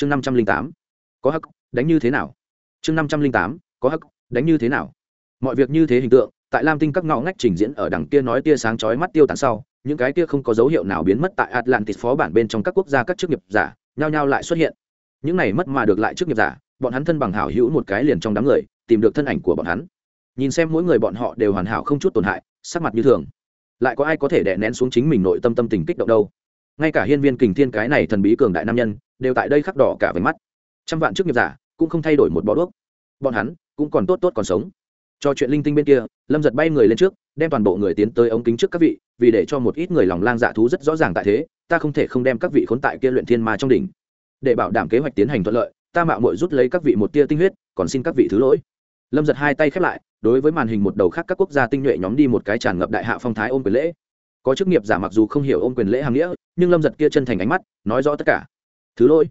chương năm trăm linh tám. Có hắc, đánh như thế nào? Chương năm trăm linh tám. Có hắc, đánh như thế nào? Mọi việc như thế hình tượng, tại lam tinh các ngõ ngách trình diễn ở đằng kia nói tia sáng chói mắt tiêu tán sau, những cái kia không có dấu hiệu nào biến mất tại atlantis phó bản bên trong các quốc gia các chức nghiệp giả, nhao nhao lại xuất hiện. Những này mất mà được lại chức nghiệp giả, bọn hắn thân bằng hảo hữu một cái liền trong đám người, tìm được thân ảnh của bọn hắn. Nhìn xem mỗi người bọn họ đều hoàn hảo không chút tổn hại, sắc mặt như thường. Lại có ai có thể đè nén xuống chính mình nội tâm tâm tình kích động đâu? Ngay cả hiên viên kình thiên cái này thần bí cường đại nam nhân, đều tại đây khắc đỏ cả với mắt. Trăm vạn chức nghiệp giả cũng không thay đổi một bó đuốc. Bọn hắn cũng còn tốt tốt còn sống. Cho chuyện linh tinh bên kia, lâm giật bay người lên trước, đem toàn bộ người tiến tới ống kính trước các vị, vì để cho một ít người lòng lang dạ thú rất rõ ràng tại thế, ta không thể không đem các vị khốn tại kia luyện thiên ma trong đỉnh. Để bảo đảm kế hoạch tiến hành thuận lợi, ta mạo mội rút lấy các vị một tia tinh huyết, còn xin các vị thứ lỗi. Lâm giật hai tay khép lại, đối với màn hình một đầu khác các quốc gia tinh nhuệ nhóm đi một cái tràn ngập đại hạ phong thái ôm quyền lễ có chức nghiệp giả mặc dù không hiểu ôm quyền lễ hàng nghĩa, nhưng lâm giật kia chân thành ánh mắt, nói rõ tất cả. Thứ lỗi.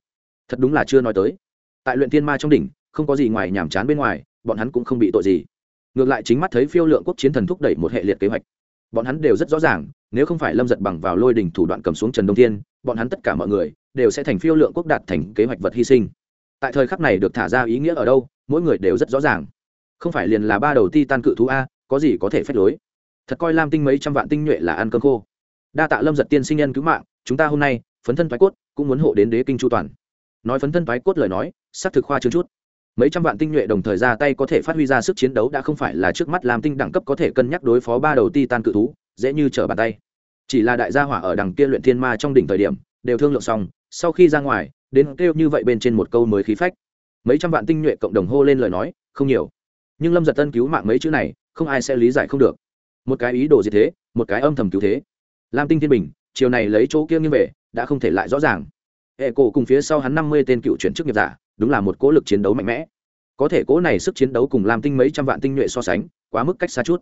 Thật đúng là chưa nói tới. Tại luyện thiên ma trong đỉnh, không có gì ngoài nhàm chán bên ngoài, bọn hắn cũng không bị tội gì. Ngược lại chính mắt thấy phiêu lượng quốc chiến thần thúc đẩy một hệ liệt kế hoạch. Bọn hắn đều rất rõ ràng, nếu không phải lâm giật bằng vào lôi đỉnh thủ đoạn cầm xuống trần đông thiên, bọn hắn tất cả mọi người đều sẽ thành phiêu lượng quốc đạt thành kế hoạch vật hy sinh. Tại thời khắc này được thả ra ý nghĩa ở đâu, mỗi người đều rất rõ ràng. Không phải liền là ba đầu ti tan cự thú a, có gì có thể phép lối? Thật coi lam tinh mấy trăm vạn tinh nhuệ là ăn cơm khô. Đa tạ lâm giật tiên sinh nhân cứu mạng, chúng ta hôm nay, phấn thân thoái cốt, cũng muốn hộ đến đế kinh chu toàn. Nói phấn thân thoái cốt lời nói, xác thực khoa chứa chút. Mấy trăm vạn tinh nhuệ đồng thời ra tay có thể phát huy ra sức chiến đấu đã không phải là trước mắt làm tinh đẳng cấp có thể cân nhắc đối phó ba đầu ti tan cự thú, dễ như trở bàn tay. Chỉ là đại gia hỏa ở đằng kia luyện thiên ma trong đỉnh thời điểm, đều thương lượng xong, sau khi ra ngoài, đến kêu như vậy bên trên một câu mới khí phách. Mấy trăm vạn tinh nhuệ cộng đồng hô lên lời nói, không nhiều. Nhưng lâm giật tân cứu mạng mấy chữ này, không ai sẽ lý giải không được một cái ý đồ gì thế, một cái âm thầm cứu thế. Lam tinh thiên bình, chiều này lấy chỗ kia nghiêng về, đã không thể lại rõ ràng. Hệ cổ cùng phía sau hắn năm mươi tên cựu chuyển chức nghiệp giả, đúng là một cố lực chiến đấu mạnh mẽ. Có thể cố này sức chiến đấu cùng lam tinh mấy trăm vạn tinh nhuệ so sánh, quá mức cách xa chút.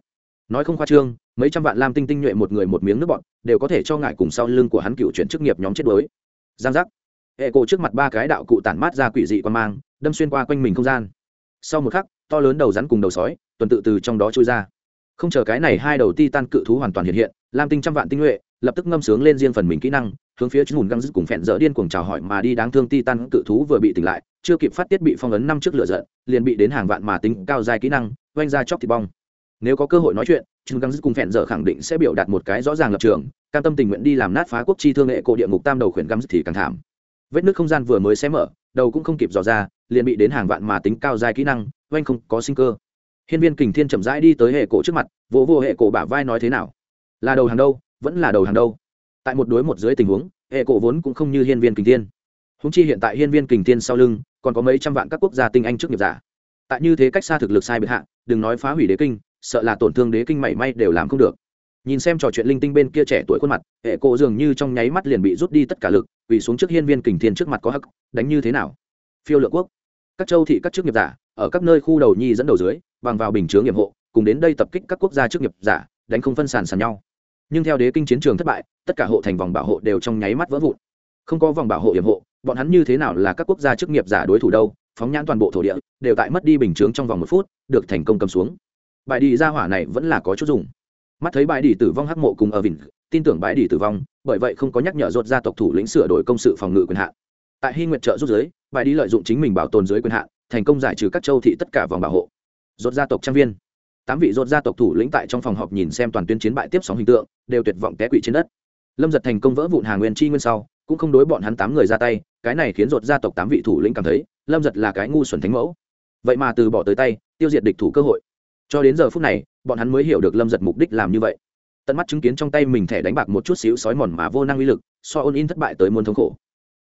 Nói không khoa trương, mấy trăm vạn lam tinh tinh nhuệ một người một miếng nước bọn đều có thể cho ngại cùng sau lưng của hắn cựu chuyển chức nghiệp nhóm chết đuối. Giang giác. Hệ cổ trước mặt ba cái đạo cụ tản mát ra quỷ dị quan mang, đâm xuyên qua quanh mình không gian. Sau một khắc, to lớn đầu rắn cùng đầu sói, tuần tự từ trong đó trôi ra không chờ cái này hai đầu ti tan cự thú hoàn toàn hiện hiện, lam tinh trăm vạn tinh nhuệ lập tức ngâm sướng lên riêng phần mình kỹ năng, hướng phía chứng hùn găng dứt cùng phẹn dỡ điên cuồng chào hỏi mà đi đáng thương ti tan cự thú vừa bị tỉnh lại, chưa kịp phát tiết bị phong ấn năm trước lửa giận, liền bị đến hàng vạn mà tính cao dài kỹ năng, oanh ra chóc thịt bong. Nếu có cơ hội nói chuyện chứng găng dứt cùng phẹn dở khẳng định sẽ biểu đạt một cái rõ ràng lập trường, cam tâm tình nguyện đi làm nát phá quốc chi thương nghệ cổ địa ngục tam đầu khuyển găng dứt thì càng thảm. Vết nước không gian vừa mới xé mở, đầu cũng không kịp dò ra, liền bị đến hàng vạn mà tính cao dài kỹ năng, oanh không có sinh cơ hiên viên kình thiên chậm rãi đi tới hệ cổ trước mặt, vỗ vô hệ cổ bả vai nói thế nào? Là đầu hàng đâu? Vẫn là đầu hàng đâu? Tại một đối một dưới tình huống, hệ cổ vốn cũng không như hiên viên kình thiên. Húng chi hiện tại hiên viên kình thiên sau lưng, còn có mấy trăm vạn các quốc gia tinh anh trước nghiệp giả. Tại như thế cách xa thực lực sai biệt hạ, đừng nói phá hủy đế kinh, sợ là tổn thương đế kinh mảy may đều làm không được. Nhìn xem trò chuyện linh tinh bên kia trẻ tuổi khuôn mặt, hệ cổ dường như trong nháy mắt liền bị rút đi tất cả lực vì xuống trước hiên viên kình thiên trước mặt có hắc, đánh như thế nào? Phiêu lựa quốc, các châu thị các chức nghiệp giả ở các nơi khu đầu nhi dẫn đầu dưới, bằng vào bình chướng nghiệp hộ, cùng đến đây tập kích các quốc gia chức nghiệp giả, đánh không phân sàn sàn nhau. Nhưng theo đế kinh chiến trường thất bại, tất cả hộ thành vòng bảo hộ đều trong nháy mắt vỡ vụn. Không có vòng bảo hộ hiểm hộ, bọn hắn như thế nào là các quốc gia chức nghiệp giả đối thủ đâu, phóng nhãn toàn bộ thổ địa, đều tại mất đi bình chướng trong vòng một phút, được thành công cầm xuống. Bài đi ra hỏa này vẫn là có chút dùng. Mắt thấy bài đi tử vong hắc mộ cùng ở vịnh, tin tưởng bài đi tử vong, bởi vậy không có nhắc nhở ruột gia tộc thủ lĩnh sửa đổi công sự phòng ngự quyền hạn. Tại hy nguyện trợ rút giới bài đi lợi dụng chính mình bảo tồn dưới quyền hạn thành công giải trừ các châu thị tất cả vòng bảo hộ. Rốt gia tộc trang viên. Tám vị rốt gia tộc thủ lĩnh tại trong phòng họp nhìn xem toàn tuyến chiến bại tiếp sóng hình tượng, đều tuyệt vọng té quỵ trên đất. Lâm giật thành công vỡ vụn hàng nguyên chi nguyên sau, cũng không đối bọn hắn tám người ra tay, cái này khiến rốt gia tộc tám vị thủ lĩnh cảm thấy lâm giật là cái ngu xuẩn thánh mẫu. Vậy mà từ bỏ tới tay, tiêu diệt địch thủ cơ hội. Cho đến giờ phút này, bọn hắn mới hiểu được lâm giật mục đích làm như vậy. Tận mắt chứng kiến trong tay mình thẻ đánh bạc một chút xíu sói mòn mà vô năng uy lực, so ôn in thất bại tới muôn thống khổ.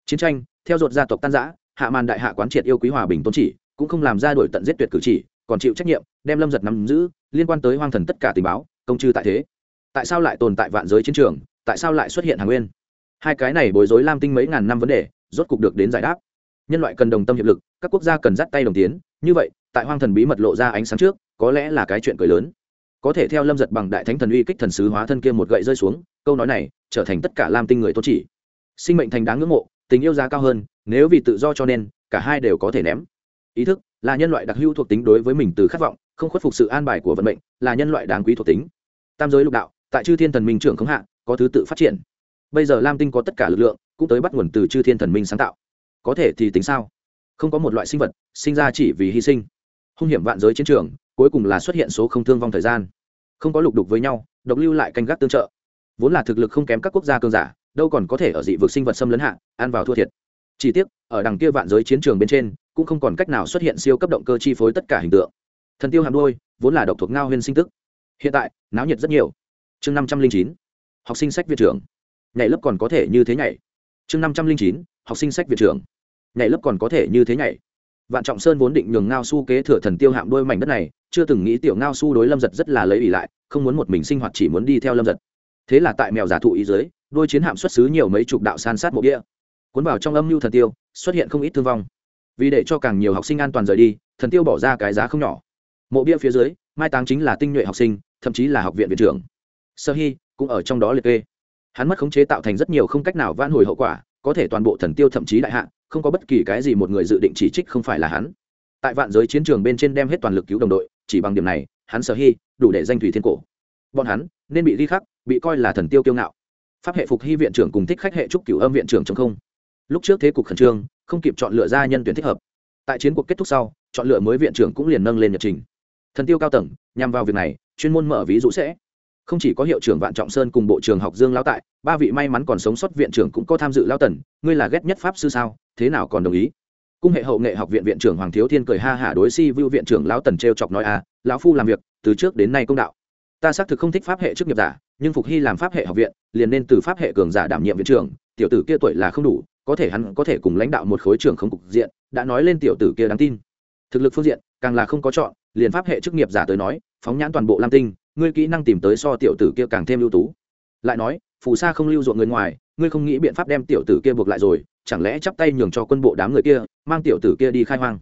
Chiến tranh, theo dột gia tộc tan giã hạ màn đại hạ quán triệt yêu quý hòa bình tôn chỉ cũng không làm ra đổi tận giết tuyệt cử chỉ, còn chịu trách nhiệm, đem lâm giật nắm giữ, liên quan tới hoang thần tất cả tình báo, công chư tại thế. Tại sao lại tồn tại vạn giới chiến trường? Tại sao lại xuất hiện hàng nguyên? Hai cái này bối rối lam tinh mấy ngàn năm vấn đề, rốt cục được đến giải đáp. Nhân loại cần đồng tâm hiệp lực, các quốc gia cần dắt tay đồng tiến, như vậy, tại hoang thần bí mật lộ ra ánh sáng trước, có lẽ là cái chuyện cười lớn. Có thể theo lâm giật bằng đại thánh thần uy kích thần sứ hóa thân kia một gậy rơi xuống, câu nói này trở thành tất cả lam tinh người tôn chỉ. Sinh mệnh thành đáng ngưỡng mộ, tình yêu giá cao hơn, nếu vì tự do cho nên, cả hai đều có thể ném ý thức là nhân loại đặc hữu thuộc tính đối với mình từ khát vọng, không khuất phục sự an bài của vận mệnh, là nhân loại đáng quý thuộc tính. Tam giới lục đạo, tại chư thiên thần minh trưởng không hạ, có thứ tự phát triển. Bây giờ lam tinh có tất cả lực lượng, cũng tới bắt nguồn từ chư thiên thần minh sáng tạo. Có thể thì tính sao? Không có một loại sinh vật sinh ra chỉ vì hy sinh. Hung hiểm vạn giới chiến trường, cuối cùng là xuất hiện số không thương vong thời gian. Không có lục đục với nhau, độc lưu lại canh gác tương trợ. Vốn là thực lực không kém các quốc gia cơn giả, đâu còn có thể ở dị vực sinh vật xâm lấn hạ, ăn vào thua thiệt chỉ tiếc, ở đằng kia vạn giới chiến trường bên trên, cũng không còn cách nào xuất hiện siêu cấp động cơ chi phối tất cả hình tượng. Thần tiêu hàm đôi vốn là độc thuộc ngao huyên sinh tức. Hiện tại, náo nhiệt rất nhiều. Chương năm trăm linh chín, học sinh sách viện trưởng. Nhảy lớp còn có thể như thế nhảy. Chương năm trăm linh chín, học sinh sách viện trưởng. Nhảy lớp còn có thể như thế nhảy. Vạn trọng sơn vốn định nhường ngao su kế thừa thần tiêu hạm đôi mảnh đất này, chưa từng nghĩ tiểu ngao su đối lâm giật rất là lấy ỷ lại, không muốn một mình sinh hoạt chỉ muốn đi theo lâm giật. Thế là tại mèo giả thụ ý dưới, đôi chiến hạm xuất xứ nhiều mấy chục đạo san sát mộ địa cuốn vào trong âm mưu thần tiêu, xuất hiện không ít thương vong. Vì để cho càng nhiều học sinh an toàn rời đi, thần tiêu bỏ ra cái giá không nhỏ. Mộ bia phía dưới, mai táng chính là tinh nhuệ học sinh, thậm chí là học viện viện trưởng. Sơ hy cũng ở trong đó liệt kê. Hắn mất khống chế tạo thành rất nhiều không cách nào vãn hồi hậu quả, có thể toàn bộ thần tiêu thậm chí đại hạ, không có bất kỳ cái gì một người dự định chỉ trích không phải là hắn. Tại vạn giới chiến trường bên trên đem hết toàn lực cứu đồng đội, chỉ bằng điểm này, hắn sở hy đủ để danh thủy thiên cổ. Bọn hắn nên bị ghi khắc, bị coi là thần tiêu kiêu ngạo. Pháp hệ phục hy viện trưởng cùng thích khách hệ trúc cửu âm viện trưởng chống không lúc trước thế cục khẩn trương, không kịp chọn lựa ra nhân tuyển thích hợp. Tại chiến cuộc kết thúc sau, chọn lựa mới viện trưởng cũng liền nâng lên nhật trình. Thần tiêu cao tầng, nhằm vào việc này, chuyên môn mở ví dụ sẽ. Không chỉ có hiệu trưởng vạn trọng sơn cùng bộ trường học dương lao tại, ba vị may mắn còn sống sót viện trưởng cũng có tham dự lao tần, ngươi là ghét nhất pháp sư sao, thế nào còn đồng ý? Cung hệ hậu nghệ học viện viện trưởng hoàng thiếu thiên cười ha hả đối si vưu viện trưởng lão tần t r e o chọc nói à lão phu làm việc, từ trước đến nay công đạo. Ta xác thực không thích pháp hệ chức nghiệp giả, nhưng phục hy làm pháp hệ học viện, liền nên từ pháp hệ cường giả đảm nhiệm viện trưởng, tiểu tử kia tuổi là không đủ có thể hắn có thể cùng lãnh đạo một khối trưởng không cục diện, đã nói lên tiểu tử kia đáng tin. Thực lực phương diện, càng là không có chọn, liền pháp hệ chức nghiệp giả tới nói, phóng nhãn toàn bộ lam tinh, ngươi kỹ năng tìm tới so tiểu tử kia càng thêm ưu tú. Lại nói, phù sa không lưu ruộng người ngoài, ngươi không nghĩ biện pháp đem tiểu tử kia buộc lại rồi, chẳng lẽ chắp tay nhường cho quân bộ đám người kia, mang tiểu tử kia đi khai hoang?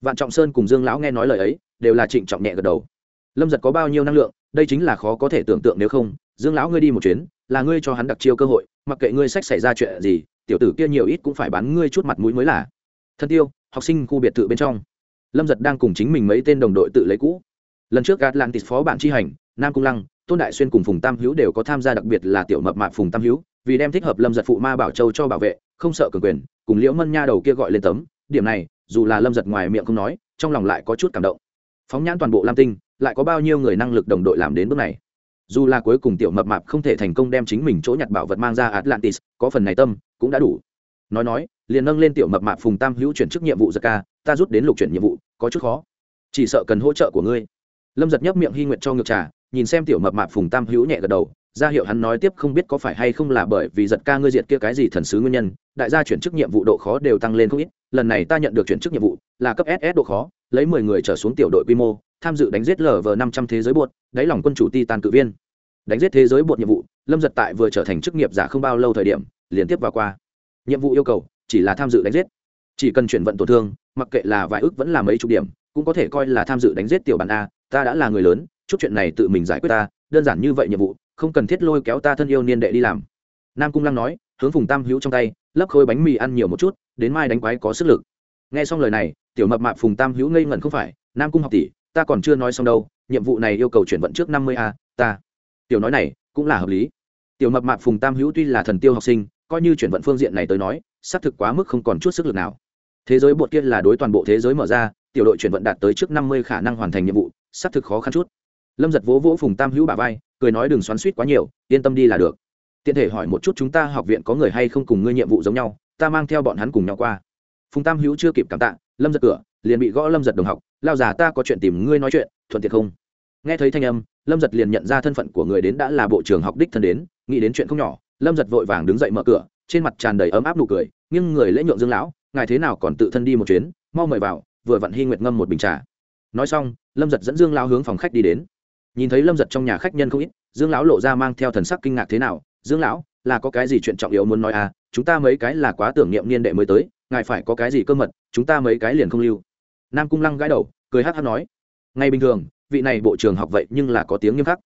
Vạn trọng sơn cùng dương lão nghe nói lời ấy, đều là trịnh trọng nhẹ gật đầu. Lâm giật có bao nhiêu năng lượng, đây chính là khó có thể tưởng tượng nếu không. Dương lão ngươi đi một chuyến, là ngươi cho hắn đặc chiêu cơ hội, mặc kệ ngươi sách xảy ra chuyện gì tiểu tử kia nhiều ít cũng phải bán ngươi chút mặt mũi mới là. Thân tiêu, học sinh khu biệt thự bên trong. Lâm giật đang cùng chính mình mấy tên đồng đội tự lấy cũ. Lần trước gạt atlantis phó bản chi hành, nam cung lăng, tôn đại xuyên cùng phùng tam hữu đều có tham gia đặc biệt là tiểu mập mạp phùng tam hữu vì đem thích hợp lâm giật phụ ma bảo châu cho bảo vệ, không sợ cường quyền, cùng liễu mân nha đầu kia gọi lên tấm. Điểm này, dù là lâm giật ngoài miệng không nói, trong lòng lại có chút cảm động. Phóng nhãn toàn bộ lam tinh, lại có bao nhiêu người năng lực đồng đội làm đến bước này? Dù là cuối cùng tiểu mập mạp không thể thành công đem chính mình chỗ nhặt bảo vật mang ra atlantis, có phần này tâm cũng đã đủ. Nói nói, liền nâng lên tiểu mập mạp phùng tam hữu chuyển chức nhiệm vụ giật ca, ta rút đến lục chuyển nhiệm vụ, có chút khó. Chỉ sợ cần hỗ trợ của ngươi. Lâm giật nhấp miệng hy nguyện cho ngược trà, nhìn xem tiểu mập mạp phùng tam hữu nhẹ gật đầu, ra hiệu hắn nói tiếp không biết có phải hay không là bởi vì giật ca ngươi diệt kia cái gì thần sứ nguyên nhân, đại gia chuyển chức nhiệm vụ độ khó đều tăng lên không ít, lần này ta nhận được chuyển chức nhiệm vụ là cấp ss độ khó, lấy mười người trở xuống tiểu đội quy mô tham dự đánh giết lv năm trăm thế giới bột, đáy lòng quân chủ ti tàn cự viên. Đánh giết thế giới bột nhiệm vụ, lâm giật tại vừa trở thành chức nghiệp giả không bao lâu thời điểm, liên tiếp vào qua. Nhiệm vụ yêu cầu, chỉ là tham dự đánh giết. Chỉ cần chuyển vận tổn thương, mặc kệ là vài ước vẫn là mấy chục điểm, cũng có thể coi là tham dự đánh giết tiểu bản a, ta đã là người lớn, chút chuyện này tự mình giải quyết ta, đơn giản như vậy nhiệm vụ, không cần thiết lôi kéo ta thân yêu niên đệ đi làm. Nam cung lăng nói, hướng phùng tam hữu trong tay, lấp khôi bánh mì ăn nhiều một chút, đến mai đánh quái có sức lực. Nghe xong lời này, tiểu mập mạp phùng tam hữu ngây ngẩn không phải, nam cung học tỷ ta còn chưa nói xong đâu, nhiệm vụ này yêu cầu chuyển vận trước năm mươi a, ta. Tiểu nói này, cũng là hợp lý. Tiểu mập mạp phùng tam hữu tuy là thần tiêu học sinh, coi như chuyển vận phương diện này tới nói, xác thực quá mức không còn chút sức lực nào. Thế giới bột kia là đối toàn bộ thế giới mở ra, tiểu đội chuyển vận đạt tới trước năm mươi khả năng hoàn thành nhiệm vụ, xác thực khó khăn chút. Lâm giật vỗ vỗ phùng tam hữu bà vai, cười nói đừng xoắn suýt quá nhiều, yên tâm đi là được. Tiện thể hỏi một chút chúng ta học viện có người hay không cùng ngươi nhiệm vụ giống nhau, ta mang theo bọn hắn cùng nhau qua. Phùng tam hữu chưa kịp cảm tạ, lâm giật cửa liền bị gõ lâm giật đồng học, lao già, ta có chuyện tìm ngươi nói chuyện, thuận tiện không? Nghe thấy thanh âm, lâm giật liền nhận ra thân phận của người đến đã là bộ trưởng học đích thân đến, nghĩ đến chuyện không nhỏ, lâm giật vội vàng đứng dậy mở cửa, trên mặt tràn đầy ấm áp nụ cười nhưng người lễ nhượng dương lão, ngài thế nào còn tự thân đi một chuyến, mau mời vào, vừa vặn hy nguyệt ngâm một bình trà. Nói xong, lâm giật dẫn dương lão hướng phòng khách đi đến. Nhìn thấy lâm giật trong nhà khách nhân không ít, dương lão lộ ra mang theo thần sắc kinh ngạc thế nào, dương lão, là có cái gì chuyện trọng yếu muốn nói à? Chúng ta mấy cái là quá tưởng niệm niên đệ mới tới, ngài phải có cái gì cơ mật, chúng ta mấy cái liền không lưu nam cung lăng gãi đầu, cười hát hát nói, ngay bình thường, vị này bộ trưởng học vậy nhưng là có tiếng nghiêm khắc.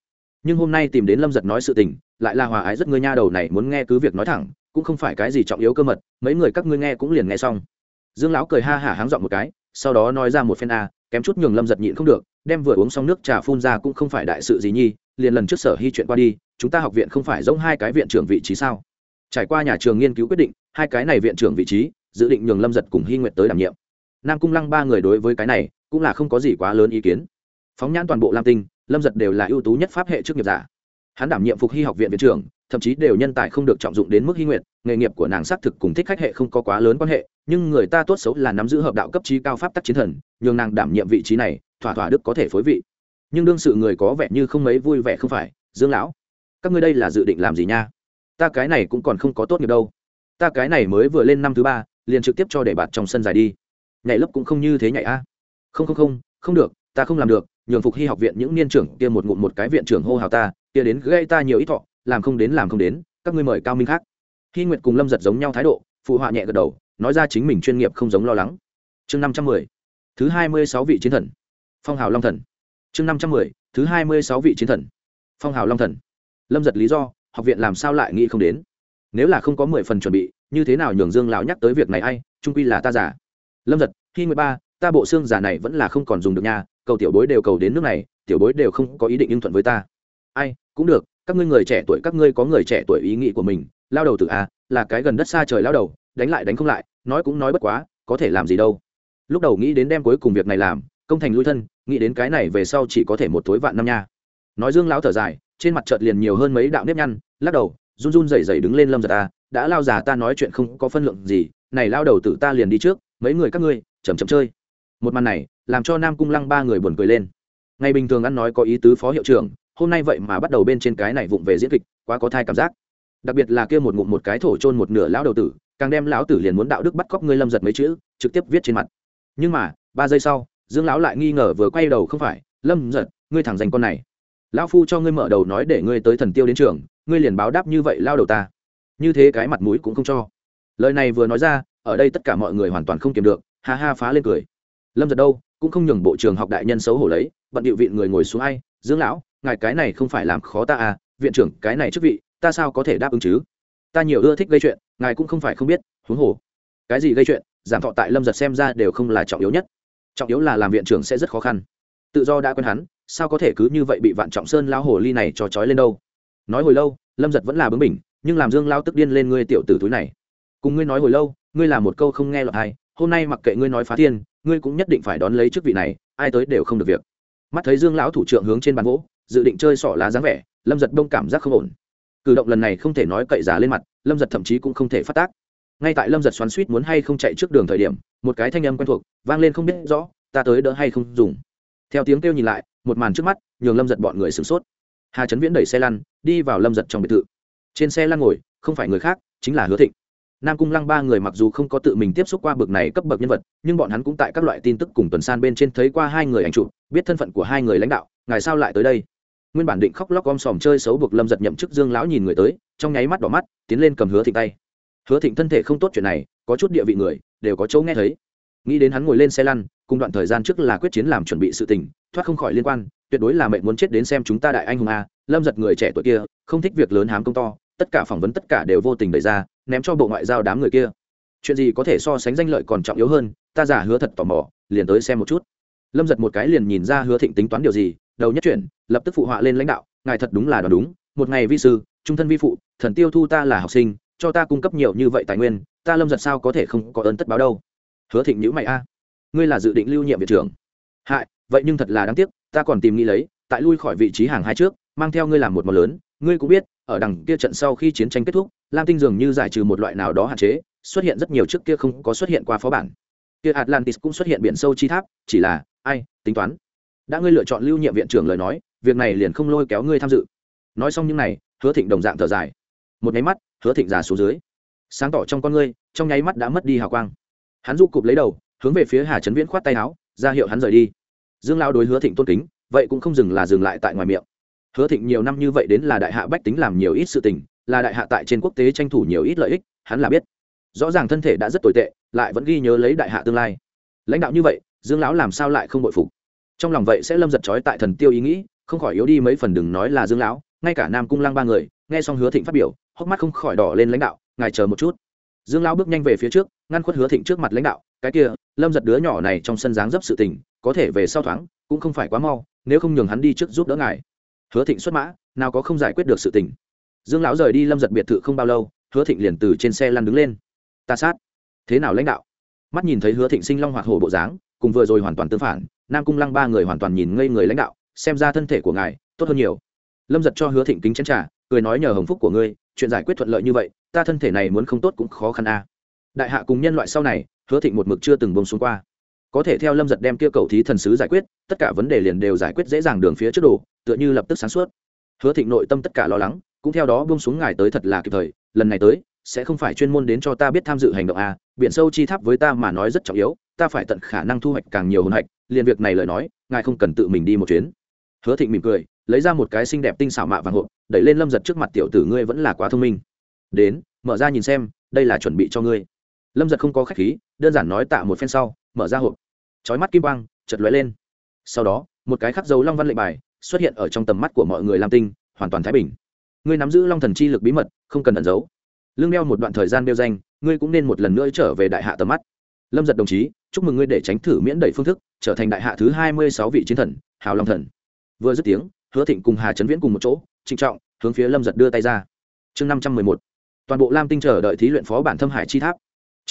Nhưng hôm nay tìm đến lâm giật nói sự tình, lại là hòa ái rất ngươi nha đầu này muốn nghe cứ việc nói thẳng, cũng không phải cái gì trọng yếu cơ mật, mấy người các ngươi nghe cũng liền nghe xong. Dương lão cười ha hả háng dọn một cái, sau đó nói ra một phen a, kém chút nhường lâm giật nhịn không được, đem vừa uống xong nước trà phun ra cũng không phải đại sự gì nhi, liền lần trước sở hy chuyện qua đi, chúng ta học viện không phải giống hai cái viện trưởng vị trí sao? Trải qua nhà trường nghiên cứu quyết định, hai cái này viện trưởng vị trí, dự định nhường lâm giật cùng hy nguyệt tới đảm nhiệm nam cung lăng ba người đối với cái này cũng là không có gì quá lớn ý kiến phóng nhãn toàn bộ lam tinh lâm giật đều là ưu tú nhất pháp hệ chức nghiệp giả hắn đảm nhiệm phục hy học viện viện trưởng thậm chí đều nhân tài không được trọng dụng đến mức hy nguyện. nghề nghiệp của nàng xác thực cùng thích khách hệ không có quá lớn quan hệ nhưng người ta tốt xấu là nắm giữ hợp đạo cấp trí cao pháp tắc chiến thần nhường nàng đảm nhiệm vị trí này thỏa thỏa đức có thể phối vị nhưng đương sự người có vẻ như không mấy vui vẻ không phải dương lão các ngươi đây là dự định làm gì nha ta cái này cũng còn không có tốt nghiệp đâu ta cái này mới vừa lên năm thứ ba liền trực tiếp cho để bạt trong sân dài đi nhảy lớp cũng không như thế nhảy a. Không không không không được, ta không làm được, nhường phục hy học viện những niên trưởng kia một ngụm một cái viện trưởng hô hào ta, kia đến gây ta nhiều ít thọ, làm không đến, làm không đến, các ngươi mời cao minh khác. Hy nguyệt cùng lâm giật giống nhau thái độ, phụ họa nhẹ gật đầu, nói ra chính mình chuyên nghiệp không giống lo lắng. Chương năm trăm mười, thứ hai mươi sáu vị chiến thần. Phong hào long thần. Chương năm trăm mười, thứ hai mươi sáu vị chiến thần. Phong hào long thần. Lâm giật lý do, học viện làm sao lại nghĩ không đến? Nếu là không có mười phần chuẩn bị, như thế nào nhường dương lão nhắc tới việc này ai, trung quy là ta giả lâm giật, khi mười ba, ta bộ xương giả này vẫn là không còn dùng được nha, cầu tiểu bối đều cầu đến nước này, tiểu bối đều không có ý định yên thuận với ta. Ai, cũng được, các ngươi người trẻ tuổi, các ngươi có người trẻ tuổi ý nghĩ của mình, lao đầu từ a à, là cái gần đất xa trời lao đầu, đánh lại đánh không lại, nói cũng nói bất quá, có thể làm gì đâu. Lúc đầu nghĩ đến đem cuối cùng việc này làm, công thành lui thân, nghĩ đến cái này về sau chỉ có thể một thối vạn năm nha. Nói dương lão thở dài, trên mặt chợt liền nhiều hơn mấy đạo nếp nhăn, lắc đầu, run run rẩy rẩy đứng lên lâm giật ta đã lao già ta nói chuyện không có phân lượng gì, này lao đầu tử ta liền đi trước mấy người các ngươi chầm chậm chơi. Một màn này, làm cho nam cung lăng ba người buồn cười lên. Ngày bình thường ăn nói có ý tứ phó hiệu trưởng, hôm nay vậy mà bắt đầu bên trên cái này vụng về diễn kịch, quá có thai cảm giác. Đặc biệt là kia một ngụm một cái thổ trôn một nửa lão đầu tử, càng đem lão tử liền muốn đạo đức bắt cóc ngươi lâm giật mấy chữ, trực tiếp viết trên mặt. Nhưng mà, ba giây sau, dương lão lại nghi ngờ vừa quay đầu không phải, lâm giật, ngươi thẳng dành con này. Lão phu cho ngươi mở đầu nói để ngươi tới thần tiêu đến trường, ngươi liền báo đáp như vậy lao đầu ta. Như thế cái mặt mũi cũng không cho. Lời này vừa nói ra ở đây tất cả mọi người hoàn toàn không kiềm được, ha ha phá lên cười. Lâm giật đâu, cũng không nhường bộ trường học đại nhân xấu hổ lấy, bận điệu viện người ngồi xuống ai, dương lão, ngài cái này không phải làm khó ta à viện trưởng, cái này chức vị, ta sao có thể đáp ứng chứ? Ta nhiều ưa thích gây chuyện, ngài cũng không phải không biết, huống hồ. Cái gì gây chuyện? Giảm thọ tại lâm giật xem ra đều không là trọng yếu nhất. Trọng yếu là làm viện trưởng sẽ rất khó khăn. Tự do đã quen hắn, sao có thể cứ như vậy bị vạn trọng sơn lao hồ ly này cho trói lên đâu? Nói hồi lâu, lâm giật vẫn là bướng bỉnh, nhưng làm dương lao tức điên lên ngươi tiểu tử túi này. Cùng ngươi nói hồi lâu ngươi là một câu không nghe lọt hai, hôm nay mặc kệ ngươi nói phá thiên ngươi cũng nhất định phải đón lấy chức vị này ai tới đều không được việc. Mắt thấy dương lão thủ trưởng hướng trên bàn gỗ dự định chơi sỏ lá dáng vẻ lâm giật đông cảm giác không ổn. Cử động lần này không thể nói cậy giá lên mặt lâm giật thậm chí cũng không thể phát tác. Ngay tại lâm giật xoắn suýt muốn hay không chạy trước đường thời điểm một cái thanh âm quen thuộc vang lên không biết rõ ta tới đỡ hay không dùng? Theo tiếng kêu nhìn lại một màn trước mắt nhường lâm giật bọn người sửng sốt. Hà trấn viễn đẩy xe lăn đi vào lâm giật trong biệt thự. Trên xe lăn ngồi không phải người khác chính là hứa thịnh nam cung lăng ba người mặc dù không có tự mình tiếp xúc qua bậc này cấp bậc nhân vật nhưng bọn hắn cũng tại các loại tin tức cùng tuần san bên trên thấy qua hai người ảnh chụp, biết thân phận của hai người lãnh đạo ngài sao lại tới đây? Nguyên bản định khóc lóc om sòm chơi xấu buộc lâm giật nhậm chức dương lão nhìn người tới trong nháy mắt đỏ mắt tiến lên cầm hứa thịnh tay. Hứa thịnh thân thể không tốt chuyện này có chút địa vị người đều có chỗ nghe thấy. Nghĩ đến hắn ngồi lên xe lăn cùng đoạn thời gian trước là quyết chiến làm chuẩn bị sự tình thoát không khỏi liên quan tuyệt đối là mệnh muốn chết đến xem chúng ta đại anh hùng a. Lâm giật người trẻ tuổi kia không thích việc lớn hám công to tất cả phỏng vấn tất cả đều vô tình đẩy ra, ném cho bộ ngoại giao đám người kia. Chuyện gì có thể so sánh danh lợi còn trọng yếu hơn, ta giả hứa thật tò mò, liền tới xem một chút. Lâm giật một cái liền nhìn ra hứa thịnh tính toán điều gì, đầu nhất chuyển, lập tức phụ họa lên lãnh đạo, ngài thật đúng là đoán đúng, một ngày vi sư, trung thân vi phụ, thần tiêu thu ta là học sinh, cho ta cung cấp nhiều như vậy tài nguyên, ta lâm giật sao có thể không có ơn tất báo đâu. Hứa thịnh nhữ mày a, ngươi là dự định lưu nhiệm viện trưởng. Hại, vậy nhưng thật là đáng tiếc, ta còn tìm nghĩ lấy, tại lui khỏi vị trí hàng hai trước, mang theo ngươi làm một món lớn ngươi cũng biết, ở đằng kia trận sau khi chiến tranh kết thúc, lam tinh dường như giải trừ một loại nào đó hạn chế, xuất hiện rất nhiều trước kia không có xuất hiện qua phó bản. Kia atlantis cũng xuất hiện biển sâu chi tháp, chỉ là, ai, tính toán. Đã ngươi lựa chọn lưu nhiệm viện trưởng lời nói, việc này liền không lôi kéo ngươi tham dự. Nói xong những này, hứa thịnh đồng dạng thở dài. Một nháy mắt, hứa thịnh già xuống dưới. Sáng tỏ trong con ngươi, trong nháy mắt đã mất đi hào quang. Hắn du cụp lấy đầu, hướng về phía hà trấn viễn khoát tay áo, ra hiệu hắn rời đi. Dương lao đối hứa thịnh tôn kính, vậy cũng không dừng là dừng lại tại ngoài miệng hứa thịnh nhiều năm như vậy đến là đại hạ bách tính làm nhiều ít sự tình, là đại hạ tại trên quốc tế tranh thủ nhiều ít lợi ích, hắn là biết. Rõ ràng thân thể đã rất tồi tệ, lại vẫn ghi nhớ lấy đại hạ tương lai. Lãnh đạo như vậy, dương lão làm sao lại không bội phục? Trong lòng vậy sẽ lâm giật trói tại thần tiêu ý nghĩ, không khỏi yếu đi mấy phần đừng nói là dương lão, ngay cả nam cung lăng ba người, nghe xong hứa thịnh phát biểu, hốc mắt không khỏi đỏ lên lãnh đạo, ngài chờ một chút. Dương lão bước nhanh về phía trước, ngăn khuất hứa thịnh trước mặt lãnh đạo, cái kia, lâm giật đứa nhỏ này trong sân dáng dấp sự tình, có thể về sau thoáng, cũng không phải quá mau, nếu không nhường hắn đi trước giúp đỡ ngài hứa thịnh xuất mã, nào có không giải quyết được sự tình. Dương lão rời đi lâm giật biệt thự không bao lâu, hứa thịnh liền từ trên xe lăn đứng lên. Ta sát. Thế nào lãnh đạo? Mắt nhìn thấy hứa thịnh sinh long hoạt hổ bộ dáng, cùng vừa rồi hoàn toàn tương phản, nam cung lăng ba người hoàn toàn nhìn ngây người lãnh đạo, xem ra thân thể của ngài tốt hơn nhiều. Lâm giật cho hứa thịnh kính chén t r à cười nói nhờ hồng phúc của ngươi, chuyện giải quyết thuận lợi như vậy, ta thân thể này muốn không tốt cũng khó khăn a. Đại hạ cùng nhân loại sau này, hứa thịnh một mực chưa từng bông xuống qua có thể theo lâm giật đem kia cầu thí thần sứ giải quyết, tất cả vấn đề liền đều giải quyết dễ dàng đường phía trước đồ, tựa như lập tức sáng suốt. Hứa thịnh nội tâm tất cả lo lắng, cũng theo đó bông xuống ngài tới thật là kịp thời, lần này tới, sẽ không phải chuyên môn đến cho ta biết tham dự hành động a biển sâu chi tháp với ta mà nói rất trọng yếu, ta phải tận khả năng thu hoạch càng nhiều hồn hạch, liền việc này lời nói, ngài không cần tự mình đi một chuyến. Hứa thịnh mỉm cười, lấy ra một cái xinh đẹp tinh xảo mạ vàng hộp, đẩy lên lâm giật trước mặt tiểu tử ngươi vẫn là quá thông minh. Đến, mở ra nhìn xem, đây là chuẩn bị cho ngươi. Lâm giật không có khách khí, đơn giản nói tạ một phen sau mở ra hộp. Trói mắt kim quang chật lóe lên. Sau đó, một cái khắc dấu long văn lệnh bài xuất hiện ở trong tầm mắt của mọi người lam tinh, hoàn toàn thái bình. Ngươi nắm giữ long thần chi lực bí mật, không cần ẩn giấu. Lương đeo một đoạn thời gian đeo danh, ngươi cũng nên một lần nữa trở về đại hạ tầm mắt. Lâm giật đồng chí, chúc mừng ngươi để tránh thử miễn đẩy phương thức, trở thành đại hạ thứ hai mươi sáu vị chiến thần, hào long thần. Vừa dứt tiếng, hứa thịnh cùng hà trấn viễn cùng một chỗ, trịnh trọng, hướng phía lâm giật đưa tay ra. Chương năm trăm mười một. Toàn bộ lam tinh chờ đợi thí luyện phó bản thâm hải chi tháp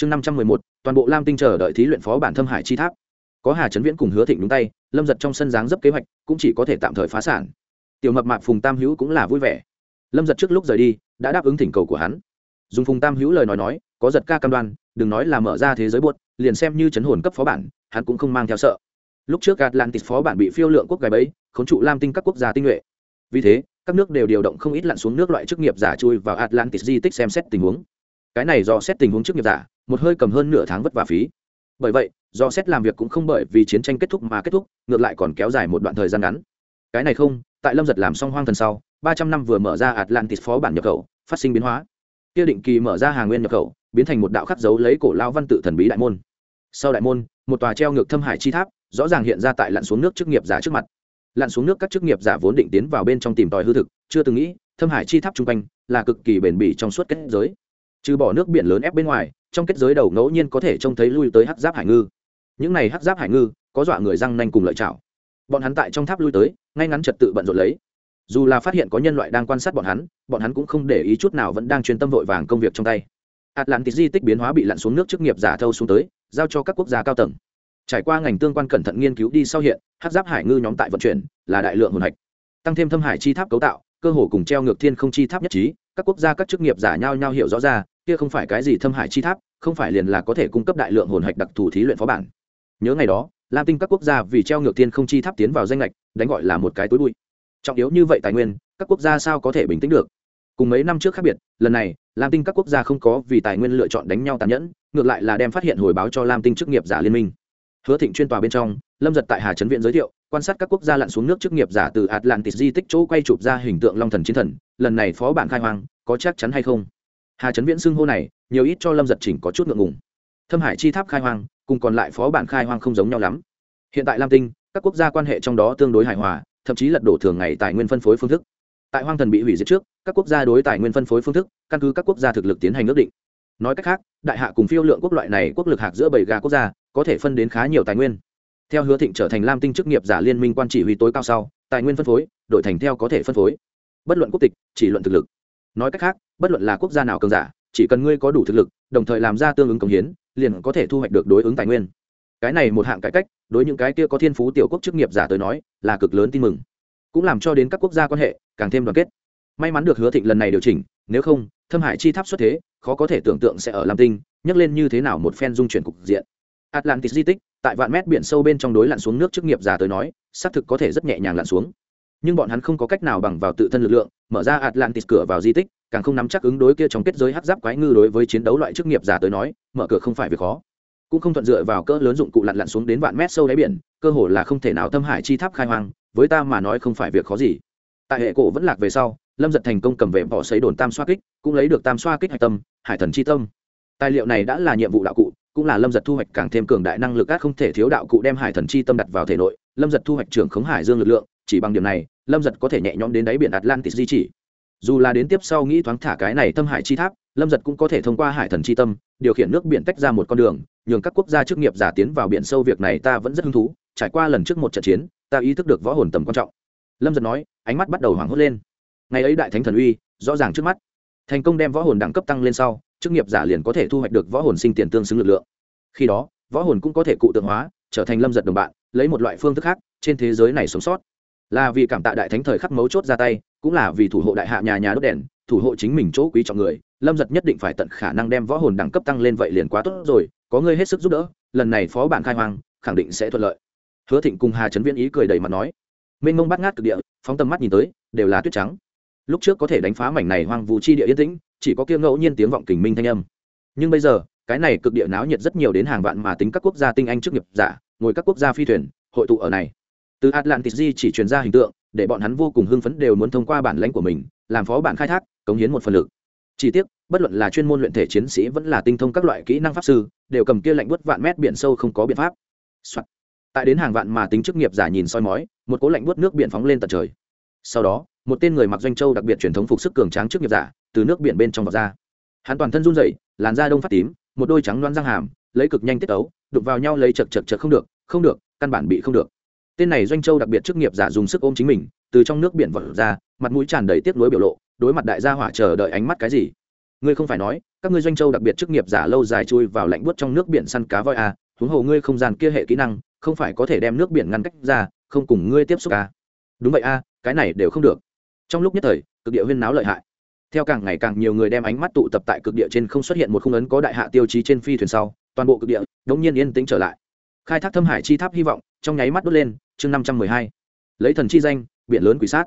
chương năm trăm mười một, toàn bộ lam tinh chờ đợi thí luyện phó bản thâm hải chi tháp. Có hà trấn viễn cùng hứa thịnh đúng tay, lâm giật trong sân dáng dấp kế hoạch cũng chỉ có thể tạm thời phá sản. Tiểu mập mạp phùng tam hữu cũng là vui vẻ. Lâm giật trước lúc rời đi, đã đáp ứng thỉnh cầu của hắn. Dùng phùng tam hữu lời nói nói, có giật ca cam đoan, đừng nói là mở ra thế giới buốt, liền xem như chấn hồn cấp phó bản, hắn cũng không mang theo sợ. Lúc trước atlantis phó bản bị phiêu lượng quốc gài bẫy, khốn trụ lam tinh các quốc gia tinh nhuệ. Vì thế, các nước đều điều động không ít lặn xuống nước loại chức nghiệp giả chui vào atlantis di tích xem xét tình huống. Cái này do xét tình huống chức nghiệp giả một hơi cầm hơn nửa tháng vất vả phí. Bởi vậy, do xét làm việc cũng không bởi vì chiến tranh kết thúc mà kết thúc, ngược lại còn kéo dài một đoạn thời gian ngắn. Cái này không, tại lâm giật làm xong hoang thần sau, ba trăm năm vừa mở ra atlantis phó bản nhập khẩu, phát sinh biến hóa. Kia định kỳ mở ra hàng nguyên nhập khẩu, biến thành một đạo khắc dấu lấy cổ lao văn tự thần bí đại môn. Sau đại môn, một tòa treo ngược thâm hải chi tháp, rõ ràng hiện ra tại lặn xuống nước chức nghiệp giả trước mặt. Lặn xuống nước các chức nghiệp giả vốn định tiến vào bên trong tìm tòi hư thực, chưa từng nghĩ, thâm hải chi tháp chung quanh là cực kỳ bền bỉ trong suốt kết giới. Trừ bỏ nước biển lớn ép bên ngoài trong kết giới đầu ngẫu nhiên có thể trông thấy lui tới hắc giáp hải ngư. Những này hắc giáp hải ngư có dọa người răng nanh cùng lợi chảo bọn hắn tại trong tháp lui tới, ngay ngắn trật tự bận rộn lấy. Dù là phát hiện có nhân loại đang quan sát bọn hắn bọn hắn cũng không để ý chút nào vẫn đang chuyên tâm vội vàng công việc trong tay. Atlantis di tích biến hóa bị lặn xuống nước chức nghiệp giả thâu xuống tới, giao cho các quốc gia cao tầng. Trải qua ngành tương quan cẩn thận nghiên cứu đi sau hiện hát giáp hải ngư nhóm tại vận chuyển, là đại lượng hồn hạch. Tăng thêm thâm hải chi tháp cấu tạo, cơ hồ cùng treo ngược thiên không chi tháp nhất trí, các quốc gia các chức nghiệp giả nhau nhau hiểu rõ ra, kia không phải cái gì thâm hải chi tháp không phải liền là có thể cung cấp đại lượng hồn hạch đặc thù thí luyện phó bản. Nhớ ngày đó, lam tinh các quốc gia vì treo ngược thiên không chi tháp tiến vào danh lệch đánh gọi là một cái túi bụi. Trọng yếu như vậy tài nguyên, các quốc gia sao có thể bình tĩnh được? Cùng mấy năm trước khác biệt, lần này, lam tinh các quốc gia không có vì tài nguyên lựa chọn đánh nhau tàn nhẫn, ngược lại là đem phát hiện hồi báo cho lam tinh chức nghiệp giả liên minh. Hứa thịnh chuyên tòa bên trong, lâm giật tại hà trấn viện giới thiệu, quan sát các quốc gia lặn xuống nước chức nghiệp giả từ atlantis di tích chỗ quay chụp ra hình tượng long thần chiến thần, lần này phó bản khai hoang, có chắc chắn hay không? Hà trấn viễn xưng hô này, nhiều ít cho lâm giật chỉnh có chút ngượng ngùng. Thâm hải chi tháp khai hoang, cùng còn lại phó bản khai hoang không giống nhau lắm. Hiện tại lam tinh, các quốc gia quan hệ trong đó tương đối hài hòa, thậm chí lật đổ thường ngày tài nguyên phân phối phương thức. Tại hoang thần bị hủy diệt trước, các quốc gia đối tài nguyên phân phối phương thức, căn cứ các quốc gia thực lực tiến hành ước định. Nói cách khác, đại hạ cùng phiêu lượng quốc loại này quốc lực hạc giữa bảy gà quốc gia, có thể phân đến khá nhiều tài nguyên. Theo hứa thịnh trở thành lam tinh chức nghiệp giả liên minh quan chỉ huy tối cao sau, tài nguyên phân phối, đổi thành theo có thể phân phối. Bất luận quốc tịch, chỉ luận thực lực nói cách khác, bất luận là quốc gia nào cường giả, chỉ cần ngươi có đủ thực lực, đồng thời làm ra tương ứng công hiến, liền có thể thu hoạch được đối ứng tài nguyên. Cái này một hạng cải cách, đối những cái kia có thiên phú tiểu quốc chức nghiệp giả tới nói, là cực lớn tin mừng. Cũng làm cho đến các quốc gia quan hệ, càng thêm đoàn kết. May mắn được hứa thịnh lần này điều chỉnh, nếu không, thâm hải chi tháp xuất thế, khó có thể tưởng tượng sẽ ở lam tinh, nhắc lên như thế nào một phen dung chuyển cục diện. Atlantis di tích, tại vạn mét biển sâu bên trong đối lặn xuống nước chức nghiệp giả tới nói, xác thực có thể rất nhẹ nhàng lặn xuống nhưng bọn hắn không có cách nào bằng vào tự thân lực lượng, mở ra atlantis cửa vào di tích, càng không nắm chắc ứng đối kia trong kết giới hát giáp quái ngư đối với chiến đấu loại chức nghiệp giả tới nói, mở cửa không phải việc khó. Cũng không thuận dựa vào cỡ lớn dụng cụ lặn lặn xuống đến vạn mét sâu đáy biển, cơ hồ là không thể nào thâm hải chi tháp khai hoang, với ta mà nói không phải việc khó gì. Tại hệ cổ vẫn lạc về sau, lâm giật thành công cầm về bỏ xấy đồn tam xoa kích, cũng lấy được tam xoa kích hạch tâm, hải thần chi tâm. Tài liệu này đã là nhiệm vụ đạo cụ, cũng là lâm giật thu hoạch càng thêm cường đại năng lực các không thể thiếu đạo cụ đem hải thần chi tâm đặt vào thể nội. Lâm giật thu hoạch trưởng khống hải dương lực lượng chỉ bằng điểm này, lâm giật có thể nhẹ nhõm đến đáy biển atlantis di chỉ. Dù là đến tiếp sau nghĩ thoáng thả cái này tâm hải chi tháp, lâm giật cũng có thể thông qua hải thần chi tâm, điều khiển nước biển tách ra một con đường, nhường các quốc gia chức nghiệp giả tiến vào biển sâu việc này ta vẫn rất hứng thú, trải qua lần trước một trận chiến, ta ý thức được võ hồn tầm quan trọng. Lâm giật nói, ánh mắt bắt đầu hoảng hốt lên. Ngày ấy đại thánh thần uy, rõ ràng trước mắt. Thành công đem võ hồn đẳng cấp tăng lên sau, chức nghiệp giả liền có thể thu hoạch được võ hồn sinh tiền tương xứng lực lượng. Khi đó, võ hồn cũng có thể cụ tượng hóa, trở thành lâm giật đồng bạn, lấy một loại phương thức khác, trên thế giới này sống sót là vì cảm tạ đại thánh thời khắc mấu chốt ra tay, cũng là vì thủ hộ đại hạ nhà nhà đốt đèn, thủ hộ chính mình chỗ quý trọng người. Lâm giật nhất định phải tận khả năng đem võ hồn đẳng cấp tăng lên vậy liền quá tốt rồi, có ngươi hết sức giúp đỡ, lần này phó bản khai hoang, khẳng định sẽ thuận lợi. Hứa thịnh cùng hà trấn viễn ý cười đầy mặt nói. Mênh mông bắt ngát cực địa, phóng tầm mắt nhìn tới, đều là tuyết trắng. Lúc trước có thể đánh phá mảnh này hoang vu chi địa yên tĩnh, chỉ có kia ngẫu nhiên tiếng vọng kình minh thanh âm. Nhưng bây giờ, cái này cực địa náo nhiệt rất nhiều đến hàng vạn mà tính các quốc gia tinh anh trước nghiệp giả, ngồi các quốc gia phi thuyền, hội tụ ở này từ atlantis di chỉ truyền ra hình tượng, để bọn hắn vô cùng hưng phấn đều muốn thông qua bản lãnh của mình, làm phó bản khai thác, cống hiến một phần lực. Chỉ tiếc, bất luận là chuyên môn luyện thể chiến sĩ vẫn là tinh thông các loại kỹ năng pháp sư, đều cầm kia lạnh bớt vạn mét biển sâu không có biện pháp、Soạn. tại đến hàng vạn mà tính chức nghiệp giả nhìn soi mói, một cố lạnh bớt nước biển phóng lên tận trời. Sau đó, một tên người mặc doanh châu đặc biệt truyền thống phục sức cường tráng chức nghiệp giả, từ nước biển bên trong vọt ra. Hắn toàn thân run rẩy, làn da đông phát tím, một đôi trắng loan răng hàm, lấy cực nhanh tiết ấu đục vào nhau lấy chật chật chật không được không được, căn bản bị không được tên này doanh châu đặc biệt chức nghiệp giả dùng sức ôm chính mình từ trong nước biển vọt ra mặt mũi tràn đầy tiếc nuối biểu lộ đối mặt đại gia hỏa chờ đợi ánh mắt cái gì? Ngươi không phải nói các ngươi doanh châu đặc biệt chức nghiệp giả lâu dài chui vào lạnh buốt trong nước biển săn cá voi à, huống hồ ngươi không gian kia hệ kỹ năng không phải có thể đem nước biển ngăn cách ra không cùng ngươi tiếp xúc à. đúng vậy a à, cái này đều không được. Trong lúc nhất thời cực địa huyên náo lợi hại. Theo càng ngày càng nhiều người đem ánh mắt tụ tập tại cực địa trên không xuất hiện một khung ấn có đại hạ tiêu chí trên phi thuyền sau toàn bộ cực địa đống nhiên yên tĩnh trở lại. Khai thác thâm hải chi tháp hy vọng trong nháy mắt đốt lên chương năm trăm mười hai, lấy thần chi danh, biển lớn quỷ sát.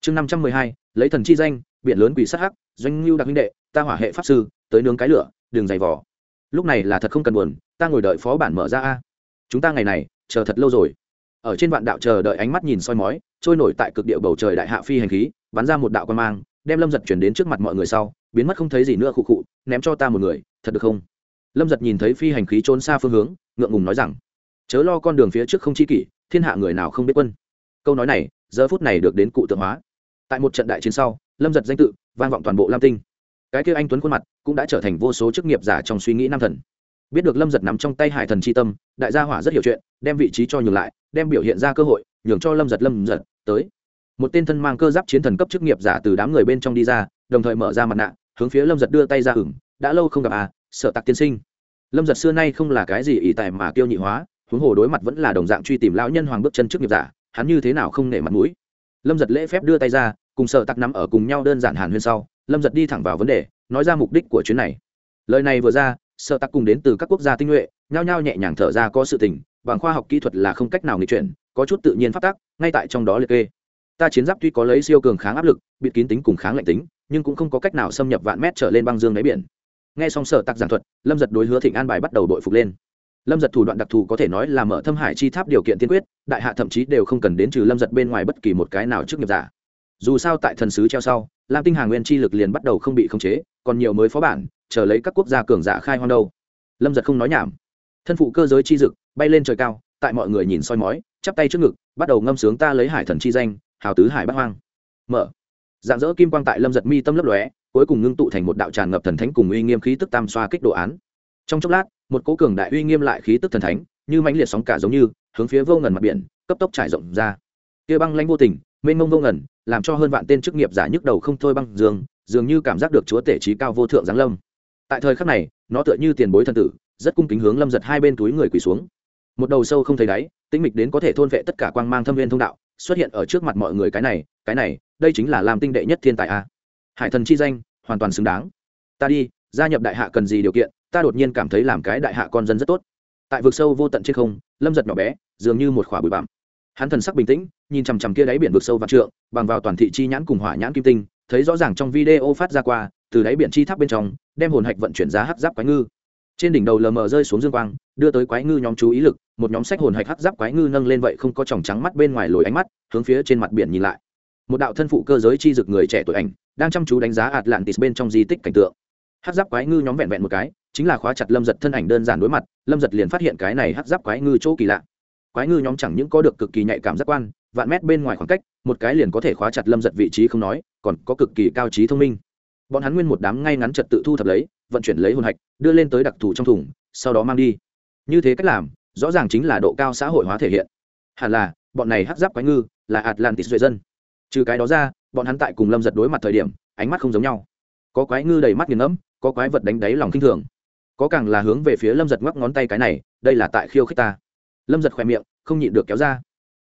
Chương năm trăm mười hai, lấy thần chi danh, biển lớn quỷ sát hắc, doanh lưu đặc huynh đệ, ta hỏa hệ pháp sư, tới nướng cái lửa đường dày vỏ lúc này là thật không cần buồn, ta ngồi đợi phó bản mở ra a. Chúng ta ngày này, chờ thật lâu rồi. Ở trên vạn đạo chờ đợi ánh mắt nhìn soi mói, trôi nổi tại cực địa bầu trời đại hạ phi hành khí, bắn ra một đạo quan mang, đem lâm giật chuyển đến trước mặt mọi người sau, biến mất không thấy gì nữa khụ khụ, ném cho ta một người, thật được không? Lâm giật nhìn thấy phi hành khí trốn xa phương hướng, ngượng ngùng nói rằng, chớ lo con đường phía trước không chi kỷ thiên hạ người nào không biết quân. Câu nói này, giờ phút này được đến cụ tượng hóa. Tại một trận đại chiến sau, lâm giật danh tự, vang vọng toàn bộ lam tinh. Cái kia anh tuấn khuôn mặt cũng đã trở thành vô số chức nghiệp giả trong suy nghĩ nam thần. Biết được lâm giật nắm trong tay hải thần c h i tâm, đại gia hỏa rất hiểu chuyện, đem vị trí cho nhường lại, đem biểu hiện ra cơ hội, nhường cho lâm giật lâm giật, tới. Một tên thân mang cơ giáp chiến thần cấp chức nghiệp giả từ đám người bên trong đi ra, đồng thời mở ra mặt nạ, hướng phía lâm giật đưa tay ra hửng đã lâu không gặp à sợ tặc tiên sinh. Lâm giật xưa nay không là cái gì ỷ tài mà kiêu nhị hóa huống hồ đối mặt vẫn là đồng dạng truy tìm lão nhân hoàng bước chân trước nghiệp giả, hắn như thế nào không nể mặt mũi? Lâm giật lễ phép đưa tay ra, cùng sợ tặc nắm ở cùng nhau đơn giản hàn huyên sau, lâm giật đi thẳng vào vấn đề, nói ra mục đích của chuyến này. Lời này vừa ra sợ tặc cùng đến từ các quốc gia tinh nhuệ, nhao nhao nhẹ nhàng thở ra có sự tình, bằng khoa học kỹ thuật là không cách nào nghịch chuyển, có chút tự nhiên phát tác, ngay tại trong đó liệt kê. Ta chiến giáp tuy có lấy siêu cường kháng áp lực, bịt kín tính cùng kháng lạnh tính, nhưng cũng không có cách nào xâm nhập vạn mét trở lên băng dương đáy biển. Nghe xong sở tặc giảng thuật, lâm giật đối hứa thịnh an bài bắt đầu đội phục lên lâm giật thủ đoạn đặc thù có thể nói là mở thâm hải chi tháp điều kiện tiên quyết, đại hạ thậm chí đều không cần đến trừ lâm giật bên ngoài bất kỳ một cái nào trước nghiệp giả. Dù sao tại thần sứ treo sau, lam tinh hà nguyên chi lực liền bắt đầu không bị khống chế, còn nhiều mới phó bản, chờ lấy các quốc gia cường giả khai hoang đâu. Lâm giật không nói nhảm. Thân phụ cơ giới chi dực, bay lên trời cao, tại mọi người nhìn soi mói, chắp tay trước ngực, bắt đầu ngâm sướng ta lấy hải thần chi danh, hào tứ hải bắc hoang. Mở. Dạng dỡ kim quang tại lâm giật mi tâm lấp lóe, cuối cùng ngưng tụ thành một đạo tràn ngập thần thánh cùng uy nghiêm khí tức tam xoa kích đồ án. Trong chốc lát một cố cường đại uy nghiêm lại khí tức thần thánh, như mãnh liệt sóng cả giống như, hướng phía vô ngần mặt biển, cấp tốc trải rộng ra. Kia băng lanh vô tình, mênh mông vô ngần, làm cho hơn vạn tên chức nghiệp giả nhức đầu không thôi băng dương, dường như cảm giác được chúa tể trí cao vô thượng giáng lâm. Tại thời khắc này, nó tựa như tiền bối thần tử, rất cung kính hướng lâm giật hai bên túi người quỳ xuống. Một đầu sâu không thấy đáy, tĩnh mịch đến có thể thôn vệ tất cả quang mang thâm viên thông đạo, xuất hiện ở trước mặt mọi người cái này cái này, đây chính là làm tinh đệ nhất thiên tài a. Hải thần chi danh, hoàn toàn xứng đáng. Ta đi, gia nhập đại hạ cần gì điều kiện ta đột nhiên cảm thấy làm cái đại hạ con dân rất tốt. Tại vực sâu vô tận trên không, lâm giật nhỏ bé, dường như một khỏa bụi bặm. Hắn thần sắc bình tĩnh, nhìn chằm chằm kia đáy biển vực sâu và trượng, bằng vào toàn thị chi nhãn cùng hỏa nhãn kim tinh, thấy rõ ràng trong video phát ra qua, từ đáy biển chi tháp bên trong, đem hồn hạch vận chuyển giá hát giáp quái ngư. Trên đỉnh đầu lờ mờ rơi xuống dương quang, đưa tới quái ngư nhóm chú ý lực, một nhóm sách hồn hạch hát giáp quái ngư nâng lên vậy không có tròng trắng mắt bên ngoài lồi ánh mắt, hướng phía trên mặt biển nhìn lại. Một đạo thân phụ cơ giới chi dực người trẻ tuổi ảnh, đang chăm chú đánh giá atlantis bên trong di tích cảnh tượng. Hát giáp quái ngư nhóm vẹn vẹn một cái chính là khóa chặt lâm giật thân ảnh đơn giản đối mặt, lâm giật liền phát hiện cái này hắc giáp quái ngư chỗ kỳ lạ. Quái ngư nhóm chẳng những có được cực kỳ nhạy cảm giác quan, vạn mét bên ngoài khoảng cách, một cái liền có thể khóa chặt lâm giật vị trí không nói, còn có cực kỳ cao trí thông minh. Bọn hắn nguyên một đám ngay ngắn trật tự thu thập lấy, vận chuyển lấy hồn hạch, đưa lên tới đặc thù trong thùng, sau đó mang đi. Như thế cách làm, rõ ràng chính là độ cao xã hội hóa thể hiện. Hẳn là, bọn này hắc giáp quái ngư là atlantis duệ dân. Trừ cái đó ra, bọn hắn tại cùng lâm giật đối mặt thời điểm, ánh mắt không giống nhau. Có quái ngư đầy mắt nghiền ngẫm, có quái vật đánh đáy lòng kinh thường có càng là hướng về phía lâm giật ngoắc ngón tay cái này, đây là tại khiêu khích ta. Lâm giật khỏe miệng, không nhịn được kéo ra.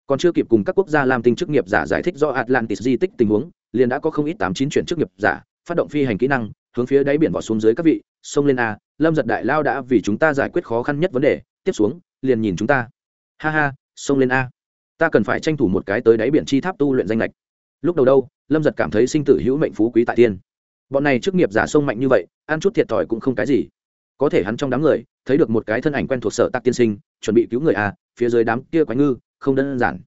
Còn chưa kịp cùng các quốc gia làm tinh chức nghiệp giả giải thích do atlantis di tích tình huống, liền đã có không ít tám chín chuyển chức nghiệp giả, phát động phi hành kỹ năng, hướng phía đáy biển vỏ xuống dưới các vị sông lên a, lâm giật đại lao đã vì chúng ta giải quyết khó khăn nhất vấn đề, tiếp xuống, liền nhìn chúng ta. Ha ha sông lên a. Ta cần phải tranh thủ một cái tới đáy biển chi tháp tu luyện danh lệch. Lúc đầu đâu, lâm giật cảm thấy sinh tử hữu mệnh phú quý tại tiên. Bọn này chức nghiệp giả sông mạnh như vậy, ăn chút thiệt thòi cũng không cái gì có thể hắn trong đám người thấy được một cái thân ảnh quen thuộc sở tạc tiên sinh, chuẩn bị cứu người a phía dưới đám kia quái ngư, không đơn giản.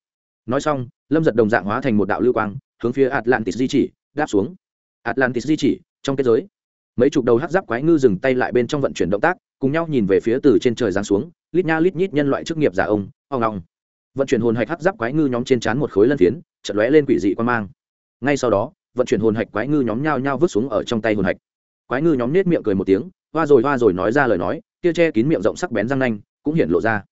Nói xong, lâm giật đồng dạng hóa thành một đạo lưu quang, hướng phía atlantis di chỉ, đáp xuống. Atlantis di chỉ, trong kết giới. Mấy chục đầu hát giáp quái ngư dừng tay lại bên trong vận chuyển động tác, cùng nhau nhìn về phía từ trên trời giáng xuống, lít nha lít nhít nhân loại chức nghiệp giả ông ông ông vận chuyển hồn hạch hát giáp quái ngư nhóm trên trán một khối lân phiến chật lóe lên quỷ dị quan mang. Ngay sau đó, vận chuyển hồn hạch quái ngư nhóm nhao nhao vứt xuống ở trong tay hồn hạch. Quái ngư nhóm nết miệng cười một tiếng hoa rồi hoa rồi nói ra lời nói, kia che kín miệng rộng sắc bén răng nanh, cũng hiện lộ ra.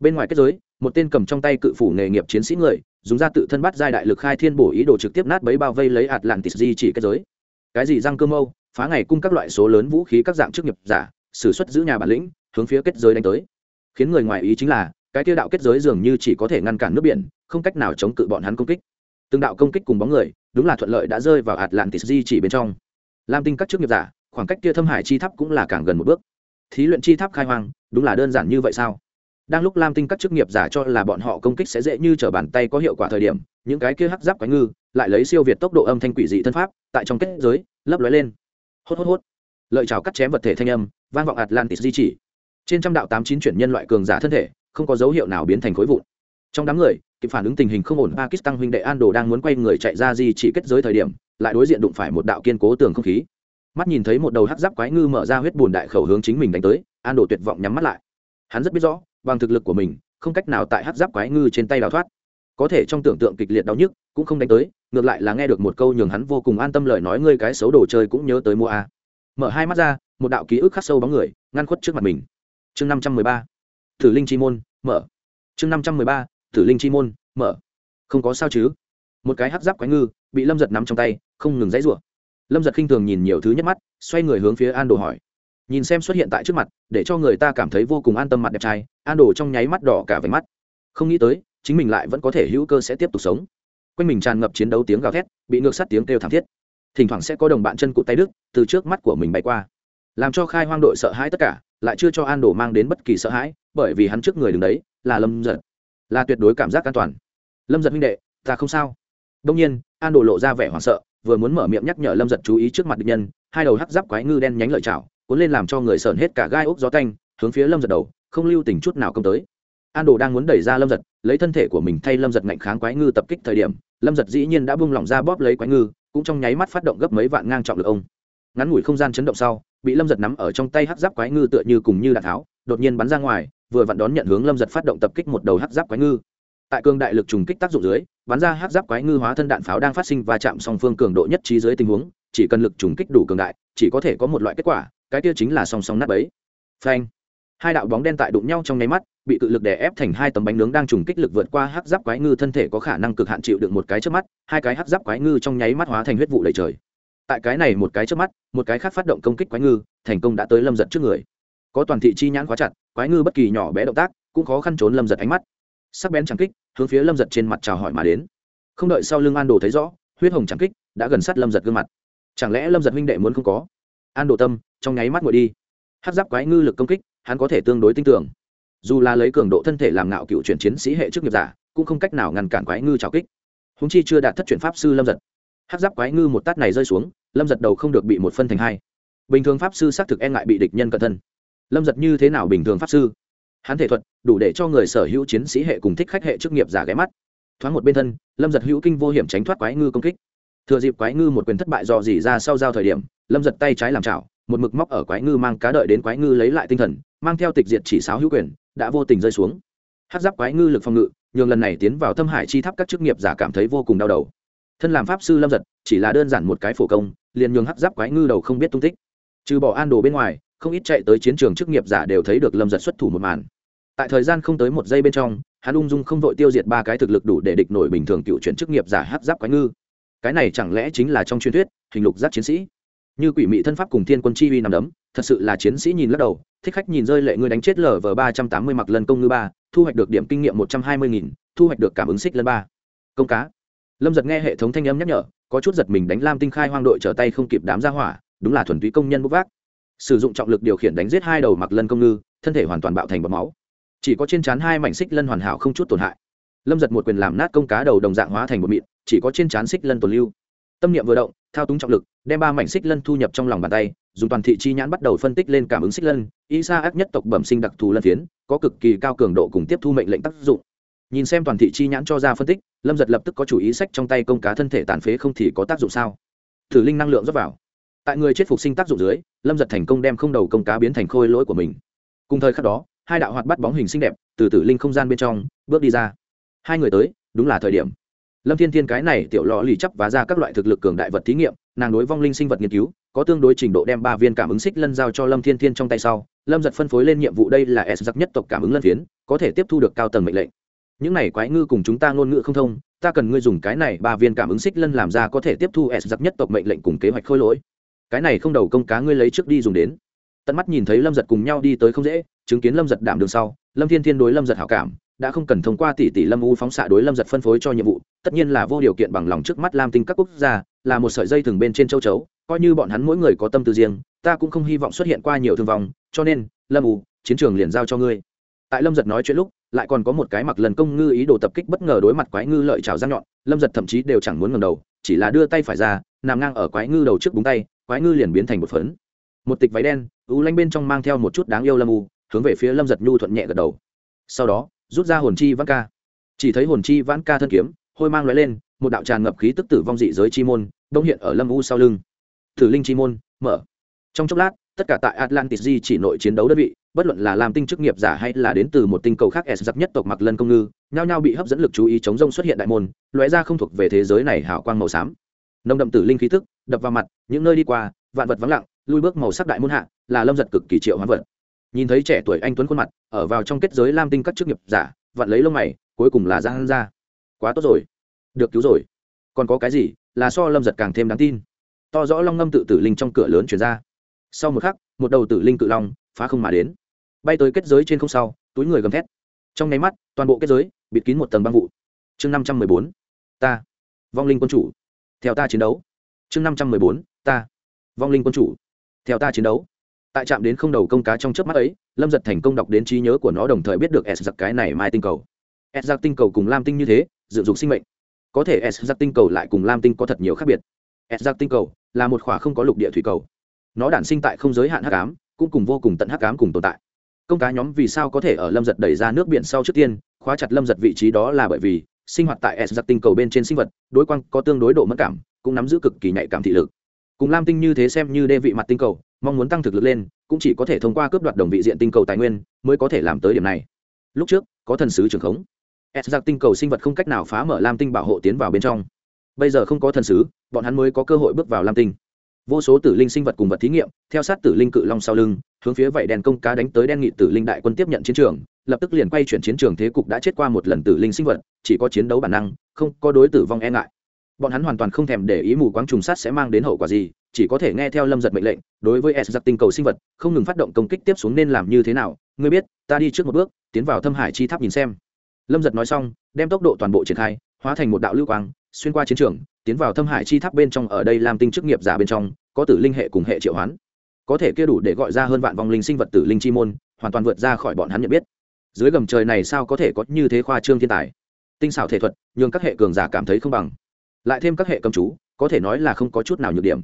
Bên ngoài kết giới, một tên cầm trong tay cự phủ nghề nghiệp chiến sĩ người, dùng ra tự thân bắt giai đại lực khai thiên bổ ý đồ trực tiếp nát bấy bao vây lấy atlantis di chỉ kết giới. Cái gì răng cơ mâu, phá ngày cung các loại số lớn vũ khí các dạng chức nghiệp giả, sử xuất giữ nhà bản lĩnh, hướng phía kết giới đánh tới. Khiến người ngoài ý chính là, cái tiêu đạo kết giới dường như chỉ có thể ngăn cản nước biển, không cách nào chống cự bọn hắn công kích. Từng đạo công kích cùng bóng người, đúng là thuận lợi đã rơi vào atlantis di chỉ bên trong. Lam tinh các chức nghiệp giả khoảng cách kia thâm hải chi tháp cũng là càng gần một bước. Thí luyện chi tháp khai hoang, đúng là đơn giản như vậy sao? Đang lúc lam tinh các chức nghiệp giả cho là bọn họ công kích sẽ dễ như t r ở bàn tay có hiệu quả thời điểm, những cái kia hắc giáp quái ngư lại lấy siêu việt tốc độ âm thanh quỷ dị thân pháp, tại trong kết giới, lấp lóe lên. Hốt hốt hốt. Lợi chào cắt chém vật thể thanh âm, vang vọng atlantis di chỉ. Trên trăm đạo tám chín chuyển nhân loại cường giả thân thể, không có dấu hiệu nào biến thành khối vụn. Trong đám người, kịp phản ứng tình hình không ổn, pakistan huynh đệ an đồ đang muốn quay người chạy ra di chỉ kết giới thời điểm, lại đối diện đụng phải một đạo kiên cố tường không khí mắt nhìn thấy một đầu hắc giáp quái ngư mở ra huyết bùn đại khẩu hướng chính mình đánh tới, an đồ tuyệt vọng nhắm mắt lại. Hắn rất biết rõ, bằng thực lực của mình, không cách nào tại hắc giáp quái ngư trên tay đào thoát. Có thể trong tưởng tượng kịch liệt đau nhức, cũng không đánh tới, ngược lại là nghe được một câu nhường hắn vô cùng an tâm lời nói ngươi cái xấu đồ chơi cũng nhớ tới mua a. Mở hai mắt ra, một đạo ký ức khắc sâu bóng người, ngăn khuất trước mặt mình. Chương năm trăm mười ba. Thử linh chi môn, mở. Chương năm trăm mười ba. Thử linh chi môn, mở. Không có sao chứ? Một cái hắc giáp quái ngư, bị lâm giật nắm trong tay, không ngừng dãy rủa lâm giật khinh thường nhìn nhiều thứ nhất mắt, xoay người hướng phía an đồ hỏi. Nhìn xem xuất hiện tại trước mặt, để cho người ta cảm thấy vô cùng an tâm mặt đẹp trai, an đồ trong nháy mắt đỏ cả về mắt. Không nghĩ tới, chính mình lại vẫn có thể hữu cơ sẽ tiếp tục sống. Quanh mình tràn ngập chiến đấu tiếng gào thét, bị ngược sát tiếng kêu thảm thiết. Thỉnh thoảng sẽ có đồng bạn chân cụt tay đức từ trước mắt của mình bay qua. Làm cho khai hoang đội sợ hãi tất cả, lại chưa cho an đồ mang đến bất kỳ sợ hãi, bởi vì hắn trước người đứng đấy, là lâm giật. Là tuyệt đối cảm giác an toàn. Lâm giật huynh đệ, ta không sao. Đông nhiên, an đồ lộ ra vẻ hoảng sợ vừa muốn mở miệng nhắc nhở lâm giật chú ý trước mặt địch nhân, hai đầu hắc giáp quái ngư đen nhánh lợi chảo, cuốn lên làm cho người sờn hết cả gai ốc gió canh hướng phía lâm giật đầu, không lưu tình chút nào công tới. An đồ đang muốn đẩy ra lâm giật, lấy thân thể của mình thay lâm giật ngạnh kháng quái ngư tập kích thời điểm, lâm giật dĩ nhiên đã bung lỏng ra bóp lấy quái ngư, cũng trong nháy mắt phát động gấp mấy vạn ngang trọng lực ông. Ngắn ngủi không gian chấn động sau, bị lâm giật nắm ở trong tay hắc giáp quái ngư tựa như cùng như đạn tháo, đột nhiên bắn ra ngoài, vừa vặn đón nhận hướng lâm giật phát động tập kích một đầu hắc giáp quái ngư tại cường đại lực trùng kích tác dụng dưới, bắn ra hắc giáp quái ngư hóa thân đạn pháo đang phát sinh và chạm song phương cường độ nhất trí dưới tình huống, chỉ cần lực trùng kích đủ cường đại, chỉ có thể có một loại kết quả, cái kia chính là song song nát bấy. Phanh. Hai đạo bóng đen tại đụng nhau trong nháy mắt, bị cự lực đè ép thành hai tấm bánh nướng đang trùng kích lực vượt qua hắc giáp quái ngư thân thể có khả năng cực hạn chịu được một cái trước mắt, hai cái hắc giáp quái ngư trong nháy mắt hóa thành huyết vụ đầy trời. Tại cái này một cái trước mắt, một cái khác phát động công kích quái ngư, thành công đã tới lâm giật trước người. Có toàn thị chi nhãn khóa chặt, quái ngư bất kỳ nhỏ bé động tác cũng khó khăn trốn lâm giật ánh mắt sắc bén chẳng kích, hướng phía lâm giật trên mặt chào hỏi mà đến. Không đợi sau lưng an đồ thấy rõ, huyết hồng chẳng kích đã gần sát lâm giật gương mặt. Chẳng lẽ lâm giật huynh đệ muốn không có? An đồ tâm, trong nháy mắt ngồi đi. Hát giáp quái ngư lực công kích, hắn có thể tương đối tin tưởng. Dù là lấy cường độ thân thể làm ngạo cựu chuyển chiến sĩ hệ chức nghiệp giả, cũng không cách nào ngăn cản quái ngư trào kích. Húng chi chưa đạt thất chuyển pháp sư lâm giật. Hát giáp quái ngư một tát này rơi xuống, lâm giật đầu không được bị một phân thành hai. Bình thường pháp sư xác thực e ngại bị địch nhân cẩn thân. Lâm giật như thế nào bình thường pháp sư? Hắn thể thuật, đủ để cho người sở hữu chiến sĩ hệ cùng thích khách hệ chức nghiệp giả ghé mắt. Thoáng một bên thân, lâm giật hữu kinh vô hiểm tránh thoát quái ngư công kích. Thừa dịp quái ngư một quyền thất bại dò dỉ ra sau giao thời điểm, lâm giật tay trái làm chảo, một mực móc ở quái ngư mang cá đợi đến quái ngư lấy lại tinh thần, mang theo tịch diệt chỉ sáo hữu quyền, đã vô tình rơi xuống. Hát giáp quái ngư lực phòng ngự, nhường lần này tiến vào thâm hải chi tháp các chức nghiệp giả cảm thấy vô cùng đau đầu. Thân làm pháp sư lâm giật, chỉ là đơn giản một cái phổ công, liền nhường hát giáp quái ngư đầu không biết tung tích. Trừ bỏ an đồ bên ngoài, không ít chạy tới chiến trường chức nghiệp giả đều thấy được lâm giật xuất thủ một màn tại thời gian không tới một giây bên trong, hắn ung dung không vội tiêu diệt ba cái thực lực đủ để địch nổi bình thường cựu chuyển chức nghiệp giả hát giáp quái ngư. Cái này chẳng lẽ chính là trong truyền thuyết, hình lục giáp chiến sĩ? Như quỷ mị thân pháp cùng thiên quân chi uy nằm đấm, thật sự là chiến sĩ nhìn lắc đầu, thích khách nhìn rơi lệ ngươi đánh chết lở vờ ba trăm tám mươi mặc lần công ngư ba, thu hoạch được điểm kinh nghiệm một trăm hai mươi nghìn, thu hoạch được cảm ứng xích lần ba. Công cá. Lâm giật nghe hệ thống thanh âm nhắc nhở, có chút giật mình đánh lam tinh khai hoang đội trở tay không kịp đám ra hỏa, đúng là thuần túy công nhân bốc vác. Sử dụng trọng lực điều khiển đánh giết hai đầu mặc lân công ngư, thân thể hoàn toàn bạo thành bọt máu chỉ có trên trán hai mảnh xích lân hoàn hảo không chút tổn hại. Lâm giật một quyền làm nát công cá đầu đồng dạng hóa thành một mịn, chỉ có trên trán xích lân tồn lưu. Tâm niệm vừa động, thao túng trọng lực, đem ba mảnh xích lân thu nhập trong lòng bàn tay, dùng toàn thị chi nhãn bắt đầu phân tích lên cảm ứng xích lân y sa ác nhất tộc bẩm sinh đặc thù lân phiến, có cực kỳ cao cường độ cùng tiếp thu mệnh lệnh tác dụng. Nhìn xem toàn thị chi nhãn cho ra phân tích, lâm giật lập tức có chủ ý sách trong tay công cá thân thể tàn phế không thì có tác dụng sao? Thử linh năng lượng rót vào. Tại người chết phục sinh tác dụng dưới, lâm giật thành công đem không đầu công cá biến thành khôi lỗi của mình. Cùng thời khắc đó hai đạo hoạt bắt bóng hình xinh đẹp từ tử linh không gian bên trong bước đi ra. Hai người tới, đúng là thời điểm. Lâm thiên thiên cái này tiểu lò lì chấp và ra các loại thực lực cường đại vật thí nghiệm, nàng đối vong linh sinh vật nghiên cứu, có tương đối trình độ đem ba viên cảm ứng xích lân giao cho lâm thiên thiên trong tay sau, lâm giật phân phối lên nhiệm vụ đây là s giặc nhất tộc cảm ứng lân phiến, có thể tiếp thu được cao tầng mệnh lệnh. Những này quái ngư cùng chúng ta ngôn ngữ không thông, ta cần ngươi dùng cái này ba viên cảm ứng xích lân làm ra có thể tiếp thu s giặc nhất tộc mệnh lệnh cùng kế hoạch khôi lỗi. Cái này không đầu công cá ngươi lấy trước đi dùng đến tận mắt nhìn thấy lâm giật cùng nhau đi tới không dễ, chứng kiến lâm giật đảm đường sau, lâm thiên thiên đối lâm giật hảo cảm, đã không cần thông qua tỷ tỷ lâm u phóng xạ đối lâm giật phân phối cho nhiệm vụ, tất nhiên là vô điều kiện bằng lòng trước mắt lam tinh các quốc gia, là một sợi dây thừng bên trên châu chấu, coi như bọn hắn mỗi người có tâm tư riêng, ta cũng không hy vọng xuất hiện qua nhiều thương vong, cho nên, lâm u, chiến trường liền giao cho ngươi. Tại lâm giật nói chuyện lúc, lại còn có một cái mặc lần công ngư ý đồ tập kích bất ngờ đối mặt quái ngư lợi trào răng nhọn, lâm giật thậm chí đều chẳng muốn ngầm đầu, chỉ là đưa tay phải ra, nằm ngang ở quái ngư đầu trước búng tay, quái ngư liền biến thành một phấn một tịch váy đen, u lanh bên trong mang theo một chút đáng yêu lâm u, hướng về phía lâm giật nhu thuận nhẹ gật đầu. Sau đó, rút ra hồn chi vãn ca. Chỉ thấy hồn chi vãn ca thân kiếm, hôi mang l lên, một đạo tràn ngập khí tức tử vong dị giới chi môn, đông hiện ở lâm u sau lưng. Thử linh chi môn, mở. Trong chốc lát, tất cả tại atlantis di chỉ nội chiến đấu đơn vị, bất luận là làm tinh chức nghiệp giả hay là đến từ một tinh cầu khác s giặc nhất tộc mặc lân công ngư, nhao nhao bị hấp dẫn lực chú ý chống rông xuất hiện đại môn, lóe ra không thuộc về thế giới này hào quang màu xám. Nồng đậm tử linh khí tức, đập vào mặt, những nơi đi qua, vạn vật vắng lặng lui bước màu sắc đại môn hạ, là lâm giật cực kỳ triệu hoán vật. Nhìn thấy trẻ tuổi anh tuấn khuôn mặt, ở vào trong kết giới lam tinh các chức nghiệp giả, vặn lấy lông mày, cuối cùng là giang ra. Quá tốt rồi. Được cứu rồi. Còn có cái gì, là so lâm giật càng thêm đáng tin. To rõ long ngâm tự tử linh trong cửa lớn chuyển ra. Sau một khắc, một đầu tử linh cự long phá không mà đến. Bay tới kết giới trên không sau, túi người gầm thét. Trong nháy mắt, toàn bộ kết giới bịt kín một tầng băng vụ. Chương năm trăm mười bốn, ta. Vong linh quân chủ. Theo ta chiến đấu. Chương năm trăm mười bốn, ta. Vong linh quân chủ theo ta chiến đấu. Tại trạm đến không đầu công cá trong chớp mắt ấy, lâm giật thành công đọc đến trí nhớ của nó đồng thời biết được s giặc cái này mai tinh cầu. S giặc tinh cầu cùng lam tinh như thế, dự dụng sinh mệnh. Có thể s giặc tinh cầu lại cùng lam tinh có thật nhiều khác biệt. S giặc tinh cầu là một khỏa không có lục địa thủy cầu. Nó đản sinh tại không giới hạn hắc ám, cũng cùng vô cùng tận hắc ám cùng tồn tại. Công cá nhóm vì sao có thể ở lâm giật đẩy ra nước biển sau trước tiên, khóa chặt lâm giật vị trí đó là bởi vì sinh hoạt tại s giặc tinh cầu bên trên sinh vật, đối quang có tương đối độ mất cảm, cũng nắm giữ cực kỳ nhạy cảm thị lực cùng lam tinh như thế xem như đê vị mặt tinh cầu, mong muốn tăng thực lực lên, cũng chỉ có thể thông qua cướp đoạt đồng vị diện tinh cầu tài nguyên, mới có thể làm tới điểm này. Lúc trước, có thần sứ trường khống. S giặc tinh cầu sinh vật không cách nào phá mở lam tinh bảo hộ tiến vào bên trong. Bây giờ không có thần sứ, bọn hắn mới có cơ hội bước vào lam tinh. Vô số tử linh sinh vật cùng vật thí nghiệm, theo sát tử linh cự long sau lưng, hướng phía vậy đèn công cá đánh tới đen nghị tử linh đại quân tiếp nhận chiến trường, lập tức liền quay chuyển chiến trường thế cục đã chết qua một lần tử linh sinh vật, chỉ có chiến đấu bản năng, không có đối tử vong e ngại bọn hắn hoàn toàn không thèm để ý mù quáng trùng sát sẽ mang đến hậu quả gì, chỉ có thể nghe theo lâm giật mệnh lệnh, đối với s giặc tinh cầu sinh vật, không ngừng phát động công kích tiếp xuống nên làm như thế nào, ngươi biết, ta đi trước một bước, tiến vào thâm hải chi tháp nhìn xem. Lâm giật nói xong, đem tốc độ toàn bộ triển khai, hóa thành một đạo lưu quang, xuyên qua chiến trường, tiến vào thâm hải chi tháp bên trong ở đây làm tinh chức nghiệp giả bên trong, có tử linh hệ cùng hệ triệu hoán. Có thể kia đủ để gọi ra hơn vạn vong linh sinh vật tử linh chi môn, hoàn toàn vượt ra khỏi bọn hắn nhận biết. Dưới gầm trời này sao có thể có như thế khoa trương thiên tài? Tinh xảo thể thuật nhưng các hệ cường giả cảm thấy không bằng lại thêm các hệ cầm chú, có thể nói là không có chút nào nhược điểm.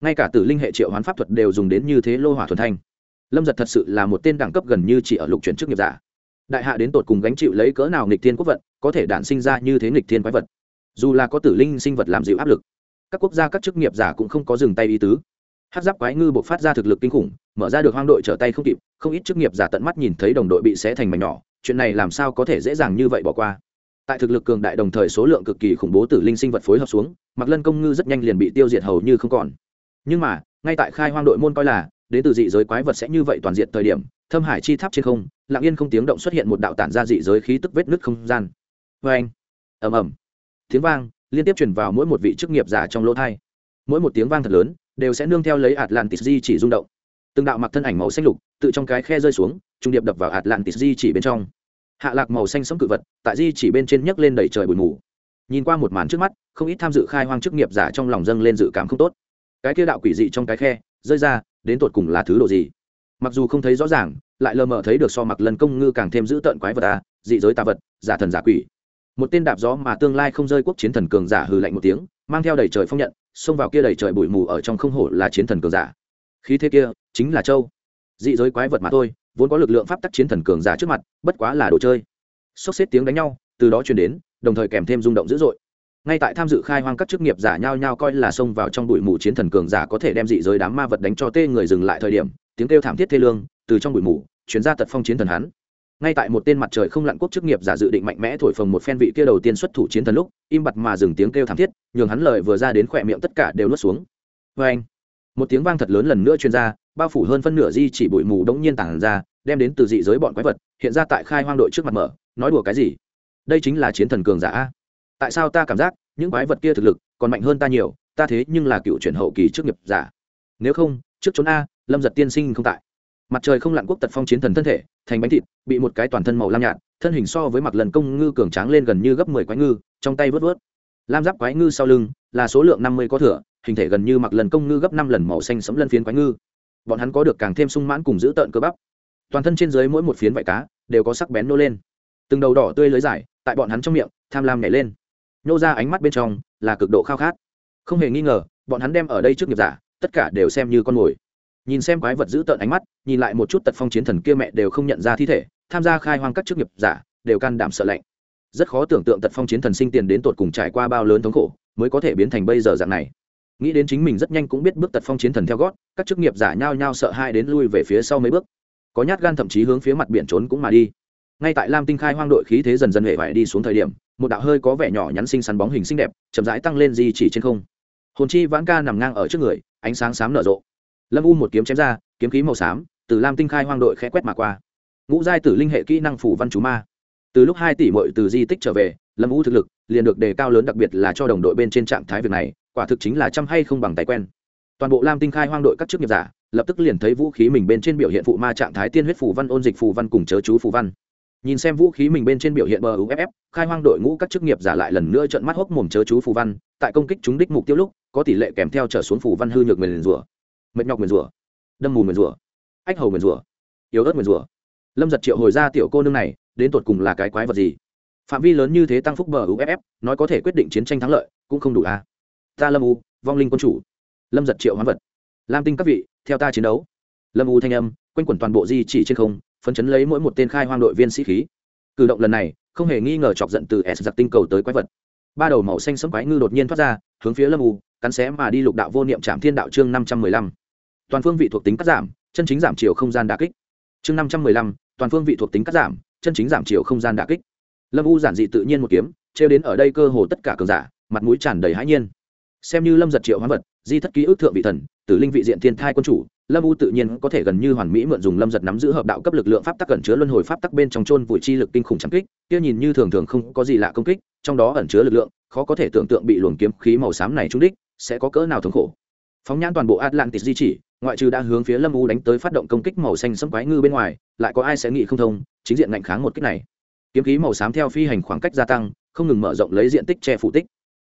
Ngay cả tử linh hệ triệu hoán pháp thuật đều dùng đến như thế lô hỏa thuần thanh. Lâm giật thật sự là một tên đẳng cấp gần như chỉ ở lục chuyển chức nghiệp giả. Đại hạ đến tột cùng gánh chịu lấy cỡ nào nghịch thiên quốc vận, có thể đản sinh ra như thế nghịch thiên quái vật. Dù là có tử linh sinh vật làm dịu áp lực, các quốc gia, các chức nghiệp giả cũng không có dừng tay ý tứ. Hát giáp quái ngư buộc phát ra thực lực kinh khủng, mở ra được hoang đội trở tay không kịp, không ít chức nghiệp giả tận mắt nhìn thấy đồng đội bị xé thành mảnh nhỏ, chuyện này làm sao có thể dễ dàng như vậy bỏ qua tại thực lực cường đại đồng thời số lượng cực kỳ khủng bố tử linh sinh vật phối hợp xuống mặc lân công ngư rất nhanh liền bị tiêu diệt hầu như không còn. Nhưng mà, ngay tại khai hoang đội môn coi là, đến từ dị giới quái vật sẽ như vậy toàn diện thời điểm, thâm hải chi tháp trên không, lặng yên không tiếng động xuất hiện một đạo tản ra dị giới khí tức vết nứt không gian. Vê anh, ầm ầm, tiếng vang liên tiếp truyền vào mỗi một vị chức nghiệp giả trong lỗ thai. Mỗi một tiếng vang thật lớn, đều sẽ nương theo lấy atlantis di chỉ rung động. Từng đạo mặc thân ảnh màu xanh lục, tự trong cái khe rơi xuống, trung điệp đập vào atlantis di chỉ bên trong hạ lạc màu xanh sống cự vật, tại di chỉ bên trên nhấc lên đầy trời bụi mù. Nhìn qua một màn trước mắt, không ít tham dự khai hoang chức nghiệp giả trong lòng dâng lên dự cảm không tốt. Cái kia đạo quỷ dị trong cái khe, rơi ra, đến tột cùng là thứ độ gì? Mặc dù không thấy rõ ràng, lại lờ mờ thấy được so mặc lần công ngư càng thêm giữ tợn quái vật à dị giới tà vật, giả thần giả quỷ. Một tên đạp gió mà tương lai không rơi quốc chiến thần cường giả hừ lạnh một tiếng, mang theo đầy trời phong nhận, xông vào kia đầy trời bụi mù ở trong không hổ là chiến thần cường giả. Khí thế kia, chính là châu. Dị giới quái vật mà thôi vốn có lực lượng pháp tắc chiến thần cường giả trước mặt, bất quá là đồ chơi. Sốc xếp tiếng đánh nhau, từ đó truyền đến, đồng thời kèm thêm rung động dữ dội. Ngay tại tham dự khai hoang các chức nghiệp giả nhao nhao coi là xông vào trong bụi mù chiến thần cường giả có thể đem dị giới đám ma vật đánh cho tê người dừng lại thời điểm, tiếng kêu thảm thiết thê lương, từ trong bụi mù chuyến ra tật phong chiến thần hắn. Ngay tại một tên mặt trời không lặn quốc chức nghiệp giả dự định mạnh mẽ thổi phồng một phen vị kia đầu tiên xuất thủ chiến thần lúc, im bặt mà dừng tiếng kêu thảm thiết, nhường hắn lời vừa ra đến khỏe miệng tất cả đều nuốt xuống. Vê anh một tiếng vang thật lớn lần nữa chuyên ra, bao phủ hơn phân nửa di chỉ bụi mù đống nhiên tản ra, đem đến từ dị giới bọn quái vật, hiện ra tại khai hoang đội trước mặt mở, nói đùa cái gì? Đây chính là chiến thần cường giả. Tại sao ta cảm giác những quái vật kia thực lực còn mạnh hơn ta nhiều, ta thế nhưng là cựu chuyển hậu kỳ trước nghiệp giả. Nếu không, trước trốn a, lâm giật tiên sinh không tại. Mặt trời không lặn quốc tật phong chiến thần thân thể, thành bánh thịt, bị một cái toàn thân màu lam nhạt, thân hình so với mặt lần công ngư cường tráng lên gần như gấp mười quái ngư, trong tay vớt vớt. Lam giáp quái ngư sau lưng là số lượng năm mươi có thừa hình thể gần như mặc lần công ngư gấp năm lần màu xanh sẫm lân phiến quái ngư. Bọn hắn có được càng thêm sung mãn cùng giữ tợn cơ bắp. Toàn thân trên dưới mỗi một phiến vải cá đều có sắc bén nô lên. Từng đầu đỏ tươi lưới dài tại bọn hắn trong miệng, tham lam nhảy lên. Nô ra ánh mắt bên trong là cực độ khao khát. Không hề nghi ngờ, bọn hắn đem ở đây trước nghiệp giả, tất cả đều xem như con mồi. Nhìn xem quái vật giữ tợn ánh mắt, nhìn lại một chút tật phong chiến thần kia mẹ đều không nhận ra thi thể, tham gia khai hoang các chức nghiệp giả đều can đảm sợ lạnh. Rất khó tưởng tượng tật phong chiến thần sinh tiền đến tột cùng trải qua bao lớn thống khổ mới có thể biến thành bây giờ dạng này nghĩ đến chính mình rất nhanh cũng biết bước tật phong chiến thần theo gót, các chức nghiệp giả nhao nhao sợ hai đến lui về phía sau mấy bước. Có nhát gan thậm chí hướng phía mặt biển trốn cũng mà đi. Ngay tại lam tinh khai hoang đội khí thế dần dần hệ vải đi xuống thời điểm, một đạo hơi có vẻ nhỏ nhắn xinh xắn bóng hình xinh đẹp, chậm rãi tăng lên di chỉ trên không. Hồn chi vãn ca nằm ngang ở trước người, ánh sáng xám nở rộ. Lâm u một kiếm chém ra, kiếm khí màu xám, từ lam tinh khai hoang đội khẽ quét mà qua. Ngũ giai tử linh hệ kỹ năng phủ văn chú ma từ lúc hai tỷ mội từ di tích trở về, lâm vũ thực lực liền được đề cao lớn đặc biệt là cho đồng đội bên trên trạng thái việc này, quả thực chính là chăm hay không bằng tài quen. Toàn bộ lam tinh khai hoang đội các chức nghiệp giả lập tức liền thấy vũ khí mình bên trên biểu hiện phụ ma trạng thái tiên huyết phù văn, ôn dịch phù văn cùng chớ chú phù văn. Nhìn xem vũ khí mình bên trên biểu hiện bờ uff khai hoang đội ngũ các chức nghiệp giả lại lần nữa trận mắt hốc mồm chớ chú phù văn, tại công kích chúng đích mục tiêu lúc, có tỷ lệ kèm theo trở xuống phù văn hư nhược nguyền rủa, mệt nhọc nguyền rủa, đâm mù nguyền rủa, ách hầu nguyền rủa, yếu ớt nguyền rủa. Lâm giật triệu hồi ra tiểu cô nương này đến tột cùng là cái quái vật gì? Phạm vi lớn như thế tăng phúc bờ uff nói có thể quyết định chiến tranh thắng lợi, cũng không đủ a à. ta lâm u, vong linh quân chủ. Lâm giật triệu hoán vật. Lam tinh các vị, theo ta chiến đấu. Lâm u thanh âm, quanh quẩn toàn bộ di chỉ trên không, phấn chấn lấy mỗi một tên khai hoang đội viên sĩ khí. Cử động lần này, không hề nghi ngờ chọc giận từ s giặc tinh cầu tới quái vật. Ba đầu màu xanh sẫm quái ngư đột nhiên thoát ra, hướng phía lâm u, cắn xé mà đi lục đạo vô niệm trạm thiên đạo chương năm trăm mười lăm. Toàn phương vị thuộc tính cắt giảm, chân chính giảm chiều không gian đa kích. Chương năm trăm mười lăm, toàn phương vị thuộc tính cắt giảm chân chính giảm chiều không gian đả kích. Lâm u giản dị tự nhiên một kiếm, trêu đến ở đây cơ hồ tất cả cường giả, mặt mũi tràn đầy hãi nhiên. Xem như lâm giật triệu hoán vật, di thất ký ức thượng vị thần, tử linh vị diện thiên thai quân chủ, lâm u tự nhiên có thể gần như hoàn mỹ mượn dùng lâm giật nắm giữ hợp đạo cấp lực lượng pháp tắc cẩn chứa luân hồi pháp tắc bên trong trôn vùi chi lực kinh khủng trắng kích, kia nhìn như thường thường không có gì lạ công kích, trong đó ẩn chứa lực lượng, khó có thể tưởng tượng bị luồng kiếm khí màu xám này trúng đích, sẽ có cỡ nào thống khổ. Phóng nhãn toàn bộ atlantis di chỉ ngoại trừ đã hướng phía lâm u đánh tới phát động công kích màu xanh xâm quái ngư bên ngoài, lại có ai sẽ nghĩ không thông, chính diện ngạnh kháng một kích này. Kiếm khí màu xám theo phi hành khoảng cách gia tăng, không ngừng mở rộng lấy diện tích che phủ tích.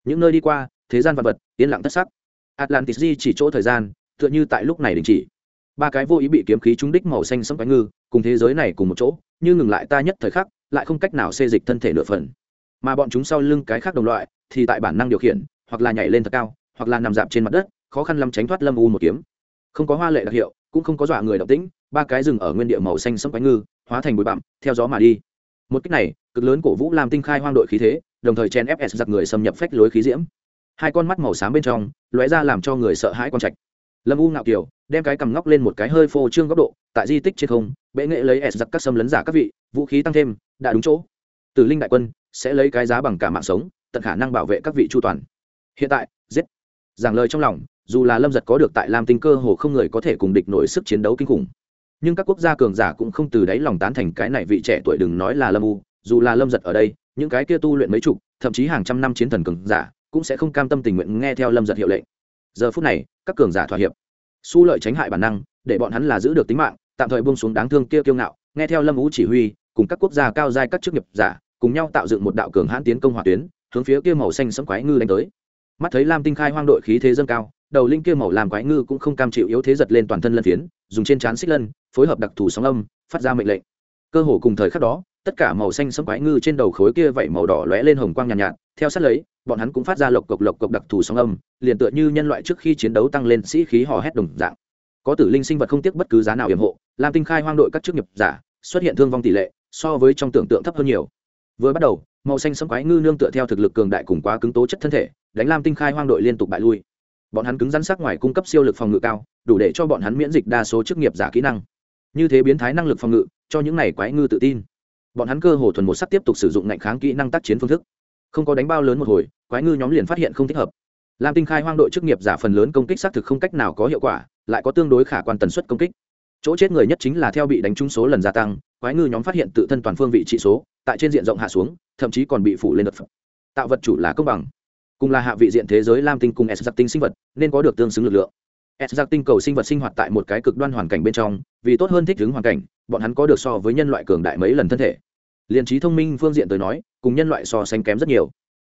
Những nơi đi qua, thế gian vật vật, yên lặng tất sắc. Atlantis di chỉ chỗ thời gian, tựa như tại lúc này đình chỉ. Ba cái vô ý bị kiếm khí trúng đích màu xanh sẫm quái ngư, cùng thế giới này cùng một chỗ, như ngừng lại ta nhất thời khắc, lại không cách nào xê dịch thân thể nửa phần. Mà bọn chúng sau lưng cái khác đồng loại, thì tại bản năng điều khiển, hoặc là nhảy lên thật cao, hoặc là nằm dạp trên mặt đất, khó khăn lắm tránh thoát lâm u một kiếm không có hoa lệ đặc hiệu, cũng không có dọa người động tĩnh, ba cái rừng ở nguyên địa màu xanh sẫm quánh ngư, hóa thành bụi bặm, theo gió mà đi. Một cách này, cực lớn cổ vũ làm tinh khai hoang đội khí thế, đồng thời chen fs giặc người xâm nhập phách lối khí diễm. Hai con mắt màu xám bên trong, lóe ra làm cho người sợ hãi con trạch. Lâm u ngạo kiều, đem cái cầm ngóc lên một cái hơi phô trương góc độ, tại di tích trên không, bệ nghệ lấy s giặc các xâm lấn giả các vị, vũ khí tăng thêm, đã đúng chỗ. Tử linh đại quân, sẽ lấy cái giá bằng cả mạng sống, tận khả năng bảo vệ các vị chu toàn. Hiện tại, giết. Giảng lời trong lòng dù là lâm giật có được tại lam tinh cơ hồ không người có thể cùng địch nổi sức chiến đấu kinh khủng nhưng các quốc gia cường giả cũng không từ đáy lòng tán thành cái này vị trẻ tuổi đừng nói là lâm u dù là lâm giật ở đây những cái kia tu luyện mấy chục thậm chí hàng trăm năm chiến thần cường giả cũng sẽ không cam tâm tình nguyện nghe theo lâm giật hiệu lệnh giờ phút này các cường giả thỏa hiệp su lợi tránh hại bản năng để bọn hắn là giữ được tính mạng tạm thời buông xuống đáng thương kia kiêu ngạo nghe theo lâm U chỉ huy cùng các quốc gia cao giai các chức nghiệp giả cùng nhau tạo dựng một đạo cường hãn tiến công hỏa tuyến hướng phía kia màu xanh sẫm quái ngư đánh tới mắt thấy lam tinh khai hoang đội khí thế dâng cao đầu linh kia màu làm quái ngư cũng không cam chịu yếu thế giật lên toàn thân lân phiến dùng trên trán xích lân phối hợp đặc thù sóng âm phát ra mệnh lệnh. Cơ hồ cùng thời khắc đó tất cả màu xanh sẫm quái ngư trên đầu khối kia vảy màu đỏ lóe lên hồng quang nhàn nhạt, nhạt. Theo sát lấy bọn hắn cũng phát ra lộc cộc lộc cộc đặc thù sóng âm liền tựa như nhân loại trước khi chiến đấu tăng lên sĩ khí hò hét đồng dạng. Có tử linh sinh vật không tiếc bất cứ giá nào yểm hộ lam tinh khai hoang đội các chức nghiệp giả xuất hiện thương vong tỷ lệ so với trong tưởng tượng thấp hơn nhiều. Vừa bắt đầu màu xanh sẫm quái ngư nương tựa theo thực lực cường đại cùng quá cứng tố chất thân thể đánh lam tinh khai hoang đội liên tục bại lui bọn hắn cứng rắn sắc ngoài cung cấp siêu lực phòng ngự cao, đủ để cho bọn hắn miễn dịch đa số chức nghiệp giả kỹ năng. Như thế biến thái năng lực phòng ngự, cho những này quái ngư tự tin. Bọn hắn cơ hồ thuần một sắc tiếp tục sử dụng ngạnh kháng kỹ năng tác chiến phương thức. Không có đánh bao lớn một hồi, quái ngư nhóm liền phát hiện không thích hợp. Lam tinh khai hoang đội chức nghiệp giả phần lớn công kích xác thực không cách nào có hiệu quả, lại có tương đối khả quan tần suất công kích. Chỗ chết người nhất chính là theo bị đánh trúng số lần gia tăng, quái ngư nhóm phát hiện tự thân toàn phương vị trị số, tại trên diện rộng hạ xuống, thậm chí còn bị phủ lên đợt tạo vật chủ là công bằng cùng là hạ vị diện thế giới lam tinh cùng s giặc tinh sinh vật, nên có được tương xứng lực lượng. S giặc tinh cầu sinh vật sinh hoạt tại một cái cực đoan hoàn cảnh bên trong, vì tốt hơn thích ứng hoàn cảnh, bọn hắn có được so với nhân loại cường đại mấy lần thân thể. Liền trí thông minh phương diện tới nói, cùng nhân loại so sánh kém rất nhiều.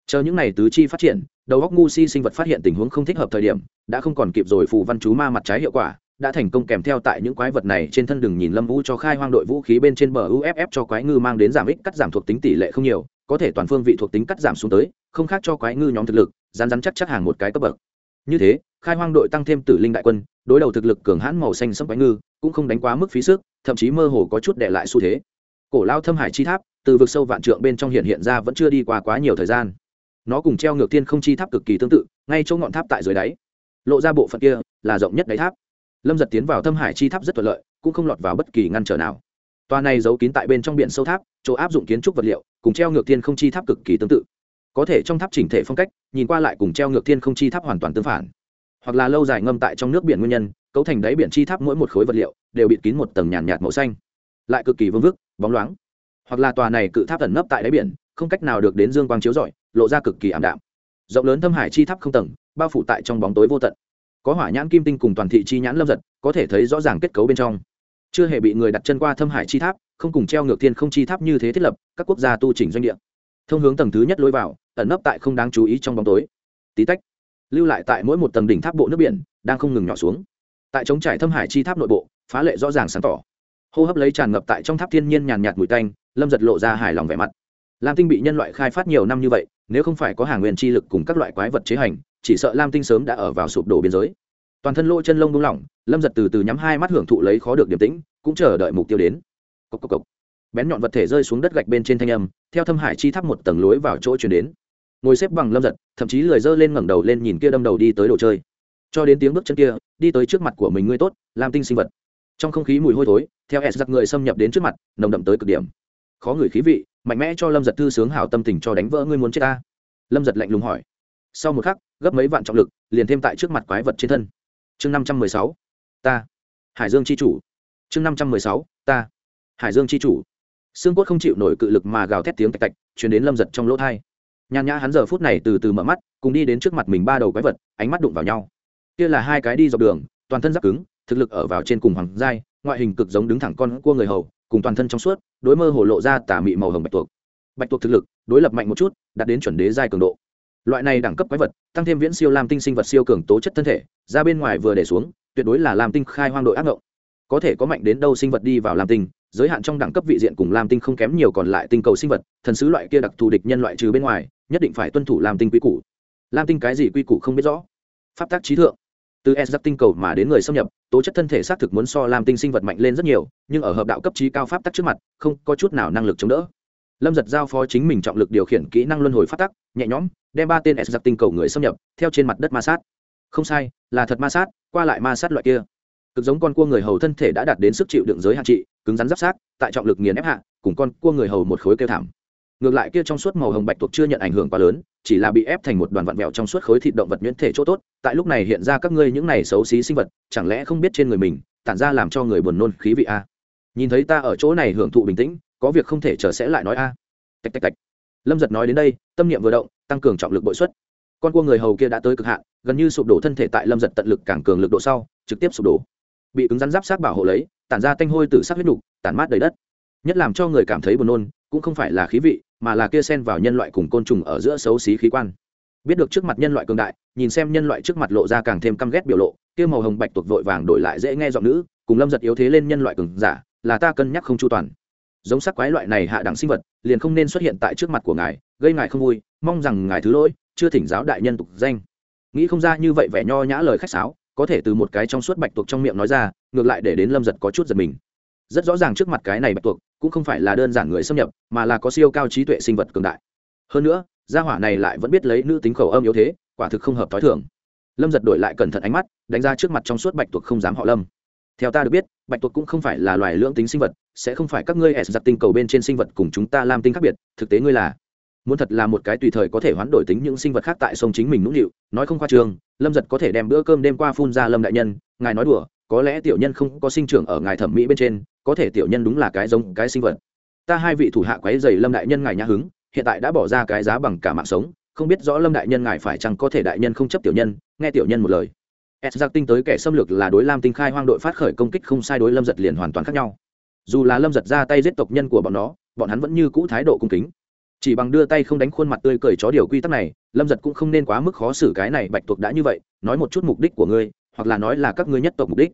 Chờ những n à y tứ chi phát triển, đầu góc ngu si sinh vật phát hiện tình huống không thích hợp thời điểm, đã không còn kịp rồi phù văn chú ma mặt trái hiệu quả, đã thành công kèm theo tại những quái vật này trên thân đường nhìn lâm vũ cho khai hoang đội vũ khí bên trên bờ uff cho quái ngư mang đến giảm ích cắt giảm thuộc tính tỷ lệ không nhiều có thể toàn phương vị thuộc tính cắt giảm xuống tới, không khác cho quái ngư nhóm thực lực rán rán chắc chắc hàng một cái cấp bậc. Như thế, khai hoang đội tăng thêm tử linh đại quân, đối đầu thực lực cường hãn màu xanh sẫm quái ngư, cũng không đánh quá mức phí sức, thậm chí mơ hồ có chút để lại xu thế. Cổ lao thâm hải chi tháp, từ vực sâu vạn trượng bên trong hiện hiện ra vẫn chưa đi qua quá nhiều thời gian. Nó cùng treo ngược thiên không chi tháp cực kỳ tương tự, ngay chỗ ngọn tháp tại dưới đáy. Lộ ra bộ phận kia, là rộng nhất đáy tháp. Lâm giật tiến vào thâm hải chi tháp rất thuận lợi, cũng không lọt vào bất kỳ ngăn trở nào. Toa này giấu kín tại bên trong biển sâu tháp, chỗ áp dụng kiến trúc vật liệu cùng treo ngược thiên không chi tháp cực kỳ tương tự. Có thể trong tháp chỉnh thể phong cách, nhìn qua lại cùng treo ngược thiên không chi tháp hoàn toàn tương phản. Hoặc là lâu dài ngâm tại trong nước biển nguyên nhân, cấu thành đáy biển chi tháp mỗi một khối vật liệu đều bịt kín một tầng nhàn nhạt màu xanh. Lại cực kỳ vương vức, bóng loáng. Hoặc là tòa này cự tháp ẩn nấp tại đáy biển, không cách nào được đến dương quang chiếu rọi, lộ ra cực kỳ ảm đạm. Rộng lớn thâm hải chi tháp không tầng, bao phủ tại trong bóng tối vô tận. Có hỏa nhãn kim tinh cùng toàn thị chi nhãn lâm giật, có thể thấy rõ ràng kết cấu bên trong. Chưa hề bị người đặt chân qua thâm hải chi tháp không cùng treo ngược thiên không chi tháp như thế thiết lập, các quốc gia tu chỉnh doanh địa. Thông hướng tầng thứ nhất lối vào, ẩn nấp tại không đáng chú ý trong bóng tối. Tí tách, lưu lại tại mỗi một tầng đỉnh tháp bộ nước biển, đang không ngừng nhỏ xuống. Tại chống trải thâm hải chi tháp nội bộ, phá lệ rõ ràng sáng tỏ. Hô hấp lấy tràn ngập tại trong tháp thiên nhiên nhàn nhạt mùi tanh, lâm giật lộ ra hài lòng vẻ mặt. Lam tinh bị nhân loại khai phát nhiều năm như vậy, nếu không phải có hàng nguyên chi lực cùng các loại quái vật chế hành, chỉ sợ lam tinh sớm đã ở vào sụp đổ biên giới. Toàn thân lỗ chân lông buông lỏng, lâm giật từ từ nhắm hai mắt hưởng thụ lấy khó được điềm tĩnh, cũng chờ đợi mục tiêu đến cốc cốc cốc. bén nhọn vật thể rơi xuống đất gạch bên trên thanh âm, theo thâm hải chi tháp một tầng lối vào chỗ chuyển đến. Ngồi xếp bằng lâm giật, thậm chí lười dơ lên ngẩng đầu lên nhìn kia đâm đầu đi tới đồ chơi. Cho đến tiếng bước chân kia, đi tới trước mặt của mình ngươi tốt, làm tinh sinh vật. Trong không khí mùi hôi thối, theo s giặc người xâm nhập đến trước mặt, nồng đậm tới cực điểm. Khó ngửi khí vị, mạnh mẽ cho lâm giật thư sướng hảo tâm tình cho đánh vỡ ngươi muốn chết ta. Lâm giật lạnh lùng hỏi. Sau một khắc, gấp mấy vạn trọng lực, liền thêm tại trước mặt quái vật trên thân. Chương năm trăm mười sáu, ta. Hải dương c h i chủ. Chương năm trăm mười sáu, ta hải dương c h i chủ. Xương cốt không chịu nổi cự lực mà gào thét tiếng tạch tạch chuyển đến lâm giật trong lỗ thai. Nhàn nhã hắn giờ phút này từ từ mở mắt, cùng đi đến trước mặt mình ba đầu quái vật, ánh mắt đụng vào nhau. Kia là hai cái đi dọc đường, toàn thân giáp cứng, thực lực ở vào trên cùng hoàng giai, ngoại hình cực giống đứng thẳng con cua người hầu, cùng toàn thân trong suốt, đối mơ hồ lộ ra tà mị màu hồng bạch tuộc. Bạch tuộc thực lực, đối lập mạnh một chút, đạt đến chuẩn đế giai cường độ. Loại này đẳng cấp quái vật, tăng thêm viễn siêu lam tinh sinh vật siêu cường tố chất thân thể, ra bên ngoài vừa để xuống, tuyệt đối là lam tinh khai hoang đội ác ngộng. Có thể có mạnh đến đâu sinh vật đi vào lam tinh giới hạn trong đẳng cấp vị diện cùng lam tinh không kém nhiều còn lại tinh cầu sinh vật, thần sứ loại kia đặc thù địch nhân loại trừ bên ngoài, nhất định phải tuân thủ lam tinh quy củ. Lam tinh cái gì quy củ không biết rõ. Pháp tác trí thượng. Từ s giáp tinh cầu mà đến người xâm nhập, tố chất thân thể xác thực muốn so lam tinh sinh vật mạnh lên rất nhiều, nhưng ở hợp đạo cấp trí cao pháp tắc trước mặt, không có chút nào năng lực chống đỡ. Lâm giật giao phó chính mình trọng lực điều khiển kỹ năng luân hồi phát tắc nhẹ nhõm, đem ba tên s giặc tinh cầu người xâm nhập, theo trên mặt đất ma sát. Không sai, là thật ma sát, qua lại ma sát loại kia cực giống con cua người hầu thân thể đã đạt đến sức chịu đựng giới hạn trị, cứng rắn giáp sát, tại trọng lực nghiền ép hạ, cùng con cua người hầu một khối kêu thảm. Ngược lại kia trong suốt màu hồng bạch thuộc chưa nhận ảnh hưởng quá lớn, chỉ là bị ép thành một đoàn vặn vẹo trong suốt khối thịt động vật nhuyễn thể chỗ tốt, tại lúc này hiện ra các ngươi những này xấu xí sinh vật, chẳng lẽ không biết trên người mình, tản ra làm cho người buồn nôn khí vị a? Nhìn thấy ta ở chỗ này hưởng thụ bình tĩnh, có việc không thể chờ sẽ lại nói a. Tạch tạch tạch. Lâm giật nói đến đây, tâm niệm vừa động, tăng cường trọng lực bội xuất. Con cua người hầu kia đã tới cực hạn, gần như sụp đổ thân thể tại lâm giật tận lực càng cường lực độ sau, trực tiếp sụp đổ bị cứng rắn giáp sát bảo hộ lấy, tản ra tanh hôi từ sắc huyết nục tản mát đầy đất. Nhất làm cho người cảm thấy buồn nôn, cũng không phải là khí vị, mà là kia sen vào nhân loại cùng côn trùng ở giữa xấu xí khí quan. Biết được trước mặt nhân loại cường đại, nhìn xem nhân loại trước mặt lộ ra càng thêm căm ghét biểu lộ, kia màu hồng bạch tuộc vội vàng đổi lại dễ nghe giọng nữ, cùng lâm giật yếu thế lên nhân loại cường giả, là ta cân nhắc không chu toàn. Giống sắc quái loại này hạ đẳng sinh vật, liền không nên xuất hiện tại trước mặt của ngài, gây ngài không vui, mong rằng ngài thứ lỗi, chưa thỉnh giáo đại nhân tục danh. Nghĩ không ra như vậy vẻ nho nhã lời khách sáo có thể từ một cái trong suốt bạch tuộc trong miệng nói ra, ngược lại để đến lâm giật có chút giật mình. Rất rõ ràng trước mặt cái này bạch tuộc cũng không phải là đơn giản người xâm nhập, mà là có siêu cao trí tuệ sinh vật cường đại. Hơn nữa, gia hỏa này lại vẫn biết lấy nữ tính khẩu âm yếu thế, quả thực không hợp t h ó i thường. Lâm giật đổi lại cẩn thận ánh mắt, đánh ra trước mặt trong suốt bạch tuộc không dám họ lâm. Theo ta được biết, bạch tuộc cũng không phải là loài lưỡng tính sinh vật, sẽ không phải các ngươi s giặt tinh cầu bên trên sinh vật cùng chúng ta làm tinh khác biệt, thực tế ngươi là muốn thật là một cái tùy thời có thể hoán đổi tính những sinh vật khác tại sông chính mình nũng nịu, nói không khoa trường, lâm giật có thể đem bữa cơm đêm qua phun ra lâm đại nhân, ngài nói đùa, có lẽ tiểu nhân không có sinh trưởng ở ngài thẩm mỹ bên trên, có thể tiểu nhân đúng là cái giống cái sinh vật. Ta hai vị thủ hạ quấy dày lâm đại nhân ngài nhã hứng, hiện tại đã bỏ ra cái giá bằng cả mạng sống, không biết rõ lâm đại nhân ngài phải chăng có thể đại nhân không chấp tiểu nhân, nghe tiểu nhân một lời. S giặc tinh tới kẻ xâm lược là đối lam tinh khai hoang đội phát khởi công kích không sai đối lâm giật liền hoàn toàn khác nhau. Dù là lâm giật ra tay giết tộc nhân của bọn nó, bọn hắn vẫn như cũ thái độ cung kính chỉ bằng đưa tay không đánh khuôn mặt tươi cười chó điều quy tắc này, lâm giật cũng không nên quá mức khó xử cái này bạch tuộc đã như vậy, nói một chút mục đích của ngươi, hoặc là nói là các ngươi nhất tộc mục đích.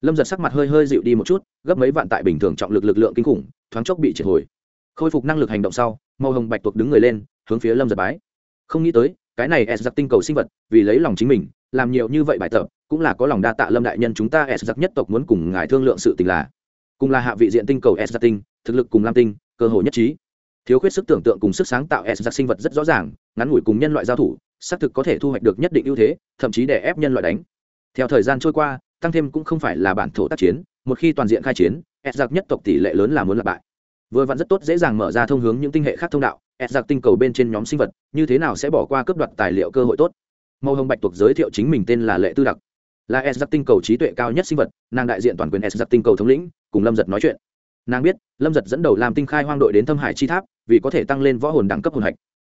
Lâm giật sắc mặt hơi hơi dịu đi một chút, gấp mấy vạn tại bình thường trọng lực lực lượng kinh khủng, thoáng chốc bị triệt hồi. Khôi phục năng lực hành động sau, màu hồng bạch tuộc đứng người lên, hướng phía lâm giật bái. Không nghĩ tới, cái này s giặc tinh cầu sinh vật, vì lấy lòng chính mình, làm nhiều như vậy bài tập, cũng là có lòng đa tạ lâm đại nhân chúng ta s giặc nhất tộc muốn cùng ngài thương lượng sự tình là. Cùng là hạ vị diện tinh cầu s giặc tinh, thực lực cùng lam tinh, cơ hội nhất trí thiếu khuyết sức tưởng tượng cùng sức sáng tạo s giặc sinh vật rất rõ ràng, ngắn ngủi cùng nhân loại giao thủ, xác thực có thể thu hoạch được nhất định ưu thế, thậm chí để ép nhân loại đánh. Theo thời gian trôi qua, tăng thêm cũng không phải là bản thổ tác chiến, một khi toàn diện khai chiến, s giặc nhất tộc tỷ lệ lớn là muốn lặp bại. Vừa vặn rất tốt dễ dàng mở ra thông hướng những tinh hệ khác thông đạo, s giặc tinh cầu bên trên nhóm sinh vật, như thế nào sẽ bỏ qua cướp đoạt tài liệu cơ hội tốt? Màu hồng bạch tuộc giới thiệu chính mình tên là lệ tư đặc. Là s giặc tinh cầu trí tuệ cao nhất sinh vật, nàng đại diện toàn quyền s giặc tinh cầu thống lĩnh, cùng lâm giật nói chuyện nàng biết, lâm giật dẫn đầu làm tinh khai hoang đội đến thâm hải chi tháp, vì có thể tăng lên võ hồn đẳng cấp hồn hạch.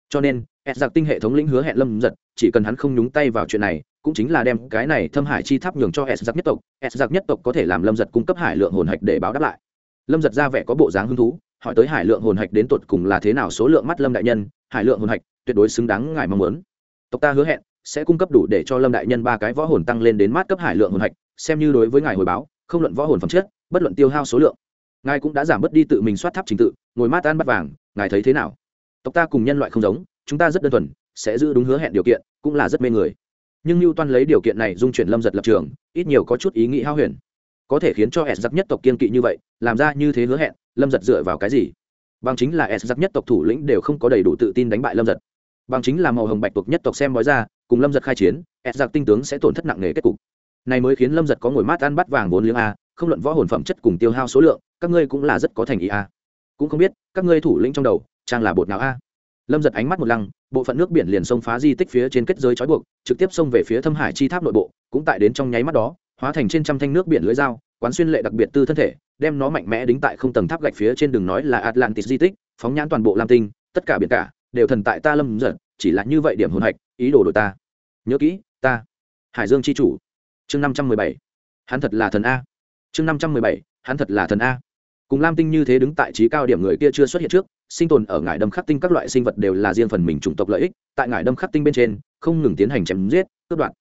Cho nên s giặc tinh hệ thống lĩnh hứa hẹn lâm giật, chỉ cần hắn không nhúng tay vào chuyện này, cũng chính là đem cái này thâm hải chi tháp nhường cho s giặc nhất tộc. S giặc nhất tộc có thể làm lâm giật cung cấp hải lượng hồn hạch để báo đáp lại. Lâm giật ra vẻ có bộ dáng hứng thú, hỏi tới hải lượng hồn hạch đến tột cùng là thế nào số lượng mắt lâm đại nhân, hải lượng hồn hạch, tuyệt đối xứng đáng ngài mong muốn. Tộc ta hứa hẹn, sẽ cung cấp đủ để cho lâm đại nhân ba cái võ hồn tăng lên đến mát cấp hải lượng hồn hạch, xem như đối với ngài hồi báo, không luận võ hồn phẩm chất, bất luận tiêu hao số lượng ngài cũng đã giảm bớt đi tự mình soát tháp trình tự, ngồi mát ăn bắt vàng, ngài thấy thế nào? Tộc ta cùng nhân loại không giống, chúng ta rất đơn thuần, sẽ giữ đúng hứa hẹn điều kiện, cũng là rất mê người. Nhưng lưu toan lấy điều kiện này dung chuyển lâm giật lập trường, ít nhiều có chút ý nghĩ hao huyền. Có thể khiến cho s giặc nhất tộc kiên kỵ như vậy, làm ra như thế hứa hẹn, lâm giật dựa vào cái gì? Bằng chính là s giặc nhất tộc thủ lĩnh đều không có đầy đủ tự tin đánh bại lâm giật. Bằng chính là màu hồng bạch tộc nhất tộc xem bói ra, cùng lâm giật khai chiến, s giặc tinh tướng sẽ tổn thất nặng nề kết cục. Này mới khiến lâm giật có ngồi mát ăn bắt vàng vốn liếng a, không luận võ hồn phẩm chất cùng tiêu hao số lượng các ngươi cũng là rất có thành ý a. Cũng không biết, các ngươi thủ lĩnh trong đầu, trang là bột nào a? Lâm giật ánh mắt một lăng, bộ phận nước biển liền xông phá di tích phía trên kết giới trói buộc, trực tiếp xông về phía thâm hải chi tháp nội bộ, cũng tại đến trong nháy mắt đó, hóa thành trên trăm thanh nước biển lưới dao, quán xuyên lệ đặc biệt tư thân thể, đem nó mạnh mẽ đính tại không tầng tháp gạch phía trên đường nói là atlantis di tích, phóng nhãn toàn bộ lam tinh, tất cả biển cả, đều thần tại ta lâm giật, chỉ là như vậy điểm hồn hạch, ý đồ đội ta. Nhớ kỹ, ta, hải dương c h i chủ. Chương năm trăm mười bảy. Hắn thật là thần a. Chương năm trăm mười bảy, hắn thật là thần a cùng lam tinh như thế đứng tại trí cao điểm người kia chưa xuất hiện trước, sinh tồn ở ngải đâm khắc tinh các loại sinh vật đều là riêng phần mình chủng tộc lợi ích, tại ngải đâm khắc tinh bên trên, không ngừng tiến hành chém giết, cướp đoạt.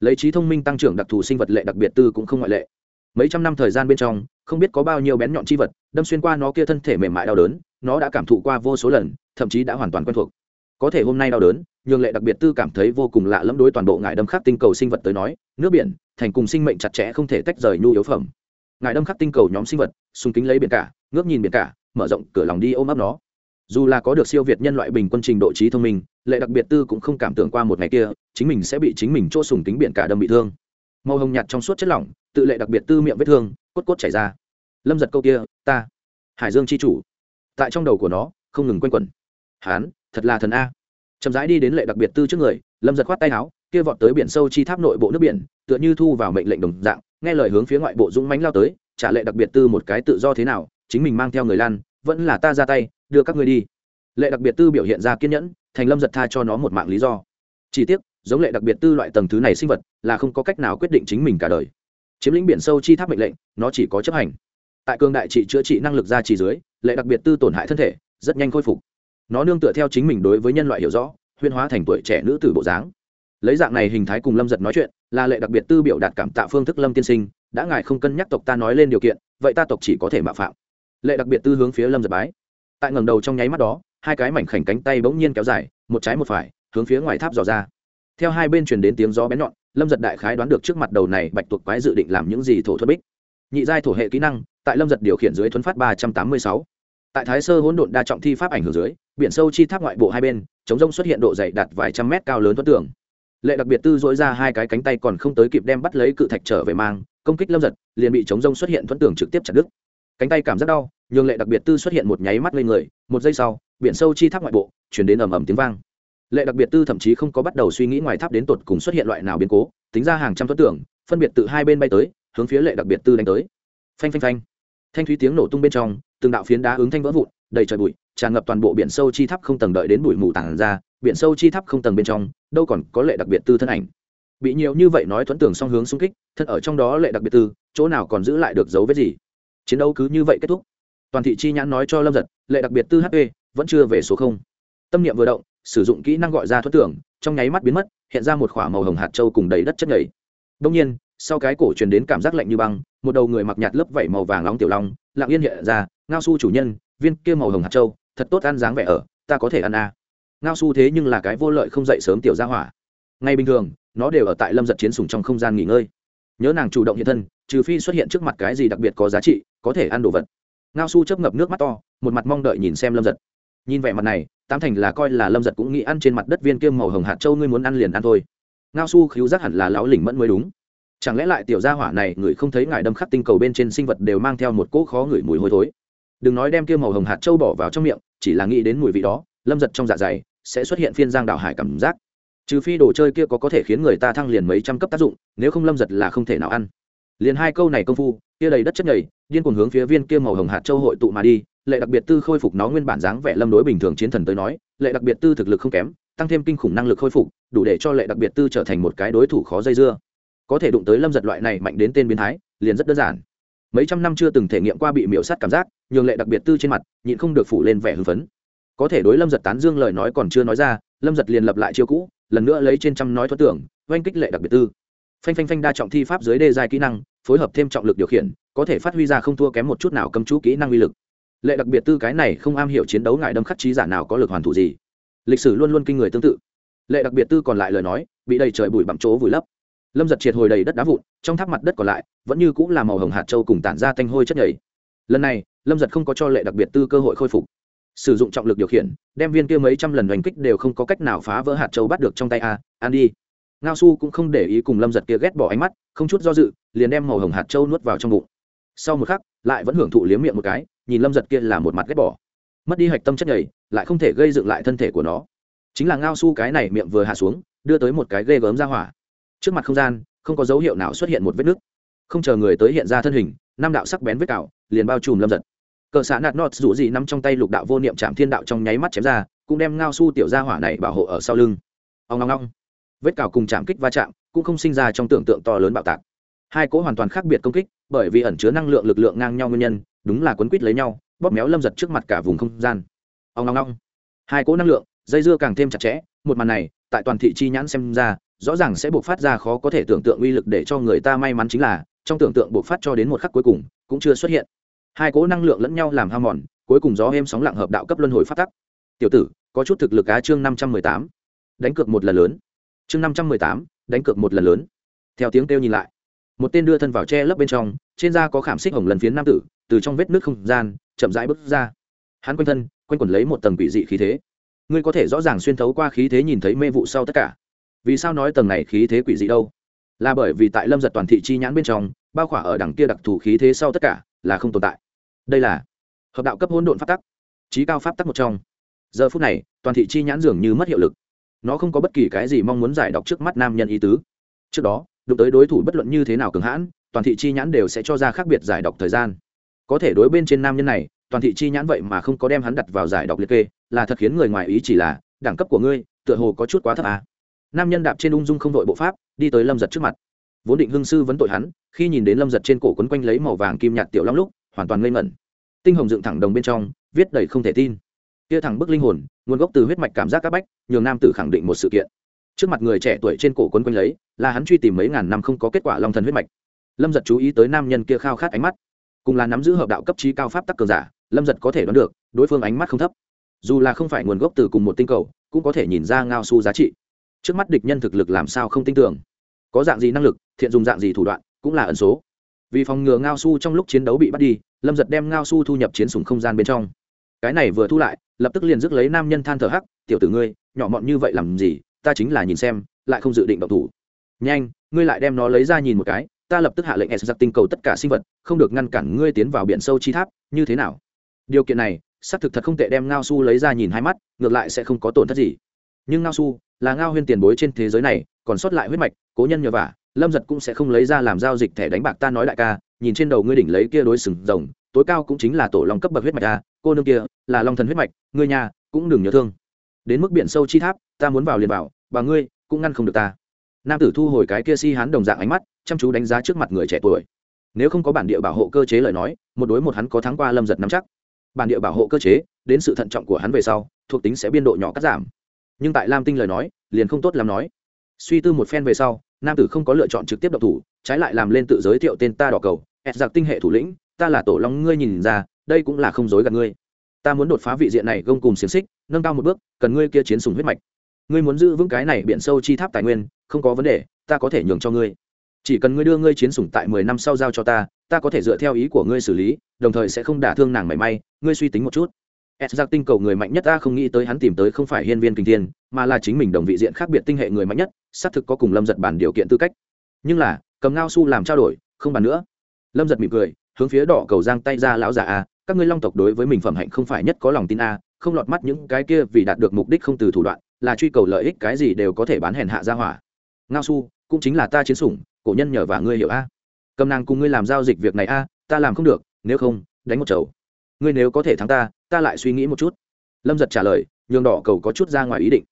Lấy trí thông minh tăng trưởng đặc thù sinh vật lệ đặc biệt tư cũng không ngoại lệ. Mấy trăm năm thời gian bên trong, không biết có bao nhiêu bén nhọn chi vật, đâm xuyên qua nó kia thân thể mềm mại đau đớn, nó đã cảm thụ qua vô số lần, thậm chí đã hoàn toàn quen thuộc. Có thể hôm nay đau đớn, nhường lệ đặc biệt tư cảm thấy vô cùng lạ lẫm đối toàn bộ ngải đâm khắc tinh cầu sinh vật tới nói, nước biển, thành cùng sinh mệnh chặt chẽ không thể tách rời nhu yếu phẩm. Ngài đâm khắc tinh cầu nhóm sinh vật xung kính lấy biển cả, ngước nhìn biển cả, mở rộng cửa lòng đi ôm ấp nó. Dù là có được siêu việt nhân loại bình quân trình độ trí thông minh, lệ đặc biệt tư cũng không cảm tưởng qua một ngày kia, chính mình sẽ bị chính mình chỗ sùng kính biển cả đâm bị thương. Màu hồng nhạt trong suốt chất lỏng, tự lệ đặc biệt tư miệng vết thương, cốt cốt chảy ra. Lâm giật câu kia, ta, hải dương c h i chủ. Tại trong đầu của nó, không ngừng quanh quẩn. Hán, thật là thần a. Chậm rãi đi đến lệ đặc biệt tư trước người, lâm giật khoát tay áo, kia vọt tới biển sâu chi tháp nội bộ nước biển, tựa như thu vào mệnh lệnh đồng dạng nghe lời hướng phía ngoại bộ dũng mánh lao tới, trả lệ đặc biệt tư một cái tự do thế nào, chính mình mang theo người lan, vẫn là ta ra tay, đưa các ngươi đi. Lệ đặc biệt tư biểu hiện ra kiên nhẫn, thành lâm giật tha cho nó một mạng lý do. Chi tiết giống lệ đặc biệt tư loại tầng thứ này sinh vật, là không có cách nào quyết định chính mình cả đời. Chiếm lĩnh biển sâu chi tháp mệnh lệnh, nó chỉ có chấp hành. Tại cương đại trị chữa trị năng lực ra chỉ dưới, lệ đặc biệt tư tổn hại thân thể, rất nhanh khôi phục. Nó nương tựa theo chính mình đối với nhân loại hiểu rõ huyên hóa thành tuổi trẻ nữ tử bộ dáng. Lấy dạng này hình thái cùng lâm giật nói chuyện là lệ đặc biệt tư biểu đạt cảm tạ phương thức lâm tiên sinh, đã ngài không cân nhắc tộc ta nói lên điều kiện, vậy ta tộc chỉ có thể mạo phạm. Lệ đặc biệt tư hướng phía lâm giật bái. Tại ngầm đầu trong nháy mắt đó, hai cái mảnh khảnh cánh tay bỗng nhiên kéo dài, một trái một phải, hướng phía ngoài tháp dò ra. Theo hai bên truyền đến tiếng gió bén nhọn, lâm giật đại khái đoán được trước mặt đầu này bạch tuộc quái dự định làm những gì thổ thuật bích. Nhị giai thổ hệ kỹ năng, tại lâm giật điều khiển dưới thuấn phát ba trăm tám mươi sáu. Tại thái sơ hỗn độn đa trọng thi pháp ảnh hưởng dưới, biển sâu chi tháp ngoại bộ hai bên, chống rông xuất hiện độ dày đạt vài trăm mét cao lớn thuẫn tường lệ đặc biệt tư dỗi ra hai cái cánh tay còn không tới kịp đem bắt lấy cự thạch trở về mang công kích lâm giật liền bị chống rông xuất hiện thuẫn tường trực tiếp chặt đứt. Cánh tay cảm giác đau nhường lệ đặc biệt tư xuất hiện một nháy mắt lên người một giây sau biển sâu chi tháp ngoại bộ chuyển đến ầm ầm tiếng vang. Lệ đặc biệt tư thậm chí không có bắt đầu suy nghĩ ngoài tháp đến tột cùng xuất hiện loại nào biến cố tính ra hàng trăm thuẫn tưởng, phân biệt từ hai bên bay tới hướng phía lệ đặc biệt tư đánh tới. Phanh phanh phanh. Thanh thúy tiếng nổ tung bên trong từng đạo phiến đá ứng thanh vỡ vụn đầy trời bụi tràn ngập toàn bộ biển sâu chi tháp không tầng đợi đến bụi mù tản ra biển sâu chi tháp không tầng bên trong đâu còn có lệ đặc biệt tư thân ảnh. Bị nhiều như vậy nói thuẫn tưởng song hướng xung kích, thân ở trong đó lệ đặc biệt tư, chỗ nào còn giữ lại được dấu vết gì? Chiến đấu cứ như vậy kết thúc. Toàn thị chi nhãn nói cho lâm giật, lệ đặc biệt tư hp vẫn chưa về số không. Tâm niệm vừa động, sử dụng kỹ năng gọi ra thuẫn tưởng trong nháy mắt biến mất, hiện ra một k h ỏ a màu hồng hạt trâu cùng đầy đất chất nhảy đông nhiên, sau cái cổ truyền đến cảm giác lạnh như băng, một đầu người mặc nhạt lớp vẩy màu vàng nóng tiểu long, lặng yên hiện ra, ngao su chủ nhân, viên kia màu hồng hạt châu, thật tốt ăn dáng vẻ ở, ta có thể ăn à ngao su thế nhưng là cái vô lợi không dậy sớm tiểu gia hỏa. Ngay bình thường, nó đều ở tại lâm giật chiến sùng trong không gian nghỉ ngơi. Nhớ nàng chủ động hiện thân, trừ phi xuất hiện trước mặt cái gì đặc biệt có giá trị, có thể ăn đồ vật. Ngao su chấp ngập nước mắt to, một mặt mong đợi nhìn xem lâm giật. Nhìn vẻ mặt này, tám thành là coi là lâm giật cũng nghĩ ăn trên mặt đất viên kiêm màu hồng hạt châu ngươi muốn ăn liền ăn thôi. Ngao su khiếu giác hẳn là láo lỉnh mẫn mới đúng. Chẳng lẽ lại tiểu gia hỏa này, người không thấy ngài đâm khắc tinh cầu bên trên sinh vật đều mang theo một cỗ khó ngửi mùi hôi thối? Đừng nói đem kia màu hồng hạt châu bỏ vào trong miệng, chỉ là nghĩ đến mùi vị đó, lâm giật trong dạ dày sẽ xuất hiện phiên giang đảo hải cảm giác. Trừ phi đồ chơi kia có có thể khiến người ta thăng liền mấy trăm cấp tác dụng, nếu không lâm giật là không thể nào ăn. Liền hai câu này công phu, kia đầy đất chất nhầy, điên cuồng hướng phía viên kia màu hồng hạt châu hội tụ mà đi, lệ đặc biệt tư khôi phục nó nguyên bản dáng vẻ lâm đối bình thường chiến thần tới nói, lệ đặc biệt tư thực lực không kém, tăng thêm kinh khủng năng lực khôi phục, đủ để cho lệ đặc biệt tư trở thành một cái đối thủ khó dây dưa. Có thể đụng tới lâm giật loại này mạnh đến tên biến thái, liền rất đơn giản. Mấy trăm năm chưa từng thể nghiệm qua bị miễu sát cảm giác, nhường lệ đặc biệt tư trên mặt, nhịn không được phủ lên vẻ hưng phấn có thể đối lâm giật tán dương lời nói còn chưa nói ra, lâm giật liền lập lại chiêu cũ, lần nữa lấy trên trăm nói thoát tưởng, oanh kích lệ đặc biệt tư. Phanh phanh phanh đa trọng thi pháp dưới đê dài kỹ năng, phối hợp thêm trọng lực điều khiển, có thể phát huy ra không thua kém một chút nào cầm chú kỹ năng uy lực. Lệ đặc biệt tư cái này không am hiểu chiến đấu ngại đâm khắc trí giả nào có lực hoàn thủ gì. Lịch sử luôn luôn kinh người tương tự. Lệ đặc biệt tư còn lại lời nói, bị đầy trời bụi bặm chỗ vùi lấp. Lâm giật triệt hồi đầy đất đá vụn, trong tháp mặt đất còn lại, vẫn như cũng là màu hồng hạt châu cùng tản ra tanh hôi chất nhảy lần này, lâm giật không có cho lệ đặc biệt tư cơ hội khôi phục sử dụng trọng lực điều khiển, đem viên kia mấy trăm lần oanh kích đều không có cách nào phá vỡ hạt châu bắt được trong tay a, ăn đi. Ngao su cũng không để ý cùng lâm giật kia ghét bỏ ánh mắt, không chút do dự, liền đem màu hồng hạt châu nuốt vào trong bụng. Sau một khắc, lại vẫn hưởng thụ liếm miệng một cái, nhìn lâm giật kia là một mặt ghét bỏ. Mất đi hạch tâm chất nhầy, lại không thể gây dựng lại thân thể của nó. Chính là ngao su cái này miệng vừa hạ xuống, đưa tới một cái ghê gớm ra hỏa. Trước mặt không gian, không có dấu hiệu nào xuất hiện một vết nứt. Không chờ người tới hiện ra thân hình, năm đạo sắc bén vết cạo liền bao trùm lâm giật cờ xã nạt nọt dù gì nắm trong tay lục đạo vô niệm chạm thiên đạo trong nháy mắt chém ra, cũng đem ngao su tiểu gia hỏa này bảo hộ ở sau lưng. Ông long long vết cào cùng chạm kích va chạm cũng không sinh ra trong tưởng tượng to lớn bạo tạc. Hai cỗ hoàn toàn khác biệt công kích, bởi vì ẩn chứa năng lượng lực lượng ngang nhau nguyên nhân, đúng là quấn quýt lấy nhau, bóp méo lâm giật trước mặt cả vùng không gian. Ông long long hai cỗ năng lượng, dây dưa càng thêm chặt chẽ, một màn này, tại toàn thị chi nhãn xem ra, rõ ràng sẽ buộc phát ra khó có thể tưởng tượng uy lực để cho người ta may mắn chính là, trong tưởng tượng buộc phát cho đến một khắc cuối cùng, cũng chưa xuất hiện hai cỗ năng lượng lẫn nhau làm ham mòn, cuối cùng gió êm sóng lặng hợp đạo cấp luân hồi phát tắc. Tiểu tử, có chút thực lực á chương năm trăm mười tám. Đánh cược một lần lớn. Chương năm trăm mười tám, đánh cược một lần lớn. Theo tiếng kêu nhìn lại, một tên đưa thân vào che lấp bên trong, trên da có khảm xích hồng lần phiến nam tử, từ trong vết nước không gian, chậm rãi bước ra. Hắn quanh thân, quanh quẩn lấy một tầng quỷ dị khí thế. Ngươi có thể rõ ràng xuyên thấu qua khí thế nhìn thấy mê vụ sau tất cả. Vì sao nói tầng này khí thế quỷ dị đâu? Là bởi vì tại lâm giật toàn thị chi nhãn bên trong, bao khỏa ở đằng kia đặc thù khí thế sau tất cả là không tồn tại đây là hợp đạo cấp hỗn độn pháp tắc, trí cao pháp tắc một trong. Giờ phút này, toàn thị chi nhãn dường như mất hiệu lực. Nó không có bất kỳ cái gì mong muốn giải đọc trước mắt nam nhân ý tứ. Trước đó, đụng tới đối thủ bất luận như thế nào cường hãn, toàn thị chi nhãn đều sẽ cho ra khác biệt giải đọc thời gian. Có thể đối bên trên nam nhân này, toàn thị chi nhãn vậy mà không có đem hắn đặt vào giải đọc liệt kê, là thật khiến người ngoài ý chỉ là, đẳng cấp của ngươi, tựa hồ có chút quá thấp à. nam nhân đạp trên ung dung không đội bộ pháp, đi tới lâm giật trước mặt. Vốn định hương sư vấn tội hắn, khi nhìn đến lâm giật trên cổ quấn quanh lấy màu vàng kim nhạt tiểu long lúc hoàn toàn ngây ngẩn. Tinh hồng dựng thẳng đồng bên trong, viết đầy không thể tin. Kia thẳng bức linh hồn, nguồn gốc từ huyết mạch cảm giác các bách, nhường nam tử khẳng định một sự kiện. Trước mặt người trẻ tuổi trên cổ quấn quanh lấy, là hắn truy tìm mấy ngàn năm không có kết quả long thần huyết mạch. Lâm giật chú ý tới nam nhân kia khao khát ánh mắt. Cùng là nắm giữ hợp đạo cấp trí cao pháp tắc cường giả, lâm giật có thể đoán được, đối phương ánh mắt không thấp. Dù là không phải nguồn gốc từ cùng một tinh cầu, cũng có thể nhìn ra ngao su giá trị. Trước mắt địch nhân thực lực làm sao không tin tưởng. Có dạng gì năng lực, thiện dùng dạng gì thủ đoạn, cũng là ẩn số vì phòng ngừa ngao su trong lúc chiến đấu bị bắt đi, lâm giật đem ngao su thu nhập chiến sùng không gian bên trong. Cái này vừa thu lại, lập tức liền rước lấy nam nhân than thở hắc, tiểu tử ngươi, nhỏ mọn như vậy làm gì, ta chính là nhìn xem, lại không dự định động thủ. Nhanh, ngươi lại đem nó lấy ra nhìn một cái, ta lập tức hạ lệnh s giặc tinh cầu tất cả sinh vật, không được ngăn cản ngươi tiến vào biển sâu chi tháp, như thế nào? Điều kiện này, xác thực thật không tệ đem ngao su lấy ra nhìn hai mắt, ngược lại sẽ không có tổn thất gì. Nhưng ngao su là ngao huyên tiền bối trên thế giới này, còn sót lại huyết mạch, cố nhân nhờ vả lâm giật cũng sẽ không lấy ra làm giao dịch thẻ đánh bạc ta nói đại ca, nhìn trên đầu ngươi đỉnh lấy kia đối sừng rồng, tối cao cũng chính là tổ long cấp bậc huyết mạch ta cô nương kia là long thần huyết mạch, ngươi nhà cũng đừng nhớ thương. Đến mức biển sâu chi tháp, ta muốn vào liền bảo bà ngươi cũng ngăn không được ta. Nam tử thu hồi cái kia si hán đồng dạng ánh mắt, chăm chú đánh giá trước mặt người trẻ tuổi. Nếu không có bản địa bảo hộ cơ chế lời nói, một đối một hắn có thắng qua lâm giật nắm chắc. Bản địa bảo hộ cơ chế, đến sự thận trọng của hắn về sau, thuộc tính sẽ biên độ nhỏ cắt giảm. Nhưng tại lam tinh lời nói, liền không tốt làm nói. Suy tư một phen về sau nam tử không có lựa chọn trực tiếp độc thủ, trái lại làm lên tự giới thiệu tên ta đỏ cầu ẹt giặc tinh hệ thủ lĩnh, ta là tổ long ngươi nhìn ra, đây cũng là không dối gạt ngươi. Ta muốn đột phá vị diện này gông cùng xiềng xích, nâng cao một bước, cần ngươi kia chiến sùng huyết mạch. Ngươi muốn giữ vững cái này biển sâu chi tháp tài nguyên, không có vấn đề, ta có thể nhường cho ngươi. Chỉ cần ngươi đưa ngươi chiến sủng tại mười năm sau giao cho ta ta có thể dựa theo ý của ngươi xử lý, đồng thời sẽ không đả thương nàng mảy may, ngươi suy tính một chút s giặc tinh cầu người mạnh nhất ta không nghĩ tới hắn tìm tới không phải hiên viên kinh thiên, mà là chính mình đồng vị diện khác biệt tinh hệ người mạnh nhất, xác thực có cùng lâm giật bản điều kiện tư cách. Nhưng là, cầm ngao su làm trao đổi, không bàn nữa. Lâm giật mỉm cười, hướng phía đỏ cầu giang tay ra, lão già a các ngươi long tộc đối với mình phẩm hạnh không phải nhất có lòng tin a không lọt mắt những cái kia vì đạt được mục đích không từ thủ đoạn, là truy cầu lợi ích cái gì đều có thể bán hèn hạ ra hỏa. Ngao su, cũng chính là ta chiến sủng, cổ nhân nhờ và ngươi hiểu a cầm nàng cùng ngươi làm giao dịch việc này a ta làm không được, nếu không, đánh một chầu ngươi nếu có thể thắng ta ta lại suy nghĩ một chút. Lâm giật trả lời, nhường đỏ cầu có chút ra ngoài ý định.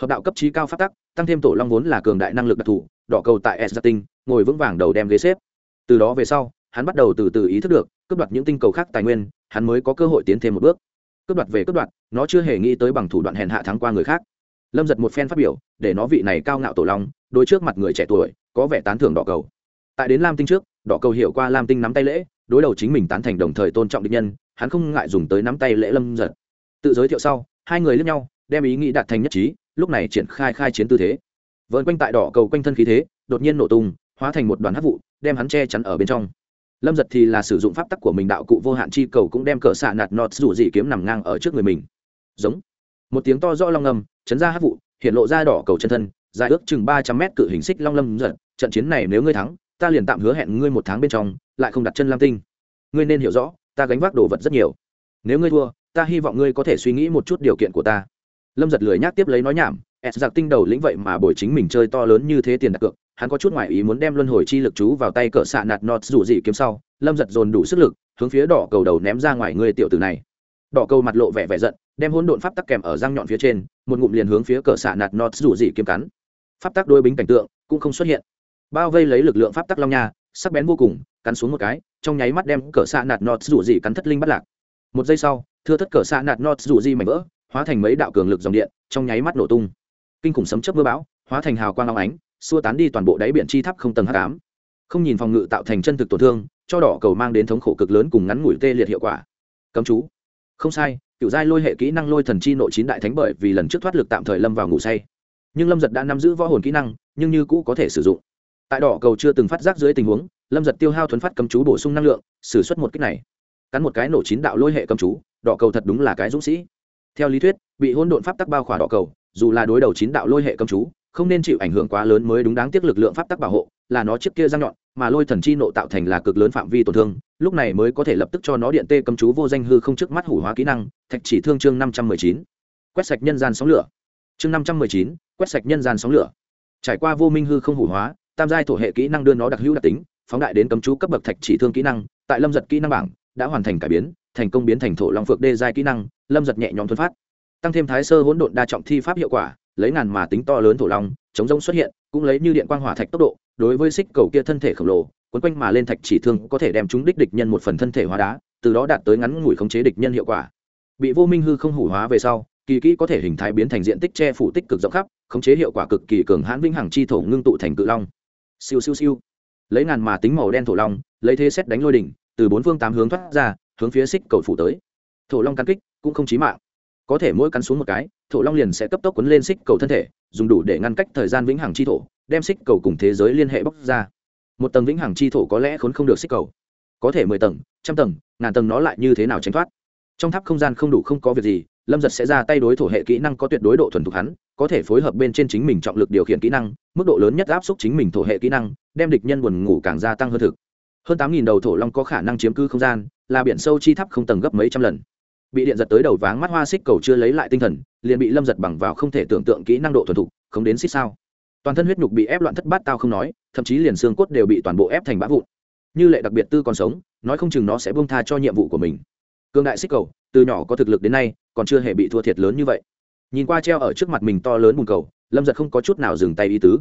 Hợp đạo cấp trí cao phát tắc, tăng thêm tổ long vốn là cường đại năng lực đặc thù, đỏ cầu tại s tinh, ngồi vững vàng đầu đem ghế xếp. Từ đó về sau, hắn bắt đầu từ từ ý thức được, cướp đoạt những tinh cầu khác tài nguyên, hắn mới có cơ hội tiến thêm một bước. Cướp đoạt về cướp đoạt, nó chưa hề nghĩ tới bằng thủ đoạn hèn hạ thắng qua người khác. Lâm giật một phen phát biểu, để nó vị này cao ngạo tổ long đôi trước mặt người trẻ tuổi, có vẻ tán thưởng đỏ cầu. Tại đến lam tinh trước, đỏ cầu hiểu qua lam tinh nắm tay lễ, đối đầu chính mình tán thành đồng thời tôn trọng định nhân hắn không ngại dùng tới nắm tay lễ lâm giật. Tự giới thiệu sau, hai người lẫn nhau, đem ý nghĩ đạt thành nhất trí, lúc này triển khai khai chiến tư thế. Vợn quanh tại đỏ cầu quanh thân khí thế, đột nhiên nổ tung, hóa thành một đoàn hát vụ, đem hắn che chắn ở bên trong. Lâm giật thì là sử dụng pháp tắc của mình đạo cụ vô hạn chi cầu cũng đem cỡ xạ nạt nọt rủ dị kiếm nằm ngang ở trước người mình. Giống. Một tiếng to rõ long ngầm chấn ra hát vụ, hiện lộ ra đỏ cầu chân thân, dài ước chừng ba trăm mét cự hình xích long lâm giật. Trận chiến này nếu ngươi thắng, ta liền tạm hứa hẹn ngươi một tháng bên trong, lại không đặt chân lam tinh. Ngươi nên hiểu rõ ta gánh vác đồ vật rất nhiều. Nếu ngươi thua, ta hy vọng ngươi có thể suy nghĩ một chút điều kiện của ta. Lâm giật lười nhác tiếp lấy nói nhảm s giặc tinh đầu lĩnh vậy mà bồi chính mình chơi to lớn như thế tiền đặt cược, hắn có chút ngoại ý muốn đem luân hồi chi lực chú vào tay cỡ xạ nạt nọt rủ dị kiếm sau. Lâm giật dồn đủ sức lực, hướng phía đỏ cầu đầu ném ra ngoài người tiểu tử này. Đỏ cầu mặt lộ vẻ vẻ giận, đem hỗn độn pháp tắc kèm ở răng nhọn phía trên, một ngụm liền hướng phía cỡ xạ nạt nọt rủ dị kiếm cắn. Pháp tắc đôi bính cảnh tượng cũng không xuất hiện. Bao vây lấy lực lượng pháp tắc long nha, sắc bén vô cùng cắn xuống một cái, trong nháy mắt đem cỡ xạ nạt nọt rủ dị cắn thất linh bắt lạc. Một giây sau, thưa thất cỡ xạ nạt nọt rủ dị mảnh vỡ, hóa thành mấy đạo cường lực dòng điện, trong nháy mắt nổ tung. Kinh khủng sấm chớp mưa bão, hóa thành hào quang long ánh, xua tán đi toàn bộ đáy biển chi tháp không tầng h tám không nhìn phòng ngự tạo thành chân thực tổn thương, cho đỏ cầu mang đến thống khổ cực lớn cùng ngắn ngủi tê liệt hiệu quả. Cấm chú. Không sai, cựu giai lôi hệ kỹ năng lôi thần chi nội chín đại thánh bởi vì lần trước thoát lực tạm thời lâm vào ngủ say. Nhưng lâm giật đã nắm giữ võ hồn kỹ năng, nhưng như cũ có thể sử dụng. Tại đỏ cầu chưa từng phát giác dưới tình huống lâm giật tiêu hao thuấn phát cầm chú bổ sung năng lượng xử suất một cách này. Cắn một cái nổ chín đạo lôi hệ cầm chú, đỏ cầu thật đúng là cái dũng sĩ. Theo lý thuyết, bị hôn độn pháp tắc bao khỏa đỏ cầu, dù là đối đầu chín đạo lôi hệ cầm chú, không nên chịu ảnh hưởng quá lớn mới đúng đáng tiếc lực lượng pháp tắc bảo hộ, là nó trước kia răng nhọn, mà lôi thần chi nộ tạo thành là cực lớn phạm vi tổn thương, lúc này mới có thể lập tức cho nó điện tê cầm chú vô danh hư không trước mắt hủ hóa kỹ năng, thạch chỉ thương chương năm trăm mười chín. Quét sạch nhân gian sóng lửa. Chương năm trăm mười chín, quét sạch nhân gian sóng lửa. Trải qua vô minh hư không hủ hóa, tam giai thổ hệ kỹ năng đưa nó đặc hữu đặc tính phóng đại đến cấm chú cấp bậc thạch chỉ thương kỹ năng, tại lâm giật kỹ năng bảng, đã hoàn thành cải biến, thành công biến thành thổ long phượng đê giai kỹ năng, lâm giật nhẹ nhõm thuần phát. Tăng thêm thái sơ hỗn độn đa trọng thi pháp hiệu quả, lấy ngàn mà tính to lớn thổ long, chống rông xuất hiện, cũng lấy như điện quang hỏa thạch tốc độ, đối với xích cầu kia thân thể khổng lồ quấn quanh mà lên thạch chỉ thương có thể đem chúng đích địch nhân một phần thân thể hóa đá, từ đó đạt tới ngắn ngủi khống chế địch nhân hiệu quả. Bị vô minh hư không hủ hóa về sau, kỳ kỹ có thể hình thái biến thành diện tích che phủ tích cực rộng khắp, khống chế hiệu quả cực kỳ cường hãn vĩnh hằng chi thổ ngưng tụ thành cự long. Siêu siêu siêu lấy ngàn mà tính màu đen thổ long, lấy thế xét đánh lôi đỉnh, từ bốn phương tám hướng thoát ra, hướng phía xích cầu phủ tới. Thổ long căn kích, cũng không chí mạng. Có thể mỗi cắn xuống một cái, thổ long liền sẽ cấp tốc quấn lên xích cầu thân thể, dùng đủ để ngăn cách thời gian vĩnh hằng chi thổ, đem xích cầu cùng thế giới liên hệ bóc ra. Một tầng vĩnh hằng chi thổ có lẽ khốn không được xích cầu. Có thể mười tầng, trăm tầng, ngàn tầng nó lại như thế nào tránh thoát? Trong tháp không gian không đủ không có việc gì lâm giật sẽ ra tay đối thổ hệ kỹ năng có tuyệt đối độ thuần thục hắn, có thể phối hợp bên trên chính mình trọng lực điều khiển kỹ năng, mức độ lớn nhất áp xúc chính mình thổ hệ kỹ năng, đem địch nhân buồn ngủ càng gia tăng hơn thực. Hơn tám nghìn đầu thổ long có khả năng chiếm cư không gian, là biển sâu chi thắp không tầng gấp mấy trăm lần. Bị điện giật tới đầu váng mắt hoa xích cầu chưa lấy lại tinh thần, liền bị lâm giật bằng vào không thể tưởng tượng kỹ năng độ thuần thục, không đến xích sao. Toàn thân huyết nhục bị ép loạn thất bát tao không nói, thậm chí liền xương cốt đều bị toàn bộ ép thành bã vụn. Như lệ đặc biệt tư còn sống, nói không chừng nó sẽ bông tha cho nhiệm vụ của mình cương đại xích cầu, từ nhỏ có thực lực đến nay, còn chưa hề bị thua thiệt lớn như vậy. Nhìn qua treo ở trước mặt mình to lớn bùn cầu, lâm giật không có chút nào dừng tay ý tứ.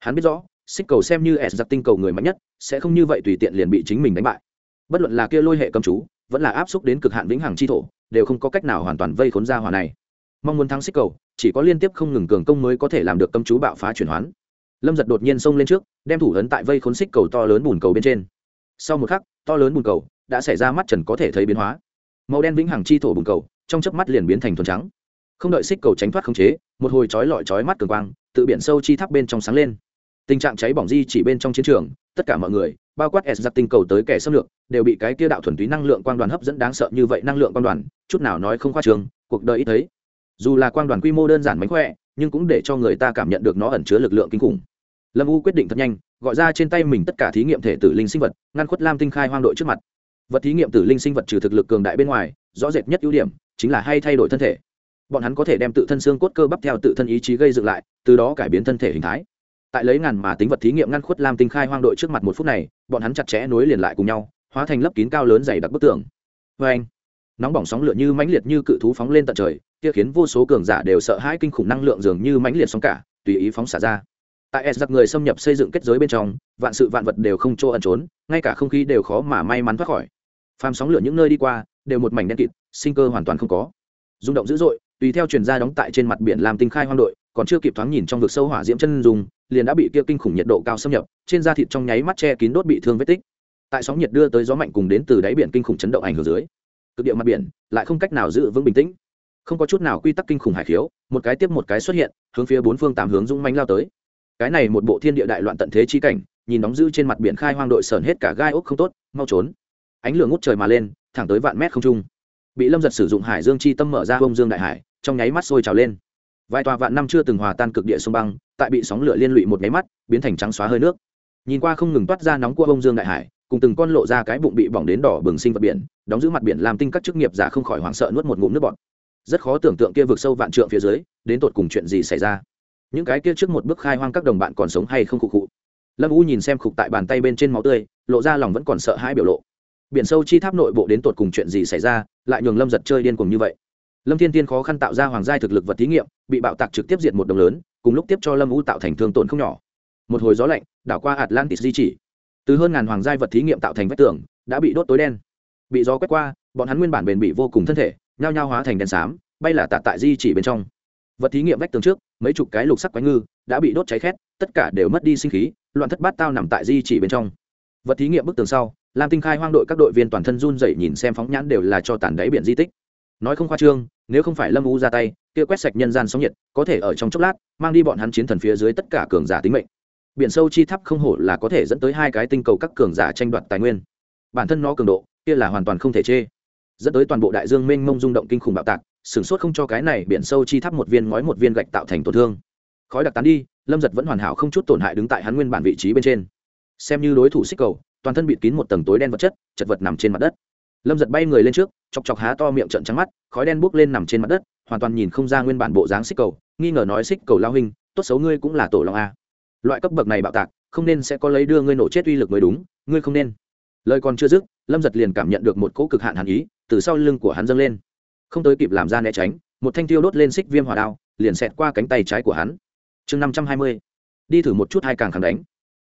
Hắn biết rõ, xích cầu xem như s giặc tinh cầu người mạnh nhất, sẽ không như vậy tùy tiện liền bị chính mình đánh bại. Bất luận là kia lôi hệ cầm chú, vẫn là áp xúc đến cực hạn vĩnh hằng chi thổ, đều không có cách nào hoàn toàn vây khốn ra hòa này. Mong muốn thắng xích cầu, chỉ có liên tiếp không ngừng cường công mới có thể làm được cầm chú bạo phá chuyển hoán. Lâm giật đột nhiên xông lên trước, đem thủ ấn tại vây khốn xích cầu to lớn bùn cầu bên trên. Sau một khắc, to lớn bùn cầu đã xảy ra mắt trần có thể thấy biến hóa màu đen vĩnh hằng chi thổ bùng cầu, trong chớp mắt liền biến thành thuần trắng. Không đợi xích cầu tránh thoát khống chế, một hồi chói lọi chói mắt cường quang tự biển sâu chi tháp bên trong sáng lên. Tình trạng cháy bỏng di chỉ bên trong chiến trường, tất cả mọi người, bao quát s giặc tinh cầu tới kẻ xâm lược, đều bị cái kia đạo thuần túy năng lượng quang đoàn hấp dẫn đáng sợ như vậy năng lượng quang đoàn, chút nào nói không khoa trường, cuộc đời ít thấy. Dù là quang đoàn quy mô đơn giản mánh khỏe, nhưng cũng để cho người ta cảm nhận được nó ẩn chứa lực lượng kinh khủng. Lâm u quyết định thật nhanh, gọi ra trên tay mình tất cả thí nghiệm thể tử linh sinh vật, ngăn khuất lam tinh khai hoang đội trước mặt vật thí nghiệm tử linh sinh vật trừ thực lực cường đại bên ngoài, rõ rệt nhất ưu điểm chính là hay thay đổi thân thể. Bọn hắn có thể đem tự thân xương cốt cơ bắp theo tự thân ý chí gây dựng lại, từ đó cải biến thân thể hình thái. Tại lấy ngàn mà tính vật thí nghiệm ngăn khuất lam tinh khai hoang đội trước mặt một phút này, bọn hắn chặt chẽ nối liền lại cùng nhau, hóa thành lớp kín cao lớn dày đặc bức tường. Vê anh. Nóng bỏng sóng lửa như mãnh liệt như cự thú phóng lên tận trời, kia khiến vô số cường giả đều sợ hãi kinh khủng năng lượng dường như mãnh liệt sóng cả, tùy ý phóng xả ra. Tại s giặc người xâm nhập xây dựng kết giới bên trong, vạn sự vạn vật đều không chỗ ẩn trốn, ngay cả không khí đều khó mà may mắn thoát khỏi phàm sóng lửa những nơi đi qua, đều một mảnh đen kịt, sinh cơ hoàn toàn không có. Rung động dữ dội, tùy theo truyền ra đóng tại trên mặt biển làm tinh khai hoang đội, còn chưa kịp thoáng nhìn trong vực sâu hỏa diễm chân dùng liền đã bị kia kinh khủng nhiệt độ cao xâm nhập, trên da thịt trong nháy mắt che kín đốt bị thương vết tích. Tại sóng nhiệt đưa tới gió mạnh cùng đến từ đáy biển kinh khủng chấn động ảnh hưởng dưới, cực địa mặt biển lại không cách nào giữ vững bình tĩnh. Không có chút nào quy tắc kinh khủng hải khiếu, một cái tiếp một cái xuất hiện, hướng phía bốn phương tám hướng dũng manh lao tới. Cái này một bộ thiên địa đại loạn tận thế chi cảnh, nhìn đóng giữ trên mặt biển khai hoang đội sờn hết cả gai ốc không tốt, mau trốn ánh lửa ngút trời mà lên, thẳng tới vạn mét không trung. Bị lâm giật sử dụng hải dương chi tâm mở ra bông dương đại hải, trong nháy mắt sôi trào lên. Vài tòa vạn năm chưa từng hòa tan cực địa sông băng, tại bị sóng lửa liên lụy một nháy mắt, biến thành trắng xóa hơi nước. Nhìn qua không ngừng toát ra nóng cua bông dương đại hải, cùng từng con lộ ra cái bụng bị bỏng đến đỏ bừng sinh vật biển, đóng giữ mặt biển làm tinh các chức nghiệp giả không khỏi hoảng sợ nuốt một ngụm nước bọt. Rất khó tưởng tượng kia vực sâu vạn trượng phía dưới, đến tột cùng chuyện gì xảy ra. Những cái kia trước một bước khai hoang các đồng bạn còn sống hay không khục khụ. Lâm u nhìn xem khục tại bàn tay bên trên máu tươi, lộ ra lòng vẫn còn sợ hãi biểu lộ biển sâu chi tháp nội bộ đến tột cùng chuyện gì xảy ra, lại nhường lâm giật chơi điên cùng như vậy. Lâm thiên tiên khó khăn tạo ra hoàng giai thực lực vật thí nghiệm, bị bạo tạc trực tiếp diệt một đồng lớn, cùng lúc tiếp cho lâm u tạo thành thương tổn không nhỏ. Một hồi gió lạnh, đảo qua atlantis di chỉ. Từ hơn ngàn hoàng giai vật thí nghiệm tạo thành vách tường, đã bị đốt tối đen. Bị gió quét qua, bọn hắn nguyên bản bền bị vô cùng thân thể, nhao nhao hóa thành đèn xám, bay là tạt tại di chỉ bên trong. Vật thí nghiệm vách tường trước, mấy chục cái lục sắc quái ngư, đã bị đốt cháy khét, tất cả đều mất đi sinh khí, loạn thất bát tao nằm tại di chỉ bên trong. Vật thí nghiệm bức tường sau lam tinh khai hoang đội các đội viên toàn thân run dậy nhìn xem phóng nhãn đều là cho tàn đáy biển di tích. Nói không khoa trương, nếu không phải lâm u ra tay, kia quét sạch nhân gian sóng nhiệt, có thể ở trong chốc lát, mang đi bọn hắn chiến thần phía dưới tất cả cường giả tính mệnh. Biển sâu chi thắp không hổ là có thể dẫn tới hai cái tinh cầu các cường giả tranh đoạt tài nguyên. Bản thân nó cường độ, kia là hoàn toàn không thể chê. Dẫn tới toàn bộ đại dương mênh mông rung động kinh khủng bạo tạc, sửng sốt không cho cái này biển sâu chi thắp một viên ngói một viên gạch tạo thành tổn thương. Khói đặc tán đi, lâm giật vẫn hoàn hảo không chút tổn hại đứng tại hắn nguyên bản vị trí bên trên. Xem như đối thủ xích cầu toàn thân bịt kín một tầng tối đen vật chất, chật vật nằm trên mặt đất. Lâm giật bay người lên trước, chọc chọc há to miệng trận trắng mắt, khói đen buốc lên nằm trên mặt đất, hoàn toàn nhìn không ra nguyên bản bộ dáng xích cầu, nghi ngờ nói xích cầu lao hình tốt xấu ngươi cũng là tổ long a. Loại cấp bậc này bạo tạc, không nên sẽ có lấy đưa ngươi nổ chết uy lực mới đúng, ngươi không nên. Lời còn chưa dứt, lâm giật liền cảm nhận được một cỗ cực hạn hàn ý, từ sau lưng của hắn dâng lên. Không tới kịp làm ra né tránh, một thanh tiêu đốt lên xích viêm hỏa đao, liền xẹt qua cánh tay trái của hắn. Chương năm trăm hai mươi, đi thử một chút hai càng khẳng đánh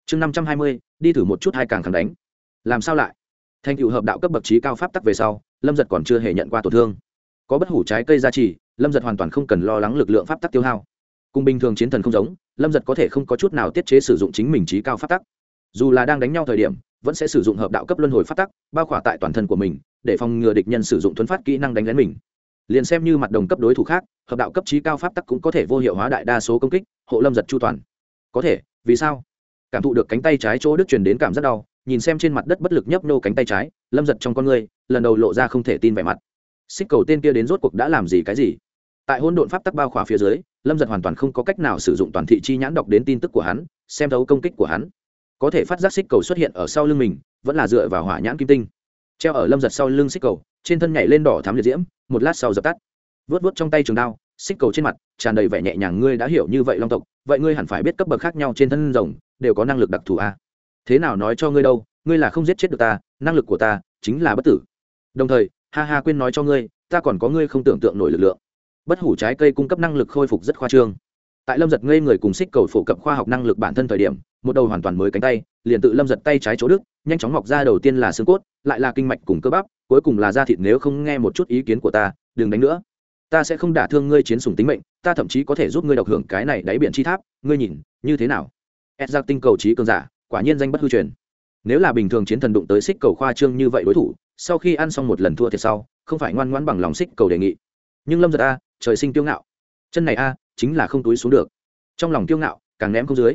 chương năm trăm hai mươi, đi thử một chút hai càng khẳng đánh. Làm sao lại? Thành cựu hợp đạo cấp bậc trí cao pháp tắc về sau, lâm giật còn chưa hề nhận qua tổn thương. Có bất hủ trái cây gia trì, lâm giật hoàn toàn không cần lo lắng lực lượng pháp tắc tiêu hao. Cùng bình thường chiến thần không giống, lâm giật có thể không có chút nào tiết chế sử dụng chính mình trí cao pháp tắc. Dù là đang đánh nhau thời điểm, vẫn sẽ sử dụng hợp đạo cấp luân hồi pháp tắc, bao khỏa tại toàn thân của mình, để phòng ngừa địch nhân sử dụng thuấn phát kỹ năng đánh lén mình. Liền xem như mặt đồng cấp đối thủ khác, hợp đạo cấp trí cao pháp tắc cũng có thể vô hiệu hóa đại đa số công kích, hộ lâm giật chu toàn. Có thể, vì sao? Cảm thụ được cánh tay trái chỗ đứt truyền đến cảm giác đau, nhìn xem trên mặt đất bất lực nhấp nô cánh tay trái, lâm giật trong con người, lần đầu lộ ra không thể tin vẻ mặt. Xích cầu tên kia đến rốt cuộc đã làm gì cái gì? Tại hôn độn pháp tắc bao khỏa phía dưới, lâm giật hoàn toàn không có cách nào sử dụng toàn thị chi nhãn đọc đến tin tức của hắn, xem thấu công kích của hắn. Có thể phát giác xích cầu xuất hiện ở sau lưng mình, vẫn là dựa vào hỏa nhãn kim tinh. Treo ở lâm giật sau lưng xích cầu, trên thân nhảy lên đỏ thám liệt diễm, một lát sau dập tắt. Vớt vớt trong tay trường đao xích cầu trên mặt, tràn đầy vẻ nhẹ nhàng, ngươi đã hiểu như vậy, long tộc, vậy ngươi hẳn phải biết cấp bậc khác nhau trên thân rồng đều có năng lực đặc thù a. Thế nào nói cho ngươi đâu, ngươi là không giết chết được ta, năng lực của ta chính là bất tử. Đồng thời, ha ha, quên nói cho ngươi, ta còn có ngươi không tưởng tượng nổi lực lượng. Bất hủ trái cây cung cấp năng lực khôi phục rất khoa trương. Tại lâm giật ngây người cùng xích cầu phổ cập khoa học năng lực bản thân thời điểm, một đầu hoàn toàn mới cánh tay, liền tự lâm giật tay trái chỗ đức nhanh chóng mọc ra đầu tiên là xương cốt, lại là kinh mạch cùng cơ bắp, cuối cùng là da thịt nếu không nghe một chút ý kiến của ta, đừng đánh nữa ta sẽ không đả thương ngươi chiến sủng tính mệnh, ta thậm chí có thể giúp ngươi độc hưởng cái này đáy biển chi tháp, ngươi nhìn, như thế nào? Ed giặc tinh cầu trí cường giả, quả nhiên danh bất hư truyền. Nếu là bình thường chiến thần đụng tới xích cầu khoa trương như vậy đối thủ, sau khi ăn xong một lần thua thiệt sau, không phải ngoan ngoãn bằng lòng xích cầu đề nghị. Nhưng lâm giật a, trời sinh tiêu ngạo. Chân này a, chính là không túi xuống được. Trong lòng tiêu ngạo, càng ném không dưới.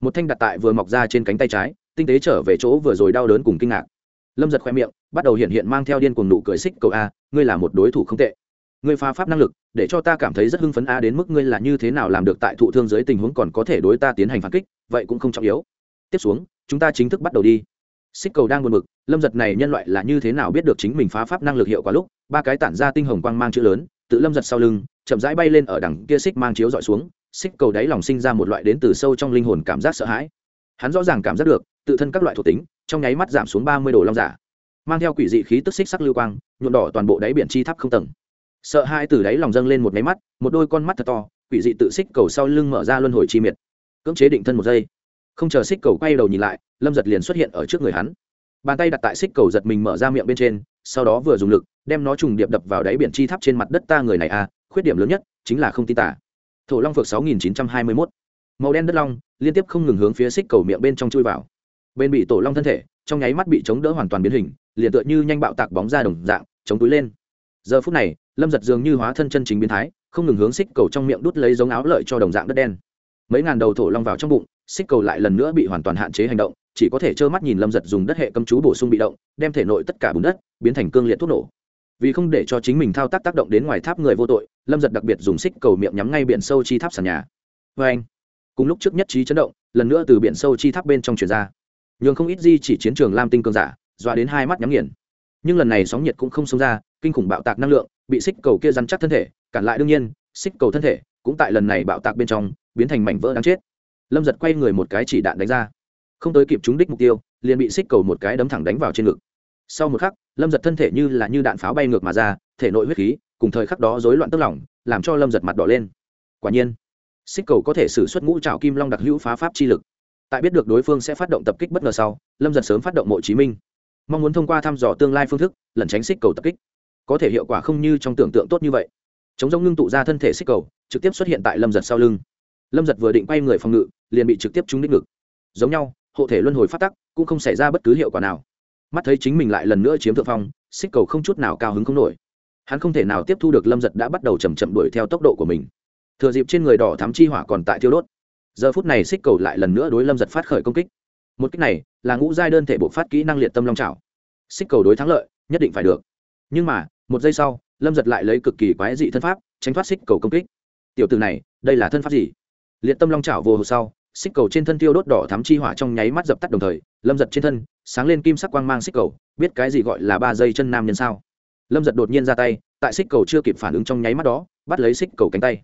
Một thanh đặt tại vừa mọc ra trên cánh tay trái, tinh tế trở về chỗ vừa rồi đau đớn cùng kinh ngạc. Lâm giật khoe miệng, bắt đầu hiện hiện mang theo điên cuồng nụ cười xích cầu a, ngươi là một đối thủ không tệ ngươi phá pháp năng lực, để cho ta cảm thấy rất hưng phấn a đến mức ngươi là như thế nào làm được tại thụ thương dưới tình huống còn có thể đối ta tiến hành phản kích, vậy cũng không trọng yếu. Tiếp xuống, chúng ta chính thức bắt đầu đi. Xích cầu đang buồn bực, lâm giật này nhân loại là như thế nào biết được chính mình phá pháp năng lực hiệu quả lúc, ba cái tản ra tinh hồng quang mang chữ lớn, tự lâm giật sau lưng, chậm rãi bay lên ở đằng kia xích mang chiếu dọi xuống, xích cầu đáy lòng sinh ra một loại đến từ sâu trong linh hồn cảm giác sợ hãi. Hắn rõ ràng cảm giác được, tự thân các loại thuộc tính, trong nháy mắt giảm xuống ba mươi đồ long giả, mang theo quỷ dị khí tức xích sắc lưu quang, nhuộm đỏ toàn bộ đáy biển chi tháp không tầng sợ hai từ đáy lòng dâng lên một máy mắt, một đôi con mắt thật to, quỷ dị tự xích cầu sau lưng mở ra luân hồi chi miệt. Cưỡng chế định thân một giây. Không chờ xích cầu quay đầu nhìn lại, lâm giật liền xuất hiện ở trước người hắn. Bàn tay đặt tại xích cầu giật mình mở ra miệng bên trên, sau đó vừa dùng lực, đem nó trùng điệp đập vào đáy biển chi tháp trên mặt đất ta người này à khuyết điểm lớn nhất chính là không tin tả. Thổ long phược sáu nghìn chín trăm hai mươi mốt. Màu đen đất long, liên tiếp không ngừng hướng phía xích cầu miệng bên trong chui vào. Bên bị tổ long thân thể, trong nháy mắt bị chống đỡ hoàn toàn biến hình, liền tựa như nhanh bạo tạc bóng ra đồng dạng, chống túi lên giờ phút này, lâm giật dường như hóa thân chân chính biến thái, không ngừng hướng xích cầu trong miệng đút lấy giống áo lợi cho đồng dạng đất đen. Mấy ngàn đầu thổ long vào trong bụng, xích cầu lại lần nữa bị hoàn toàn hạn chế hành động, chỉ có thể trơ mắt nhìn lâm giật dùng đất hệ cấm chú bổ sung bị động, đem thể nội tất cả bùn đất biến thành cương liệt thuốc nổ. Vì không để cho chính mình thao tác tác động đến ngoài tháp người vô tội, lâm giật đặc biệt dùng xích cầu miệng nhắm ngay biển sâu chi tháp sàn nhà. Vê anh, cùng lúc trước nhất trí chấn động, lần nữa từ biển sâu chi tháp bên trong truyền ra. Nhường không ít di chỉ chiến trường lam tinh cương giả, dọa đến hai mắt nhắm nghiền. Nhưng lần này sóng nhiệt cũng không xông ra kinh khủng bạo tạc năng lượng, bị xích cầu kia rắn chắc thân thể, cản lại đương nhiên, xích cầu thân thể cũng tại lần này bạo tạc bên trong biến thành mảnh vỡ đáng chết. Lâm giật quay người một cái chỉ đạn đánh ra. Không tới kịp trúng đích mục tiêu, liền bị xích cầu một cái đấm thẳng đánh vào trên ngực. Sau một khắc, lâm giật thân thể như là như đạn pháo bay ngược mà ra, thể nội huyết khí cùng thời khắc đó rối loạn tức lỏng làm cho lâm giật mặt đỏ lên. Quả nhiên, xích cầu có thể xử suất ngũ trào kim long đặc hữu phá pháp chi lực. Tại biết được đối phương sẽ phát động tập kích bất ngờ sau, lâm giật sớm phát động mộ chí minh. Mong muốn thông qua thăm dò tương lai phương thức, lẩn tránh xích cầu tập kích có thể hiệu quả không như trong tưởng tượng tốt như vậy. Chống giống ngưng tụ ra thân thể xích cầu, trực tiếp xuất hiện tại lâm giật sau lưng. Lâm giật vừa định quay người phòng ngự, liền bị trực tiếp trúng đích ngực. Giống nhau, hộ thể luân hồi phát tắc cũng không xảy ra bất cứ hiệu quả nào. Mắt thấy chính mình lại lần nữa chiếm thượng phong, xích cầu không chút nào cao hứng không nổi. Hắn không thể nào tiếp thu được lâm giật đã bắt đầu chầm chậm đuổi theo tốc độ của mình. Thừa dịp trên người đỏ thám chi hỏa còn tại thiêu đốt. Giờ phút này xích cầu lại lần nữa đối lâm giật phát khởi công kích. Một kích này là ngũ giai đơn thể bộ phát kỹ năng liệt tâm long trào xích cầu đối thắng lợi, nhất định phải được. Nhưng mà một giây sau, lâm giật lại lấy cực kỳ quái dị thân pháp, tránh thoát xích cầu công kích. Tiểu từ này, đây là thân pháp gì? Liệt tâm long trào vô hồ sau, xích cầu trên thân tiêu đốt đỏ thắm chi hỏa trong nháy mắt dập tắt đồng thời, lâm giật trên thân, sáng lên kim sắc quang mang xích cầu, biết cái gì gọi là ba dây chân nam nhân sao? Lâm giật đột nhiên ra tay, tại xích cầu chưa kịp phản ứng trong nháy mắt đó, bắt lấy xích cầu cánh tay.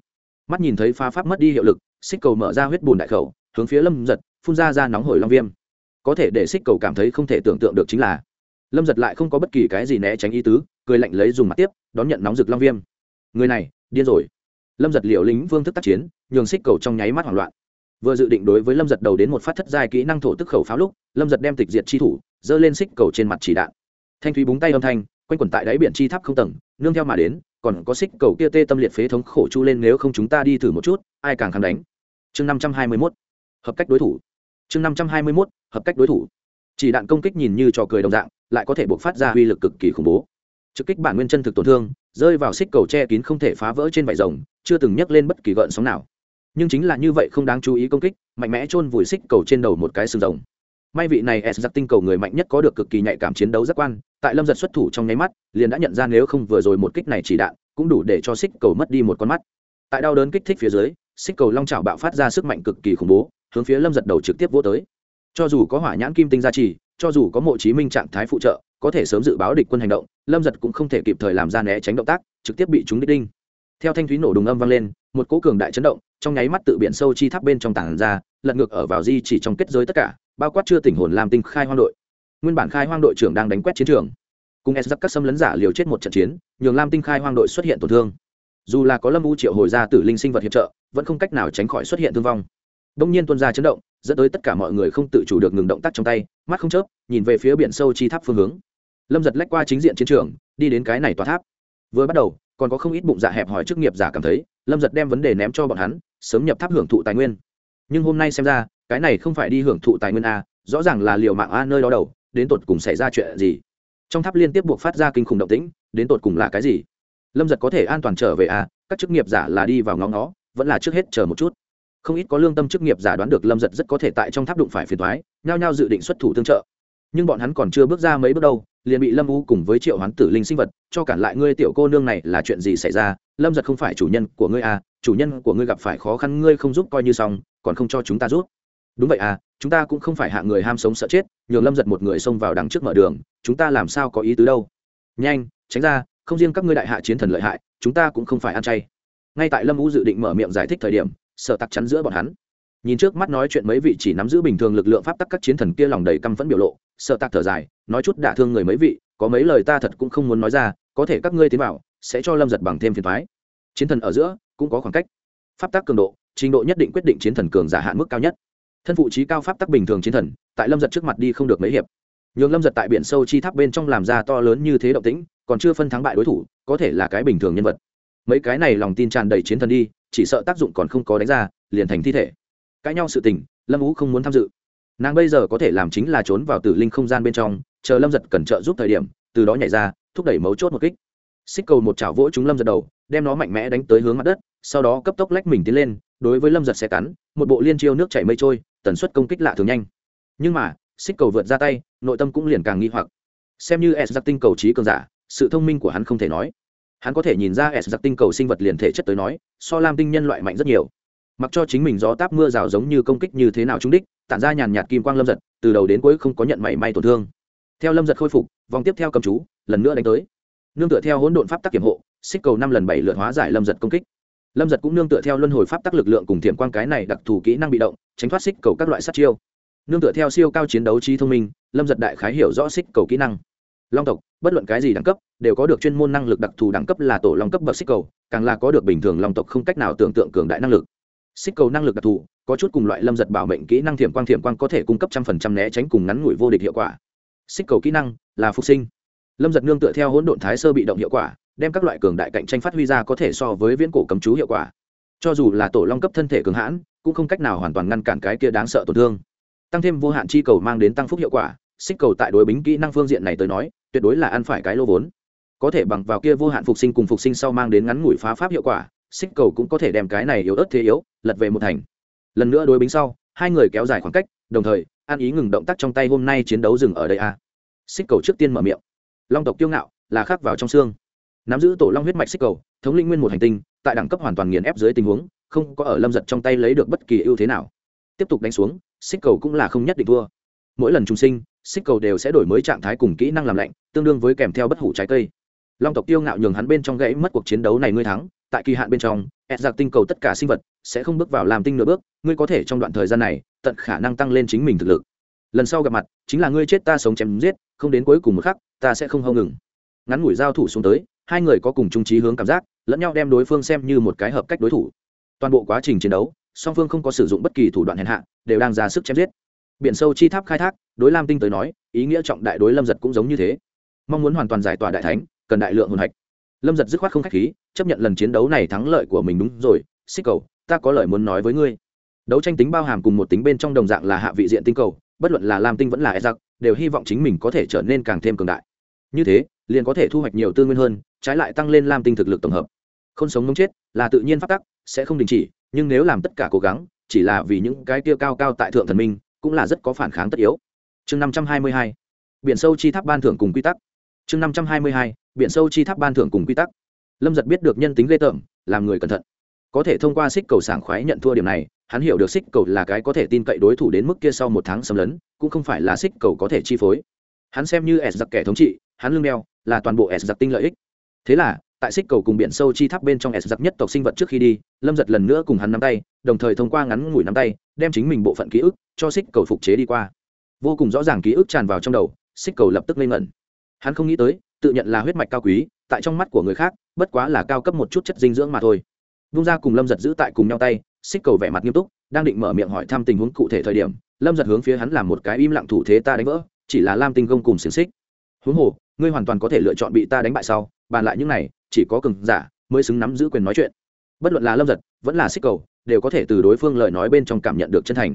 Mắt nhìn thấy pha pháp mất đi hiệu lực, xích cầu mở ra huyết bùn đại khẩu, hướng phía lâm giật, phun ra ra nóng hổi long viêm. Có thể để xích cầu cảm thấy không thể tưởng tượng được chính là lâm giật lại không có bất kỳ cái gì né tránh ý tứ, cười lạnh lấy dùng mặt tiếp, đón nhận nóng rực long viêm. Người này, điên rồi. Lâm giật liều lính vương thức tác chiến, nhường xích cầu trong nháy mắt hoảng loạn. Vừa dự định đối với lâm giật đầu đến một phát thất giai kỹ năng thổ tức khẩu pháo lúc, lâm giật đem tịch diệt chi thủ, giơ lên xích cầu trên mặt chỉ đạn. Thanh thúy búng tay âm thanh, quanh quẩn tại đáy biển chi tháp không tầng, nương theo mà đến, còn có xích cầu kia tê tâm liệt phế thống khổ chu lên nếu không chúng ta đi thử một chút, ai càng kháng đánh. Chương năm trăm hai mươi mốt, hợp cách đối thủ. Chương năm trăm hai mươi mốt, hợp cách đối thủ chỉ đạn công kích nhìn như trò cười đồng dạng, lại có thể buộc phát ra uy lực cực kỳ khủng bố. Trực kích bản nguyên chân thực tổn thương, rơi vào xích cầu che kín không thể phá vỡ trên vải rồng, chưa từng nhấc lên bất kỳ gợn sóng nào. Nhưng chính là như vậy không đáng chú ý công kích, mạnh mẽ chôn vùi xích cầu trên đầu một cái sừng rồng. May vị này s giặc tinh cầu người mạnh nhất có được cực kỳ nhạy cảm chiến đấu giác quan, tại lâm giật xuất thủ trong nháy mắt, liền đã nhận ra nếu không vừa rồi một kích này chỉ đạn, cũng đủ để cho xích cầu mất đi một con mắt. Tại đau đớn kích thích phía dưới, xích cầu long trào bạo phát ra sức mạnh cực kỳ khủng bố, hướng phía lâm giật đầu trực tiếp vô tới cho dù có hỏa nhãn kim tinh gia trì, cho dù có mộ chí minh trạng thái phụ trợ, có thể sớm dự báo địch quân hành động, lâm giật cũng không thể kịp thời làm ra né tránh động tác, trực tiếp bị chúng đích đinh. Theo thanh thúy nổ đùng âm vang lên, một cỗ cường đại chấn động, trong nháy mắt tự biển sâu chi tháp bên trong tảng ra, lật ngược ở vào di chỉ trong kết giới tất cả, bao quát chưa tỉnh hồn làm tinh khai hoang đội. Nguyên bản khai hoang đội trưởng đang đánh quét chiến trường. Cùng s dắt các xâm lấn giả liều chết một trận chiến, nhường lam tinh khai hoang đội xuất hiện tổn thương. Dù là có lâm u triệu hồi ra tử linh sinh vật hiệp trợ, vẫn không cách nào tránh khỏi xuất hiện thương vong đông nhiên tuân ra chấn động, dẫn tới tất cả mọi người không tự chủ được ngừng động tác trong tay, mắt không chớp, nhìn về phía biển sâu chi tháp phương hướng. Lâm giật lách qua chính diện chiến trường, đi đến cái này tòa tháp. Vừa bắt đầu, còn có không ít bụng dạ hẹp hỏi chức nghiệp giả cảm thấy, lâm giật đem vấn đề ném cho bọn hắn, sớm nhập tháp hưởng thụ tài nguyên. Nhưng hôm nay xem ra, cái này không phải đi hưởng thụ tài nguyên a, rõ ràng là liều mạng a nơi đó đầu, đến tột cùng xảy ra chuyện gì? Trong tháp liên tiếp buộc phát ra kinh khủng động tĩnh, đến tột cùng là cái gì? Lâm giật có thể an toàn trở về a, các chức nghiệp giả là đi vào ngóng nó vẫn là trước hết chờ một chút không ít có lương tâm chức nghiệp giả đoán được lâm giật rất có thể tại trong tháp đụng phải phiền thoái nhao nhao dự định xuất thủ tương trợ. Nhưng bọn hắn còn chưa bước ra mấy bước đâu, liền bị lâm u cùng với triệu hoán tử linh sinh vật, cho cản lại ngươi tiểu cô nương này là chuyện gì xảy ra? Lâm giật không phải chủ nhân của ngươi à chủ nhân của ngươi gặp phải khó khăn ngươi không giúp coi như xong, còn không cho chúng ta giúp. Đúng vậy à chúng ta cũng không phải hạ người ham sống sợ chết, nhường lâm giật một người xông vào đằng trước mở đường, chúng ta làm sao có ý tứ đâu? Nhanh, tránh ra, không riêng các ngươi đại hạ chiến thần lợi hại, chúng ta cũng không phải ăn chay. Ngay tại lâm u dự định mở miệng giải thích thời điểm sợ tặc chắn giữa bọn hắn. Nhìn trước mắt nói chuyện mấy vị chỉ nắm giữ bình thường lực lượng pháp tắc các chiến thần kia lòng đầy căm phẫn biểu lộ sợ tặc thở dài, nói chút đả thương người mấy vị, có mấy lời ta thật cũng không muốn nói ra, có thể các ngươi tiến vào, sẽ cho lâm giật bằng thêm phiền thoái chiến thần ở giữa, cũng có khoảng cách. Pháp tắc cường độ, trình độ nhất định quyết định chiến thần cường giả hạn mức cao nhất. Thân phụ trí cao pháp tắc bình thường chiến thần, tại lâm giật trước mặt đi không được mấy hiệp. Nhường lâm giật tại biển sâu chi tháp bên trong làm ra to lớn như thế động tĩnh, còn chưa phân thắng bại đối thủ, có thể là cái bình thường nhân vật mấy cái này lòng tin tràn đầy chiến thần đi, chỉ sợ tác dụng còn không có đánh ra, liền thành thi thể. Cãi nhau sự tình, lâm ú không muốn tham dự. Nàng bây giờ có thể làm chính là trốn vào tử linh không gian bên trong, chờ lâm giật cẩn trợ giúp thời điểm, từ đó nhảy ra, thúc đẩy mấu chốt một kích. Xích cầu một chảo vỗ chúng lâm giật đầu, đem nó mạnh mẽ đánh tới hướng mặt đất, sau đó cấp tốc lách mình tiến lên, đối với lâm giật xe cắn, một bộ liên chiêu nước chảy mây trôi, tần suất công kích lạ thường nhanh. Nhưng mà, xích cầu vượt ra tay, nội tâm cũng liền càng nghi hoặc. Xem như s giặc tinh cầu trí cường giả, sự thông minh của hắn không thể nói hắn có thể nhìn ra s giặc tinh cầu sinh vật liền thể chất tới nói, so lam tinh nhân loại mạnh rất nhiều. Mặc cho chính mình gió táp mưa rào giống như công kích như thế nào trúng đích, tản ra nhàn nhạt kim quang lâm giật, từ đầu đến cuối không có nhận mảy may tổn thương. Theo lâm giật khôi phục, vòng tiếp theo cầm chú, lần nữa đánh tới. Nương tựa theo hỗn độn pháp tắc kiểm hộ, xích cầu năm lần bảy lượt hóa giải lâm giật công kích. Lâm giật cũng nương tựa theo luân hồi pháp tắc lực lượng cùng thiểm quang cái này đặc thù kỹ năng bị động, tránh thoát xích cầu các loại sát chiêu. Nương tựa theo siêu cao chiến đấu trí thông minh, lâm giật đại khái hiểu rõ xích cầu kỹ năng long tộc, bất luận cái gì đẳng cấp, đều có được chuyên môn năng lực đặc thù đẳng cấp là tổ long cấp bậc xích cầu, càng là có được bình thường long tộc không cách nào tưởng tượng cường đại năng lực. Xích cầu năng lực đặc thù, có chút cùng loại lâm giật bảo mệnh kỹ năng thiểm quang thiểm quang có thể cung cấp trăm phần trăm né tránh cùng ngắn ngủi vô địch hiệu quả. Xích cầu kỹ năng là phục sinh. Lâm giật nương tựa theo hỗn độn thái sơ bị động hiệu quả, đem các loại cường đại cạnh tranh phát huy ra có thể so với viễn cổ cấm chú hiệu quả. Cho dù là tổ long cấp thân thể cường hãn, cũng không cách nào hoàn toàn ngăn cản cái kia đáng sợ tổn thương. Tăng thêm vô hạn chi cầu mang đến tăng phúc hiệu quả xích cầu tại đối bính kỹ năng phương diện này tới nói, tuyệt đối là ăn phải cái lô vốn. Có thể bằng vào kia vô hạn phục sinh cùng phục sinh sau mang đến ngắn ngủi phá pháp hiệu quả, xích cầu cũng có thể đem cái này yếu ớt thế yếu, lật về một thành. Lần nữa đối bính sau, hai người kéo dài khoảng cách, đồng thời an ý ngừng động tác trong tay hôm nay chiến đấu dừng ở đây a. Xích cầu trước tiên mở miệng. Long tộc kiêu ngạo, là khắc vào trong xương. Nắm giữ tổ long huyết mạch xích cầu, thống linh nguyên một hành tinh, tại đẳng cấp hoàn toàn nghiền ép dưới tình huống, không có ở lâm giật trong tay lấy được bất kỳ ưu thế nào. Tiếp tục đánh xuống, xích cầu cũng là không nhất định thua. Mỗi lần trùng sinh xích cầu đều sẽ đổi mới trạng thái cùng kỹ năng làm lạnh, tương đương với kèm theo bất hủ trái cây. Long tộc tiêu ngạo nhường hắn bên trong gãy mất cuộc chiến đấu này ngươi thắng, tại kỳ hạn bên trong ép giặc tinh cầu tất cả sinh vật sẽ không bước vào làm tinh nửa bước, ngươi có thể trong đoạn thời gian này, tận khả năng tăng lên chính mình thực lực. Lần sau gặp mặt, chính là ngươi chết ta sống chém giết, không đến cuối cùng một khắc, ta sẽ không hâu ngừng. Ngắn ngủi giao thủ xuống tới, hai người có cùng chung trí hướng cảm giác, lẫn nhau đem đối phương xem như một cái hợp cách đối thủ. Toàn bộ quá trình chiến đấu, song phương không có sử dụng bất kỳ thủ đoạn hèn hạ, đều đang ra sức chém giết biển sâu chi tháp khai thác, đối lam tinh tới nói, ý nghĩa trọng đại đối lâm giật cũng giống như thế. Mong muốn hoàn toàn giải tỏa đại thánh, cần đại lượng hồn hạch. Lâm giật dứt khoát không k h á c h khí, chấp nhận lần chiến đấu này thắng lợi của mình đúng rồi, xích cầu, ta có lời muốn nói với ngươi. Đấu tranh tính bao hàm cùng một tính bên trong đồng dạng là hạ vị diện tinh cầu, bất luận là lam tinh vẫn là e giặc đều hy vọng chính mình có thể trở nên càng thêm cường đại. Như thế, liền có thể thu hoạch nhiều tư nguyên hơn, trái lại tăng lên lam tinh thực lực tổng hợp. Không sống ngống chết là tự nhiên phát tắc, sẽ không đình chỉ, nhưng nếu làm tất cả cố gắng, chỉ là vì những cái tiêu cao cao tại thượng thần minh cũng là rất có phản kháng tất yếu. Chương năm trăm hai mươi hai, biển sâu chi tháp ban thưởng cùng quy tắc. Chương năm trăm hai mươi hai, biển sâu chi tháp ban thưởng cùng quy tắc. Lâm giật biết được nhân tính ghê tởm, làm người cẩn thận. Có thể thông qua xích cầu sảng khoái nhận thua điểm này, hắn hiểu được xích cầu là cái có thể tin cậy đối thủ đến mức kia sau một tháng xâm lấn, cũng không phải là xích cầu có thể chi phối. Hắn xem như s giặc kẻ thống trị, hắn lương đeo là toàn bộ s giặc tinh lợi ích. Thế là tại xích cầu cùng biển sâu chi tháp bên trong s giặc nhất tộc sinh vật trước khi đi, lâm giật lần nữa cùng hắn nắm tay, đồng thời thông qua ngắn ngủi nắm tay, đem chính mình bộ phận ký ức cho xích cầu phục chế đi qua. Vô cùng rõ ràng ký ức tràn vào trong đầu, xích cầu lập tức lên ngẩn. Hắn không nghĩ tới, tự nhận là huyết mạch cao quý, tại trong mắt của người khác, bất quá là cao cấp một chút chất dinh dưỡng mà thôi. Vung ra cùng lâm giật giữ tại cùng nhau tay, xích cầu vẻ mặt nghiêm túc, đang định mở miệng hỏi thăm tình huống cụ thể thời điểm, lâm giật hướng phía hắn làm một cái im lặng thủ thế ta đánh vỡ, chỉ là lam tinh công cùng xiềng xích. Huống hồ, ngươi hoàn toàn có thể lựa chọn bị ta đánh bại sau bàn lại những này, chỉ có cường giả mới xứng nắm giữ quyền nói chuyện. Bất luận là lâm giật, vẫn là xích cầu, đều có thể từ đối phương lời nói bên trong cảm nhận được chân thành.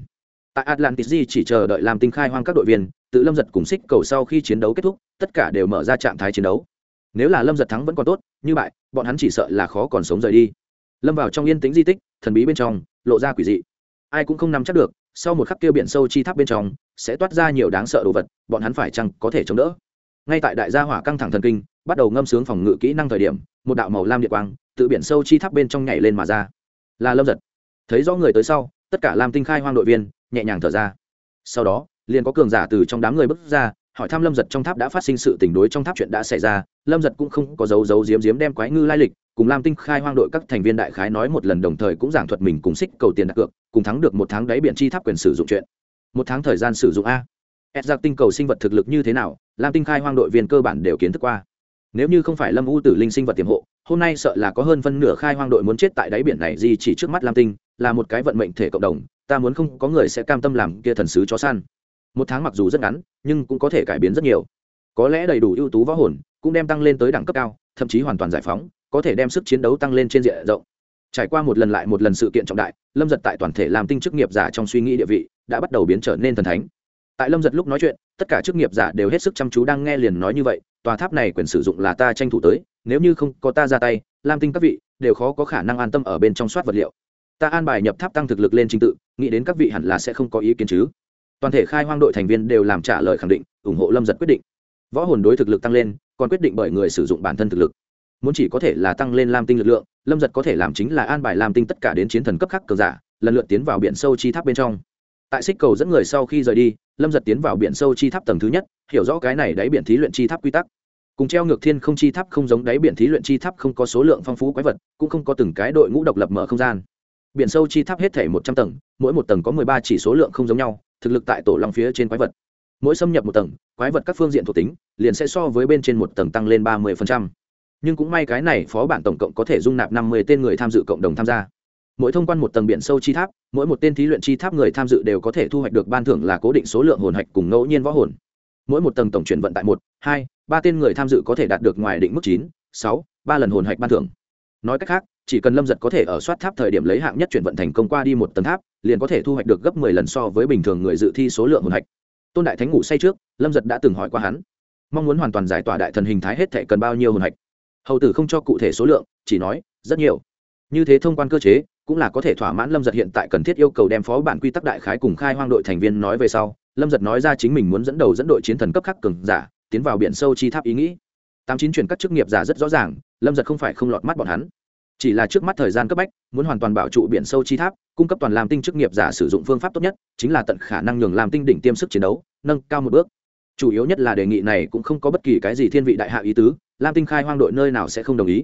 Tại atlantis di chỉ chờ đợi làm tinh khai hoang các đội viên, tự lâm giật cùng xích cầu sau khi chiến đấu kết thúc, tất cả đều mở ra trạng thái chiến đấu. Nếu là lâm giật thắng vẫn còn tốt, như vậy, bọn hắn chỉ sợ là khó còn sống rời đi. Lâm vào trong yên tĩnh di tích, thần bí bên trong, lộ ra quỷ dị. Ai cũng không nắm chắc được, sau một khắc tiêu biển sâu chi tháp bên trong, sẽ toát ra nhiều đáng sợ đồ vật, bọn hắn phải chăng có thể chống đỡ? Ngay tại đại gia hỏa căng thẳng thần kinh, bắt đầu ngâm sướng phòng ngự kỹ năng thời điểm, một đạo màu lam điện quang tự biển sâu chi tháp bên trong nhảy lên mà ra. Là lâm giật. Thấy rõ người tới sau, tất cả lam tinh khai hoang đội viên nhẹ nhàng thở ra. Sau đó, liền có cường giả từ trong đám người bước ra, hỏi thăm lâm giật trong tháp đã phát sinh sự tình đối trong tháp chuyện đã xảy ra. Lâm giật cũng không có dấu dấu diếm diếm đem quái ngư lai lịch, cùng lam tinh khai hoang đội các thành viên đại khái nói một lần đồng thời cũng giảng thuật mình cùng xích cầu tiền đặt cược, cùng thắng được một tháng đáy biển chi tháp quyền sử dụng chuyện. Một tháng thời gian sử dụng a. Ép giặc tinh cầu sinh vật thực lực như thế nào lam tinh khai hoang đội viên cơ bản đều kiến thức qua. Nếu như không phải lâm u tử linh sinh vật tiềm hộ, hôm nay sợ là có hơn phân nửa khai hoang đội muốn chết tại đáy biển này gì chỉ trước mắt lam tinh, là một cái vận mệnh thể cộng đồng, ta muốn không có người sẽ cam tâm làm kia thần sứ chó săn. Một tháng mặc dù rất ngắn, nhưng cũng có thể cải biến rất nhiều. Có lẽ đầy đủ ưu tú võ hồn, cũng đem tăng lên tới đẳng cấp cao, thậm chí hoàn toàn giải phóng, có thể đem sức chiến đấu tăng lên trên diện rộng. Trải qua một lần lại một lần sự kiện trọng đại, lâm giật tại toàn thể làm tinh chức nghiệp giả trong suy nghĩ địa vị, đã bắt đầu biến trở nên thần thánh tại lâm giật lúc nói chuyện, tất cả chức nghiệp giả đều hết sức chăm chú đang nghe liền nói như vậy, tòa tháp này quyền sử dụng là ta tranh thủ tới, nếu như không có ta ra tay, lam tinh các vị đều khó có khả năng an tâm ở bên trong soát vật liệu. Ta an bài nhập tháp tăng thực lực lên trình tự, nghĩ đến các vị hẳn là sẽ không có ý kiến chứ. Toàn thể khai hoang đội thành viên đều làm trả lời khẳng định, ủng hộ lâm giật quyết định. Võ hồn đối thực lực tăng lên, còn quyết định bởi người sử dụng bản thân thực lực. Muốn chỉ có thể là tăng lên lam tinh lực lượng, lâm giật có thể làm chính là an bài lam tinh tất cả đến chiến thần cấp khắc cờ giả, lần lượt tiến vào biển sâu chi tháp bên trong tại xích cầu dẫn người sau khi rời đi, lâm giật tiến vào biển sâu chi tháp tầng thứ nhất, hiểu rõ cái này đáy biển thí luyện chi tháp quy tắc. Cùng treo ngược thiên không chi tháp không giống đáy biển thí luyện chi tháp không có số lượng phong phú quái vật, cũng không có từng cái đội ngũ độc lập mở không gian. Biển sâu chi tháp hết thể một trăm tầng, mỗi một tầng có mười ba chỉ số lượng không giống nhau, thực lực tại tổ long phía trên quái vật. Mỗi xâm nhập một tầng, quái vật các phương diện thuộc tính liền sẽ so với bên trên một tầng tăng lên ba mươi nhưng cũng may cái này phó bản tổng cộng có thể dung nạp năm mươi tên người tham dự cộng đồng tham gia mỗi thông quan một tầng biển sâu chi tháp, mỗi một tên thí luyện chi tháp người tham dự đều có thể thu hoạch được ban thưởng là cố định số lượng hồn hạch cùng ngẫu nhiên võ hồn. Mỗi một tầng tổng chuyển vận tại một, hai, ba tên người tham dự có thể đạt được ngoài định mức chín, sáu, ba lần hồn hạch ban thưởng. Nói cách khác, chỉ cần lâm giật có thể ở soát tháp thời điểm lấy hạng nhất chuyển vận thành công qua đi một tầng tháp, liền có thể thu hoạch được gấp mười lần so với bình thường người dự thi số lượng hồn hạch. Tôn đại thánh ngủ say trước, lâm giật đã từng hỏi qua hắn. Mong muốn hoàn toàn giải tỏa đại thần hình thái hết thể cần bao nhiêu hồn hạch? Hầu tử không cho cụ thể số lượng, chỉ nói, rất nhiều. Như thế thông quan cơ chế cũng là có thể thỏa mãn lâm giật hiện tại cần thiết yêu cầu đem phó bản quy tắc đại khái cùng khai hoang đội thành viên nói về sau, lâm giật nói ra chính mình muốn dẫn đầu dẫn đội chiến thần cấp khắc cường giả, tiến vào biển sâu chi tháp ý nghĩ. Tám chín chuyển các chức nghiệp giả rất rõ ràng, lâm giật không phải không lọt mắt bọn hắn. Chỉ là trước mắt thời gian cấp bách, muốn hoàn toàn bảo trụ biển sâu chi tháp, cung cấp toàn làm tinh chức nghiệp giả sử dụng phương pháp tốt nhất, chính là tận khả năng nhường làm tinh đỉnh tiêm sức chiến đấu, nâng cao một bước. Chủ yếu nhất là đề nghị này cũng không có bất kỳ cái gì thiên vị đại hạ ý tứ lam tinh khai hoang đội nơi nào sẽ không đồng ý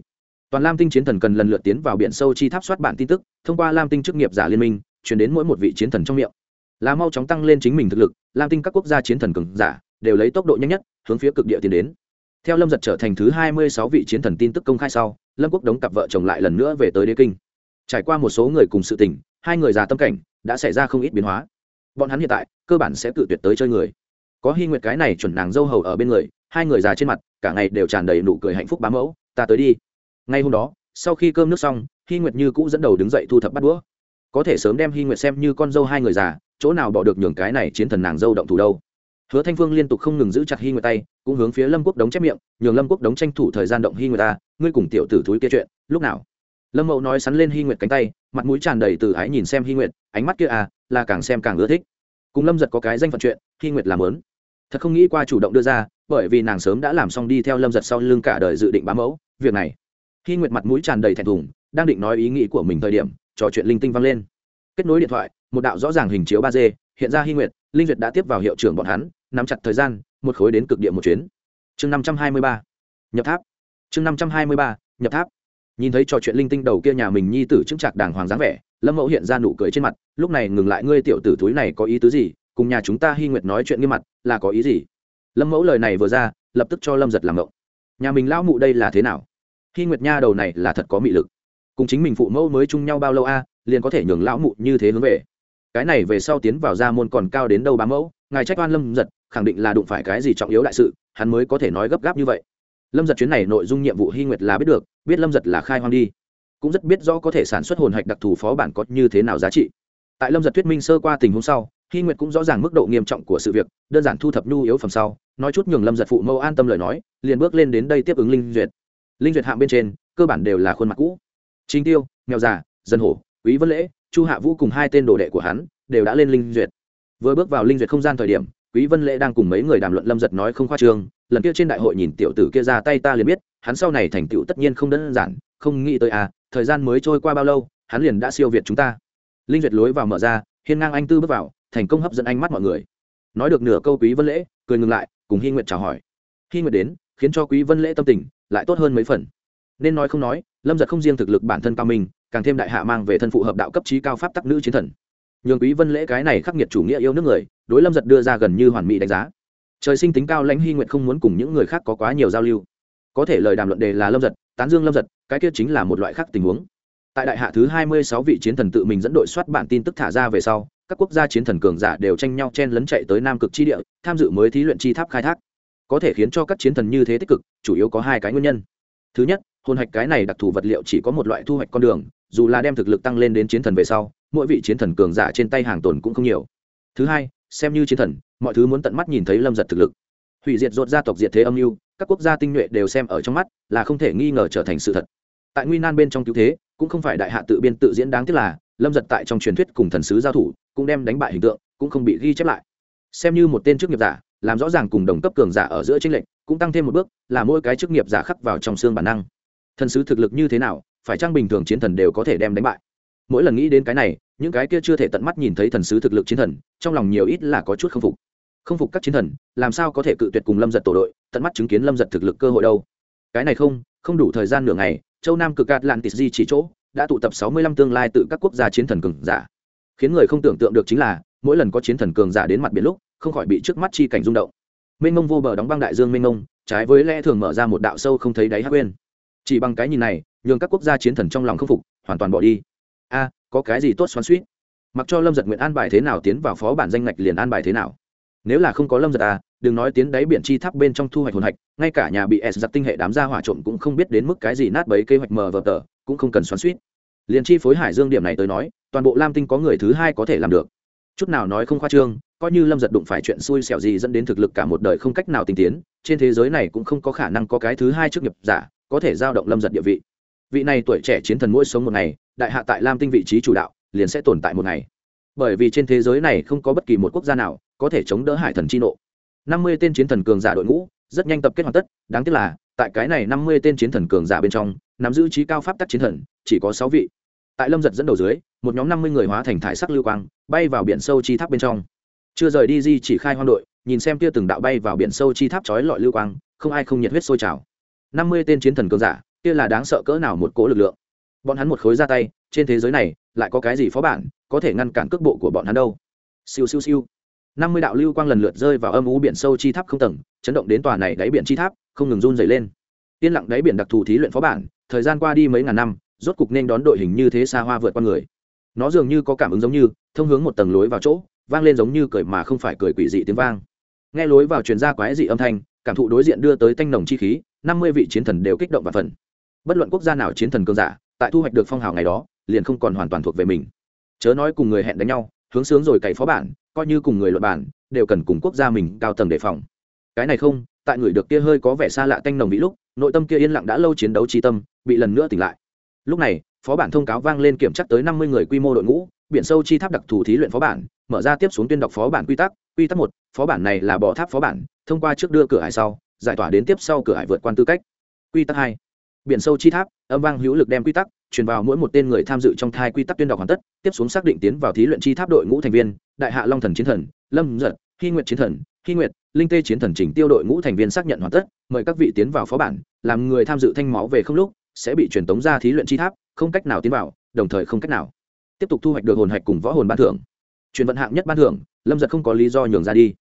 toàn lam tinh chiến thần cần lần lượt tiến vào biển sâu chi tháp soát bản tin tức, thông qua lam tinh chức nghiệp giả liên minh, chuyển đến mỗi một vị chiến thần trong miệng. Là mau chóng tăng lên chính mình thực lực, lam tinh các quốc gia chiến thần cường giả đều lấy tốc độ nhanh nhất, hướng phía cực địa tiến đến. Theo lâm giật trở thành thứ hai mươi sáu vị chiến thần tin tức công khai sau, lâm quốc đống cặp vợ chồng lại lần nữa về tới đế kinh. Trải qua một số người cùng sự tình, hai người già tâm cảnh đã xảy ra không ít biến hóa. Bọn hắn hiện tại, cơ bản sẽ tự tuyệt tới chơi người. Có hy nguyệt cái này chuẩn nàng dâu hầu ở bên người, hai người già trên mặt, cả ngày đều tràn đầy nụ cười hạnh phúc bám mẫu, ta tới đi ngay hôm đó, sau khi cơm nước xong hy nguyệt như cũ dẫn đầu đứng dậy thu thập bắt đũa. Có thể sớm đem hy nguyệt xem như con dâu hai người già, chỗ nào bỏ được nhường cái này chiến thần nàng dâu động thủ đâu. Hứa thanh phương liên tục không ngừng giữ chặt hy nguyệt tay, cũng hướng phía lâm quốc đống chép miệng, nhường lâm quốc đống tranh thủ thời gian động hy nguyệt ta, ngươi cùng tiểu tử thúi kia chuyện, lúc nào? Lâm mậu nói sắn lên hy nguyệt cánh tay, mặt mũi tràn đầy từ ái nhìn xem hy nguyệt, ánh mắt kia à là càng xem càng ưa thích. Cùng lâm giật có cái danh phận chuyện hy nguyệt làm lớn. Thật không nghĩ qua chủ động đưa ra, bởi vì nàng sớm đã làm xong đi theo lâm giật sau lưng cả đời dự định bám mẫu, việc này. Hi nguyệt mặt mũi tràn đầy thẹn thùng, đang định nói ý nghĩ của mình thời điểm, trò chuyện linh tinh vang lên. Kết nối điện thoại, một đạo rõ ràng hình chiếu ba d, hiện ra Hi nguyệt, linh duyệt đã tiếp vào hiệu trưởng bọn hắn, nắm chặt thời gian, một khối đến cực địa một chuyến. Chương năm trăm hai mươi ba, nhập tháp. Chương năm trăm hai mươi ba, nhập tháp. Nhìn thấy trò chuyện linh tinh đầu kia nhà mình nhi tử chứng trạc đàng hoàng dáng vẻ, lâm mẫu hiện ra nụ cười trên mặt, lúc này ngừng lại, ngươi tiểu tử túi này có ý tứ gì? Cùng nhà chúng ta hy nguyệt nói chuyện nghiêm mặt, là có ý gì? Lâm mẫu lời này vừa ra, lập tức cho lâm giật làm mộng nhà mình lão mụ đây là thế nào? Hy nguyệt nha đầu này là thật có mị lực. Cùng chính mình phụ mẫu mới chung nhau bao lâu a, liền có thể nhường lão mụ như thế hướng về. Cái này về sau tiến vào gia môn còn cao đến đâu bá mẫu, ngài trách oan lâm giật, khẳng định là đụng phải cái gì trọng yếu đại sự, hắn mới có thể nói gấp gáp như vậy. Lâm giật chuyến này nội dung nhiệm vụ hy nguyệt là biết được, biết lâm giật là khai hoang đi. Cũng rất biết rõ có thể sản xuất hồn hạch đặc thù phó bản có như thế nào giá trị. Tại lâm giật thuyết minh sơ qua tình huống sau hy nguyệt cũng rõ ràng mức độ nghiêm trọng của sự việc, đơn giản thu thập nhu yếu phẩm sau, nói chút nhường lâm giật phụ mẫu an tâm lời nói, liền bước lên đến đây tiếp ứng linh duyệt linh duyệt hạng bên trên, cơ bản đều là khuôn mặt cũ. Chính tiêu nghèo già dân hổ, quý vân lễ, chu hạ vũ cùng hai tên đồ đệ của hắn đều đã lên linh duyệt. Vừa bước vào linh duyệt không gian thời điểm, quý vân lễ đang cùng mấy người đàm luận lâm giật nói không khoa trương, lần kia trên đại hội nhìn tiểu tử kia ra tay ta liền biết, hắn sau này thành tựu tất nhiên không đơn giản, không nghĩ tới à thời gian mới trôi qua bao lâu, hắn liền đã siêu việt chúng ta. Linh duyệt lối vào mở ra, hiên ngang anh tư bước vào, thành công hấp dẫn ánh mắt mọi người. Nói được nửa câu quý vân lễ, cười ngừng lại, cùng hy nguyệt chào hỏi. Hy nguyệt đến, khiến cho quý vân lễ tâm tình lại tốt hơn mấy phần. Nên nói không nói, lâm giật không riêng thực lực bản thân cao minh, càng thêm đại hạ mang về thân phụ hợp đạo cấp trí cao pháp tắc nữ chiến thần. Nhường quý vân lễ cái này khắc nghiệt chủ nghĩa yêu nước người, đối lâm giật đưa ra gần như hoàn mỹ đánh giá. Trời sinh tính cao lãnh hy nguyện không muốn cùng những người khác có quá nhiều giao lưu. Có thể lời đàm luận đề là lâm giật, tán dương lâm giật, cái kia chính là một loại khác tình huống. Tại đại hạ thứ hai mươi sáu vị chiến thần tự mình dẫn đội soát bản tin tức thả ra về sau, các quốc gia chiến thần cường giả đều tranh nhau chen lấn chạy tới nam cực chi địa, tham dự mới thí luyện chi tháp khai thác có thể khiến cho các chiến thần như thế tích cực, chủ yếu có hai cái nguyên nhân. Thứ nhất hôn hạch cái này đặc thù vật liệu chỉ có một loại thu hoạch con đường, dù là đem thực lực tăng lên đến chiến thần về sau, mỗi vị chiến thần cường giả trên tay hàng tồn cũng không nhiều. Thứ hai, xem như chiến thần, mọi thứ muốn tận mắt nhìn thấy lâm giật thực lực. Hủy diệt rột gia tộc diệt thế âm mưu, các quốc gia tinh nhuệ đều xem ở trong mắt, là không thể nghi ngờ trở thành sự thật. Tại nguy nan bên trong cứu thế, cũng không phải đại hạ tự biên tự diễn đáng tiếc là, lâm giật tại trong truyền thuyết cùng thần sứ giao thủ, cũng đem đánh bại hình tượng, cũng không bị ghi chép lại. Xem như một tên chức nghiệp giả làm rõ ràng cùng đồng cấp cường giả ở giữa tranh lệch, cũng tăng thêm một bước, là mỗi cái chức nghiệp giả khắc vào trong xương bản năng. Thần sứ thực lực như thế nào, phải chăng bình thường chiến thần đều có thể đem đánh bại? Mỗi lần nghĩ đến cái này, những cái kia chưa thể tận mắt nhìn thấy thần sứ thực lực chiến thần, trong lòng nhiều ít là có chút không phục. Không phục các chiến thần, làm sao có thể cự tuyệt cùng lâm giật tổ đội, tận mắt chứng kiến lâm giật thực lực cơ hội đâu? Cái này không không đủ thời gian nửa ngày, châu nam cực atlantis di chỉ chỗ, đã tụ tập sáu mươi lăm tương lai từ các quốc gia chiến thần cường giả. Khiến người không tưởng tượng được chính là, mỗi lần có chiến thần cường giả đến mặt biển lúc không khỏi bị trước mắt chi cảnh rung động. Mênh mông vô bờ đóng băng đại dương mênh mông, trái với lẽ thường mở ra một đạo sâu không thấy đáy hắc quên. Chỉ bằng cái nhìn này, nhường các quốc gia chiến thần trong lòng không phục, hoàn toàn bỏ đi. A, có cái gì tốt xoắn suýt mặc cho lâm giật nguyện an bài thế nào tiến vào phó bản danh ngạch liền an bài thế nào. Nếu là không có lâm giật a, đừng nói tiến đáy biển chi tháp bên trong thu hoạch hồn hạch, ngay cả nhà bị s giặc tinh hệ đám gia hỏa trộm cũng không biết đến mức cái gì nát bấy kế hoạch mờ vờ tờ, cũng không cần xoắn suýt liền chi phối hải dương điểm này tới nói, toàn bộ lam tinh có người thứ hai có thể làm được chút nào nói không khoa trương, coi như lâm giật đụng phải chuyện xui xẻo gì dẫn đến thực lực cả một đời không cách nào tinh tiến, trên thế giới này cũng không có khả năng có cái thứ hai trước nghiệp giả có thể giao động lâm giật địa vị. Vị này tuổi trẻ chiến thần mỗi sống một ngày, đại hạ tại lam tinh vị trí chủ đạo, liền sẽ tồn tại một ngày. Bởi vì trên thế giới này không có bất kỳ một quốc gia nào có thể chống đỡ hải thần chi nộ. Năm mươi tên chiến thần cường giả đội ngũ, rất nhanh tập kết hoàn tất, đáng tiếc là, tại cái này năm mươi tên chiến thần cường giả bên trong, nắm giữ trí cao pháp tắc chiến thần, chỉ có sáu vị tại lâm giật dẫn đầu dưới, một nhóm năm mươi người hóa thành thải sắc lưu quang, bay vào biển sâu chi tháp bên trong. Chưa rời đi di chỉ khai hoang đội, nhìn xem kia từng đạo bay vào biển sâu chi tháp trói lọi lưu quang, không ai không nhiệt huyết sôi trào. Năm mươi tên chiến thần cường giả, kia là đáng sợ cỡ nào một cỗ lực lượng. Bọn hắn một khối ra tay, trên thế giới này, lại có cái gì phó bản, có thể ngăn cản cước bộ của bọn hắn đâu? Siêu siêu siêu. Năm mươi đạo lưu quang lần lượt rơi vào âm u biển sâu chi tháp không tầng, chấn động đến tòa này đáy biển chi tháp, không ngừng run dày lên. Yên lặng đáy biển đặc thù thí luyện phó bản, thời gian qua đi mấy ngàn năm rốt cục nên đón đội hình như thế xa hoa vượt qua người. Nó dường như có cảm ứng giống như, thông hướng một tầng lối vào chỗ, vang lên giống như cười mà không phải cười quỷ dị tiếng vang. Nghe lối vào truyền ra quái dị âm thanh, cảm thụ đối diện đưa tới tanh nồng chi khí, năm mươi vị chiến thần đều kích động và phần bất luận quốc gia nào chiến thần cơn giả, tại thu hoạch được phong hào ngày đó, liền không còn hoàn toàn thuộc về mình. Chớ nói cùng người hẹn đánh nhau, hướng sướng rồi cày phó bản, coi như cùng người luận bản, đều cần cùng quốc gia mình cao tầng đề phòng. Cái này không, tại người được kia hơi có vẻ xa lạ tanh nồng vĩ lúc, nội tâm kia yên lặng đã lâu chiến đấu trí tâm, bị lần nữa tỉnh lại lúc này, phó bản thông cáo vang lên kiểm tra tới năm mươi người quy mô đội ngũ, biển sâu chi tháp đặc thù thí luyện phó bản, mở ra tiếp xuống tuyên đọc phó bản quy tắc quy tắc một, phó bản này là bỏ tháp phó bản, thông qua trước đưa cửa hải sau, giải tỏa đến tiếp sau cửa hải vượt quan tư cách. Quy tắc hai, biển sâu chi tháp, âm vang hữu lực đem quy tắc truyền vào mỗi một tên người tham dự trong thai quy tắc tuyên đọc hoàn tất, tiếp xuống xác định tiến vào thí luyện chi tháp đội ngũ thành viên, đại hạ long thần chiến thần, lâm giật hy nguyện chiến thần, hy nguyện linh tê chiến thần chỉnh tiêu đội ngũ thành viên xác nhận hoàn tất, mời các vị tiến vào phó bản, làm người tham dự thanh máu về không lúc sẽ bị truyền tống ra thí luyện chi tháp, không cách nào tiến vào, đồng thời không cách nào. Tiếp tục thu hoạch được hồn hạch cùng võ hồn ban thưởng. Truyền vận hạng nhất ban thưởng, lâm giật không có lý do nhường ra đi.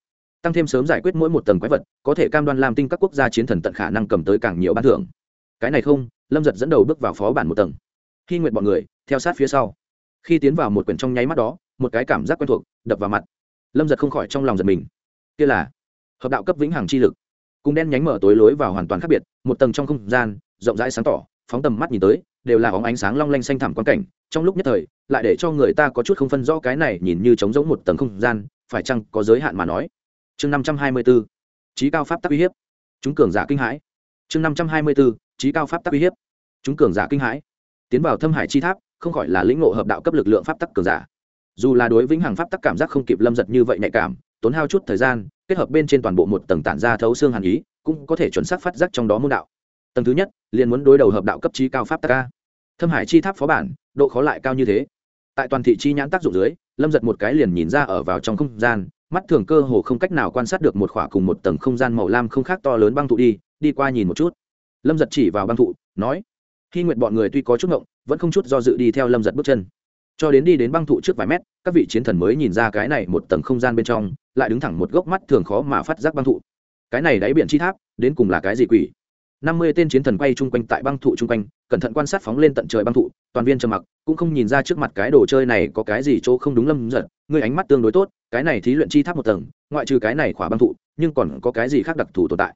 Tăng thêm sớm giải quyết mỗi một tầng quái vật, có thể cam đoan làm tinh các quốc gia chiến thần tận khả năng cầm tới càng nhiều ban thưởng. Cái này không, lâm giật dẫn đầu bước vào phó bản một tầng. Khi nguyện bọn người, theo sát phía sau. Khi tiến vào một quyển trong nháy mắt đó, một cái cảm giác quen thuộc, đập vào mặt. Lâm giật không khỏi trong lòng giật mình. Kia là hợp đạo cấp vĩnh hằng chi lực. Cùng đen nhánh mở tối lối vào hoàn toàn khác biệt, một tầng trong không gian, rộng rãi sáng tỏ phóng tầm mắt nhìn tới, đều là óng ánh sáng long lanh xanh thẳm quan cảnh, trong lúc nhất thời, lại để cho người ta có chút không phân rõ cái này nhìn như trống rỗng một tầng không gian, phải chăng có giới hạn mà nói. Chương năm trăm hai mươi bốn, trí cao pháp tắc uy hiếp. Chúng cường giả kinh hãi. Chương năm trăm hai mươi bốn, trí cao pháp tắc uy hiếp. Chúng cường giả kinh hãi. Tiến vào thâm hải chi tháp, không khỏi là lĩnh ngộ hợp đạo cấp lực lượng pháp tắc cường giả. Dù là đối vĩnh hằng pháp tắc cảm giác không kịp lâm giật như vậy nhạy cảm, tốn hao chút thời gian, kết hợp bên trên toàn bộ một tầng tản ra thấu xương hàn ý, cũng có thể chuẩn xác phát giác trong đó môn đạo tầng thứ nhất, liền muốn đối đầu hợp đạo cấp trí cao pháp tắc ca thâm hải chi tháp phó bản, độ khó lại cao như thế. Tại toàn thị chi nhãn tác dụng dưới, lâm giật một cái liền nhìn ra ở vào trong không gian, mắt thường cơ hồ không cách nào quan sát được một khỏa cùng một tầng không gian màu lam không khác to lớn băng thụ đi đi qua nhìn một chút. Lâm giật chỉ vào băng thụ, nói, khi nguyện bọn người tuy có chút ngộng, vẫn không chút do dự đi theo lâm giật bước chân. Cho đến đi đến băng thụ trước vài mét, các vị chiến thần mới nhìn ra cái này một tầng không gian bên trong, lại đứng thẳng một gốc mắt thường khó mà phát giác băng thụ. Cái này đáy biển chi tháp, đến cùng là cái gì quỷ? Năm mươi tên chiến thần quay chung quanh tại băng thụ chung quanh, cẩn thận quan sát phóng lên tận trời băng thụ, toàn viên trầm mặc, cũng không nhìn ra trước mặt cái đồ chơi này có cái gì chỗ không đúng lâm giật. Người ánh mắt tương đối tốt, cái này thí luyện chi tháp một tầng, ngoại trừ cái này khỏa băng thụ, nhưng còn có cái gì khác đặc thù tồn tại?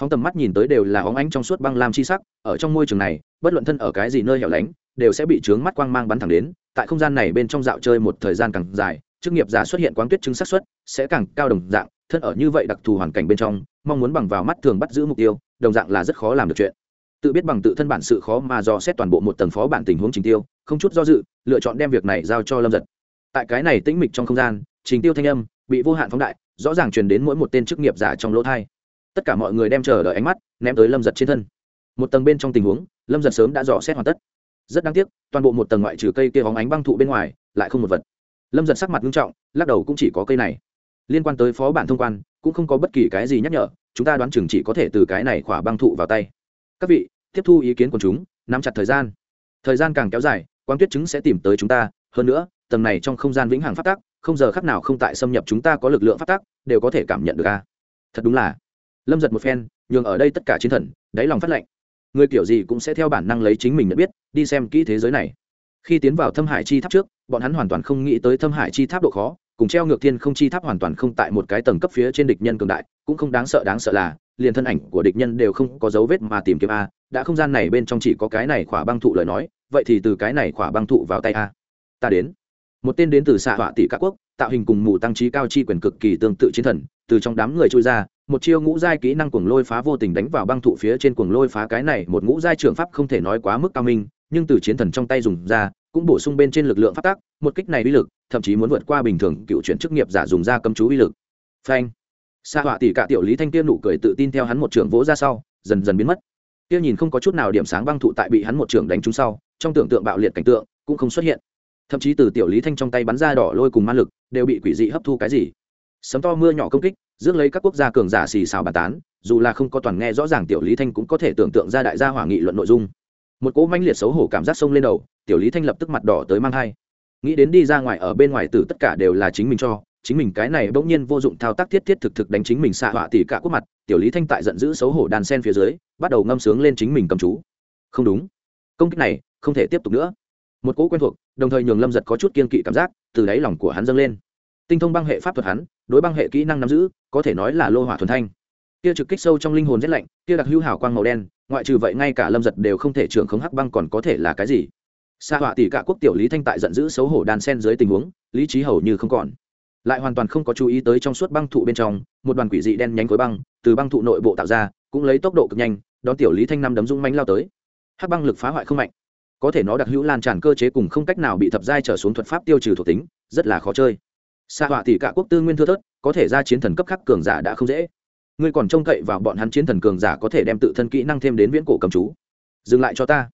Phóng tầm mắt nhìn tới đều là óng ánh trong suốt băng lam chi sắc, ở trong môi trường này, bất luận thân ở cái gì nơi hẻo lánh, đều sẽ bị trướng mắt quang mang bắn thẳng đến, tại không gian này bên trong dạo chơi một thời gian càng dài, chức nghiệp giả xuất hiện quang tuyết chứng xác suất sẽ càng cao đồng dạng, thân ở như vậy đặc thù hoàn cảnh bên trong, mong muốn bằng vào mắt thường bắt giữ mục tiêu đồng dạng là rất khó làm được chuyện. Tự biết bằng tự thân bản sự khó mà dò xét toàn bộ một tầng phó bản tình huống trình tiêu, không chút do dự, lựa chọn đem việc này giao cho lâm giật. Tại cái này tĩnh mịch trong không gian, trình tiêu thanh âm bị vô hạn phóng đại, rõ ràng truyền đến mỗi một tên chức nghiệp giả trong lỗ thai tất cả mọi người đem chờ đợi ánh mắt ném tới lâm giật trên thân. Một tầng bên trong tình huống, lâm giật sớm đã dò xét hoàn tất. Rất đáng tiếc, toàn bộ một tầng ngoại trừ cây kia bóng ánh băng thụ bên ngoài, lại không một vật. Lâm giật sắc mặt nghiêm trọng, lắc đầu cũng chỉ có cây này. Liên quan tới phó bản thông quan, cũng không có bất kỳ cái gì nhắc nhở chúng ta đoán chừng chỉ có thể từ cái này khỏa băng thụ vào tay. Các vị, tiếp thu ý kiến của chúng, nắm chặt thời gian. Thời gian càng kéo dài, quang tuyết chứng sẽ tìm tới chúng ta. Hơn nữa, tầng này trong không gian vĩnh hằng phát tắc, không giờ khắc nào không tại xâm nhập chúng ta có lực lượng phát tắc, đều có thể cảm nhận được a. Thật đúng là. Lâm giật một phen, nhường ở đây tất cả chiến thần, đáy lòng phát lệnh. Người kiểu gì cũng sẽ theo bản năng lấy chính mình nhận biết, đi xem kỹ thế giới này. Khi tiến vào thâm hải chi tháp trước, bọn hắn hoàn toàn không nghĩ tới thâm hải chi tháp độ khó cùng treo ngược thiên không chi tháp hoàn toàn không tại một cái tầng cấp phía trên địch nhân cường đại, cũng không đáng sợ đáng sợ là, liền thân ảnh của địch nhân đều không có dấu vết mà tìm kiếm a, đã không gian này bên trong chỉ có cái này khỏa băng thụ lời nói, vậy thì từ cái này khỏa băng thụ vào tay a. Ta đến. Một tên đến từ xạ họa tỷ các quốc, tạo hình cùng mù tăng trí cao chi quyền cực kỳ tương tự chiến thần, từ trong đám người trôi ra, một chiêu ngũ giai kỹ năng cuồng lôi phá vô tình đánh vào băng thụ phía trên cuồng lôi phá cái này, một ngũ giai trường pháp không thể nói quá mức cao minh, nhưng từ chiến thần trong tay dùng ra cũng bổ sung bên trên lực lượng phát tác một kích này uy lực, thậm chí muốn vượt qua bình thường cựu chuyển chức nghiệp giả dùng ra cấm chú uy lực. Phanh. Xa họa tỷ cả tiểu lý thanh tiên nụ cười tự tin theo hắn một trường vỗ ra sau, dần dần biến mất. Tiêu nhìn không có chút nào điểm sáng băng thụ tại bị hắn một trường đánh trúng sau, trong tưởng tượng bạo liệt cảnh tượng cũng không xuất hiện. Thậm chí từ tiểu lý thanh trong tay bắn ra đỏ lôi cùng ma lực, đều bị quỷ dị hấp thu cái gì. Sấm to mưa nhỏ công kích, rước lấy các quốc gia cường giả xì xào bàn tán, dù là không có toàn nghe rõ ràng tiểu lý thanh cũng có thể tưởng tượng ra đại gia hỏa nghị luận nội dung. Một cỗ manh liệt xấu hổ cảm giác sông lên đầu tiểu lý thanh lập tức mặt đỏ tới mang thai. Nghĩ đến đi ra ngoài ở bên ngoài từ tất cả đều là chính mình cho, chính mình cái này bỗng nhiên vô dụng thao tác thiết thiết thực thực đánh chính mình xạ họa tỉ cả quốc mặt, tiểu lý thanh tại giận dữ xấu hổ đàn sen phía dưới, bắt đầu ngâm sướng lên chính mình cầm chú. Không đúng. Công kích này, không thể tiếp tục nữa. Một cỗ quen thuộc, đồng thời nhường lâm giật có chút kiên kỵ cảm giác, từ đáy lòng của hắn dâng lên. Tinh thông băng hệ pháp thuật hắn, đối băng hệ kỹ năng nắm giữ, có thể nói là lô hỏa thuần thanh. Kia trực kích sâu trong linh hồn rét lạnh, kia đặc hữu hào quang màu đen, ngoại trừ vậy ngay cả lâm giật đều không thể trưởng khống hắc băng còn có thể là cái gì? Xa họa tỷ cả quốc tiểu lý thanh tại giận dữ xấu hổ đàn sen dưới tình huống, lý trí hầu như không còn. Lại hoàn toàn không có chú ý tới trong suốt băng thụ bên trong, một đoàn quỷ dị đen nhánh khối băng, từ băng thụ nội bộ tạo ra, cũng lấy tốc độ cực nhanh, đón tiểu lý thanh năm đấm dũng mánh lao tới. Hắc băng lực phá hoại không mạnh. Có thể nó đặc hữu lan tràn cơ chế cùng không cách nào bị thập giai trở xuống thuật pháp tiêu trừ thuộc tính, rất là khó chơi. Xa họa tỷ cả quốc tư nguyên thưa thớt, có thể ra chiến thần cấp khắc cường giả đã không dễ. Ngươi còn trông cậy vào bọn hắn chiến thần cường giả có thể đem tự thân kỹ năng thêm đến viễn cổ cầm chú. Dừng lại cho ta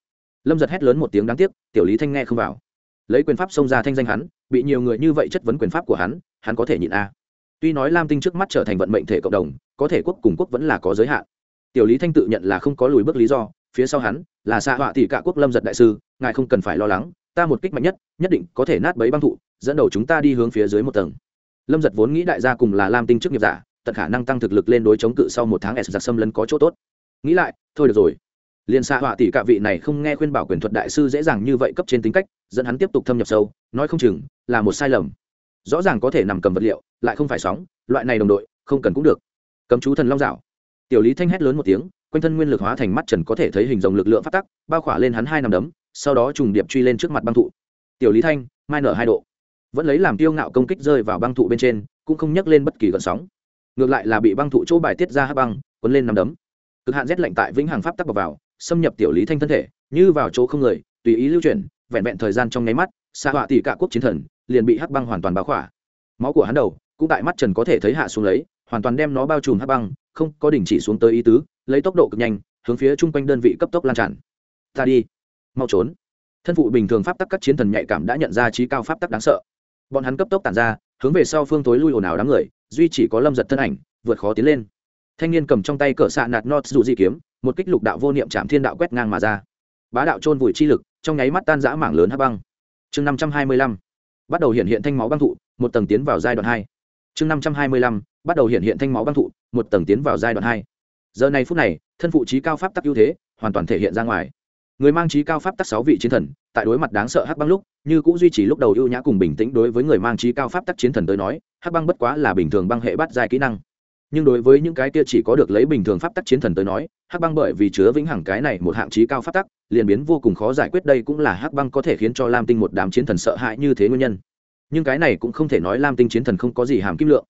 lâm giật hét lớn một tiếng đáng tiếc, tiểu lý thanh nghe không vào. Lấy quyền pháp xông ra thanh danh hắn, bị nhiều người như vậy chất vấn quyền pháp của hắn hắn có thể nhịn a. Tuy nói lam tinh trước mắt trở thành vận mệnh thể cộng đồng, có thể quốc cùng quốc vẫn là có giới hạn. Tiểu lý thanh tự nhận là không có lùi bước lý do, phía sau hắn là xạ họa tỷ cả quốc lâm giật đại sư, ngài không cần phải lo lắng, ta một kích mạnh nhất nhất định có thể nát bấy băng thụ, dẫn đầu chúng ta đi hướng phía dưới một tầng. Lâm giật vốn nghĩ đại gia cùng là lam tinh chức nghiệp giả, tận khả năng tăng thực lực lên đối chống cự sau một tháng s giặc xâm lấn có chỗ tốt. Nghĩ lại, thôi được rồi liền xạ họa tỷ cả vị này không nghe khuyên bảo quyền thuật đại sư dễ dàng như vậy cấp trên tính cách dẫn hắn tiếp tục thâm nhập sâu nói không chừng là một sai lầm. Rõ ràng có thể nằm cầm vật liệu lại không phải sóng loại này đồng đội không cần cũng được. Cấm chú thần long dạo. Tiểu lý thanh hét lớn một tiếng quanh thân nguyên lực hóa thành mắt trần có thể thấy hình dòng lực lượng phát tắc bao khỏa lên hắn hai nằm đấm sau đó trùng điệp truy lên trước mặt băng thụ. Tiểu lý thanh mai nở hai độ. Vẫn lấy làm tiêu ngạo công kích rơi vào băng thụ bên trên cũng không nhấc lên bất kỳ gợn sóng. Ngược lại là bị băng thụ chỗ bài tiết ra hấp băng quấn lên nằm đấm. Cực hạn rét lạnh tại vĩnh hằng pháp tắc vào, vào xâm nhập tiểu lý thanh thân thể, như vào chỗ không người, tùy ý lưu chuyển, vẹn vẹn thời gian trong nháy mắt xa họa tỷ cả quốc chiến thần liền bị hắc băng hoàn toàn báo khỏa. Máu của hắn đầu cũng tại mắt trần có thể thấy hạ xuống lấy, hoàn toàn đem nó bao trùm hắc băng, không có đình chỉ xuống tới ý tứ, lấy tốc độ cực nhanh, hướng phía chung quanh đơn vị cấp tốc lan tràn. Ta đi. Mau trốn. Thân phụ bình thường pháp tắc các chiến thần nhạy cảm đã nhận ra trí cao pháp tắc đáng sợ. Bọn hắn cấp tốc tản ra, hướng về sau phương tối lui ồn ào đám người, duy chỉ có lâm giật thân ảnh, vượt khó tiến lên. Thanh niên cầm trong tay cỡ xạ nạt not dù di kiếm một kích lục đạo vô niệm chạm thiên đạo quét ngang mà ra. Bá đạo trôn vùi chi lực, trong nháy mắt tan rã mảng lớn hắc băng. Chương năm trăm hai mươi lăm, bắt đầu hiện hiện thanh máu băng thụ, một tầng tiến vào giai đoạn hai. Chương năm trăm hai mươi lăm, bắt đầu hiện hiện thanh máu băng thụ, một tầng tiến vào giai đoạn hai. Giờ này phút này, thân phụ trí cao pháp tắc ưu thế hoàn toàn thể hiện ra ngoài. Người mang trí cao pháp tắc sáu vị chiến thần, tại đối mặt đáng sợ hắc băng lúc, như cũng duy trì lúc đầu ưu nhã cùng bình tĩnh đối với người mang trí cao pháp tắc chiến thần tới nói, hắc băng bất quá là bình thường băng hệ bắt giai kỹ năng nhưng đối với những cái kia chỉ có được lấy bình thường pháp tắc chiến thần tới nói, hắc băng bởi vì chứa vĩnh hằng cái này một hạng trí cao pháp tắc, liền biến vô cùng khó giải quyết đây cũng là hắc băng có thể khiến cho lam tinh một đám chiến thần sợ hãi như thế nguyên nhân. Nhưng cái này cũng không thể nói lam tinh chiến thần không có gì hàm kim lượng.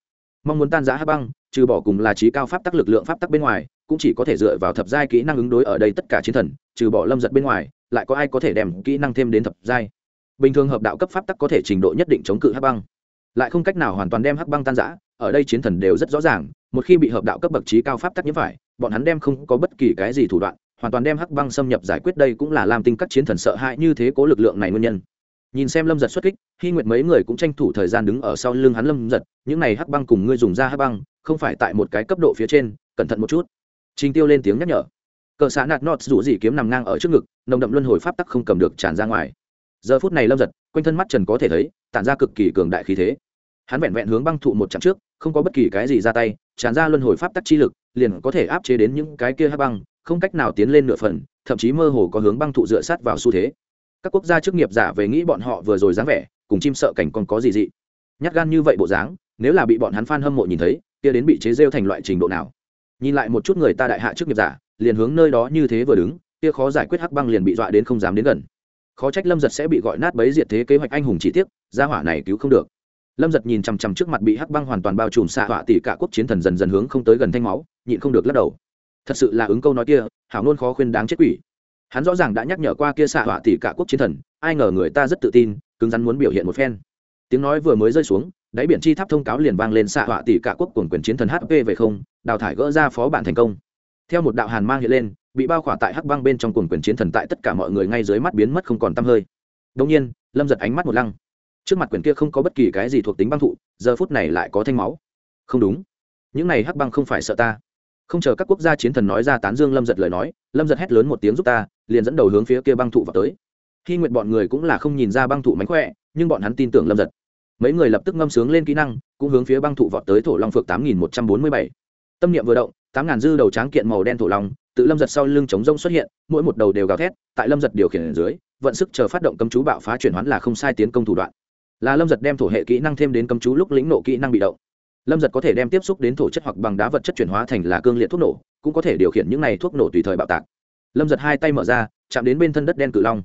Mong muốn tan giã hắc băng, trừ bỏ cùng là trí cao pháp tắc lực lượng pháp tắc bên ngoài, cũng chỉ có thể dựa vào thập giai kỹ năng ứng đối ở đây tất cả chiến thần, trừ bỏ lâm giật bên ngoài, lại có ai có thể đem kỹ năng thêm đến thập giai. Bình thường hợp đạo cấp pháp tắc có thể trình độ nhất định chống cự hắc băng. Lại không cách nào hoàn toàn đem hắc băng tan giã ở đây chiến thần đều rất rõ ràng, một khi bị hợp đạo cấp bậc trí cao pháp tắc nhiễm phải, bọn hắn đem không có bất kỳ cái gì thủ đoạn, hoàn toàn đem hắc băng xâm nhập giải quyết đây cũng là làm tinh các chiến thần sợ hãi như thế cố lực lượng này nguyên nhân. Nhìn xem lâm giật xuất kích khi nguyệt mấy người cũng tranh thủ thời gian đứng ở sau lưng hắn lâm giật, những này hắc băng cùng ngươi dùng ra hắc băng, không phải tại một cái cấp độ phía trên, cẩn thận một chút. Trình tiêu lên tiếng nhắc nhở. Cờ xã nạt nọt rủ dị kiếm nằm ngang ở trước ngực, nồng đậm luân hồi pháp tắc không cầm được tràn ra ngoài. Giờ phút này lâm giật, quanh thân mắt trần có thể thấy, tản ra cực kỳ cường đại khí thế hắn vẹn vẹn hướng băng thụ một chặng trước không có bất kỳ cái gì ra tay tràn ra luân hồi pháp tắc chi lực liền có thể áp chế đến những cái kia hắc băng không cách nào tiến lên nửa phần thậm chí mơ hồ có hướng băng thụ dựa sát vào xu thế. Các quốc gia chức nghiệp giả về nghĩ bọn họ vừa rồi dáng vẻ cùng chim sợ cảnh còn có gì dị. Nhát gan như vậy bộ dáng nếu là bị bọn hắn phan hâm mộ nhìn thấy kia đến bị chế rêu thành loại trình độ nào? Nhìn lại một chút người ta đại hạ chức nghiệp giả liền hướng nơi đó như thế vừa đứng kia khó giải quyết hắc băng liền bị dọa đến không dám đến gần. Khó trách lâm giật sẽ bị gọi nát bấy diệt thế kế hoạch anh hùng chỉ tiếc, gia hỏa này cứu không được lâm giật nhìn chằm chằm trước mặt bị hắc băng hoàn toàn bao trùm xạ họa tỷ cả quốc chiến thần dần dần hướng không tới gần thanh máu, nhịn không được lắc đầu. Thật sự là ứng câu nói kia, hảo nôn khó khuyên đáng chết quỷ. Hắn rõ ràng đã nhắc nhở qua kia xạ họa tỷ cả quốc chiến thần, ai ngờ người ta rất tự tin, cứng rắn muốn biểu hiện một phen. Tiếng nói vừa mới rơi xuống, đáy biển chi tháp thông cáo liền vang lên xạ họa tỷ cả quốc cuồng quyền chiến thần hp về không, đào thải gỡ ra phó bản thành công. Theo một đạo hàn mang hiện lên, bị bao khỏa tại hắc băng bên trong cuồng quyền chiến thần tại tất cả mọi người ngay dưới mắt biến mất không còn tăm hơi. Đông nhiên, lâm giật ánh mắt một lăng trước mặt quyển kia không có bất kỳ cái gì thuộc tính băng thụ, giờ phút này lại có thanh máu. Không đúng. Những này hắc băng không phải sợ ta. Không chờ các quốc gia chiến thần nói ra tán dương lâm giật lời nói, lâm giật hét lớn một tiếng giúp ta, liền dẫn đầu hướng phía kia băng thụ vào tới. Khi nguyện bọn người cũng là không nhìn ra băng thụ mánh khỏe, nhưng bọn hắn tin tưởng lâm giật. Mấy người lập tức ngâm sướng lên kỹ năng, cũng hướng phía băng thụ vọt tới thổ long phược tám nghìn một trăm bốn mươi bảy. Tâm niệm vừa động, tám ngàn dư đầu tráng kiện màu đen thổ long, tự lâm giật sau lưng chống rông xuất hiện, mỗi một đầu đều gào thét, tại lâm giật điều khiển ở dưới, vận sức chờ phát động cấm chú bạo phá chuyển hoán là không sai tiến công thủ đoạn là lâm giật đem thổ hệ kỹ năng thêm đến cấm chú lúc lĩnh nộ kỹ năng bị động lâm giật có thể đem tiếp xúc đến thổ chất hoặc bằng đá vật chất chuyển hóa thành là cương liệt thuốc nổ cũng có thể điều khiển những này thuốc nổ tùy thời bạo tạc lâm giật hai tay mở ra chạm đến bên thân đất đen cự long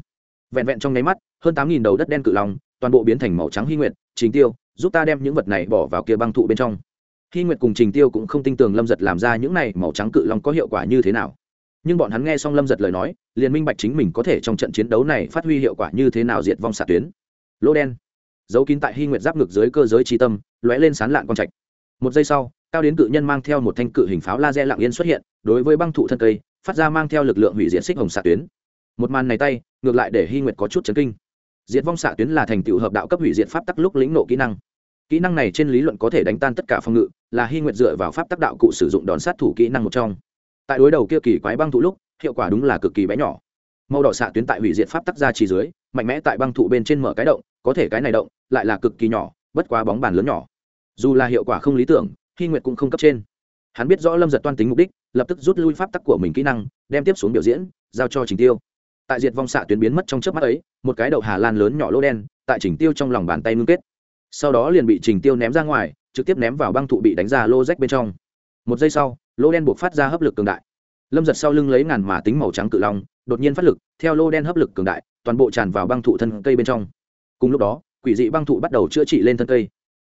vẹn vẹn trong nháy mắt hơn tám nghìn đầu đất đen cự long toàn bộ biến thành màu trắng hy nguyệt trình tiêu giúp ta đem những vật này bỏ vào kia băng thụ bên trong hy nguyệt cùng trình tiêu cũng không tin tưởng lâm giật làm ra những này màu trắng cự long có hiệu quả như thế nào nhưng bọn hắn nghe xong lâm giật lời nói liền minh bạch chính mình có thể trong trận chiến đấu này phát huy hiệu quả như thế nào diệt vong xạ tuyến Lô đen giấu kín tại hy nguyệt giáp ngực dưới cơ giới tri tâm, lóe lên sán lạn con trạch. Một giây sau, cao đến cự nhân mang theo một thanh cự hình pháo laser lặng yên xuất hiện, đối với băng thụ thân cây, phát ra mang theo lực lượng hủy diệt xích hồng xạ tuyến. Một màn này tay, ngược lại để hy nguyệt có chút chấn kinh. Diệt vong xạ tuyến là thành tựu hợp đạo cấp hủy diệt pháp tắc lúc lĩnh nộ kỹ năng. Kỹ năng này trên lý luận có thể đánh tan tất cả phòng ngự, là hy nguyệt dựa vào pháp tắc đạo cụ sử dụng đòn sát thủ kỹ năng một trong. Tại đối đầu kia kỳ quái băng thụ lúc, hiệu quả đúng là cực kỳ bé nhỏ. Màu đỏ xạ tuyến tại hủy diệt pháp tắc ra chỉ dưới, mạnh mẽ tại băng thụ bên trên mở cái động, có thể cái này động lại là cực kỳ nhỏ, bất quá bóng bàn lớn nhỏ. Dù là hiệu quả không lý tưởng, hy nguyệt cũng không cấp trên. Hắn biết rõ lâm giật toan tính mục đích, lập tức rút lui pháp tắc của mình kỹ năng, đem tiếp xuống biểu diễn, giao cho trình tiêu. Tại diệt vong xạ tuyến biến mất trong chớp mắt ấy, một cái đầu hà lan lớn nhỏ lỗ đen, tại trình tiêu trong lòng bàn tay ngưng kết. Sau đó liền bị trình tiêu ném ra ngoài, trực tiếp ném vào băng thụ bị đánh ra lô rách bên trong. Một giây sau lô đen buộc phát ra hấp lực cường đại. Lâm giật sau lưng lấy ngàn mà tính màu trắng cự long, đột nhiên phát lực, theo lô đen hấp lực cường đại, toàn bộ tràn vào băng thụ thân cây bên trong. Cùng lúc đó quỷ dị băng thụ bắt đầu chữa trị lên thân cây.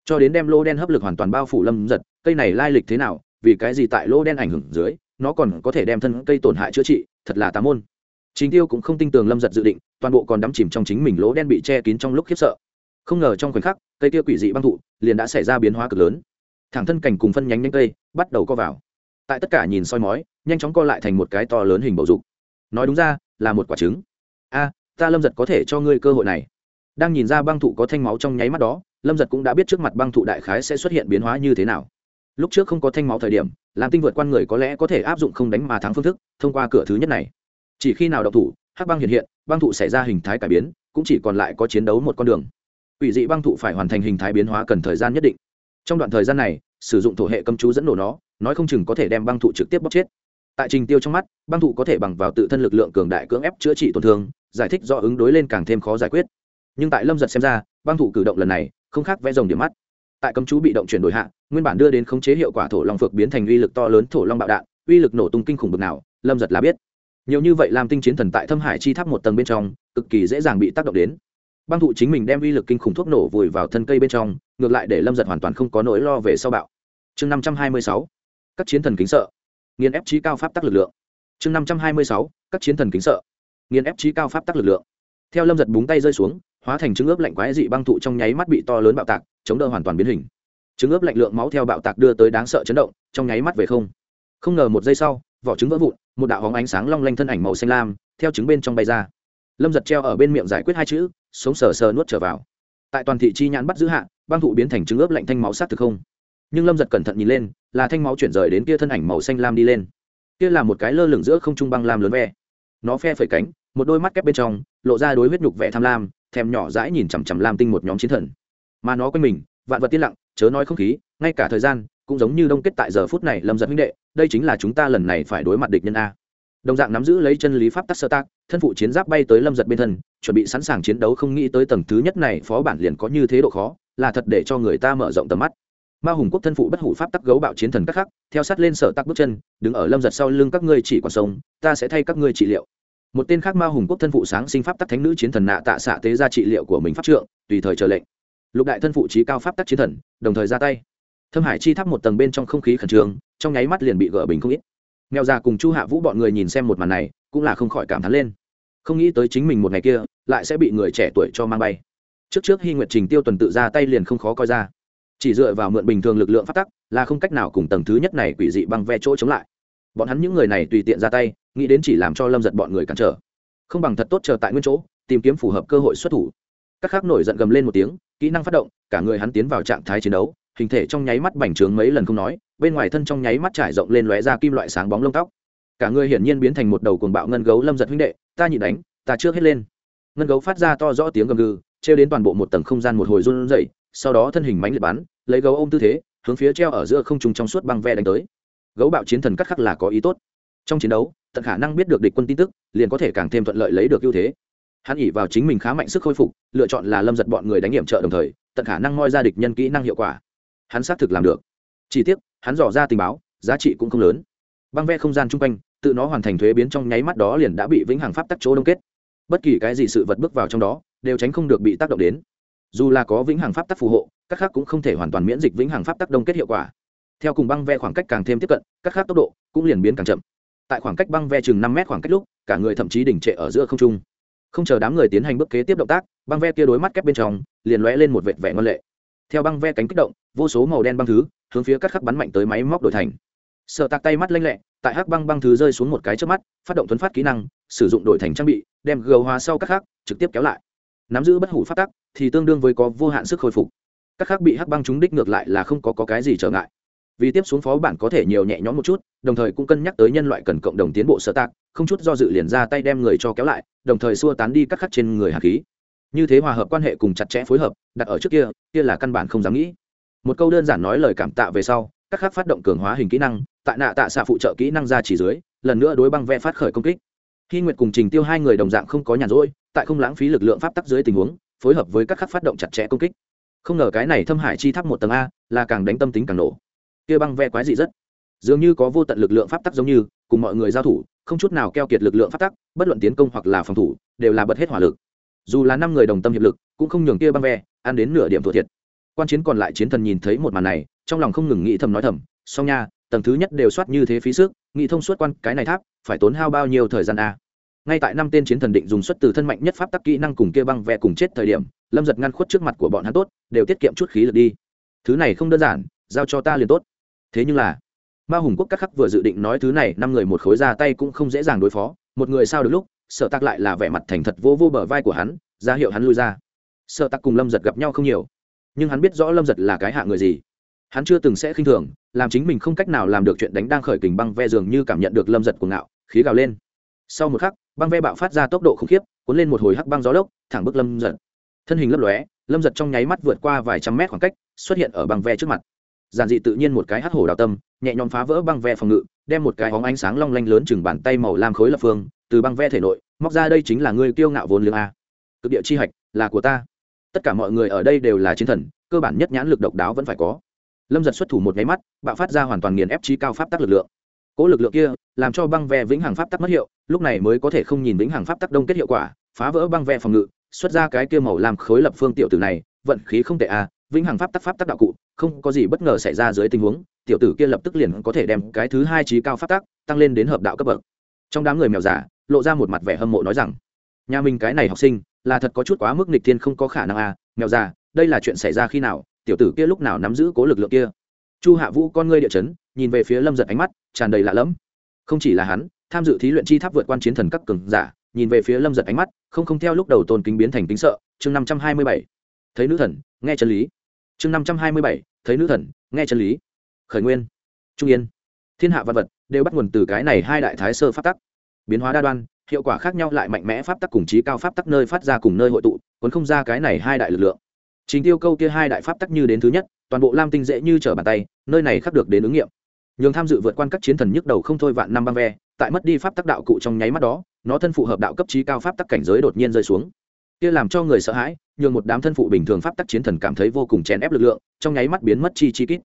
Cho đến đem lô đen hấp lực hoàn toàn bao phủ lâm giật, cây này lai lịch thế nào, vì cái gì tại lô đen ảnh hưởng dưới, nó còn có thể đem thân cây tổn hại chữa trị, thật là tá môn. Chính tiêu cũng không tin tưởng lâm giật dự định, toàn bộ còn đắm chìm trong chính mình lỗ đen bị che kín trong lúc khiếp sợ. Không ngờ trong khoảnh khắc, cây kia quỷ dị băng thụ liền đã xảy ra biến hóa cực lớn. Thẳng thân cảnh cùng phân nhánh nhánh cây bắt đầu co vào. Tại tất cả nhìn soi mói, nhanh chóng co lại thành một cái to lớn hình bầu dục. Nói đúng ra, là một quả trứng. A, ta lâm giật có thể cho ngươi cơ hội này đang nhìn ra băng thụ có thanh máu trong nháy mắt đó, lâm giật cũng đã biết trước mặt băng thụ đại khái sẽ xuất hiện biến hóa như thế nào. Lúc trước không có thanh máu thời điểm, làm tinh vượt quan người có lẽ có thể áp dụng không đánh mà thắng phương thức, thông qua cửa thứ nhất này. Chỉ khi nào độc thủ, hắc băng hiện hiện, băng thụ xảy ra hình thái cải biến, cũng chỉ còn lại có chiến đấu một con đường. Ủy dị băng thụ phải hoàn thành hình thái biến hóa cần thời gian nhất định. Trong đoạn thời gian này, sử dụng thổ hệ cấm chú dẫn nổ nó, nói không chừng có thể đem băng thụ trực tiếp bóc chết. Tại trình tiêu trong mắt, băng thụ có thể bằng vào tự thân lực lượng cường đại cưỡng ép chữa trị tổn thương, giải thích do ứng đối lên càng thêm khó giải quyết nhưng tại lâm giật xem ra, băng thụ cử động lần này không khác vẽ rồng điểm mắt. Tại cấm chú bị động chuyển đổi hạ, nguyên bản đưa đến khống chế hiệu quả thổ long phược biến thành uy lực to lớn thổ long bạo đạn, uy lực nổ tung kinh khủng bực nào, lâm giật là biết. Nhiều như vậy làm tinh chiến thần tại thâm hải chi tháp một tầng bên trong, cực kỳ dễ dàng bị tác động đến. Băng thụ chính mình đem uy lực kinh khủng thuốc nổ vùi vào thân cây bên trong, ngược lại để lâm giật hoàn toàn không có nỗi lo về sau bạo. Chương năm trăm hai mươi sáu, các chiến thần kính sợ. Nghiên ép trí cao pháp tắc lực lượng. Chương năm trăm hai mươi sáu, các chiến thần kính sợ. Nghiên ép trí cao pháp tắc lực lượng. Theo lâm giật búng tay rơi xuống hóa thành trứng ướp lạnh quái dị băng thụ trong nháy mắt bị to lớn bạo tạc, chống đỡ hoàn toàn biến hình. Trứng ướp lạnh lượng máu theo bạo tạc đưa tới đáng sợ chấn động, trong nháy mắt về không. Không ngờ một giây sau, vỏ trứng vỡ vụn, một đạo hóng ánh sáng long lanh thân ảnh màu xanh lam, theo trứng bên trong bay ra. Lâm giật treo ở bên miệng giải quyết hai chữ, sống sờ sờ nuốt trở vào. Tại toàn thị chi nhãn bắt giữ hạ, băng thụ biến thành trứng ướp lạnh thanh máu sát thực không. Nhưng lâm giật cẩn thận nhìn lên, là thanh máu chuyển rời đến kia thân ảnh màu xanh lam đi lên. Kia là một cái lơ lửng giữa không trung băng lam lớn ve. Nó phe phẩy cánh, một đôi mắt kép bên trong, lộ ra đối huyết nhục vẻ tham lam thèm nhỏ dãi nhìn chằm chằm lam tinh một nhóm chiến thần. Mà nó quanh mình, vạn vật tiên lặng, chớ nói không khí, ngay cả thời gian, cũng giống như đông kết tại giờ phút này lâm giật huynh đệ, đây chính là chúng ta lần này phải đối mặt địch nhân a. Đồng dạng nắm giữ lấy chân lý pháp tắc sơ tác, thân phụ chiến giáp bay tới lâm giật bên thân, chuẩn bị sẵn sàng chiến đấu không nghĩ tới tầng thứ nhất này phó bản liền có như thế độ khó, là thật để cho người ta mở rộng tầm mắt. Ma hùng quốc thân phụ bất hủ pháp tắc gấu bạo chiến thần các khắc, theo sát lên sở tắc bước chân, đứng ở lâm giật sau lưng các ngươi chỉ còn sống, ta sẽ thay các ngươi trị liệu một tên khác ma hùng quốc thân phụ sáng sinh pháp tắc thánh nữ chiến thần nạ tạ xạ tế ra trị liệu của mình pháp trượng, tùy thời chờ lệnh. Lục đại thân phụ trí cao pháp tắc chiến thần, đồng thời ra tay. Thâm hải chi tháp một tầng bên trong không khí khẩn trương, trong nháy mắt liền bị gỡ bình không ít. Nghèo già cùng chu hạ vũ bọn người nhìn xem một màn này, cũng là không khỏi cảm thán lên. Không nghĩ tới chính mình một ngày kia, lại sẽ bị người trẻ tuổi cho mang bay. Trước trước hy nguyệt trình tiêu tuần tự ra tay liền không khó coi ra. Chỉ dựa vào mượn bình thường lực lượng phát tắc, là không cách nào cùng tầng thứ nhất này quỷ dị băng ve chỗ chống lại bọn hắn những người này tùy tiện ra tay, nghĩ đến chỉ làm cho lâm giật bọn người cản trở. Không bằng thật tốt chờ tại nguyên chỗ, tìm kiếm phù hợp cơ hội xuất thủ. Các khác nổi giận gầm lên một tiếng, kỹ năng phát động, cả người hắn tiến vào trạng thái chiến đấu, hình thể trong nháy mắt bành trướng mấy lần không nói, bên ngoài thân trong nháy mắt trải rộng lên lóe ra kim loại sáng bóng lông tóc. Cả người hiển nhiên biến thành một đầu cuồng bạo ngân gấu lâm giật huynh đệ, ta nhị đánh, ta trước hết lên. Ngân gấu phát ra to rõ tiếng gầm gừ trêu đến toàn bộ một tầng không gian một hồi run rẩy, sau đó thân hình mánh liệt bắn, lấy gấu ôm tư thế, hướng phía treo ở giữa không trung trong suốt băng ve đánh tới gấu bạo chiến thần cắt khắc là có ý tốt. Trong chiến đấu, tận khả năng biết được địch quân tin tức, liền có thể càng thêm thuận lợi lấy được ưu thế. Hắn ỉ vào chính mình khá mạnh sức khôi phục, lựa chọn là lâm giật bọn người đánh nghiệm trợ đồng thời, tận khả năng moi ra địch nhân kỹ năng hiệu quả. Hắn xác thực làm được. Chỉ tiếc, hắn dò ra tình báo, giá trị cũng không lớn. Băng ve không gian chung quanh, tự nó hoàn thành thuế biến trong nháy mắt đó liền đã bị vĩnh hằng pháp tắc chỗ đông kết. Bất kỳ cái gì sự vật bước vào trong đó, đều tránh không được bị tác động đến. Dù là có vĩnh hằng pháp tắc phù hộ, các khác cũng không thể hoàn toàn miễn dịch vĩnh hằng pháp tắc đông kết hiệu quả theo cùng băng ve khoảng cách càng thêm tiếp cận các khác tốc độ cũng liền biến càng chậm. Tại khoảng cách băng ve chừng năm mét khoảng cách lúc cả người thậm chí đỉnh trệ ở giữa không trung. Không chờ đám người tiến hành bước kế tiếp động tác băng ve kia đối mắt kép bên trong liền lóe lên một vệt vẻ ngon lệ. Theo băng ve cánh kích động vô số màu đen băng thứ hướng phía các khắc bắn mạnh tới máy móc đổi thành. Sợ tạc tay mắt lanh lẹ tại hắc băng băng thứ rơi xuống một cái trước mắt phát động thuấn phát kỹ năng sử dụng đổi thành trang bị đem gầu hóa sau các khắc trực tiếp kéo lại. Nắm giữ bất hủ phát tắc thì tương đương với có vô hạn sức hồi phục. Các khắc bị hắc băng trúng đích ngược lại là không có, có cái gì trở ngại vì tiếp xuống phó bản có thể nhiều nhẹ nhõm một chút, đồng thời cũng cân nhắc tới nhân loại cần cộng đồng tiến bộ sở tạc, không chút do dự liền ra tay đem người cho kéo lại, đồng thời xua tán đi các khắc trên người hạt khí. Như thế hòa hợp quan hệ cùng chặt chẽ phối hợp, đặt ở trước kia kia là căn bản không dám nghĩ. Một câu đơn giản nói lời cảm tạ về sau, các khắc phát động cường hóa hình kỹ năng, tại nạ tạ xạ phụ trợ kỹ năng ra chỉ dưới, lần nữa đối băng ve phát khởi công kích. Khi nguyệt cùng trình tiêu hai người đồng dạng không có nhàn rỗi, tại không lãng phí lực lượng pháp tắc dưới tình huống, phối hợp với các khắc phát động chặt chẽ công kích. Không ngờ cái này thâm hải chi tháp một tầng a, là càng đánh tâm tính càng nổ kia băng ve quái dị rất. Dường như có vô tận lực lượng pháp tắc giống như, cùng mọi người giao thủ, không chút nào keo kiệt lực lượng pháp tắc, bất luận tiến công hoặc là phòng thủ, đều là bật hết hỏa lực. Dù là năm người đồng tâm hiệp lực, cũng không nhường kia băng ve, ăn đến nửa điểm thua thiệt. Quan chiến còn lại chiến thần nhìn thấy một màn này, trong lòng không ngừng nghĩ thầm nói thầm, song nha, tầng thứ nhất đều soát như thế phí sức, nghĩ thông suốt quan cái này tháp, phải tốn hao bao nhiêu thời gian a? Ngay tại năm tên chiến thần định dùng xuất từ thân mạnh nhất pháp tắc kỹ năng cùng kia băng vẽ cùng chết thời điểm, lâm giật ngăn khuất trước mặt của bọn hắn tốt, đều tiết kiệm chút khí lực đi. Thứ này không đơn giản, giao cho ta liền tốt thế nhưng là, ma hùng quốc các khắc vừa dự định nói thứ này, năm người một khối ra tay cũng không dễ dàng đối phó. Một người sao được lúc sợ tặc lại là vẻ mặt thành thật vô vô bờ vai của hắn, ra hiệu hắn lui ra. Sợ tặc cùng lâm giật gặp nhau không nhiều, nhưng hắn biết rõ lâm giật là cái hạ người gì. Hắn chưa từng sẽ khinh thường, làm chính mình không cách nào làm được chuyện đánh đang khởi kình băng ve dường như cảm nhận được lâm giật cuồng ngạo, khí gào lên. Sau một khắc, băng ve bạo phát ra tốc độ khủng khiếp, cuốn lên một hồi hắc băng gió lốc, thẳng bức lâm giật. Thân hình lấp lóe, lâm giật trong nháy mắt vượt qua vài trăm mét khoảng cách, xuất hiện ở băng ve trước mặt giản dị tự nhiên một cái hắt hổ đào tâm, nhẹ nhõm phá vỡ băng ve phòng ngự, đem một cái hóng ánh sáng long lanh lớn chừng bàn tay màu lam khối lập phương, từ băng ve thể nội, móc ra đây chính là ngươi kiêu ngạo vốn lương a. Cực địa chi hạch, là của ta. Tất cả mọi người ở đây đều là chiến thần, cơ bản nhất nhãn lực độc đáo vẫn phải có. Lâm giật xuất thủ một nháy mắt, bạo phát ra hoàn toàn nghiền ép trí cao pháp tắc lực lượng. Cỗ lực lượng kia, làm cho băng ve vĩnh hằng pháp tắc mất hiệu, lúc này mới có thể không nhìn vĩnh hằng pháp tắc đông kết hiệu quả, phá vỡ băng ve phòng ngự, xuất ra cái kia màu làm khối lập phương tiểu tử này, vận khí không tệ a vĩnh hằng pháp tắc pháp tắc đạo cụ, không có gì bất ngờ xảy ra dưới tình huống, tiểu tử kia lập tức liền có thể đem cái thứ hai trí cao pháp tắc tăng lên đến hợp đạo cấp bậc. Trong đám người mèo giả lộ ra một mặt vẻ hâm mộ nói rằng, nhà mình cái này học sinh, là thật có chút quá mức nịch thiên không có khả năng à mèo già, đây là chuyện xảy ra khi nào, tiểu tử kia lúc nào nắm giữ cố lực lượng kia? Chu hạ vũ con ngươi địa chấn, nhìn về phía lâm giật ánh mắt, tràn đầy lạ lẫm. Không chỉ là hắn, tham dự thí luyện chi tháp vượt quan chiến thần các cường giả, nhìn về phía lâm giật ánh mắt, không không theo lúc đầu tôn kính biến thành kính sợ, chương năm trăm hai mươi bảy. Thấy nữ thần, nghe chân lý chương năm trăm hai mươi bảy, thấy nữ thần, nghe chân lý. Khởi nguyên. Trung yên. Thiên hạ văn vật đều bắt nguồn từ cái này hai đại thái sơ pháp tắc. Biến hóa đa đoan, hiệu quả khác nhau lại mạnh mẽ pháp tắc cùng trí cao pháp tắc nơi phát ra cùng nơi hội tụ, cuốn không ra cái này hai đại lực lượng. Chính tiêu câu kia hai đại pháp tắc như đến thứ nhất, toàn bộ lam tinh dễ như trở bàn tay, nơi này khắc được đến ứng nghiệm. Nhường tham dự vượt quan các chiến thần nhức đầu không thôi vạn năm băng ve, tại mất đi pháp tắc đạo cụ trong nháy mắt đó, nó thân phụ hợp đạo cấp trí cao pháp tắc cảnh giới đột nhiên rơi xuống kia làm cho người sợ hãi, nhường một đám thân phụ bình thường pháp tắc chiến thần cảm thấy vô cùng chèn ép lực lượng, trong nháy mắt biến mất chi chi kít.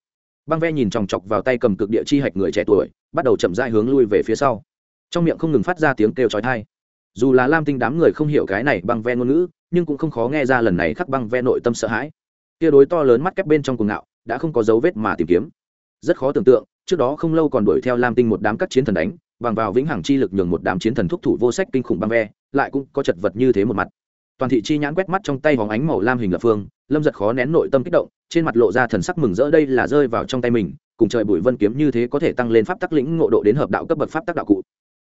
Băng ve nhìn chòng chọc vào tay cầm cực địa chi hạch người trẻ tuổi, bắt đầu chậm dai hướng lui về phía sau. Trong miệng không ngừng phát ra tiếng kêu chói tai. Dù là lam tinh đám người không hiểu cái này băng ve ngôn ngữ, nhưng cũng không khó nghe ra lần này khắc băng ve nội tâm sợ hãi. Tia đối to lớn mắt kép bên trong cuồng ngạo, đã không có dấu vết mà tìm kiếm. Rất khó tưởng tượng, trước đó không lâu còn đuổi theo lam tinh một đám các chiến thần đánh, bằng vào vĩnh hằng chi lực nhường một đám chiến thần thúc thủ vô sách kinh khủng băng ve, lại cũng có chật vật như thế một mặt toàn thị chi nhãn quét mắt trong tay vòng ánh màu lam hình lập phương, lâm giật khó nén nội tâm kích động, trên mặt lộ ra thần sắc mừng rỡ, đây là rơi vào trong tay mình, cùng trời bụi vân kiếm như thế có thể tăng lên pháp tắc lĩnh ngộ độ đến hợp đạo cấp bậc pháp tắc đạo cụ.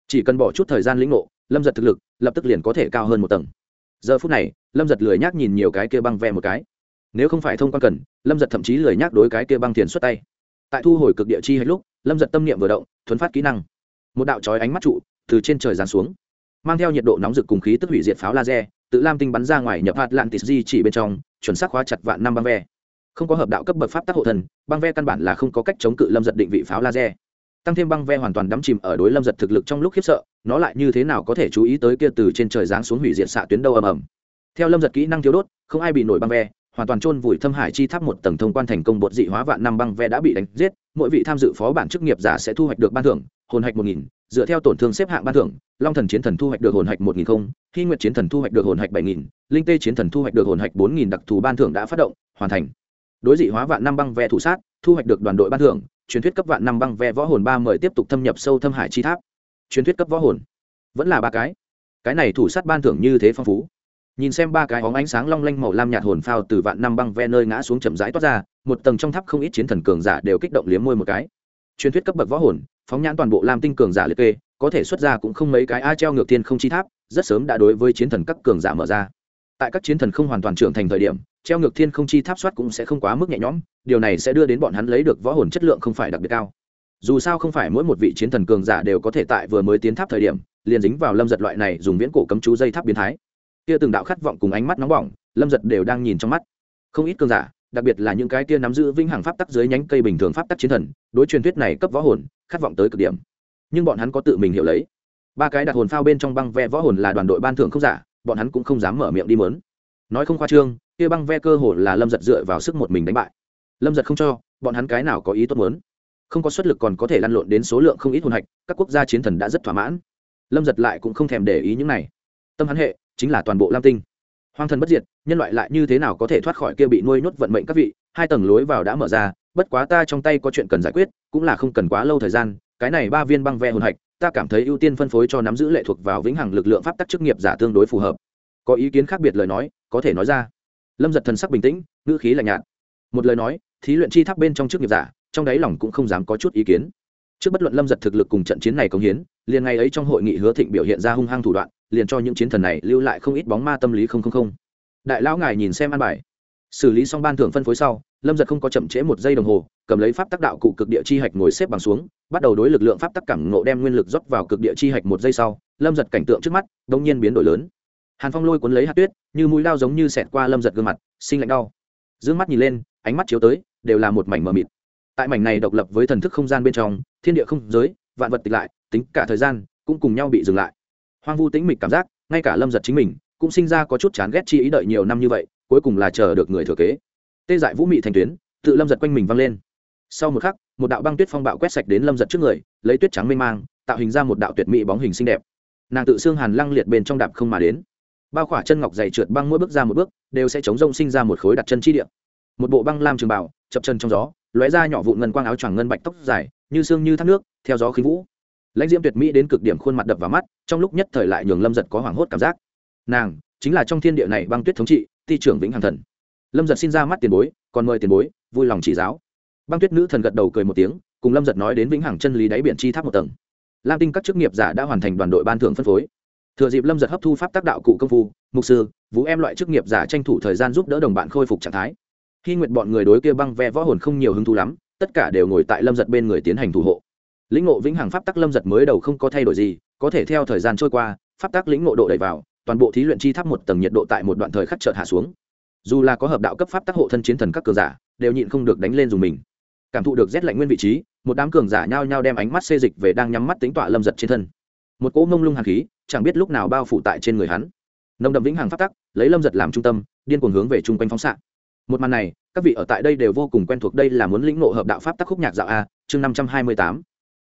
Chỉ cần bỏ chút thời gian lĩnh ngộ, lâm giật thực lực lập tức liền có thể cao hơn một tầng. Giờ phút này, lâm giật lười nhác nhìn nhiều cái kia băng ve một cái. Nếu không phải thông quan cần, lâm giật thậm chí lười nhác đối cái kia băng tiền xuất tay. Tại thu hồi cực địa chi hết lúc, lâm giật tâm niệm vừa động, thuấn phát kỹ năng. Một đạo trói ánh mắt trụ từ trên trời giáng xuống, mang theo nhiệt độ nóng rực cùng khí tức hủy diệt pháo laser tự lam tinh bắn ra ngoài nhập hạt lạn tis di chỉ bên trong, chuẩn xác khóa chặt vạn năm băng ve. Không có hợp đạo cấp bậc pháp tác hộ thần, băng ve căn bản là không có cách chống cự lâm giật định vị pháo laser. Tăng thêm băng ve hoàn toàn đắm chìm ở đối lâm giật thực lực trong lúc khiếp sợ, nó lại như thế nào có thể chú ý tới kia từ trên trời giáng xuống hủy diệt xạ tuyến đâu ầm ầm. Theo lâm giật kỹ năng thiếu đốt, không ai bị nổi băng ve hoàn toàn chôn vùi thâm hải chi tháp một tầng thông quan thành công bột dị hóa vạn năm băng ve đã bị đánh giết, mỗi vị tham dự phó bản chức nghiệp giả sẽ thu hoạch được ban thưởng, hồn hạch một nghìn, dựa theo tổn thương xếp hạng ban thưởng, long thần chiến thần thu hoạch được hồn hạch một nghìn không khi nguyệt chiến thần thu hoạch được hồn hạch bảy nghìn, linh tê chiến thần thu hoạch được hồn hạch bốn nghìn đặc thù ban thưởng đã phát động, hoàn thành. Đối dị hóa vạn năm băng ve thủ sát, thu hoạch được đoàn đội ban thưởng, truyền thuyết cấp vạn năm băng ve võ hồn ba mời tiếp tục thâm nhập sâu thâm hải chi tháp. Truyền thuyết cấp võ hồn. Vẫn là ba cái. Cái này thủ sát ban thưởng như thế phong phú nhìn xem ba cái óng ánh sáng long lanh màu lam nhạt hồn phao từ vạn năm băng ve nơi ngã xuống chậm rãi toát ra, một tầng trong tháp không ít chiến thần cường giả đều kích động liếm môi một cái. Truyền thuyết cấp bậc võ hồn, phóng nhãn toàn bộ lam tinh cường giả liệt kê, có thể xuất ra cũng không mấy cái a treo ngược thiên không chi tháp, rất sớm đã đối với chiến thần các cường giả mở ra. Tại các chiến thần không hoàn toàn trưởng thành thời điểm, treo ngược thiên không chi tháp soát cũng sẽ không quá mức nhẹ nhõm, điều này sẽ đưa đến bọn hắn lấy được võ hồn chất lượng không phải đặc biệt cao. Dù sao không phải mỗi một vị chiến thần cường giả đều có thể tại vừa mới tiến tháp thời điểm, liền dính vào lâm giật loại này dùng viễn cổ cấm chú dây tháp biến thái kia từng đạo khát vọng cùng ánh mắt nóng bỏng, lâm giật đều đang nhìn trong mắt. Không ít cơn giả, đặc biệt là những cái kia nắm giữ vinh hằng pháp tắc dưới nhánh cây bình thường pháp tắc chiến thần, đối truyền thuyết này cấp võ hồn, khát vọng tới cực điểm. Nhưng bọn hắn có tự mình hiểu lấy. Ba cái đặt hồn phao bên trong băng ve võ hồn là đoàn đội ban thưởng không giả, bọn hắn cũng không dám mở miệng đi mớn. Nói không khoa trương, kia băng ve cơ hồ là lâm giật dựa vào sức một mình đánh bại. Lâm giật không cho, bọn hắn cái nào có ý tốt muốn không có xuất lực còn có thể lăn lộn đến số lượng không ít hồn hạch, các quốc gia chiến thần đã rất thỏa mãn. Lâm giật lại cũng không thèm để ý những này. Tâm hắn hệ chính là toàn bộ lam tinh. Hoang thần bất diệt, nhân loại lại như thế nào có thể thoát khỏi kia bị nuôi nhốt vận mệnh các vị? Hai tầng lối vào đã mở ra, bất quá ta trong tay có chuyện cần giải quyết, cũng là không cần quá lâu thời gian, cái này ba viên băng ve hồn hạch, ta cảm thấy ưu tiên phân phối cho nắm giữ lệ thuộc vào vĩnh hằng lực lượng pháp tắc chức nghiệp giả tương đối phù hợp. Có ý kiến khác biệt lời nói, có thể nói ra. Lâm giật thần sắc bình tĩnh, ngữ khí lạnh nhạt. Một lời nói, thí luyện chi tháp bên trong chức nghiệp giả, trong đáy lòng cũng không dám có chút ý kiến. Trước bất luận lâm giật thực lực cùng trận chiến này công hiến, liền ngày ấy trong hội nghị hứa thịnh biểu hiện ra hung hăng thủ đoạn liền cho những chiến thần này lưu lại không ít bóng ma tâm lý không không không. Đại lão ngài nhìn xem an bài. Xử lý xong ban thưởng phân phối sau, lâm giật không có chậm trễ một giây đồng hồ, cầm lấy pháp tắc đạo cụ cực địa chi hạch ngồi xếp bằng xuống, bắt đầu đối lực lượng pháp tắc cảm ngộ đem nguyên lực rót vào cực địa chi hạch một giây sau, lâm giật cảnh tượng trước mắt đ ỗ n g nhiên biến đổi lớn. Hàn phong lôi cuốn lấy hạt tuyết, như mũi lao giống như xẹt qua lâm giật gương mặt, sinh lạnh đau. D ư ơ n g mắt nhìn lên, ánh mắt chiếu tới, đều là một mảnh mờ mịt. Tại mảnh này độc lập với thần thức không gian bên trong, thiên địa không giới, vạn vật tịch lại, tính cả thời gian, cũng cùng nhau bị dừng lại hoang vu tĩnh mịch cảm giác, ngay cả lâm giật chính mình cũng sinh ra có chút chán ghét chi ý đợi nhiều năm như vậy, cuối cùng là chờ được người thừa kế. Tê dại vũ mị thành tuyến, tự lâm giật quanh mình văng lên. Sau một khắc, một đạo băng tuyết phong bạo quét sạch đến lâm giật trước người, lấy tuyết trắng mênh mang, tạo hình ra một đạo tuyệt mỹ bóng hình xinh đẹp. Nàng tự xương hàn lăng liệt bên trong đạp không mà đến. Bao khỏa chân ngọc dày trượt băng mỗi bước ra một bước, đều sẽ chống rông sinh ra một khối đặt chân chi địa. Một bộ băng lam trường bảo chập chân trong gió, lóe ra nhỏ vụ ngân quang áo choàng ngân bạch tóc dài, như xương như thác nước, theo gió khí vũ lãnh diễm tuyệt mỹ đến cực điểm khuôn mặt đập vào mắt, trong lúc nhất thời lại nhường lâm giật có hoảng hốt cảm giác. Nàng, chính là trong thiên địa này băng tuyết thống trị, ti trưởng vĩnh hằng thần. Lâm giật xin ra mắt tiền bối, còn mời tiền bối, vui lòng chỉ giáo. Băng tuyết nữ thần gật đầu cười một tiếng, cùng lâm giật nói đến vĩnh hằng chân lý đáy biển chi tháp một tầng. Lam tinh các chức nghiệp giả đã hoàn thành đoàn đội ban thưởng phân phối. Thừa dịp lâm giật hấp thu pháp tác đạo cụ công phu, mục sư, vũ em loại chức nghiệp giả tranh thủ thời gian giúp đỡ đồng bạn khôi phục trạng thái. Khi nguyện bọn người đối kia băng ve võ hồn không nhiều hứng thú lắm, tất cả đều ngồi tại lâm giật bên người tiến hành thủ hộ lĩnh ngộ vĩnh hằng pháp tắc lâm giật mới đầu không có thay đổi gì, có thể theo thời gian trôi qua, pháp tắc lĩnh ngộ độ đẩy vào, toàn bộ thí luyện chi tháp một tầng nhiệt độ tại một đoạn thời khắc chợt hạ xuống. Dù là có hợp đạo cấp pháp tắc hộ thân chiến thần các cường giả, đều nhịn không được đánh lên dùng mình. Cảm thụ được rét lạnh nguyên vị trí, một đám cường giả nhao nhao đem ánh mắt xê dịch về đang nhắm mắt tính tọa lâm giật trên thân. Một cỗ mông lung hàn khí, chẳng biết lúc nào bao phủ tại trên người hắn. Nồng đậm vĩnh hằng pháp tắc, lấy lâm giật làm trung tâm, điên cuồng hướng về chung quanh phóng xạ. Một màn này, các vị ở tại đây đều vô cùng quen thuộc, đây là muốn lĩnh ngộ hợp đạo pháp tắc khúc nhạc dạo a, chương năm trăm hai mươi tám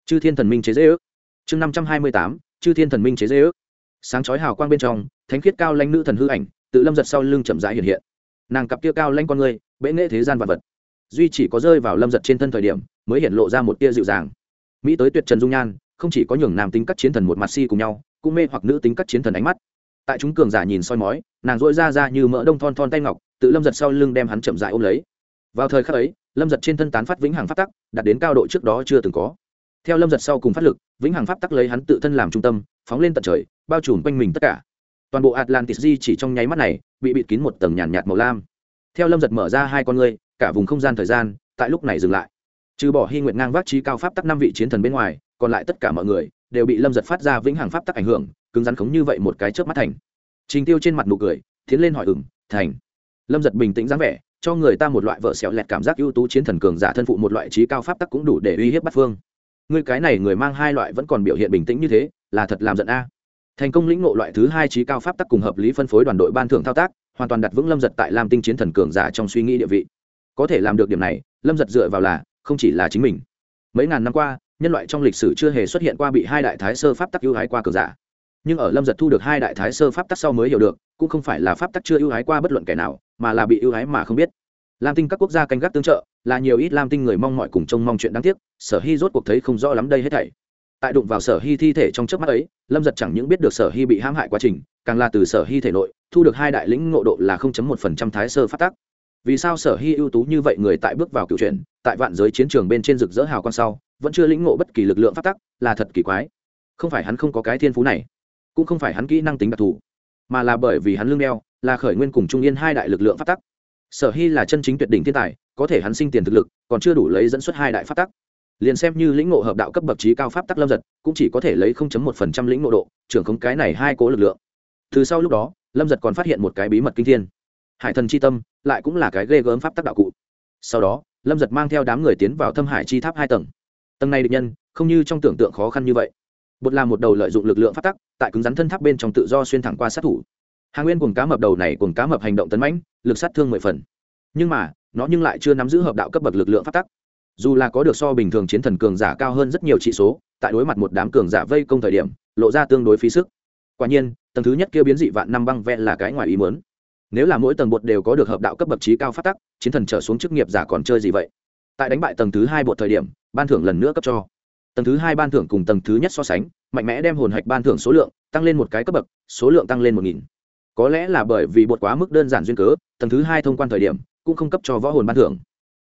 chư thiên thần minh chế dễ ước chương năm trăm hai mươi tám, chư thiên thần minh chế dễ ước sáng chói hào quang bên trong, thánh khiết cao lãnh nữ thần hư ảnh, tự lâm giật sau lưng chậm rãi hiện hiện. Nàng cặp kia cao lãnh con người, bệ nghệ thế gian vật vật. Duy chỉ có rơi vào lâm giật trên thân thời điểm, mới hiện lộ ra một tia dịu dàng. Mỹ tới tuyệt trần dung nhan, không chỉ có nhường nam tính các chiến thần một mặt si cùng nhau, cũng mê hoặc nữ tính các chiến thần ánh mắt. Tại chúng cường giả nhìn soi mói, nàng dội ra ra như mỡ đông thon thon tay ngọc, tự lâm giật sau lưng đem hắn chậm dại ôm lấy. Vào thời khắc ấy, lâm giật trên thân tán phát vĩnh hằng phát tắc, đạt đến cao độ trước đó chưa từng có theo lâm giật sau cùng phát lực vĩnh hằng pháp tắc lấy hắn tự thân làm trung tâm phóng lên tận trời bao trùm quanh mình tất cả. Toàn bộ atlantis di chỉ trong nháy mắt này bị bịt kín một tầng nhàn nhạt, màu lam. Theo lâm giật mở ra hai con ngươi cả vùng không gian thời gian tại lúc này dừng lại. Trừ bỏ hy nguyện ngang vác trí cao pháp tắc năm vị chiến thần bên ngoài còn lại tất cả mọi người đều bị lâm giật phát ra vĩnh hằng pháp tắc ảnh hưởng cứng rắn khống như vậy một cái chớp mắt thành. Trình tiêu trên mặt nụ cười tiến lên hỏi ừng thành. Lâm giật bình tĩnh dáng vẻ cho người ta một loại vợ xẹo lẹt cảm giác ưu tú chiến thần cường giả thân phụ một loại trí cao pháp tắc cũng đủ để uy hiếp bắt phương ngươi cái này người mang hai loại vẫn còn biểu hiện bình tĩnh như thế, là thật làm giận a. Thành công lĩnh ngộ loại thứ hai trí cao pháp tắc cùng hợp lý phân phối đoàn đội ban thưởng thao tác, hoàn toàn đặt vững lâm giật tại lam tinh chiến thần cường giả trong suy nghĩ địa vị. Có thể làm được điểm này, lâm giật dựa vào là, không chỉ là chính mình. Mấy ngàn năm qua, nhân loại trong lịch sử chưa hề xuất hiện qua bị hai đại thái sơ pháp tắc ưu hái qua cường giả. Nhưng ở lâm giật thu được hai đại thái sơ pháp tắc sau mới hiểu được, cũng không phải là pháp tắc chưa ưu hái qua bất luận kẻ nào, mà là bị ưu hái mà không biết. Lam tinh các quốc gia canh gác tương trợ là nhiều ít lam tinh người mong mọi cùng trông mong chuyện đáng tiếc sở hy rốt cuộc thấy không rõ lắm đây hết thảy. Tại đụng vào sở hy thi thể trong trước mắt ấy lâm giật chẳng những biết được sở hy bị hãm hại quá trình càng là từ sở hy thể nội thu được hai đại lĩnh ngộ độ là một phần trăm thái sơ phát tác. vì sao sở hy ưu tú như vậy người tại bước vào cựu chuyện, tại vạn giới chiến trường bên trên rực rỡ hào quang sau vẫn chưa lĩnh ngộ bất kỳ lực lượng phát tắc là thật kỳ quái. Không phải hắn không có cái thiên phú này cũng không phải hắn kỹ năng tính đặc thù mà là bởi vì hắn lương đeo là khởi nguyên cùng trung yên hai đại lực lượng phát tắc sở hy là chân chính tuyệt đỉnh thiên tài, có thể hắn sinh tiền thực lực, còn chưa đủ lấy dẫn xuất hai đại pháp tắc. Liền xem như lĩnh ngộ hợp đạo cấp bậc trí cao pháp tắc lâm giật, cũng chỉ có thể lấy một phần trăm lĩnh ngộ độ, trưởng không cái này hai cố lực lượng. Từ sau lúc đó, lâm giật còn phát hiện một cái bí mật kinh thiên. Hải thần c h i tâm, lại cũng là cái ghê gớm pháp tắc đạo cụ. Sau đó, lâm giật mang theo đám người tiến vào thâm hải chi tháp hai tầng. Tầng này định nhân, không như trong tưởng tượng khó khăn như vậy. Bột là một đầu lợi dụng lực lượng pháp tắc, tại cứng rắn thân tháp bên trong tự do xuyên thẳng qua sát thủ. Hà nguyên cùng cá mập đầu này cùng cá mập hành động tấn mãnh lực sát thương mười phần. Nhưng mà, nó nhưng lại chưa nắm giữ hợp đạo cấp bậc lực lượng phát tắc. Dù là có được so bình thường chiến thần cường giả cao hơn rất nhiều trị số, tại đối mặt một đám cường giả vây công thời điểm, lộ ra tương đối phí sức. Quả nhiên, tầng thứ nhất kia biến dị vạn năm băng vẹn là cái ngoài ý mớn nếu là mỗi tầng bột đều có được hợp đạo cấp bậc trí cao phát tắc, chiến thần trở xuống chức nghiệp giả còn chơi gì vậy? Tại đánh bại tầng thứ hai bột thời điểm, ban thưởng lần nữa cấp cho. Tầng thứ hai ban thưởng cùng tầng thứ nhất so sánh, mạnh mẽ đem hồn hạch ban thưởng số lượng tăng lên một cái cấp bậc, số lượng tăng lên một nghìn có lẽ là bởi vì bột quá mức đơn giản duyên cớ, tầng thứ hai thông quan thời điểm, cũng không cấp cho võ hồn ban thưởng.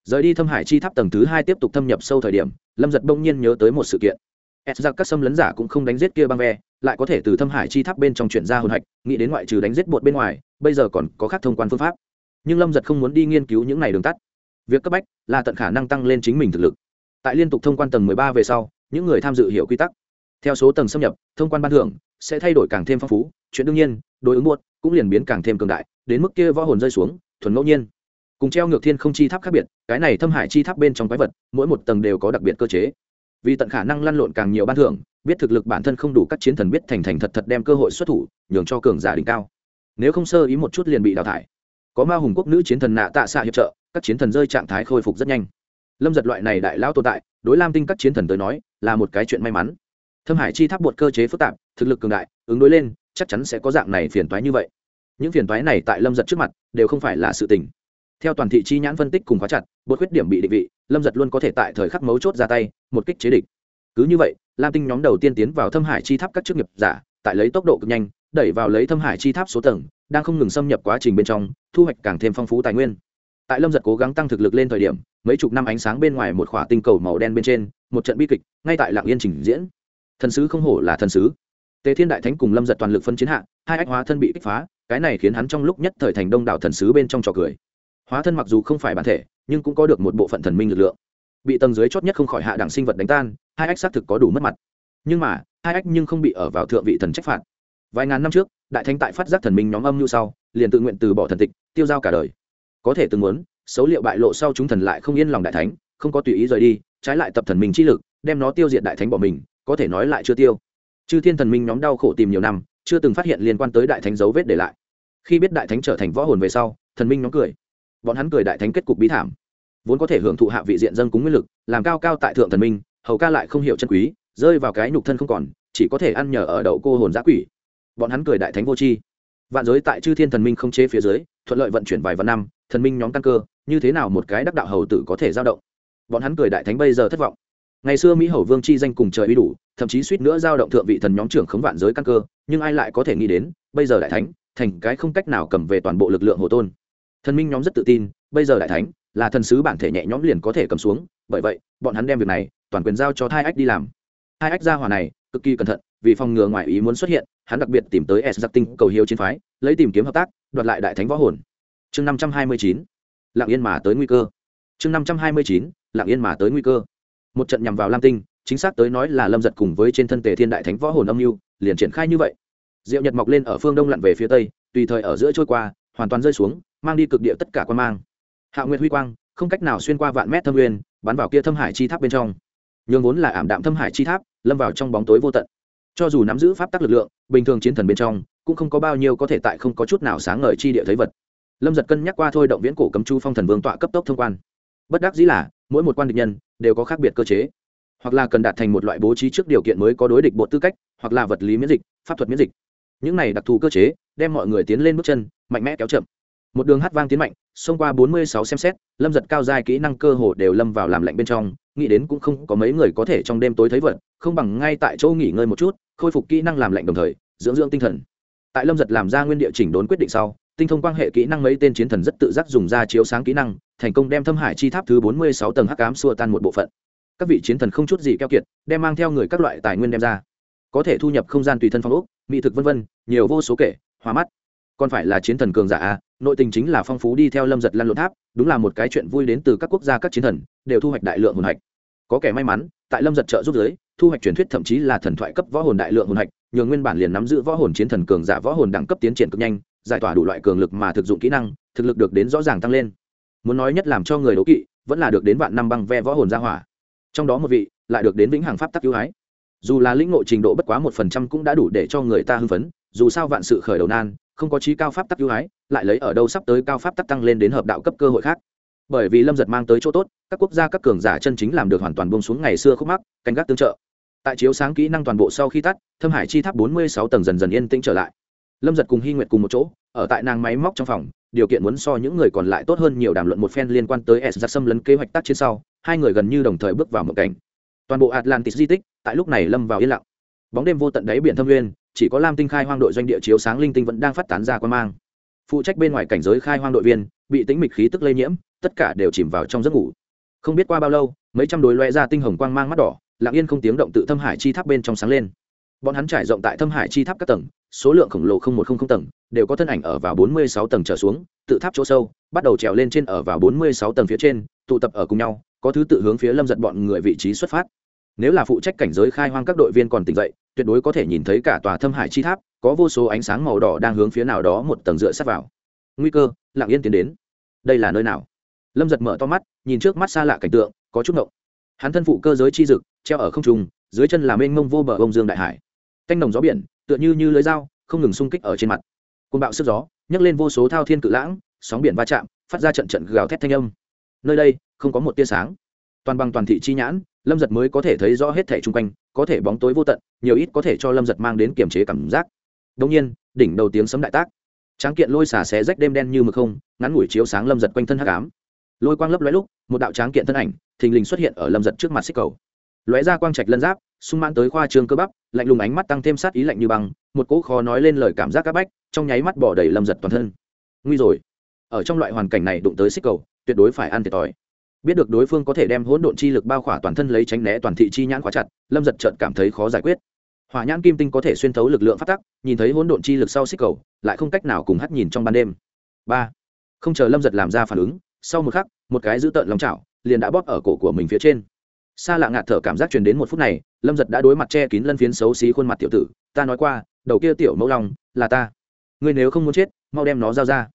Rời đi thâm hải chi tháp tầng thứ hai tiếp tục thâm nhập sâu thời điểm, lâm giật bỗng nhiên nhớ tới một sự kiện. S giặc các xâm lấn giả cũng không đánh giết kia băng ve, lại có thể từ thâm hải chi tháp bên trong chuyển ra hồn hạch, nghĩ đến ngoại trừ đánh giết bột bên ngoài, bây giờ còn có khác thông quan phương pháp. Nhưng lâm giật không muốn đi nghiên cứu những này đường tắt. Việc cấp bách là tận khả năng tăng lên chính mình thực lực. Tại liên tục thông quan tầng ba về sau, những người tham dự hiểu quy tắc. Theo số tầng xâm nhập, thông quan ban thưởng sẽ thay đổi càng thêm phong phú, chuyện đương nhiên đối ứng buốt cũng liền biến càng thêm cường đại, đến mức kia võ hồn rơi xuống, thuần ngẫu nhiên. Cùng treo ngược thiên không chi tháp khác biệt, cái này thâm hải chi tháp bên trong quái vật, mỗi một tầng đều có đặc biệt cơ chế. Vì tận khả năng lăn lộn càng nhiều ban thưởng, biết thực lực bản thân không đủ các chiến thần biết thành thành thật thật đem cơ hội xuất thủ, nhường cho cường giả đỉnh cao. Nếu không sơ ý một chút liền bị đào thải. Có ma hùng quốc nữ chiến thần nạ tạ xạ hiệp trợ, các chiến thần rơi trạng thái khôi phục rất nhanh. Lâm giật loại này đại lão tồn tại, đối lam tinh các chiến thần tới nói, là một cái chuyện may mắn. Thâm hải chi tháp bột cơ chế phức tạp, thực lực cường đại, ứng đối lên chắc chắn sẽ có dạng này phiền toái như vậy. Những phiền toái này tại lâm giật trước mặt đều không phải là sự tình. Theo toàn thị chi nhãn phân tích cùng khóa chặt, bột khuyết điểm bị định vị, lâm giật luôn có thể tại thời khắc mấu chốt ra tay, một kích chế địch. Cứ như vậy, lam tinh nhóm đầu tiên tiến vào thâm hải chi tháp các chức nghiệp giả, tại lấy tốc độ cực nhanh, đẩy vào lấy thâm hải chi tháp số tầng, đang không ngừng xâm nhập quá trình bên trong, thu hoạch càng thêm phong phú tài nguyên. Tại lâm giật cố gắng tăng thực lực lên thời điểm, mấy chục năm ánh sáng bên ngoài một khỏa tinh cầu màu đen bên trên, một trận bi kịch, ngay tại lạng yên trình diễn. Thần sứ không hổ là thần sứ tề thiên đại thánh cùng lâm giật toàn lực phân chiến hạ, hai ách hóa thân bị kích phá, cái này khiến hắn trong lúc nhất thời thành đông đảo thần sứ bên trong trò cười. Hóa thân mặc dù không phải bản thể, nhưng cũng có được một bộ phận thần minh lực lượng. Bị tầng dưới chót nhất không khỏi hạ đẳng sinh vật đánh tan, hai ách xác thực có đủ mất mặt. Nhưng mà, hai ách nhưng không bị ở vào thượng vị thần trách phạt. Vài ngàn năm trước, đại thánh tại phát giác thần minh nhóm âm như sau, liền tự nguyện từ bỏ thần tịch, tiêu dao cả đời. Có thể từng muốn, xấu liệu bại lộ sau chúng thần lại không yên lòng đại thánh, không có tùy ý rời đi, trái lại tập thần minh chi lực, đem nó tiêu diệt đại thánh bỏ mình, có thể nói lại chưa tiêu chư thiên thần minh nhóm đau khổ tìm nhiều năm, chưa từng phát hiện liên quan tới đại thánh dấu vết để lại. Khi biết đại thánh trở thành võ hồn về sau, thần minh nhóm cười. Bọn hắn cười đại thánh kết cục bí thảm. Vốn có thể hưởng thụ hạ vị diện dân cúng nguyên lực, làm cao cao tại thượng thần minh, hầu ca lại không hiểu chân quý, rơi vào cái nhục thân không còn, chỉ có thể ăn nhờ ở đậu cô hồn giã quỷ. Bọn hắn cười đại thánh vô tri. Vạn giới tại chư thiên thần minh không chế phía dưới, thuận lợi vận chuyển vài vạn năm, thần minh nhóm căn cơ, như thế nào một cái đắc đạo hầu tử có thể giao động? Bọn hắn cười đại thánh bây giờ thất vọng ngày xưa mỹ hầu vương chi danh cùng trời uy đủ, thậm chí suýt nữa giao động thượng vị thần nhóm trưởng khống vạn giới căn cơ, nhưng ai lại có thể nghĩ đến, bây giờ đại thánh, thành cái không cách nào cầm về toàn bộ lực lượng hồ tôn. Thần minh nhóm rất tự tin, bây giờ đại thánh, là thần sứ bản thể nhẹ nhõm liền có thể cầm xuống, bởi vậy, bọn hắn đem việc này, toàn quyền giao cho hai ách đi làm. Hai ách gia hỏa này, cực kỳ cẩn thận, vì phòng ngừa ngoại ý muốn xuất hiện, hắn đặc biệt tìm tới s giặc tinh cầu hiếu chiến phái, lấy tìm kiếm hợp tác, đoạt lại đại thánh võ hồn. Chương năm trăm hai mươi chín lạng yên mà tới nguy cơ. Chương năm trăm hai mươi chín lạng yên mà tới nguy cơ một trận nhằm vào lam tinh, chính xác tới nói là lâm giật cùng với trên thân tề thiên đại thánh võ hồn âm mưu, liền triển khai như vậy. Diệu nhật mọc lên ở phương đông lặn về phía tây, tùy thời ở giữa trôi qua, hoàn toàn rơi xuống, mang đi cực địa tất cả quan mang. Hạ nguyệt huy quang, không cách nào xuyên qua vạn mét thâm nguyên, bắn vào kia thâm hải chi tháp bên trong. Nhường vốn là ảm đạm thâm hải chi tháp, lâm vào trong bóng tối vô tận. Cho dù nắm giữ pháp tắc lực lượng, bình thường chiến thần bên trong, cũng không có bao nhiêu có thể tại không có chút nào sáng ngời chi địa thấy vật. Lâm giật cân nhắc qua thôi động viễn cổ cấm chu phong thần vương tọa cấp tốc thông quan. Bất đắc dĩ là mỗi một quan địch nhân đều có khác biệt cơ chế. Hoặc là cần đạt thành một loại bố trí trước điều kiện mới có đối địch bộ tư cách, hoặc là vật lý miễn dịch, pháp thuật miễn dịch. Những này đặc thù cơ chế đem mọi người tiến lên bước chân, mạnh mẽ kéo chậm. Một đường hát vang tiến mạnh, xông qua bốn mươi sáu xem xét, lâm giật cao dài kỹ năng cơ hồ đều lâm vào làm lạnh bên trong, nghĩ đến cũng không có mấy người có thể trong đêm tối thấy vật không bằng ngay tại chỗ nghỉ ngơi một chút, khôi phục kỹ năng làm lạnh đồng thời, dưỡng dưỡng tinh thần. Tại lâm giật làm ra nguyên địa chỉnh đốn quyết định sau tinh thông quan hệ kỹ năng mấy tên chiến thần rất tự giác dùng ra chiếu sáng kỹ năng, thành công đem thâm hải chi tháp thứ bốn mươi sáu tầng hắc ám xua tan một bộ phận. Các vị chiến thần không chút gì keo kiệt, đem mang theo người các loại tài nguyên đem ra. Có thể thu nhập không gian tùy thân phong ốc, mỹ thực vân vân, nhiều vô số kể hóa mắt. Còn phải là chiến thần cường giả a, nội tình chính là phong phú đi theo lâm giật lăn lộn tháp, đúng là một cái chuyện vui đến từ các quốc gia các chiến thần, đều thu hoạch đại lượng hồn hạch. Có kẻ may mắn, tại lâm giật trợ giúp giới, thu hoạch truyền thuyết thậm chí là thần thoại cấp võ hồn đại lượng hồn hạch nhường nguyên bản liền nắm giữ võ hồn chiến thần cường giả võ hồn đẳng cấp tiến triển cực nhanh giải tỏa đủ loại cường lực mà thực dụng kỹ năng, thực lực được đến rõ ràng tăng lên. Muốn nói nhất làm cho người đố kỵ, vẫn là được đến vạn năm băng ve võ hồn ra hỏa. Trong đó một vị, lại được đến vĩnh hằng pháp tắc ưu ái. Dù là lĩnh ngộ trình độ bất quá một phần trăm cũng đã đủ để cho người ta hưng phấn, dù sao vạn sự khởi đầu nan, không có trí cao pháp tắc ưu ái, lại lấy ở đâu sắp tới cao pháp tắc tăng lên đến hợp đạo cấp cơ hội khác. Bởi vì lâm giật mang tới chỗ tốt, các quốc gia, các cường giả chân chính làm được hoàn toàn bông xuống ngày xưa khúc mắc, canh gác tương trợ. Tại chiếu sáng kỹ năng toàn bộ sau khi tắt, thâm hải chi tháp bốn mươi sáu tầng dần dần yên tĩnh trở lại lâm giật cùng hy nguyệt cùng một chỗ, ở tại nàng máy móc trong phòng, điều kiện muốn so những người còn lại tốt hơn nhiều đàm luận một phen liên quan tới s giặc xâm lấn kế hoạch tác chiến sau, hai người gần như đồng thời bước vào một cảnh. Toàn bộ atlantis di tích, tại lúc này lâm vào yên lặng. Bóng đêm vô tận đáy biển thâm nguyên, chỉ có lam tinh khai hoang đội doanh địa chiếu sáng linh tinh vẫn đang phát tán ra quan mang. Phụ trách bên ngoài cảnh giới khai hoang đội viên, bị tính mịch khí tức lây nhiễm, tất cả đều chìm vào trong giấc ngủ. Không biết qua bao lâu, mấy trăm đối loe ra tinh hồng quang mang mắt đỏ, lặng yên không tiếng động tự thâm hải chi tháp bên trong sáng lên bọn hắn trải rộng tại thâm hải chi tháp các tầng, số lượng khổng lồ không một không không tầng, đều có thân ảnh ở vào bốn mươi sáu tầng trở xuống, tự tháp chỗ sâu, bắt đầu trèo lên trên ở vào bốn mươi sáu tầng phía trên, tụ tập ở cùng nhau, có thứ tự hướng phía lâm giật bọn người vị trí xuất phát. Nếu là phụ trách cảnh giới khai hoang các đội viên còn tỉnh dậy, tuyệt đối có thể nhìn thấy cả tòa thâm hải chi tháp, có vô số ánh sáng màu đỏ đang hướng phía nào đó một tầng dựa sát vào. Nguy cơ, lặng yên tiến đến. Đây là nơi nào? Lâm giật mở to mắt, nhìn trước mắt xa lạ cảnh tượng, có chút ngộng. Hắn thân phụ cơ giới chi dực, treo ở không trung, dưới chân là mênh mông vô bờ bông dương đại hải canh đồng gió biển, tựa như như lưới dao, không ngừng xung kích ở trên mặt. Côn bạo sức gió, nhấc lên vô số thao thiên cự lãng, sóng biển va chạm, phát ra trận trận gào thét thanh âm. Nơi đây, không có một tia sáng. Toàn bằng toàn thị chi nhãn, lâm giật mới có thể thấy rõ hết thẻ chung quanh, có thể bóng tối vô tận, nhiều ít có thể cho lâm giật mang đến kiềm chế cảm giác. Đông nhiên, đỉnh đầu tiếng sấm đại tác. Tráng kiện lôi xả xé rách đêm đen như mực không, ngắn ngủi chiếu sáng lâm giật quanh thân hắc ám. Lôi quang lấp lóe lúc, một đạo tráng kiện thân ảnh, thình lình xuất hiện ở lâm giật trước mặt xích cầu. Lóe ra quang trạch lân giáp sung mãn tới khoa trương cơ bắp, lạnh lùng ánh mắt tăng thêm sát ý lạnh như băng, một cỗ khó nói lên lời cảm giác các bách, trong nháy mắt bỏ đầy lâm giật toàn thân. Nguy rồi. Ở trong loại hoàn cảnh này đụng tới xích cầu, tuyệt đối phải ăn thiệt thòi. Biết được đối phương có thể đem hỗn độn chi lực bao khỏa toàn thân lấy tránh né toàn thị chi nhãn khóa chặt, lâm giật trợt cảm thấy khó giải quyết. Hỏa nhãn kim tinh có thể xuyên thấu lực lượng phát tắc, nhìn thấy hỗn độn chi lực sau xích cầu, lại không cách nào cùng hắt nhìn trong ban đêm. Ba. Không chờ lâm giật làm ra phản ứng, sau một khắc, một cái giữ tợn lòng chảo liền đã bóp ở cổ của mình phía trên xa lạ ngạt thở cảm giác truyền đến một phút này, lâm giật đã đối mặt che kín lân phiến xấu xí khuôn mặt tiểu tử, ta nói qua, đầu kia tiểu mẫu lòng là ta. Ngươi nếu không muốn chết, mau đem nó giao ra.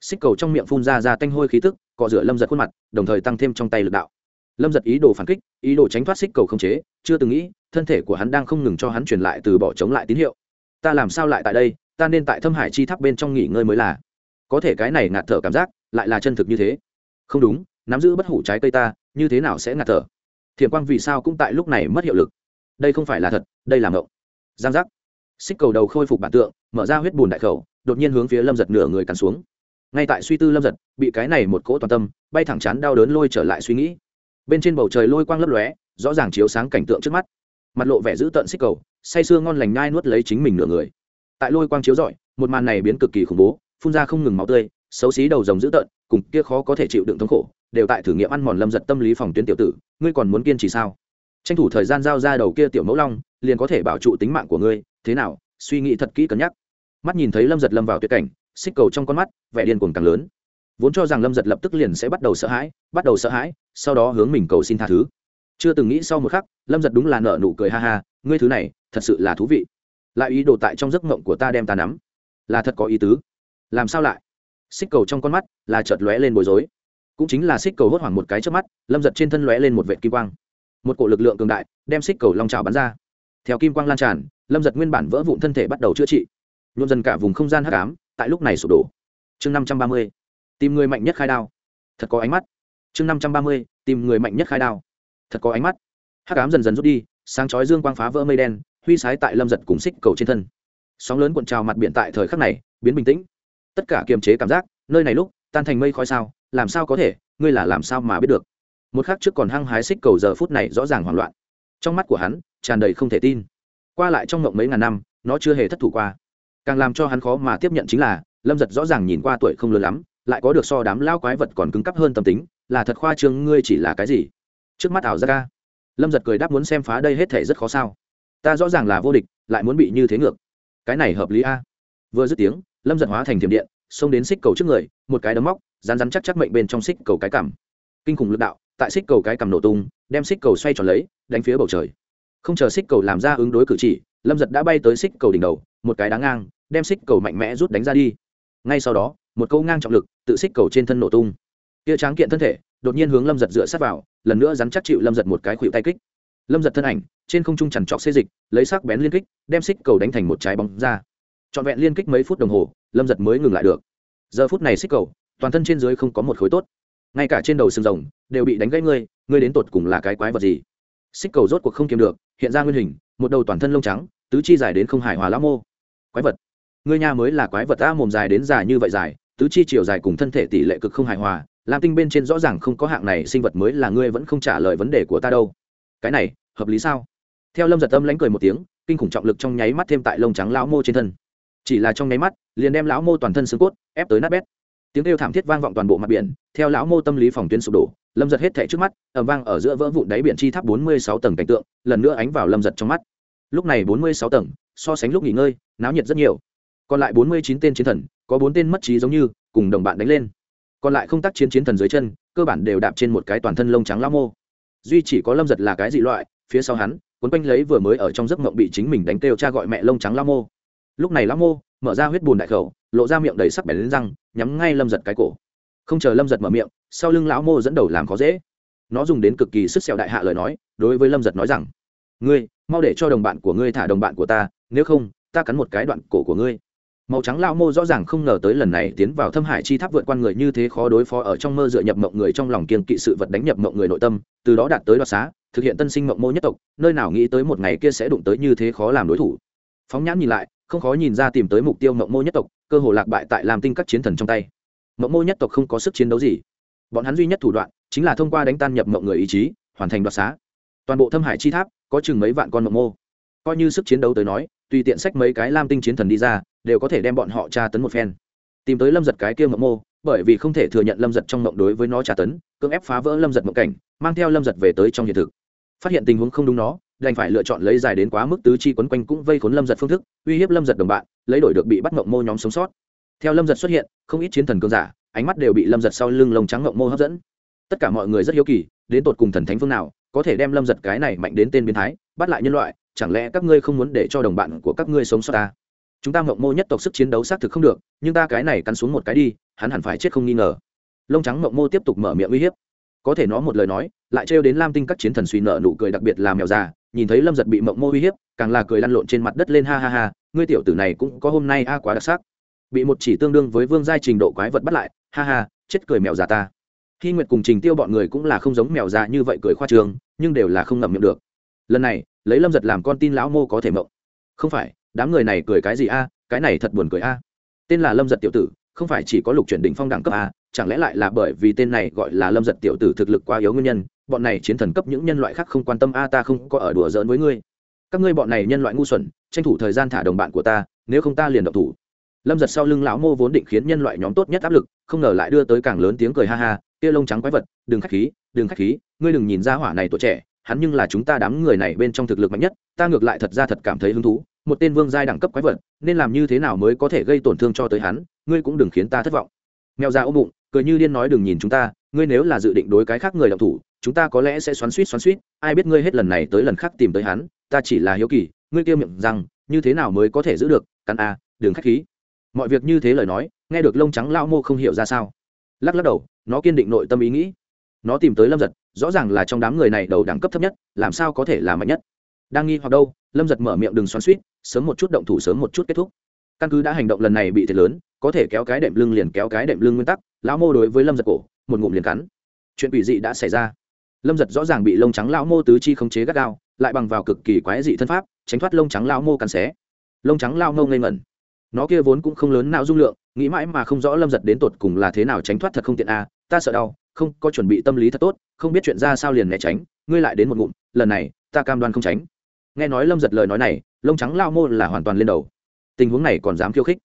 Xích cầu trong miệng phun ra ra tanh hôi khí tức, cọ rửa lâm giật khuôn mặt, đồng thời tăng thêm trong tay lực đạo. Lâm giật ý đồ phản kích, ý đồ tránh thoát xích cầu không chế, chưa từng nghĩ, thân thể của hắn đang không ngừng cho hắn truyền lại từ bỏ chống lại tín hiệu. Ta làm sao lại tại đây? Ta nên tại thâm hải chi tháp bên trong nghỉ ngơi mới là. Có thể cái này ngạt thở cảm giác, lại là chân thực như thế. Không đúng, nắm giữ bất hủ trái cây ta, như thế nào sẽ ngạt thở? Thiểm quang vì sao cũng tại lúc này mất hiệu lực. Đây không phải là thật, đây là mộng. Giang giác. Xích cầu đầu khôi phục bản tượng, mở ra huyết bùn đại khẩu, đột nhiên hướng phía lâm giật nửa người cắn xuống. Ngay tại suy tư lâm giật, bị cái này một cỗ toàn tâm, bay thẳng chán đau đớn lôi trở lại suy nghĩ. Bên trên bầu trời lôi quang lấp lóe, rõ ràng chiếu sáng cảnh tượng trước mắt. Mặt lộ vẻ dữ tợn xích cầu, say sưa ngon lành nhai nuốt lấy chính mình nửa người. Tại lôi quang chiếu rọi, một màn này biến cực kỳ khủng bố, phun ra không ngừng máu tươi xấu xí đầu rồng dữ tợn, cùng kia khó có thể chịu đựng thống khổ, đều tại thử nghiệm ăn mòn lâm giật tâm lý phòng tuyến tiểu tử, ngươi còn muốn kiên trì sao? Tranh thủ thời gian giao ra đầu kia tiểu mẫu long, liền có thể bảo trụ tính mạng của ngươi, thế nào? Suy nghĩ thật kỹ cân nhắc. Mắt nhìn thấy lâm giật lâm vào tuyệt cảnh, xích cầu trong con mắt, vẻ điên cuồng càng lớn. Vốn cho rằng lâm giật lập tức liền sẽ bắt đầu sợ hãi, bắt đầu sợ hãi, sau đó hướng mình cầu xin tha thứ. Chưa từng nghĩ sau một khắc, lâm giật đúng là nợ nụ cười ha ha, ngươi thứ này, thật sự là thú vị. Lại ý đồ tại trong giấc mộng của ta đem ta nắm. Là thật có ý tứ. Làm sao lại? Xích cầu trong con mắt là chợt lóe lên bối rối. Cũng chính là xích cầu hốt hoảng một cái trước mắt, lâm giật trên thân lóe lên một vệ kim quang. Một cổ lực lượng cường đại đem xích cầu long trào bắn ra. Theo kim quang lan tràn, lâm giật nguyên bản vỡ vụn thân thể bắt đầu chữa trị. Nhuộm dần cả vùng không gian hắc ám, tại lúc này sụp đổ. Chương năm trăm ba mươi, tìm người mạnh nhất khai đao. Thật có ánh mắt. Chương năm trăm ba mươi, tìm người mạnh nhất khai đao. Thật có ánh mắt. Hắc ám dần dần rút đi, sáng chói dương quang phá vỡ mây đen, huy sái tại lâm giật cùng xích cầu trên thân. Sóng lớn cuộn trào mặt biển tại thời khắc này, biến bình tĩnh tất cả kiềm chế cảm giác, nơi này lúc, tan thành mây khói sao, làm sao có thể, ngươi là làm sao mà biết được. Một khắc trước còn hăng hái xích cầu giờ phút này rõ ràng hoảng loạn. Trong mắt của hắn, tràn đầy không thể tin. Qua lại trong mộng mấy ngàn năm, nó chưa hề thất thủ qua. Càng làm cho hắn khó mà tiếp nhận chính là, lâm giật rõ ràng nhìn qua tuổi không lớn lắm, lại có được so đám lao quái vật còn cứng cắp hơn tâm tính, là thật khoa trương ngươi chỉ là cái gì? Trước mắt ảo ra ca lâm giật cười đáp muốn xem phá đây hết thể rất khó sao. Ta rõ ràng là vô địch, lại muốn bị như thế ngược. Cái này hợp lý a. Vừa dứt tiếng lâm giật hóa thành thiểm điện, xông đến xích cầu trước người, một cái đấm móc rán rán chắc chắc mệnh bên trong xích cầu cái cằm. Kinh khủng lực đạo, tại xích cầu cái cằm nổ tung, đem xích cầu xoay tròn lấy, đánh phía bầu trời. Không chờ xích cầu làm ra ứng đối cử chỉ, lâm giật đã bay tới xích cầu đỉnh đầu, một cái đá ngang, đem xích cầu mạnh mẽ rút đánh ra đi. Ngay sau đó, một câu ngang trọng lực tự xích cầu trên thân nổ tung. Kia tráng kiện thân thể, đột nhiên hướng lâm giật dựa sát vào, lần nữa rắn chắc chịu lâm giật một cái khuỵu tay kích. Lâm giật thân ảnh, trên không trung chằn trọc xê dịch, lấy sắc bén liên kích, đem xích cầu đánh thành một trái bóng ra trọn vẹn liên kích mấy phút đồng hồ, lâm giật mới ngừng lại được. Giờ phút này xích cầu, toàn thân trên dưới không có một khối tốt. Ngay cả trên đầu sừng rồng đều bị đánh gãy ngươi ngươi đến tột cùng là cái quái vật gì? Xích cầu rốt cuộc không kiếm được, hiện ra nguyên hình, một đầu toàn thân lông trắng, tứ chi dài đến không hài hòa lão mô. Quái vật. Ngươi nhà mới là quái vật ta mồm dài đến dài như vậy dài, tứ chi chiều dài cùng thân thể tỷ lệ cực không hài hòa, lam tinh bên trên rõ ràng không có hạng này sinh vật mới là ngươi vẫn không trả lời vấn đề của ta đâu. Cái này, hợp lý sao? Theo lâm giật âm lánh cười một tiếng, kinh khủng trọng lực trong nháy mắt thêm tại lông trắng lão mô trên thân chỉ là trong nháy mắt, liền đem lão mô toàn thân xương cốt ép tới nát bét. Tiếng kêu thảm thiết vang vọng toàn bộ mặt biển, theo lão mô tâm lý phòng tuyến sụp đổ, lâm giật hết thẻ trước mắt ẩm vang ở giữa vỡ vụn đáy biển chi tháp bốn mươi sáu tầng cảnh tượng, lần nữa ánh vào lâm giật trong mắt. Lúc này bốn mươi sáu tầng, so sánh lúc nghỉ ngơi, náo nhiệt rất nhiều. Còn lại bốn mươi chín tên chiến thần, có bốn tên mất trí giống như, cùng đồng bạn đánh lên. Còn lại không tác chiến chiến thần dưới chân, cơ bản đều đạp trên một cái toàn thân lông trắng lão mô. Duy chỉ có lâm giật là cái dị loại, phía sau hắn, quấn quanh lấy vừa mới ở trong giấc mộng bị chính mình đánh kêu cha gọi mẹ lông trắng lão mô lúc này lão mô mở ra huyết bùn đại khẩu, lộ ra miệng đầy sắc bẻ lên răng, nhắm ngay lâm giật cái cổ. Không chờ lâm giật mở miệng, sau lưng lão mô dẫn đầu làm khó dễ. Nó dùng đến cực kỳ sức sẹo đại hạ lời nói, đối với lâm giật nói rằng, ngươi, mau để cho đồng bạn của ngươi thả đồng bạn của ta, nếu không, ta cắn một cái đoạn cổ của ngươi. Màu trắng lão mô rõ ràng không ngờ tới lần này tiến vào thâm hải chi tháp vượt quan người như thế khó đối phó ở trong mơ dựa nhập mộng người trong lòng kiên kỵ sự vật đánh nhập mộng người nội tâm, từ đó đạt tới đoạt xá, thực hiện tân sinh mộng mô nhất tộc, nơi nào nghĩ tới một ngày kia sẽ đụng tới như thế khó làm đối thủ. Phóng nhãn nhìn lại không khó nhìn ra tìm tới mục tiêu mộng mô nhất tộc, cơ hồ lạc bại tại làm tinh các chiến thần trong tay. Mộng mô nhất tộc không có sức chiến đấu gì. Bọn hắn duy nhất thủ đoạn chính là thông qua đánh tan nhập mộng người ý chí, hoàn thành đoạt xá. Toàn bộ thâm hải chi tháp có chừng mấy vạn con mộng mô. Coi như sức chiến đấu tới nói, tùy tiện sách mấy cái lam tinh chiến thần đi ra, đều có thể đem bọn họ tra tấn một phen. Tìm tới lâm giật cái kia mộng mô, bởi vì không thể thừa nhận lâm giật trong mộng đối với nó tra tấn, cưỡng ép phá vỡ lâm giật mộng cảnh, mang theo lâm giật về tới trong hiện thực. Phát hiện tình huống không đúng nó đành phải lựa chọn lấy dài đến quá mức tứ chi quấn quanh cũng vây khốn lâm giật phương thức, uy hiếp lâm giật đồng bạn, lấy đổi được bị bắt mộng mô nhóm sống sót. Theo lâm giật xuất hiện, không ít chiến thần cơn giả, ánh mắt đều bị lâm giật sau lưng lồng trắng mộng mô hấp dẫn. Tất cả mọi người rất hiếu kỳ, đến tột cùng thần thánh phương nào, có thể đem lâm giật cái này mạnh đến tên biến thái, bắt lại nhân loại, chẳng lẽ các ngươi không muốn để cho đồng bạn của các ngươi sống sót ta? Chúng ta mộng mô nhất tộc sức chiến đấu xác thực không được, nhưng ta cái này cắn xuống một cái đi, hắn hẳn phải chết không nghi ngờ. Lông trắng mộng mô tiếp tục mở miệng uy hiếp. Có thể nó một lời nói, lại trêu đến lam tinh các chiến thần suy nợ nụ cười đặc biệt là mèo già nhìn thấy lâm giật bị mộng mô uy hiếp, càng là cười lăn lộn trên mặt đất lên ha ha ha, ngươi tiểu tử này cũng có hôm nay a quá đặc sắc. Bị một chỉ tương đương với vương giai trình độ quái vật bắt lại, ha ha, chết cười mèo già ta. Khi nguyệt cùng trình tiêu bọn người cũng là không giống mèo già như vậy cười khoa trường nhưng đều là không ngậm miệng được. Lần này, lấy lâm giật làm con tin lão mô có thể mộng. Không phải, đám người này cười cái gì a, cái này thật buồn cười a. Tên là lâm giật tiểu tử không phải chỉ có lục chuyển đỉnh phong đẳng cấp a, chẳng lẽ lại là bởi vì tên này gọi là lâm giật tiểu tử thực lực quá yếu nguyên nhân, bọn này chiến thần cấp những nhân loại khác không quan tâm a, ta không có ở đùa giỡn với ngươi. Các ngươi bọn này nhân loại ngu xuẩn, tranh thủ thời gian thả đồng bạn của ta, nếu không ta liền độc thủ. Lâm giật sau lưng lão mô vốn định khiến nhân loại nhóm tốt nhất áp lực, không ngờ lại đưa tới càng lớn tiếng cười ha ha, kia lông trắng quái vật, đừng khách khí, đừng khách khí, ngươi đừng nhìn ra hỏa này tuổi trẻ, hắn nhưng là chúng ta đám người này bên trong thực lực mạnh nhất, ta ngược lại thật ra thật cảm thấy hứng thú một tên vương giai đẳng cấp quái vật, nên làm như thế nào mới có thể gây tổn thương cho tới hắn, ngươi cũng đừng khiến ta thất vọng. Mèo ra ôm bụng, cười như điên nói đừng nhìn chúng ta, ngươi nếu là dự định đối cái khác người đ thủ, chúng ta có lẽ sẽ xoắn suýt xoắn suýt, ai biết ngươi hết lần này tới lần khác tìm tới hắn, ta chỉ là hiếu kỳ, ngươi kêu miệng rằng, như thế nào mới có thể giữ được, cắn à, a đường khách khí. Mọi việc như thế lời nói, nghe được lông trắng lao mô không hiểu ra sao. Lắc lắc đầu, nó kiên định nội tâm ý nghĩ. Nó tìm tới lâm giật, rõ ràng là trong đám người này đầu đẳng cấp thấp nhất, làm sao có thể là mạnh nhất? Đang nghi hoặc đâu, lâm giật mở miệng đừng xoắn suýt sớm một chút động thủ sớm một chút kết thúc. Căn cứ đã hành động lần này bị thiệt lớn, có thể kéo cái đệm lưng liền kéo cái đệm lưng nguyên tắc, lão mô đối với lâm giật cổ, một ngụm liền cắn. Chuyện quỷ dị đã xảy ra. Lâm giật rõ ràng bị lông trắng lão mô tứ chi khống chế gắt gao, lại bằng vào cực kỳ quái dị thân pháp, tránh thoát lông trắng lão mô cắn xé. Lông trắng lao mô ngây ngẩn. Nó kia vốn cũng không lớn nào dung lượng, nghĩ mãi mà không rõ lâm giật đến tột cùng là thế nào tránh thoát thật không tiện a, ta sợ đau, không có chuẩn bị tâm lý thật tốt, không biết chuyện ra sao liền né tránh, ngươi lại đến một ngụm, lần này, ta cam đoan không tránh nghe nói lâm giật lời nói này, lông trắng lao mô là hoàn toàn lên đầu. Tình huống này còn dám khiêu khích.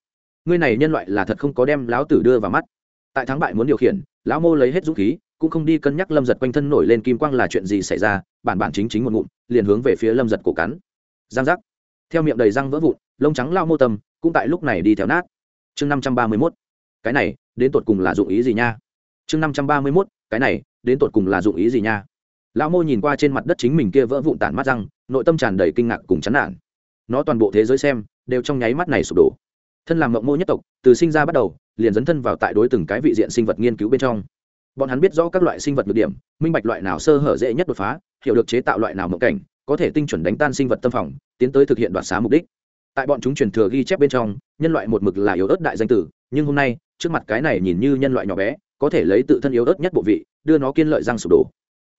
Ngươi này nhân loại là thật không có đem lão tử đưa vào mắt. Tại thắng bại muốn điều khiển, lão mô lấy hết dũng khí, cũng không đi cân nhắc lâm giật quanh thân nổi lên kim quang là chuyện gì xảy ra, bản bản chính chính một ngụm, liền hướng về phía lâm giật cổ cắn. Giang giác. Theo miệng đầy răng vỡ vụn, lông trắng lao mô tâm cũng tại lúc này đi theo nát. Chương năm trăm ba mươi mốt. Cái này, đến tột cùng là dụng ý gì nha? Chương năm trăm ba mươi mốt, cái này, đến tột cùng là dụng ý gì nha? Lão mô nhìn qua trên mặt đất chính mình kia vỡ vụn tản mắt răng, nội tâm tràn đầy kinh ngạc cùng chán nản. Nó toàn bộ thế giới xem, đều trong nháy mắt này sụp đổ. Thân làm mộng mô nhất tộc, từ sinh ra bắt đầu, liền dấn thân vào tại đối từng cái vị diện sinh vật nghiên cứu bên trong. Bọn hắn biết rõ các loại sinh vật được điểm, minh bạch loại nào sơ hở dễ nhất đột phá, hiểu được chế tạo loại nào mộng cảnh, có thể tinh chuẩn đánh tan sinh vật tâm phòng, tiến tới thực hiện đoạt xá mục đích. Tại bọn chúng truyền thừa ghi chép bên trong, nhân loại một mực là yếu ớt đại danh tử, nhưng hôm nay, trước mặt cái này nhìn như nhân loại nhỏ bé, có thể lấy tự thân yếu ớt nhất bộ vị, đưa nó kiên lợi răng sụp đổ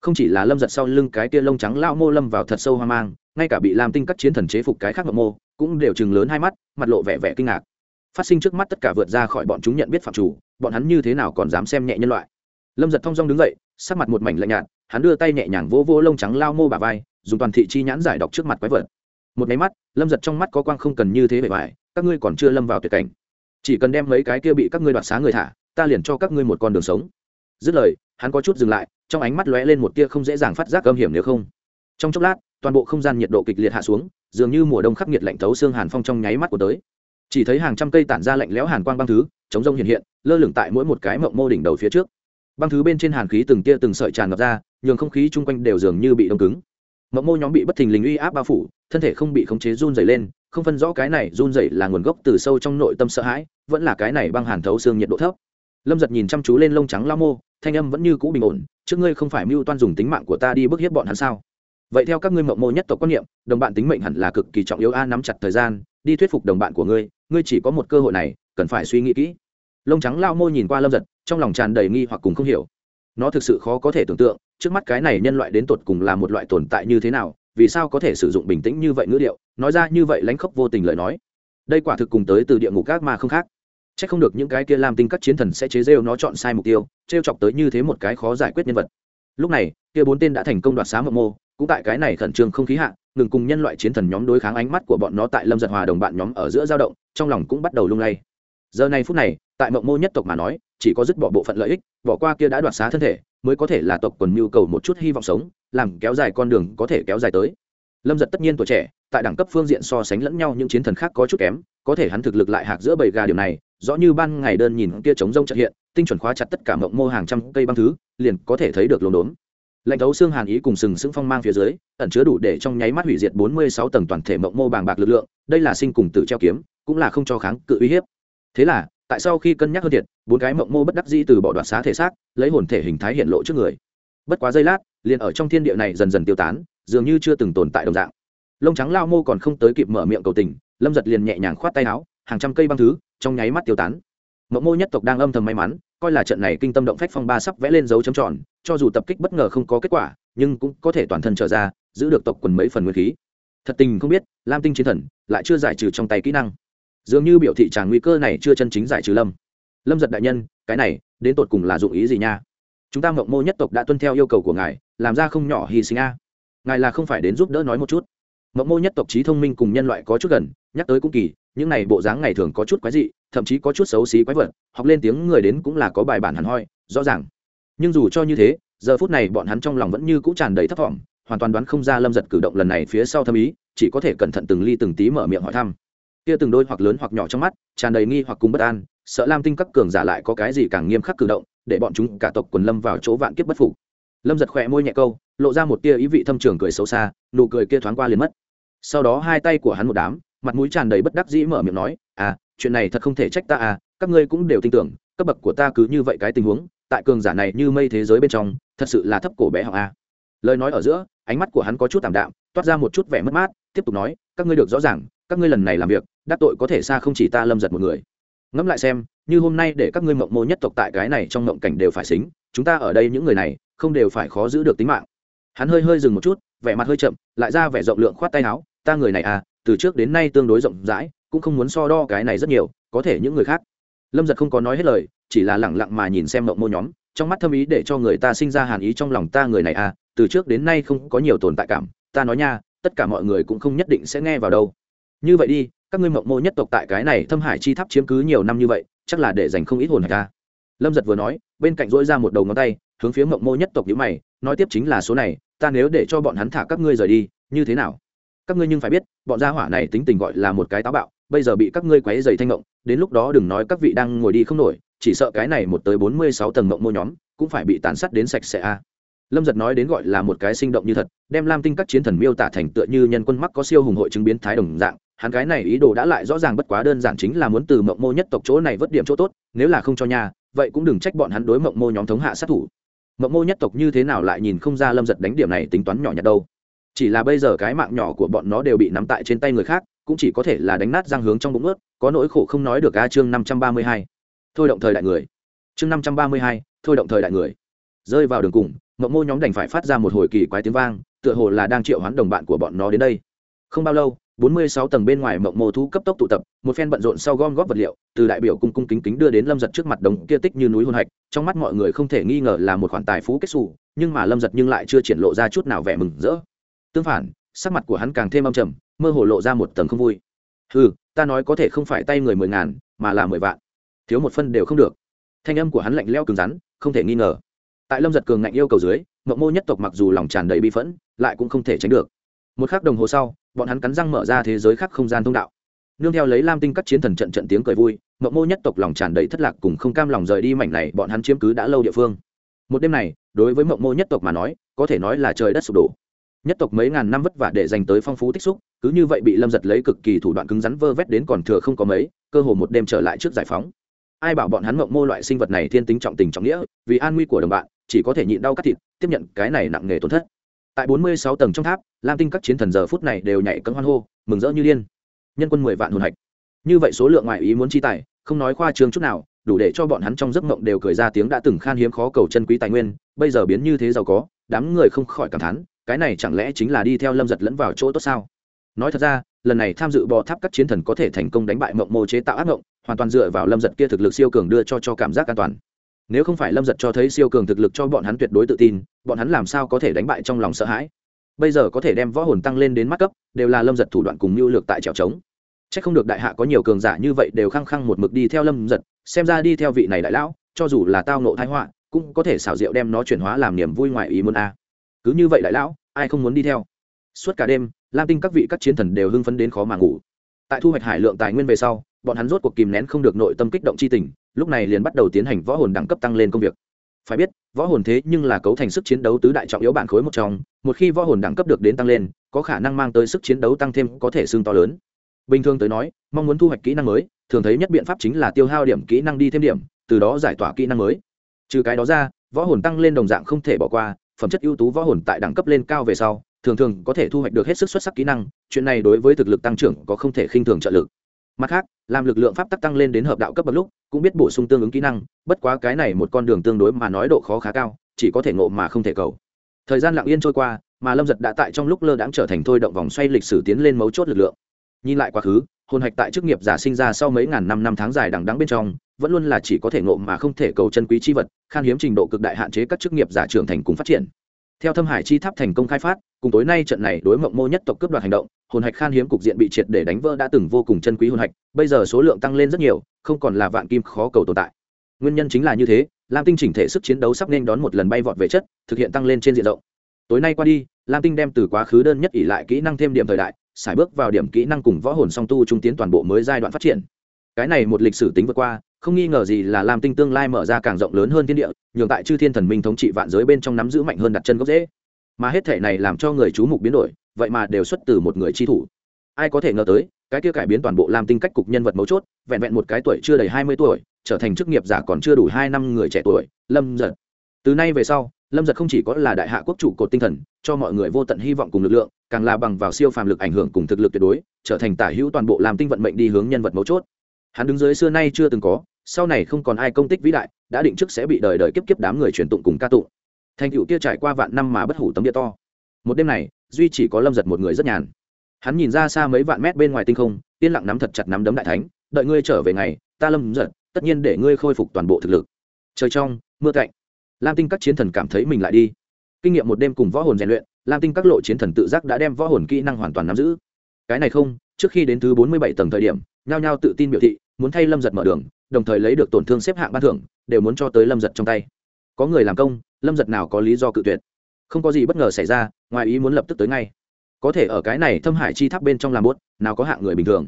không chỉ là lâm giật sau lưng cái tia lông trắng lao mô lâm vào thật sâu hoang mang, ngay cả bị làm tinh các chiến thần chế phục cái khác ngậm mô, cũng đều chừng lớn hai mắt, mặt lộ vẻ vẻ kinh ngạc. Phát sinh trước mắt tất cả vượt ra khỏi bọn chúng nhận biết phạm chủ, bọn hắn như thế nào còn dám xem nhẹ nhân loại? Lâm giật thong dong đứng dậy, sắc mặt một mảnh lạnh nhạt, hắn đưa tay nhẹ nhàng vô vô lông trắng lao mô bà vai, dùng toàn thị chi nhãn giải đọc trước mặt quái vật. Một máy mắt, lâm giật trong mắt có quang không cần như thế bề bài các ngươi còn chưa lâm vào tuyệt cảnh. Chỉ cần đem mấy cái kia bị các ngươi đoạt xá người thả, ta liền cho các ngươi một con đường sống. Dứt lời hắn có chút dừng lại, trong ánh mắt lóe lên một tia không dễ dàng phát giác âm hiểm nếu không. Trong chốc lát, toàn bộ không gian nhiệt độ kịch liệt hạ xuống, dường như mùa đông khắc nghiệt lạnh thấu xương hàn phong trong nháy mắt của tới. Chỉ thấy hàng trăm cây tản ra lạnh lẽo hàn quang băng thứ, chống rông hiện hiện, lơ lửng tại mỗi một cái mộng mô đỉnh đầu phía trước. Băng thứ bên trên hàn khí từng tia từng sợi tràn ngập ra, nhường không khí chung quanh đều dường như bị đông cứng. Mộng mô nhóm bị bất thình lình uy áp bao phủ, thân thể không bị khống chế run dày lên, không phân rõ cái này run dày là nguồn gốc từ sâu trong nội tâm sợ hãi, vẫn là cái này băng hàn thấu xương nhiệt độ thấp. Lâm giật nhìn chăm chú lên lông trắng lao mô thanh âm vẫn như cũ bình ổn, trước ngươi không phải mưu toan dùng tính mạng của ta đi bức hiếp bọn hắn sao? Vậy theo các ngươi mộng mô nhất tộc quan niệm, đồng bạn tính mệnh hẳn là cực kỳ trọng yếu a, nắm chặt thời gian, đi thuyết phục đồng bạn của ngươi ngươi chỉ có một cơ hội này, cần phải suy nghĩ kỹ. Lông trắng lao môi nhìn qua lâm giật, trong lòng tràn đầy nghi hoặc cùng không hiểu. Nó thực sự khó có thể tưởng tượng, trước mắt cái này nhân loại đến tột cùng là một loại tồn tại như thế nào, vì sao có thể sử dụng bình tĩnh như vậy ngữ điệu, nói ra như vậy lánh khóc vô tình lời nói. Đây quả thực cùng tới từ địa ngục các mà không khác c h ắ c không được những cái kia làm tinh các chiến thần sẽ chế rêu nó chọn sai mục tiêu t r e o chọc tới như thế một cái khó giải quyết nhân vật. Lúc này, kia bốn tên đã thành công đoạt xá mộng mô cũng tại cái này khẩn trương không khí hạ, ngừng cùng nhân loại chiến thần nhóm đối kháng ánh mắt của bọn nó tại lâm giật hòa đồng bạn nhóm ở giữa dao động, trong lòng cũng bắt đầu lung lay. Giờ này phút này, tại mộng mô nhất tộc mà nói, chỉ có dứt bỏ bộ phận lợi ích, bỏ qua kia đã đoạt xá thân thể, mới có thể là tộc quần nhu cầu một chút hy vọng sống, làm kéo dài con đường có thể kéo dài tới. Lâm giật tất nhiên tuổi trẻ, tại đẳng cấp phương diện so sánh lẫn nhau những chiến thần khác có chút kém, có thể hắn thực lực lại hạc giữa bầy gà điều này rõ như ban ngày đơn nhìn kia trống rông chợt hiện, tinh chuẩn khóa chặt tất cả mộng mô hàng trăm cây băng thứ, liền có thể thấy được lồn đốn lệnh thấu xương hàn ý cùng sừng sững phong mang phía dưới, ẩn chứa đủ để trong nháy mắt hủy diệt bốn mươi sáu tầng toàn thể mộng mô bàng bạc lực lượng, đây là sinh cùng tự treo kiếm, cũng là không cho kháng cự uy hiếp. Thế là, tại sau khi cân nhắc hơn thiệt, bốn cái mộng mô bất đắc dĩ từ bỏ đoạt xá thể xác, lấy hồn thể hình thái hiện lộ trước người. Bất quá giây lát, liền ở trong thiên địa này dần dần tiêu tán, dường như chưa từng tồn tại đồng dạng. Lông trắng lao mô còn không tới kịp mở miệng cầu tình, lâm giật liền nhẹ nhàng khoát tay áo hàng trăm cây băng thứ, trong nháy mắt tiêu tán. Mộng mô nhất tộc đang âm thầm may mắn, coi là trận này kinh tâm động phách phong ba sắp vẽ lên dấu chấm tròn, cho dù tập kích bất ngờ không có kết quả, nhưng cũng có thể toàn thân trở ra, giữ được tộc quần mấy phần nguyên khí. Thật tình không biết, lam tinh chiến thần lại chưa giải trừ trong tay kỹ năng. Dường như biểu thị tràng nguy cơ này chưa chân chính giải trừ lâm. Lâm giật đại nhân, cái này, đến tột cùng là dụng ý gì nha? Chúng ta mộng mô nhất tộc đã tuân theo yêu cầu của ngài, làm ra không nhỏ hy sinh a. Ngài là không phải đến giúp đỡ nói một chút. Mộng mô nhất tộc trí thông minh cùng nhân loại có chút gần, nhắc tới cũng kỳ những này bộ dáng ngày thường có chút quái dị, thậm chí có chút xấu xí quái vật, học lên tiếng người đến cũng là có bài bản hẳn hoi, rõ ràng. Nhưng dù cho như thế, giờ phút này bọn hắn trong lòng vẫn như cũ tràn đầy thấp thỏm hoàn toàn đoán không ra lâm giật cử động lần này phía sau thâm ý, chỉ có thể cẩn thận từng ly từng tí mở miệng hỏi thăm. Kia từng đôi hoặc lớn hoặc nhỏ trong mắt, tràn đầy nghi hoặc cùng bất an, sợ lam tinh các cường giả lại có cái gì càng nghiêm khắc cử động, để bọn chúng cả tộc quần lâm vào chỗ vạn kiếp bất phục. Lâm giật khỏe môi nhẹ câu, lộ ra một tia ý vị thâm trường cười xấu xa, nụ cười kia thoáng qua liền mất. Sau đó hai tay của hắn một đám mặt mũi tràn đầy bất đắc dĩ mở miệng nói à chuyện này thật không thể trách ta à các ngươi cũng đều tin tưởng, cấp bậc của ta cứ như vậy cái tình huống, tại cường giả này như mây thế giới bên trong, thật sự là thấp cổ bé họng a lời nói ở giữa, ánh mắt của hắn có chút tảm đạm, toát ra một chút vẻ mất mát, tiếp tục nói, các ngươi được rõ ràng, các ngươi lần này làm việc, đắc tội có thể xa không chỉ ta lâm giật một người. Ngẫm lại xem, như hôm nay để các ngươi mộng mô nhất tộc tại cái này trong mộng cảnh đều phải xính, chúng ta ở đây những người này, không đều phải khó giữ được tính mạng. Hắn hơi hơi dừng một chút, vẻ mặt hơi chậm, lại ra vẻ rộng lượng khoát tay áo, ta người này à từ trước đến nay tương đối rộng rãi, cũng không muốn so đo cái này rất nhiều, có thể những người khác. Lâm giật không có nói hết lời, chỉ là lẳng lặng mà nhìn xem mộng mô nhóm, trong mắt thâm ý để cho người ta sinh ra hàn ý trong lòng ta người này à từ trước đến nay không có nhiều tồn tại cảm, ta nói nha, tất cả mọi người cũng không nhất định sẽ nghe vào đâu. Như vậy đi, các ngươi mộng mô nhất tộc tại cái này thâm hải chi tháp chiếm cứ nhiều năm như vậy, chắc là để dành không ít hồn hạch ta. Lâm giật vừa nói, bên cạnh dỗi ra một đầu ngón tay, hướng phía mộng mô nhất tộc nhữ mày, nói tiếp chính là số này, ta nếu để cho bọn hắn thả các ngươi rời đi, như thế nào? Các ngươi nhưng phải biết, bọn gia hỏa này tính tình gọi là một cái táo bạo, bây giờ bị các ngươi quấy dày thanh mộng đến lúc đó đừng nói các vị đang ngồi đi không nổi, chỉ sợ cái này một tới bốn mươi sáu tầng mộng mô nhóm, cũng phải bị tàn sát đến sạch sẽ a. Lâm giật nói đến gọi là một cái sinh động như thật, đem lam tinh các chiến thần miêu tả thành tựa như nhân quân mắc có siêu hùng hội chứng biến thái đồng dạng, hắn cái này ý đồ đã lại rõ ràng bất quá đơn giản chính là muốn từ mộng mô nhất tộc chỗ này vớt điểm chỗ tốt, nếu là không cho nhà vậy cũng đừng trách bọn hắn đối mộng mô nhóm thống hạ sát thủ. Mộng mô nhất tộc như thế nào lại nhìn không ra lâm giật đánh điểm này tính toán nhỏ nhặt đâu chỉ là bây giờ cái mạng nhỏ của bọn nó đều bị nắm tại trên tay người khác, cũng chỉ có thể là đánh nát răng hướng trong bụng ướt, có nỗi khổ không nói được a chương năm trăm ba mươi hai. Thôi động thời đại người. Chương năm trăm ba mươi hai, thôi động thời đại người. Rơi vào đường cùng mộng mô nhóm đành phải phát ra một hồi kỳ quái tiếng vang, tựa hồ là đang triệu hoán đồng bạn của bọn nó đến đây. Không bao lâu, bốn mươi sáu tầng bên ngoài mộng mô thú cấp tốc tụ tập, một phen bận rộn sau gom góp vật liệu, từ đại biểu cung cung kính kính đưa đến lâm giật trước mặt đồng kia tích như núi hôn hạch, trong mắt mọi người không thể nghi ngờ là một khoản tài phú kết xù, nhưng mà lâm giật nhưng lại chưa triển lộ ra chút nào vẻ mừng rỡ tương phản, sắc mặt của hắn càng thêm âm trầm, mơ hồ lộ ra một tầng không vui. Ừ ta nói có thể không phải tay người mười ngàn, mà là mười vạn. Thiếu một phân đều không được. Thanh âm của hắn lạnh leo cứng rắn, không thể nghi ngờ. Tại lâm giật cường ngạnh yêu cầu dưới, mộng mô nhất tộc mặc dù lòng tràn đầy bi phẫn, lại cũng không thể tránh được. Một k h ắ c đồng hồ sau, bọn hắn cắn răng mở ra thế giới khác không gian thông đạo. Nương theo lấy lam tinh các chiến thần trận trận tiếng cười vui, mộng mô nhất tộc lòng tràn đầy thất lạc cùng không cam lòng rời đi mảnh này bọn hắn chiếm cứ đã lâu địa phương. Một đêm này, đối với mộng mô nhất tộc mà nói, có thể nói là trời đất sụp đổ nhất tộc mấy ngàn năm vất vả để dành tới phong phú tích xúc, cứ như vậy bị lâm giật lấy cực kỳ thủ đoạn cứng rắn vơ vét đến còn thừa không có mấy, cơ hồ một đêm trở lại trước giải phóng. Ai bảo bọn hắn mộng mô loại sinh vật này thiên tính trọng tình trọng nghĩa, vì an nguy của đồng bạn, chỉ có thể nhịn đau cắt thịt, tiếp nhận cái này nặng nề tổn thất. Tại bốn mươi sáu tầng trong tháp, lam tinh các chiến thần giờ phút này đều nhảy cấm hoan hô, mừng rỡ như liên nhân quân mười vạn hồn hạch. Như vậy số lượng ngoại ý muốn chi tài, không nói khoa trương chút nào, đủ để cho bọn hắn trong giấc mộng đều cười ra tiếng đã từng khan hiếm khó cầu chân quý tài nguyên, bây giờ biến như thế giàu có, đám người không khỏi cảm thán cái này chẳng lẽ chính là đi theo lâm giật lẫn vào chỗ tốt sao? Nói thật ra, lần này tham dự bò tháp các chiến thần có thể thành công đánh bại mộng mô chế tạo ác mộng hoàn toàn dựa vào lâm giật kia thực lực siêu cường đưa cho cho cảm giác an toàn. Nếu không phải lâm giật cho thấy siêu cường thực lực cho bọn hắn tuyệt đối tự tin, bọn hắn làm sao có thể đánh bại trong lòng sợ hãi? Bây giờ có thể đem võ hồn tăng lên đến mắt cấp, đều là lâm giật thủ đoạn cùng mưu lược tại trèo trống. C h ắ c không được đại hạ có nhiều cường giả như vậy đều khăng khăng một mực đi theo lâm giật, xem ra đi theo vị này đại lão, cho dù là tao nộ thái họa, cũng có thể xảo diệu đem nó chuyển hóa làm niềm vui ngoài ý muốn a cứ như vậy đại lão, ai không muốn đi theo? Suốt cả đêm, lam tinh các vị các chiến thần đều hưng phấn đến khó mà ngủ. Tại thu hoạch hải lượng tài nguyên về sau, bọn hắn rốt cuộc kìm nén không được nội tâm kích động c h i tình, lúc này liền bắt đầu tiến hành võ hồn đẳng cấp tăng lên công việc. Phải biết, võ hồn thế nhưng là cấu thành sức chiến đấu tứ đại trọng yếu bản khối một trong, một khi võ hồn đẳng cấp được đến tăng lên, có khả năng mang tới sức chiến đấu tăng thêm có thể xương to lớn. Bình thường tới nói, mong muốn thu hoạch kỹ năng mới, thường thấy nhất biện pháp chính là tiêu hao điểm kỹ năng đi thêm điểm, từ đó giải tỏa kỹ năng mới. Trừ cái đó ra, võ hồn tăng lên đồng dạng không thể bỏ qua phẩm chất ưu tú võ hồn tại đẳng cấp lên cao về sau, thường thường có thể thu hoạch được hết sức xuất sắc kỹ năng, chuyện này đối với thực lực tăng trưởng có không thể khinh thường trợ lực. Mặt khác, làm lực lượng pháp tắc tăng lên đến hợp đạo cấp bậc lúc, cũng biết bổ sung tương ứng kỹ năng, bất quá cái này một con đường tương đối mà nói độ khó khá cao, chỉ có thể ngộ mà không thể cầu. Thời gian lặng yên trôi qua, mà lâm giật đã tại trong lúc lơ đãng trở thành thôi động vòng xoay lịch sử tiến lên mấu chốt lực lượng. Nhìn lại quá khứ, hồn hạch tại chức nghiệp giả sinh ra sau mấy ngàn năm năm tháng dài đằng đắng bên trong vẫn luôn là chỉ có thể ngộ mà không thể cầu chân quý chi vật, khan hiếm trình độ cực đại hạn chế các chức nghiệp giả trưởng thành cùng phát triển. Theo thâm hải chi tháp thành công khai phát, cùng tối nay trận này đối mộng mô nhất tộc cướp đoạt hành động, hồn hạch khan hiếm cục diện bị triệt để đánh vỡ đã từng vô cùng chân quý hồn hạch, bây giờ số lượng tăng lên rất nhiều, không còn là vạn kim khó cầu tồn tại. Nguyên nhân chính là như thế, lam tinh chỉnh thể sức chiến đấu sắp nên đón một lần bay vọt về chất, thực hiện tăng lên trên diện rộng. Tối nay qua đi, lam tinh đem từ quá khứ đơn nhất ỉ lại kỹ năng thêm điểm thời đại, xài bước vào điểm kỹ năng cùng võ hồn song tu trung tiến toàn bộ mới giai đoạn phát triển. Cái này một lịch sử tính vượt qua không nghi ngờ gì là lam tinh tương lai mở ra càng rộng lớn hơn thiên địa, nhường tại chư thiên thần minh thống trị vạn giới bên trong nắm giữ mạnh hơn đặt chân gốc dễ mà hết thể này làm cho người chú mục biến đổi, vậy mà đều xuất từ một người chi thủ. Ai có thể ngờ tới, cái kia cải biến toàn bộ lam tinh cách cục nhân vật mấu chốt, vẹn vẹn một cái tuổi chưa đầy hai mươi tuổi, trở thành chức nghiệp giả còn chưa đủ hai năm người trẻ tuổi, lâm giật. Từ nay về sau, lâm giật không chỉ có là đại hạ quốc chủ cột tinh thần, cho mọi người vô tận hy vọng cùng lực lượng, càng là bằng vào siêu phàm lực ảnh hưởng cùng thực lực tuyệt đối, trở thành tả hữu toàn bộ làm tinh vận mệnh đi hướng nhân vật mấu chốt hắn đứng dưới xưa nay chưa từng có, sau này không còn ai công tích vĩ đại, đã định trước sẽ bị đời đời kiếp kiếp đám người truyền tụng cùng ca tụng. Thành cựu kia trải qua vạn năm mà bất hủ tấm địa to. Một đêm này, duy chỉ có lâm giật một người rất nhàn. Hắn nhìn ra xa mấy vạn mét bên ngoài tinh không, yên lặng nắm thật chặt nắm đấm đại thánh, đợi ngươi trở về ngày, ta lâm giật, tất nhiên để ngươi khôi phục toàn bộ thực lực. Trời trong, mưa cạnh lam tinh các chiến thần cảm thấy mình lại đi. Kinh nghiệm một đêm cùng võ hồn rèn luyện, lam tinh các lộ chiến thần tự giác đã đem võ hồn kỹ năng hoàn toàn nắm giữ. Cái này không, trước khi đến thứ bốn mươi bảy tầng thời điểm nhao nhao tự tin biểu thị, muốn thay lâm giật mở đường, đồng thời lấy được tổn thương xếp hạng ban thưởng, đều muốn cho tới lâm giật trong tay. Có người làm công, lâm giật nào có lý do cự tuyệt? Không có gì bất ngờ xảy ra, ngoài ý muốn lập tức tới ngay. Có thể ở cái này thâm hải chi tháp bên trong làm bốt nào có hạng người bình thường.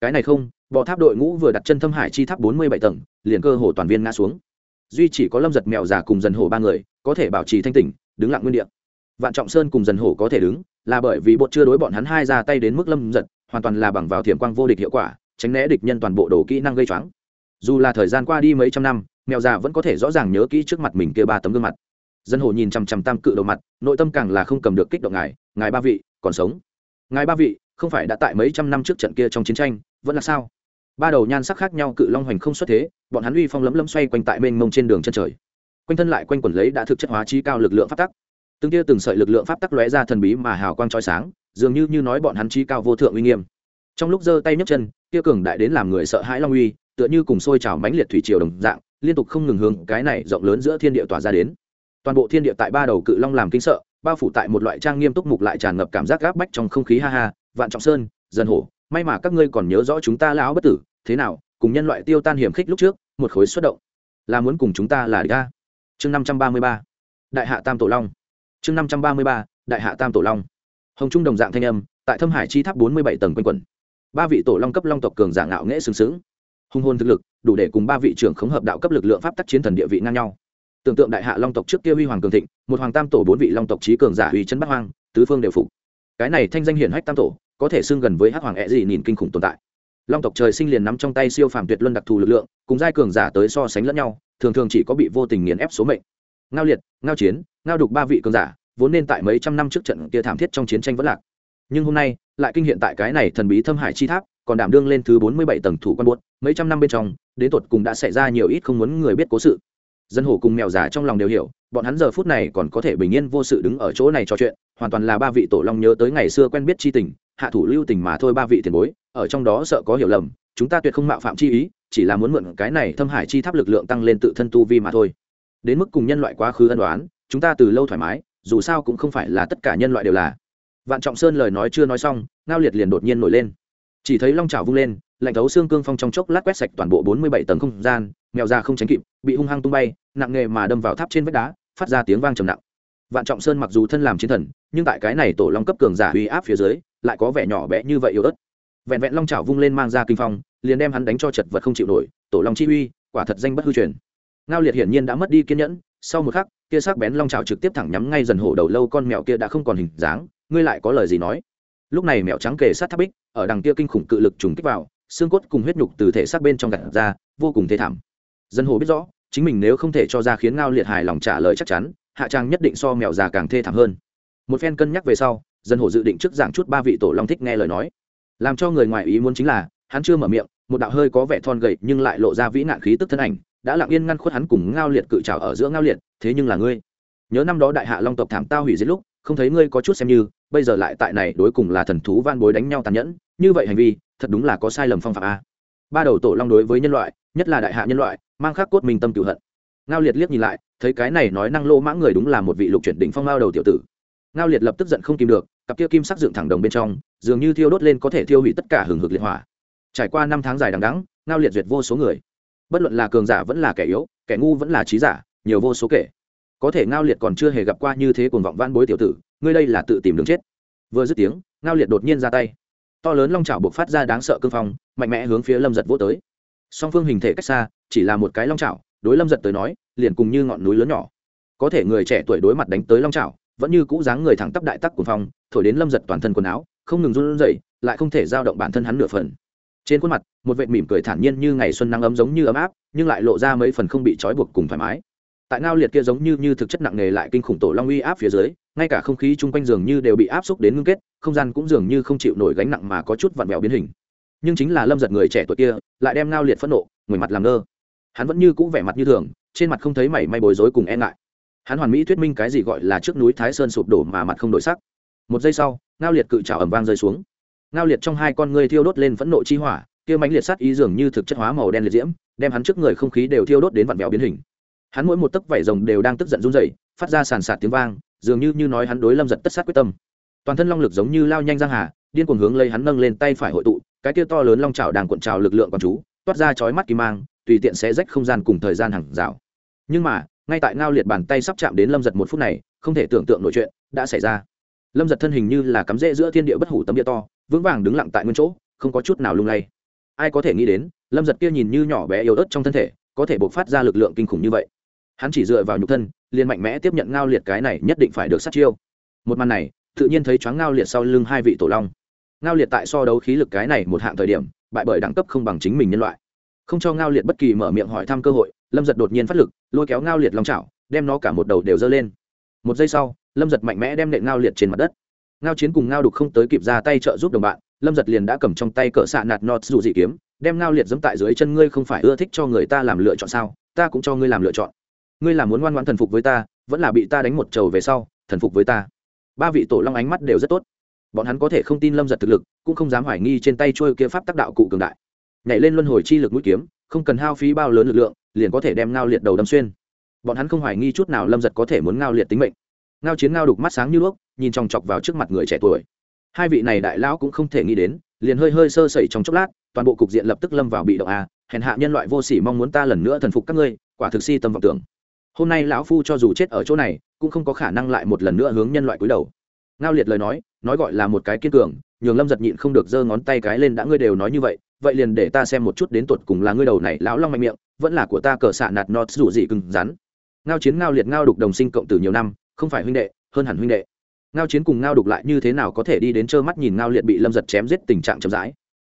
Cái này không, bọ tháp đội ngũ vừa đặt chân thâm hải chi tháp bốn mươi bảy tầng, liền cơ hồ toàn viên ngã xuống. Duy chỉ có lâm giật mèo già cùng dần hổ ba người, có thể bảo trì thanh tỉnh, đứng lặng nguyên đ ị a vạn trọng sơn cùng dần hổ có thể đứng, là bởi vì bột chưa đối bọn hắn hai ra tay đến mức lâm giật, hoàn toàn là bằng vào thiểm quang vô địch hiệu quả tránh né địch nhân toàn bộ đồ kỹ năng gây choáng. Dù là thời gian qua đi mấy trăm năm, mèo già vẫn có thể rõ ràng nhớ kỹ trước mặt mình kia ba tấm gương mặt. Dân hồ nhìn chằm chằm tam cự đầu mặt, nội tâm càng là không cầm được kích động ngài ngài ba vị, còn sống. Ngài ba vị, không phải đã tại mấy trăm năm trước trận kia trong chiến tranh, vẫn là sao? Ba đầu nhan sắc khác nhau cự long hoành không xuất thế, bọn hắn uy phong lấm lấm xoay quanh tại mênh mông trên đường chân trời. Quanh thân lại quanh quẩn lấy đã thực chất hóa trí cao lực lượng pháp tắc. Từng tia từng sợi lực lượng pháp tắc lóe ra thần bí mà hào quang trói sáng, dường như như nói bọn hắn trí cao vô thượng uy nghiêm trong lúc giơ tay nhấc chân, kia cường đại đến làm người sợ hãi long uy, tựa như cùng sôi trào mãnh liệt thủy triều đồng dạng, liên tục không ngừng hướng cái này rộng lớn giữa thiên địa tỏa ra đến. Toàn bộ thiên địa tại ba đầu cự long làm kinh sợ, bao phủ tại một loại trang nghiêm túc mục lại tràn ngập cảm giác gáp bách trong không khí ha ha, vạn trọng sơn, dần hổ, may mà các ngươi còn nhớ rõ chúng ta lão bất tử, thế nào, cùng nhân loại tiêu tan hiểm khích lúc trước, một khối xuất động. Là muốn cùng chúng ta là địch ta chương năm trăm ba mươi ba, đại hạ tam tổ long. Chương năm trăm ba mươi ba, đại hạ tam tổ long. Hồng trung đồng dạng thanh âm, tại thâm hải chi tháp bốn mươi bảy tầng quanh quẩn ba vị tổ long cấp long tộc cường giả ngạo nghễ sừng sững hung hồn thực lực đủ để cùng ba vị trưởng khống hợp đạo cấp lực lượng pháp tắc chiến thần địa vị ngang nhau. Tưởng tượng đại hạ long tộc trước kia huy hoàng cường thịnh, một hoàng tam tổ bốn vị long tộc trí cường giả uy chân bắc hoang, tứ phương đều phục. Cái này thanh danh hiển hách tam tổ, có thể xưng gần với hắc hoàng e ẹ gì nhìn kinh khủng tồn tại. Long tộc trời sinh liền nắm trong tay siêu phàm tuyệt luân đặc thù lực lượng, cùng giai cường giả tới so sánh lẫn nhau, thường thường chỉ có bị vô tình nghiền ép số mệnh. Ngao liệt, ngao chiến, ngao đục ba vị cường giả, vốn nên tại mấy trăm năm trước trận kia thảm thiết trong chiến tranh vẫn lạc. Nhưng hôm nay lại kinh hiện tại cái này thần bí thâm hải chi tháp, còn đảm đương lên thứ bốn mươi bảy tầng thủ quan buốt, mấy trăm năm bên trong, đến tột cùng đã xảy ra nhiều ít không muốn người biết cố sự. Dân hổ cùng mèo già trong lòng đều hiểu, bọn hắn giờ phút này còn có thể bình yên vô sự đứng ở chỗ này trò chuyện, hoàn toàn là ba vị tổ long nhớ tới ngày xưa quen biết chi tình, hạ thủ lưu tình mà thôi ba vị tiền bối, ở trong đó sợ có hiểu lầm, chúng ta tuyệt không mạo phạm chi ý, chỉ là muốn mượn cái này thâm hải chi tháp lực lượng tăng lên tự thân tu vi mà thôi. Đến mức cùng nhân loại quá khứ ân đoán chúng ta từ lâu thoải mái, dù sao cũng không phải là tất cả nhân loại đều là vạn trọng sơn lời nói chưa nói xong, ngao liệt liền đột nhiên nổi lên. Chỉ thấy long trào vung lên, lạnh thấu xương cương phong trong chốc lát quét sạch toàn bộ bốn mươi bảy tầng không gian, mèo ra không tránh kịp, bị hung hăng tung bay, nặng nghề mà đâm vào tháp trên vách đá, phát ra tiếng vang trầm nặng. Vạn trọng sơn mặc dù thân làm chiến thần, nhưng tại cái này tổ long cấp cường giả uy áp phía dưới, lại có vẻ nhỏ bé như vậy yếu ớt. Vẹn vẹn long trào vung lên mang ra kinh phong, liền đem hắn đánh cho chật vật không chịu nổi, tổ long chi uy, quả thật danh bất hư truyền. Ngao liệt hiển nhiên đã mất đi kiên nhẫn, sau một khắc, kia sắc bén long trào trực tiếp thẳng nhắm ngay dần hổ đầu lâu con mèo kia đã không còn hình dáng ngươi lại có lời gì nói? Lúc này mèo trắng kề sát tháp bích, ở đằng kia kinh khủng cự lực trùng kích vào, xương cốt cùng huyết nhục từ thể xác bên trong gặt ra, vô cùng thê thảm. Dân hồ biết rõ, chính mình nếu không thể cho ra khiến ngao liệt hài lòng trả lời chắc chắn, hạ trang nhất định so mèo già càng thê thảm hơn. Một phen cân nhắc về sau, dân hồ dự định trước giảng chút ba vị tổ long thích nghe lời nói. Làm cho người ngoài ý muốn chính là, hắn chưa mở miệng, một đạo hơi có vẻ thon gầy nhưng lại lộ ra vĩ nạn khí tức thân ảnh, đã lặng yên ngăn khuất hắn cùng ngao liệt cự trào ở giữa ngao liệt, thế nhưng là ngươi. Nhớ năm đó đại hạ long tộc thảm tao hủy diệt lúc, không thấy ngươi có chút xem như bây giờ lại tại này đối cùng là thần thú van bối đánh nhau tàn nhẫn, như vậy hành vi, thật đúng là có sai lầm phong phạm a. Ba đầu tổ long đối với nhân loại, nhất là đại hạ nhân loại, mang khắc cốt mình tâm cựu hận. Ngao liệt liếc nhìn lại, thấy cái này nói năng lô mãng người đúng là một vị lục chuyển đỉnh phong lao đầu tiểu tử. Ngao liệt lập tức giận không kìm được, cặp kia kim sắc dựng thẳng đồng bên trong, dường như thiêu đốt lên có thể thiêu hủy tất cả hừng hực liệt hỏa. Trải qua năm tháng dài đằng đắng ngao liệt duyệt vô số người. Bất luận là cường giả vẫn là kẻ yếu, kẻ ngu vẫn là trí giả, nhiều vô số kể. Có thể ngao liệt còn chưa hề gặp qua như thế cuồng vọng van bối tiểu tử ngươi đây là tự tìm đường chết. Vừa dứt tiếng, ngao liệt đột nhiên ra tay. To lớn long trào buộc phát ra đáng sợ cương phong, mạnh mẽ hướng phía lâm giật vô tới. Song phương hình thể cách xa, chỉ là một cái long trào đối lâm giật tới nói, liền cùng như ngọn núi lớn nhỏ. Có thể người trẻ tuổi đối mặt đánh tới long trào vẫn như cũ dáng người thẳng tắp đại tắc của phong, thổi đến lâm giật toàn thân quần áo, không ngừng run rẩy, lại không thể giao động bản thân hắn nửa phần. Trên khuôn mặt, một vệt mỉm cười thản nhiên như ngày xuân nắng ấm giống như ấm áp, nhưng lại lộ ra mấy phần không bị trói buộc cùng thoải mái tại ngao liệt kia giống như như thực chất nặng nề lại kinh khủng tổ long uy áp phía dưới, ngay cả không khí chung quanh dường như đều bị áp xúc đến ngưng kết, không gian cũng dường như không chịu nổi gánh nặng mà có chút vặn vẹo biến hình. Nhưng chính là lâm giật người trẻ tuổi kia, lại đem ngao liệt phẫn nộ ngồi mặt làm ngơ. Hắn vẫn như cũ vẻ mặt như thường, trên mặt không thấy mảy may bối rối cùng e ngại. Hắn hoàn mỹ thuyết minh cái gì gọi là trước núi thái sơn sụp đổ mà mặt không đổi sắc. Một giây sau, ngao liệt cự trào ẩm vang rơi xuống. Ngao liệt trong hai con ngươi thiêu đốt lên phẫn nộ chi hỏa, kia mánh liệt sát ý dường như thực chất hóa màu đen liệt diễm, đem hắn trước người không khí đều thiêu đốt đến vặn vẹo biến hình hắn mỗi một tấc vảy rồng đều đang tức giận run rẩy, phát ra sàn sạt tiếng vang, dường như như nói hắn đối lâm giật tất sát quyết tâm. Toàn thân long lực giống như lao nhanh giang hà, điên cuồng hướng lấy hắn nâng lên tay phải hội tụ, cái kia to lớn long trào đang cuộn trào lực lượng con chú, toát ra chói mắt kim mang, tùy tiện sẽ rách không gian cùng thời gian hàng rào. Nhưng mà, ngay tại ngao liệt bàn tay sắp chạm đến lâm giật một phút này, không thể tưởng tượng nội chuyện đã xảy ra. Lâm giật thân hình như là cắm rễ giữa thiên địa bất hủ tấm địa to, vững vàng đứng lặng tại nguyên chỗ, không có chút nào lung lay. Ai có thể nghĩ đến, lâm giật kia nhìn như nhỏ bé yếu ớt trong thân thể, có thể buộc phát ra lực lượng kinh khủng như vậy hắn chỉ dựa vào nhục thân, liền mạnh mẽ tiếp nhận ngao liệt cái này nhất định phải được sát chiêu. Một màn này, tự nhiên thấy choáng ngao liệt sau lưng hai vị tổ long. Ngao liệt tại so đấu khí lực cái này một hạng thời điểm, bại bởi đẳng cấp không bằng chính mình nhân loại. Không cho ngao liệt bất kỳ mở miệng hỏi thăm cơ hội, lâm giật đột nhiên phát lực, lôi kéo ngao liệt long chảo, đem nó cả một đầu đều dơ lên. Một giây sau, lâm giật mạnh mẽ đem nện ngao liệt trên mặt đất. Ngao chiến cùng ngao đục không tới kịp ra tay trợ giúp đồng bạn, lâm giật liền đã cầm trong tay cỡ xạ nạt nọt dù dị kiếm, đem ngao liệt dẫm tại dưới chân ngươi không phải ưa thích cho người ta làm lựa chọn sao, ta cũng cho ngươi làm lựa chọn ngươi là muốn ngoan ngoãn thần phục với ta, vẫn là bị ta đánh một trầu về sau, thần phục với ta. Ba vị tổ long ánh mắt đều rất tốt. Bọn hắn có thể không tin lâm giật thực lực, cũng không dám hoài nghi trên tay trôi kia pháp tác đạo cụ cường đại. Nhảy lên luân hồi chi lực mũi kiếm, không cần hao phí bao lớn lực lượng, liền có thể đem ngao liệt đầu đâm xuyên. Bọn hắn không hoài nghi chút nào lâm giật có thể muốn ngao liệt tính mệnh. Ngao chiến ngao đục mắt sáng như đuốc, nhìn chòng chọc vào trước mặt người trẻ tuổi. Hai vị này đại lão cũng không thể nghĩ đến, liền hơi hơi sơ sẩy trong chốc lát, toàn bộ cục diện lập tức lâm vào bị động a. Hèn hạ nhân loại vô sỉ mong muốn ta lần nữa thần phục các ngươi, quả thực si tâm vọng tưởng hôm nay lão phu cho dù chết ở chỗ này, cũng không có khả năng lại một lần nữa hướng nhân loại cúi đầu. Ngao liệt lời nói nói gọi là một cái kiên cường, nhường lâm giật nhịn không được giơ ngón tay cái lên, đã ngươi đều nói như vậy vậy liền để ta xem một chút đến tột cùng là ngươi đầu này lão long mạnh miệng, vẫn là của ta cờ xạ nạt nọt dù gì cứng rắn. Ngao chiến, ngao liệt, ngao đục đồng sinh cộng từ nhiều năm, không phải huynh đệ, hơn hẳn huynh đệ. Ngao chiến cùng ngao đục lại như thế nào có thể đi đến trơ mắt nhìn ngao liệt bị lâm giật chém giết tình trạng chậm rãi?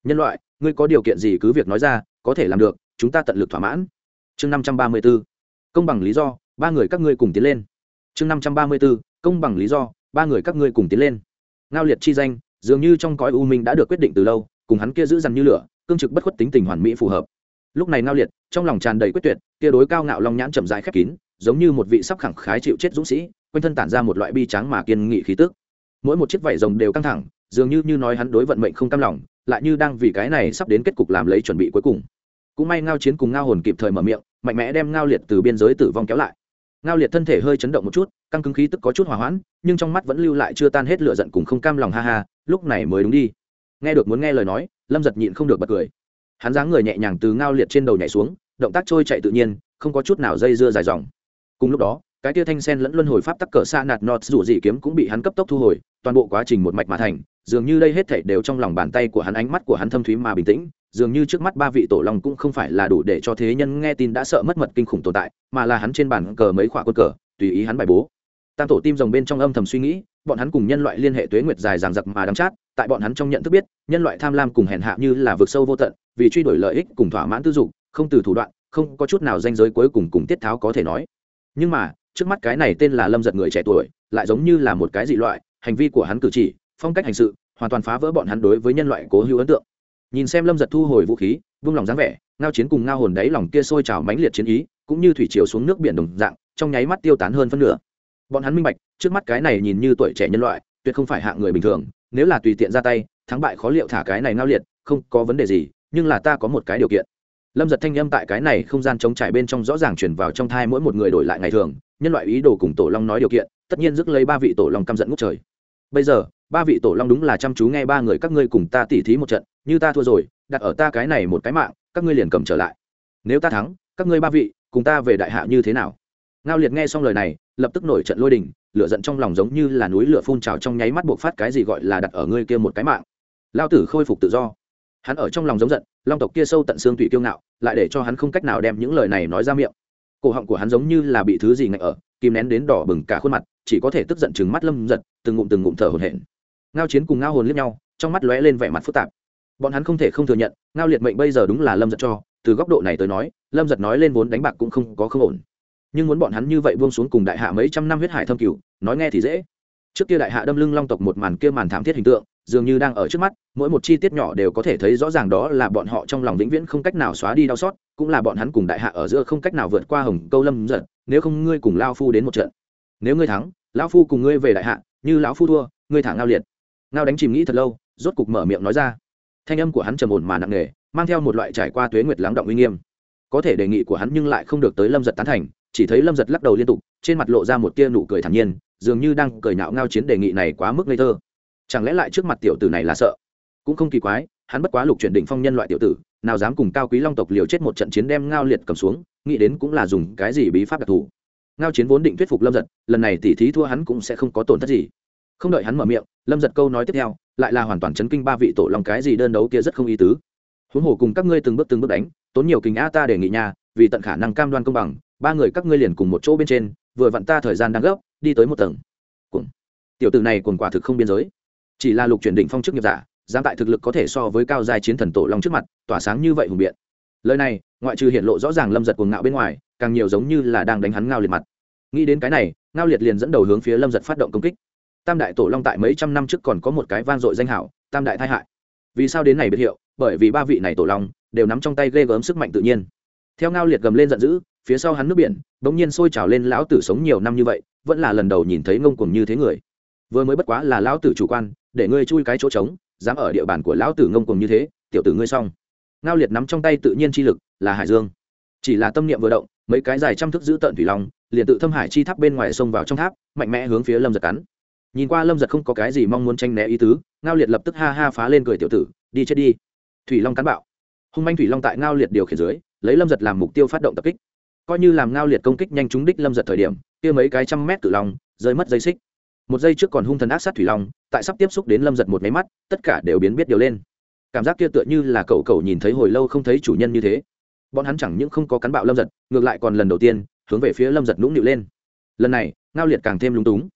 Nhân loại, ngươi có điều kiện gì cứ việc nói ra, có thể làm được, chúng ta tận lực thỏa mãn. Chương năm trăm ba mươi b ố công bằng lý do, ba người các ngươi cùng tiến lên. Chương năm trăm ba mươi b ố công bằng lý do, ba người các ngươi cùng tiến lên. Ngao liệt chi danh, dường như trong cõi u minh đã được quyết định từ lâu, cùng hắn kia giữ dằn như lửa, cương trực bất khuất tính tình hoàn mỹ phù hợp. Lúc này ngao liệt, trong lòng tràn đầy quyết tuyệt, kia đối cao ngạo long nhãn chậm dài khép kín, giống như một vị sắp khẳng khái chịu chết dũng sĩ, quanh thân tản ra một loại bi tráng mà kiên nghị khí tức. Mỗi một chiếc vảy rồng đều căng thẳng, dường như như nói hắn đối vận mệnh không cam lòng, lại như đang vì cái này sắp đến kết cục làm lấy chuẩn bị cuối cùng. Cũng may ngao chiến cùng ngao hồn kịp thời mở miệng mạnh mẽ đem ngao liệt từ biên giới tử vong kéo lại. Ngao liệt thân thể hơi chấn động một chút, căng cứng khí tức có chút hòa hoãn, nhưng trong mắt vẫn lưu lại chưa tan hết lửa giận cùng không cam lòng ha ha, lúc này mới đúng đi. Nghe được muốn nghe lời nói, lâm giật nhịn không được bật cười. Hắn dáng người nhẹ nhàng từ ngao liệt trên đầu nhảy xuống, động tác trôi chạy tự nhiên, không có chút nào dây dưa dài dòng. Cùng lúc đó, cái tia thanh sen lẫn luân hồi pháp tắc cỡ xa nạt nọt rủ dị kiếm cũng bị hắn cấp tốc thu hồi, toàn bộ quá trình một mạch mà thành dường như đây hết thảy đều trong lòng bàn tay của hắn, ánh mắt của hắn thâm thúy mà bình tĩnh, dường như trước mắt ba vị tổ long cũng không phải là đủ để cho thế nhân nghe tin đã sợ mất mật kinh khủng tồn tại, mà là hắn trên bàn cờ mấy khỏa quân cờ, tùy ý hắn bài bố. Tam tổ tim rồng bên trong âm thầm suy nghĩ, bọn hắn cùng nhân loại liên hệ tuế nguyệt dài dằng dặc mà đắm chát, tại bọn hắn trong nhận thức biết, nhân loại tham lam cùng hèn hạ như là vực sâu vô tận, vì truy đuổi lợi ích cùng thỏa mãn tư dục, không từ thủ đoạn, không có chút nào danh giới cuối cùng cùng tiết tháo có thể nói. Nhưng mà, trước mắt cái này tên là lâm giật người trẻ tuổi, lại giống như là một cái dị loại, hành vi của hắn cử chỉ phong cách hành sự, hoàn toàn phá vỡ bọn hắn đối với nhân loại cố hữu ấn tượng. Nhìn xem lâm giật thu hồi vũ khí, vung lòng dáng vẻ, ngao chiến cùng ngao hồn đáy lòng kia sôi trào mãnh liệt chiến ý, cũng như thủy chiều xuống nước biển đồng dạng, trong nháy mắt tiêu tán hơn phân nửa. Bọn hắn minh bạch, trước mắt cái này nhìn như tuổi trẻ nhân loại, tuyệt không phải hạng người bình thường, nếu là tùy tiện ra tay, thắng bại khó liệu thả cái này ngao liệt, không có vấn đề gì, nhưng là ta có một cái điều kiện. Lâm giật thanh âm tại cái này không gian trống trải bên trong rõ ràng chuyển vào trong thai mỗi một người đổi lại ngày thường, nhân loại ý đồ cùng tổ long nói điều kiện, tất nhiên dứt lấy ba vị tổ long căm giận ngút trời. Bây giờ ba vị tổ long đúng là chăm chú nghe ba người các ngươi cùng ta tỉ thí một trận, như ta thua rồi, đặt ở ta cái này một cái mạng, các ngươi liền cầm trở lại. Nếu ta thắng, các ngươi ba vị cùng ta về đại hạ như thế nào? Ngao liệt nghe xong lời này, lập tức nổi trận lôi đình, lửa giận trong lòng giống như là núi lửa phun trào trong nháy mắt buộc phát cái gì gọi là đặt ở ngươi kia một cái mạng. Lao tử khôi phục tự do. Hắn ở trong lòng giống giận, long tộc kia sâu tận xương tụy kiêu ngạo, lại để cho hắn không cách nào đem những lời này nói ra miệng. Cổ họng của hắn giống như là bị thứ gì ngạnh ở, kìm nén đến đỏ bừng cả khuôn mặt, chỉ có thể tức giận chừng mắt lâm giật, từng ngụm từng ngụm thở hổn hển ngao chiến cùng ngao hồn liếc nhau, trong mắt lóe lên vẻ mặt phức tạp. Bọn hắn không thể không thừa nhận, ngao liệt mệnh bây giờ đúng là lâm giật cho, từ góc độ này tới nói, lâm giật nói lên vốn đánh bạc cũng không có không ổn. Nhưng muốn bọn hắn như vậy buông xuống cùng đại hạ mấy trăm năm huyết hải thâm cửu, nói nghe thì dễ. Trước kia đại hạ đâm lưng long tộc một màn kia màn thảm thiết hình tượng, dường như đang ở trước mắt, mỗi một chi tiết nhỏ đều có thể thấy rõ ràng đó là bọn họ trong lòng vĩnh viễn không cách nào xóa đi đau xót, cũng là bọn hắn cùng đại hạ ở giữa không cách nào vượt qua hồng câu lâm giật, nếu không ngươi cùng lao phu đến một trận. Nếu ngươi thắng lão phu cùng ngươi về đại hạ, như lão phu thua, ngươi thả ngao liệt ngao đánh chìm nghĩ thật lâu, rốt cục mở miệng nói ra. Thanh âm của hắn trầm ổn mà nặng nề, mang theo một loại trải qua tuế nguyệt lắng động uy nghiêm. Có thể đề nghị của hắn nhưng lại không được tới lâm giật tán thành, chỉ thấy lâm giật lắc đầu liên tục, trên mặt lộ ra một tia nụ cười thản nhiên, dường như đang cười nhạo ngao chiến đề nghị này quá mức ngây thơ. Chẳng lẽ lại trước mặt tiểu tử này là sợ? Cũng không kỳ quái, hắn bất quá lục chuyển định phong nhân loại tiểu tử, nào dám cùng cao quý long tộc liều chết một trận chiến đem ngao liệt cầm xuống, nghĩ đến cũng là dùng cái gì bí pháp đặc thù. Ngao chiến vốn định thuyết phục lâm giật, lần này tỉ thí thua hắn cũng sẽ không có tổn thất gì không đợi hắn mở miệng, lâm giật câu nói tiếp theo, lại là hoàn toàn chấn kinh ba vị tổ lòng cái gì đơn đấu kia rất không ý tứ. Huống hồ cùng các ngươi từng bước từng bước đánh, tốn nhiều kinh a ta đề nghị nhà, vì tận khả năng cam đoan công bằng, ba người các ngươi liền cùng một chỗ bên trên, vừa vặn ta thời gian đang gấp, đi tới một tầng. Cùng tiểu tử này còn quả thực không biên giới. Chỉ là lục chuyển định phong chức nghiệp giả giam tại thực lực có thể so với cao giai chiến thần tổ long trước mặt, tỏa sáng như vậy hùng biện. Lời này, ngoại trừ hiện lộ rõ ràng lâm giật cuồng ngạo bên ngoài, càng nhiều giống như là đang đánh hắn ngao liệt mặt. Nghĩ đến cái này, ngao liệt liền dẫn đầu hướng phía lâm giật phát động công kích tam đại tổ long tại mấy trăm năm trước còn có một cái vang dội danh hảo, tam đại thai hại. Vì sao đến này biệt hiệu? Bởi vì ba vị này tổ long đều nắm trong tay ghê gớm sức mạnh tự nhiên. Theo ngao liệt gầm lên giận dữ, phía sau hắn nước biển bỗng nhiên sôi trào lên lão tử sống nhiều năm như vậy, vẫn là lần đầu nhìn thấy ngông cuồng như thế người. Vừa mới bất quá là lão tử chủ quan, để ngươi chui cái chỗ trống, dám ở địa bàn của lão tử ngông cuồng như thế, tiểu tử ngươi xong. Ngao liệt nắm trong tay tự nhiên chi lực, là hải dương. Chỉ là tâm niệm vừa động, mấy cái dài trăm thức giữ tận thủy long, liền tự thâm hải chi tháp bên ngoài xông vào trong tháp, mạnh mẽ hướng phía lâm giật cắn nhìn qua lâm giật không có cái gì mong muốn tranh né ý tứ, ngao liệt lập tức ha ha phá lên cười tiểu tử, đi chết đi. Thủy long cắn bạo. Hung manh thủy long tại ngao liệt điều khiển dưới, lấy lâm giật làm mục tiêu phát động tập kích. Coi như làm ngao liệt công kích nhanh trúng đích lâm giật thời điểm, kia mấy cái trăm mét tử long, rơi mất dây xích. Một giây trước còn hung thần ác sát thủy long, tại sắp tiếp xúc đến lâm giật một máy mắt, tất cả đều biến biết điều lên. Cảm giác kia tựa như là cậu cậu nhìn thấy hồi lâu không thấy chủ nhân như thế. Bọn hắn chẳng những không có cắn bạo lâm giật, ngược lại còn lần đầu tiên hướng về phía lâm giật nũng nịu lên. Lần này, ngao liệt càng thêm lúng túng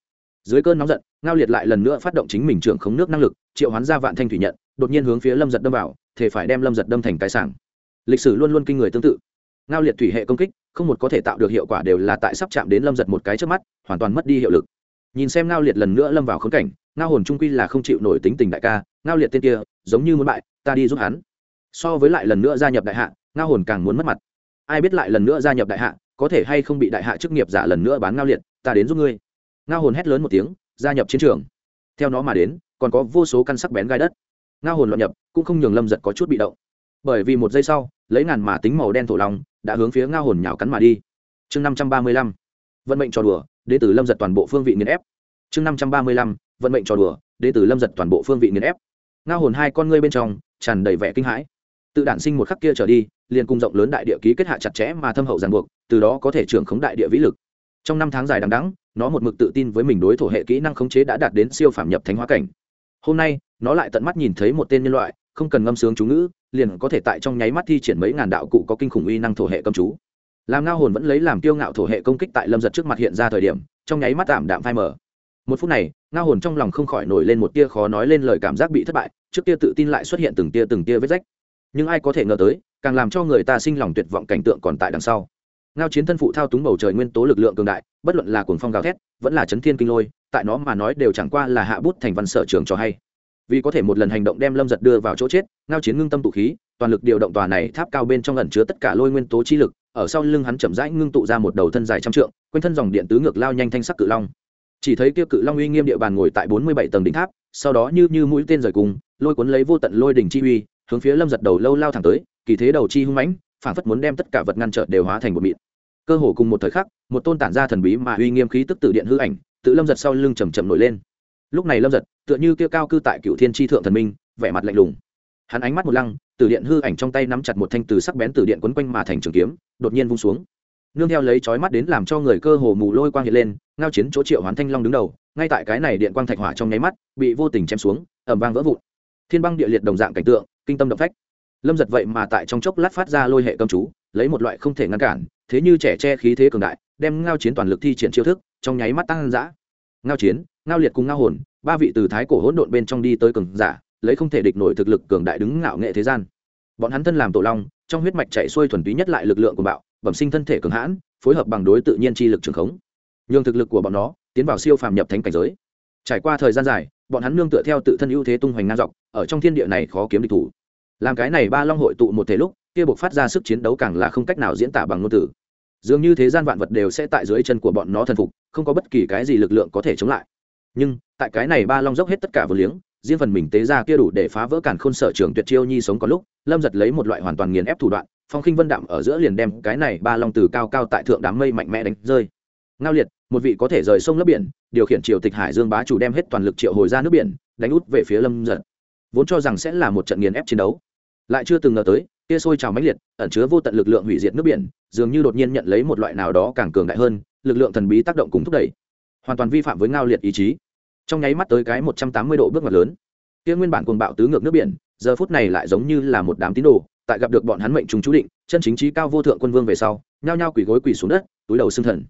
dưới cơn nóng giận, ngao liệt lại lần nữa phát động chính mình trưởng khống nước năng lực, triệu hoán ra vạn thanh thủy nhận, đột nhiên hướng phía lâm giật đâm vào, thể phải đem lâm giật đâm thành cái sản lịch sử luôn luôn kinh người tương tự. Ngao liệt thủy hệ công kích, không một có thể tạo được hiệu quả đều là tại sắp chạm đến lâm giật một cái trước mắt, hoàn toàn mất đi hiệu lực. Nhìn xem ngao liệt lần nữa lâm vào khốn cảnh, ngao hồn trung quy là không chịu nổi tính tình đại ca, ngao liệt tên kia, giống như muốn bại, ta đi giúp hắn. So với lại lần nữa gia nhập đại hạ, ngao hồn càng muốn mất mặt. Ai biết lại lần nữa gia nhập đại hạ, có thể hay không bị đại hạ chức nghiệp giả lần nữa bán ngao liệt, ta đến giúp ngươi ngao hồn hét lớn một tiếng, gia nhập chiến trường. Theo nó mà đến, còn có vô số căn sắc bén gai đất. Ngao hồn loạn nhập, cũng không nhường lâm giật có chút bị động. Bởi vì một giây sau, lấy ngàn mà tính màu đen thổ lòng đã hướng phía ngao hồn nhào cắn mà đi. Chương năm trăm ba mươi lăm, vận mệnh trò đùa, đến tử lâm giật toàn bộ phương vị nghiền ép. Chương năm trăm ba mươi lăm, vận mệnh trò đùa, đến tử lâm giật toàn bộ phương vị nghiền ép. Ngao hồn hai con ngươi bên trong, tràn đầy vẻ kinh hãi. Tự đản sinh một khắc kia trở đi, liền cùng rộng lớn đại địa ký kết hạ chặt chẽ mà thâm hậu ràng buộc, từ đó có thể trưởng khống đại địa vĩ lực trong năm tháng dài đằng đẵng, nó một mực tự tin với mình đối thủ hệ kỹ năng khống chế đã đạt đến siêu phạm nhập thánh hóa cảnh. Hôm nay, nó lại tận mắt nhìn thấy một tên nhân loại, không cần ngâm sướng chú ngữ, liền có thể tại trong nháy mắt thi triển mấy ngàn đạo cụ có kinh khủng uy năng thổ hệ công chú. Làm ngao hồn vẫn lấy làm kiêu ngạo thổ hệ công kích tại lâm giật trước mặt hiện ra thời điểm, trong nháy mắt tạm đạm phai mở một phút này, ngao hồn trong lòng không khỏi nổi lên một tia khó nói lên lời cảm giác bị thất bại, trước tia tự tin lại xuất hiện từng tia từng tia vết rách. Nhưng ai có thể ngờ tới, càng làm cho người ta sinh lòng tuyệt vọng cảnh tượng còn tại đằng sau ngao chiến thân phụ thao túng bầu trời nguyên tố lực lượng cường đại, bất luận là cuồng phong gào thét, vẫn là chấn thiên kinh lôi, tại nó mà nói đều chẳng qua là hạ bút thành văn sở trường cho hay. Vì có thể một lần hành động đem lâm giật đưa vào chỗ chết, ngao chiến ngưng tâm tụ khí, toàn lực điều động tòa này tháp cao bên trong ẩn chứa tất cả lôi nguyên tố chi lực, ở sau lưng hắn chậm rãi ngưng tụ ra một đầu thân dài trăm trượng, quanh thân dòng điện tứ ngược lao nhanh thanh sắc cự long. Chỉ thấy kia cự long uy nghiêm địa bàn ngồi tại bốn mươi bảy tầng đỉnh tháp, sau đó như như mũi tên rời cùng, lôi cuốn lấy vô tận lôi đỉnh chi uy, hướng phía lâm giật đầu lâu lao thẳng tới, kỳ thế đầu chi hung mãnh phảng phất muốn đem tất cả vật ngăn trở đều hóa thành một mịn. Cơ hồ cùng một thời khắc, một tôn tản ra thần bí mà uy nghiêm khí tức tự điện hư ảnh, tự lâm giật sau lưng chầm chậm nổi lên. Lúc này lâm giật, tựa như kia cao cư tại cựu thiên tri thượng thần minh, vẻ mặt lạnh lùng. Hắn ánh mắt một lăng từ điện hư ảnh trong tay nắm chặt một thanh từ sắc bén từ điện quấn quanh mà thành trường kiếm, đột nhiên vung xuống. Nương theo lấy chói mắt đến làm cho người cơ hồ mù lôi quang hiện lên, ngao chiến chỗ triệu hoán thanh long đứng đầu, ngay tại cái này điện quang thạch hỏa trong nháy mắt, bị vô tình chém xuống ẩm vang vỡ vụn. Thiên băng địa liệt đồng dạng cảnh tượng, kinh tâm động phách lâm giật vậy mà tại trong chốc lát phát ra lôi hệ cầm chú, lấy một loại không thể ngăn cản, thế như trẻ che khí thế cường đại, đem ngao chiến toàn lực thi triển chiêu thức, trong nháy mắt tăng dã. Ngao chiến, ngao liệt cùng ngao hồn, ba vị từ thái cổ hỗn độn bên trong đi tới cường giả, lấy không thể địch nổi thực lực cường đại đứng ngạo nghệ thế gian. Bọn hắn thân làm tổ long, trong huyết mạch chạy xuôi thuần túy nhất lại lực lượng của bạo, bẩm sinh thân thể cường hãn, phối hợp bằng đối tự nhiên chi lực trường khống. Nhường thực lực của bọn nó tiến vào siêu phàm nhập thánh cảnh giới. Trải qua thời gian dài, bọn hắn nương tựa theo tự thân ưu thế tung hoành ngang dọc, ở trong thiên địa này khó kiếm địch thủ làm cái này ba long hội tụ một thể lúc, kia buộc phát ra sức chiến đấu càng là không cách nào diễn tả bằng ngôn từ. Dường như thế gian vạn vật đều sẽ tại dưới chân của bọn nó thần phục, không có bất kỳ cái gì lực lượng có thể chống lại. Nhưng, tại cái này ba long dốc hết tất cả vừa liếng, riêng phần mình tế ra kia đủ để phá vỡ cản khôn sở trường tuyệt chiêu nhi sống có lúc, lâm giật lấy một loại hoàn toàn nghiền ép thủ đoạn, phong khinh vân đạm ở giữa liền đem cái này ba long từ cao cao tại thượng đám mây mạnh mẽ đánh rơi. Ngao liệt, một vị có thể rời sông lấp biển, điều khiển triều tịch hải dương bá chủ đem hết toàn lực triệu hồi ra nước biển, đánh út về phía lâm giật. Vốn cho rằng sẽ là một trận nghiền ép chiến đấu lại chưa từng ngờ tới, kia sôi trào mãnh liệt, ẩn chứa vô tận lực lượng hủy diệt nước biển, dường như đột nhiên nhận lấy một loại nào đó càng cường đại hơn, lực lượng thần bí tác động cùng thúc đẩy. Hoàn toàn vi phạm với ngao liệt ý chí. Trong nháy mắt tới cái một trăm tám mươi độ bước ngoặt lớn. Kia nguyên bản cuồng bạo tứ ngược nước biển, giờ phút này lại giống như là một đám tín đồ, tại gặp được bọn hắn mệnh trùng chú định, chân chính trí cao vô thượng quân vương về sau, nhao nhao quỳ gối quỳ xuống đất, túi đầu xương thần.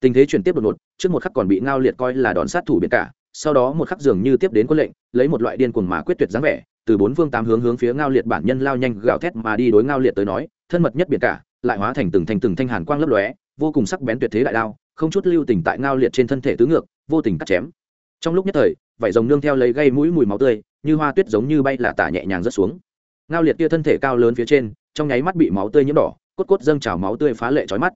Tình thế chuyển tiếp đột ngột, trước một khắc còn bị ngao liệt coi là đòn sát thủ biển cả, sau đó một khắc dường như tiếp đến quân lệnh, lấy một loại điên cuồng mà quyết tuyệt dáng vẻ từ bốn phương tám hướng hướng phía ngao liệt bản nhân lao nhanh gào thét mà đi đối ngao liệt tới nói, thân mật nhất biển cả, lại hóa thành từng thành từng thanh hàn quang lấp lóe, vô cùng sắc bén tuyệt thế đại đao, không chút lưu tình tại ngao liệt trên thân thể tứ ngược, vô tình cắt chém. Trong lúc nhất thời vảy rồng nương theo lấy gây mũi mùi máu tươi, như hoa tuyết giống như bay là tả nhẹ nhàng rớt xuống. Ngao liệt kia thân thể cao lớn phía trên, trong nháy mắt bị máu tươi nhiễm đỏ, cốt cốt dâng trào máu tươi phá lệ trói mắt.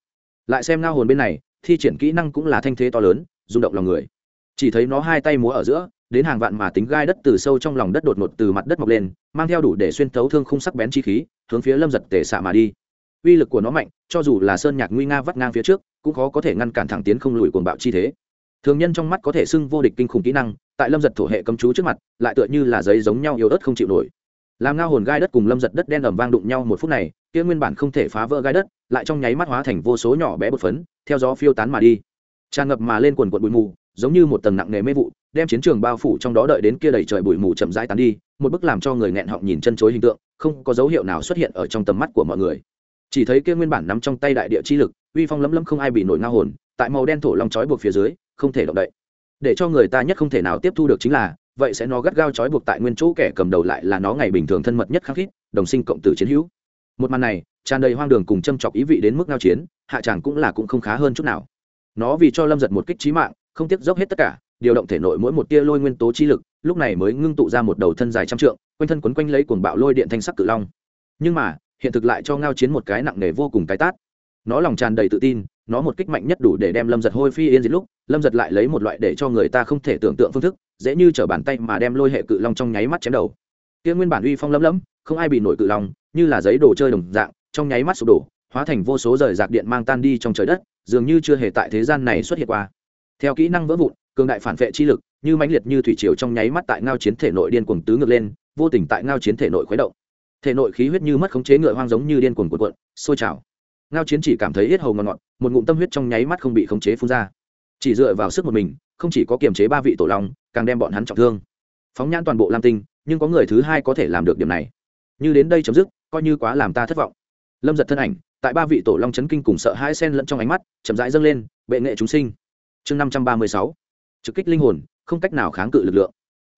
Lại xem ngao hồn bên này, thi triển kỹ năng cũng là thanh thế to lớn, rung động lòng người. Chỉ thấy nó hai tay múa ở giữa đến hàng vạn mà tính gai đất từ sâu trong lòng đất đột ngột từ mặt đất mọc lên, mang theo đủ để xuyên thấu thương khung sắc bén chi khí, hướng phía lâm giật tể xạ mà đi. Uy lực của nó mạnh, cho dù là sơn nhạc nguy nga vắt ngang phía trước, cũng khó có thể ngăn cản thẳng tiến không lùi cuồng bạo chi thế. Thường nhân trong mắt có thể xưng vô địch kinh khủng kỹ năng, tại lâm giật thổ hệ cầm chú trước mặt, lại tựa như là giấy giống nhau yếu ớt không chịu nổi. Làm ngao hồn gai đất cùng lâm giật đất đen ẩm vang đụng nhau một phút này, kia nguyên bản không thể phá vỡ gai đất, lại trong nháy mắt hóa thành vô số nhỏ bé bột phấn, theo gió phiêu tán mà đi. Tràn ngập mà lên quần quận bụi mù, giống như một tầng nặng nề mê vụ đem chiến trường bao phủ trong đó đợi đến kia đầy trời bụi mù chậm rãi tán đi, một bức làm cho người nghẹn họng nhìn chân chối hình tượng, không có dấu hiệu nào xuất hiện ở trong tầm mắt của mọi người. Chỉ thấy kia nguyên bản nắm trong tay đại địa chi lực, uy phong lấm lấm không ai bị nổi ngao hồn, tại màu đen thổ long trói buộc phía dưới, không thể động đậy. Để cho người ta nhất không thể nào tiếp thu được chính là, vậy sẽ nó gắt gao trói buộc tại nguyên chỗ kẻ cầm đầu lại là nó ngày bình thường thân mật nhất khắc khít, đồng sinh cộng tử chiến hữu. Một màn này, tràn đầy hoang đường cùng châm chọc ý vị đến mức ngao chiến, hạ tràng cũng là cũng không khá hơn chút nào. Nó vì cho lâm giật một kích trí mạng, không tiếc dốc hết tất cả điều động thể nội mỗi một tia lôi nguyên tố chi lực, lúc này mới ngưng tụ ra một đầu thân dài trăm trượng, quanh thân quấn quanh lấy cuồng bạo lôi điện thanh sắc cự long. Nhưng mà, hiện thực lại cho ngao chiến một cái nặng nề vô cùng cái tát. Nó lòng tràn đầy tự tin, nó một kích mạnh nhất đủ để đem lâm giật hôi phi yên diệt lúc, lâm giật lại lấy một loại để cho người ta không thể tưởng tượng phương thức, dễ như t bàn tay mà đem lôi hệ cự long trong nháy mắt chém đầu. Kia nguyên bản uy phong lấm lấm, không ai bị nổi cự long, như là giấy đồ chơi đồng dạng, trong nháy mắt sụp đổ, hóa thành vô số rời rạc điện mang tan đi trong trời đất, dường như chưa hề tại thế gian này xuất hiện qua. Theo kỹ năng vỡ vụn cường đại phản vệ chi lực, như mãnh liệt như thủy triều trong nháy mắt tại ngao chiến thể nội điên cuồng tứ ngược lên, vô tình tại ngao chiến thể nội khuấy động. Thể nội khí huyết như mất khống chế ngựa hoang giống như điên cuồng cuộn cuộn, sôi trào. Ngao chiến chỉ cảm thấy hết hầu ngọt ngọt, một ngụm tâm huyết trong nháy mắt không bị khống chế phun ra. Chỉ dựa vào sức một mình, không chỉ có kiềm chế ba vị tổ long, càng đem bọn hắn trọng thương. Phóng nhãn toàn bộ lam tinh, nhưng có người thứ hai có thể làm được điểm này. Như đến đây chấm dứt, coi như quá làm ta thất vọng. Lâm giật thân ảnh, tại ba vị tổ long chấn kinh cùng sợ hai sen lẫn trong ánh mắt, chậm rãi dâng lên, bệ nghệ chúng sinh. Chương năm trăm ba mươi sáu trực kích linh hồn, không cách nào kháng cự lực lượng.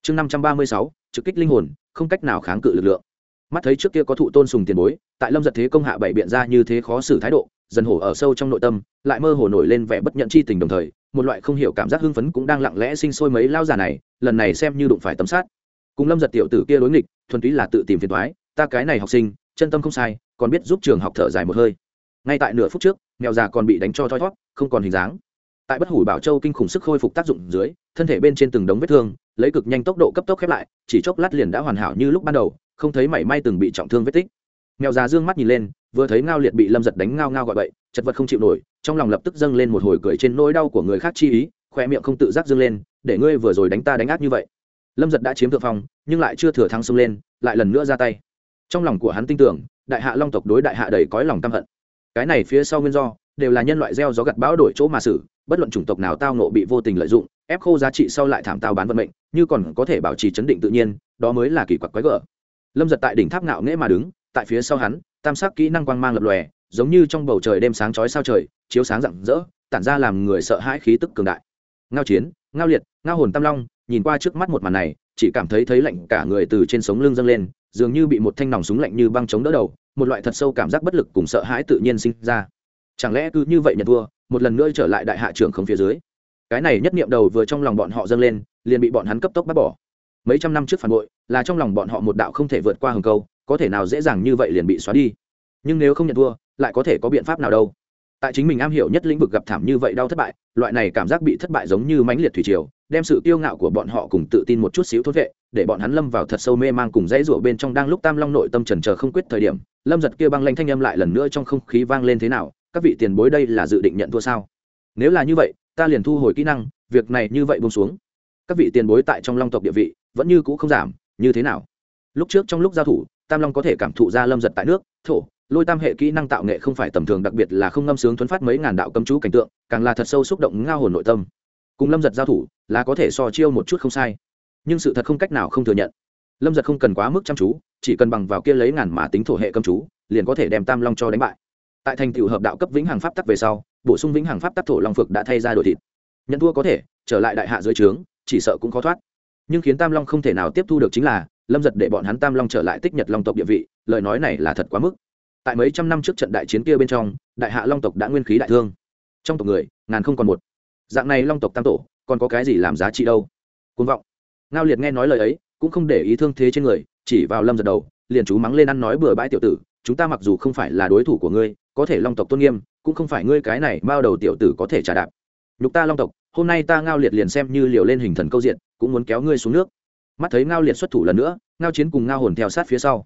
Chương năm trăm ba mươi sáu, trực kích linh hồn, không cách nào kháng cự lực lượng. Mắt thấy trước kia có thụ tôn sùng tiền bối, tại lâm giật thế công hạ bảy biện ra như thế khó xử thái độ, dần hổ ở sâu trong nội tâm, lại mơ hồ nổi lên vẻ bất nhận chi tình đồng thời, một loại không hiểu cảm giác hưng phấn cũng đang lặng lẽ sinh sôi mấy lao giả này, lần này xem như đụng phải tấm sát cùng lâm giật tiểu tử kia đối nghịch, thuần túy là tự tìm phiền thoái ta cái này học sinh, chân tâm không sai, còn biết giúp trường học thở dài một hơi. Ngay tại nửa phút trước, mèo già còn bị đánh cho thoi thót không còn hình dáng tại bất hủ bảo châu kinh khủng sức khôi phục tác dụng dưới, thân thể bên trên từng đống vết thương, lấy cực nhanh tốc độ cấp tốc khép lại, chỉ chốc lát liền đã hoàn hảo như lúc ban đầu, không thấy mảy may từng bị trọng thương vết tích. Mèo già dương mắt nhìn lên, vừa thấy ngao liệt bị lâm giật đánh ngao ngao gọi bậy, chật vật không chịu nổi, trong lòng lập tức dâng lên một hồi cười trên nỗi đau của người khác chi ý khoe miệng không tự giác dâng lên, để ngươi vừa rồi đánh ta đánh ác như vậy. Lâm giật đã chiếm thượng phong, nhưng lại chưa thừa thắng xông lên, lại lần nữa ra tay. Trong lòng của hắn tin tưởng, đại hạ long tộc đối đại hạ đầy cõi lòng căm hận. Cái này phía sau nguyên do đều là nhân loại gieo gió gặt bão đổi chỗ mà xử, bất luận chủng tộc nào tao nộ bị vô tình lợi dụng, ép khô giá trị sau lại thảm tao bán vận mệnh, như còn có thể bảo trì chấn định tự nhiên, đó mới là kỳ quặc quái gở. Lâm giật tại đỉnh tháp ngạo nghễ mà đứng, tại phía sau hắn, tam sắc kỹ năng quang mang lập lòe, giống như trong bầu trời đêm sáng chói sao trời, chiếu sáng rạng rỡ, tản ra làm người sợ hãi khí tức cường đại. Ngao chiến, ngao liệt, ngao hồn tam long, nhìn qua trước mắt một màn này, chỉ cảm thấy thấy lạnh cả người từ trên sống lưng dâng lên, dường như bị một thanh nòng súng lạnh như băng chống đỡ đầu, một loại thật sâu cảm giác bất lực cùng sợ hãi tự nhiên sinh ra chẳng lẽ cứ như vậy nhận thua, một lần nữa trở lại đại hạ trưởng không phía dưới? Cái này nhất niệm đầu vừa trong lòng bọn họ dâng lên, liền bị bọn hắn cấp tốc bắt bỏ. Mấy trăm năm trước phản bội, là trong lòng bọn họ một đạo không thể vượt qua hừng câu, có thể nào dễ dàng như vậy liền bị xóa đi? Nhưng nếu không nhận thua, lại có thể có biện pháp nào đâu? Tại chính mình am hiểu nhất lĩnh vực gặp thảm như vậy đau thất bại, loại này cảm giác bị thất bại giống như mãnh liệt thủy triều, đem sự kiêu ngạo của bọn họ cùng tự tin một chút xíu thốt vệ, để bọn hắn lâm vào thật sâu mê mang cùng dãy rủa bên trong đang lúc tam long nội tâm trần chờ không quyết thời điểm, lâm giật kia băng lanh thanh âm lại lần nữa trong không khí vang lên thế nào các vị tiền bối đây là dự định nhận thua sao? Nếu là như vậy, ta liền thu hồi kỹ năng, việc này như vậy buông xuống. Các vị tiền bối tại trong long tộc địa vị, vẫn như cũ không giảm, như thế nào? Lúc trước trong lúc giao thủ, tam long có thể cảm thụ ra lâm giật tại nước, thổ, lôi tam hệ kỹ năng tạo nghệ không phải tầm thường, đặc biệt là không ngâm sướng thuấn phát mấy ngàn đạo cấm chú cảnh tượng, càng là thật sâu xúc động ngao hồn nội tâm. Cùng lâm giật giao thủ, là có thể so chiêu một chút không sai. Nhưng sự thật không cách nào không thừa nhận. Lâm giật không cần quá mức chăm chú, chỉ cần bằng vào kia lấy ngàn mà tính thổ hệ cấm chú, liền có thể đem tam long cho đánh bại tại thành tựu hợp đạo cấp vĩnh hằng pháp tắc về sau, bổ sung vĩnh hằng pháp tắc thổ long phực đã thay ra đổi thịt. Nhận thua có thể, trở lại đại hạ dưới trướng, chỉ sợ cũng khó thoát. Nhưng khiến tam long không thể nào tiếp thu được chính là, lâm giật để bọn hắn tam long trở lại tích nhật long tộc địa vị, lời nói này là thật quá mức. Tại mấy trăm năm trước trận đại chiến kia bên trong, đại hạ long tộc đã nguyên khí đại thương. Trong tộc người, ngàn không còn một. Dạng này long tộc tam tổ, còn có cái gì làm giá trị đâu? Côn vọng. Ngao liệt nghe nói lời ấy, cũng không để ý thương thế trên người, chỉ vào lâm giật đầu, liền chú mắng lên ăn nói bừa bãi tiểu tử, chúng ta mặc dù không phải là đối thủ của ngươi có thể long tộc tôn nghiêm, cũng không phải ngươi cái này bao đầu tiểu tử có thể trả đạp. Nhục ta long tộc, hôm nay ta ngao liệt liền xem như liều lên hình thần câu diện, cũng muốn kéo ngươi xuống nước. Mắt thấy ngao liệt xuất thủ lần nữa, ngao chiến cùng ngao hồn theo sát phía sau.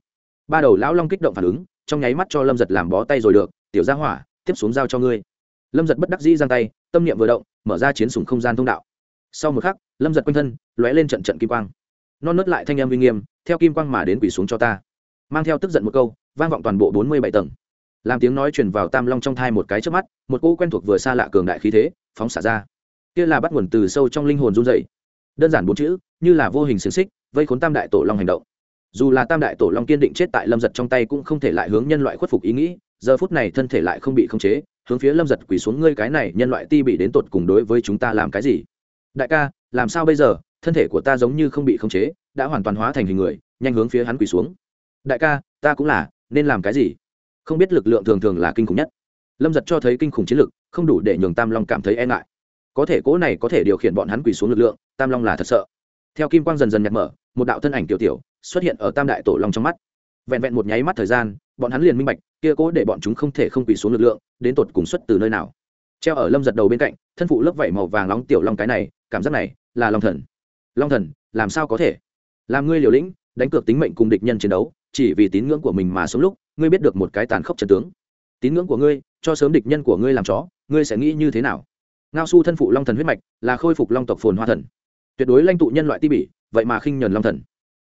Ba đầu lão long kích động phản ứng, trong nháy mắt cho lâm giật làm bó tay rồi được, tiểu gia hỏa, tiếp xuống giao cho ngươi. Lâm giật bất đắc dĩ giang tay, tâm niệm vừa động, mở ra chiến sùng không gian thông đạo. Sau một khắc, lâm giật quanh thân, lóe lên trận trận kim quang. Non nớt lại thanh em uy nghiêm, theo kim quang mà đến quỷ xuống cho ta. Mang theo tức giận một câu, vang vọng toàn bộ bốn mươi bảy tầng làm tiếng nói truyền vào tam long trong thai một cái trước mắt, một cô quen thuộc vừa xa lạ cường đại khí thế, phóng xả ra. Kia là bắt nguồn từ sâu trong linh hồn run dày đơn giản bốn chữ, như là vô hình xiềng xích, vây khốn tam đại tổ long hành động. Dù là tam đại tổ long kiên định chết tại lâm giật trong tay cũng không thể lại hướng nhân loại khuất phục ý nghĩ, giờ phút này thân thể lại không bị khống chế, hướng phía lâm giật quỳ xuống, ngươi cái này nhân loại ti bị đến tột cùng đối với chúng ta làm cái gì? Đại ca, làm sao bây giờ? Thân thể của ta giống như không bị khống chế, đã hoàn toàn hóa thành hình người, nhanh hướng phía hắn quỳ xuống. Đại ca, ta cũng là, nên làm cái gì? Không biết lực lượng thường thường là kinh khủng nhất. Lâm giật cho thấy kinh khủng chiến lực, không đủ để nhường tam long cảm thấy e ngại. Có thể cỗ này có thể điều khiển bọn hắn quỳ xuống lực lượng, tam long là thật sợ. Theo kim quang dần dần nhặt mở, một đạo thân ảnh tiểu tiểu xuất hiện ở tam đại tổ long trong mắt. Vẹn vẹn một nháy mắt thời gian, bọn hắn liền minh bạch, kia cố để bọn chúng không thể không quỳ xuống lực lượng, đến tột cùng xuất từ nơi nào. Treo ở lâm giật đầu bên cạnh, thân phụ lớp vảy màu vàng nóng tiểu long cái này, cảm giác này là long thần. Long thần, làm sao có thể? Làm ngươi liều lĩnh, đánh cược tính mệnh cùng địch nhân chiến đấu, chỉ vì tín ngưỡng của mình mà sống lúc ngươi biết được một cái tàn khốc trần tướng. Tín ngưỡng của ngươi, cho sớm địch nhân của ngươi làm chó, ngươi sẽ nghĩ như thế nào? Ngao su thân phụ long thần huyết mạch, là khôi phục long tộc phồn hoa thần. Tuyệt đối lãnh tụ nhân loại ti bỉ, vậy mà khinh nhuần long thần.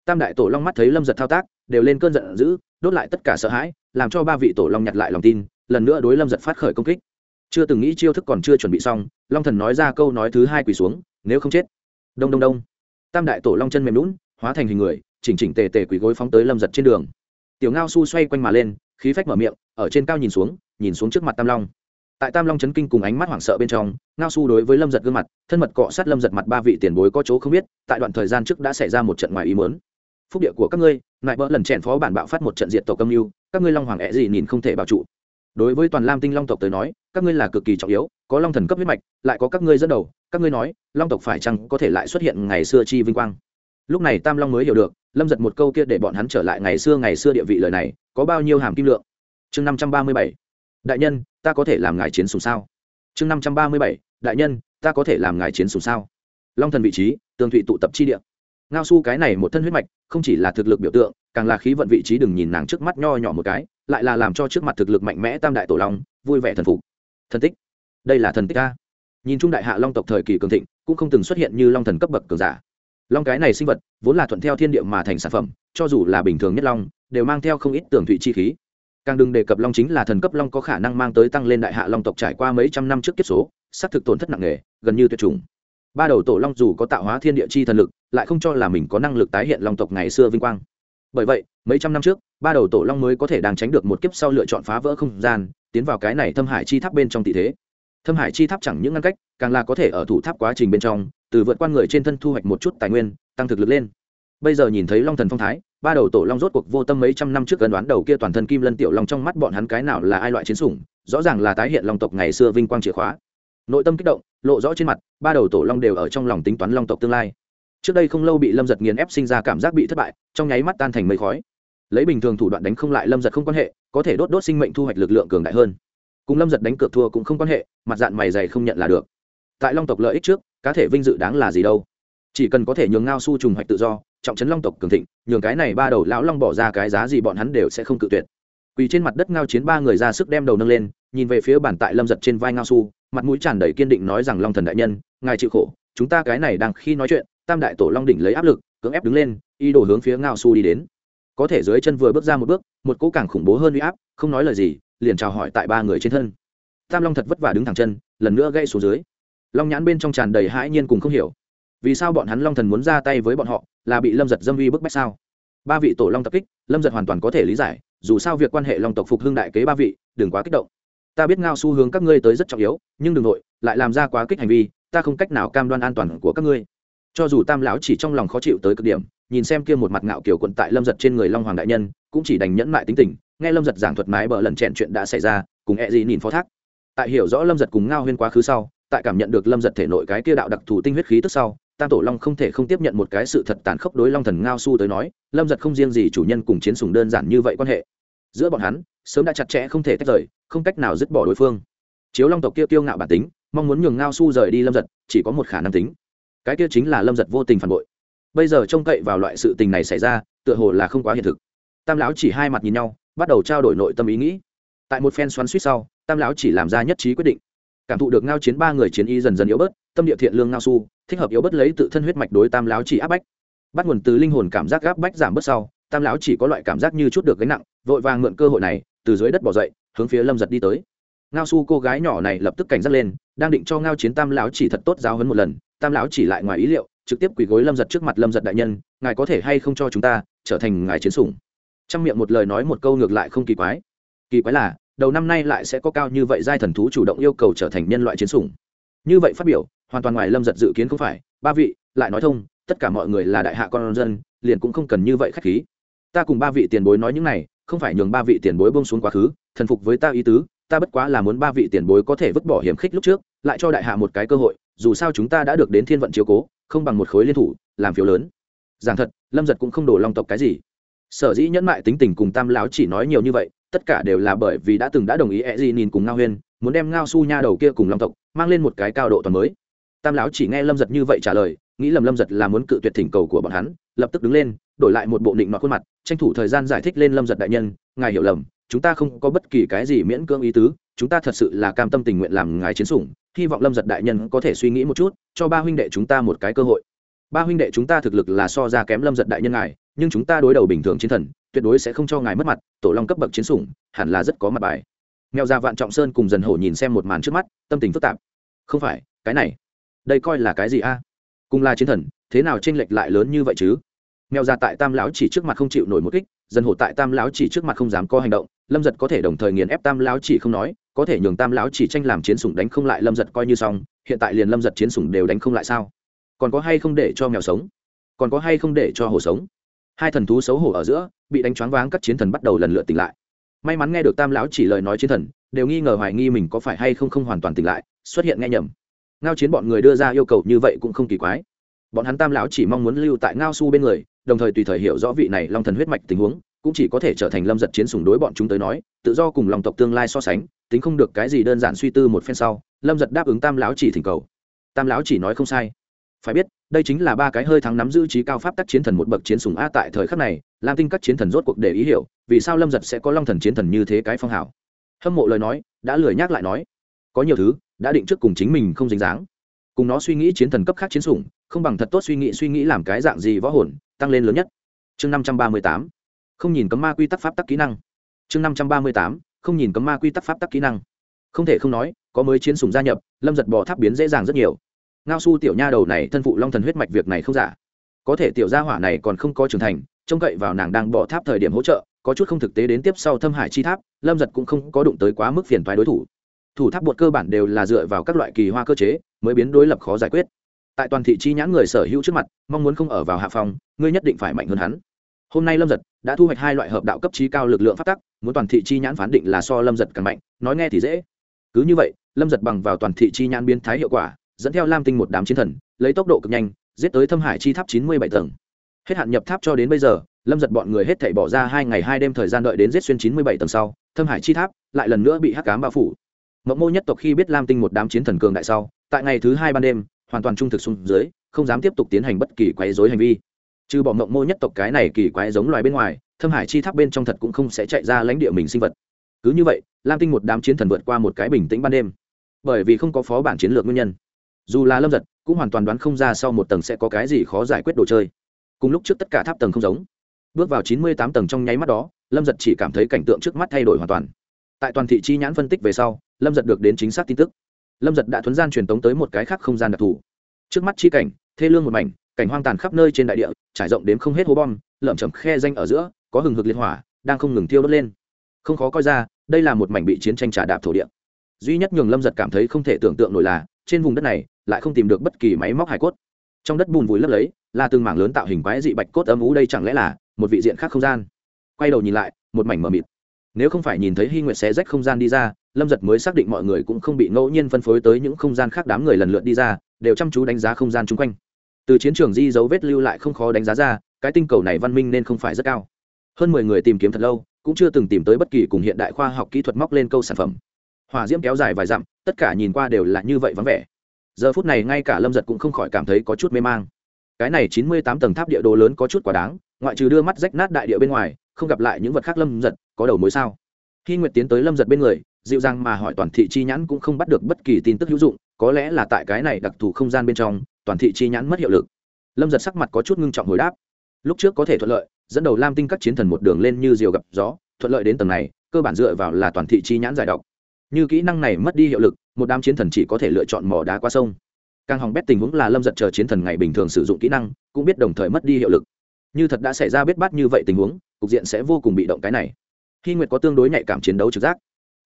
Tam đại tổ long mắt thấy lâm giật thao tác, đều lên cơn giận dữ, đốt lại tất cả sợ hãi, làm cho ba vị tổ long nhặt lại lòng tin, lần nữa đối lâm giật phát khởi công kích. Chưa từng nghĩ chiêu thức còn chưa chuẩn bị xong, long thần nói ra câu nói thứ hai quỳ xuống, nếu không chết. Đông đông đông. Tam đại tổ long chân mềm lún hóa thành hình người, chỉnh chỉnh tề tề quỳ gối phóng tới lâm giật trên đường tiểu ngao su xoay quanh mà lên, khí phách mở miệng, ở trên cao nhìn xuống nhìn xuống trước mặt tam long. Tại tam long chấn kinh cùng ánh mắt hoảng sợ bên trong, ngao su đối với lâm giật gương mặt, thân mật cọ sát lâm giật mặt ba vị tiền bối có chỗ không biết, tại đoạn thời gian trước đã xảy ra một trận ngoài ý mớn phúc địa của các ngươi, lại vỡ lần chèn phó bản bạo phát một trận diệt tộc âm mưu, các ngươi long hoàng ẹ gì nhìn không thể bảo trụ. Đối với toàn lam tinh long tộc tới nói, các ngươi là cực kỳ trọng yếu, có long thần cấp huyết mạch, lại có các ngươi dẫn đầu, các ngươi nói, long tộc phải chăng có thể lại xuất hiện ngày xưa chi vinh quang? Lúc này tam long mới hiểu được lâm giật một câu kia để bọn hắn trở lại ngày xưa ngày xưa địa vị lời này, có bao nhiêu hàm kim lượng? Chương năm trăm ba mươi bảy. Đại nhân, ta có thể làm ngài chiến sùng sao? Chương năm trăm ba mươi bảy. Đại nhân, ta có thể làm ngài chiến sùng sao? Long thần vị trí, tường thụy tụ tập chi địa. Ngao su cái này một thân huyết mạch, không chỉ là thực lực biểu tượng, càng là khí vận vị trí đừng nhìn nàng trước mắt nho nhỏ một cái, lại là làm cho trước mặt thực lực mạnh mẽ tam đại tổ long, vui vẻ thần phục. Thần tích. Đây là thần tích ta. nhìn chung đại hạ long tộc thời kỳ cường thịnh, cũng không từng xuất hiện như long thần cấp bậc cường giả long cái này sinh vật, vốn là thuận theo thiên địa mà thành sản phẩm, cho dù là bình thường nhất long, đều mang theo không ít tường thụy chi khí. Càng đừng đề cập long chính là thần cấp long có khả năng mang tới tăng lên đại hạ long tộc trải qua mấy trăm năm trước kiếp số, xác thực tổn thất nặng nề, gần như tuyệt chủng. Ba đầu tổ long dù có tạo hóa thiên địa chi thần lực, lại không cho là mình có năng lực tái hiện long tộc ngày xưa vinh quang. Bởi vậy, mấy trăm năm trước, ba đầu tổ long mới có thể đang tránh được một kiếp sau lựa chọn phá vỡ không gian, tiến vào cái này thâm hải chi tháp bên trong tỷ thế thâm hải chi tháp chẳng những ngăn cách, càng là có thể ở thủ tháp quá trình bên trong, từ vượt qua người trên thân thu hoạch một chút tài nguyên, tăng thực lực lên. Bây giờ nhìn thấy long thần phong thái, ba đầu tổ long rốt cuộc vô tâm mấy trăm năm trước gần đoán đầu kia toàn thân kim lân tiểu long trong mắt bọn hắn cái nào là ai loại chiến sủng, rõ ràng là tái hiện long tộc ngày xưa vinh quang chìa khóa. Nội tâm kích động, lộ rõ trên mặt, ba đầu tổ long đều ở trong lòng tính toán long tộc tương lai. Trước đây không lâu bị lâm giật nghiền ép sinh ra cảm giác bị thất bại, trong nháy mắt tan thành mây khói. Lấy bình thường thủ đoạn đánh không lại lâm giật không quan hệ, có thể đốt đốt sinh mệnh thu hoạch lực lượng cường đại hơn cùng lâm giật đánh cược thua cũng không quan hệ, mặt dạng mày dày không nhận là được. Tại long tộc lợi ích trước, cá thể vinh dự đáng là gì đâu? Chỉ cần có thể nhường ngao su trùng hoạch tự do, trọng trấn long tộc cường thịnh, nhường cái này ba đầu lão long bỏ ra cái giá gì bọn hắn đều sẽ không cự tuyệt. Quỳ trên mặt đất ngao chiến ba người ra sức đem đầu nâng lên, nhìn về phía bản tại lâm giật trên vai ngao su mặt mũi tràn đầy kiên định nói rằng, long thần đại nhân, ngài chịu khổ, chúng ta cái này đang khi nói chuyện, tam đại tổ long đỉnh lấy áp lực, cưỡng ép đứng lên y đổ hướng phía ngao su đi đến. Có thể dưới chân vừa bước ra một bước, một cỗ càng khủng bố hơn uy áp, không nói lời gì liền chào hỏi tại ba người trên thân. Tam long thật vất vả đứng thẳng chân, lần nữa gây xuống dưới. Long nhãn bên trong tràn đầy hãi nhiên cùng không hiểu. Vì sao bọn hắn long thần muốn ra tay với bọn họ, là bị lâm giật dâm uy bức bách sao? Ba vị tổ long tập kích, lâm giật hoàn toàn có thể lý giải, dù sao việc quan hệ long tộc phục hưng đại kế ba vị, đừng quá kích động. Ta biết ngao xu hướng các ngươi tới rất trọng yếu, nhưng đừng nội, lại làm ra quá kích hành vi, ta không cách nào cam đoan an toàn của các ngươi. Cho dù tam lão chỉ trong lòng khó chịu tới cực điểm, nhìn xem kia một mặt ngạo kiểu quận tại lâm giật trên người long hoàng đại nhân, cũng chỉ đành nhẫn mại tính tình nghe lâm giật giảng thuật mái bờ lần chẹn chuyện đã xảy ra, cùng e gì nhìn phó thác. Tại hiểu rõ lâm giật cùng ngao huyên quá khứ sau, tại cảm nhận được lâm giật thể nội cái kia đạo đặc thù tinh huyết khí tức sau, tam tổ long không thể không tiếp nhận một cái sự thật tàn khốc đối long thần ngao su tới nói, lâm giật không riêng gì chủ nhân cùng chiến sùng đơn giản như vậy quan hệ. Giữa bọn hắn, sớm đã chặt chẽ không thể tách rời, không cách nào dứt bỏ đối phương. Chiếu long tộc kia kiêu ngạo bản tính, mong muốn nhường ngao su rời đi lâm giật, chỉ có một khả năng tính. Cái kia chính là lâm giật vô tình phản bội. Bây giờ trông cậy vào loại sự tình này xảy ra, tựa hồ là không quá hiện thực. Tam lão chỉ hai mặt nhìn nhau bắt đầu trao đổi nội tâm ý nghĩ. Tại một phen xoắn suýt sau, tam lão chỉ làm ra nhất trí quyết định. Cảm thụ được ngao chiến ba người chiến y dần dần yếu bớt, tâm địa thiện lương ngao su, thích hợp yếu bớt lấy tự thân huyết mạch đối tam lão chỉ áp bách. Bắt nguồn từ linh hồn cảm giác gáp bách giảm bớt sau, tam lão chỉ có loại cảm giác như chút được gánh nặng, vội vàng mượn cơ hội này, từ dưới đất bỏ dậy, hướng phía lâm giật đi tới. Ngao su cô gái nhỏ này lập tức cảnh giác lên, đang định cho ngao chiến tam lão chỉ thật tốt giáo hấn một lần, tam lão chỉ lại ngoài ý liệu, trực tiếp quỳ gối lâm giật trước mặt lâm giật đại nhân, ngài có thể hay không cho chúng ta trở thành ngài chiến sủng? Trong miệng một lời nói một câu ngược lại không kỳ quái. Kỳ quái là, đầu năm nay lại sẽ có cao như vậy giai thần thú chủ động yêu cầu trở thành nhân loại chiến sủng. Như vậy phát biểu, hoàn toàn ngoài lâm giật dự kiến không phải. Ba vị, lại nói thông, tất cả mọi người là đại hạ con dân, liền cũng không cần như vậy khách khí. Ta cùng ba vị tiền bối nói những này, không phải nhường ba vị tiền bối bông xuống quá khứ, thần phục với ta ý tứ, ta bất quá là muốn ba vị tiền bối có thể vứt bỏ hiểm khích lúc trước, lại cho đại hạ một cái cơ hội, dù sao chúng ta đã được đến thiên vận chiếu cố, không bằng một khối liên thủ, làm phiếu lớn. Giảng thật, lâm giật cũng không đổ long tộc cái gì sở dĩ nhẫn mại tính tình cùng tam láo chỉ nói nhiều như vậy, tất cả đều là bởi vì đã từng đã đồng ý e gì nhìn cùng ngao huyên, muốn đem ngao su nha đầu kia cùng long tộc mang lên một cái cao độ toàn mới. Tam láo chỉ nghe lâm giật như vậy trả lời, nghĩ lầm lâm giật là muốn cự tuyệt thỉnh cầu của bọn hắn, lập tức đứng lên, đổi lại một bộ định mặc khuôn mặt, tranh thủ thời gian giải thích lên lâm giật đại nhân, ngài hiểu lầm, chúng ta không có bất kỳ cái gì miễn cưỡng ý tứ, chúng ta thật sự là cam tâm tình nguyện làm ngài chiến sủng, hy vọng lâm giật đại nhân có thể suy nghĩ một chút, cho ba huynh đệ chúng ta một cái cơ hội. Ba huynh đệ chúng ta thực lực là so ra kém lâm giật đại nhân ngài nhưng chúng ta đối đầu bình thường chiến thần, tuyệt đối sẽ không cho ngài mất mặt, tổ long cấp bậc chiến sủng, hẳn là rất có mặt bài. Nghèo già vạn trọng sơn cùng dần hổ nhìn xem một màn trước mắt, tâm tình phức tạp. Không phải, cái này, đây coi là cái gì a? Cùng là chiến thần, thế nào tranh lệch lại lớn như vậy chứ? Nghèo già tại tam lão chỉ trước mặt không chịu nổi một kích, dần hổ tại tam lão chỉ trước mặt không dám có hành động, lâm giật có thể đồng thời nghiền ép tam lão chỉ không nói, có thể nhường tam lão chỉ tranh làm chiến sủng đánh không lại lâm giật coi như xong, hiện tại liền lâm giật chiến sủng đều đánh không lại sao? Còn có hay không để cho mèo sống? Còn có hay không để cho hổ sống? Hai thần thú xấu hổ ở giữa, bị đánh choáng váng các chiến thần bắt đầu lần lượt tỉnh lại. May mắn nghe được tam lão chỉ lời nói chiến thần, đều nghi ngờ hoài nghi mình có phải hay không không hoàn toàn tỉnh lại, xuất hiện nghe nhầm. Ngao chiến bọn người đưa ra yêu cầu như vậy cũng không kỳ quái. Bọn hắn tam lão chỉ mong muốn lưu tại ngao su bên người, đồng thời tùy thời hiểu rõ vị này long thần huyết mạch tình huống, cũng chỉ có thể trở thành lâm giật chiến sùng đối bọn chúng tới nói, tự do cùng lòng tộc tương lai so sánh, tính không được cái gì đơn giản suy tư một phen sau, lâm giật đáp ứng tam lão chỉ thỉnh cầu. Tam lão chỉ nói không sai. Phải biết đây chính là ba cái hơi thắng nắm giữ trí cao pháp tắc chiến thần một bậc chiến sùng a tại thời khắc này, lam tinh các chiến thần rốt cuộc để ý hiểu, vì sao lâm giật sẽ có long thần chiến thần như thế cái phong hảo hâm mộ lời nói, đã lười nhắc lại nói. Có nhiều thứ, đã định trước cùng chính mình không dính dáng. Cùng nó suy nghĩ chiến thần cấp khác chiến sủng, không bằng thật tốt suy nghĩ suy nghĩ làm cái dạng gì võ hồn, tăng lên lớn nhất. Chương năm trăm ba mươi tám. Không nhìn cấm ma quy tắc pháp tắc kỹ năng. Chương năm trăm ba mươi tám. Không nhìn cấm ma quy tắc pháp tắc kỹ năng. Không thể không nói, có mới chiến sủng gia nhập, lâm giật bò tháp biến dễ dàng rất nhiều ngao su tiểu nha đầu này thân phụ long thần huyết mạch việc này không giả. Có thể tiểu gia hỏa này còn không có trưởng thành, trông cậy vào nàng đang bỏ tháp thời điểm hỗ trợ, có chút không thực tế đến tiếp sau thâm hải chi tháp, lâm giật cũng không có đụng tới quá mức phiền thoái đối thủ. Thủ tháp bột cơ bản đều là dựa vào các loại kỳ hoa cơ chế, mới biến đối lập khó giải quyết. Tại toàn thị chi nhãn người sở hữu trước mặt, mong muốn không ở vào hạ phòng, ngươi nhất định phải mạnh hơn hắn. Hôm nay lâm giật đã thu hoạch hai loại hợp đạo cấp trí cao lực lượng phát tắc, muốn toàn thị chi nhãn phán định là so lâm giật càng mạnh, nói nghe thì dễ. Cứ như vậy, lâm giật bằng vào toàn thị chi nhãn biến thái hiệu quả dẫn theo lam tinh một đám chiến thần, lấy tốc độ cực nhanh, giết tới thâm hải chi tháp chín mươi bảy tầng. Hết hạn nhập tháp cho đến bây giờ, lâm giật bọn người hết thảy bỏ ra hai ngày hai đêm thời gian đợi đến giết xuyên chín mươi bảy tầng sau, thâm hải chi tháp lại lần nữa bị hắc cám bao phủ. Mộng mô nhất tộc khi biết lam tinh một đám chiến thần cường đại sau, tại ngày thứ hai ban đêm, hoàn toàn trung thực xuống dưới, không dám tiếp tục tiến hành bất kỳ quấy dối hành vi. Trừ bỏ mộng mô nhất tộc cái này kỳ quái giống loài bên ngoài, thâm hải chi tháp bên trong thật cũng không sẽ chạy ra lãnh địa mình sinh vật. Cứ như vậy, lam tinh một đám chiến thần vượt qua một cái bình tĩnh ban đêm. Bởi vì không có phó bản chiến lược nguyên nhân dù là lâm giật, cũng hoàn toàn đoán không ra sau một tầng sẽ có cái gì khó giải quyết đồ chơi. Cùng lúc trước tất cả tháp tầng không giống. Bước vào chín mươi tám tầng trong nháy mắt đó, lâm giật chỉ cảm thấy cảnh tượng trước mắt thay đổi hoàn toàn. Tại toàn thị chi nhãn phân tích về sau, lâm giật được đến chính xác tin tức. Lâm giật đã thuấn gian truyền tống tới một cái khác không gian đặc thù. Trước mắt chi cảnh, thê lương một mảnh, cảnh hoang tàn khắp nơi trên đại địa, trải rộng đến không hết hố bom lợm chầm khe danh ở giữa, có hừng hực liên hỏa, đang không ngừng thiêu đốt lên. Không khó coi ra, đây là một mảnh bị chiến tranh trả đạp thổ địa. Duy nhất nhường lâm giật cảm thấy không thể tưởng tượng nổi là, trên vùng đất này lại không tìm được bất kỳ máy móc hải cốt. Trong đất bùn vùi lấp lấy, là từng mảng lớn tạo hình quái dị bạch cốt âm ú đây chẳng lẽ là một vị diện khác không gian? Quay đầu nhìn lại, một mảnh mờ mịt. Nếu không phải nhìn thấy hy nguyệt xé rách không gian đi ra, lâm giật mới xác định mọi người cũng không bị ngẫu nhiên phân phối tới những không gian khác đám người lần lượt đi ra, đều chăm chú đánh giá không gian chung quanh. Từ chiến trường di dấu vết lưu lại không khó đánh giá ra, cái tinh cầu này văn minh nên không phải rất cao. Hơn mười người tìm kiếm thật lâu, cũng chưa từng tìm tới bất kỳ cùng hiện đại khoa học kỹ thuật móc lên câu sản phẩm. Hỏa diễm kéo dài vài dặm, tất cả nhìn qua đều là như vậy vắng vẻ giờ phút này ngay cả lâm giật cũng không khỏi cảm thấy có chút mê mang. Cái này chín mươi tám tầng tháp địa đồ lớn có chút quá đáng, ngoại trừ đưa mắt rách nát đại địa bên ngoài, không gặp lại những vật khác lâm giật có đầu mối sao? Khi nguyệt tiến tới lâm giật bên người, dịu dàng mà hỏi toàn thị chi nhãn cũng không bắt được bất kỳ tin tức hữu dụng, có lẽ là tại cái này đặc thù không gian bên trong, toàn thị chi nhãn mất hiệu lực. Lâm giật sắc mặt có chút ngưng trọng hồi đáp. Lúc trước có thể thuận lợi, dẫn đầu lam tinh các chiến thần một đường lên như diều gặp gió, thuận lợi đến tầng này, cơ bản dựa vào là toàn thị chi nhãn giải độc. Như kỹ năng này mất đi hiệu lực một đám chiến thần chỉ có thể lựa chọn mỏ đá qua sông. Càng hỏng bét tình huống là lâm giật chờ chiến thần ngày bình thường sử dụng kỹ năng, cũng biết đồng thời mất đi hiệu lực. Như thật đã xảy ra biết bát như vậy tình huống, cục diện sẽ vô cùng bị động cái này. Khi nguyệt có tương đối nhạy cảm chiến đấu trực giác.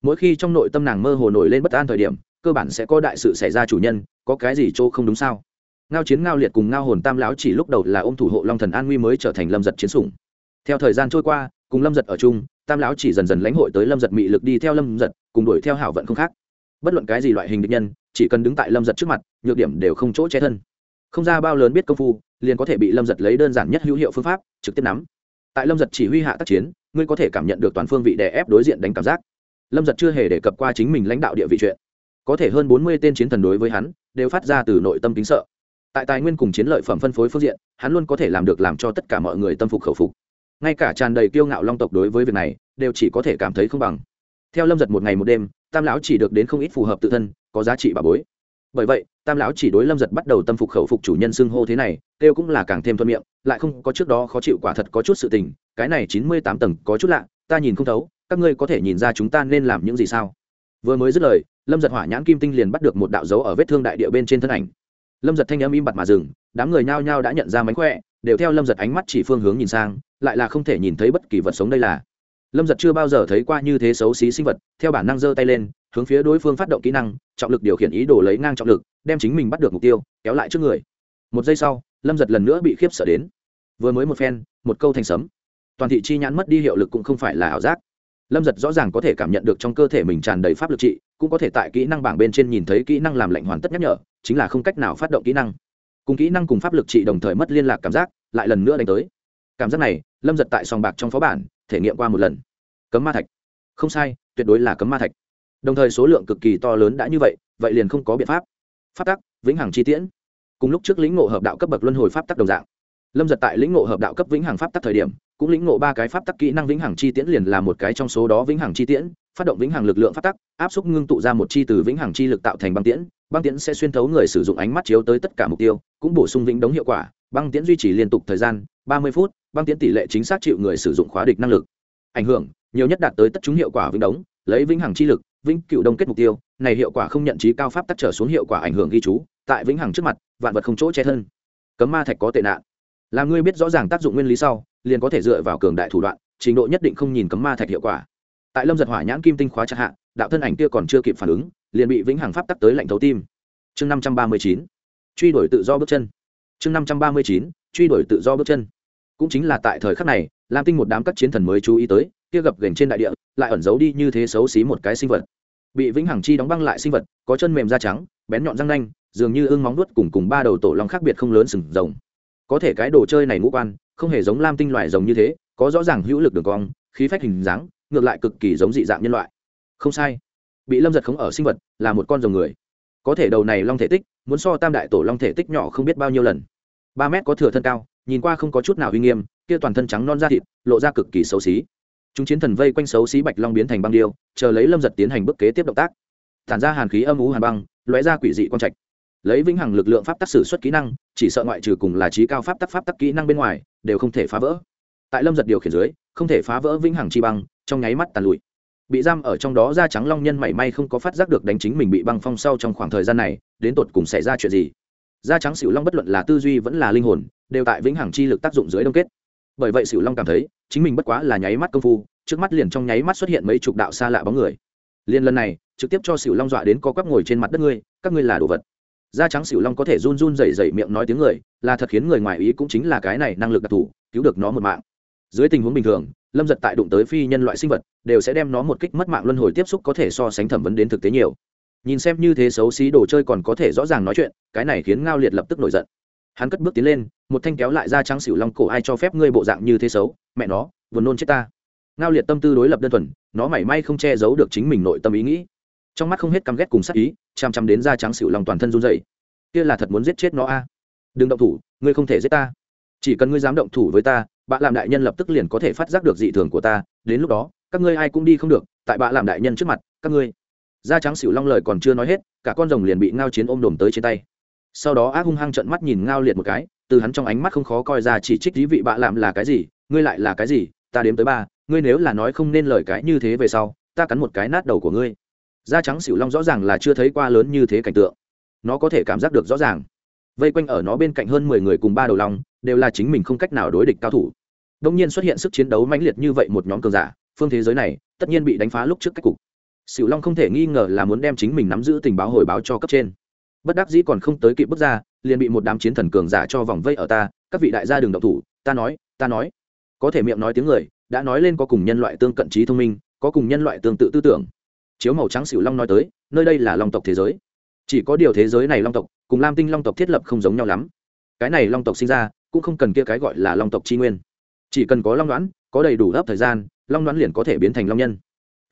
Mỗi khi trong nội tâm nàng mơ hồ nổi lên bất an thời điểm, cơ bản sẽ có đại sự xảy ra chủ nhân, có cái gì chỗ không đúng sao? Ngao chiến ngao liệt cùng ngao hồn tam lão chỉ lúc đầu là ôm thủ hộ long thần an nguy mới trở thành lâm giật chiến sủng. Theo thời gian trôi qua, cùng lâm giật ở chung, tam lão chỉ dần dần lãnh hội tới lâm giật mị lực đi theo lâm giật, cùng đuổi theo hảo vận không khác bất luận cái gì loại hình địch nhân, chỉ cần đứng tại lâm giật trước mặt, nhược điểm đều không chỗ che thân. Không ra bao lớn biết công phu, liền có thể bị lâm giật lấy đơn giản nhất hữu hiệu phương pháp, trực tiếp nắm. Tại lâm giật chỉ huy hạ tác chiến, ngươi có thể cảm nhận được toàn phương vị đè ép đối diện đánh cảm giác. Lâm giật chưa hề đề cập qua chính mình lãnh đạo địa vị chuyện. Có thể hơn bốn mươi tên chiến thần đối với hắn, đều phát ra từ nội tâm kính sợ. Tại tài nguyên cùng chiến lợi phẩm phân phối phương diện, hắn luôn có thể làm được làm cho tất cả mọi người tâm phục khẩu phục. Ngay cả tràn đầy kiêu ngạo long tộc đối với việc này, đều chỉ có thể cảm thấy không bằng. Theo lâm giật một ngày một đêm tam lão chỉ được đến không ít phù hợp tự thân, có giá trị bà bối. Bởi vậy, tam lão chỉ đối lâm giật bắt đầu tâm phục khẩu phục chủ nhân xưng hô thế này, kêu cũng là càng thêm thuận miệng, lại không có trước đó khó chịu quả thật có chút sự tình, cái này chín mươi tám tầng có chút lạ, ta nhìn không thấu, các ngươi có thể nhìn ra chúng ta nên làm những gì sao? Vừa mới dứt lời, lâm giật hỏa nhãn kim tinh liền bắt được một đạo dấu ở vết thương đại địa bên trên thân ảnh. Lâm giật thanh âm im bặt mà dừng, đám người nhao nhao đã nhận ra mánh khỏe, đều theo lâm giật ánh mắt chỉ phương hướng nhìn sang, lại là không thể nhìn thấy bất kỳ vật sống đây là lâm giật chưa bao giờ thấy qua như thế xấu xí sinh vật, theo bản năng giơ tay lên, hướng phía đối phương phát động kỹ năng, trọng lực điều khiển ý đồ lấy ngang trọng lực, đem chính mình bắt được mục tiêu, kéo lại trước người. Một giây sau, lâm giật lần nữa bị khiếp sợ đến. Vừa mới một phen, một câu thành sấm. Toàn thị chi nhãn mất đi hiệu lực cũng không phải là ảo giác. Lâm giật rõ ràng có thể cảm nhận được trong cơ thể mình tràn đầy pháp lực trị, cũng có thể tại kỹ năng bảng bên trên nhìn thấy kỹ năng làm lạnh hoàn tất nhắc nhở, chính là không cách nào phát động kỹ năng. Cùng kỹ năng cùng pháp lực trị đồng thời mất liên lạc cảm giác, lại lần nữa đánh tới. Cảm giác này, lâm giật tại sòng bạc trong phó bản thể nghiệm qua một lần. Cấm ma thạch. Không sai, tuyệt đối là cấm ma thạch. Đồng thời số lượng cực kỳ to lớn đã như vậy vậy liền không có biện pháp. Pháp tắc, vĩnh hằng chi tiễn. Cùng lúc trước lĩnh ngộ hợp đạo cấp bậc luân hồi pháp tắc đồng dạng. Lâm giật tại lĩnh ngộ hợp đạo cấp vĩnh hằng pháp tắc thời điểm, cũng lĩnh ngộ ba cái pháp tắc kỹ năng vĩnh hằng chi tiễn liền là một cái trong số đó vĩnh hằng chi tiễn, phát động vĩnh hằng lực lượng pháp tắc, áp xúc ngưng tụ ra một chi từ vĩnh hằng chi lực tạo thành băng tiễn băng tiễn sẽ xuyên thấu người sử dụng ánh mắt chiếu tới tất cả mục tiêu, cũng bổ sung vĩnh đống hiệu quả, băng tiễn duy trì liên tục thời gian ba mươi phút, băng tiễn tỷ lệ chính xác chịu người sử dụng khóa địch năng lực. Ảnh hưởng, nhiều nhất đạt tới tất chúng hiệu quả vĩnh đống, lấy vĩnh hằng chi lực, vĩnh cựu đông kết mục tiêu, này hiệu quả không nhận trí cao pháp tắc trở xuống hiệu quả ảnh hưởng ghi chú, tại vĩnh hằng trước mặt, vạn vật không chỗ che thân. Cấm ma thạch có tệ nạn. Là ngươi biết rõ ràng tác dụng nguyên lý sau, liền có thể dựa vào cường đại thủ đoạn, trình độ nhất định không nhìn cấm ma thạch hiệu quả. Tại lâm giật hỏa nhãn kim tinh khóa chặt hạ, đạo thân ảnh kia còn chưa kịp phản ứng, liền bị vĩnh hằng pháp tắc tới lạnh thấu tim. Chương năm trăm ba mươi chín. Truy đuổi tự do bước chân. Chương năm trăm ba mươi chín truy đuổi tự do bước chân. Cũng chính là tại thời khắc này, lam tinh một đám các chiến thần mới chú ý tới, kia gập gành trên đại địa, lại ẩn giấu đi như thế xấu xí một cái sinh vật. Bị vĩnh hằng chi đóng băng lại sinh vật, có chân mềm da trắng, bén nhọn răng nanh, dường như ương móng nuốt cùng cùng ba đầu tổ long khác biệt không lớn sừng rồng. Có thể cái đồ chơi này ngũ quan, không hề giống lam tinh loài rồng như thế, có rõ ràng hữu lực đường cong, khí phách hình dáng, ngược lại cực kỳ giống dị dạng nhân loại. Không sai. Bị lâm giật khống ở sinh vật là một con rồng người. Có thể đầu này long thể tích, muốn so tam đại tổ long thể tích nhỏ không biết bao nhiêu lần ba mét có thừa thân cao, nhìn qua không có chút nào uy nghiêm, kia toàn thân trắng non da thịt, lộ ra cực kỳ xấu xí. Chúng chiến thần vây quanh xấu xí bạch long biến thành băng điêu, chờ lấy lâm giật tiến hành bước kế tiếp động tác. Tản ra hàn khí âm ú hàn băng, lóe ra quỷ dị quang trạch. Lấy vĩnh hằng lực lượng pháp tác sử xuất kỹ năng, chỉ sợ ngoại trừ cùng là trí cao pháp tắc pháp tắc kỹ năng bên ngoài, đều không thể phá vỡ. Tại lâm giật điều khiển dưới, không thể phá vỡ vĩnh hằng chi băng, trong nháy mắt tàn lụi. Bị giam ở trong đó da trắng long nhân mảy may không có phát giác được đánh chính mình bị băng phong sau trong khoảng thời gian này, đến tột cùng xảy ra chuyện gì? Da trắng xỉu long bất luận là tư duy vẫn là linh hồn, đều tại vĩnh hằng chi lực tác dụng dưới đông kết. Bởi vậy xỉu long cảm thấy, chính mình bất quá là nháy mắt công phu, trước mắt liền trong nháy mắt xuất hiện mấy chục đạo xa lạ bóng người. Liên lần này, trực tiếp cho xỉu long dọa đến có quắp ngồi trên mặt đất ngươi, các ngươi là đồ vật. Da trắng xỉu long có thể run run rẩy rẩy miệng nói tiếng người, là thật khiến người ngoài ý cũng chính là cái này năng lực đặc thù, cứu được nó một mạng. Dưới tình huống bình thường, lâm giật tại đụng tới phi nhân loại sinh vật, đều sẽ đem nó một kích mất mạng luân hồi tiếp xúc có thể so sánh thẩm vấn đến thực tế nhiều nhìn xem như thế xấu xí đồ chơi còn có thể rõ ràng nói chuyện, cái này khiến ngao liệt lập tức nổi giận. Hắn cất bước tiến lên, một thanh kéo lại da trắng xỉu long cổ ai cho phép ngươi bộ dạng như thế xấu, mẹ nó vừa nôn chết ta. Ngao liệt tâm tư đối lập đơn thuần, nó mảy may không che giấu được chính mình nội tâm ý nghĩ. Trong mắt không hết căm ghét cùng sắc ý, chăm chăm đến da trắng xỉu lòng toàn thân run dậy kia là thật muốn giết chết nó a. Đừng động thủ, ngươi không thể giết ta. Chỉ cần ngươi dám động thủ với ta bạn làm đại nhân lập tức liền có thể phát giác được dị thường của ta. Đến lúc đó, các ngươi ai cũng đi không được, tại bạn làm đại nhân trước mặt, các ngươi da trắng xỉu long lời còn chưa nói hết, cả con rồng liền bị ngao chiến ôm đồm tới trên tay. Sau đó ác hung hăng trận mắt nhìn ngao liệt một cái, từ hắn trong ánh mắt không khó coi ra chỉ trích lý vị bạ làm là cái gì, ngươi lại là cái gì, ta đếm tới ba, ngươi nếu là nói không nên lời cái như thế về sau, ta cắn một cái nát đầu của ngươi. Da trắng xỉu long rõ ràng là chưa thấy qua lớn như thế cảnh tượng. Nó có thể cảm giác được rõ ràng. Vây quanh ở nó bên cạnh hơn mười người cùng ba đầu long, đều là chính mình không cách nào đối địch cao thủ. Đông nhiên xuất hiện sức chiến đấu mãnh liệt như vậy một nhóm cường giả, phương thế giới này, tất nhiên bị đánh phá lúc trước cách cục. Sửu long không thể nghi ngờ là muốn đem chính mình nắm giữ tình báo hồi báo cho cấp trên. Bất đắc dĩ còn không tới kịp bước ra, liền bị một đám chiến thần cường giả cho vòng vây ở ta, các vị đại gia đường động thủ, ta nói ta nói. Có thể miệng nói tiếng người, đã nói lên có cùng nhân loại tương cận trí thông minh, có cùng nhân loại tương tự tư tưởng. Chiếu màu trắng Sửu long nói tới, nơi đây là long tộc thế giới. Chỉ có điều thế giới này long tộc, cùng lam tinh long tộc thiết lập không giống nhau lắm. Cái này long tộc sinh ra, cũng không cần kia cái gọi là long tộc chi nguyên. Chỉ cần có long đoán có đầy đủ ấp thời gian, long đoán liền có thể biến thành long nhân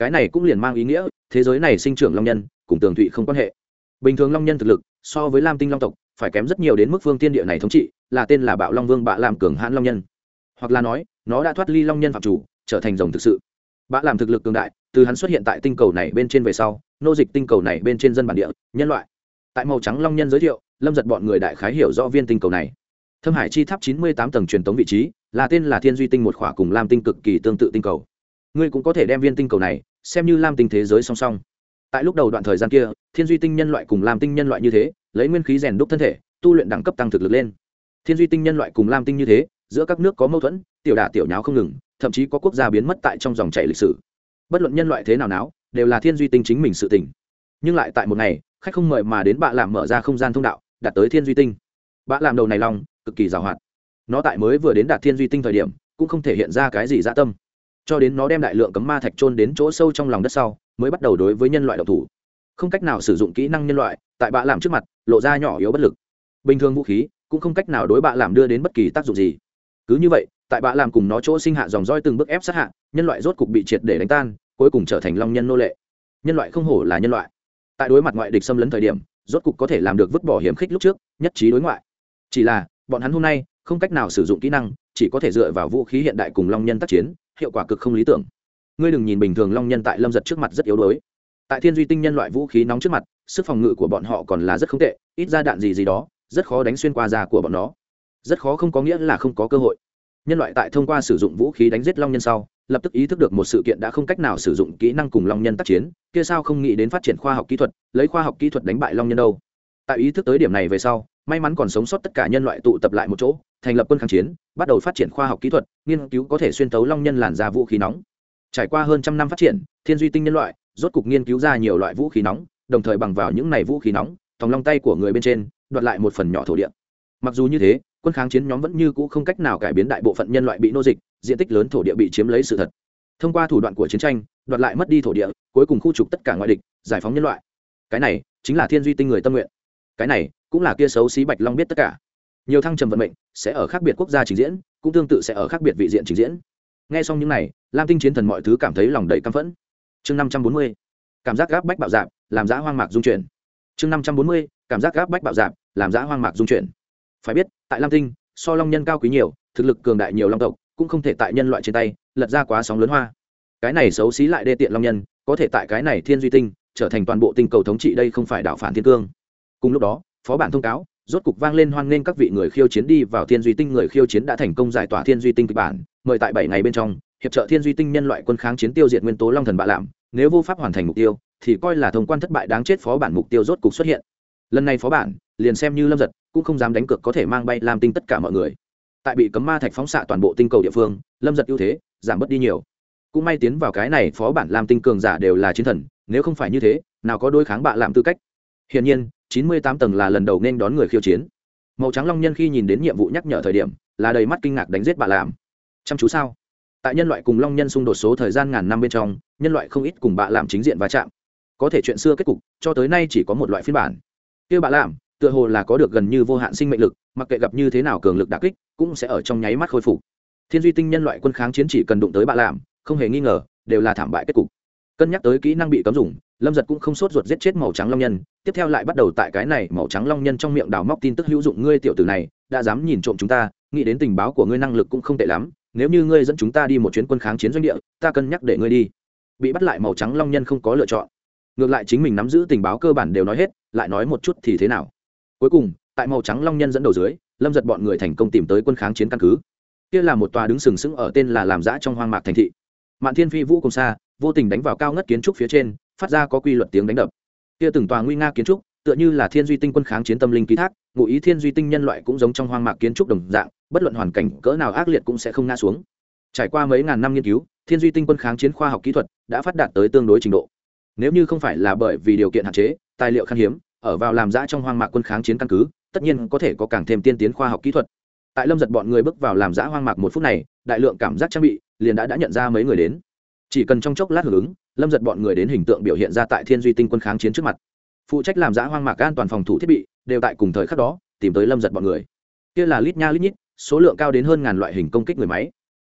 cái này cũng liền mang ý nghĩa, thế giới này sinh trưởng long nhân, cùng tường thụy không quan hệ. Bình thường long nhân thực lực, so với lam tinh long tộc, phải kém rất nhiều đến mức phương tiên địa này thống trị, là tên là bạo long vương bạ làm cường hãn long nhân. Hoặc là nói, nó đã thoát ly long nhân phạm chủ, trở thành rồng thực sự. Bạ làm thực lực cường đại, từ hắn xuất hiện tại tinh cầu này bên trên về sau, nô dịch tinh cầu này bên trên dân bản địa, nhân loại. Tại màu trắng long nhân giới thiệu, lâm giật bọn người đại khái hiểu rõ viên tinh cầu này. Thâm hải chi tháp chín mươi tám tầng truyền tống vị trí, là tên là thiên duy tinh một khỏa cùng lam tinh cực kỳ tương tự tinh cầu. Ngươi cũng có thể đem viên tinh cầu này xem như lam tinh thế giới song song. Tại lúc đầu đoạn thời gian kia, thiên duy tinh nhân loại cùng lam tinh nhân loại như thế, lấy nguyên khí rèn đúc thân thể, tu luyện đẳng cấp tăng thực lực lên. Thiên duy tinh nhân loại cùng lam tinh như thế, giữa các nước có mâu thuẫn, tiểu đả tiểu nháo không ngừng, thậm chí có quốc gia biến mất tại trong dòng chảy lịch sử. Bất luận nhân loại thế nào náo, đều là thiên duy tinh chính mình sự tỉnh nhưng lại tại một ngày, khách không mời mà đến bạ làm mở ra không gian thông đạo, đạt tới thiên duy tinh. Bạ làm đầu này lòng, cực kỳ giàu hoạt nó tại mới vừa đến đạt thiên duy tinh thời điểm, cũng không thể hiện ra cái gì dã tâm cho đến nó đem đại lượng cấm ma thạch trôn đến chỗ sâu trong lòng đất sau, mới bắt đầu đối với nhân loại độc thủ. Không cách nào sử dụng kỹ năng nhân loại, tại bạ làm trước mặt, lộ ra nhỏ yếu bất lực. Bình thường vũ khí, cũng không cách nào đối bạ làm đưa đến bất kỳ tác dụng gì. Cứ như vậy, tại bạ làm cùng nó chỗ sinh hạ dòng roi từng bước ép sát hạ, nhân loại rốt cục bị triệt để đánh tan, cuối cùng trở thành long nhân nô lệ. Nhân loại không hổ là nhân loại. Tại đối mặt ngoại địch xâm lấn thời điểm, rốt cục có thể làm được vứt bỏ hiểm khích lúc trước, nhất trí đối ngoại. Chỉ là, bọn hắn hôm nay, không cách nào sử dụng kỹ năng, chỉ có thể dựa vào vũ khí hiện đại cùng long nhân tác chiến hiệu quả cực không lý tưởng. Ngươi đừng nhìn bình thường long nhân tại lâm giật trước mặt rất yếu đuối. Tại thiên duy tinh nhân loại vũ khí nóng trước mặt, sức phòng ngự của bọn họ còn là rất không tệ, ít ra đạn gì gì đó, rất khó đánh xuyên qua da của bọn nó. Rất khó không có nghĩa là không có cơ hội. Nhân loại tại thông qua sử dụng vũ khí đánh giết long nhân sau, lập tức ý thức được một sự kiện đã không cách nào sử dụng kỹ năng cùng long nhân tác chiến, kia sao không nghĩ đến phát triển khoa học kỹ thuật, lấy khoa học kỹ thuật đánh bại long nhân đâu. Tại ý thức tới điểm này về sau, may mắn còn sống sót tất cả nhân loại tụ tập lại một chỗ thành lập quân kháng chiến, bắt đầu phát triển khoa học kỹ thuật, nghiên cứu có thể xuyên tấu long nhân làn ra vũ khí nóng. Trải qua hơn trăm năm phát triển, thiên duy tinh nhân loại, rốt cục nghiên cứu ra nhiều loại vũ khí nóng, đồng thời bằng vào những này vũ khí nóng, thòng long tay của người bên trên, đoạt lại một phần nhỏ thổ địa. Mặc dù như thế, quân kháng chiến nhóm vẫn như cũ không cách nào cải biến đại bộ phận nhân loại bị nô dịch, diện tích lớn thổ địa bị chiếm lấy sự thật. Thông qua thủ đoạn của chiến tranh, đoạt lại mất đi thổ địa, cuối cùng khu trục tất cả ngoại địch, giải phóng nhân loại. Cái này chính là thiên duy tinh người tâm nguyện. Cái này cũng là kia xấu xí bạch long biết tất cả nhiều thăng trầm vận mệnh sẽ ở khác biệt quốc gia trình diễn, cũng tương tự sẽ ở khác biệt vị diện trình diễn. Nghe xong những này, lam tinh chiến thần mọi thứ cảm thấy lòng đầy căm phẫn. Chương năm trăm bốn mươi, cảm giác gáp bách bạo dạp, làm giã hoang mạc dung chuyển. Chương năm trăm bốn mươi, cảm giác gáp bách bạo dạp, làm giã hoang mạc dung chuyển. Phải biết, tại lam tinh, so long nhân cao quý nhiều, thực lực cường đại nhiều long tộc, cũng không thể tại nhân loại trên tay, lật ra quá sóng lớn hoa. Cái này xấu xí lại đê tiện long nhân, có thể tại cái này thiên duy tinh, trở thành toàn bộ tinh cầu thống trị đây không phải đảo phản thiên cương. Cùng lúc đó, phó bản thông cáo rốt cục vang lên hoan nghênh các vị người khiêu chiến đi vào thiên duy tinh. Người khiêu chiến đã thành công giải tỏa thiên duy tinh kịch bản, mời tại bảy ngày bên trong, hiệp trợ thiên duy tinh nhân loại quân kháng chiến tiêu diệt nguyên tố long thần bạ lạm. Nếu vô pháp hoàn thành mục tiêu, thì coi là thông quan thất bại đáng chết phó bản mục tiêu rốt cục xuất hiện. Lần này phó bản, liền xem như lâm giật, cũng không dám đánh cược có thể mang bay làm tinh tất cả mọi người. Tại bị cấm ma thạch phóng xạ toàn bộ tinh cầu địa phương, lâm giật ưu thế, giảm bớt đi nhiều. Cũng may tiến vào cái này phó bản làm tinh cường giả đều là chiến thần, nếu không phải như thế, nào có đôi kháng bạ làm tư cách? Hiển nhiên, chín mươi tám tầng là lần đầu nên đón người khiêu chiến. Màu trắng long nhân khi nhìn đến nhiệm vụ nhắc nhở thời điểm, là đầy mắt kinh ngạc đánh giết bạ làm. Chăm chú sao? Tại nhân loại cùng long nhân xung đột số thời gian ngàn năm bên trong, nhân loại không ít cùng bạ làm chính diện va chạm. Có thể chuyện xưa kết cục, cho tới nay chỉ có một loại phiên bản. Kia bạ làm, tựa hồ là có được gần như vô hạn sinh mệnh lực, mặc kệ gặp như thế nào cường lực đả kích, cũng sẽ ở trong nháy mắt khôi phục. Thiên duy tinh nhân loại quân kháng chiến chỉ cần đụng tới bạ làm, không hề nghi ngờ, đều là thảm bại kết cục. Cân nhắc tới kỹ năng bị cấm dùng lâm giật cũng không sốt ruột giết chết màu trắng long nhân. Tiếp theo lại bắt đầu tại cái này màu trắng long nhân trong miệng đào móc tin tức hữu dụng. Ngươi tiểu tử này, đã dám nhìn trộm chúng ta, nghĩ đến tình báo của ngươi năng lực cũng không tệ lắm. Nếu như ngươi dẫn chúng ta đi một chuyến quân kháng chiến doanh địa, ta cân nhắc để ngươi đi. Bị bắt lại màu trắng long nhân không có lựa chọn. Ngược lại chính mình nắm giữ tình báo cơ bản đều nói hết, lại nói một chút thì thế nào? Cuối cùng, tại màu trắng long nhân dẫn đầu dưới, lâm giật bọn người thành công tìm tới quân kháng chiến căn cứ. Kia là một tòa đứng sừng sững ở tên là làm giã trong hoang mạc thành thị. Mạn thiên phi vũ cùng xa, vô tình đánh vào cao ngất kiến trúc phía trên phát ra có quy luật tiếng đánh đập. Kia từng tòa nguy nga kiến trúc, tựa như là thiên duy tinh quân kháng chiến tâm linh ký thác, ngụ ý thiên duy tinh nhân loại cũng giống trong hoang mạc kiến trúc đồng dạng, bất luận hoàn cảnh cỡ nào ác liệt cũng sẽ không ngã xuống. Trải qua mấy ngàn năm nghiên cứu, thiên duy tinh quân kháng chiến khoa học kỹ thuật đã phát đạt tới tương đối trình độ. Nếu như không phải là bởi vì điều kiện hạn chế, tài liệu khan hiếm, ở vào làm giã trong hoang mạc quân kháng chiến căn cứ, tất nhiên có thể có càng thêm tiên tiến khoa học kỹ thuật. Tại lâm giật bọn người bước vào làm giã hoang mạc một phút này, đại lượng cảm giác trang bị liền đã đã nhận ra mấy người đến chỉ cần trong chốc lát hưởng ứng, lâm giật bọn người đến hình tượng biểu hiện ra tại thiên duy tinh quân kháng chiến trước mặt. Phụ trách làm giã hoang mạc an toàn phòng thủ thiết bị, đều tại cùng thời khắc đó, tìm tới lâm giật bọn người. Kia là lít nha lít nhít, số lượng cao đến hơn ngàn loại hình công kích người máy.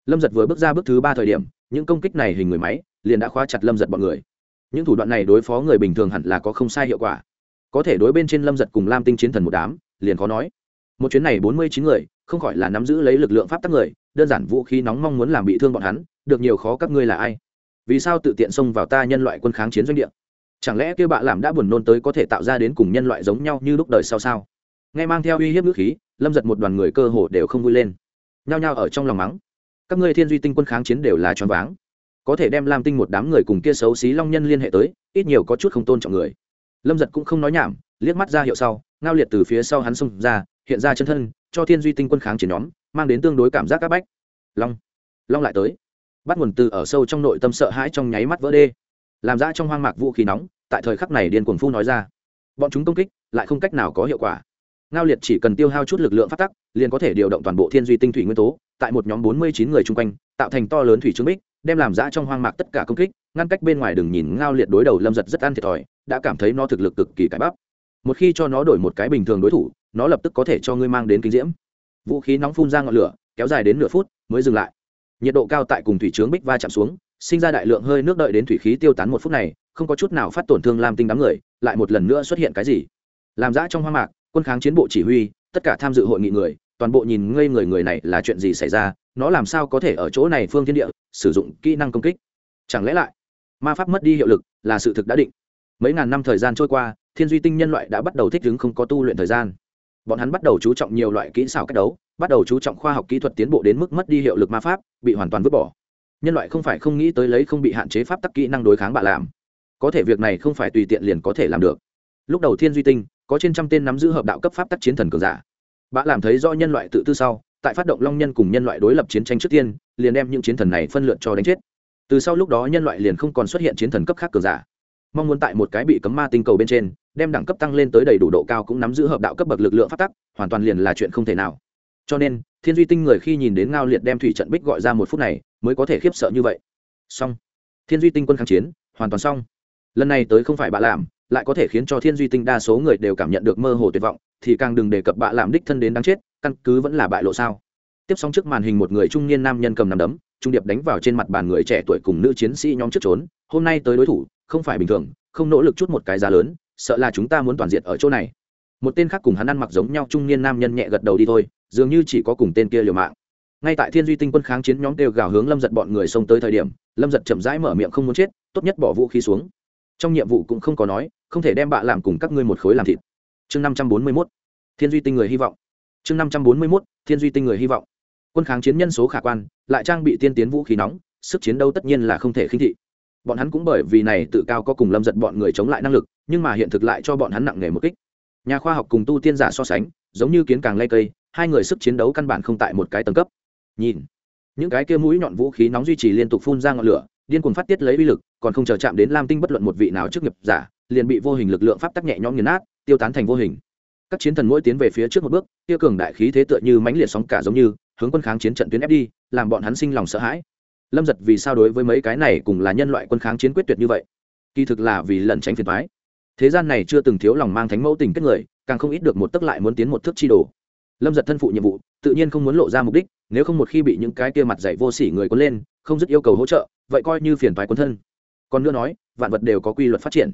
Lâm giật vừa bước ra bước thứ ba thời điểm, những công kích này hình người máy, liền đã khóa chặt lâm giật bọn người. Những thủ đoạn này đối phó người bình thường hẳn là có không sai hiệu quả. Có thể đối bên trên lâm giật cùng lam tinh chiến thần một đám, liền khó nói. Một chuyến này bốn mươi chín người, không khỏi là nắm giữ lấy lực lượng pháp tắc người, đơn giản vũ khí nóng mong muốn làm bị thương bọn hắn, được nhiều khó các ngươi là ai? Vì sao tự tiện xông vào ta nhân loại quân kháng chiến doanh địa? Chẳng lẽ kêu bạ làm đã buồn nôn tới có thể tạo ra đến cùng nhân loại giống nhau như lúc đời sau sao? Nghe mang theo uy hiếp ngữ khí, lâm giật một đoàn người cơ hồ đều không vui lên. Nhao nhao ở trong lòng mắng. Các ngươi thiên duy tinh quân kháng chiến đều là choáng váng. Có thể đem lam tinh một đám người cùng kia xấu xí long nhân liên hệ tới, ít nhiều có chút không tôn trọng người. Lâm giật cũng không nói nhảm, liếc mắt ra hiệu sau, ngao liệt từ phía sau hắn xông ra, hiện ra chân thân, cho thiên duy tinh quân kháng chiến nhóm, mang đến tương đối cảm giác áp bách. Long. Long lại tới bắt nguồn từ ở sâu trong nội tâm sợ hãi trong nháy mắt vỡ đê. Làm ra trong hoang mạc vũ khí nóng, tại thời khắc này điên cuồng phu nói ra. Bọn chúng công kích, lại không cách nào có hiệu quả. Ngao liệt chỉ cần tiêu hao chút lực lượng phát tắc, liền có thể điều động toàn bộ thiên duy tinh thủy nguyên tố, tại một nhóm bốn mươi chín người chung quanh, tạo thành to lớn thủy trương bích, đem làm ra trong hoang mạc tất cả công kích, ngăn cách bên ngoài đừng nhìn ngao liệt đối đầu lâm giật rất ăn thiệt thòi, đã cảm thấy nó thực lực cực kỳ cải bắp. Một khi cho nó đổi một cái bình thường đối thủ, nó lập tức có thể cho ngươi mang đến kinh diễm. Vũ khí nóng phun ra ngọn lửa, kéo dài đến nửa phút, mới dừng lại nhiệt độ cao tại cùng thủy trướng bích va chạm xuống, sinh ra đại lượng hơi nước đợi đến thủy khí tiêu tán một phút này, không có chút nào phát tổn thương lam tinh đám người, lại một lần nữa xuất hiện cái gì? Làm giã trong hoa mạc, quân kháng chiến bộ chỉ huy, tất cả tham dự hội nghị người, toàn bộ nhìn ngây người người này là chuyện gì xảy ra, nó làm sao có thể ở chỗ này phương thiên địa, sử dụng kỹ năng công kích? Chẳng lẽ lại, ma pháp mất đi hiệu lực là sự thực đã định? Mấy ngàn năm thời gian trôi qua, thiên duy tinh nhân loại đã bắt đầu thích ứng không có tu luyện thời gian. Bọn hắn bắt đầu chú trọng nhiều loại kỹ xảo cách đấu bắt đầu chú trọng khoa học kỹ thuật tiến bộ đến mức mất đi hiệu lực ma pháp, bị hoàn toàn vứt bỏ. Nhân loại không phải không nghĩ tới lấy không bị hạn chế pháp tắc kỹ năng đối kháng bạ làm có thể việc này không phải tùy tiện liền có thể làm được. Lúc đầu thiên duy tinh, có trên trăm tên nắm giữ hợp đạo cấp pháp tắc chiến thần cường giả. Bạ làm thấy do nhân loại tự tư sau, tại phát động long nhân cùng nhân loại đối lập chiến tranh trước tiên, liền đem những chiến thần này phân lượt cho đánh chết. Từ sau lúc đó nhân loại liền không còn xuất hiện chiến thần cấp khác cường giả. Mong muốn tại một cái bị cấm ma tinh cầu bên trên, đem đẳng cấp tăng lên tới đầy đủ độ cao cũng nắm giữ hợp đạo cấp bậc lực lượng phát tắc, hoàn toàn liền là chuyện không thể nào cho nên, thiên duy tinh người khi nhìn đến ngao liệt đem thủy trận bích gọi ra một phút này, mới có thể khiếp sợ như vậy. Xong. Thiên duy tinh quân kháng chiến, hoàn toàn xong. Lần này tới không phải bạ làm lại có thể khiến cho thiên duy tinh đa số người đều cảm nhận được mơ hồ tuyệt vọng, thì càng đừng đề cập bạ làm đích thân đến đáng chết, căn cứ vẫn là bại lộ sao. Tiếp xong trước màn hình một người trung niên nam nhân cầm nằm đấm, trung điệp đánh vào trên mặt bàn người trẻ tuổi cùng nữ chiến sĩ nhóm trước trốn, hôm nay tới đối thủ, không phải bình thường, không nỗ lực chút một cái giá lớn, sợ là chúng ta muốn toàn diện ở chỗ này. Một tên khác cùng hắn ăn mặc giống nhau, trung niên nam nhân nhẹ gật đầu đi thôi dường như chỉ có cùng tên kia liều mạng. Ngay tại thiên duy tinh quân kháng chiến nhóm đều gào hướng lâm giật bọn người xông tới thời điểm, lâm giật chậm rãi mở miệng không muốn chết, tốt nhất bỏ vũ khí xuống. Trong nhiệm vụ cũng không có nói, không thể đem bạ làm cùng các ngươi một khối làm thịt. Chương năm trăm bốn mươi mốt, thiên duy tinh người hy vọng. Chương năm trăm bốn mươi mốt, thiên duy tinh người hy vọng. Quân kháng chiến nhân số khả quan, lại trang bị tiên tiến vũ khí nóng, sức chiến đấu tất nhiên là không thể khinh thị. Bọn hắn cũng bởi vì này tự cao có cùng lâm giật bọn người chống lại năng lực, nhưng mà hiện thực lại cho bọn hắn nặng nề một kích. Nhà khoa học cùng tu tiên giả so sánh, giống như kiến càng lây cây hai người sức chiến đấu căn bản không tại một cái tầng cấp. Nhìn, những cái kia mũi nhọn vũ khí nóng duy trì liên tục phun ra ngọn lửa, điên cuồng phát tiết lấy uy lực, còn không chờ chạm đến lam tinh bất luận một vị nào trước nghiệp giả, liền bị vô hình lực lượng pháp tắc nhẹ nhõm nghiền nát, tiêu tán thành vô hình. Các chiến thần mỗi tiến về phía trước một bước, kia cường đại khí thế tựa như mãnh liệt sóng cả giống như, hướng quân kháng chiến trận tuyến ép đi, làm bọn hắn sinh lòng sợ hãi. Lâm giật vì sao đối với mấy cái này cùng là nhân loại quân kháng chiến quyết tuyệt như vậy? Kỳ thực là vì lẩn tránh phiền thoái thế gian này chưa từng thiếu lòng mang thánh mẫu tình kết người, càng không ít được một tức lại muốn tiến một thước chi đồ lâm giật thân phụ nhiệm vụ, tự nhiên không muốn lộ ra mục đích, nếu không một khi bị những cái kia mặt dạy vô sỉ người quấn lên, không dứt yêu cầu hỗ trợ, vậy coi như phiền thoái quấn thân. Còn nữa nói, vạn vật đều có quy luật phát triển.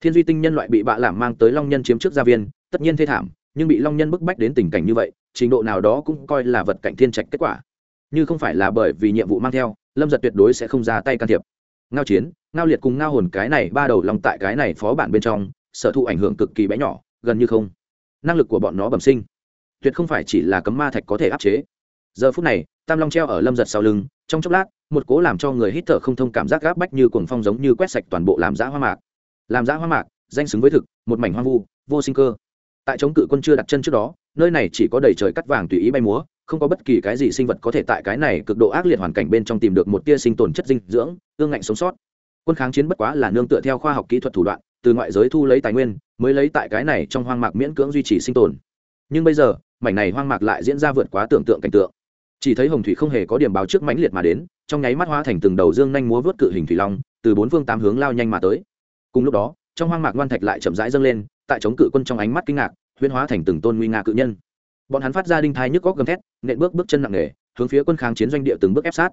Thiên duy tinh nhân loại bị bạ làm mang tới long nhân chiếm trước gia viên, tất nhiên thê thảm, nhưng bị long nhân bức bách đến tình cảnh như vậy, trình độ nào đó cũng coi là vật cảnh thiên trạch kết quả. Như không phải là bởi vì nhiệm vụ mang theo, lâm giật tuyệt đối sẽ không ra tay can thiệp. Ngao chiến, ngao liệt cùng ngao hồn cái này ba đầu lòng tại cái này phó bản bên trong, sở thụ ảnh hưởng cực kỳ bé nhỏ, gần như không. Năng lực của bọn nó bẩm sinh tuyệt không phải chỉ là cấm ma thạch có thể áp chế. Giờ phút này, tam long treo ở lâm giật sau lưng, trong chốc lát, một cố làm cho người hít thở không thông cảm giác gáp bách như cuồng phong giống như quét sạch toàn bộ làm giã hoa mạc. Làm giã hoa mạc, danh xứng với thực, một mảnh hoang vu, vô sinh cơ. Tại chống cự quân chưa đặt chân trước đó, nơi này chỉ có đầy trời cắt vàng tùy ý bay múa, không có bất kỳ cái gì sinh vật có thể tại cái này cực độ ác liệt hoàn cảnh bên trong tìm được một tia sinh tồn chất dinh dưỡng, ương ngạnh sống sót. Quân kháng chiến bất quá là nương tựa theo khoa học kỹ thuật thủ đoạn, từ ngoại giới thu lấy tài nguyên, mới lấy tại cái này trong hoang mạc miễn cưỡng duy trì sinh tồn. Nhưng bây giờ mảnh này hoang mạc lại diễn ra vượt quá tưởng tượng cảnh tượng. Chỉ thấy hồng thủy không hề có điểm báo trước mãnh liệt mà đến, trong nháy mắt hóa thành từng đầu dương nhanh múa vớt cự hình thủy long, từ bốn phương tám hướng lao nhanh mà tới. Cùng lúc đó, trong hoang mạc ngoan thạch lại chậm rãi dâng lên, tại chống cự quân trong ánh mắt kinh ngạc, huyễn hóa thành từng tôn nguy nga cự nhân. Bọn hắn phát ra đinh thai nhức góc gầm thét, nện bước bước chân nặng nề, hướng phía quân kháng chiến doanh địa từng bước ép sát.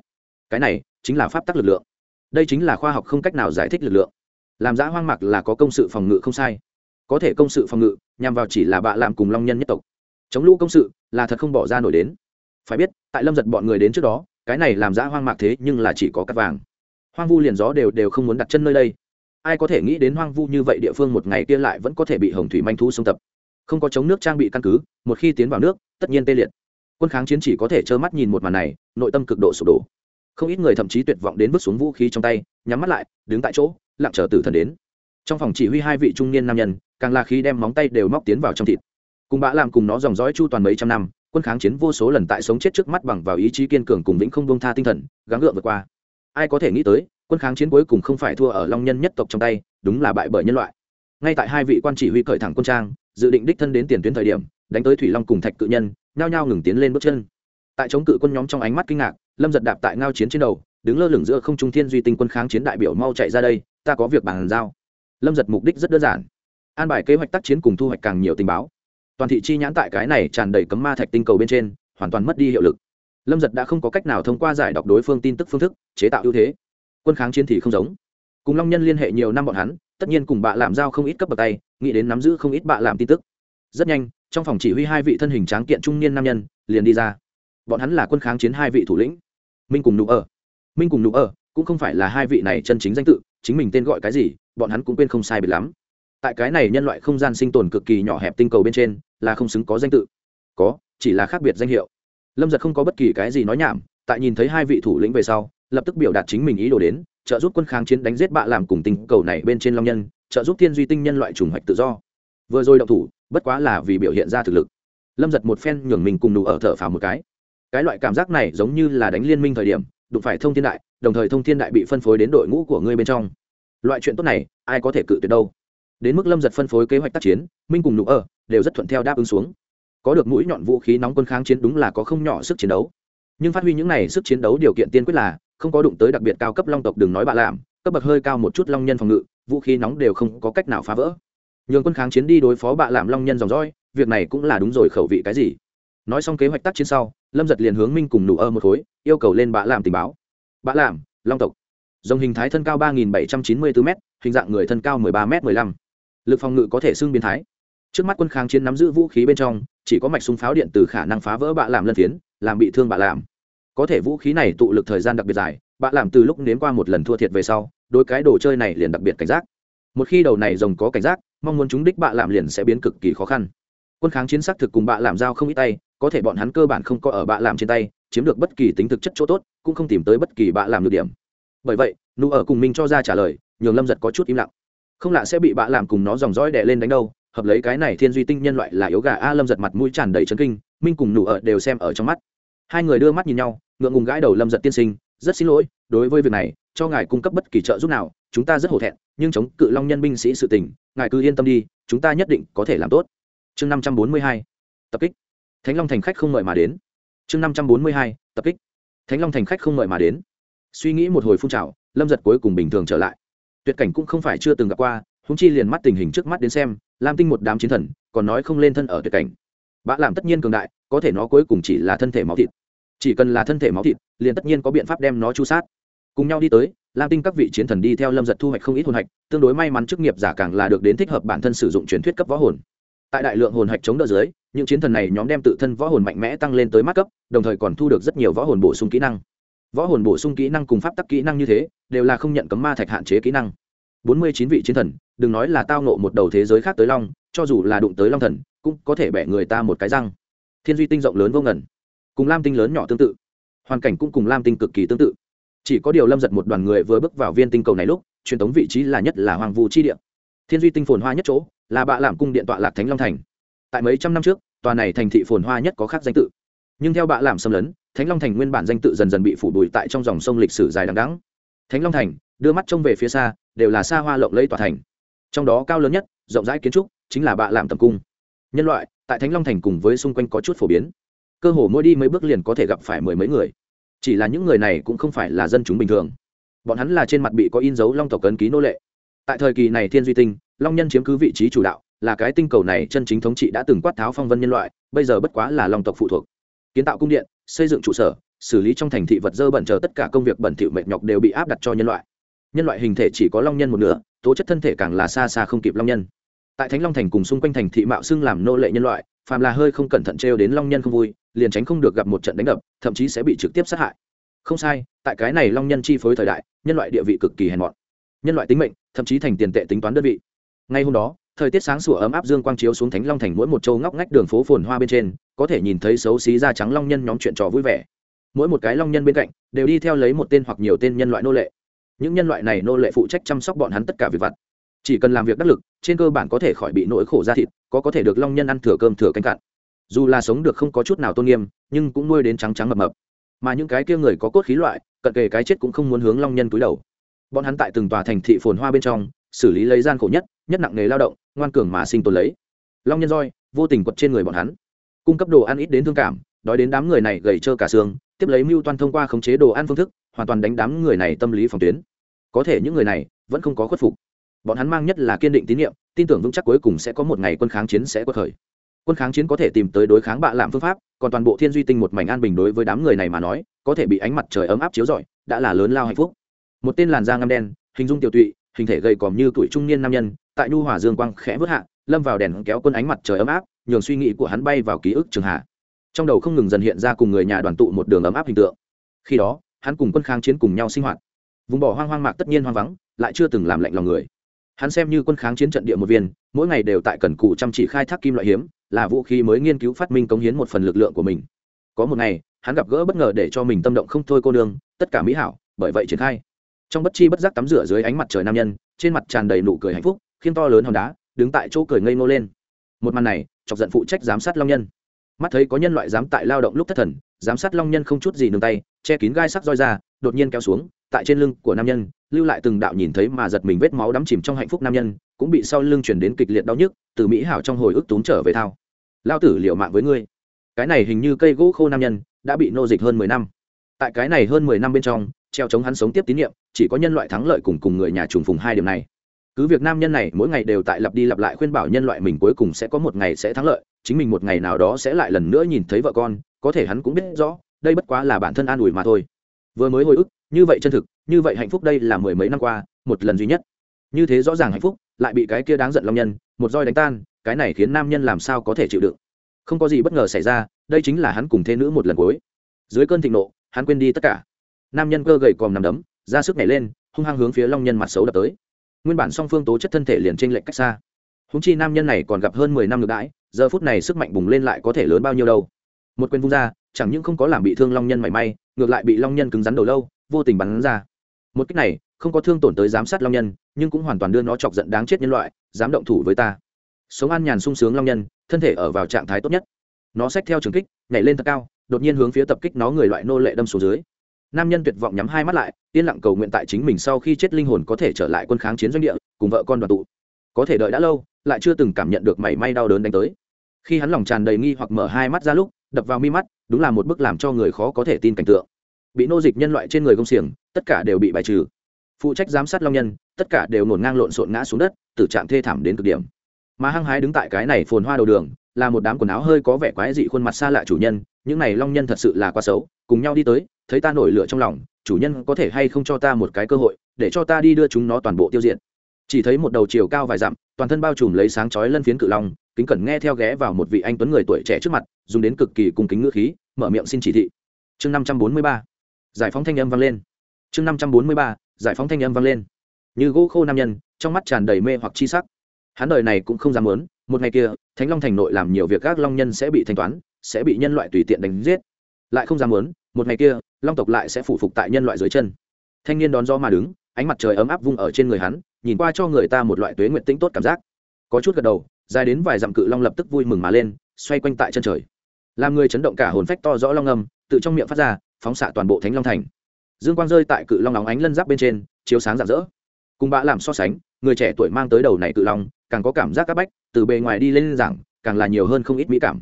Cái này chính là pháp tắc lực lượng. Đây chính là khoa học không cách nào giải thích lực lượng. Làm giã hoang mạc là có công sự phòng ngự không sai. Có thể công sự phòng ngự, nhằm vào chỉ là bạ làm cùng long nhân nhất tộc chống lũ công sự là thật không bỏ ra nổi đến. Phải biết, tại lâm giật bọn người đến trước đó, cái này làm giã hoang mạc thế nhưng là chỉ có cắt vàng. Hoang vu liền gió đều đều không muốn đặt chân nơi đây. Ai có thể nghĩ đến hoang vu như vậy địa phương một ngày kia lại vẫn có thể bị hồng thủy manh thu xông tập. Không có chống nước trang bị căn cứ, một khi tiến vào nước, tất nhiên tê liệt. Quân kháng chiến chỉ có thể trơ mắt nhìn một màn này, nội tâm cực độ sụp đổ. Không ít người thậm chí tuyệt vọng đến bước xuống vũ khí trong tay, nhắm mắt lại, đứng tại chỗ, lặng chờ tử thần đến. Trong phòng chỉ huy hai vị trung niên nam nhân, càng là khi đem móng tay đều móc tiến vào trong thịt cùng bã làm cùng nó dòng dõi chu toàn mấy trăm năm, quân kháng chiến vô số lần tại sống chết trước mắt bằng vào ý chí kiên cường cùng vĩnh không bông tha tinh thần, gắng gượng vượt qua. Ai có thể nghĩ tới, quân kháng chiến cuối cùng không phải thua ở long nhân nhất tộc trong tay, đúng là bại bởi nhân loại. Ngay tại hai vị quan chỉ huy khởi thẳng quân trang, dự định đích thân đến tiền tuyến thời điểm, đánh tới thủy long cùng thạch cự nhân, nhao nhao ngừng tiến lên bước chân. Tại chống cự quân nhóm trong ánh mắt kinh ngạc, lâm giật đạp tại ngao chiến trên đầu, đứng lơ lửng giữa không trung thiên duy tinh quân kháng chiến đại biểu mau chạy ra đây, ta có việc bàn giao. Lâm giật mục đích rất đơn giản. An bài kế hoạch tác chiến cùng thu hoạch càng nhiều tình báo toàn thị chi nhãn tại cái này tràn đầy cấm ma thạch tinh cầu bên trên, hoàn toàn mất đi hiệu lực. Lâm giật đã không có cách nào thông qua giải đọc đối phương tin tức phương thức, chế tạo ưu thế. Quân kháng chiến thì không giống. Cùng long nhân liên hệ nhiều năm bọn hắn, tất nhiên cùng bạ làm giao không ít cấp bậc tay, nghĩ đến nắm giữ không ít bạ làm tin tức. Rất nhanh, trong phòng chỉ huy hai vị thân hình tráng kiện trung niên nam nhân, liền đi ra. Bọn hắn là quân kháng chiến hai vị thủ lĩnh. Minh cùng nụ ở. Minh cùng nụ ở cũng không phải là hai vị này chân chính danh tự, chính mình tên gọi cái gì, bọn hắn cũng quên không sai biệt lắm tại cái này nhân loại không gian sinh tồn cực kỳ nhỏ hẹp tinh cầu bên trên, là không xứng có danh tự. Có, chỉ là khác biệt danh hiệu. Lâm giật không có bất kỳ cái gì nói nhảm, tại nhìn thấy hai vị thủ lĩnh về sau, lập tức biểu đạt chính mình ý đồ đến, trợ giúp quân kháng chiến đánh giết bạ làm cùng tinh cầu này bên trên long nhân, trợ giúp thiên duy tinh nhân loại trùng hoạch tự do. Vừa rồi động thủ, bất quá là vì biểu hiện ra thực lực. Lâm giật một phen nhường mình cùng đủ ở thở phào một cái. Cái loại cảm giác này giống như là đánh liên minh thời điểm, đụng phải thông thiên đại, đồng thời thông thiên đại bị phân phối đến đội ngũ của ngươi bên trong. Loại chuyện tốt này, ai có thể cự tuyệt đâu? Đến mức lâm giật phân phối kế hoạch tác chiến minh cùng nụ ở đều rất thuận theo đáp ứng xuống có được mũi nhọn vũ khí nóng quân kháng chiến đúng là có không nhỏ sức chiến đấu nhưng phát huy những này sức chiến đấu điều kiện tiên quyết là không có đụng tới đặc biệt cao cấp long tộc đừng nói bạ làm cấp bậc hơi cao một chút long nhân phòng ngự vũ khí nóng đều không có cách nào phá vỡ nhường quân kháng chiến đi đối phó bạ làm long nhân dòng dõi việc này cũng là đúng rồi khẩu vị cái gì nói xong kế hoạch tác chiến sau lâm giật liền hướng minh cùng nụ ơ một khối yêu cầu lên bạ làm tình báo bạ làm long tộc dòng hình thái thân cao ba nghìn bảy trăm chín mươi bốn m hình dạng người thân cao m ộ ư ơ i ba m mười lăm lực phòng ngự có thể xưng biến thái. Trước mắt quân kháng chiến nắm giữ vũ khí bên trong, chỉ có mạch súng pháo điện từ khả năng phá vỡ bạ làm lân phiến, làm bị thương bạ làm có thể vũ khí này tụ lực thời gian đặc biệt dài, bạ làm từ lúc nếm qua một lần thua thiệt về sau đôi cái đồ chơi này liền đặc biệt cảnh giác. Một khi đầu này rồng có cảnh giác, mong muốn chúng đích bạ làm liền sẽ biến cực kỳ khó khăn. Quân kháng chiến xác thực cùng bạ làm giao không ít tay, có thể bọn hắn cơ bản không có ở bạ làm trên tay, chiếm được bất kỳ tính thực chất chỗ tốt, cũng không tìm tới bất kỳ bạ làm được điểm. Bởi vậy nụ ở cùng mình cho ra trả lời, nhường lâm giật có chút im lặng không lạ sẽ bị bạ làm cùng nó dòng dõi đè lên đánh đâu, hợp lấy cái này thiên duy tinh nhân loại là yếu gà a lâm giật mặt mũi tràn đầy trấn kinh, minh cùng nụ ở đều xem ở trong mắt. Hai người đưa mắt nhìn nhau, ngượng ngùng gãi đầu lâm giật tiên sinh, rất xin lỗi, đối với việc này, cho ngài cung cấp bất kỳ trợ giúp nào, chúng ta rất hổ thẹn, nhưng chống cự long nhân binh sĩ sự tình, ngài cứ yên tâm đi, chúng ta nhất định có thể làm tốt. Chương năm trăm bốn mươi hai, tập kích. Thánh long thành khách không mời mà đến. Chương năm trăm bốn mươi hai, tập kích. Thánh long thành khách không mời mà đến. Suy nghĩ một hồi phun trào, lâm giật cuối cùng bình thường trở lại tuyệt cảnh cũng không phải chưa từng gặp qua húng chi liền mắt tình hình trước mắt đến xem, lam tinh một đám chiến thần, còn nói không lên thân ở tuyệt cảnh. Bạ làm tất nhiên cường đại, có thể nó cuối cùng chỉ là thân thể máu thịt. Chỉ cần là thân thể máu thịt, liền tất nhiên có biện pháp đem nó chu sát. Cùng nhau đi tới, lam tinh các vị chiến thần đi theo lâm giật thu hoạch không ít hồn hạch, tương đối may mắn chức nghiệp giả càng là được đến thích hợp bản thân sử dụng truyền thuyết cấp võ hồn. Tại đại lượng hồn hạch chống đỡ dưới, những chiến thần này nhóm đem tự thân võ hồn mạnh mẽ tăng lên tới mắt cấp, đồng thời còn thu được rất nhiều võ hồn bổ sung kỹ năng võ hồn bổ sung kỹ năng cùng pháp tắc kỹ năng như thế, đều là không nhận cấm ma thạch hạn chế kỹ năng. Bốn mươi chín vị chiến thần, đừng nói là tao nộ một đầu thế giới khác tới long, cho dù là đụng tới long thần, cũng có thể bẻ người ta một cái răng. Thiên duy tinh rộng lớn vô ngần, cùng lam tinh lớn nhỏ tương tự. Hoàn cảnh cũng cùng lam tinh cực kỳ tương tự. Chỉ có điều lâm giật một đoàn người vừa bước vào viên tinh cầu này lúc, truyền thống vị trí là nhất là hoàng vũ chi điện thiên duy tinh phồn hoa nhất chỗ, là bạ làm cung điện tọa lạc thánh long thành. Tại mấy trăm năm trước, tòa này thành thị phồn hoa nhất có khác danh tự. Nhưng theo bạ làm xâm lấn thánh long thành nguyên bản danh tự dần dần bị phủ bụi tại trong dòng sông lịch sử dài đằng đắng thánh long thành, đưa mắt trông về phía xa, đều là xa hoa lộng lẫy tòa thành. Trong đó cao lớn nhất, rộng rãi kiến trúc, chính là bạ làm tầm cung. Nhân loại, tại thánh long thành cùng với xung quanh có chút phổ biến. Cơ hồ mỗi đi mấy bước liền có thể gặp phải mười mấy người. Chỉ là những người này cũng không phải là dân chúng bình thường. Bọn hắn là trên mặt bị có in dấu long tộc cấn ký nô lệ. Tại thời kỳ này thiên duy tinh, long nhân chiếm cứ vị trí chủ đạo, là cái tinh cầu này chân chính thống trị đã từng quát tháo phong vân nhân loại, bây giờ bất quá là long tộc phụ thuộc. Kiến tạo cung điện xây dựng trụ sở, xử lý trong thành thị vật dơ bẩn chờ tất cả công việc bẩn thỉu mệt nhọc đều bị áp đặt cho nhân loại. Nhân loại hình thể chỉ có long nhân một nửa, tố chất thân thể càng là xa xa không kịp long nhân. Tại thánh long thành cùng xung quanh thành thị mạo xưng làm nô lệ nhân loại, phàm là hơi không cẩn thận trêu đến long nhân không vui, liền tránh không được gặp một trận đánh đập, thậm chí sẽ bị trực tiếp sát hại. Không sai, tại cái này long nhân chi phối thời đại, nhân loại địa vị cực kỳ hèn mọn. Nhân loại tính mệnh, thậm chí thành tiền tệ tính toán đơn vị. Ngay hôm đó, thời tiết sáng sủa ấm áp dương quang chiếu xuống thánh long thành mỗi một châu ngóc ngách đường phố phồn hoa bên trên có thể nhìn thấy xấu xí da trắng long nhân nhóm chuyện trò vui vẻ. Mỗi một cái long nhân bên cạnh đều đi theo lấy một tên hoặc nhiều tên nhân loại nô lệ. Những nhân loại này nô lệ phụ trách chăm sóc bọn hắn tất cả việc vặt. Chỉ cần làm việc đắc lực, trên cơ bản có thể khỏi bị nỗi khổ da thịt, có có thể được long nhân ăn thừa cơm thừa canh cạn. Dù là sống được không có chút nào tôn nghiêm, nhưng cũng nuôi đến trắng trắng mập mập. Mà những cái kia người có cốt khí loại, cận kề cái chết cũng không muốn hướng long nhân túi đầu. Bọn hắn tại từng tòa thành thị phồn hoa bên trong, xử lý lấy gian khổ nhất nhất nặng nghề lao động, ngoan cường mà sinh tồn lấy. Long nhân roi, vô tình quật trên người bọn hắn cung cấp đồ ăn ít đến thương cảm, đói đến đám người này gầy trơ cả xương, tiếp lấy mưu toan thông qua khống chế đồ ăn phương thức, hoàn toàn đánh đám người này tâm lý phòng tuyến. Có thể những người này vẫn không có khuất phục. Bọn hắn mang nhất là kiên định tín nhiệm, tin tưởng vững chắc cuối cùng sẽ có một ngày quân kháng chiến sẽ quật khởi quân kháng chiến có thể tìm tới đối kháng bạ lạm phương pháp, còn toàn bộ thiên duy tinh một mảnh an bình đối với đám người này mà nói, có thể bị ánh mặt trời ấm áp chiếu rọi, đã là lớn lao hạnh phúc. Một tên làn da ngăm đen, hình dung tiểu tụy hình thể gầy còm như tuổi trung niên nam nhân, tại nhu hòa dương quang khẽ vớt hạ, lâm vào đèn kéo quân ánh mặt trời ấm áp, nhường suy nghĩ của hắn bay vào ký ức trường hạ. Trong đầu không ngừng dần hiện ra cùng người nhà đoàn tụ một đường ấm áp hình tượng. Khi đó, hắn cùng quân kháng chiến cùng nhau sinh hoạt. Vùng bỏ hoang hoang mạc tất nhiên hoang vắng, lại chưa từng làm lạnh lòng người. Hắn xem như quân kháng chiến trận địa một viên, mỗi ngày đều tại cần cù chăm chỉ khai thác kim loại hiếm, là vũ khí mới nghiên cứu phát minh cống hiến một phần lực lượng của mình. Có một ngày, hắn gặp gỡ bất ngờ để cho mình tâm động không thôi cô nương, tất cả mỹ hảo, bởi vậy triển khai trong bất chi bất giác tắm rửa dưới ánh mặt trời nam nhân, trên mặt tràn đầy nụ cười hạnh phúc khiên to lớn hòn đá, đứng tại chỗ cười ngây ngô lên. Một màn này, chọc giận phụ trách giám sát long nhân. Mắt thấy có nhân loại dám tại lao động lúc thất thần, giám sát long nhân không chút gì nương tay, che kín gai sắc roi ra, đột nhiên kéo xuống, tại trên lưng của nam nhân, lưu lại từng đạo nhìn thấy mà giật mình vết máu đắm chìm trong hạnh phúc nam nhân, cũng bị sau lưng chuyển đến kịch liệt đau nhức, từ mỹ hảo trong hồi ức túm trở về thao. Lao tử liệu mạng với ngươi. Cái này hình như cây gỗ khô nam nhân, đã bị nô dịch hơn mười năm. Tại cái này hơn mười năm bên trong treo chống hắn sống tiếp tín nhiệm, chỉ có nhân loại thắng lợi cùng cùng người nhà trùng phùng hai điểm này. Cứ việc nam nhân này mỗi ngày đều tại lặp đi lặp lại khuyên bảo nhân loại mình cuối cùng sẽ có một ngày sẽ thắng lợi, chính mình một ngày nào đó sẽ lại lần nữa nhìn thấy vợ con, có thể hắn cũng biết rõ, đây bất quá là bản thân an ủi mà thôi. Vừa mới hồi ức, như vậy chân thực, như vậy hạnh phúc đây là mười mấy năm qua, một lần duy nhất. Như thế rõ ràng hạnh phúc, lại bị cái kia đáng giận long nhân, một roi đánh tan, cái này khiến nam nhân làm sao có thể chịu đựng? Không có gì bất ngờ xảy ra, đây chính là hắn cùng thế nữ một lần cuối. Dưới cơn thịnh nộ, hắn quên đi tất cả nam nhân cơ gầy còm nằm đấm, ra sức nhảy lên, hung hăng hướng phía long nhân mặt xấu đập tới. Nguyên bản song phương tố chất thân thể liền trinh lệch cách xa. Húng chi nam nhân này còn gặp hơn mười năm ngược đãi, giờ phút này sức mạnh bùng lên lại có thể lớn bao nhiêu đâu. Một quyền vung ra, chẳng những không có làm bị thương long nhân mảy may, ngược lại bị long nhân cứng rắn đầu lâu, vô tình bắn ra. Một cách này, không có thương tổn tới giám sát long nhân, nhưng cũng hoàn toàn đưa nó chọc giận đáng chết nhân loại, dám động thủ với ta. Sống an nhàn sung sướng long nhân, thân thể ở vào trạng thái tốt nhất. Nó xách theo trường kích, nhảy lên thật cao, đột nhiên hướng phía tập kích nó người loại nô lệ đâm xuống dưới nam nhân tuyệt vọng nhắm hai mắt lại, yên lặng cầu nguyện tại chính mình sau khi chết linh hồn có thể trở lại quân kháng chiến doanh địa, cùng vợ con đoàn tụ. Có thể đợi đã lâu, lại chưa từng cảm nhận được mảy may đau đớn đánh tới. Khi hắn lòng tràn đầy nghi hoặc mở hai mắt ra lúc, đập vào mi mắt, đúng là một bức làm cho người khó có thể tin cảnh tượng. Bị nô dịch nhân loại trên người công xiềng, tất cả đều bị bài trừ. Phụ trách giám sát long nhân, tất cả đều nổn ngang lộn xộn ngã xuống đất, tử trạng thê thảm đến cực điểm. Mà hăng hái đứng tại cái này phồn hoa đầu đường, là một đám quần áo hơi có vẻ quái dị khuôn mặt xa lạ chủ nhân, những này long nhân thật sự là quá xấu, cùng nhau đi tới thấy ta nổi lửa trong lòng, chủ nhân có thể hay không cho ta một cái cơ hội, để cho ta đi đưa chúng nó toàn bộ tiêu diệt. Chỉ thấy một đầu chiều cao vài dặm, toàn thân bao trùm lấy sáng chói lân phiến cự long, kính cẩn nghe theo ghé vào một vị anh tuấn người tuổi trẻ trước mặt, dùng đến cực kỳ cung kính ngữ khí, mở miệng xin chỉ thị. Chương năm trăm bốn mươi ba, giải phóng thanh âm vang lên. Chương năm trăm bốn mươi ba, giải phóng thanh âm vang lên. Như gỗ khô nam nhân, trong mắt tràn đầy mê hoặc chi sắc. Hắn đời này cũng không dám muốn, một ngày kia, thánh long thành nội làm nhiều việc các long nhân sẽ bị thanh toán, sẽ bị nhân loại tùy tiện đánh giết. Lại không dám muốn một ngày kia, long tộc lại sẽ phủ phục tại nhân loại dưới chân. Thanh niên đón gió mà đứng, ánh mặt trời ấm áp vung ở trên người hắn, nhìn qua cho người ta một loại tuế nguyện tĩnh tốt cảm giác. Có chút gật đầu, dài đến vài dặm cự long lập tức vui mừng mà lên, xoay quanh tại chân trời. Làm người chấn động cả hồn phách to rõ long âm, tự trong miệng phát ra, phóng xạ toàn bộ thánh long thành. Dương quang rơi tại cự long nóng ánh lân giáp bên trên, chiếu sáng rạng rỡ. Cùng bạ làm so sánh, người trẻ tuổi mang tới đầu này cự long, càng có cảm giác các bách, từ bề ngoài đi lên giảng, càng là nhiều hơn không ít mỹ cảm.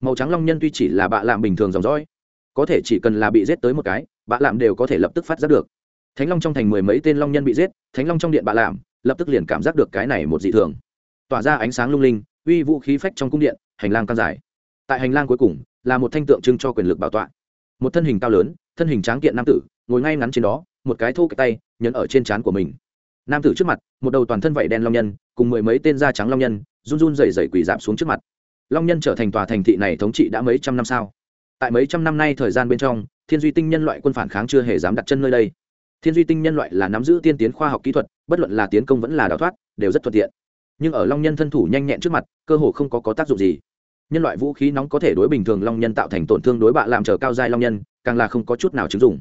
Màu trắng long nhân tuy chỉ là bạ làm bình thường dòng dõi có thể chỉ cần là bị giết tới một cái, bạ lạm đều có thể lập tức phát giác được. Thánh long trong thành mười mấy tên long nhân bị giết, thánh long trong điện bạ lạm lập tức liền cảm giác được cái này một dị thường. Tỏa ra ánh sáng lung linh, uy vũ khí phách trong cung điện, hành lang căng dài. Tại hành lang cuối cùng, là một thanh tượng trưng cho quyền lực bảo tọa. Một thân hình cao lớn, thân hình tráng kiện nam tử, ngồi ngay ngắn trên đó, một cái thô cái tay, nhấn ở trên trán của mình. Nam tử trước mặt, một đầu toàn thân vảy đen long nhân, cùng mười mấy tên da trắng long nhân, run run rẩy rẩy quỳ dạp xuống trước mặt. Long nhân trở thành tòa thành thị này thống trị đã mấy trăm năm sao? Tại mấy trăm năm nay thời gian bên trong thiên duy tinh nhân loại quân phản kháng chưa hề dám đặt chân nơi đây. Thiên duy tinh nhân loại là nắm giữ tiên tiến khoa học kỹ thuật bất luận là tiến công vẫn là đào thoát đều rất thuận tiện. Nhưng ở long nhân thân thủ nhanh nhẹn trước mặt cơ hồ không có, có tác dụng gì. Nhân loại vũ khí nóng có thể đối bình thường long nhân tạo thành tổn thương đối bạ làm trở cao giai long nhân càng là không có chút nào chứng dụng.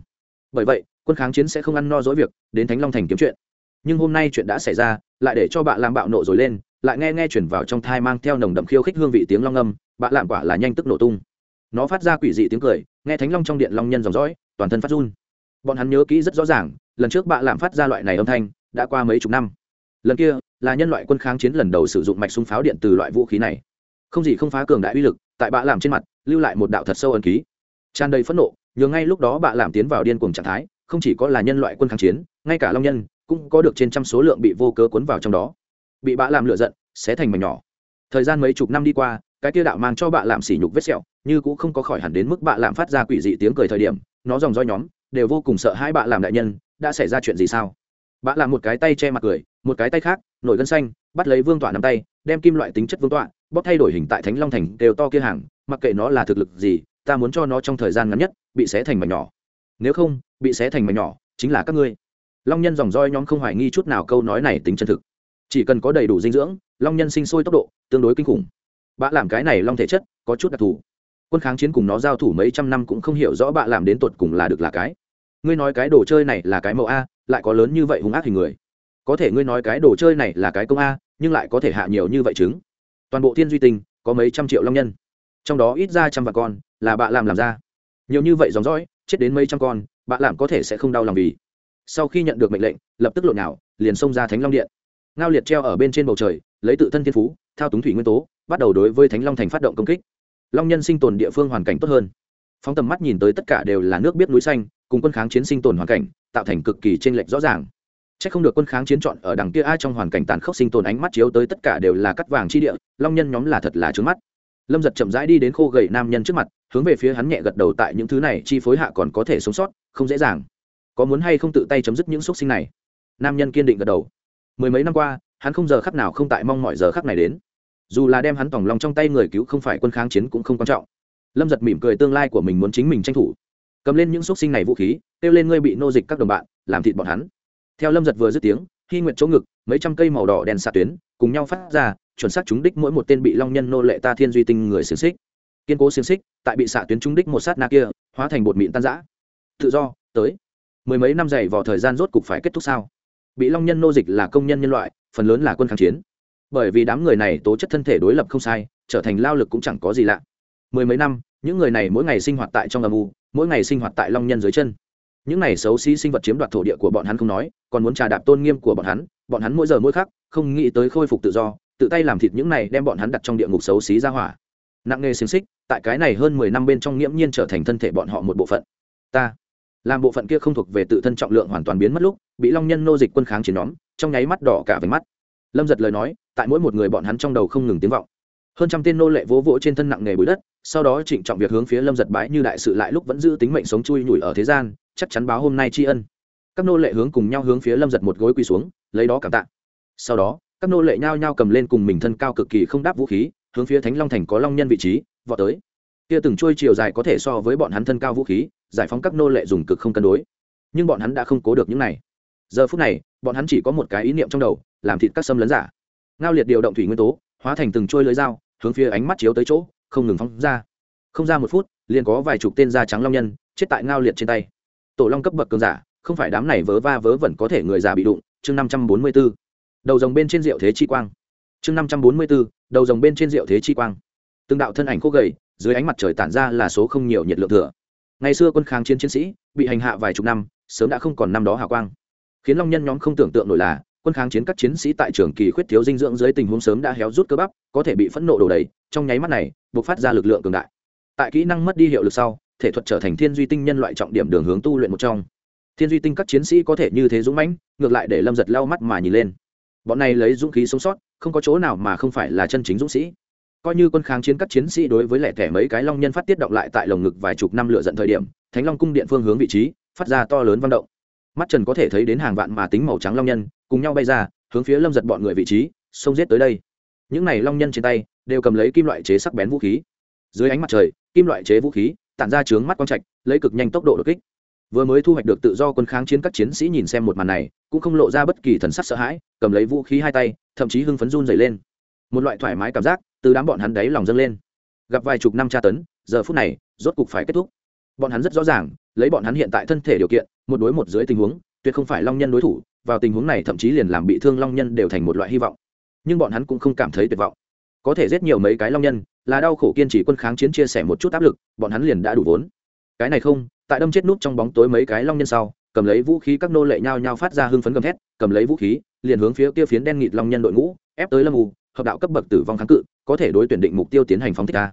Bởi vậy quân kháng chiến sẽ không ăn no dối việc đến thánh long thành kiếm chuyện. Nhưng hôm nay chuyện đã xảy ra lại để cho bạ làm bạo nộ rồi lên lại nghe nghe chuyển vào trong thai mang theo nồng đậm khiêu khích hương vị tiếng long âm bạ làm quả là nhanh tức nổ tung nó phát ra quỷ dị tiếng cười, nghe thánh long trong điện long nhân dòng dõi, toàn thân phát run. Bọn hắn nhớ kỹ rất rõ ràng, lần trước bạ làm phát ra loại này âm thanh, đã qua mấy chục năm. Lần kia, là nhân loại quân kháng chiến lần đầu sử dụng mạch súng pháo điện từ loại vũ khí này. Không gì không phá cường đại uy lực, tại bạ làm trên mặt, lưu lại một đạo thật sâu ẩn ký. Tràn đầy phẫn nộ, nhường ngay lúc đó bạ làm tiến vào điên cuồng trạng thái, không chỉ có là nhân loại quân kháng chiến, ngay cả long nhân, cũng có được trên trăm số lượng bị vô cớ cuốn vào trong đó. Bị bạ làm lựa giận, xé thành mảnh nhỏ. Thời gian mấy chục năm đi qua cái kia đạo mang cho bạ làm sỉ nhục vết sẹo, như cũng không có khỏi hẳn đến mức bạ làm phát ra quỷ dị tiếng cười thời điểm, nó dòng roi nhóm đều vô cùng sợ hai bạ làm đại nhân, đã xảy ra chuyện gì sao? Bạ làm một cái tay che mặt cười, một cái tay khác, nổi gân xanh, bắt lấy vương tọa nắm tay, đem kim loại tính chất vương tọa, bóp thay đổi hình tại thánh long thành đều to kia hàng, mặc kệ nó là thực lực gì, ta muốn cho nó trong thời gian ngắn nhất, bị xé thành mảnh nhỏ. Nếu không, bị xé thành mảnh nhỏ, chính là các ngươi. Long nhân dòng roi nhóm không hoài nghi chút nào câu nói này tính chân thực. Chỉ cần có đầy đủ dinh dưỡng, long nhân sinh sôi tốc độ, tương đối kinh khủng bạ làm cái này long thể chất, có chút đặc thù. Quân kháng chiến cùng nó giao thủ mấy trăm năm cũng không hiểu rõ bạ làm đến tột cùng là được là cái. Ngươi nói cái đồ chơi này là cái mẫu a, lại có lớn như vậy hung ác hình người. Có thể ngươi nói cái đồ chơi này là cái công a, nhưng lại có thể hạ nhiều như vậy chứng. Toàn bộ thiên duy tinh, có mấy trăm triệu long nhân. Trong đó ít ra trăm vạn con, là bạ làm làm ra. Nhiều như vậy dòng dõi, chết đến mấy trăm con, bạ làm có thể sẽ không đau lòng vì. Sau khi nhận được mệnh lệnh, lập tức lộn nào liền xông ra thánh long điện. Ngao liệt treo ở bên trên bầu trời, lấy tự thân thiên phú, thao túng thủy nguyên tố bắt đầu đối với thánh long thành phát động công kích. Long nhân sinh tồn địa phương hoàn cảnh tốt hơn. Phóng tầm mắt nhìn tới tất cả đều là nước biết núi xanh, cùng quân kháng chiến sinh tồn hoàn cảnh, tạo thành cực kỳ t r ê n lệch rõ ràng. C h ắ c không được quân kháng chiến chọn ở đằng kia ai trong hoàn cảnh tàn khốc sinh tồn ánh mắt chiếu tới tất cả đều là cắt vàng chi địa, long nhân nhóm là thật là trướng mắt. Lâm giật chậm rãi đi đến khô gầy nam nhân trước mặt, hướng về phía hắn nhẹ gật đầu tại những thứ này chi phối hạ còn có thể sống sót, không dễ dàng. Có muốn hay không tự tay chấm dứt những xúc sinh này? Nam nhân kiên định gật đầu. Mười mấy năm qua, hắn không giờ khắc nào không tại mong mọi giờ khắc này đến dù là đem hắn tòng lòng trong tay người cứu không phải quân kháng chiến cũng không quan trọng. Lâm giật mỉm cười tương lai của mình muốn chính mình tranh thủ. Cầm lên những xúc sinh này vũ khí, kêu lên ngươi bị nô dịch các đồng bạn, làm thịt bọn hắn. Theo lâm giật vừa dứt tiếng khi nguyện chỗ ngực, mấy trăm cây màu đỏ đèn xạ tuyến, cùng nhau phát ra, chuẩn xác trúng đích mỗi một tên bị long nhân nô lệ ta thiên duy tinh người xiềng xích. Kiên cố xiềng xích, tại bị xạ tuyến trúng đích một sát na kia, hóa thành bột mịn tan giã tự do, tới. Mười mấy năm dày vào thời gian rốt cục phải kết thúc sao? Bị long nhân nô dịch là công nhân nhân loại, phần lớn là quân kháng chiến bởi vì đám người này tố chất thân thể đối lập không sai, trở thành lao lực cũng chẳng có gì lạ. Mười mấy năm, những người này mỗi ngày sinh hoạt tại trong âm u, mỗi ngày sinh hoạt tại long nhân dưới chân. Những này xấu xí sinh vật chiếm đoạt thổ địa của bọn hắn không nói, còn muốn trà đạp tôn nghiêm của bọn hắn bọn hắn mỗi giờ mỗi khắc, không nghĩ tới khôi phục tự do, tự tay làm thịt những này đem bọn hắn đặt trong địa ngục xấu xí ra hỏa. Nặng nghề xiềng xích, tại cái này hơn mười năm bên trong nghiễm nhiên trở thành thân thể bọn họ một bộ phận. Ta, làm bộ phận kia không thuộc về tự thân trọng lượng hoàn toàn biến mất lúc, bị long nhân nô dịch quân kháng chiến nhóm, trong nháy mắt đỏ cả về mắt lâm giật lời nói, tại mỗi một người bọn hắn trong đầu không ngừng tiếng vọng. Hơn trăm tên nô lệ vỗ vỗ trên thân nặng nghề bụi đất, sau đó trịnh trọng việc hướng phía lâm giật bái như đại sự lại lúc vẫn giữ tính mệnh sống chui nhủi ở thế gian, chắc chắn báo hôm nay tri ân. Các nô lệ hướng cùng nhau hướng phía lâm giật một gối quỳ xuống, lấy đó cảm tạ. Sau đó, các nô lệ nhao nhao cầm lên cùng mình thân cao cực kỳ không đáp vũ khí, hướng phía thánh long thành có long nhân vị trí, vọt tới. Kia từng trôi chiều dài có thể so với bọn hắn thân cao vũ khí, giải phóng các nô lệ dùng cực không cân đối. Nhưng bọn hắn đã không cố được những này. Giờ phút này, bọn hắn chỉ có một cái ý niệm trong đầu làm thịt các xâm lấn giả. Ngao liệt điều động thủy nguyên tố, hóa thành từng trôi lưới dao, hướng phía ánh mắt chiếu tới chỗ, không ngừng phóng ra. Không ra một phút, liền có vài chục tên da trắng long nhân chết tại ngao liệt trên tay. Tổ long cấp bậc cường giả, không phải đám này vớ va vớ vẩn có thể người già bị đụng, chương năm trăm bốn mươi b ố đầu dòng bên trên rượu thế chi quang. Chương năm trăm bốn mươi b ố đầu dòng bên trên rượu thế chi quang. Từng đạo thân ảnh khô gầy, dưới ánh mặt trời tản ra là số không nhiều nhiệt lượng thừa. Ngày xưa quân kháng chiến chiến sĩ, bị hành hạ vài chục năm, sớm đã không còn năm đó hào quang. Khiến long nhân nhóm không tưởng tượng nổi là quân kháng chiến các chiến sĩ tại trường kỳ khuyết thiếu dinh dưỡng dưới tình huống sớm đã héo rút cơ bắp, có thể bị phẫn nộ đổ đầy, trong nháy mắt này buộc phát ra lực lượng cường đại. Tại kỹ năng mất đi hiệu lực sau, thể thuật trở thành thiên duy tinh nhân loại trọng điểm đường hướng tu luyện một trong. Thiên duy tinh các chiến sĩ có thể như thế dũng mãnh, ngược lại để lâm giật lau mắt mà nhìn lên. Bọn này lấy dũng khí sống sót, không có chỗ nào mà không phải là chân chính dũng sĩ. Coi như quân kháng chiến các chiến sĩ đối với lẻ thẻ mấy cái long nhân phát tiết động lại tại lồng ngực vài chục năm lựa dận thời điểm, thánh long cung điện phương hướng vị trí, phát ra to lớn văn động mắt trần có thể thấy đến hàng vạn mà tính màu trắng long nhân, cùng nhau bay ra, hướng phía lâm giật bọn người vị trí, xông giết tới đây. Những này long nhân trên tay, đều cầm lấy kim loại chế sắc bén vũ khí. Dưới ánh mặt trời, kim loại chế vũ khí, tản ra trướng mắt quang trạch, lấy cực nhanh tốc độ đột kích. Vừa mới thu hoạch được tự do quân kháng chiến các chiến sĩ nhìn xem một màn này, cũng không lộ ra bất kỳ thần sắc sợ hãi, cầm lấy vũ khí hai tay, thậm chí hưng phấn run dày lên. Một loại thoải mái cảm giác, từ đám bọn hắn đáy lòng dâng lên. Gặp vài chục năm tra tấn, giờ phút này, rốt cục phải kết thúc. Bọn hắn rất rõ ràng, lấy bọn hắn hiện tại thân thể điều kiện một đối một dưới tình huống, tuyệt không phải long nhân đối thủ, vào tình huống này thậm chí liền làm bị thương long nhân đều thành một loại hy vọng. Nhưng bọn hắn cũng không cảm thấy tuyệt vọng. Có thể giết nhiều mấy cái long nhân, là đau khổ kiên trì quân kháng chiến chia sẻ một chút áp lực, bọn hắn liền đã đủ vốn. Cái này không, tại đâm chết nút trong bóng tối mấy cái long nhân sau, cầm lấy vũ khí các nô lệ nhao nhao phát ra hưng phấn gầm thét, cầm lấy vũ khí, liền hướng phía kia phiến đen nghịt long nhân đội ngũ, ép tới lâm u, hợp đạo cấp bậc tử vong kháng cự, có thể đối tuyển định mục tiêu tiến hành phóng thích ta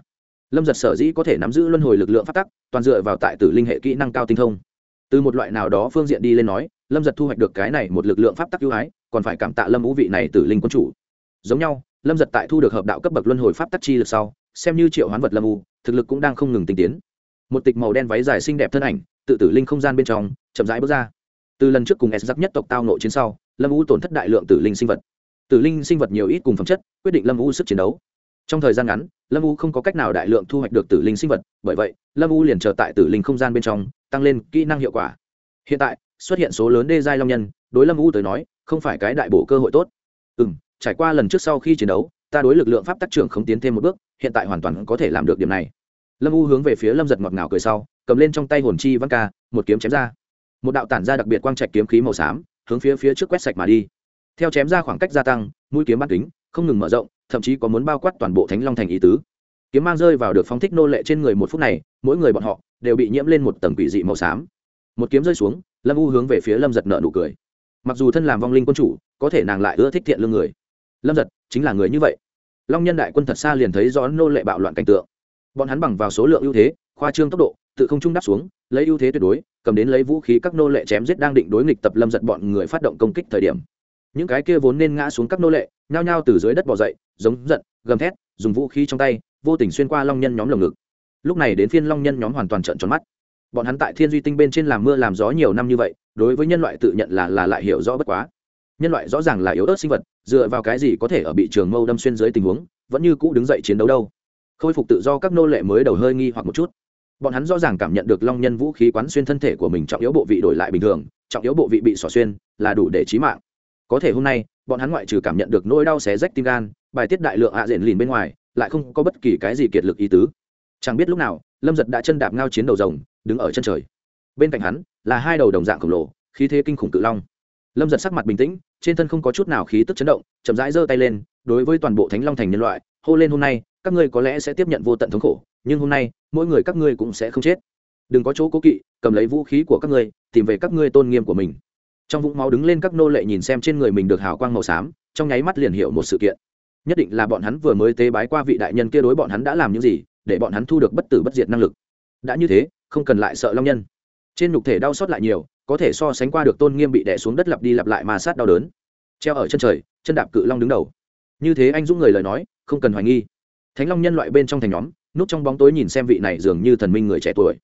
lâm giật sở dĩ có thể nắm giữ luân hồi lực lượng phát tắc, toàn dựa vào tại tử linh hệ kỹ năng cao tinh thông từ một loại nào đó phương diện đi lên nói, lâm giật thu hoạch được cái này một lực lượng pháp tắc ưu ái, còn phải cảm tạ lâm ú vị này tử linh quân chủ. Giống nhau, lâm giật tại thu được hợp đạo cấp bậc luân hồi pháp tắc chi lực sau, xem như triệu hoán vật lâm u, thực lực cũng đang không ngừng tinh tiến. Một tịch màu đen váy dài xinh đẹp thân ảnh, tự tử linh không gian bên trong, chậm rãi bước ra. Từ lần trước cùng s giáp nhất tộc tao nội chiến sau, lâm u tổn thất đại lượng tử linh sinh vật. Tử linh sinh vật nhiều ít cùng phẩm chất, quyết định lâm u sức chiến đấu. Trong thời gian ngắn, lâm u không có cách nào đại lượng thu hoạch được tử linh sinh vật, bởi vậy, lâm u liền chờ tại tử linh không gian bên trong tăng lên kỹ năng hiệu quả. Hiện tại, xuất hiện số lớn đê giai long nhân, đối lâm u tới nói, không phải cái đại bổ cơ hội tốt. Ừ m trải qua lần trước sau khi chiến đấu, ta đối lực lượng pháp tác trưởng không tiến thêm một bước, hiện tại hoàn toàn có thể làm được điểm này. Lâm u hướng về phía lâm giật ngọt ngào cười sau, cầm lên trong tay hồn chi văn ca, một kiếm chém ra. Một đạo tản ra đặc biệt quang trạch kiếm khí màu xám, hướng phía phía trước quét sạch mà đi. Theo chém ra khoảng cách gia tăng, mũi kiếm bắt kính, không ngừng mở rộng, thậm chí có muốn bao quát toàn bộ thánh long thành ý tứ. Kiếm mang rơi vào được phóng thích nô lệ trên người một phút này, mỗi người bọn họ đều bị nhiễm lên một tầng quỷ dị màu xám. Một kiếm rơi xuống, lâm u hướng về phía lâm giật nợ nụ cười. Mặc dù thân làm vong linh quân chủ, có thể nàng lại ưa thích thiện lương người. Lâm giật, chính là người như vậy. Long nhân đại quân thật xa liền thấy rõ nô lệ bạo loạn cảnh tượng. Bọn hắn bằng vào số lượng ưu thế, khoa trương tốc độ, tự không trung đáp xuống, lấy ưu thế tuyệt đối, cầm đến lấy vũ khí các nô lệ chém giết đang định đối nghịch tập lâm giật bọn người phát động công kích thời điểm. Những cái kia vốn nên ngã xuống các nô lệ, nhao nhao từ dưới đất bỏ dậy, giống giận, gầm thét, dùng vũ khí trong tay, vô tình xuyên qua long nhân nhóm lồng ngực lúc này đến phiên long nhân nhóm hoàn toàn trợn tròn mắt. Bọn hắn tại thiên duy tinh bên trên làm mưa làm gió nhiều năm như vậy, đối với nhân loại tự nhận là là lại hiểu rõ bất quá. Nhân loại rõ ràng là yếu ớt sinh vật, dựa vào cái gì có thể ở bị trường mâu đâm xuyên dưới tình huống, vẫn như cũ đứng dậy chiến đấu đâu. Khôi phục tự do các nô lệ mới đầu hơi nghi hoặc một chút. Bọn hắn rõ ràng cảm nhận được long nhân vũ khí quán xuyên thân thể của mình trọng yếu bộ vị đổi lại bình thường, trọng yếu bộ vị bị xỏ xuyên, là đủ để trí mạng. Có thể hôm nay, bọn hắn ngoại trừ cảm nhận được nỗi đau xé rách tim gan, bài tiết đại lượng hạ diện lìn bên ngoài, lại không có bất kỳ cái gì kiệt lực ý tứ chẳng biết lúc nào, lâm giật đã chân đạp ngao chiến đầu rồng, đứng ở chân trời. Bên cạnh hắn, là hai đầu đồng dạng khổng lồ, khí thế kinh khủng cự long. Lâm giật sắc mặt bình tĩnh, trên thân không có chút nào khí tức chấn động, chậm rãi giơ tay lên, đối với toàn bộ thánh long thành nhân loại, hô lên hôm nay, các ngươi có lẽ sẽ tiếp nhận vô tận thống khổ, nhưng hôm nay, mỗi người các ngươi cũng sẽ không chết. Đừng có chỗ cố kỵ, cầm lấy vũ khí của các ngươi, tìm về các ngươi tôn nghiêm của mình. Trong vũng máu đứng lên các nô lệ nhìn xem trên người mình được hào quang màu xám, trong nháy mắt liền hiểu một sự kiện. Nhất định là bọn hắn vừa mới tế bái qua vị đại nhân kia đối bọn hắn đã làm những gì để bọn hắn thu được bất tử bất diệt năng lực. Đã như thế, không cần lại sợ long nhân. Trên nhục thể đau xót lại nhiều, có thể so sánh qua được tôn nghiêm bị đẻ xuống đất lặp đi lặp lại mà sát đau đớn. Treo ở chân trời, chân đạp cự long đứng đầu. Như thế anh dũng người lời nói, không cần hoài nghi. Thánh long nhân loại bên trong thành nhóm, núp trong bóng tối nhìn xem vị này dường như thần minh người trẻ tuổi.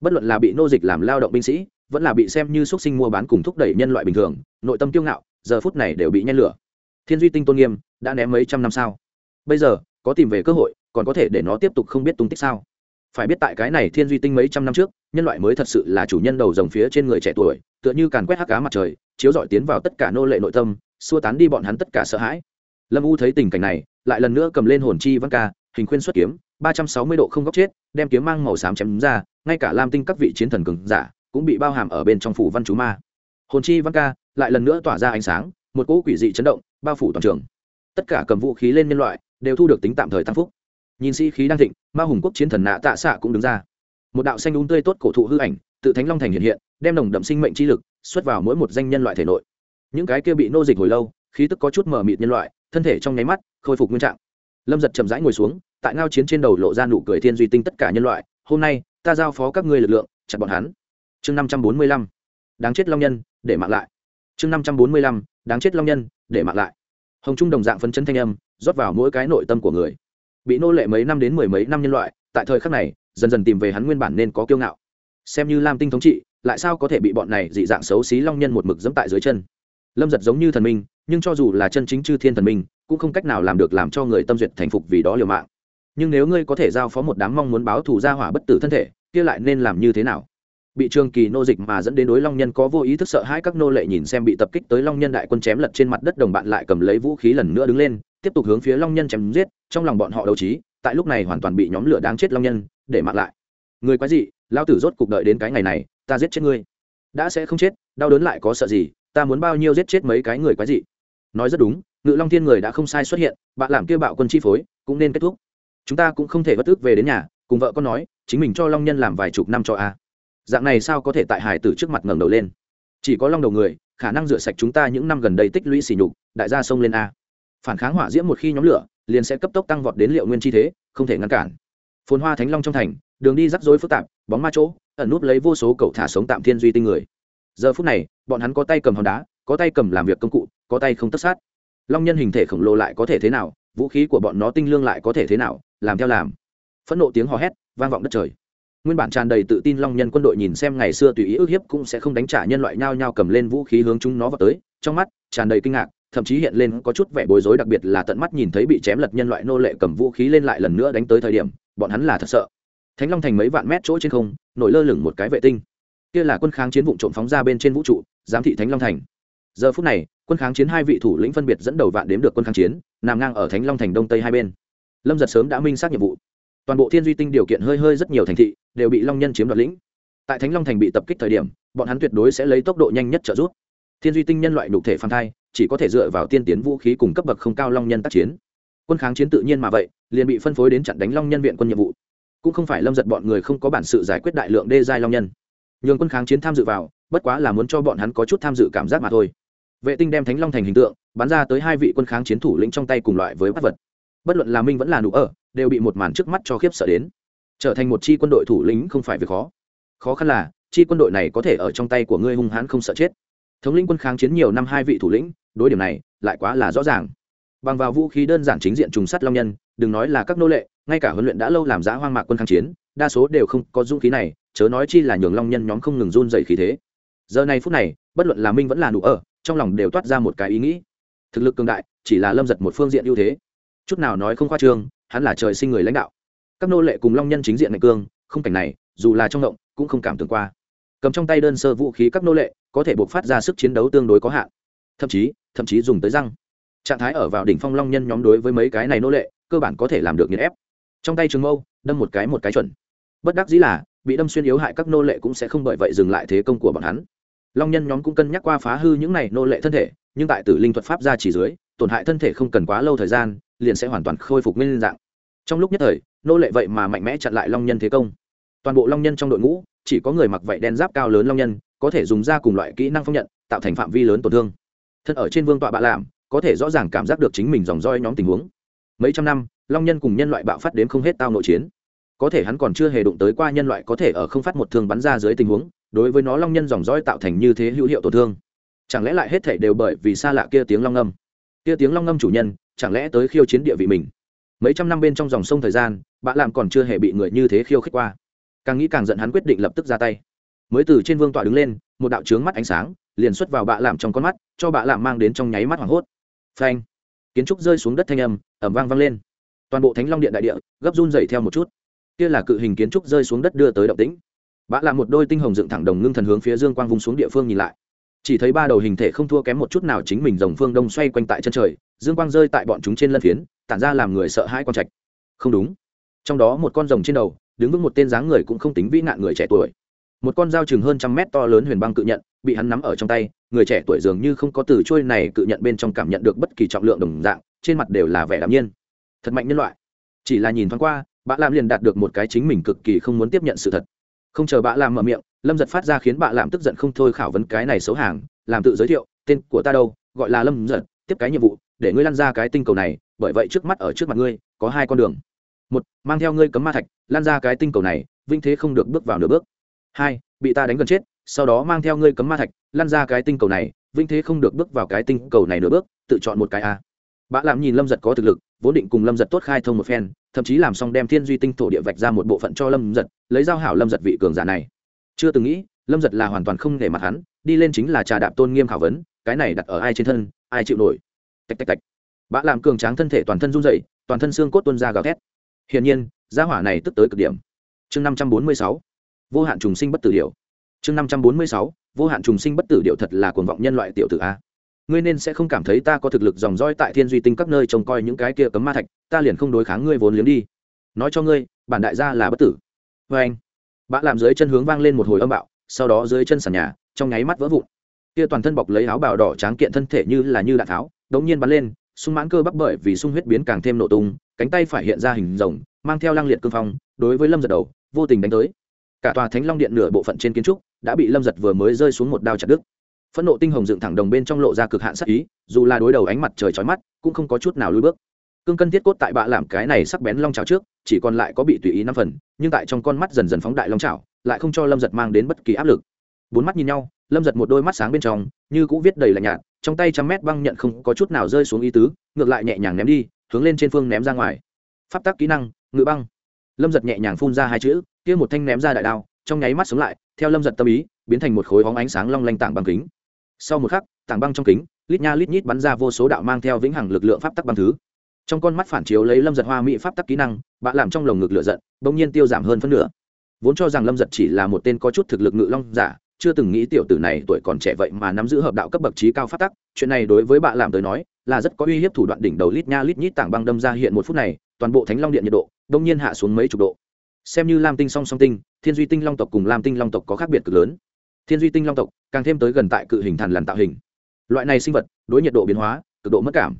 Bất luận là bị nô dịch làm lao động binh sĩ, vẫn là bị xem như x u ấ t sinh mua bán cùng thúc đẩy nhân loại bình thường, nội tâm kiêu ngạo, giờ phút này đều bị nhen lửa. Thiên duy tinh tôn nghiêm, đã ném mấy trăm năm sao? Bây giờ, có tìm về cơ hội còn có thể để nó tiếp tục không biết tung tích sao? Phải biết tại cái này thiên duy tinh mấy trăm năm trước, nhân loại mới thật sự là chủ nhân đầu dòng phía trên người trẻ tuổi, tựa như càn quét hắc cá mặt trời, chiếu dọi tiến vào tất cả nô lệ nội tâm, xua tán đi bọn hắn tất cả sợ hãi. Lâm u thấy tình cảnh này, lại lần nữa cầm lên hồn chi văn ca, hình khuyên xuất kiếm, ba trăm sáu mươi độ không góc chết, đem kiếm mang màu xám chém ra, ngay cả lam tinh các vị chiến thần cường giả cũng bị bao hàm ở bên trong phủ văn chú ma. Hồn chi văn ca lại lần nữa tỏa ra ánh sáng, một cỗ quỷ dị chấn động, bao phủ toàn trường. Tất cả cầm vũ khí lên nhân loại đều thu được tính tạm thời tăng phúc nhìn sĩ khí đang thịnh, ma hùng quốc chiến thần nạ tạ xạ cũng đứng ra. Một đạo xanh đúng tươi tốt cổ thụ hư ảnh, tự thánh long thành hiện hiện, đem nồng đậm sinh mệnh chi lực xuất vào mỗi một danh nhân loại thể nội. Những cái kia bị nô dịch hồi lâu, khí tức có chút mờ mịt nhân loại, thân thể trong nháy mắt khôi phục nguyên trạng. Lâm giật chậm rãi ngồi xuống, tại ngao chiến trên đầu lộ ra nụ cười thiên duy tinh tất cả nhân loại, hôm nay, ta giao phó các ngươi lực lượng chặt bọn hắn. Chương năm trăm bốn mươi lăm, đáng chết long nhân, để mạng lại. Chương năm trăm bốn mươi lăm, đáng chết long nhân, để mạng lại. Hồng trung đồng dạng phấn chân thanh âm, rót vào mỗi cái nội tâm của người bị nô lệ mấy năm đến mười mấy năm nhân loại, tại thời khắc này, dần dần tìm về hắn nguyên bản nên có kiêu ngạo. Xem như lam tinh thống trị, lại sao có thể bị bọn này dị dạng xấu xí long nhân một mực dẫm tại dưới chân? Lâm giật giống như thần minh, nhưng cho dù là chân chính chư thiên thần minh, cũng không cách nào làm được làm cho người tâm duyệt thành phục vì đó liều mạng. Nhưng nếu ngươi có thể giao phó một đám mong muốn báo thù ra hỏa bất tử thân thể, kia lại nên làm như thế nào? Bị trường kỳ nô dịch mà dẫn đến đối long nhân có vô ý thức sợ hãi, các nô lệ nhìn xem bị tập kích tới long nhân đại quân chém lật trên mặt đất, đồng bạn lại cầm lấy vũ khí lần nữa đứng lên tiếp tục hướng phía long nhân chém giết, trong lòng bọn họ đấu trí, tại lúc này hoàn toàn bị nhóm lửa đáng chết long nhân để mặc lại. Người quái dị, lao tử rốt cuộc đợi đến cái ngày này, ta giết chết ngươi. Đã sẽ không chết, đau đớn lại có sợ gì, ta muốn bao nhiêu giết chết mấy cái người quái dị. Nói rất đúng, ngự long thiên người đã không sai xuất hiện, bạn làm kia bạo quân chi phối, cũng nên kết thúc. Chúng ta cũng không thể bất ức về đến nhà, cùng vợ con nói, chính mình cho long nhân làm vài chục năm cho a. Dạng này sao có thể tại hải tử trước mặt ngẩng đầu lên? Chỉ có long đầu người, khả năng rửa sạch chúng ta những năm gần đây tích lũy xỉ nhục, đại gia sông lên a phản kháng hỏa diễm một khi nhóm lửa, liền sẽ cấp tốc tăng vọt đến liệu nguyên chi thế, không thể ngăn cản. Phồn hoa thánh long trong thành, đường đi rắc rối phức tạp, bóng ma chỗ, ẩn núp lấy vô số cậu thả sống tạm thiên duy tinh người. Giờ phút này, bọn hắn có tay cầm hòn đá, có tay cầm làm việc công cụ, có tay không tất sát. Long nhân hình thể khổng lồ lại có thể thế nào, vũ khí của bọn nó tinh lương lại có thể thế nào, làm theo làm. Phẫn nộ tiếng hò hét, vang vọng đất trời. Nguyên bản tràn đầy tự tin long nhân quân đội nhìn xem ngày xưa tùy ý ức hiếp cũng sẽ không đánh trả nhân loại nhao nhao cầm lên vũ khí hướng chúng nó vào tới, trong mắt tràn đầy kinh ngạc thậm chí hiện lên có chút vẻ bối rối, đặc biệt là tận mắt nhìn thấy bị chém lật nhân loại nô lệ cầm vũ khí lên lại lần nữa đánh tới thời điểm, bọn hắn là thật sợ. Thánh long thành mấy vạn mét chỗ trên không, nổi lơ lửng một cái vệ tinh. Kia là quân kháng chiến vụ trộm phóng ra bên trên vũ trụ, giám thị thánh long thành. Giờ phút này, quân kháng chiến hai vị thủ lĩnh phân biệt dẫn đầu vạn đếm được quân kháng chiến, nằm ngang ở thánh long thành đông tây hai bên. Lâm giật sớm đã minh xác nhiệm vụ. Toàn bộ thiên duy tinh điều kiện hơi hơi rất nhiều thành thị đều bị long nhân chiếm đoạt lĩnh. Tại thánh long thành bị tập kích thời điểm, bọn hắn tuyệt đối sẽ lấy tốc độ nhanh nhất trợ giúp. Thiên duy tinh nhân loại đục thể phản thai chỉ có thể dựa vào tiên tiến vũ khí cùng cấp bậc không cao long nhân tác chiến. Quân kháng chiến tự nhiên mà vậy, liền bị phân phối đến chặn đánh long nhân viện quân nhiệm vụ. Cũng không phải lâm giật bọn người không có bản sự giải quyết đại lượng đê giai long nhân. Nhường quân kháng chiến tham dự vào, bất quá là muốn cho bọn hắn có chút tham dự cảm giác mà thôi. Vệ tinh đem thánh long thành hình tượng, bắn ra tới hai vị quân kháng chiến thủ lĩnh trong tay cùng loại với bắt vật. Bất luận là minh vẫn là nụ ở đều bị một màn trước mắt cho khiếp sợ đến. Trở thành một chi quân đội thủ lĩnh không phải việc khó. Khó khăn là, chi quân đội này có thể ở trong tay của ngươi hung hãn không sợ chết. Thống lĩnh quân kháng chiến nhiều năm hai vị thủ lĩnh đối điểm này lại quá là rõ ràng. Bằng vào vũ khí đơn giản chính diện trùng sắt long nhân, đừng nói là các nô lệ, ngay cả huấn luyện đã lâu làm giã hoang mạc quân kháng chiến, đa số đều không có dũng khí này, chớ nói chi là nhường long nhân nhóm không ngừng run dậy khí thế. Giờ này phút này, bất luận là minh vẫn là nụ ở, trong lòng đều toát ra một cái ý nghĩ. Thực lực cường đại, chỉ là lâm giật một phương diện ưu thế. Chút nào nói không khoa trương, hắn là trời sinh người lãnh đạo. Các nô lệ cùng long nhân chính diện ngạch cương, không cảnh này, dù là trong động, cũng không cảm tưởng qua. Cầm trong tay đơn sơ vũ khí các nô lệ, có thể buộc phát ra sức chiến đấu tương đối có hạn thậm chí thậm chí dùng tới răng. Trạng thái ở vào đỉnh phong long nhân nhóm đối với mấy cái này nô lệ, cơ bản có thể làm được nghiền ép. Trong tay trường mâu, đâm một cái một cái chuẩn. Bất đắc dĩ là, bị đâm xuyên yếu hại các nô lệ cũng sẽ không bởi vậy dừng lại thế công của bọn hắn. Long nhân nhóm cũng cân nhắc qua phá hư những này nô lệ thân thể, nhưng tại tử linh thuật pháp ra chỉ dưới, tổn hại thân thể không cần quá lâu thời gian, liền sẽ hoàn toàn khôi phục nguyên dạng. Trong lúc nhất thời, nô lệ vậy mà mạnh mẽ chặn lại long nhân thế công. Toàn bộ long nhân trong đội ngũ, chỉ có người mặc vậy đen giáp cao lớn long nhân, có thể dùng ra cùng loại kỹ năng phong nhận, tạo thành phạm vi lớn tổn thương thân ở trên vương tọa bạ làm có thể rõ ràng cảm giác được chính mình dòng roi nhóm tình huống. Mấy trăm năm, long nhân cùng nhân loại bạo phát đến không hết tao nội chiến. Có thể hắn còn chưa hề đụng tới qua nhân loại có thể ở không phát một thương bắn ra dưới tình huống, đối với nó long nhân dòng roi tạo thành như thế hữu hiệu tổn thương. Chẳng lẽ lại hết thể đều bởi vì xa lạ kia tiếng long ngâm? Kia tiếng long ngâm chủ nhân, chẳng lẽ tới khiêu chiến địa vị mình? Mấy trăm năm bên trong dòng sông thời gian, bạ làm còn chưa hề bị người như thế khiêu khích qua. Càng nghĩ càng giận hắn quyết định lập tức ra tay. Mới từ trên vương tọa đứng lên, một đạo trướng mắt ánh sáng liền xuất vào bạ làm trong con mắt, cho bạ làm mang đến trong nháy mắt hoảng hốt. Phanh! Kiến trúc rơi xuống đất thanh âm ẩm vang vang lên. Toàn bộ thánh long điện đại địa, gấp run dậy theo một chút. Kia là cự hình kiến trúc rơi xuống đất đưa tới động tĩnh. Bạ làm một đôi tinh hồng dựng thẳng đồng ngưng thần hướng phía dương quang vùng xuống địa phương nhìn lại. Chỉ thấy ba đầu hình thể không thua kém một chút nào chính mình dòng phương đông xoay quanh tại chân trời, dương quang rơi tại bọn chúng trên lân phiến, tản ra làm người sợ hãi con trạch. Không đúng. Trong đó một con rồng trên đầu, đứng vững một tên dáng người cũng không tính vĩ nạn người trẻ tuổi. Một con dao chừng hơn trăm mét to lớn huyền băng cự nhận bị hắn nắm ở trong tay, người trẻ tuổi dường như không có từ trôi này cự nhận bên trong cảm nhận được bất kỳ trọng lượng đồng dạng, trên mặt đều là vẻ đạm nhiên. Thật mạnh nhân loại. Chỉ là nhìn thoáng qua, bạ làm liền đạt được một cái chính mình cực kỳ không muốn tiếp nhận sự thật. Không chờ bạ làm mở miệng, lâm giật phát ra khiến bạ làm tức giận không thôi khảo vấn cái này xấu hàng, làm tự giới thiệu, tên của ta đâu? Gọi là lâm giật, tiếp cái nhiệm vụ, để ngươi lăn ra cái tinh cầu này, bởi vậy trước mắt ở trước mặt ngươi, có hai con đường. Một, mang theo ngươi cấm ma thạch lan ra cái tinh cầu này, vinh thế không được bước vào nửa bước. Hai, bị ta đánh gần chết sau đó mang theo ngươi cấm ma thạch lan ra cái tinh cầu này vinh thế không được bước vào cái tinh cầu này nửa bước, tự chọn một cái a. Bạ làm nhìn lâm giật có thực lực, vốn định cùng lâm giật tốt khai thông một phen, thậm chí làm xong đem thiên duy tinh thổ địa vạch ra một bộ phận cho lâm giật, lấy giao hảo lâm giật vị cường giả này. Chưa từng nghĩ, lâm giật là hoàn toàn không để mặt hắn, đi lên chính là trà đạp tôn nghiêm khảo vấn, cái này đặt ở ai trên thân, ai chịu nổi. Tạch tạch tạch. Bạ làm cường tráng thân thể toàn thân run dậy toàn thân xương cốt tuân ra gào thét. Hiển nhiên, gia hỏa này tức tới cực điểm. Chương năm trăm bốn mươi sáu. Vô hạn trùng sinh bất tử điều chương năm trăm bốn mươi sáu, vô hạn trùng sinh bất tử điệu thật là cuồng vọng nhân loại tiểu tử a. Ngươi nên sẽ không cảm thấy ta có thực lực dòng dõi tại thiên duy tinh các nơi trông coi những cái kia cấm ma thạch, ta liền không đối kháng ngươi vốn liếng đi. Nói cho ngươi, bản đại gia là bất tử. Vê anh bạ làm dưới chân hướng vang lên một hồi âm bạo, sau đó dưới chân sàn nhà, trong nháy mắt vỡ vụn. Kia toàn thân bọc lấy áo bào đỏ tráng kiện thân thể như là như đạn tháo đống nhiên bắn lên, sung mãn cơ bắp bởi vì sung huyết biến càng thêm nổ tung, cánh tay phải hiện ra hình rồng, mang theo lang liệt cương phong, đối với lâm giật đầu, vô tình đánh tới cả tòa thánh long điện nửa bộ phận trên kiến trúc đã bị lâm giật vừa mới rơi xuống một đao chặt đứt. Phẫn nộ tinh hồng dựng thẳng đồng bên trong lộ ra cực hạn sắc ý, dù là đối đầu ánh mặt trời chói mắt, cũng không có chút nào lùi bước. Cương cân thiết cốt tại bạ làm cái này sắc bén long trào trước, chỉ còn lại có bị tùy ý năm phần, nhưng tại trong con mắt dần dần phóng đại long trào lại không cho lâm giật mang đến bất kỳ áp lực. Bốn mắt nhìn nhau, lâm giật một đôi mắt sáng bên trong, như cũng viết đầy là nhạt, trong tay trăm mét băng nhận không có chút nào rơi xuống ý tứ, ngược lại nhẹ nhàng ném đi, hướng lên trên phương ném ra ngoài. Pháp tắc kỹ năng, ngự băng. Lâm giật nhẹ nhàng phun ra hai chữ kia một thanh ném ra đại đao, trong nháy mắt sống lại, theo lâm giật tâm ý, biến thành một khối hóng ánh sáng long lanh tảng băng kính. Sau một khắc, tảng băng trong kính, lít nha lít nhít bắn ra vô số đạo mang theo vĩnh hằng lực lượng pháp tắc băng thứ. Trong con mắt phản chiếu lấy lâm giật hoa mỹ pháp tắc kỹ năng, bạn làm trong lồng ngực lửa giận, bỗng nhiên tiêu giảm hơn phân nửa. Vốn cho rằng lâm giật chỉ là một tên có chút thực lực ngự long giả, chưa từng nghĩ tiểu tử này tuổi còn trẻ vậy mà nắm giữ hợp đạo cấp bậc trí cao pháp tắc, chuyện này đối với bạn làm tới nói, là rất có uy hiếp thủ đoạn đỉnh đầu lít nha lít nhít tảng băng đâm ra hiện một phút này, toàn bộ thánh long điện nhiệt độ, đông nhiên hạ xuống mấy chục độ xem như lam tinh song song tinh, thiên duy tinh long tộc cùng lam tinh long tộc có khác biệt cực lớn. Thiên duy tinh long tộc càng thêm tới gần tại cự hình thần lằn tạo hình. Loại này sinh vật, đối nhiệt độ biến hóa, cực độ mất cảm.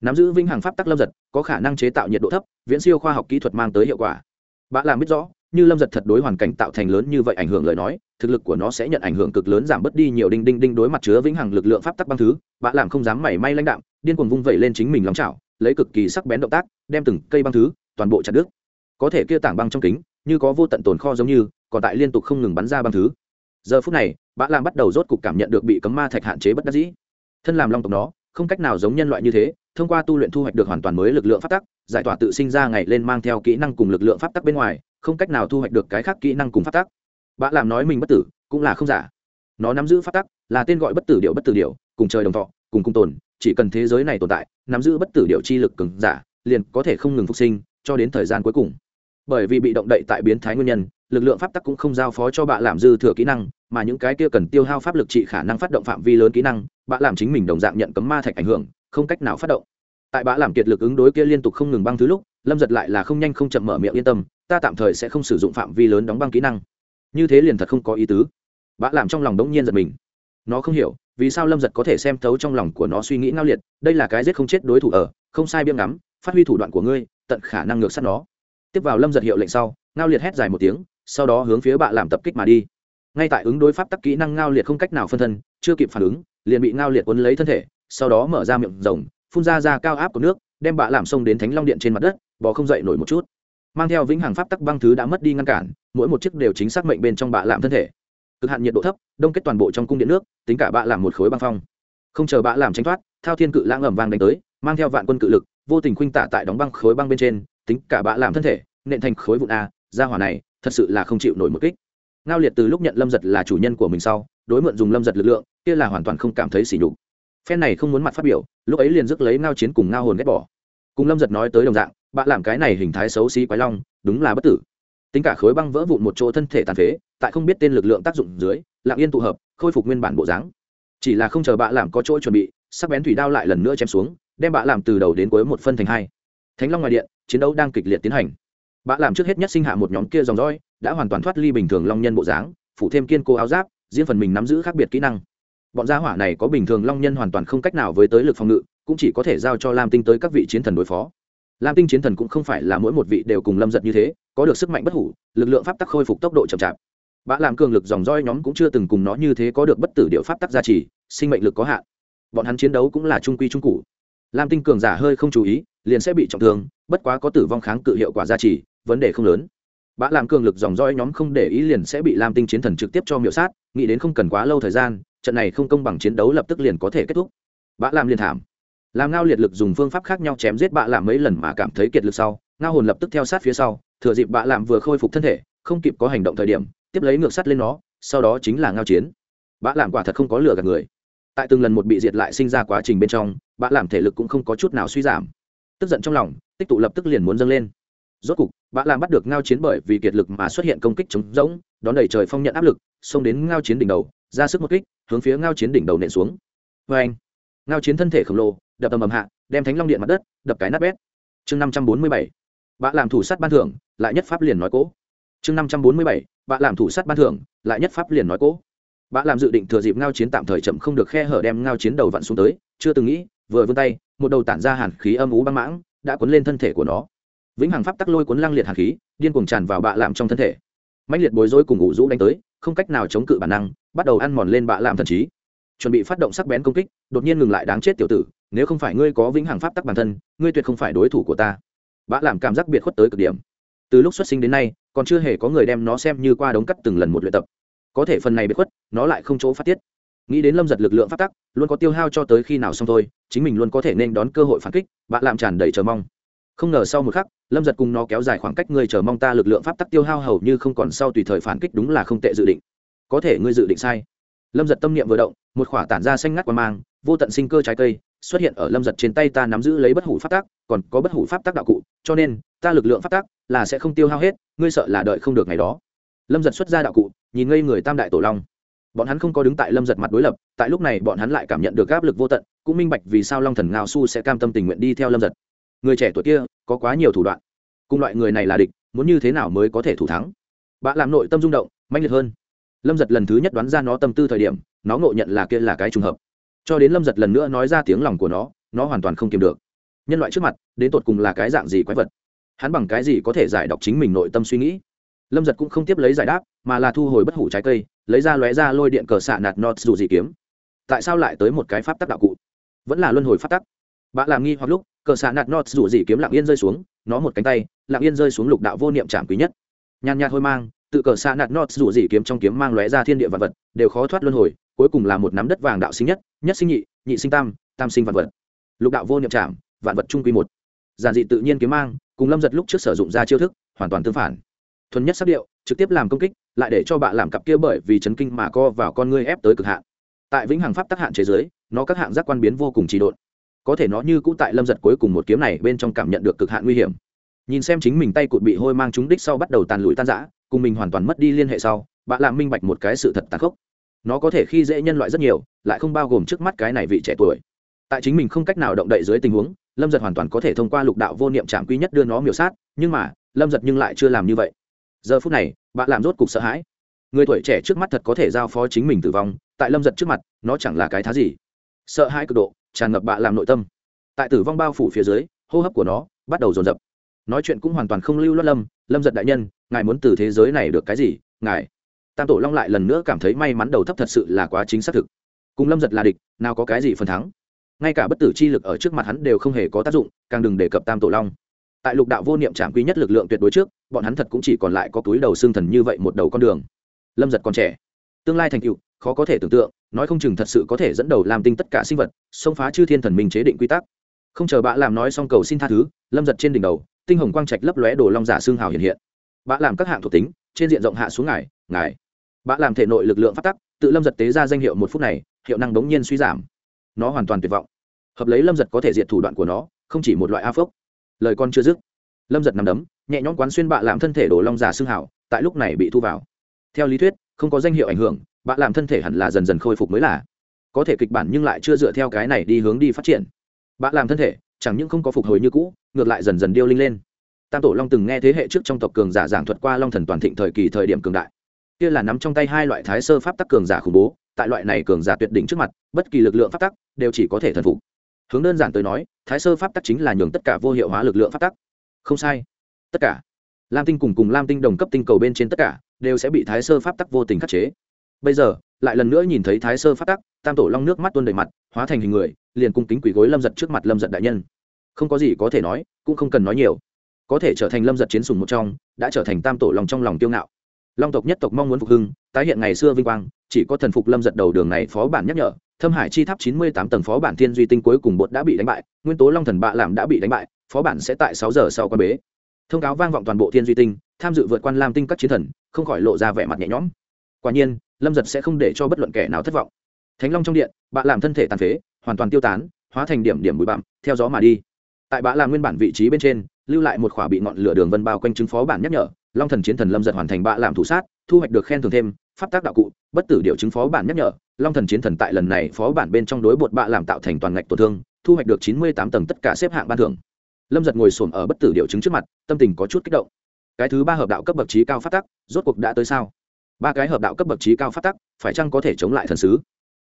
Nắm giữ vinh hàng pháp tắc lâm giật, có khả năng chế tạo nhiệt độ thấp, viễn siêu khoa học kỹ thuật mang tới hiệu quả. Bạn làm biết rõ, như lâm giật thật đối hoàn cảnh tạo thành lớn như vậy ảnh hưởng lời nói, thực lực của nó sẽ nhận ảnh hưởng cực lớn giảm bớt đi nhiều đinh đinh đinh đối mặt chứa vĩnh hằng lực lượng pháp tắc băng thứ. Bạ làm không dám mảy may lãnh đạm, điên cuồng vung vẩy lên chính mình lòng chảo, lấy cực kỳ sắc bén động tác, đem từng cây băng thứ, toàn bộ chặt đứt có thể kia tảng băng trong kính, như có vô tận tồn kho giống như, còn tại liên tục không ngừng bắn ra băng thứ. Giờ phút này, bã làm bắt đầu rốt cục cảm nhận được bị cấm ma thạch hạn chế bất đắc dĩ. Thân làm long tộc nó, không cách nào giống nhân loại như thế, thông qua tu luyện thu hoạch được hoàn toàn mới lực lượng pháp tắc, giải tỏa tự sinh ra ngày lên mang theo kỹ năng cùng lực lượng pháp tắc bên ngoài, không cách nào thu hoạch được cái khác kỹ năng cùng pháp tắc. Bã làm nói mình bất tử, cũng là không giả. Nó nắm giữ pháp tắc, là tên gọi bất tử điệu bất tử điệu cùng trời đồng thọ, cùng cung tồn, chỉ cần thế giới này tồn tại, nắm giữ bất tử điệu chi lực cường giả, liền có thể không ngừng phục sinh, cho đến thời gian cuối cùng bởi vì bị động đậy tại biến thái nguyên nhân, lực lượng pháp tắc cũng không giao phó cho bạn làm dư thừa kỹ năng, mà những cái kia cần tiêu hao pháp lực trị khả năng phát động phạm vi lớn kỹ năng bạn làm chính mình đồng dạng nhận cấm ma thạch ảnh hưởng, không cách nào phát động. Tại bạn làm kiệt lực ứng đối kia liên tục không ngừng băng thứ lúc, lâm giật lại là không nhanh không chậm mở miệng yên tâm, ta tạm thời sẽ không sử dụng phạm vi lớn đóng băng kỹ năng. Như thế liền thật không có ý tứ. Bạn làm trong lòng đống nhiên giật mình. Nó không hiểu, vì sao lâm giật có thể xem thấu trong lòng của nó suy nghĩ ngao liệt, đây là cái giết không chết đối thủ ở, không sai biếng ngắm, phát huy thủ đoạn của ngươi, tận khả năng ngược sát nó tiếp vào lâm giật hiệu lệnh sau, ngao liệt hét dài một tiếng, sau đó hướng phía bạ làm tập kích mà đi. Ngay tại ứng đối pháp tắc kỹ năng ngao liệt không cách nào phân thân, chưa kịp phản ứng, liền bị ngao liệt quấn lấy thân thể, sau đó mở ra miệng rồng, phun ra ra cao áp của nước, đem bạ làm sông đến thánh long điện trên mặt đất, bò không dậy nổi một chút. Mang theo vĩnh hằng pháp tắc băng thứ đã mất đi ngăn cản, mỗi một chiếc đều chính xác mệnh bên trong bạ làm thân thể. Cực hạn nhiệt độ thấp, đông kết toàn bộ trong cung điện nước, tính cả bạ làm một khối băng phong. Không chờ bạ làm tránh thoát, thao thiên cự lãng ẩm vang đánh tới, mang theo vạn quân cự lực, vô tình khuynh tả tại đóng băng khối băng bên trên tính cả bạ làm thân thể, nện thành khối vụn a, ra hỏa này, thật sự là không chịu nổi một kích. Ngao liệt từ lúc nhận lâm giật là chủ nhân của mình sau, đối mượn dùng lâm giật lực lượng, kia là hoàn toàn không cảm thấy sỉ nhục. Phen này không muốn mặt phát biểu, lúc ấy liền dứt lấy ngao chiến cùng ngao hồn ghét bỏ. Cùng lâm giật nói tới đồng dạng bạn làm cái này hình thái xấu xí quái long, đúng là bất tử. Tính cả khối băng vỡ vụn một chỗ thân thể tàn phế, tại không biết tên lực lượng tác dụng dưới lạng yên tụ hợp, khôi phục nguyên bản bộ dáng. Chỉ là không chờ bạn làm có chỗ chuẩn bị, sắc bén thủy đao lại lần nữa chém xuống, đem bạn làm từ đầu đến cuối một phân thành hai thánh long ngoài điện, chiến đấu đang kịch liệt tiến hành. Bạ làm trước hết nhất sinh hạ một nhóm kia dòng dõi, đã hoàn toàn thoát ly bình thường long nhân bộ dáng, phủ thêm kiên cố áo giáp riêng phần mình nắm giữ khác biệt kỹ năng. Bọn gia hỏa này có bình thường long nhân hoàn toàn không cách nào với tới lực phòng ngự, cũng chỉ có thể giao cho lam tinh tới các vị chiến thần đối phó. Lam tinh chiến thần cũng không phải là mỗi một vị đều cùng lâm giật như thế, có được sức mạnh bất hủ, lực lượng pháp tắc khôi phục tốc độ chậm chạp. Bã làm cường lực dòng roi nhóm cũng chưa từng cùng nó như thế có được bất tử điệu pháp tắc gia trì, sinh mệnh lực có hạn. Bọn hắn chiến đấu cũng là trung quy trung cụ. Lam tinh cường giả hơi không chú ý liền sẽ bị trọng thương, bất quá có tử vong kháng cự hiệu quả gia trì, vấn đề không lớn. Bã làm cường lực dòng roi nhóm không để ý liền sẽ bị lam tinh chiến thần trực tiếp cho miệu sát, nghĩ đến không cần quá lâu thời gian, trận này không công bằng chiến đấu lập tức liền có thể kết thúc. Bã làm liền thảm. Làm ngao liệt lực dùng phương pháp khác nhau chém giết bạ làm mấy lần mà cảm thấy kiệt lực sau, ngao hồn lập tức theo sát phía sau, thừa dịp bạ làm vừa khôi phục thân thể, không kịp có hành động thời điểm, tiếp lấy ngược sắt lên nó, sau đó chính là ngao chiến. Bạ làm quả thật không có lừa gạt người. Tại từng lần một bị diệt lại sinh ra quá trình bên trong bạ làm thể lực cũng không có chút nào suy giảm tức giận trong lòng, tích tụ lập tức liền muốn dâng lên. Rốt cục, bạ làm bắt được ngao chiến bởi vì kiệt lực mà xuất hiện công kích chống rỗng, đón đẩy trời phong nhận áp lực, xông đến ngao chiến đỉnh đầu, ra sức một kích, hướng phía ngao chiến đỉnh đầu nện xuống. Vê anh ngao chiến thân thể khổng lồ, đập ầm ầm hạ, đem thánh long điện mặt đất, đập cái nát bét. Chương năm trăm bốn mươi bảy, bạ làm thủ sát ban thưởng, lại nhất pháp liền nói cố. Chương năm trăm bốn mươi bảy, bạ làm thủ sát ban thưởng, lại nhất pháp liền nói cố. Bạ làm dự định thừa dịp ngao chiến tạm thời chậm không được khe hở đem ngao chiến đầu vặn xuống tới, chưa từng nghĩ vừa vươn tay, một đầu tản ra hàn khí âm ú băng mãng đã cuốn lên thân thể của nó. Vĩnh hằng pháp tắc lôi cuốn lăng liệt hàn khí, điên cuồng tràn vào bạ làm trong thân thể. Mạnh liệt bối rối cùng ủ rũ đánh tới, không cách nào chống cự bản năng, bắt đầu ăn mòn lên bạ làm thần trí. Chuẩn bị phát động sắc bén công kích, đột nhiên ngừng lại đáng chết tiểu tử, nếu không phải ngươi có vĩnh hằng pháp tắc bản thân, ngươi tuyệt không phải đối thủ của ta. Bạ làm cảm giác biệt khuất tới cực điểm. Từ lúc xuất sinh đến nay, còn chưa hề có người đem nó xem như qua đống cắt từng lần một luyện tập. Có thể phần này biệt khuất, nó lại không chỗ phát tiết nghĩ đến lâm giật lực lượng pháp tắc, luôn có tiêu hao cho tới khi nào xong thôi, chính mình luôn có thể nên đón cơ hội phản kích, bạn làm tràn đầy chờ mong. Không ngờ sau một khắc, lâm giật cùng nó kéo dài khoảng cách ngươi chờ mong ta lực lượng pháp tắc tiêu hao hầu như không còn sau tùy thời phản kích đúng là không tệ dự định. Có thể ngươi dự định sai. Lâm giật tâm niệm vừa động, một khỏa tản ra xanh ngắt qua mang, vô tận sinh cơ trái cây, xuất hiện ở lâm giật trên tay ta nắm giữ lấy bất hủ pháp tắc, còn có bất hủ pháp tắc đạo cụ, cho nên, ta lực lượng pháp tắc là sẽ không tiêu hao hết, ngươi sợ là đợi không được ngày đó. Lâm giật xuất ra đạo cụ, nhìn ngây người tam đại tổ long bọn hắn không có đứng tại lâm giật mặt đối lập, tại lúc này bọn hắn lại cảm nhận được áp lực vô tận, cũng minh bạch vì sao long thần ngao su sẽ cam tâm tình nguyện đi theo lâm giật. Người trẻ tuổi kia, có quá nhiều thủ đoạn. Cùng loại người này là địch, muốn như thế nào mới có thể thủ thắng? Bạn làm nội tâm rung động manh liệt hơn. Lâm giật lần thứ nhất đoán ra nó tâm tư thời điểm, nó ngộ nhận là kia là cái trùng hợp. Cho đến lâm giật lần nữa nói ra tiếng lòng của nó nó hoàn toàn không kiềm được. Nhân loại trước mặt, đến tột cùng là cái dạng gì quái vật? Hắn bằng cái gì có thể giải đọc chính mình nội tâm suy nghĩ? Lâm giật cũng không tiếp lấy giải đáp, mà là thu hồi bất hủ trái cây, lấy ra lóe ra lôi điện cờ xạ nạt nọt dù gì kiếm. Tại sao lại tới một cái pháp tắc đạo cụ? Vẫn là luân hồi pháp tắc. Bạn làm nghi hoặc lúc, cờ xạ nạt nọt dù gì kiếm lặng yên rơi xuống, nó một cánh tay, lặng yên rơi xuống lục đạo vô niệm trảm quý nhất. Nhàn nhạt hôi mang, tự cờ xạ nạt nọt dù gì kiếm trong kiếm mang lóe ra thiên địa vật vật, đều khó thoát luân hồi, cuối cùng là một nắm đất vàng đạo sinh nhất nhất sinh nhị nhị sinh tam tam sinh vật vật. Lục đạo vô niệm trảm, vạn vật trung quy một. Giản dị tự nhiên kiếm mang, cùng lâm giật lúc trước sử dụng ra chiêu thức, hoàn toàn tương phản thuần nhất sắc điệu, trực tiếp làm công kích, lại để cho bạn làm cặp kia bởi vì chấn kinh mà co vào con ngươi ép tới cực hạn. Tại vĩnh hằng pháp tác hạn chế giới nó các hạng giác quan biến vô cùng trì độn. Có thể nó như cũ tại lâm giật cuối cùng một kiếm này bên trong cảm nhận được cực hạn nguy hiểm. Nhìn xem chính mình tay cụt bị hôi mang chúng đích sau bắt đầu tàn lụi tan rã, cùng mình hoàn toàn mất đi liên hệ sau bạn làm minh bạch một cái sự thật tàn khốc. Nó có thể khi dễ nhân loại rất nhiều, lại không bao gồm trước mắt cái này vị trẻ tuổi. Tại chính mình không cách nào động đậy dưới tình huống, lâm giật hoàn toàn có thể thông qua lục đạo vô niệm trạm quy nhất đưa nó miểu sát, nhưng mà, lâm giật nhưng lại chưa làm như vậy giờ phút này bạn làm rốt cục sợ hãi. Người tuổi trẻ trước mắt thật có thể giao phó chính mình tử vong, tại lâm giật trước mặt, nó chẳng là cái thá gì. Sợ hãi cực độ, tràn ngập bạ làm nội tâm. Tại tử vong bao phủ phía dưới, hô hấp của nó bắt đầu dồn dập. Nói chuyện cũng hoàn toàn không lưu loát lâm lâm giật đại nhân, ngài muốn từ thế giới này được cái gì? Ngài. Tam tổ long lại lần nữa cảm thấy may mắn đầu thấp thật sự là quá chính xác thực. Cùng lâm giật là địch, nào có cái gì phần thắng. Ngay cả bất tử chi lực ở trước mặt hắn đều không hề có tác dụng, càng đừng đề cập tam tổ long. Tại lục đạo vô niệm trạm quý nhất lực lượng tuyệt đối trước bọn hắn thật cũng chỉ còn lại có túi đầu xương thần như vậy một đầu con đường. Lâm giật còn trẻ. Tương lai thành cựu khó có thể tưởng tượng, nói không chừng thật sự có thể dẫn đầu làm tinh tất cả sinh vật, xông phá chư thiên thần minh chế định quy tắc. Không chờ bạ làm nói xong cầu xin tha thứ, lâm giật trên đỉnh đầu, tinh hồng quang trạch lấp lóe đồ long giả xương hào hiện hiện. Bạ làm các hạng thuộc tính, trên diện rộng hạ xuống ngài ngài. Bạ làm thể nội lực lượng phát tắc, tự lâm giật tế ra danh hiệu một phút này, hiệu năng đống nhiên suy giảm. Nó hoàn toàn tuyệt vọng. Hợp lấy lâm giật có thể diện thủ đoạn của nó, không chỉ một loại a phốc. Lời con chưa dứt lâm giật nằm đấm, nhẹ nhõm quán xuyên bạ làm thân thể đổ long giả xương hảo, tại lúc này bị thu vào. Theo lý thuyết, không có danh hiệu ảnh hưởng, bạ làm thân thể hẳn là dần dần khôi phục mới là. Có thể kịch bản nhưng lại chưa dựa theo cái này đi hướng đi phát triển. Bạ làm thân thể, chẳng những không có phục hồi như cũ, ngược lại dần dần điêu linh lên. Tam tổ long từng nghe thế hệ trước trong tộc cường giả giảng thuật qua long thần toàn thịnh thời kỳ thời điểm cường đại. Kia là nắm trong tay hai loại thái sơ pháp tắc cường giả khủng bố, tại loại này cường giả tuyệt đỉnh trước mặt, bất kỳ lực lượng pháp tắc đều chỉ có thể thần phục. Hướng đơn giản tới nói, thái sơ pháp tắc chính là nhường tất cả vô hiệu hóa lực lượng pháp tắc không sai. Tất cả. Lam tinh cùng cùng lam tinh đồng cấp tinh cầu bên trên tất cả, đều sẽ bị thái sơ pháp tắc vô tình khắc chế. Bây giờ, lại lần nữa nhìn thấy thái sơ pháp tắc, tam tổ long nước mắt tuôn đầy mặt, hóa thành hình người, liền cung kính quỳ gối lâm giật trước mặt lâm giật đại nhân. Không có gì có thể nói, cũng không cần nói nhiều. Có thể trở thành lâm giật chiến sùng một trong, đã trở thành tam tổ long trong lòng kiêu ngạo. Long tộc nhất tộc mong muốn phục hưng, tái hiện ngày xưa vinh quang, chỉ có thần phục lâm giật đầu đường này phó bản nhắc nhở, thâm hải chi tháp chín mươi tám tầng phó bản thiên duy tinh cuối cùng bột đã bị đánh bại, nguyên tố long thần bạ làm đã bị đánh bại phó bản sẽ tại sáu giờ sau quan bế. Thông cáo vang vọng toàn bộ thiên duy tinh, tham dự vượt quan lam tinh các chiến thần, không khỏi lộ ra vẻ mặt nhẹ nhõm. Quả nhiên, lâm giật sẽ không để cho bất luận kẻ nào thất vọng. Thánh long trong điện, bạ làm thân thể tàn phế, hoàn toàn tiêu tán, hóa thành điểm điểm bụi bặm, theo gió mà đi. Tại bạ làm nguyên bản vị trí bên trên, lưu lại một khỏa bị ngọn lửa đường vân bao quanh chứng phó bản nhắc nhở, long thần chiến thần lâm giật hoàn thành bạ làm thủ sát, thu hoạch được khen thưởng thêm, pháp tác đạo cụ, bất tử điều chứng phó bản nhắc nhở, long thần chiến thần tại lần này phó bản bên trong đối bột bạ làm tạo thành toàn ngạch tổn thương, thu hoạch được chín mươi tám tầng tất cả xếp hạng ban thưởng lâm giật ngồi xổm ở bất tử điều chứng trước mặt, tâm tình có chút kích động. Cái thứ ba hợp đạo cấp bậc trí cao phát tắc, rốt cuộc đã tới sao? Ba cái hợp đạo cấp bậc trí cao phát tắc, phải chăng có thể chống lại thần sứ?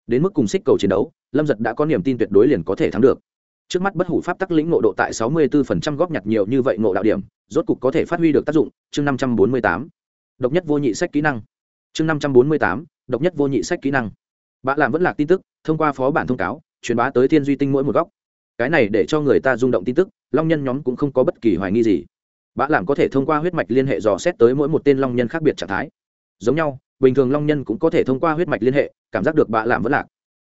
Đến mức cùng xích cầu chiến đấu, lâm giật đã có niềm tin tuyệt đối liền có thể thắng được. Trước mắt bất hủ pháp tắc lĩnh ngộ độ tại sáu mươi 64% góp nhặt nhiều như vậy ngộ đạo điểm, rốt cục có thể phát huy được tác dụng, chương năm trăm bốn mươi tám. Độc nhất vô nhị sách kỹ năng. Chương năm trăm bốn mươi tám, độc nhất vô nhị sách kỹ năng. Bạn làm vẫn lạc tin tức, thông qua phó bản thông cáo, truyền bá tới thiên duy tinh mỗi một góc. Cái này để cho người ta rung động tin tức long nhân nhóm cũng không có bất kỳ hoài nghi gì. Bã làm có thể thông qua huyết mạch liên hệ dò xét tới mỗi một tên long nhân khác biệt trạng thái. Giống nhau, bình thường long nhân cũng có thể thông qua huyết mạch liên hệ, cảm giác được bạ làm vẫn lạc.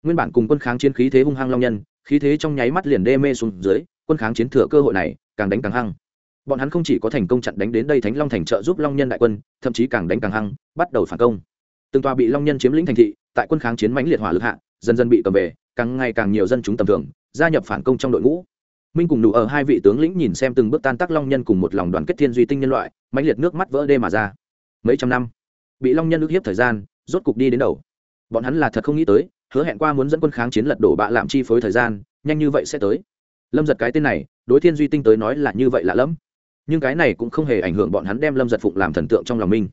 Nguyên bản cùng quân kháng chiến khí thế hung hăng long nhân, khí thế trong nháy mắt liền đê mê xuống dưới, quân kháng chiến thừa cơ hội này càng đánh càng hăng. Bọn hắn không chỉ có thành công chặn đánh đến đây thánh long thành trợ giúp long nhân đại quân, thậm chí càng đánh càng hăng, bắt đầu phản công. Từng tòa bị long nhân chiếm lĩnh thành thị, tại quân kháng chiến mãnh liệt hỏa lực hạ, dần dần bị cầm về, càng ngày càng nhiều dân chúng tầm thường, gia nhập phản công trong đội ngũ minh cùng nụ ở hai vị tướng lĩnh nhìn xem từng bước tan tác long nhân cùng một lòng đoàn kết thiên duy tinh nhân loại, mãnh liệt nước mắt vỡ đê mà ra. Mấy trăm năm, bị long nhân ức hiếp thời gian, rốt cục đi đến đầu. Bọn hắn là thật không nghĩ tới, hứa hẹn qua muốn dẫn quân kháng chiến lật đổ bạ làm chi phối thời gian, nhanh như vậy sẽ tới. Lâm giật cái tên này, đối thiên duy tinh tới nói là như vậy lạ lẫm. Nhưng cái này cũng không hề ảnh hưởng bọn hắn đem lâm giật phụng làm thần tượng trong lòng minh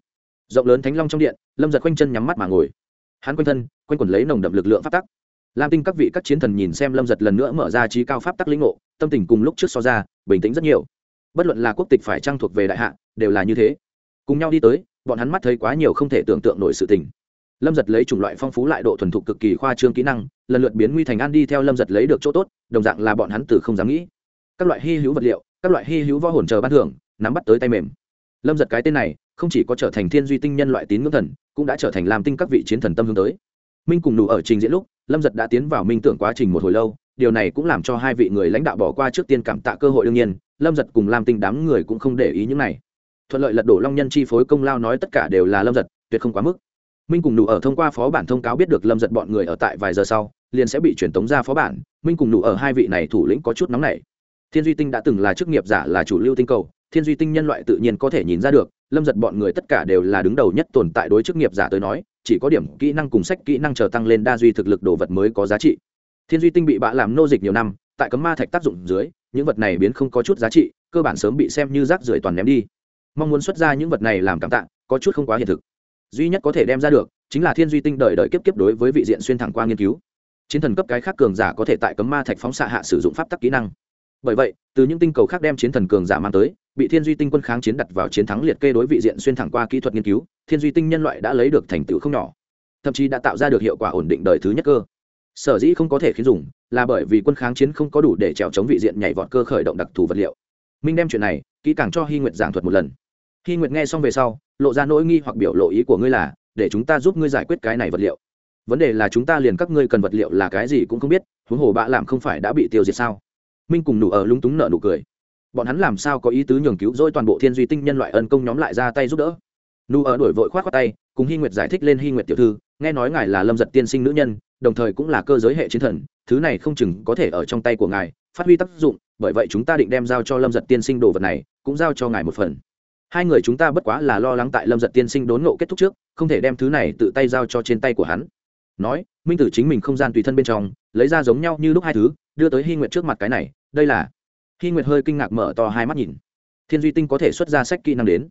rộng lớn thánh long trong điện, lâm giật quanh chân nhắm mắt mà ngồi. Hắn quanh thân, quanh quần lấy nồng đậm lực lượng pháp tắc lam tinh các vị các chiến thần nhìn xem lâm giật lần nữa mở ra trí cao pháp tắc lĩnh ngộ, tâm tình cùng lúc trước so ra, bình tĩnh rất nhiều. Bất luận là quốc tịch phải trang thuộc về đại hạ, đều là như thế. Cùng nhau đi tới, bọn hắn mắt thấy quá nhiều không thể tưởng tượng nổi sự tình. Lâm giật lấy chủng loại phong phú lại độ thuần thục cực kỳ khoa trương kỹ năng, lần lượt biến nguy thành an đi theo lâm giật lấy được chỗ tốt, đồng dạng là bọn hắn từ không dám nghĩ. Các loại hy hữu vật liệu, các loại hy hữu võ hồn chờ ban thưởng, nắm bắt tới tay mềm. Lâm giật cái tên này, không chỉ có trở thành thiên duy tinh nhân loại tín ngưỡng thần, cũng đã trở thành làm tinh các vị chiến thần tâm hướng tới minh cùng nụ ở trình diễn lúc, lâm giật đã tiến vào minh tưởng quá trình một hồi lâu, điều này cũng làm cho hai vị người lãnh đạo bỏ qua trước tiên cảm tạ cơ hội đương nhiên, lâm giật cùng lam tinh đám người cũng không để ý những này. Thuận lợi lật đổ long nhân chi phối công lao nói tất cả đều là lâm giật, tuyệt không quá mức. Minh cùng nụ ở thông qua phó bản thông cáo biết được lâm giật bọn người ở tại vài giờ sau, liền sẽ bị truyền tống ra phó bản. Minh cùng nụ ở hai vị này thủ lĩnh có chút nóng này thiên duy tinh đã từng là chức nghiệp giả là chủ lưu tinh cầu, thiên duy tinh nhân loại tự nhiên có thể nhìn ra được, lâm giật bọn người tất cả đều là đứng đầu nhất tồn tại đối chức nghiệp giả tới nói chỉ có điểm kỹ năng cùng sách kỹ năng chờ tăng lên đa duy thực lực đồ vật mới có giá trị. Thiên duy tinh bị bạ làm nô dịch nhiều năm, tại cấm ma thạch tác dụng dưới, những vật này biến không có chút giá trị, cơ bản sớm bị xem như rác rưởi toàn ném đi. Mong muốn xuất ra những vật này làm cảm tạ, có chút không quá hiện thực. Duy nhất có thể đem ra được, chính là thiên duy tinh đợi đợi kiếp kiếp đối với vị diện xuyên thẳng qua nghiên cứu. Chiến thần cấp cái khác cường giả có thể tại cấm ma thạch phóng xạ hạ sử dụng pháp tắc kỹ năng. Bởi vậy, từ những tinh cầu khác đem chiến thần cường giả mang tới bị thiên duy tinh quân kháng chiến đặt vào chiến thắng liệt kê đối vị diện xuyên thẳng qua kỹ thuật nghiên cứu, thiên duy tinh nhân loại đã lấy được thành tựu không nhỏ, thậm chí đã tạo ra được hiệu quả ổn định đời thứ nhất cơ. Sở dĩ không có thể khiến dùng, là bởi vì quân kháng chiến không có đủ để trèo chống vị diện nhảy vọt cơ khởi động đặc thù vật liệu. Minh đem chuyện này, kỹ càng cho hy nguyệt giảng thuật một lần. Hy nguyệt nghe xong về sau, lộ ra nỗi nghi hoặc biểu lộ ý của ngươi là, để chúng ta giúp ngươi giải quyết cái này vật liệu. Vấn đề là chúng ta liền các ngươi cần vật liệu là cái gì cũng không biết, huống hồ bạ làm không phải đã bị tiêu diệt sao? Minh cùng nụ ở lúng túng nợ nụ cười bọn hắn làm sao có ý tứ nhường cứu dỗi toàn bộ thiên duy tinh nhân loại ân công nhóm lại ra tay giúp đỡ? Nu ở đổi vội k h o á t tay, cùng hy nguyệt giải thích lên hy nguyệt tiểu thư, nghe nói ngài là lâm giật tiên sinh nữ nhân, đồng thời cũng là cơ giới hệ chiến thần, thứ này không chừng có thể ở trong tay của ngài, phát huy tác dụng, bởi vậy chúng ta định đem giao cho lâm giật tiên sinh đồ vật này, cũng giao cho ngài một phần. Hai người chúng ta bất quá là lo lắng tại lâm giật tiên sinh đốn ngộ kết thúc trước, không thể đem thứ này tự tay giao cho trên tay của hắn. Nói, minh tử chính mình không gian tùy thân bên trong, lấy ra giống nhau như lúc hai thứ, đưa tới hy nguyệt trước mặt cái này, đây là hy nguyệt hơi kinh ngạc mở to hai mắt nhìn, thiên duy tinh có thể xuất ra sách kỹ năng đến.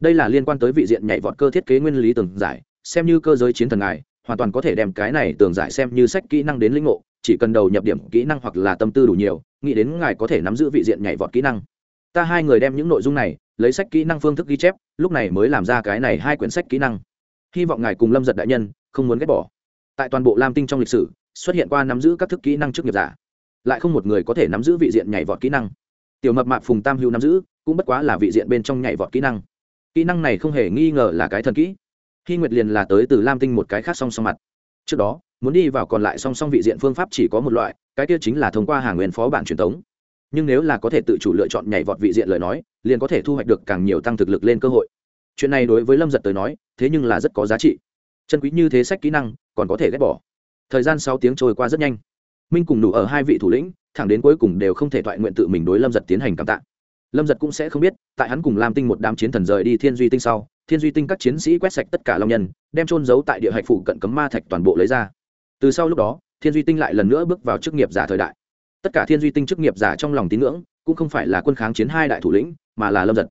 Đây là liên quan tới vị diện nhảy vọt cơ thiết kế nguyên lý tường giải, xem như cơ giới chiến thần ngài, hoàn toàn có thể đem cái này tường giải xem như sách kỹ năng đến lĩnh ngộ, chỉ cần đầu nhập điểm kỹ năng hoặc là tâm tư đủ nhiều, nghĩ đến ngài có thể nắm giữ vị diện nhảy vọt kỹ năng. Ta hai người đem những nội dung này, lấy sách kỹ năng phương thức ghi chép, lúc này mới làm ra cái này hai quyển sách kỹ năng. Hy vọng ngài cùng lâm giật đại nhân không muốn ghét bỏ. Tại toàn bộ lam tinh trong lịch sử, xuất hiện qua nắm giữ các thức kỹ năng trước nghiệp giả lại không một người có thể nắm giữ vị diện nhảy vọt kỹ năng. Tiểu mập mạp phùng tam hưu nắm giữ, cũng bất quá là vị diện bên trong nhảy vọt kỹ năng. Kỹ năng này không hề nghi ngờ là cái thần kỹ. Hy nguyệt liền là tới từ lam tinh một cái khác song song mặt. Trước đó, muốn đi vào còn lại song song vị diện phương pháp chỉ có một loại, cái kia chính là thông qua hàng nguyên phó bản truyền thống. Nhưng nếu là có thể tự chủ lựa chọn nhảy vọt vị diện lời nói, liền có thể thu hoạch được càng nhiều tăng thực lực lên cơ hội. Chuyện này đối với lâm giật tới nói, thế nhưng là rất có giá trị. Chân quý như thế sách kỹ năng, còn có thể ghét bỏ. Thời gian sáu tiếng trôi qua rất nhanh minh cùng đủ ở hai vị thủ lĩnh, thẳng đến cuối cùng đều không thể thoại nguyện tự mình đối lâm giật tiến hành cảm tạ. Lâm giật cũng sẽ không biết, tại hắn cùng lam tinh một đám chiến thần rời đi thiên duy tinh sau, thiên duy tinh các chiến sĩ quét sạch tất cả long nhân, đem trôn giấu tại địa hạch phụ cận cấm ma thạch toàn bộ lấy ra. Từ sau lúc đó, thiên duy tinh lại lần nữa bước vào chức nghiệp giả thời đại. Tất cả thiên duy tinh chức nghiệp giả trong lòng tín ngưỡng, cũng không phải là quân kháng chiến hai đại thủ lĩnh, mà là lâm giật.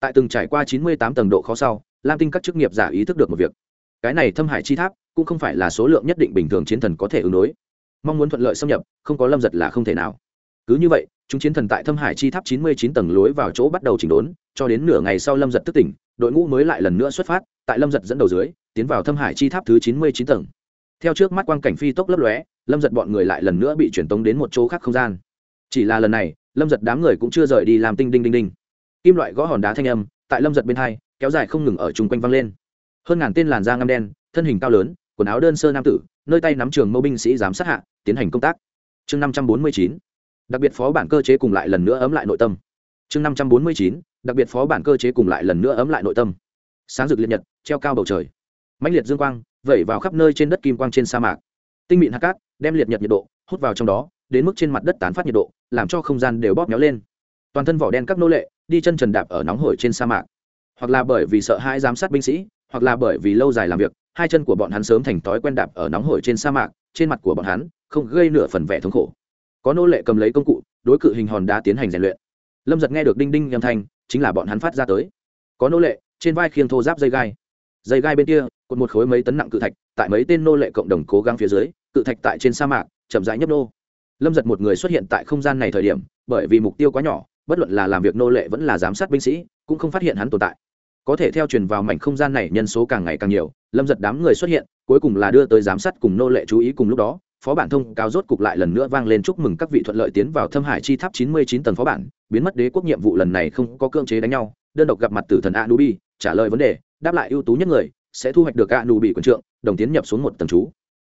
Tại từng trải qua chín mươi tám tầng độ khó sau, lam tinh các chức nghiệp giả ý thức được một việc. Cái này thâm hải chi tháp, cũng không phải là số lượng nhất định bình thường chiến thần có thể ứng đối mong muốn thuận lợi xâm nhập, không có lâm giật là không thể nào. Cứ như vậy, chúng chiến thần tại thâm hải chi tháp chín mươi chín tầng lối vào chỗ bắt đầu chỉnh đốn, cho đến nửa ngày sau lâm giật thức tỉnh, đội ngũ mới lại lần nữa xuất phát, tại lâm giật dẫn đầu dưới, tiến vào thâm hải chi tháp thứ chín mươi chín tầng. Theo trước mắt quang cảnh phi tốc lấp lóe, lâm giật bọn người lại lần nữa bị truyền tống đến một chỗ khác không gian. Chỉ là lần này, lâm giật đám người cũng chưa rời đi làm tinh đinh đinh đinh. Kim loại gõ hòn đá thanh âm, tại lâm giật bên hai, kéo dài không ngừng ở chung quanh văng lên. Hơn ngàn tên làn da ngăm đen, thân hình cao lớn quần áo đơn sơ nam tử, nơi tay nắm trường mâu binh sĩ giám sát hạ, tiến hành công tác. Chương năm trăm bốn mươi chín, đặc biệt phó bản cơ chế cùng lại lần nữa ấm lại nội tâm. Chương năm trăm bốn mươi chín, đặc biệt phó bản cơ chế cùng lại lần nữa ấm lại nội tâm. Sáng rực liệt nhật, treo cao bầu trời. Mãnh liệt dương quang, vẩy vào khắp nơi trên đất kim quang trên sa mạc. Tinh mịn hạt cát, đem liệt nhật nhiệt độ, hút vào trong đó, đến mức trên mặt đất tán phát nhiệt độ, làm cho không gian đều bóp méo lên. Toàn thân vỏ đen các nô lệ, đi chân trần đạp ở nóng hổi trên sa mạc. Hoặc là bởi vì sợ hãi giám sát binh sĩ, hoặc là bởi vì lâu dài làm việc hai chân của bọn hắn sớm thành thói quen đạp ở nóng hổi trên sa mạc, trên mặt của bọn hắn không gây nửa phần vẻ thống khổ. Có nô lệ cầm lấy công cụ, đối cự hình hòn đá tiến hành rèn luyện. Lâm giật nghe được đinh đinh âm thanh, chính là bọn hắn phát ra tới. Có nô lệ, trên vai khiêng thô giáp dây gai. Dây gai bên kia, cột một khối mấy tấn nặng cự thạch, tại mấy tên nô lệ cộng đồng cố gắng phía dưới, cự thạch tại trên sa mạc, chậm rãi nhấp nô. Lâm giật một người xuất hiện tại không gian này thời điểm, bởi vì mục tiêu quá nhỏ, bất luận là làm việc nô lệ vẫn là giám sát binh sĩ, cũng không phát hiện hắn tồn tại có thể theo truyền vào mảnh không gian này nhân số càng ngày càng nhiều, lâm giật đám người xuất hiện, cuối cùng là đưa tới giám sát cùng nô lệ chú ý cùng lúc đó, phó bản thông cáo rốt cục lại lần nữa vang lên chúc mừng các vị thuận lợi tiến vào thâm hải chi tháp chín mươi chín tầng phó bản, biến mất đế quốc nhiệm vụ lần này không có cưỡng chế đánh nhau, đơn độc gặp mặt tử thần a nubi trả lời vấn đề, đáp lại ưu tú nhất người, sẽ thu hoạch được a nubi quần trượng, đồng tiến nhập xuống một tầng chú.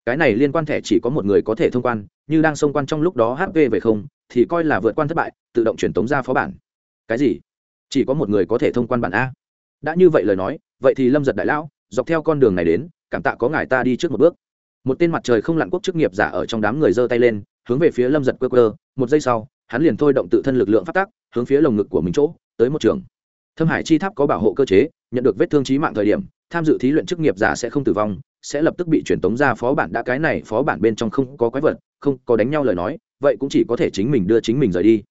Cái này liên quan thẻ chỉ có một người có thể thông quan, như đang xông quan trong lúc đó hp về không, thì coi là vượt quan thất bại, tự động truyền tống ra phó bản. Cái gì? Chỉ có một người có thể thông quan bản a đã như vậy lời nói, vậy thì lâm giật đại lão, dọc theo con đường này đến, cảm tạ có ngài ta đi trước một bước. Một tên mặt trời không lặn quốc chức nghiệp giả ở trong đám người giơ tay lên, hướng về phía lâm giật quơ quơ. Một giây sau, hắn liền thôi động tự thân lực lượng phát tác, hướng phía lồng ngực của mình chỗ, tới một trường. Thâm hải chi tháp có bảo hộ cơ chế, nhận được vết thương trí mạng thời điểm, tham dự thí luyện chức nghiệp giả sẽ không tử vong, sẽ lập tức bị truyền tống ra phó bản đã cái này phó bản bên trong không có quái vật, không có đánh nhau lời nói, vậy cũng chỉ có thể chính mình đưa chính mình rời đi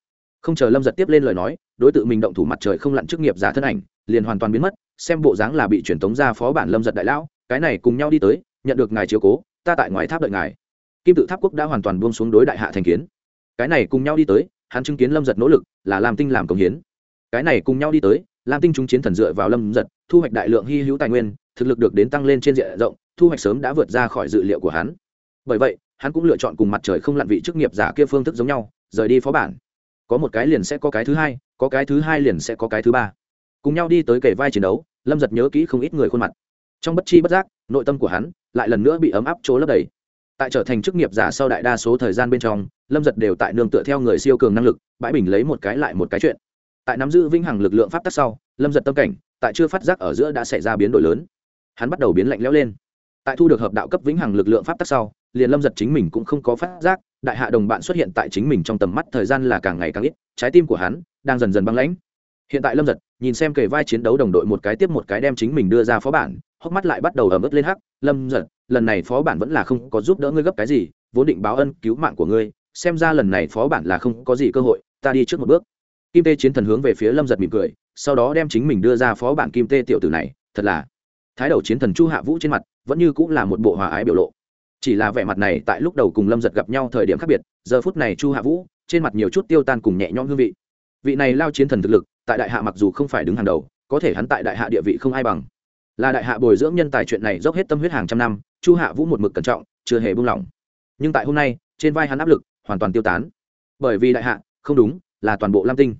không chờ lâm giật tiếp lên lời nói đối tượng mình động thủ mặt trời không lặn chức nghiệp giả thân ảnh liền hoàn toàn biến mất xem bộ dáng là bị truyền tống ra phó bản lâm giật đại lão cái này cùng nhau đi tới nhận được ngài chiếu cố ta tại ngoài tháp đợi ngài kim tự tháp quốc đã hoàn toàn buông xuống đối đại hạ thành kiến cái này cùng nhau đi tới hắn chứng kiến lâm giật nỗ lực là làm tinh làm công hiến cái này cùng nhau đi tới lam tinh chúng chiến thần dựa vào lâm giật thu hoạch đại lượng hy hữu tài nguyên thực lực được đến tăng lên trên diện rộng thu hoạch sớm đã vượt ra khỏi dự liệu của hắn bởi vậy hắn cũng lựa chọn cùng mặt trời không lặn vị chức nghiệp giả kia phương thức giống nhau rời đi phó bản có một cái liền sẽ có cái thứ hai, có cái thứ hai liền sẽ có cái thứ ba. Cùng nhau đi tới kể vai chiến đấu, lâm giật nhớ kỹ không ít người khuôn mặt. Trong bất chi bất giác, nội tâm của hắn lại lần nữa bị ấm áp chỗ lấp đầy. Tại trở thành chức nghiệp giả sau đại đa số thời gian bên trong, lâm giật đều tại nương tựa theo người siêu cường năng lực, bãi bình lấy một cái lại một cái chuyện. Tại nắm giữ vinh hằng lực lượng pháp tắc sau, lâm giật tâm cảnh tại chưa phát giác ở giữa đã xảy ra biến đổi lớn. Hắn bắt đầu biến lạnh lẽo lên. Tại thu được hợp đạo cấp vĩnh hằng lực lượng pháp tắc sau liền lâm giật chính mình cũng không có phát giác, đại hạ đồng bạn xuất hiện tại chính mình trong tầm mắt thời gian là càng ngày càng ít, trái tim của hắn đang dần dần băng lãnh. Hiện tại lâm giật nhìn xem kề vai chiến đấu đồng đội một cái tiếp một cái đem chính mình đưa ra phó bản, hốc mắt lại bắt đầu ẩm ướt lên hắc. Lâm giật, lần này phó bản vẫn là không có giúp đỡ ngươi gấp cái gì, vốn định báo ân cứu mạng của ngươi, xem ra lần này phó bản là không có gì cơ hội, ta đi trước một bước. Kim tê chiến thần hướng về phía lâm giật mỉm cười, sau đó đem chính mình đưa ra phó bản kim tê tiểu tử này, thật là. Thái đầu chiến thần chu hạ vũ trên mặt vẫn như cũng là một bộ hòa ái biểu lộ chỉ là vẻ mặt này tại lúc đầu cùng lâm giật gặp nhau thời điểm khác biệt, giờ phút này chu hạ vũ, trên mặt nhiều chút tiêu tan cùng nhẹ nhõm hương vị. Vị này lao chiến thần thực lực, tại đại hạ mặc dù không phải đứng hàng đầu, có thể hắn tại đại hạ địa vị không ai bằng. Là đại hạ bồi dưỡng nhân tài chuyện này dốc hết tâm huyết hàng trăm năm, chu hạ vũ một mực cẩn trọng, chưa hề buông lỏng. Nhưng tại hôm nay, trên vai hắn áp lực hoàn toàn tiêu tán. Bởi vì đại hạ, không đúng, là toàn bộ lam tinh.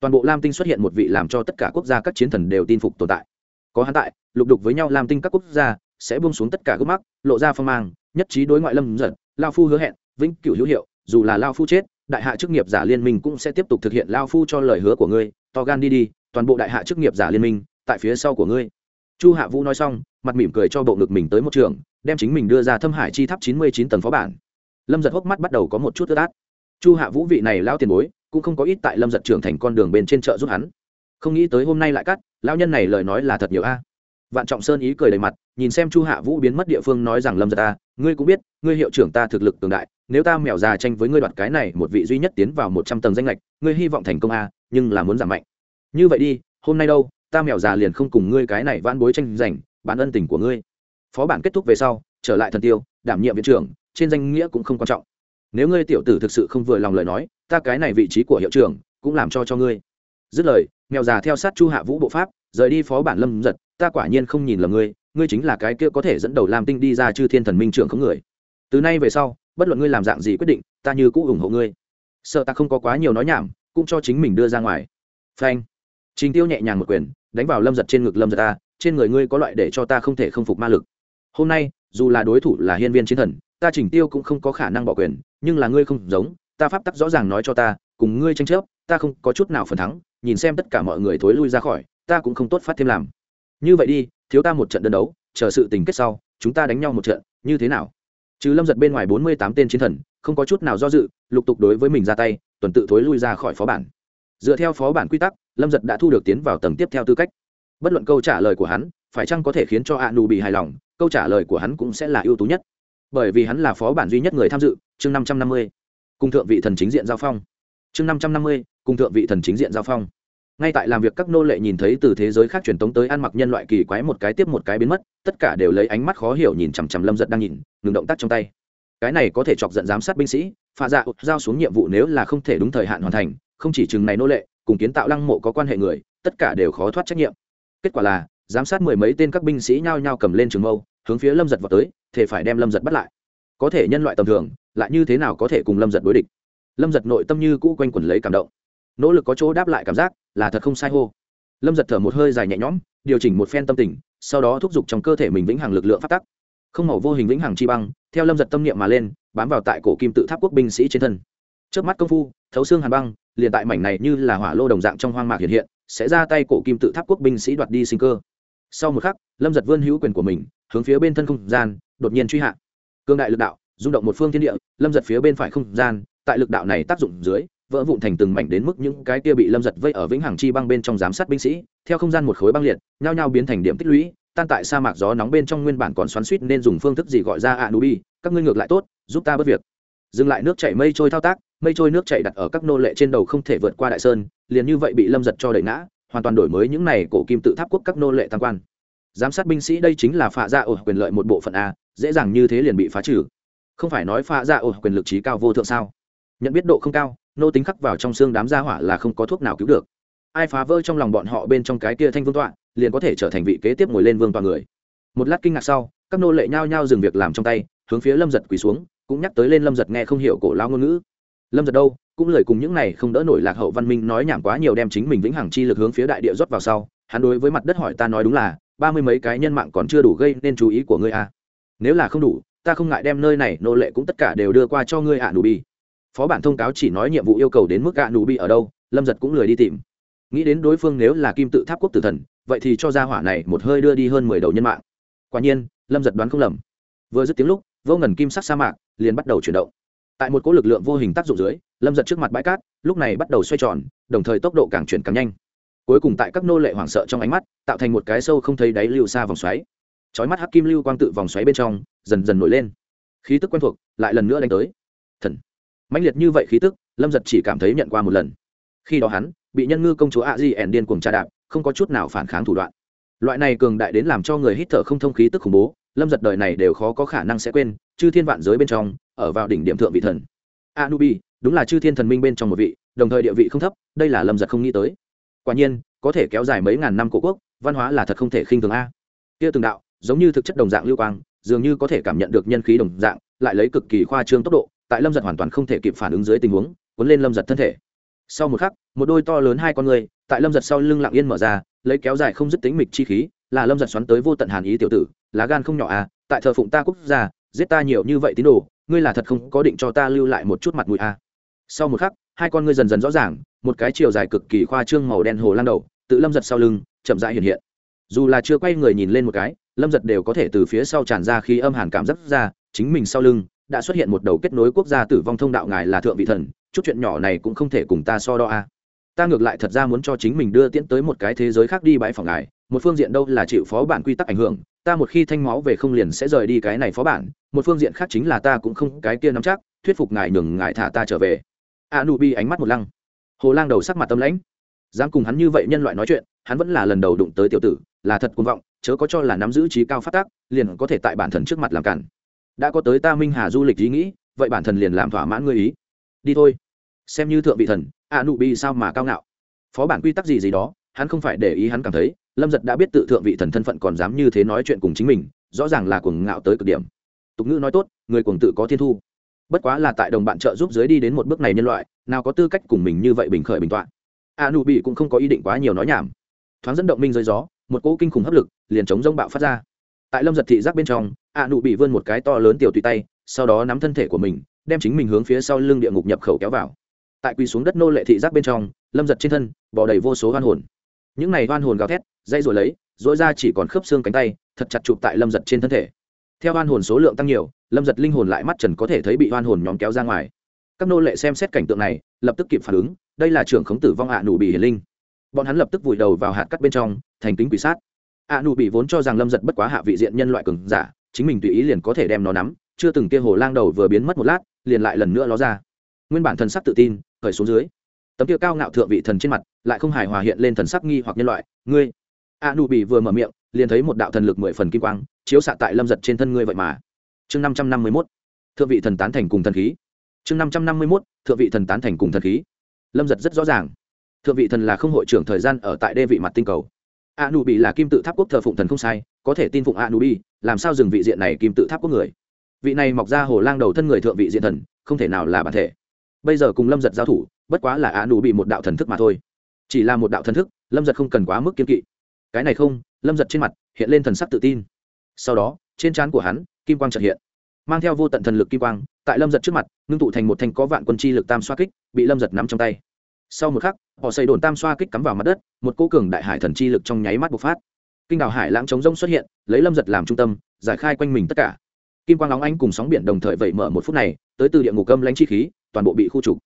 Toàn bộ lam tinh xuất hiện một vị làm cho tất cả quốc gia các chiến thần đều tin phục tồn tại. Có hắn tại, lục đục với nhau lam tinh các quốc gia sẽ buông xuống tất cả gốc mắc lộ ra phong mang nhất trí đối ngoại lâm giật, lao phu hứa hẹn, vĩnh cửu hữu hiệu, dù là lao phu chết, đại hạ chức nghiệp giả liên minh cũng sẽ tiếp tục thực hiện lao phu cho lời hứa của ngươi, to gan đi đi, toàn bộ đại hạ chức nghiệp giả liên minh, tại phía sau của ngươi. Chu hạ vũ nói xong, mặt mỉm cười cho bộ ngực mình tới một trường, đem chính mình đưa ra thâm hải chi tháp chín mươi chín tầng phó bản. Lâm giật hốc mắt bắt đầu có một chút ướt át. Chu hạ vũ vị này lao tiền bối, cũng không có ít tại lâm giật trưởng thành con đường bên trên chợ giúp hắn. Không nghĩ tới hôm nay lại cắt lao nhân này lời nói là thật nhiều a. Vạn trọng sơn ý cười đầy mặt nhìn xem chu hạ vũ biến mất địa phương nói rằng lâm giật ta, ngươi cũng biết, ngươi hiệu trưởng ta thực lực cường đại, nếu ta mèo già tranh với ngươi đoạt cái này một vị duy nhất tiến vào một trăm tầng danh lệch ngươi hy vọng thành công a nhưng là muốn giảm mạnh. Như vậy đi, hôm nay đâu, ta mèo già liền không cùng ngươi cái này van bối tranh giành, bản ân tình của ngươi. Phó bản kết thúc về sau, trở lại thần tiêu, đảm nhiệm viện trưởng, trên danh nghĩa cũng không quan trọng. Nếu ngươi tiểu tử thực sự không vừa lòng lời nói, ta cái này vị trí của hiệu trưởng, cũng làm cho cho ngươi. Dứt lời, mèo già theo sát chu hạ vũ bộ pháp, rời đi phó bản lâm giật, ta quả nhiên không nhìn lầm ngươi ngươi chính là cái kia có thể dẫn đầu làm tinh đi ra chư thiên thần minh trưởng không người. Từ nay về sau, bất luận ngươi làm dạng gì quyết định, ta như cũ ủng hộ ngươi. Sợ ta không có quá nhiều nói nhảm, cũng cho chính mình đưa ra ngoài. Phanh. Trình tiêu nhẹ nhàng một quyền, đánh vào lâm giật trên ngực lâm giật ta trên người ngươi có loại để cho ta không thể không phục ma lực. Hôm nay, dù là đối thủ là hiên viên chiến thần, ta trình tiêu cũng không có khả năng bỏ quyền, nhưng là ngươi không giống, ta pháp tắc rõ ràng nói cho ta, cùng ngươi tranh chấp, ta không có chút nào phần thắng, nhìn xem tất cả mọi người thối lui ra khỏi, ta cũng không tốt phát thêm làm. Như vậy đi thiếu ta một trận đơn đấu, chờ sự tình kết sau, chúng ta đánh nhau một trận, như thế nào? Chứ lâm giật bên ngoài bốn mươi tám tên chiến thần, không có chút nào do dự, lục tục đối với mình ra tay, tuần tự thối lui ra khỏi phó bản. Dựa theo phó bản quy tắc, lâm giật đã thu được tiến vào tầng tiếp theo tư cách. Bất luận câu trả lời của hắn, phải chăng có thể khiến cho a nu bị hài lòng, câu trả lời của hắn cũng sẽ là ưu tú nhất. Bởi vì hắn là phó bản duy nhất người tham dự, chương năm trăm năm mươi, cùng thượng vị thần chính diện giao phong. Chương năm trăm năm mươi, cùng thượng vị thần chính diện giao phong ngay tại làm việc các nô lệ nhìn thấy từ thế giới khác truyền tống tới ăn mặc nhân loại kỳ quái một cái tiếp một cái biến mất, tất cả đều lấy ánh mắt khó hiểu nhìn chằm chằm lâm giật đang nhìn, ngừng động tác trong tay. Cái này có thể chọc giận giám sát binh sĩ pha dạ giao xuống nhiệm vụ nếu là không thể đúng thời hạn hoàn thành, không chỉ chừng này nô lệ, cùng kiến tạo lăng mộ có quan hệ người, tất cả đều khó thoát trách nhiệm. Kết quả là, giám sát mười mấy tên các binh sĩ nhao nhao cầm lên trường mâu, hướng phía lâm giật vào tới thể phải đem lâm giật bắt lại. Có thể nhân loại tầm thường, lại như thế nào có thể cùng lâm giật đối địch? Lâm giật nội tâm như cũ quanh quẩn lấy cảm động. Nỗ lực có chỗ đáp lại cảm giác là thật không sai hô. Lâm giật thở một hơi dài nhẹ nhõm, điều chỉnh một phen tâm tình, sau đó thúc giục trong cơ thể mình vĩnh hằng lực lượng phát tắc. Không màu vô hình vĩnh hằng chi băng, theo lâm giật tâm niệm mà lên, bám vào tại cổ kim tự tháp quốc binh sĩ trên thân. Trước mắt công phu, thấu xương hàn băng, liền tại mảnh này như là hỏa lô đồng dạng trong hoang mạc hiện hiện, sẽ ra tay cổ kim tự tháp quốc binh sĩ đoạt đi sinh cơ. Sau một khắc, lâm giật vươn hữu quyền của mình, hướng phía bên thân không gian, đột nhiên truy hạ. Cương đại lực đạo, rung động một phương thiên địa, lâm giật phía bên phải không gian, tại lực đạo này tác dụng dưới vỡ vụn thành từng mảnh đến mức những cái kia bị lâm giật vây ở vĩnh hằng chi băng bên trong giám sát binh sĩ, theo không gian một khối băng liệt, nhao nhao biến thành điểm tích lũy, tan tại sa mạc gió nóng bên trong nguyên bản còn xoắn suýt nên dùng phương thức gì gọi ra ạ nú nubi các ngươi ngược lại tốt, giúp ta bớt việc. Dừng lại nước chảy mây trôi thao tác, mây trôi nước chảy đặt ở các nô lệ trên đầu không thể vượt qua đại sơn, liền như vậy bị lâm giật cho đẩy ngã, hoàn toàn đổi mới những này cổ kim tự tháp quốc các nô lệ tam quan. Giám sát binh sĩ đây chính là phạ ra ổ quyền lợi một bộ phận a, dễ dàng như thế liền bị phá trừ. Không phải nói phạ ra ổ quyền lực trí cao vô thượng sao? Nhận biết độ không cao nô tính khắc vào trong xương đám gia hỏa là không có thuốc nào cứu được. Ai phá vỡ trong lòng bọn họ bên trong cái kia thanh vương tọa, liền có thể trở thành vị kế tiếp ngồi lên vương tọa người. Một lát kinh ngạc sau, các nô lệ nhao nhao dừng việc làm trong tay, hướng phía lâm giật quỳ xuống, cũng nhắc tới lên lâm giật nghe không hiểu cổ lao ngôn ngữ. Lâm giật đâu? Cũng lời cùng những này không đỡ nổi lạc hậu văn minh nói nhảm quá nhiều đem chính mình vĩnh hằng chi lực hướng phía đại địa rót vào sau, hắn đối với mặt đất hỏi ta nói đúng là, ba mươi mấy cái nhân mạng còn chưa đủ gây nên chú ý của ngươi à. nếu là không đủ, ta không ngại đem nơi này, nô lệ cũng tất cả đều đưa qua cho ngươi ạ nụ bi phó bản thông cáo chỉ nói nhiệm vụ yêu cầu đến mức gạ nụ bị ở đâu, lâm giật cũng lười đi tìm. Nghĩ đến đối phương nếu là kim tự tháp quốc tử thần, vậy thì cho ra hỏa này một hơi đưa đi hơn mười đầu nhân mạng. Quả nhiên, lâm giật đoán không lầm. Vừa dứt tiếng lúc, vô ngần kim sắc sa mạc liền bắt đầu chuyển động. Tại một cỗ lực lượng vô hình tác dụng dưới, lâm giật trước mặt bãi cát, lúc này bắt đầu xoay tròn, đồng thời tốc độ càng chuyển càng nhanh. Cuối cùng tại các nô lệ hoảng sợ trong ánh mắt, tạo thành một cái sâu không thấy đáy lưu xa vòng xoáy. Chói mắt hắc kim lưu quang tự vòng xoáy bên trong, dần dần nổi lên. Khí tức quen thuộc, lại lần nữa đánh tới. Thần mãnh liệt như vậy khí tức, lâm giật chỉ cảm thấy nhận qua một lần. Khi đó hắn, bị nhân ngư công chúa a di ẻn điên cuồng trà đạp, không có chút nào phản kháng thủ đoạn. Loại này cường đại đến làm cho người hít thở không thông khí tức khủng bố, lâm giật đời này đều khó có khả năng sẽ quên, chư thiên vạn giới bên trong, ở vào đỉnh điểm thượng vị thần. Anubi, đúng là chư thiên thần minh bên trong một vị, đồng thời địa vị không thấp, đây là lâm giật không nghĩ tới. Quả nhiên, có thể kéo dài mấy ngàn năm cổ quốc, văn hóa là thật không thể khinh thường a. Kia từng đạo, giống như thực chất đồng dạng lưu quang, dường như có thể cảm nhận được nhân khí đồng dạng, lại lấy cực kỳ khoa trương tốc độ tại lâm giật hoàn toàn không thể kịp phản ứng dưới tình huống, cuốn lên lâm giật thân thể sau một khắc, một đôi to lớn hai con người, tại lâm giật sau lưng lặng yên mở ra, lấy kéo dài không dứt tính mịch chi khí, là lâm giật xoắn tới vô tận hàn ý tiểu tử, lá gan không nhỏ à tại thờ phụng ta quốc gia, giết ta nhiều như vậy tín đồ, ngươi là thật không có định cho ta lưu lại một chút mặt mũi à. sau một khắc, hai con ngươi dần dần rõ ràng, một cái chiều dài cực kỳ khoa trương màu đen hồ lan đầu, tự lâm giật sau lưng, chậm rãi hiện hiện dù là chưa quay người nhìn lên một cái, lâm giật đều có thể từ phía sau tràn ra khi âm hàn cảm giác ra, chính mình sau lưng đã xuất hiện một đầu kết nối quốc gia tử vong thông đạo ngài là thượng vị thần, chút chuyện nhỏ này cũng không thể cùng ta so đo a. Ta ngược lại thật ra muốn cho chính mình đưa tiễn tới một cái thế giới khác đi bãi phòng ngài, một phương diện đâu là chịu phó bản quy tắc ảnh hưởng, ta một khi thanh máu về không liền sẽ rời đi cái này phó bản, một phương diện khác chính là ta cũng không, cái kia nắm chắc, thuyết phục ngài nhường ngài thả ta trở về. A nu bi ánh mắt một lăng. Hồ lang đầu sắc mặt tâm lãnh. Dám cùng hắn như vậy nhân loại nói chuyện, hắn vẫn là lần đầu đụng tới tiểu tử, là thật cuồng vọng, chớ có cho là nắm giữ trí cao phát tác, liền có thể tại bản thần trước mặt làm cản đã có tới ta minh hà du lịch ý nghĩ, vậy bản thần liền làm thỏa mãn ngươi ý. Đi thôi. Xem như thượng vị thần, a nụ bi sao mà cao ngạo. Phó bản quy tắc gì gì đó, hắn không phải để ý hắn cảm thấy, lâm giật đã biết tự thượng vị thần thân phận còn dám như thế nói chuyện cùng chính mình, rõ ràng là cuồng ngạo tới cực điểm. Tục ngữ nói tốt, người cuồng tự có thiên thu. Bất quá là tại đồng bạn trợ giúp dưới đi đến một bước này nhân loại, nào có tư cách cùng mình như vậy bình khởi bình t o ạ a nụ bị cũng không có ý định quá nhiều nói nhảm. Thoáng dẫn động minh dưới gió, một cỗ kinh khủng hấp lực, liền chống rông bạo phát ra tại lâm giật thị giác bên trong, ạ nụ bị vươn một cái to lớn tiểu tùy tay, sau đó nắm thân thể của mình, đem chính mình hướng phía sau lưng địa ngục nhập khẩu kéo vào. Tại quỳ xuống đất nô lệ thị giác bên trong, lâm giật trên thân bỏ đầy vô số hoan hồn. Những này hoan hồn gào thét, dây rồi lấy dỗi ra chỉ còn khớp xương cánh tay, thật chặt chụp tại lâm giật trên thân thể. Theo hoan hồn số lượng tăng nhiều, lâm giật linh hồn lại mắt trần có thể thấy bị hoan hồn nhóm kéo ra ngoài. Các nô lệ xem xét cảnh tượng này, lập tức kịp phản ứng, đây là trưởng khống tử vong ạ nụ bị hiền linh. Bọn hắn lập tức vùi đầu vào hạt cắt bên trong, thành kính quỷ sát. A nụ bị vốn cho rằng lâm giật bất quá hạ vị diện nhân loại cường giả, chính mình tùy ý liền có thể đem nó nắm, chưa từng kia hồ lang đầu vừa biến mất một lát, liền lại lần nữa ló ra. Nguyên bản thần sắc tự tin, khởi xuống dưới. Tấm kia cao ngạo thượng vị thần trên mặt, lại không hài hòa hiện lên thần sắc nghi hoặc nhân loại, ngươi. A nụ bị vừa mở miệng, liền thấy một đạo thần lực mười phần kim quang, chiếu xạ tại lâm giật trên thân ngươi vậy mà. Chương năm trăm năm mươi mốt. Thượng vị thần tán thành cùng thần khí. Chương năm trăm năm mươi mốt. Thượng vị thần tán thành cùng thần khí. Lâm giật rất rõ ràng. Thượng vị thần là không hội trưởng thời gian ở tại đê vị mặt tinh cầu a nu bị là kim tự tháp quốc thờ phụng thần không sai, có thể tin phụng a nu bị làm sao dừng vị diện này kim tự tháp quốc người? Vị này mọc ra hồ lang đầu thân người thượng vị diện thần, không thể nào là bản thể. Bây giờ cùng lâm giật giao thủ, bất quá là a nu bị một đạo thần thức mà thôi. Chỉ là một đạo thần thức, lâm giật không cần quá mức kiên kỵ. Cái này không, lâm giật trên mặt hiện lên thần sắc tự tin. Sau đó, trên trán của hắn, kim quang trật hiện. Mang theo vô tận thần lực kim quang, tại lâm giật trước mặt, ngưng tụ thành một thanh có vạn quân chi lực tam xoa kích, bị lâm giật nắm trong tay sau một khắc, họ xây đồn tam xoa kích cắm vào mặt đất, một cô cường đại hải thần chi lực trong nháy mắt bộc phát. Kinh đảo hải lãng chống rông xuất hiện, lấy lâm giật làm trung tâm, giải khai quanh mình tất cả. Kim quang óng ánh cùng sóng biển đồng thời vẩy mở một phút này, tới từ địa ngục âm lãnh chi khí, toàn bộ bị khu trục.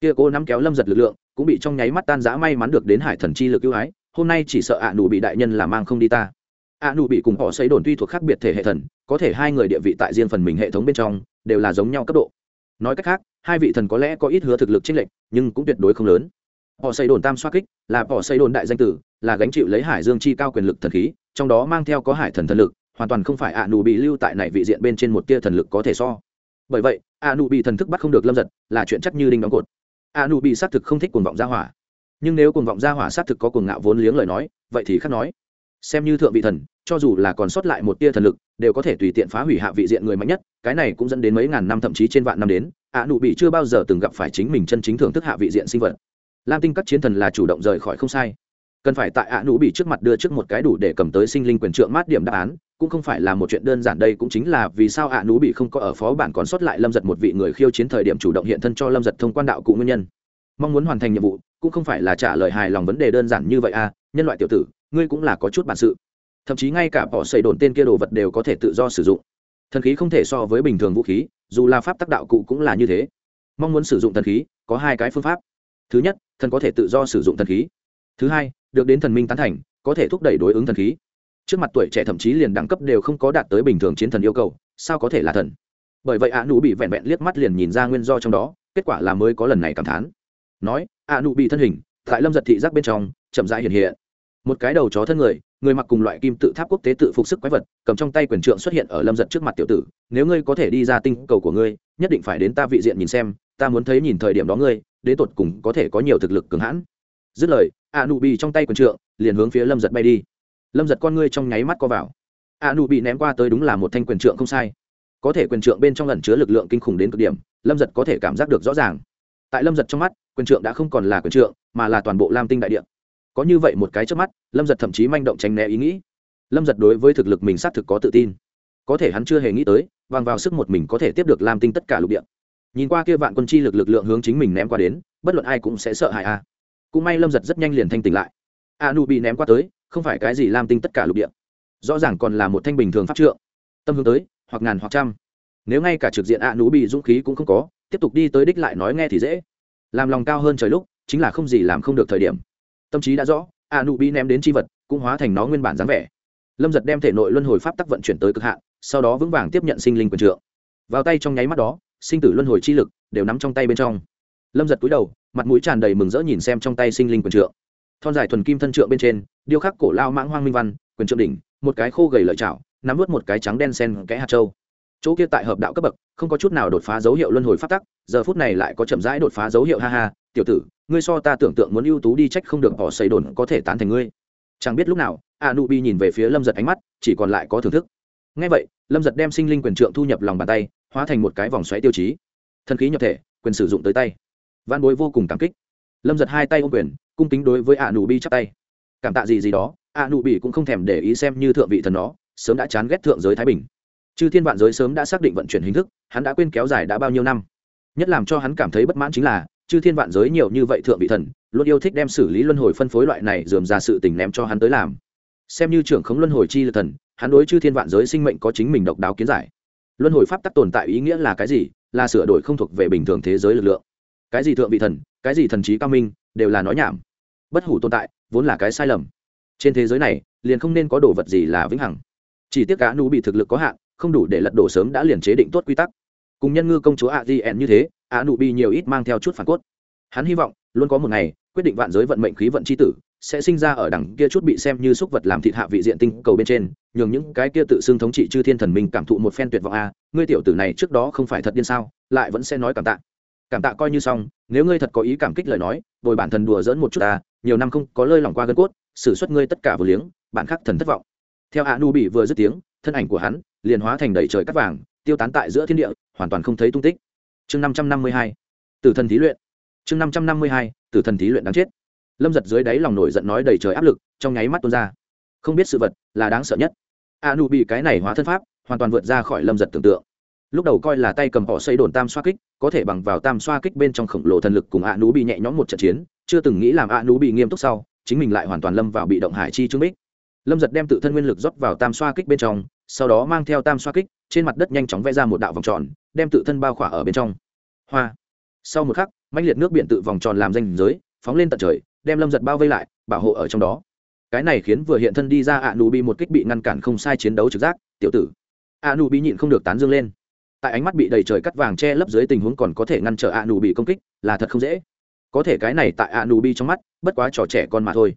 Kia cô nắm kéo lâm giật lực lượng, cũng bị trong nháy mắt tan giã may mắn được đến hải thần chi lực ưu ái, hôm nay chỉ sợ ạ à nụ bị đại nhân là mang không đi ta. Ạ nụ bị cùng họ xây đồn tuy thuộc khác biệt thể hệ thần, có thể hai người địa vị tại riêng phần mình hệ thống bên trong, đều là giống nhau cấp độ. Nói cách khác hai vị thần có lẽ có ít hứa thực lực chênh lệch, nhưng cũng tuyệt đối không lớn. Họ xây đồn tam xoa kích, là họ xây đồn đại danh tử, là gánh chịu lấy hải dương chi cao quyền lực thần khí, trong đó mang theo có hải thần thần lực, hoàn toàn không phải ạ nụ bị lưu tại này vị diện bên trên một tia thần lực có thể so. Bởi vậy ạ nụ bị thần thức bắt không được lâm giật, là chuyện chắc như đinh đóng cột. Ạ nụ bị xác thực không thích cuồng vọng gia hỏa. Nhưng nếu cuồng vọng gia hỏa xác thực có cuồng ngạo vốn liếng lời nói, vậy thì khác nói. Xem như thượng vị thần cho dù là còn sót lại một tia thần lực, đều có thể tùy tiện phá hủy hạ vị diện người mạnh nhất, cái này cũng dẫn đến mấy ngàn năm thậm chí trên vạn năm đến, ạ nụ bị chưa bao giờ từng gặp phải chính mình chân chính thưởng thức hạ vị diện sinh vật. Lam tinh các chiến thần là chủ động rời khỏi không sai. Cần phải tại ạ nụ bị trước mặt đưa trước một cái đủ để cầm tới sinh linh quyền trượng mát điểm đáp án, cũng không phải là một chuyện đơn giản đây cũng chính là vì sao ạ nụ bị không có ở phó bản còn sót lại lâm giật một vị người khiêu chiến thời điểm chủ động hiện thân cho lâm giật thông quan đạo cụ nguyên nhân. Mong muốn hoàn thành nhiệm vụ, cũng không phải là trả lời hài lòng vấn đề đơn giản như vậy à nhân loại tiểu tử, ngươi cũng là có chút bản sự thậm chí ngay cả bỏ xây đồn tên kia đồ vật đều có thể tự do sử dụng. Thần khí không thể so với bình thường vũ khí, dù là pháp tác đạo cụ cũng là như thế. Mong muốn sử dụng thần khí, có hai cái phương pháp. Thứ nhất, thần có thể tự do sử dụng thần khí. Thứ hai, được đến thần minh tán thành, có thể thúc đẩy đối ứng thần khí. Trước mặt tuổi trẻ thậm chí liền đẳng cấp đều không có đạt tới bình thường chiến thần yêu cầu, sao có thể là thần? Bởi vậy ạ nụ bị vẹn vẹn liếc mắt liền nhìn ra nguyên do trong đó, kết quả là mới có lần này cảm thán. Nói ạ nụ bị thân hình, tại lâm giật thị giác bên trong, chậm rãi hiện hiện. Một cái đầu chó thân người người mặc cùng loại kim tự tháp quốc tế tự phục sức quái vật, cầm trong tay quyền trượng xuất hiện ở lâm giật trước mặt tiểu tử, nếu ngươi có thể đi ra tinh cầu của ngươi, nhất định phải đến ta vị diện nhìn xem, ta muốn thấy nhìn thời điểm đó ngươi, đến tột cùng có thể có nhiều thực lực cường hãn. Dứt lời a nụ bị trong tay quyền trượng liền hướng phía lâm giật bay đi. Lâm giật con ngươi trong nháy mắt co vào. A nụ bị ném qua tới đúng là một thanh quyền trượng không sai. Có thể quyền trượng bên trong lần chứa lực lượng kinh khủng đến cực điểm, lâm giật có thể cảm giác được rõ ràng. Tại lâm giật trong mắt, quyền trượng đã không còn là quyền trượng, mà là toàn bộ lam tinh đại địa có như vậy một cái trước mắt, lâm giật thậm chí manh động tránh né ý nghĩ. Lâm giật đối với thực lực mình xác thực có tự tin. Có thể hắn chưa hề nghĩ tới, bằng vào sức một mình có thể tiếp được lam tinh tất cả lục địa. Nhìn qua kia vạn quân chi lực lực lượng hướng chính mình ném qua đến, bất luận ai cũng sẽ sợ hãi a. À. cũng may lâm giật rất nhanh liền thanh tỉnh lại. A nu bị ném qua tới, không phải cái gì lam tinh tất cả lục địa. Rõ ràng còn là một thanh bình thường pháp trượng. Tâm hướng tới, hoặc ngàn hoặc trăm. Nếu ngay cả trực diện a nu bị dũng khí cũng không có, tiếp tục đi tới đích lại nói nghe thì dễ. Làm lòng cao hơn trời lúc, chính là không gì làm không được thời điểm tâm trí đã rõ, a nụ bị ném đến c h i vật, cũng hóa thành nó nguyên bản dáng vẻ. Lâm giật đem thể nội luân hồi pháp tắc vận chuyển tới cực hạn, sau đó vững vàng tiếp nhận sinh linh quyền trượng. Vào tay trong nháy mắt đó, sinh tử luân hồi chi lực đều nắm trong tay bên trong. Lâm giật cúi đầu, mặt mũi tràn đầy mừng rỡ nhìn xem trong tay sinh linh quyền trượng. Thon dài thuần kim thân trượng bên trên, điêu khắc cổ lao mãng hoang minh văn, quyền trượng đỉnh, một cái khô gầy lợi chảo, nắm vớt một cái trắng đen sen kẽ hạt trâu chỗ kia tại hợp đạo cấp bậc, không có chút nào đột phá dấu hiệu luân hồi phát tắc, giờ phút này lại có chậm rãi đột phá dấu hiệu ha ha tiểu tử, ngươi so ta tưởng tượng muốn ưu tú đi trách không được họ xây đồn có thể tán thành ngươi. Chẳng biết lúc nào a nu bi nhìn về phía lâm giật ánh mắt, chỉ còn lại có thưởng thức. Ngay vậy, lâm giật đem sinh linh quyền trượng thu nhập lòng bàn tay, hóa thành một cái vòng xoáy tiêu chí. Thần khí nhập thể, quyền sử dụng tới tay. Văn bối vô cùng cảm kích. Lâm giật hai tay ôm quyền, cung kính đối với a nu bi chắp tay. Cảm tạ gì gì đó a nu bi cũng không thèm để ý xem như thượng vị thần đó, sớm đã chán ghét thượng giới thái bình. Chư thiên vạn giới sớm đã xác định vận chuyển hình thức, hắn đã quên kéo dài đã bao nhiêu năm. Nhất làm cho hắn cảm thấy bất mãn chính là chư thiên vạn giới nhiều như vậy thượng vị thần, luôn yêu thích đem xử lý luân hồi phân phối loại này dườm ra sự tình ném cho hắn tới làm. Xem như trưởng khống luân hồi chi lực thần, hắn đối chư thiên vạn giới sinh mệnh có chính mình độc đáo kiến giải. Luân hồi pháp tắc tồn tại ý nghĩa là cái gì? Là sửa đổi không thuộc về bình thường thế giới lực lượng. Cái gì thượng vị thần, cái gì thần trí cao minh, đều là nói nhảm. Bất hủ tồn tại, vốn là cái sai lầm. Trên thế giới này, liền không nên có đồ vật gì là vĩnh hằng. Chỉ tiếc cá nu bị thực lực có hạn, không đủ để lật đổ sớm đã liền chế định tốt quy tắc. Cùng nhân ngư công chúa a di như thế a nụ bị nhiều ít mang theo chút phản cốt. Hắn hy vọng, luôn có một ngày, quyết định vạn giới vận mệnh khí vận c h i tử, sẽ sinh ra ở đằng kia chút bị xem như xúc vật làm thịt hạ vị diện tinh cầu bên trên, nhường những cái kia tự xưng thống trị chư thiên thần minh cảm thụ một phen tuyệt vọng a, ngươi tiểu tử này trước đó không phải thật điên sao, lại vẫn sẽ nói cảm tạ. Cảm tạ coi như xong, nếu ngươi thật có ý cảm kích lời nói, bồi bản thần đùa dỡn một chút ta nhiều năm không có lơi lỏng qua gân cốt, xử suất ngươi tất cả vừa liếng, bạn khắc thần thất vọng. Theo a nu bị vừa dứt tiếng, thân ảnh của hắn liền hóa thành đầy trời cắt vàng, tiêu tán tại giữa thiên địa, hoàn toàn không thấy tung tích chương năm trăm năm mươi hai, tử thần thí luyện. Chương năm trăm năm mươi hai, tử thần thí luyện đáng chết. Lâm giật dưới đáy lòng nổi giận nói đầy trời áp lực, trong nháy mắt tuôn ra. Không biết sự vật là đáng sợ nhất. A nu bị cái này hóa thân pháp, hoàn toàn vượt ra khỏi lâm giật tưởng tượng. Lúc đầu coi là tay cầm họ xây đồn tam xoa kích, có thể bằng vào tam xoa kích bên trong khổng lồ thần lực cùng a nu bị nhẹ nhõm một trận chiến, chưa từng nghĩ làm a nu bị nghiêm túc sau, chính mình lại hoàn toàn lâm vào bị động hải chi trương bích lâm giật đem tự thân nguyên lực rót vào tam xoa kích bên trong, sau đó mang theo tam xoa kích, trên mặt đất nhanh chóng vẽ ra một đạo vòng tròn, đem tự thân bao khỏa ở bên trong. Hoa. Sau một khắc mạnh liệt nước biển tự vòng tròn làm danh giới, phóng lên tận trời, đem lâm giật bao vây lại, bảo hộ ở trong đó. Cái này khiến vừa hiện thân đi ra ạ nụ bị một kích bị ngăn cản không sai chiến đấu trực giác, tiểu tử. Ạ nụ bị nhịn không được tán dương lên. Tại ánh mắt bị đầy trời cắt vàng che lấp dưới tình huống còn có thể ngăn trở ạ nụ bị công kích, là thật không dễ. Có thể cái này tại ạ nụ bị trong mắt, bất quá trò trẻ con mà thôi.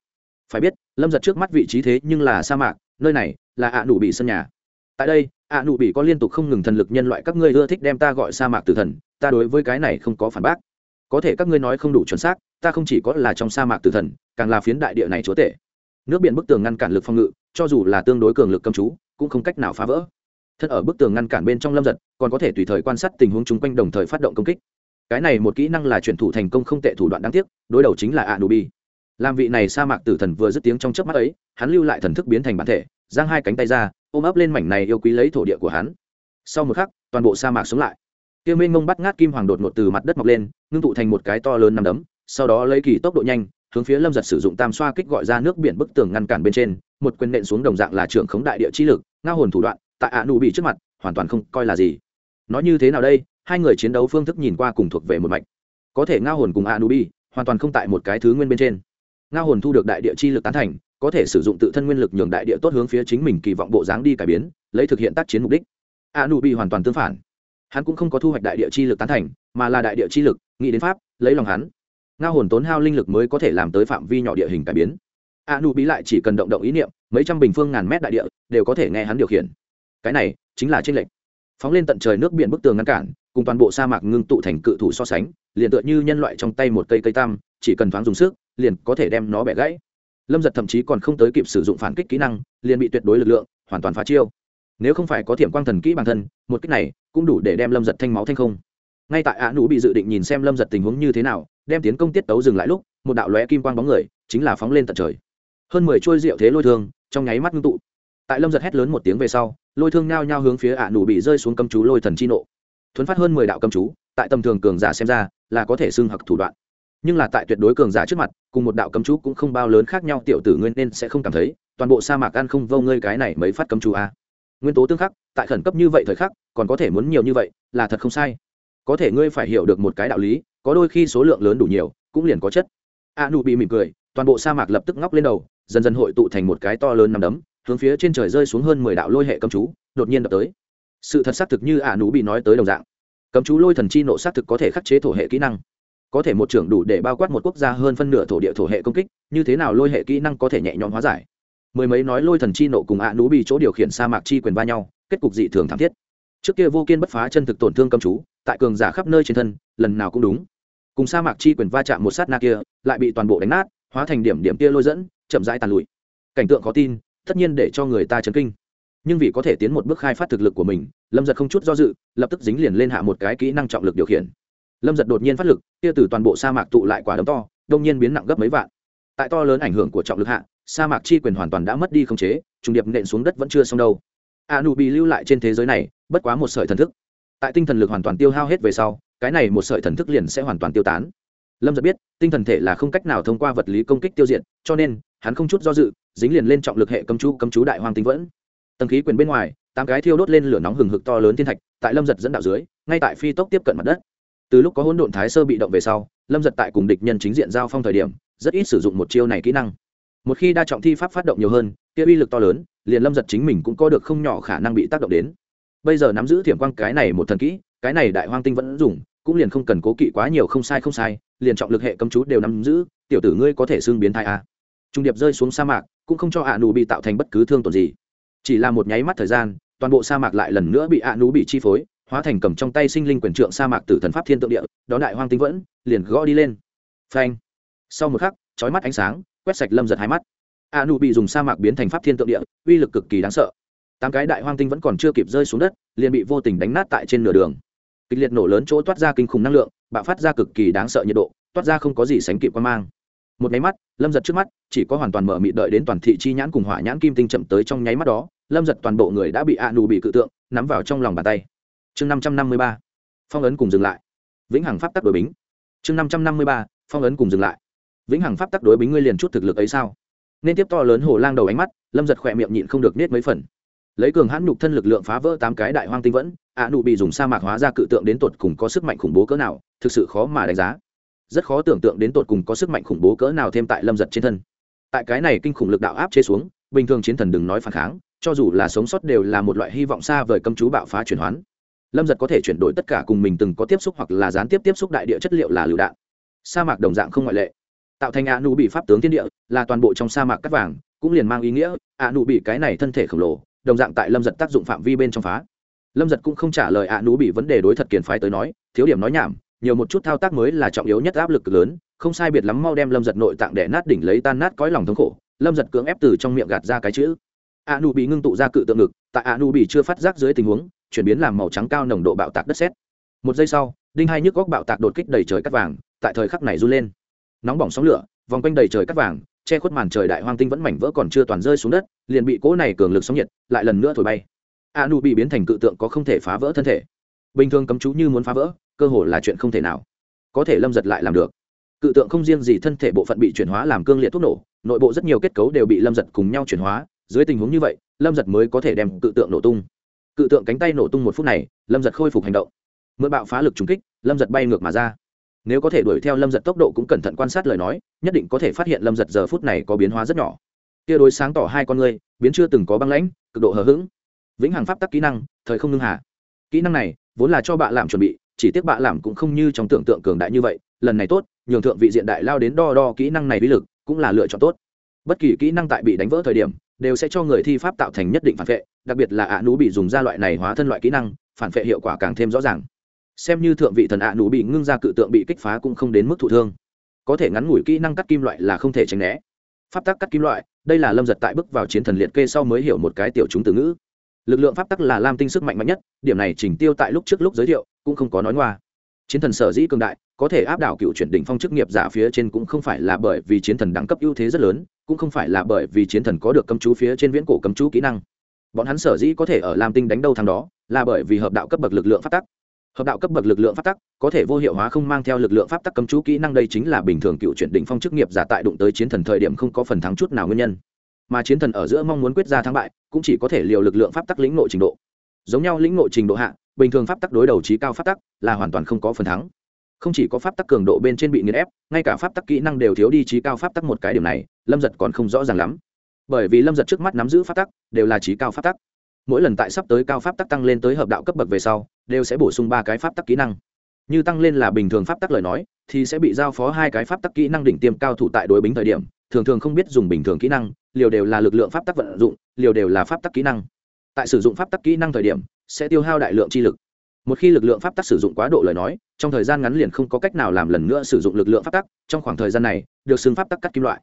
Phải biết lâm giật trước mắt vị trí thế nhưng là sa mạc, nơi này là ạ nụ bị sân nhà. Tại đây, ạ nụ bị có liên tục không ngừng thần lực nhân loại các ngươi ưa thích đem ta gọi sa mạc tử thần, ta đối với cái này không có phản bác. Có thể các ngươi nói không đủ chuẩn xác, ta không chỉ có là trong sa mạc tử thần, càng là phiến đại địa này chúa tể. Nước biển bức tường ngăn cản lực phòng ngự, cho dù là tương đối cường lực cầm chú, cũng không cách nào phá vỡ. Thân ở bức tường ngăn cản bên trong lâm giật, còn có thể tùy thời quan sát tình huống chung quanh đồng thời phát động công kích. Cái này một kỹ năng là chuyển thủ thành công không tệ thủ đoạn đáng tiếc, đối đầu chính là a nubi làm vị này sa mạc tử thần vừa dứt tiếng trong chớp mắt ấy, hắn lưu lại thần thức biến thành bản thể, giang hai cánh tay ra, ôm ấp lên mảnh này yêu quý lấy thổ địa của hắn. Sau một khắc, toàn bộ sa mạc sống lại. Tiêu minh ngông bắt ngát kim hoàng đột ngột từ mặt đất mọc lên, ngưng tụ thành một cái to lớn nằm đấm, sau đó lấy kỳ tốc độ nhanh, hướng phía lâm giật sử dụng tam xoa kích gọi ra nước biển bức tường ngăn cản bên trên, một quyền nện xuống đồng dạng là trưởng khống đại địa chi lực ngao hồn thủ đoạn, tại ạ nụ bị trước mặt, hoàn toàn không coi là gì. Nói như thế nào đây? Hai người chiến đấu phương thức nhìn qua cùng thuộc về một mạch. Có thể ngao hồn cùng ạ nụ bị, hoàn toàn không tại một cái thứ nguyên bên trên ngao hồn thu được đại địa chi lực tán thành, có thể sử dụng tự thân nguyên lực nhường đại địa tốt hướng phía chính mình kỳ vọng bộ dáng đi cải biến, lấy thực hiện tác chiến mục đích. A nu bị hoàn toàn tương phản. Hắn cũng không có thu hoạch đại địa chi lực tán thành, mà là đại địa chi lực, nghĩ đến pháp, lấy lòng hắn. Ngao hồn tốn hao linh lực mới có thể làm tới phạm vi nhỏ địa hình cải biến. A nu bị lại chỉ cần động động ý niệm, mấy trăm bình phương ngàn mét đại địa đều có thể nghe hắn điều khiển. Cái này chính là tranh lệch. Phóng lên tận trời nước biển bức tường ngăn cản, cùng toàn bộ sa mạc ngưng tụ thành cự thủ so sánh, liền tựa như nhân loại trong tay một cây cây tam chỉ cần thoáng dùng sức, liền có thể đem nó bẻ gãy. Lâm giật thậm chí còn không tới kịp sử dụng phản kích kỹ năng, liền bị tuyệt đối lực lượng hoàn toàn phá chiêu. Nếu không phải có thiểm quang thần kỹ bản thân, một kích này cũng đủ để đem lâm giật thanh máu thanh không. Ngay tại ạ nũ bị dự định nhìn xem lâm giật tình huống như thế nào, đem tiến công tiết tấu dừng lại lúc, một đạo lóe kim quang bóng người chính là phóng lên tận trời. Hơn mười trôi rượu thế lôi thương trong nháy mắt ngưng tụ. Tại lâm giật hét lớn một tiếng về sau, lôi thương nhao nhao hướng phía ạ nũ bị rơi xuống cầm chú lôi thần chi nộ. Thuấn phát hơn mười đạo cầm chú, tại tầm thường cường giả xem ra là có thể xưng hặc thủ đoạn nhưng là tại tuyệt đối cường giả trước mặt, cùng một đạo cấm chú cũng không bao lớn khác nhau, tiểu tử ngươi nên sẽ không cảm thấy, toàn bộ sa mạc ăn không vô ngươi cái này mới phát cấm chú a. Nguyên tố tương khắc, tại khẩn cấp như vậy thời khắc, còn có thể muốn nhiều như vậy, là thật không sai. Có thể ngươi phải hiểu được một cái đạo lý, có đôi khi số lượng lớn đủ nhiều, cũng liền có chất. A nụ bị mỉm cười, toàn bộ sa mạc lập tức ngóc lên đầu, dần dần hội tụ thành một cái to lớn nằm đấm, hướng phía trên trời rơi xuống hơn mười đạo lôi hệ cấm chú, đột nhiên đập tới. Sự thật xác thực như a nụ bị nói tới đồng dạng. Cấm chú lôi thần chi nộ xác thực có thể khắc chế thổ hệ kỹ năng có thể một trưởng đủ để bao quát một quốc gia hơn phân nửa thổ địa thổ hệ công kích, như thế nào lôi hệ kỹ năng có thể nhẹ nhõm hóa giải? Mười mấy nói lôi thần chi nộ cùng ạ à nú bị chỗ điều khiển sa mạc chi quyền va nhau, kết cục dị thường thảm thiết. Trước kia vô kiên bất phá chân thực tổn thương cầm chú, tại cường giả khắp nơi trên thân, lần nào cũng đúng. Cùng sa mạc chi quyền va chạm một sát na kia, lại bị toàn bộ đánh nát, hóa thành điểm điểm kia lôi dẫn, chậm rãi tàn lụi. Cảnh tượng khó tin, tất nhiên để cho người ta chấn kinh. Nhưng vì có thể tiến một bước khai phát thực lực của mình, lâm giật không chút do dự, lập tức dính liền lên hạ một cái kỹ năng trọng lực điều khiển lâm giật đột nhiên phát lực, kia từ toàn bộ sa mạc tụ lại quả đấm to, đông nhiên biến nặng gấp mấy vạn. Tại to lớn ảnh hưởng của trọng lực hạ, sa mạc chi quyền hoàn toàn đã mất đi khống chế, trùng điệp nện xuống đất vẫn chưa xong đâu. A nụ bị lưu lại trên thế giới này, bất quá một sợi thần thức. Tại tinh thần lực hoàn toàn tiêu hao hết về sau, cái này một sợi thần thức liền sẽ hoàn toàn tiêu tán. Lâm giật biết, tinh thần thể là không cách nào thông qua vật lý công kích tiêu diệt, cho nên, hắn không chút do dự, dính liền lên trọng lực hệ cấm chú cấm chú đại hoàng tinh vẫn. Tầng khí quyền bên ngoài, tám cái thiêu đốt lên lửa nóng hừng hực to lớn thiên thạch, tại lâm giật dẫn đạo dưới, ngay tại phi tốc tiếp cận mặt đất từ lúc có hỗn độn thái sơ bị động về sau, lâm giật tại cùng địch nhân chính diện giao phong thời điểm, rất ít sử dụng một chiêu này kỹ năng. Một khi đa trọng thi pháp phát động nhiều hơn, kia uy lực to lớn, liền lâm giật chính mình cũng có được không nhỏ khả năng bị tác động đến. Bây giờ nắm giữ thiểm quang cái này một thần kỹ, cái này đại hoang tinh vẫn dùng, cũng liền không cần cố kỵ quá nhiều không sai không sai, liền trọng lực hệ cấm chú đều nắm giữ, tiểu tử ngươi có thể xương biến thai a à. trung điệp rơi xuống sa mạc, cũng không cho hạ nụ bị tạo thành bất cứ thương tổn gì. Chỉ là một nháy mắt thời gian, toàn bộ sa mạc lại lần nữa bị hạ nụ bị chi phối hóa thành cầm trong tay sinh linh quyền trượng sa mạc tử thần pháp thiên tượng địa đó đại hoang tinh vẫn, liền gõ đi lên. Phanh. Sau một khắc, chói mắt ánh sáng, quét sạch lâm giật hai mắt. A nụ bị dùng sa mạc biến thành pháp thiên tượng địa, uy lực cực kỳ đáng sợ. Tám cái đại hoang tinh vẫn còn chưa kịp rơi xuống đất, liền bị vô tình đánh nát tại trên nửa đường. Kịch liệt nổ lớn chỗ toát ra kinh khủng năng lượng, bạo phát ra cực kỳ đáng sợ nhiệt độ, toát ra không có gì sánh kịp quan mang. Một nháy mắt, lâm giật trước mắt, chỉ có hoàn toàn mở mị đợi đến toàn thị chi nhãn cùng hỏa nhãn kim tinh chậm tới trong nháy mắt đó, lâm giật toàn bộ người đã bị a nụ bị cự tượng, nắm vào trong lòng bàn tay chương năm trăm năm mươi ba, phong ấn cùng dừng lại. Vĩnh hằng pháp tắc đối bính. Chương năm trăm năm mươi ba, phong ấn cùng dừng lại. Vĩnh hằng pháp tắc đối bính ngươi liền chút thực lực ấy sao? Nên tiếp to lớn hồ lang đầu ánh mắt, lâm giật khỏe miệng nhịn không được nết mấy phần. Lấy cường hãn nhục thân lực lượng phá vỡ tám cái đại hoang tinh vẫn, ạ nụ bị dùng sa mạc hóa ra cự tượng đến tột cùng có sức mạnh khủng bố cỡ nào, thực sự khó mà đánh giá. Rất khó tưởng tượng đến tột cùng có sức mạnh khủng bố cỡ nào thêm tại lâm giật trên thân. Tại cái này kinh khủng lực đạo áp chế xuống, bình thường chiến thần đừng nói phản kháng, cho dù là sống sót đều là một loại hy vọng xa vời cấm chú bạo phá chuyển hoán lâm giật có thể chuyển đổi tất cả cùng mình từng có tiếp xúc hoặc là gián tiếp tiếp xúc đại địa chất liệu là lựu đạn. Sa mạc đồng dạng không ngoại lệ. Tạo thành a nụ bị pháp tướng thiên địa, là toàn bộ trong sa mạc cắt vàng, cũng liền mang ý nghĩa a nụ bị cái này thân thể khổng lồ, đồng dạng tại lâm giật tác dụng phạm vi bên trong phá. Lâm giật cũng không trả lời a nụ bị vấn đề đối thật kiền phái tới nói, thiếu điểm nói nhảm, nhiều một chút thao tác mới là trọng yếu nhất áp lực lớn, không sai biệt lắm mau đem lâm giật nội tạng để nát đỉnh lấy tan nát cõi lòng thống khổ, lâm giật cưỡng ép từ trong miệng gạt ra cái chữ a nu bị ngưng tụ ra cự tượng ngực, tại a nu bị chưa phát giác dưới tình huống, chuyển biến làm màu trắng cao nồng độ bạo tạc đất sét. Một giây sau, đinh hai nhức góc bạo tạc đột kích đầy trời cắt vàng, tại thời khắc này run lên. Nóng bỏng sóng lửa, vòng quanh đầy trời cắt vàng, che khuất màn trời đại hoang tinh vẫn mảnh vỡ còn chưa toàn rơi xuống đất, liền bị cỗ này cường lực sóng nhiệt lại lần nữa thổi bay. A nu bị biến thành cự tượng có không thể phá vỡ thân thể. Bình thường cấm chú như muốn phá vỡ, cơ hồ là chuyện không thể nào. Có thể lâm giật lại làm được. Cự tượng không riêng gì thân thể bộ phận bị chuyển hóa làm cương liệt thuốc nổ, nội bộ rất nhiều kết cấu đều bị lâm giật cùng nhau chuyển hóa dưới tình huống như vậy, lâm giật mới có thể đem cự tượng nổ tung. Cự tượng cánh tay nổ tung một phút này, lâm giật khôi phục hành động. Mượn bạo phá lực trúng kích, lâm giật bay ngược mà ra. Nếu có thể đuổi theo lâm giật tốc độ cũng cẩn thận quan sát lời nói, nhất định có thể phát hiện lâm giật giờ phút này có biến hóa rất nhỏ. Tia đối sáng tỏ hai con người biến chưa từng có băng lãnh, cực độ hờ hững. Vĩnh hằng pháp tắc kỹ năng, thời không ngưng hà. Kỹ năng này, vốn là cho bạ làm chuẩn bị, chỉ tiếc bạ làm cũng không như trong tưởng tượng cường đại như vậy, lần này tốt, nhường thượng vị diện đại lao đến đo đo kỹ năng này uy lực, cũng là lựa chọn tốt bất kỳ kỹ năng tại bị đánh vỡ thời điểm, đều sẽ cho người thi pháp tạo thành nhất định phản vệ đặc biệt là ạ nú bị dùng ra loại này hóa thân loại kỹ năng, phản vệ hiệu quả càng thêm rõ ràng. Xem như thượng vị thần ạ nú bị ngưng ra cự tượng bị kích phá cũng không đến mức thụ thương. Có thể ngắn ngủi kỹ năng cắt kim loại là không thể tránh né. Pháp tắc cắt kim loại, đây là lâm giật tại bước vào chiến thần liệt kê sau mới hiểu một cái tiểu chúng từ ngữ. Lực lượng pháp tắc là lam tinh sức mạnh mạnh nhất, điểm này chỉnh tiêu tại lúc trước lúc giới thiệu, cũng không có nói ngoa. Chiến thần sở dĩ cường đại, có thể áp đảo cựu chuyển đỉnh phong chức nghiệp giả phía trên cũng không phải là bởi vì chiến thần đẳng cấp ưu thế rất lớn cũng không phải là bởi vì chiến thần có được cấm chú phía trên viễn cổ cấm chú kỹ năng. Bọn hắn sở dĩ có thể ở lam tinh đánh đâu thằng đó, là bởi vì hợp đạo cấp bậc lực lượng pháp tắc. Hợp đạo cấp bậc lực lượng pháp tắc, có thể vô hiệu hóa không mang theo lực lượng pháp tắc cấm chú kỹ năng đây chính là bình thường cựu chuyển đỉnh phong chức nghiệp giả tại đụng tới chiến thần thời điểm không có phần thắng chút nào nguyên nhân. Mà chiến thần ở giữa mong muốn quyết ra thắng bại, cũng chỉ có thể liều lực lượng pháp tắc lĩnh nội trình độ. Giống nhau lĩnh nội trình độ hạ, bình thường pháp tắc đối đầu trí cao pháp tắc, là hoàn toàn không có phần thắng không chỉ có pháp tắc cường độ bên trên bị nghiền ép ngay cả pháp tắc kỹ năng đều thiếu đi trí cao pháp tắc một cái điểm này lâm giật còn không rõ ràng lắm bởi vì lâm giật trước mắt nắm giữ pháp tắc đều là trí cao pháp tắc mỗi lần tại sắp tới cao pháp tắc tăng lên tới hợp đạo cấp bậc về sau đều sẽ bổ sung ba cái pháp tắc kỹ năng như tăng lên là bình thường pháp tắc lời nói thì sẽ bị giao phó hai cái pháp tắc kỹ năng đỉnh tiêm cao thủ tại đối bính thời điểm thường thường không biết dùng bình thường kỹ năng liều đều là lực lượng pháp tắc vận dụng liều đều là pháp tắc kỹ năng tại sử dụng pháp tắc kỹ năng thời điểm sẽ tiêu hao đại lượng chi lực một khi lực lượng pháp tắc sử dụng quá độ lời nói, trong thời gian ngắn liền không có cách nào làm lần nữa sử dụng lực lượng pháp tắc, trong khoảng thời gian này, được xưng pháp tắc cắt kim loại.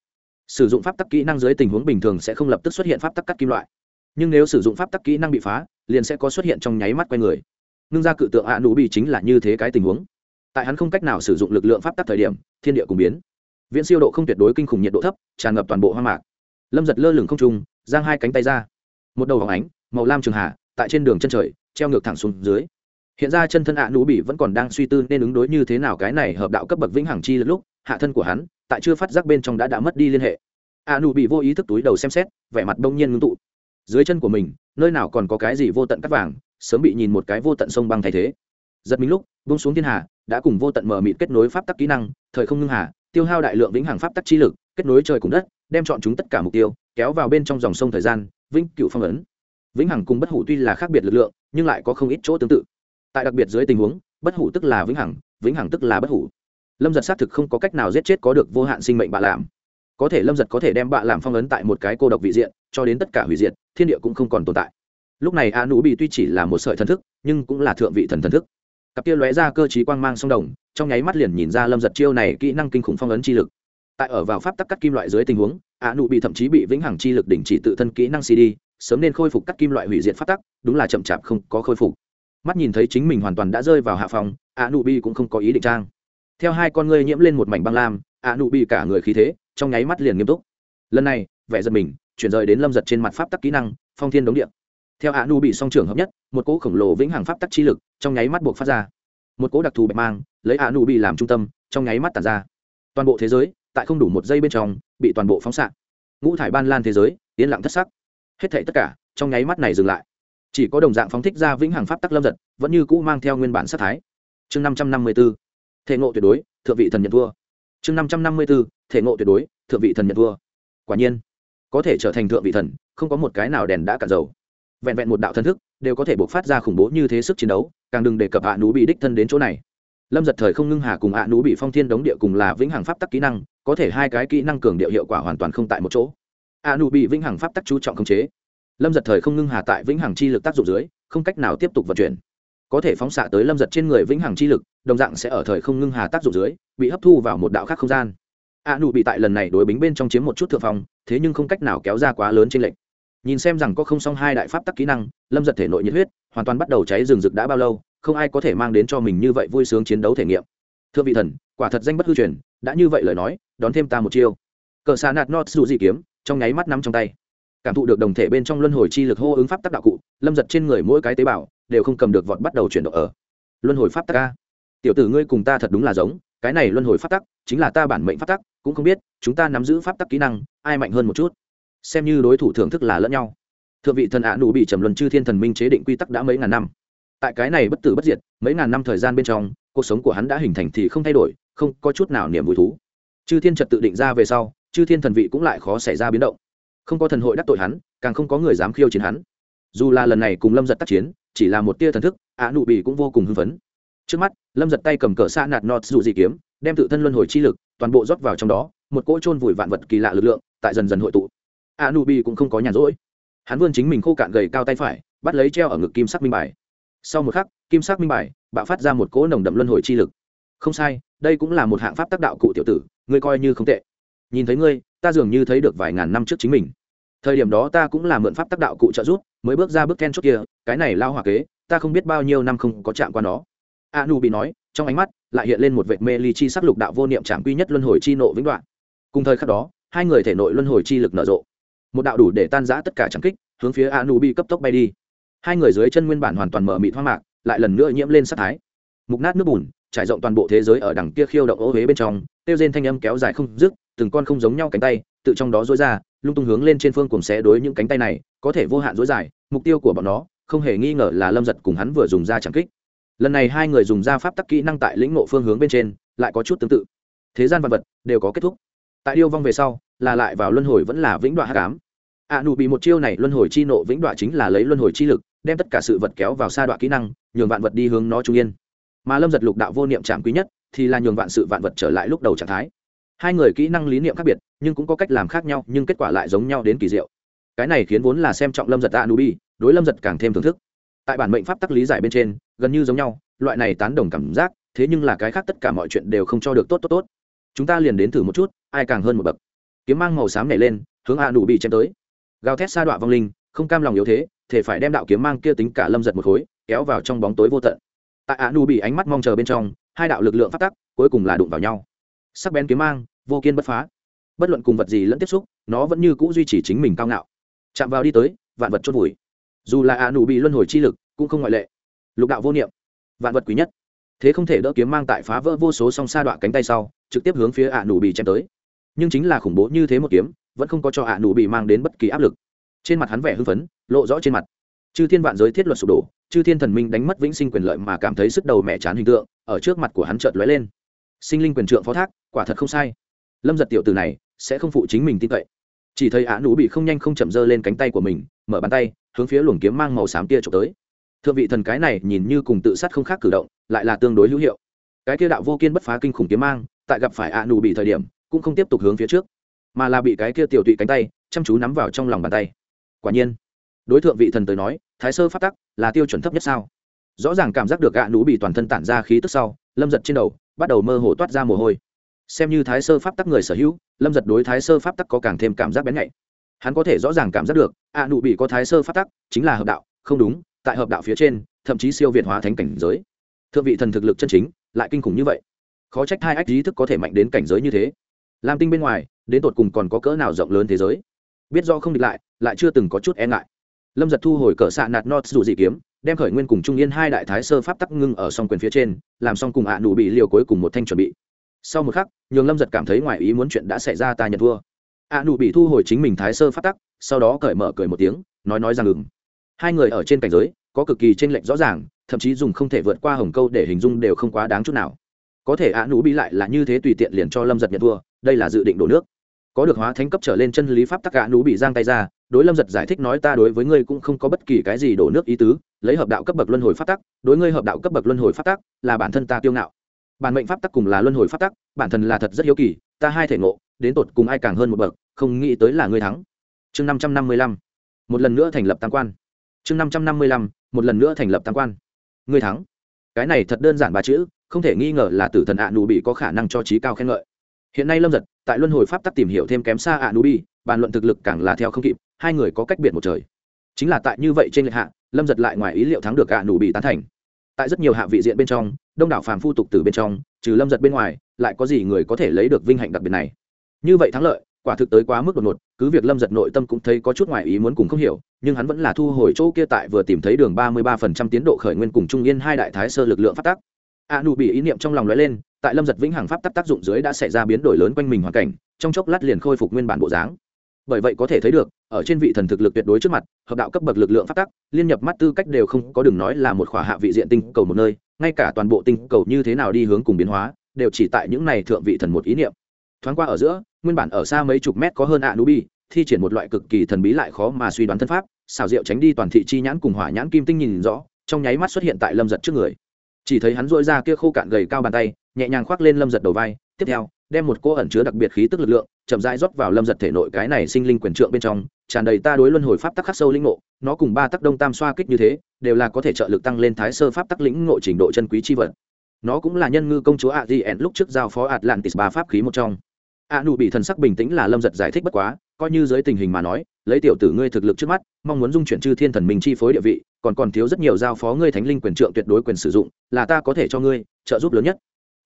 Sử dụng pháp tắc kỹ năng dưới tình huống bình thường sẽ không lập tức xuất hiện pháp tắc cắt kim loại. Nhưng nếu sử dụng pháp tắc kỹ năng bị phá, liền sẽ có xuất hiện trong nháy mắt q u a y người. Ngưng ra cự tượng ạ nụ bị chính là như thế cái tình huống. Tại hắn không cách nào sử dụng lực lượng pháp tắc thời điểm, thiên địa cùng biến. Viễn siêu độ không tuyệt đối kinh khủng nhiệt độ thấp, tràn ngập toàn bộ hoang mạc. Lâm giật lơ lửng không trung, giang hai cánh tay ra. Một đầu hóng ánh, màu lam trường hạ, tại trên đường chân trời, treo ngược thẳng xuống dưới hiện ra chân thân ạ nụ bị vẫn còn đang suy tư nên ứng đối như thế nào cái này hợp đạo cấp bậc vĩnh hằng chi lúc, hạ thân của hắn, tại chưa phát giác bên trong đã đã mất đi liên hệ. Ạ nụ bị vô ý thức túi đầu xem xét, vẻ mặt đông nhiên ngưng tụ. Dưới chân của mình, nơi nào còn có cái gì vô tận cắt vàng, sớm bị nhìn một cái vô tận sông băng thay thế. Giật mình lúc bông xuống thiên hà, đã cùng vô tận mở mịt kết nối pháp tắc kỹ năng, thời không ngưng hà, tiêu hao đại lượng vĩnh hằng pháp tắc chi lực, kết nối trời cùng đất, đem chọn chúng tất cả mục tiêu, kéo vào bên trong dòng sông thời gian, vĩnh cựu phong ấn. Vĩnh hằng cùng bất hủ tuy là khác biệt lực lượng, nhưng lại có không ít chỗ tương tự tại đặc biệt dưới tình huống, bất hủ tức là vĩnh hằng vĩnh hằng tức là bất hủ. Lâm giật xác thực không có cách nào giết chết có được vô hạn sinh mệnh bạ làm có thể lâm giật có thể đem bạ làm phong ấn tại một cái cô độc vị diện, cho đến tất cả hủy diệt, thiên địa cũng không còn tồn tại. Lúc này a nú bị tuy chỉ là một sợi thần thức, nhưng cũng là thượng vị thần thần thức. Cặp kia lóe ra cơ t quang mang song đồng, trong nháy mắt liền nhìn ra lâm giật chiêu này kỹ năng kinh khủng phong ấn chi lực. Tại ở vào pháp tắc cắt kim loại dưới tình huống, a nú bị thậm chí bị vĩnh hằng chi lực đỉnh chỉ tự thân kỹ năng cd sớm nên khôi phục cắt kim loại hủy diệt pháp tắc, đúng là chậm chạp không có khôi phục mắt nhìn thấy chính mình hoàn toàn đã rơi vào hạ phòng ạ nụ bi cũng không có ý định trang. Theo hai con ngươi nhiễm lên một mảnh băng lam ạ nụ bi cả người khí thế, trong nháy mắt liền nghiêm túc. Lần này, vẻ giật mình, chuyển rời đến lâm giật trên mặt pháp tắc kỹ năng, phong thiên đống điện theo ạ nụ bị song trưởng hợp nhất, một cỗ khổng lồ vĩnh hằng pháp tắc chi lực trong nháy mắt buộc phát ra. Một cỗ đặc thù bạch mang, lấy ạ nụ bị làm trung tâm, trong nháy mắt tàn ra. Toàn bộ thế giới, tại không đủ một giây bên trong, bị toàn bộ phóng xạ. Ngũ thải ban lan thế giới, yên lặng thất sắc. Hết thảy tất cả, trong nháy mắt này dừng lại chỉ có đồng dạng phóng thích ra vĩnh hằng pháp tắc lâm giật, vẫn như cũ mang theo nguyên bản sát thái. Chương năm trăm năm mươi b ố thể ngộ tuyệt đối, thượng vị thần nhận thua. Chương năm trăm năm mươi b ố thể ngộ tuyệt đối, thượng vị thần nhận thua. Quả nhiên, có thể trở thành thượng vị thần, không có một cái nào đèn đã cạn dầu. Vẹn vẹn một đạo thần thức, đều có thể buộc phát ra khủng bố như thế sức chiến đấu, càng đừng đề cập hạ nú bị đích thân đến chỗ này. Lâm giật thời không ngưng hà cùng hạ nú bị phong thiên đống địa cùng là vĩnh hằng pháp tắc kỹ năng, có thể hai cái kỹ năng cường điệu hiệu quả hoàn toàn không tại một chỗ. hạ nú bị vĩnh hằng pháp tắc chú trọng khống chế lâm giật thời không ngưng hà tại vĩnh hằng chi lực tác dụng dưới, không cách nào tiếp tục vận chuyển. Có thể phóng xạ tới lâm giật trên người vĩnh hằng chi lực, đồng dạng sẽ ở thời không ngưng hà tác dụng dưới, bị hấp thu vào một đạo khác không gian. A nụ bị tại lần này đối bính bên trong chiếm một chút thượng phong, thế nhưng không cách nào kéo ra quá lớn trên lệnh nhìn xem rằng có không song hai đại pháp tắc kỹ năng, lâm giật thể nội nhiệt huyết, hoàn toàn bắt đầu cháy rừng rực đã bao lâu, không ai có thể mang đến cho mình như vậy vui sướng chiến đấu thể nghiệm. Thưa vị thần, quả thật danh bất hư truyền, đã như vậy lời nói, đón thêm ta một chiêu. Cờ xa nạt not dù gì kiếm, trong nháy mắt nắm trong tay cảm thụ được đồng thể bên trong luân hồi chi lực hô ứng pháp tắc đạo cụ, lâm giật trên người mỗi cái tế bào đều không cầm được vọt bắt đầu chuyển động ở. Luân hồi pháp tắc ca tiểu tử ngươi cùng ta thật đúng là giống, cái này luân hồi pháp tắc chính là ta bản mệnh pháp tắc, cũng không biết, chúng ta nắm giữ pháp tắc kỹ năng, ai mạnh hơn một chút? Xem như đối thủ thưởng thức là lẫn nhau. Thượng vị thần ạ nụ bị trầm luân chư thiên thần minh chế định quy tắc đã mấy ngàn năm. Tại cái này bất tử bất diệt, mấy ngàn năm thời gian bên trong, cuộc sống của hắn đã hình thành thì không thay đổi, không có chút nào niềm vui thú. Chư thiên trật tự định ra về sau, chư thiên thần vị cũng lại khó xảy ra biến động không có thần hội đắc tội hắn, càng không có người dám khiêu chiến hắn. Dù là lần này cùng lâm giật tác chiến, chỉ là một tia thần thức, ạ nụ bị cũng vô cùng hưng phấn. Trước mắt, lâm giật tay cầm cờ xa nạt nọt dù dị kiếm, đem tự thân luân hồi chi lực, toàn bộ rót vào trong đó, một cỗ trôn vùi vạn vật kỳ lạ lực lượng, tại dần dần hội tụ. A nu bi cũng không có nhàn rỗi. Hắn vươn chính mình khô cạn gầy cao tay phải, bắt lấy treo ở ngực kim sắc minh bài. Sau một khắc, kim sắc minh bài bạo phát ra một cỗ nồng đậm luân hồi chi lực. Không sai, đây cũng là một hạng pháp tác đạo cụ tiểu tử, ngươi coi như không tệ nhìn thấy ngươi, ta dường như thấy được vài ngàn năm trước chính mình. Thời điểm đó ta cũng là mượn pháp tác đạo cụ trợ giúp, mới bước ra bước then chốt kia, cái này lao hòa kế, ta không biết bao nhiêu năm không có chạm qua nó. A nu bị nói, trong ánh mắt lại hiện lên một vệt mê ly chi sắc lục đạo vô niệm trảm quy nhất luân hồi chi nộ vĩnh đoạn. Cùng thời khắc đó, hai người thể nội luân hồi chi lực nở rộ. Một đạo đủ để tan giã tất cả trắng kích, hướng phía a nu bị cấp tốc bay đi. Hai người dưới chân nguyên bản hoàn toàn mở mịt hoang mạc, lại lần nữa nhiễm lên sắc thái. Mục nát nước bùn, trải rộng toàn bộ thế giới ở đằng kia khiêu động ô huế bên trong, tiêu rên thanh âm kéo dài không dứt từng con không giống nhau cánh tay, tự trong đó dối ra, lung tung hướng lên trên phương cùng xé đối những cánh tay này, có thể vô hạn dối dài, mục tiêu của bọn nó không hề nghi ngờ là lâm giật cùng hắn vừa dùng ra chẳng kích. Lần này hai người dùng ra pháp tắc kỹ năng tại lĩnh ngộ phương hướng bên trên, lại có chút tương tự. Thế gian vật vật đều có kết thúc. Tại điêu vong về sau, là lại vào luân hồi vẫn là vĩnh đoạn hát cám a à, nụ bị một chiêu này luân hồi chi nộ vĩnh đoạn chính là lấy luân hồi chi lực, đem tất cả sự vật kéo vào sa đoạn kỹ năng, nhường vạn vật đi hướng nó trung yên. Mà lâm giật lục đạo vô niệm trảm quý nhất, thì là nhường vạn sự vạn vật trở lại lúc đầu trạng thái hai người kỹ năng lý niệm khác biệt, nhưng cũng có cách làm khác nhau, nhưng kết quả lại giống nhau đến kỳ diệu. Cái này khiến vốn là xem trọng lâm giật a nubi bi đối lâm giật càng thêm thưởng thức. Tại bản mệnh pháp tắc lý giải bên trên, gần như giống nhau, loại này tán đồng cảm giác, thế nhưng là cái khác tất cả mọi chuyện đều không cho được tốt tốt tốt. Chúng ta liền đến thử một chút, ai càng hơn một bậc. Kiếm mang màu xám nhảy lên, hướng a nụ bị chém tới. Gào thét sa đọa vong linh, không cam lòng yếu thế, thể phải đem đạo kiếm mang kia tính cả lâm giật một khối, kéo vào trong bóng tối vô tận. Tại a nụ bị ánh mắt mong chờ bên trong, hai đạo lực lượng phát tắc cuối cùng là đụng vào nhau sắc bén kiếm mang, vô kiên bất phá. Bất luận cùng vật gì lẫn tiếp xúc, nó vẫn như c ũ duy trì chính mình cao ngạo. Chạm vào đi tới, vạn vật chốt vùi. Dù là a nụ bị luân hồi chi lực, cũng không ngoại lệ. Lục đạo vô niệm, vạn vật quý nhất. Thế không thể đỡ kiếm mang tại phá vỡ vô số song sa đoạn cánh tay sau, trực tiếp hướng phía ạ nụ bị chém tới. Nhưng chính là khủng bố như thế một kiếm, vẫn không có cho ạ nụ bị mang đến bất kỳ áp lực. Trên mặt hắn vẻ hưng phấn, lộ rõ trên mặt. Chư thiên vạn giới thiết luật sụp đổ, chư thiên thần minh đánh mất vĩnh sinh quyền lợi mà cảm thấy sức đầu mẹ chán hình tượng, ở trước mặt của hắn chợt lóe lên sinh linh quyền trượng phó thác, quả thật không sai. Lâm giật tiểu từ này sẽ không phụ chính mình tin cậy. Chỉ thấy á nụ bị không nhanh không chậm dơ lên cánh tay của mình, mở bàn tay, hướng phía luồng kiếm mang màu xám kia trộm tới. Thượng vị thần cái này nhìn như cùng tự sát không khác cử động, lại là tương đối hữu hiệu. Cái kia đạo vô kiên bất phá kinh khủng kiếm mang, tại gặp phải ạ nụ bị thời điểm, cũng không tiếp tục hướng phía trước, mà là bị cái kia tiểu tụy cánh tay chăm chú nắm vào trong lòng bàn tay. Quả nhiên, đối tượng vị thần tới nói, thái sơ phát tắc là tiêu chuẩn thấp nhất sao? Rõ ràng cảm giác được ạ nụ bị toàn thân tản ra khí tức sau, lâm giật trên đầu bắt đầu mơ hồ toát ra mồ hôi. Xem như thái sơ pháp tắc người sở hữu, lâm giật đối thái sơ pháp tắc có càng thêm cảm giác bén nhạy. Hắn có thể rõ ràng cảm giác được, a nụ bị có thái sơ pháp tắc, chính là hợp đạo, không đúng, tại hợp đạo phía trên, thậm chí siêu việt hóa thánh cảnh giới. Thượng vị thần thực lực chân chính, lại kinh khủng như vậy. Khó trách hai ách ý thức có thể mạnh đến cảnh giới như thế. Lam tinh bên ngoài, đến tột cùng còn có cỡ nào rộng lớn thế giới? Biết do không địch lại lại chưa từng có chút e ngại. Lâm giật thu hồi cỡ xạ nạt not dù dị kiếm đem khởi nguyên cùng trung yên hai đại thái sơ pháp tắc ngưng ở song quyền phía trên, làm xong cùng ạ nụ bị liều cuối cùng một thanh chuẩn bị. Sau một khắc, nhường lâm giật cảm thấy ngoài ý muốn chuyện đã xảy ra ta nhận thua. ạ nụ bị thu hồi chính mình thái sơ pháp tắc, sau đó cởi mở cười một tiếng, nói nói rằng ngừng hai người ở trên cảnh giới, có cực kỳ tranh lệch rõ ràng, thậm chí dùng không thể vượt qua hồng câu để hình dung đều không quá đáng chút nào. Có thể ạ nụ bị lại là như thế tùy tiện liền cho lâm giật nhận thua, đây là dự định đổ nước. Có được hóa thánh cấp trở lên chân lý pháp tắc ạ nụ bị giang tay ra, đối lâm giật giải thích nói ta đối với ngươi cũng không có bất kỳ cái gì đổ nước ý tứ lấy hợp đạo cấp bậc luân hồi phát tắc, đối ngươi hợp đạo cấp bậc luân hồi phát tắc là bản thân ta kiêu ngạo. Bản mệnh pháp tắc cùng là luân hồi pháp tắc, bản thân là thật rất hiếu kỳ, ta hai thể ngộ, đến tột cùng ai càng hơn một bậc, không nghĩ tới là ngươi thắng. Chương năm trăm năm mươi lăm, một lần nữa thành lập tam quan. Chương năm trăm năm mươi lăm, một lần nữa thành lập tam quan. Ngươi thắng. Cái này thật đơn giản ba chữ, không thể nghi ngờ là tử thần ạ nụ bị có khả năng cho trí cao khen ngợi. Hiện nay lâm giật, tại luân hồi pháp tắc tìm hiểu thêm kém xa ạ nụ bị bàn luận thực lực càng là theo không kịp, hai người có cách biệt một trời. Chính là tại như vậy trên lệ hạ lâm giật lại ngoài ý liệu thắng được ạ nụ bị tán thành. Tại rất nhiều hạ vị diện bên trong, đông đảo phàm phu tục từ bên trong, trừ lâm giật bên ngoài, lại có gì người có thể lấy được vinh hạnh đặc biệt này? Như vậy thắng lợi, quả thực tới quá mức đột ngột, cứ việc lâm giật nội tâm cũng thấy có chút ngoài ý muốn cùng không hiểu, nhưng hắn vẫn là thu hồi chỗ kia tại vừa tìm thấy đường ba mươi ba phần trăm tiến độ khởi nguyên cùng trung yên hai đại thái sơ lực lượng phát tác. A nụ bị ý niệm trong lòng lóe lên, tại lâm giật vĩnh hằng pháp tắc tác dụng dưới đã xảy ra biến đổi lớn quanh mình hoàn cảnh, trong chốc lát liền khôi phục nguyên bản bộ dáng. Bởi vậy có thể thấy được ở trên vị thần thực lực tuyệt đối trước mặt, hợp đạo cấp bậc lực lượng pháp tắc, liên nhập mắt tư cách đều không có đừng nói là một khỏa hạ vị diện tinh cầu một nơi, ngay cả toàn bộ tinh cầu như thế nào đi hướng cùng biến hóa, đều chỉ tại những này thượng vị thần một ý niệm. Thoáng qua ở giữa, nguyên bản ở xa mấy chục mét có hơn ạ nubi thi triển một loại cực kỳ thần bí lại khó mà suy đoán thân pháp xào rượu tránh đi toàn thị chi nhãn cùng hỏa nhãn kim tinh nhìn rõ, trong nháy mắt xuất hiện tại lâm giật trước người. Chỉ thấy hắn dội ra kia khô cạn gầy cao bàn tay, nhẹ nhàng khoác lên lâm giật đầu vai, tiếp theo, đem một cô ẩn chứa đặc biệt khí tức lực lượng, chậm rãi rót vào lâm giật thể nội cái này sinh linh quyền trượng bên trong tràn đầy ta đối luân hồi pháp tắc khắc sâu linh ngộ, nó cùng ba tắc đông tam xoa kích như thế, đều là có thể trợ lực tăng lên thái sơ pháp tắc lĩnh ngộ trình độ chân quý chi vật. Nó cũng là nhân ngư công chúa adien lúc trước giao phó atlantis ba pháp khí một trong. A nụ bị thần sắc bình tĩnh là lâm giật giải thích bất quá, coi như dưới tình hình mà nói, lấy tiểu tử ngươi thực lực trước mắt, mong muốn dung chuyển chư thiên thần mình chi phối địa vị, còn còn thiếu rất nhiều giao phó ngươi thánh linh quyền trượng tuyệt đối quyền sử dụng, là ta có thể cho ngươi trợ giúp lớn nhất.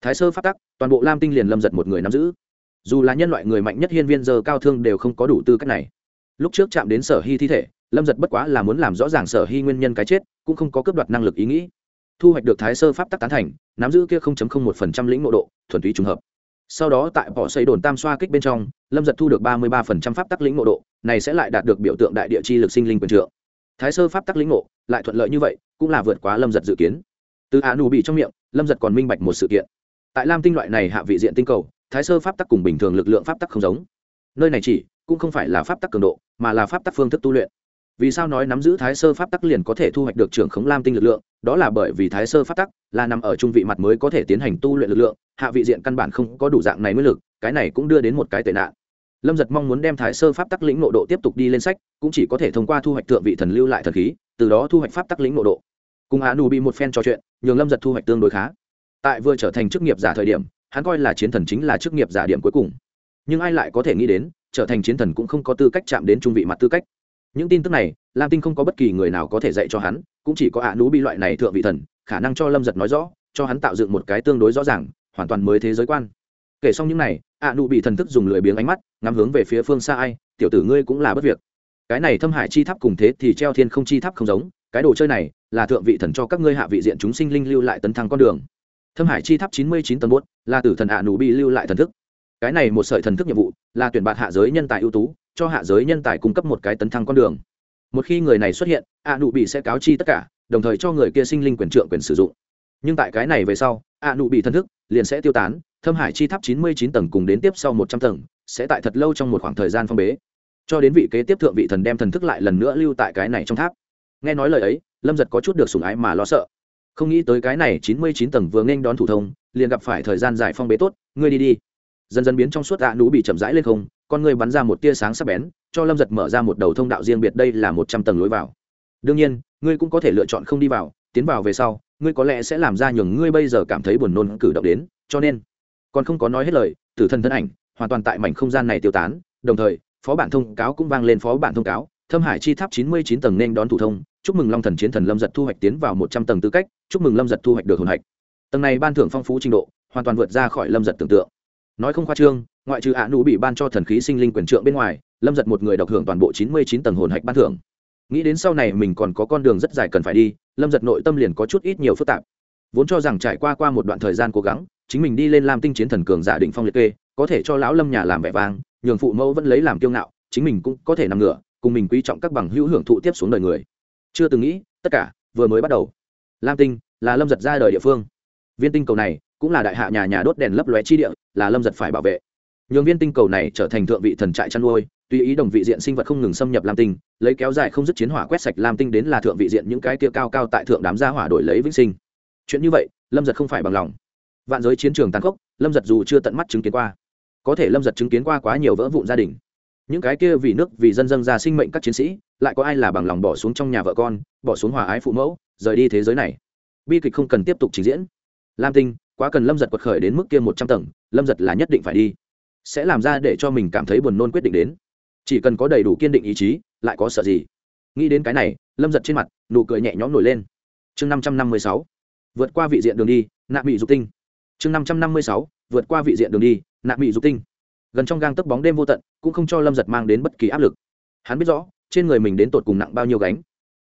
Thái sơ phát tắc, toàn bộ lam tinh liền lâm giật một người nắm giữ. Dù là nhân loại người mạnh nhất hiên viên giờ cao thương đều không có đủ tư cách này lúc trước chạm đến sở hy thi thể, lâm giật bất quá là muốn làm rõ ràng sở hy nguyên nhân cái chết, cũng không có cướp đoạt năng lực ý nghĩ. Thu hoạch được thái sơ pháp tắc tán thành, nắm giữ kia một phần trăm lĩnh ngộ độ, thuần túy trùng hợp. Sau đó tại bỏ xây đồn tam xoa kích bên trong, lâm giật thu được ba mươi ba phần trăm pháp tắc lĩnh ngộ độ, này sẽ lại đạt được biểu tượng đại địa chi lực sinh linh quyền trượng. Thái sơ pháp tắc lĩnh ngộ, lại thuận lợi như vậy, cũng là vượt quá lâm giật dự kiến. Từ hạ nù bị trong miệng, lâm giật còn minh bạch một sự kiện. Tại lam tinh loại này hạ vị diện tinh cầu, thái sơ pháp tắc cùng bình thường lực lượng pháp tắc không giống. Nơi này chỉ cũng không phải là pháp tắc cường độ, mà là pháp tắc phương thức tu luyện. Vì sao nói nắm giữ thái sơ pháp tắc liền có thể thu hoạch được trưởng khống lam tinh lực lượng? Đó là bởi vì thái sơ pháp tắc là nằm ở trung vị mặt mới có thể tiến hành tu luyện lực lượng, hạ vị diện căn bản không có đủ dạng này mới lực, cái này cũng đưa đến một cái tệ nạn. Lâm giật mong muốn đem thái sơ pháp tắc lĩnh nội độ tiếp tục đi lên sách, cũng chỉ có thể thông qua thu hoạch thượng vị thần lưu lại thần khí, từ đó thu hoạch pháp tắc lĩnh nội độ. Cùng á nù bị một phen trò chuyện, nhường lâm giật thu hoạch tương đối khá. Tại vừa trở thành chức nghiệp giả thời điểm, hắn coi là chiến thần chính là chức nghiệp giả điểm cuối cùng. Nhưng ai lại có thể nghĩ đến trở thành chiến thần cũng không có tư cách chạm đến trung vị mặt tư cách. Những tin tức này, lam tinh không có bất kỳ người nào có thể dạy cho hắn, cũng chỉ có ạ nú bị loại này thượng vị thần, khả năng cho lâm giật nói rõ, cho hắn tạo dựng một cái tương đối rõ ràng, hoàn toàn mới thế giới quan. Kể xong những này, ạ nụ bị thần thức dùng lười biếng ánh mắt, ngắm hướng về phía phương xa ai, tiểu tử ngươi cũng là bất việc. Cái này thâm hải chi tháp cùng thế thì treo thiên không chi tháp không giống, cái đồ chơi này là thượng vị thần cho các ngươi hạ vị diện chúng sinh linh lưu lại tấn thăng con đường. Thâm hải chi tháp chín mươi chín tầng bốt là tử thần ạ nụ bị lưu lại thần thức cái này một sợi thần thức nhiệm vụ là tuyển bạt hạ giới nhân tài ưu tú, cho hạ giới nhân tài cung cấp một cái tấn thăng con đường. Một khi người này xuất hiện ạ nụ bị sẽ cáo chi tất cả, đồng thời cho người kia sinh linh quyền trượng quyền sử dụng. Nhưng tại cái này về sau ạ nụ bị thần thức liền sẽ tiêu tán, thâm hải chi tháp chín mươi chín tầng cùng đến tiếp sau một trăm tầng sẽ tại thật lâu trong một khoảng thời gian phong bế. Cho đến vị kế tiếp thượng vị thần đem thần thức lại lần nữa lưu tại cái này trong tháp. Nghe nói lời ấy, lâm giật có chút được sùng ái mà lo sợ. Không nghĩ tới cái này chín mươi chín tầng vừa nghênh đón thủ thông, liền gặp phải thời gian dài phong bế tốt, ngươi đi đi dần dần biến trong suốt ạ nú bị chậm rãi lên không, con người bắn ra một tia sáng sắc bén, cho lâm giật mở ra một đầu thông đạo riêng biệt, đây là một trăm tầng lối vào. Đương nhiên, ngươi cũng có thể lựa chọn không đi vào, tiến vào về sau, ngươi có lẽ sẽ làm ra nhường ngươi bây giờ cảm thấy buồn nôn cử động đến, cho nên, còn không có nói hết lời, tử thần thân ảnh, hoàn toàn tại mảnh không gian này tiêu tán, đồng thời, phó bản thông cáo cũng vang lên phó bản thông cáo, thâm hải chi tháp chín mươi chín tầng nên đón thủ thông, chúc mừng long thần chiến thần lâm giật thu hoạch tiến vào một trăm tầng tư cách, chúc mừng lâm giật thu hoạch được hồn hạch. Tầng này ban thưởng phong phú trình độ, hoàn toàn vượt ra khỏi lâm giật tưởng tượng nói không khoa trương, ngoại trừ ạ nụ bị ban cho thần khí sinh linh quyền trượng bên ngoài, lâm giật một người độc hưởng toàn bộ chín mươi chín tầng hồn hạch ban thưởng. Nghĩ đến sau này mình còn có con đường rất dài cần phải đi, lâm giật nội tâm liền có chút ít nhiều phức tạp. Vốn cho rằng trải qua qua một đoạn thời gian cố gắng, chính mình đi lên làm tinh chiến thần cường giả định phong liệt kê, có thể cho lão lâm nhà làm vẻ vang, nhường phụ mẫu vẫn lấy làm kiêu ngạo, chính mình cũng có thể nằm ngửa, cùng mình quý trọng các bằng hữu hưởng thụ tiếp xuống đời người. Chưa từng nghĩ, tất cả vừa mới bắt đầu. Lam tinh là lâm giật ra đời địa phương. Viên tinh cầu này cũng là đại hạ nhà nhà đốt đèn lấp lóe chi địa, là lâm giật phải bảo vệ. Nhường viên tinh cầu này trở thành thượng vị thần trại chăn nuôi, tùy ý đồng vị diện sinh vật không ngừng xâm nhập lam tinh, lấy kéo dài không dứt chiến hỏa quét sạch lam tinh đến là thượng vị diện những cái kia cao cao tại thượng đám gia hỏa đổi lấy vĩnh sinh. Chuyện như vậy, lâm giật không phải bằng lòng. Vạn giới chiến trường tàn khốc, lâm giật dù chưa tận mắt chứng kiến qua. Có thể lâm giật chứng kiến qua quá nhiều vỡ vụn gia đình. Những cái kia vì nước, vì dân dân ra sinh mệnh các chiến sĩ, lại có ai là bằng lòng bỏ xuống trong nhà vợ con, bỏ xuống hòa ái phụ mẫu, rời đi thế giới này. Bi kịch không cần tiếp tục trình diễn. Lam tinh quá cần lâm giật quật khởi đến mức kia một trăm tầng, lâm giật là nhất định phải đi. Sẽ làm ra để cho mình cảm thấy buồn nôn quyết định đến. Chỉ cần có đầy đủ kiên định ý chí, lại có sợ gì? Nghĩ đến cái này, lâm giật trên mặt, nụ cười nhẹ nhõm nổi lên. Chương năm trăm năm mươi sáu, vượt qua vị diện đường đi, nạ bị dục tinh. Chương năm trăm năm mươi sáu, vượt qua vị diện đường đi, nạ bị dục tinh. Gần trong gang tấc bóng đêm vô tận, cũng không cho lâm giật mang đến bất kỳ áp lực. Hắn biết rõ, trên người mình đến tột cùng nặng bao nhiêu gánh.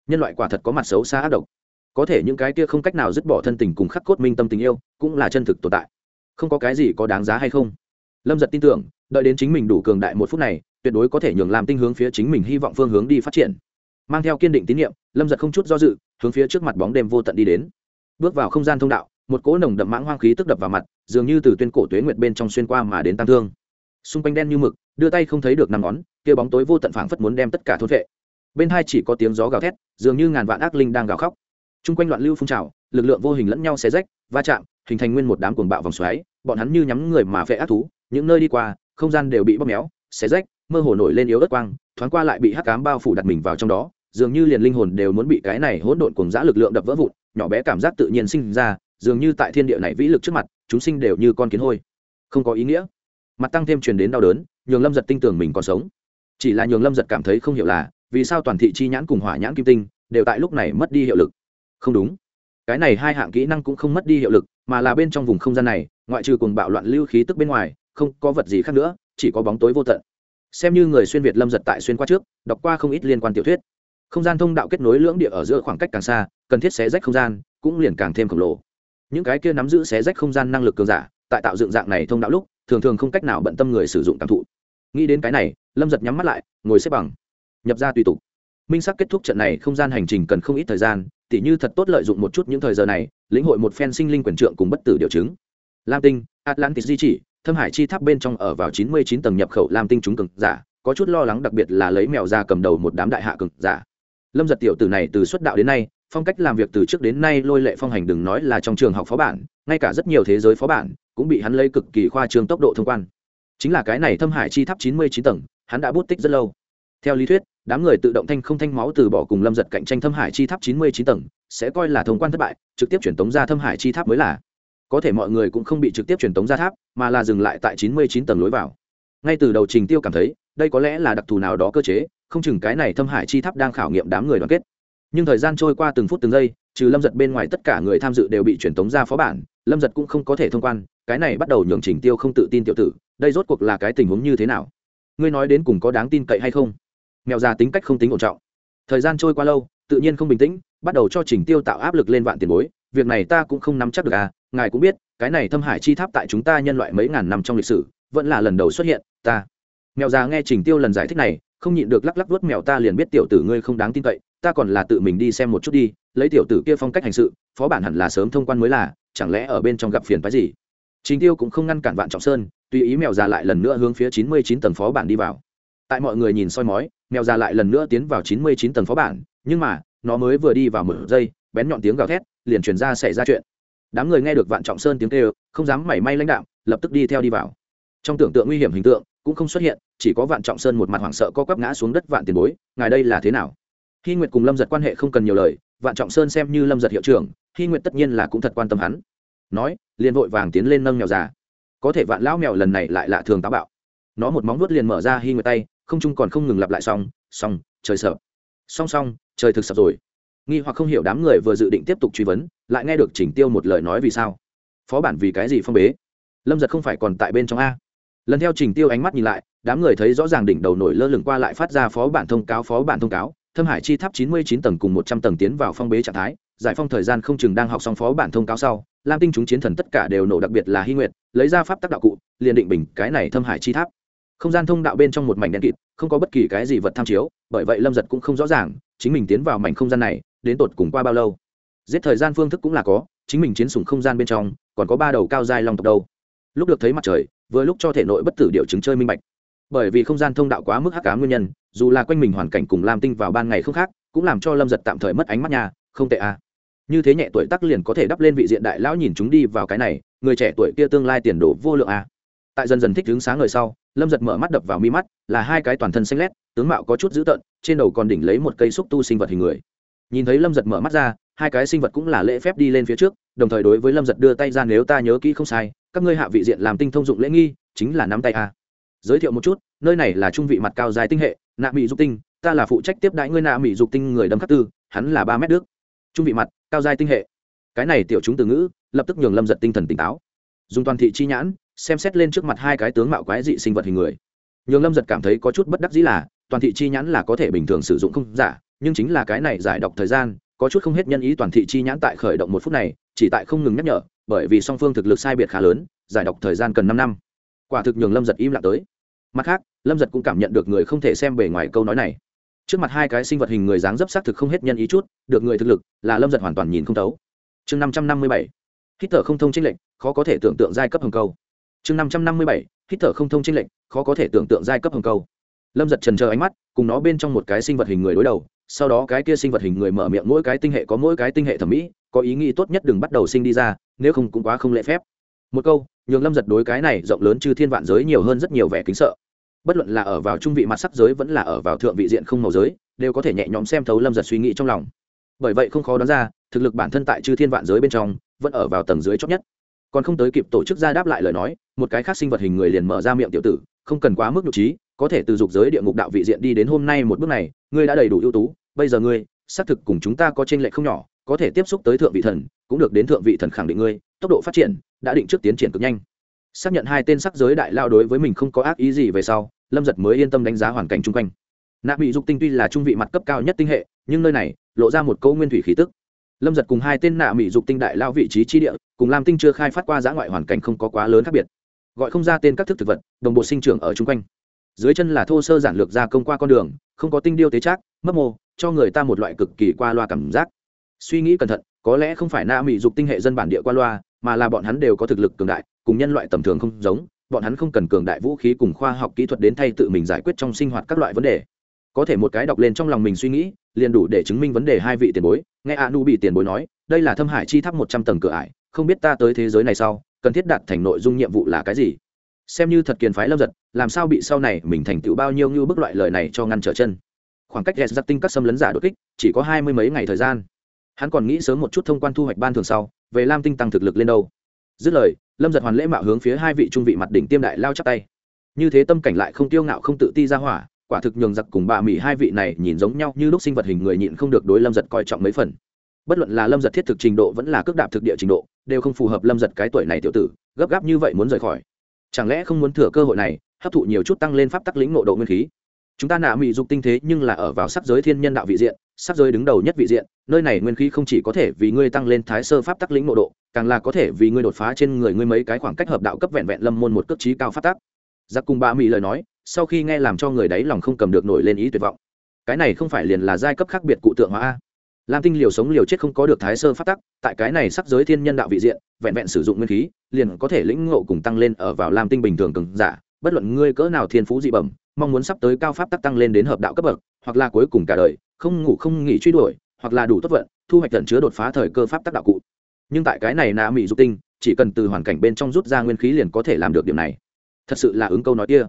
Nhân loại quả thật có mặt xấu xa ác độc có thể những cái kia không cách nào dứt bỏ thân tình cùng khắc cốt minh tâm tình yêu, cũng là chân thực tồn tại. Không có cái gì có đáng giá hay không? Lâm giật tin tưởng, đợi đến chính mình đủ cường đại một phút này, tuyệt đối có thể nhường làm tinh hướng phía chính mình hy vọng phương hướng đi phát triển. Mang theo kiên định tín nhiệm, lâm giật không chút do dự, hướng phía trước mặt bóng đêm vô tận đi đến. Bước vào không gian thông đạo, một cỗ nồng đậm mãng hoang khí tức đập vào mặt, dường như từ tuyên cổ tuế nguyệt bên trong xuyên qua mà đến tăng thương. Xung quanh đen như mực, đưa tay không thấy được năm ngón, kia bóng tối vô tận phảng phất muốn đem tất cả thốt vệ. Bên hai chỉ có tiếng gió gào thét, dường như ngàn vạn ác linh đang gào khóc chung quanh loạn lưu phun trào, lực lượng vô hình lẫn nhau xé rách, va chạm, hình thành nguyên một đám cuồng bạo vòng xoáy, bọn hắn như nhắm người mà vẽ ác thú, những nơi đi qua, không gian đều bị bóp méo, xé rách, mơ hồ nổi lên yếu ớt quang, thoáng qua lại bị hắc cám bao phủ đặt mình vào trong đó, dường như liền linh hồn đều muốn bị cái này hỗn độn cùng dã lực lượng đập vỡ vụn, nhỏ bé cảm giác tự nhiên sinh ra, dường như tại thiên địa này vĩ lực trước mặt, chúng sinh đều như con kiến hôi. Không có ý nghĩa. Mặt tăng thêm truyền đến đau đớn, nhường lâm giật tin tưởng mình còn sống. Chỉ là nhường lâm giật cảm thấy không hiểu là, vì sao toàn thị chi nhãn cùng hỏa nhãn kim tinh đều tại lúc này mất đi hiệu lực không đúng. Cái này hai hạng kỹ năng cũng không mất đi hiệu lực, mà là bên trong vùng không gian này, ngoại trừ cùng bạo loạn lưu khí tức bên ngoài, không có vật gì khác nữa, chỉ có bóng tối vô tận. Xem như người xuyên việt lâm giật tại xuyên qua trước, đọc qua không ít liên quan tiểu thuyết. Không gian thông đạo kết nối lưỡng địa ở giữa khoảng cách càng xa, cần thiết xé rách không gian, cũng liền càng thêm khổng lồ. Những cái kia nắm giữ xé rách không gian năng lực cường giả, tại tạo dựng dạng này thông đạo lúc, thường thường không cách nào bận tâm người sử dụng cảm thụ. Nghĩ đến cái này, lâm giật nhắm mắt lại, ngồi xếp bằng. Nhập ra tùy tục. Minh sắc kết thúc trận này không gian hành trình cần không ít thời gian tỉ như thật tốt lợi dụng một chút những thời giờ này, lĩnh hội một phen sinh linh quyền trượng cùng bất tử điều chứng. Lam tinh, atlantis di chỉ, thâm hải chi tháp bên trong ở vào chín mươi chín tầng nhập khẩu lam tinh chúng cực giả, có chút lo lắng đặc biệt là lấy mèo ra cầm đầu một đám đại hạ cực giả. Lâm giật tiểu từ này từ xuất đạo đến nay, phong cách làm việc từ trước đến nay lôi lệ phong hành đừng nói là trong trường học phó bản, ngay cả rất nhiều thế giới phó bản cũng bị hắn lấy cực kỳ khoa trương tốc độ thông quan. Chính là cái này thâm hải chi tháp chín mươi chín tầng, hắn đã bút tích rất lâu. Theo lý thuyết đám người tự động thanh không thanh máu từ bỏ cùng lâm giật cạnh tranh thâm hải chi tháp chín mươi chín tầng, sẽ coi là thông quan thất bại, trực tiếp truyền tống ra thâm hải chi tháp mới là. Có thể mọi người cũng không bị trực tiếp truyền tống ra tháp, mà là dừng lại tại chín mươi chín tầng lối vào. Ngay từ đầu trình tiêu cảm thấy, đây có lẽ là đặc thù nào đó cơ chế, không chừng cái này thâm hải chi tháp đang khảo nghiệm đám người đoàn kết. Nhưng thời gian trôi qua từng phút từng giây, trừ lâm giật bên ngoài tất cả người tham dự đều bị truyền tống ra phó bản, lâm giật cũng không có thể thông quan, cái này bắt đầu nhường trình tiêu không tự tin tiểu tử, đây rốt cuộc là cái tình huống như thế nào? Ngươi nói đến cùng có đáng tin cậy hay không? Mèo già tính cách không tính ổn trọng. Thời gian trôi qua lâu, tự nhiên không bình tĩnh, bắt đầu cho trình tiêu tạo áp lực lên vạn tiền bối, việc này ta cũng không nắm chắc được à ngài cũng biết, cái này thâm hải chi tháp tại chúng ta nhân loại mấy ngàn năm trong lịch sử, vẫn là lần đầu xuất hiện, ta. Mèo già nghe trình tiêu lần giải thích này, không nhịn được lắc lắc vuốt mèo ta liền biết tiểu tử ngươi không đáng tin cậy, ta còn là tự mình đi xem một chút đi, lấy tiểu tử kia phong cách hành sự, phó bản hẳn là sớm thông quan mới là, chẳng lẽ ở bên trong gặp phiền phái gì? Trình tiêu cũng không ngăn cản vạn trọng sơn, tùy ý mèo già lại lần nữa hướng phía chín mươi chín tầng phó bản đi vào tại mọi người nhìn soi mói, mèo già lại lần nữa tiến vào chín mươi chín tầng phó bản, nhưng mà, nó mới vừa đi vào một giây bén nhọn tiếng gào thét, liền truyền ra xảy ra chuyện. Đám người nghe được vạn trọng sơn tiếng kêu, không dám mảy may lãnh đạo lập tức đi theo đi vào. Trong tưởng tượng nguy hiểm hình tượng, cũng không xuất hiện, chỉ có vạn trọng sơn một mặt hoảng sợ co quắp ngã xuống đất vạn tiền bối, ngài đây là thế nào? Khi nguyệt cùng lâm giật quan hệ không cần nhiều lời, vạn trọng sơn xem như lâm giật hiệu trưởng khi nguyệt tất nhiên là cũng thật quan tâm hắn. Nói, liền vội vàng tiến lên nâng mèo già. Có thể vạn lão mèo lần này lại lạ thường táo bạo. Nó một móng vuốt liền mở ra hy nguyệt tay không chung còn không ngừng lặp lại xong xong, trời sợ. Song song trời thực sập rồi. Nghi hoặc không hiểu đám người vừa dự định tiếp tục truy vấn, lại nghe được chỉnh tiêu một lời nói vì sao. Phó bản vì cái gì phong bế? Lâm giật không phải còn tại bên trong a. Lần theo trình tiêu ánh mắt nhìn lại, đám người thấy rõ ràng đỉnh đầu nổi lơ lửng qua lại phát ra phó bản thông cáo, phó bản thông cáo, thâm hải chi tháp chín mươi chín tầng cùng một trăm tầng tiến vào phong bế trạng thái, giải phong thời gian không chừng đang học xong phó bản thông cáo sau, lam tinh chúng chiến thần tất cả đều nổ đặc biệt là hy nguyệt, lấy ra pháp tác đạo cụ, liền định bình cái này thâm hải chi tháp không gian thông đạo bên trong một mảnh đen kịt, không có bất kỳ cái gì vật tham chiếu, bởi vậy lâm giật cũng không rõ ràng, chính mình tiến vào mảnh không gian này, đến tột cùng qua bao lâu giết thời gian phương thức cũng là có, chính mình chiến sủng không gian bên trong, còn có ba đầu cao dài long tộc đâu lúc được thấy mặt trời, vừa lúc cho thể nội bất tử điệu chứng chơi minh bạch bởi vì không gian thông đạo quá mức hắc cá nguyên nhân, dù là quanh mình hoàn cảnh cùng lam tinh vào ban ngày không khác, cũng làm cho lâm giật tạm thời mất ánh mắt nhà không tệ à. như thế nhẹ tuổi tắc liền có thể đắp lên vị diện đại lão nhìn chúng đi vào cái này, người trẻ tuổi kia tương lai tiền đồ vô lượng à tại dần dần thích hướng sáng ngời sau, lâm giật mở mắt đập vào mi mắt, là hai cái toàn thân xanh lét, tướng mạo có chút dữ tợn, trên đầu còn đỉnh lấy một cây xúc tu sinh vật hình người. Nhìn thấy lâm giật mở mắt ra, hai cái sinh vật cũng là lễ phép đi lên phía trước, đồng thời đối với lâm giật đưa tay ra nếu ta nhớ kỹ không sai, các ngươi hạ vị diện làm tinh thông dụng lễ nghi, chính là nắm tay a. Giới thiệu một chút, nơi này là trung vị mặt cao dài tinh hệ, nạ mỹ dục tinh, ta là phụ trách tiếp đãi ngươi nạ mỹ dục tinh người đâm khắc tư, hắn là ba mét đức. Trung vị mặt, cao dài tinh hệ. Cái này tiểu chúng từ ngữ, lập tức nhường lâm giật tinh thần tỉnh táo. Dùng toàn thị chi nhãn xem xét lên trước mặt hai cái tướng mạo quái dị sinh vật hình người. Nhường lâm giật cảm thấy có chút bất đắc dĩ là, toàn thị chi nhãn là có thể bình thường sử dụng không giả, nhưng chính là cái này giải đọc thời gian, có chút không hết nhân ý toàn thị chi nhãn tại khởi động một phút này, chỉ tại không ngừng nhắc nhở, bởi vì song phương thực lực sai biệt khá lớn, giải đọc thời gian cần năm năm. Quả thực nhường lâm giật im lặng tới. Mặt khác, lâm giật cũng cảm nhận được người không thể xem bề ngoài câu nói này. Trước mặt hai cái sinh vật hình người dáng dấp xác thực không hết nhân ý chút, được người thực lực là lâm giật hoàn toàn nhìn không thấu. Chương năm trăm năm mươi bảy. Hít thở không thông tranh lệnh khó có thể tưởng tượng giai cấp hồng câu chương năm trăm năm mươi bảy, hít thở không thông trên lệnh khó có thể tưởng tượng giai cấp hồng câu. Lâm giật trần chờ ánh mắt, cùng nó bên trong một cái sinh vật hình người đối đầu, sau đó cái kia sinh vật hình người mở miệng mỗi cái tinh hệ có mỗi cái tinh hệ thẩm mỹ, có ý nghĩ tốt nhất đừng bắt đầu sinh đi ra, nếu không cũng quá không lễ phép. Một câu, nhường lâm giật đối cái này rộng lớn chư thiên vạn giới nhiều hơn rất nhiều vẻ kính sợ. Bất luận là ở vào trung vị mặt sắc giới vẫn là ở vào thượng vị diện không màu giới, đều có thể nhẹ nhõm xem thấu lâm giật suy nghĩ trong lòng. Bởi vậy không khó đoán ra, thực lực bản thân tại chư thiên vạn giới bên trong, vẫn ở vào tầng dưới chót nhất. Còn không tới kịp tổ chức ra đáp lại lời nói một cái khác sinh vật hình người liền mở ra miệng tiểu tử, không cần quá mức nhục trí, có thể từ dục giới địa ngục đạo vị diện đi đến hôm nay một bước này, ngươi đã đầy đủ ưu tú, bây giờ ngươi, xác thực cùng chúng ta có tranh lệch không nhỏ, có thể tiếp xúc tới thượng vị thần, cũng được đến thượng vị thần khẳng định ngươi, tốc độ phát triển đã định trước tiến triển cực nhanh. Xác nhận hai tên sắc giới đại lao đối với mình không có ác ý gì về sau, lâm giật mới yên tâm đánh giá hoàn cảnh chung quanh. Nạ bị dục tinh tuy là trung vị mặt cấp cao nhất tinh hệ, nhưng nơi này, lộ ra một câu nguyên thủy khí tức. Lâm giật cùng hai tên nạ mỹ dục tinh đại lao vị trí chi địa, cùng lam tinh chưa khai phát qua giã ngoại hoàn cảnh không có quá lớn khác biệt gọi không ra tên các thức thực vật, đồng bộ sinh trưởng ở chung quanh. Dưới chân là thô sơ giản lược gia công qua con đường, không có tinh điêu tế trác, mấp mô, cho người ta một loại cực kỳ qua loa cảm giác. Suy nghĩ cẩn thận, có lẽ không phải na mỹ dục tinh hệ dân bản địa qua loa, mà là bọn hắn đều có thực lực cường đại, cùng nhân loại tầm thường không giống, bọn hắn không cần cường đại vũ khí cùng khoa học kỹ thuật đến thay tự mình giải quyết trong sinh hoạt các loại vấn đề. Có thể một cái đọc lên trong lòng mình suy nghĩ, liền đủ để chứng minh vấn đề hai vị tiền bối. Nghe a nu bị tiền bối nói, đây là thâm hải chi tháp một trăm tầng cửa ải, không biết ta tới thế giới này sau cần thiết đạt thành nội dung nhiệm vụ là cái gì? Xem như thật kiền phái lâm giật, làm sao bị sau này mình thành tựu bao nhiêu như bức loại lời này cho ngăn trở chân? Khoảng cách ghét giặc tinh các xâm lấn giả đột kích, chỉ có hai mươi mấy ngày thời gian. Hắn còn nghĩ sớm một chút thông quan thu hoạch ban thường sau, về lam tinh tăng thực lực lên đâu. Dứt lời, lâm giật hoàn lễ mạo hướng phía hai vị trung vị mặt đỉnh tiêm đại lao chắp tay. Như thế tâm cảnh lại không tiêu ngạo không tự ti ra hỏa, quả thực nhường giặc cùng bà mỹ hai vị này nhìn giống nhau như lúc sinh vật hình người nhịn không được đối lâm giật coi trọng mấy phần bất luận là lâm giật thiết thực trình độ vẫn là cước đạp thực địa trình độ, đều không phù hợp lâm giật cái tuổi này tiểu tử, gấp gáp như vậy muốn rời khỏi. Chẳng lẽ không muốn thừa cơ hội này, hấp thụ nhiều chút tăng lên pháp tắc lĩnh ngộ độ nguyên khí? Chúng ta nạ mỹ dục tinh thế nhưng là ở vào sắc giới thiên nhân đạo vị diện sắc giới đứng đầu nhất vị diện, nơi này nguyên khí không chỉ có thể vì ngươi tăng lên thái sơ pháp tắc lĩnh ngộ độ, càng là có thể vì ngươi đột phá trên người ngươi mấy cái khoảng cách hợp đạo cấp vẹn vẹn lâm môn một cấp trí cao pháp tắc. Giặc cùng ba mỹ lời nói, sau khi nghe làm cho người đấy lòng không cầm được nổi lên ý tuyệt vọng. Cái này không phải liền là giai cấp khác biệt cụ tượng hóa a? Lam tinh liều sống liều chết không có được thái sơ phát tắc, tại cái này sắc giới thiên nhân đạo vị diện, vẹn vẹn sử dụng nguyên khí, liền có thể lĩnh ngộ cùng tăng lên ở vào lam tinh bình thường cường giả. Bất luận ngươi cỡ nào thiên phú dị bẩm, mong muốn sắp tới cao pháp tắc tăng lên đến hợp đạo cấp bậc, hoặc là cuối cùng cả đời, không ngủ không nghỉ truy đuổi, hoặc là đủ tốt vận, thu hoạch tận chứa đột phá thời cơ pháp tắc đạo cụ. Nhưng tại cái này nà mỹ dục tinh, chỉ cần từ hoàn cảnh bên trong rút ra nguyên khí liền có thể làm được điểm này. Thật sự là ứng câu nói kia.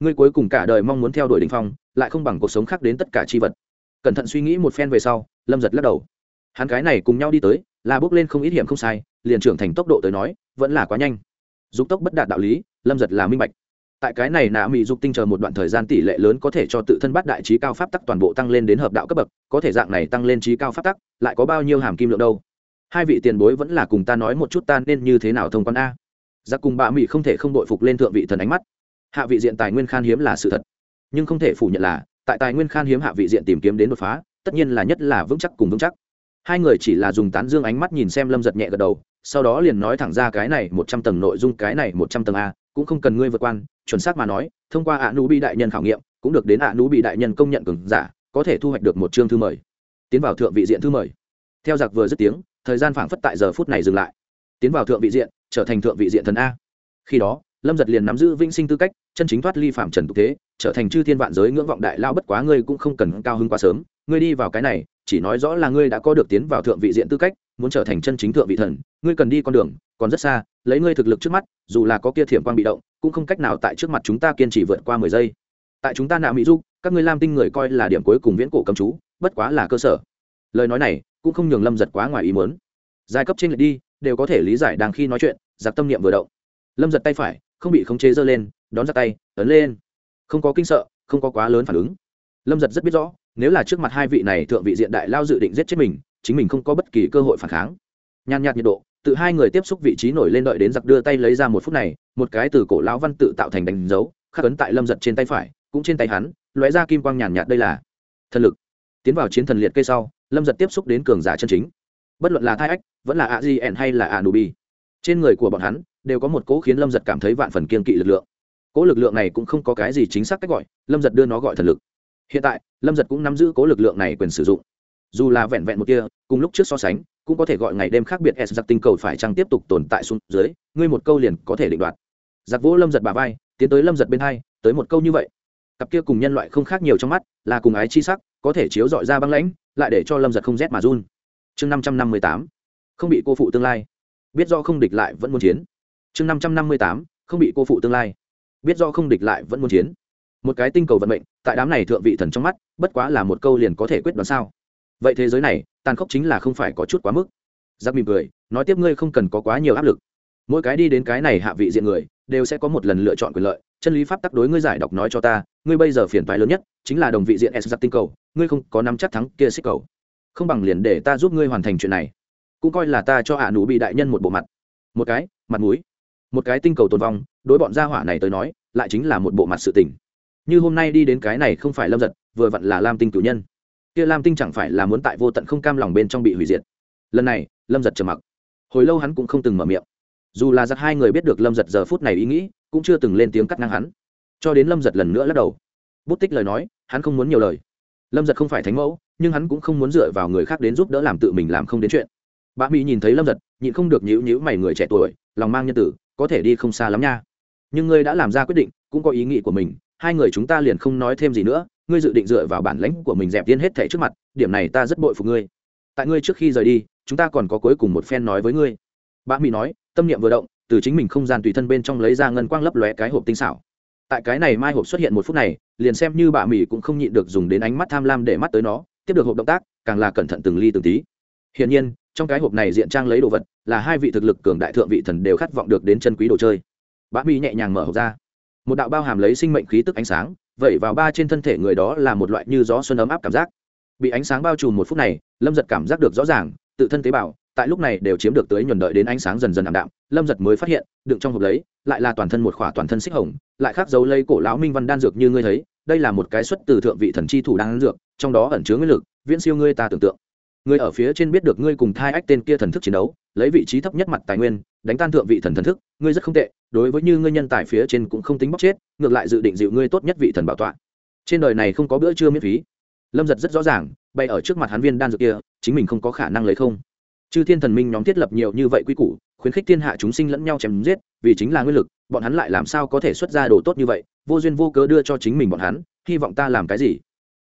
Ngươi cuối cùng cả đời mong muốn theo đuổi đình phong, lại không bằng cuộc sống khác đến tất cả c h i vật. Cẩn thận suy nghĩ một phen về sau lâm giật lắc đầu. Hắn cái này cùng nhau đi tới, là bước lên không ít hiểm không sai, liền trưởng thành tốc độ tới nói, vẫn là quá nhanh. Dục tốc bất đạt đạo lý, lâm giật là minh bạch. Tại cái này nạ mỹ dục tinh chờ một đoạn thời gian tỷ lệ lớn có thể cho tự thân bắt đại trí cao pháp tắc toàn bộ tăng lên đến hợp đạo cấp bậc, có thể dạng này tăng lên trí cao pháp tắc, lại có bao nhiêu hàm kim lượng đâu? Hai vị tiền bối vẫn là cùng ta nói một chút ta nên như thế nào thông quan a. Giặc cùng bạ mỹ không thể không đội phục lên thượng vị thần ánh mắt. Hạ vị diện tài nguyên khan hiếm là sự thật. Nhưng không thể phủ nhận là, tại tài nguyên khan hiếm hạ vị diện tìm kiếm đến đột phá tất nhiên là nhất là vững chắc cùng vững chắc. Hai người chỉ là dùng tán dương ánh mắt nhìn xem lâm giật nhẹ gật đầu, sau đó liền nói thẳng ra cái này một trăm tầng nội dung, cái này một trăm tầng a, cũng không cần ngươi vượt quan, chuẩn xác mà nói, thông qua ạ nú bị đại nhân khảo nghiệm, cũng được đến ạ nú bị đại nhân công nhận cường giả, có thể thu hoạch được một chương thư mời. Tiến vào thượng vị diện thư mời. Theo giặc vừa dứt tiếng, thời gian phảng phất tại giờ phút này dừng lại. Tiến vào thượng vị diện, trở thành thượng vị diện thần a. Khi đó, lâm giật liền nắm giữ vĩnh sinh tư cách chân chính thoát ly phạm trần tục thế, trở thành chư thiên vạn giới ngưỡng vọng đại lao bất quá ngươi cũng không cần cao hứng quá sớm. Ngươi đi vào cái này, chỉ nói rõ là ngươi đã có được tiến vào thượng vị diện tư cách, muốn trở thành chân chính thượng vị thần, ngươi cần đi con đường, còn rất xa, lấy ngươi thực lực trước mắt, dù là có kia thiểm quang bị động, cũng không cách nào tại trước mặt chúng ta kiên trì vượt qua mười giây. Tại chúng ta nạ mỹ du các ngươi lam tinh người coi là điểm cuối cùng viễn cổ cầm chú, bất quá là cơ sở. Lời nói này, cũng không nhường lâm giật quá ngoài ý muốn. Giai cấp trên lệch đi, đều có thể lý giải đang khi nói chuyện, giặc tâm niệm vừa động. Lâm giật tay phải không bị khống chế giơ lên, đón ra tay, ấn lên. Không có kinh sợ, không có quá lớn phản ứng. Lâm giật rất biết rõ, nếu là trước mặt hai vị này thượng vị diện đại lao dự định giết chết mình, chính mình không có bất kỳ cơ hội phản kháng. Nhàn nhạt nhiệt độ, tự hai người tiếp xúc vị trí nổi lên đợi đến giặc đưa tay lấy ra một phút này, một cái từ cổ lão văn tự tạo thành đánh dấu, khắc ấn tại lâm giật trên tay phải, cũng trên tay hắn, lóe ra kim quang nhàn nhạt đây là thần lực. Tiến vào chiến thần liệt cây sau, lâm giật tiếp xúc đến cường giả chân chính. Bất luận là thai ách, vẫn là a di ẻn hay là a nubi trên người của bọn hắn đều có một cỗ khiến lâm giật cảm thấy vạn phần kiên kỵ lực lượng. Cỗ lực lượng này cũng không có cái gì chính xác cách gọi, lâm giật đưa nó gọi thần lực. Hiện tại, lâm giật cũng nắm giữ cỗ lực lượng này quyền sử dụng. Dù là vẹn vẹn một kia cùng lúc trước so sánh, cũng có thể gọi ngày đêm khác biệt s giặc tinh cầu phải chăng tiếp tục tồn tại xuống dưới, ngươi một câu liền có thể định đoạt. Giặc vỗ lâm giật bà vai, tiến tới lâm giật bên hai, tới một câu như vậy. Cặp kia cùng nhân loại không khác nhiều trong mắt, là cùng ái chi sắc, có thể chiếu dọi ra băng lãnh, lại để cho lâm giật không rét mà run. Chương năm trăm năm mươi tám. Không bị cô phụ tương lai. Biết do không địch lại vẫn muốn chiến chương năm trăm năm mươi tám, không bị cô phụ tương lai. Biết do không địch lại vẫn muốn chiến. Một cái tinh cầu vận mệnh, tại đám này thượng vị thần trong mắt, bất quá là một câu liền có thể quyết đoán sao. Vậy thế giới này, tàn khốc chính là không phải có chút quá mức. Giáp mỉm cười, nói tiếp ngươi không cần có quá nhiều áp lực. Mỗi cái đi đến cái này hạ vị diện người, đều sẽ có một lần lựa chọn quyền lợi. Chân lý pháp tắc đối ngươi giải đọc nói cho ta, ngươi bây giờ phiền toái lớn nhất, chính là đồng vị diện s giặc tinh cầu, ngươi không có nắm chắc thắng kia xích cầu. Không bằng liền để ta giúp ngươi hoàn thành chuyện này. Cũng coi là ta cho hạ nụ bị đại nhân một bộ mặt. Một cái, mặt mũi một cái tinh cầu tồn vong, đối bọn gia hỏa này tới nói, lại chính là một bộ mặt sự tình. Như hôm nay đi đến cái này không phải lâm giật, vừa vặn là lam tinh cử nhân. Kia lam tinh chẳng phải là muốn tại vô tận không cam lòng bên trong bị hủy diệt. Lần này, lâm giật trầm mặc. Hồi lâu hắn cũng không từng mở miệng. Dù là giặc hai người biết được lâm giật giờ phút này ý nghĩ, cũng chưa từng lên tiếng cắt ngang hắn. Cho đến lâm giật lần nữa lắc đầu. Bút tích lời nói, hắn không muốn nhiều lời. Lâm giật không phải thánh mẫu, nhưng hắn cũng không muốn dựa vào người khác đến giúp đỡ làm tự mình làm không đến chuyện. Bà mỹ nhìn thấy lâm giật, nhịn không được nhữ nhữ mày người trẻ tuổi, lòng mang nhân tử có thể đi không xa lắm nha. Nhưng ngươi đã làm ra quyết định, cũng có ý nghĩ của mình, hai người chúng ta liền không nói thêm gì nữa, ngươi dự định dựa vào bản lãnh của mình dẹp tiên hết thảy trước mặt, điểm này ta rất bội phục ngươi. Tại ngươi trước khi rời đi, chúng ta còn có cuối cùng một phen nói với ngươi. Bá mỹ nói, tâm niệm vừa động, từ chính mình không gian tùy thân bên trong lấy ra ngân quang lấp lóe cái hộp tinh xảo. Tại cái này mai hộp xuất hiện một phút này, liền xem như bà mỹ cũng không nhịn được dùng đến ánh mắt tham lam để mắt tới nó, tiếp được hộp động tác, càng là cẩn thận từng ly từng tí. Hiển nhiên trong cái hộp này diện trang lấy đồ vật, là hai vị thực lực cường đại thượng vị thần đều khát vọng được đến chân quý đồ chơi. Bá mi nhẹ nhàng mở hộp ra. Một đạo bao hàm lấy sinh mệnh khí tức ánh sáng, vẩy vào ba trên thân thể người đó là một loại như gió xuân ấm áp cảm giác. Bị ánh sáng bao trùm một phút này, lâm giật cảm giác được rõ ràng, tự thân tế bào, tại lúc này đều chiếm được tới nhuần đợi đến ánh sáng dần dần ảm đạm, lâm giật mới phát hiện, đựng trong hộp lấy, lại là toàn thân một khỏa toàn thân xích hồng, lại khác dấu lấy cổ lão minh văn đan dược như ngươi thấy, đây là một cái xuất từ thượng vị thần chi thủ đan dược, trong đó ẩn chứa nguyên lực, viễn siêu ngươi ta tưởng tượng ngươi ở phía trên biết được ngươi cùng thai ách tên kia thần thức chiến đấu, lấy vị trí thấp nhất mặt tài nguyên, đánh tan thượng vị thần thần thức, ngươi rất không tệ, đối với như ngươi nhân tài phía trên cũng không tính bóc chết, ngược lại dự định dịu ngươi tốt nhất vị thần bảo tọa. Trên đời này không có bữa trưa miễn phí. Lâm giật rất rõ ràng bay ở trước mặt hắn viên đan dược kia, chính mình không có khả năng lấy không. Chư thiên thần minh nhóm thiết lập nhiều như vậy quy củ, khuyến khích thiên hạ chúng sinh lẫn nhau chém giết, vì chính là nguyên lực, bọn hắn lại làm sao có thể xuất ra đồ tốt như vậy, vô duyên vô cớ đưa cho chính mình bọn hắn, hy vọng ta làm cái gì?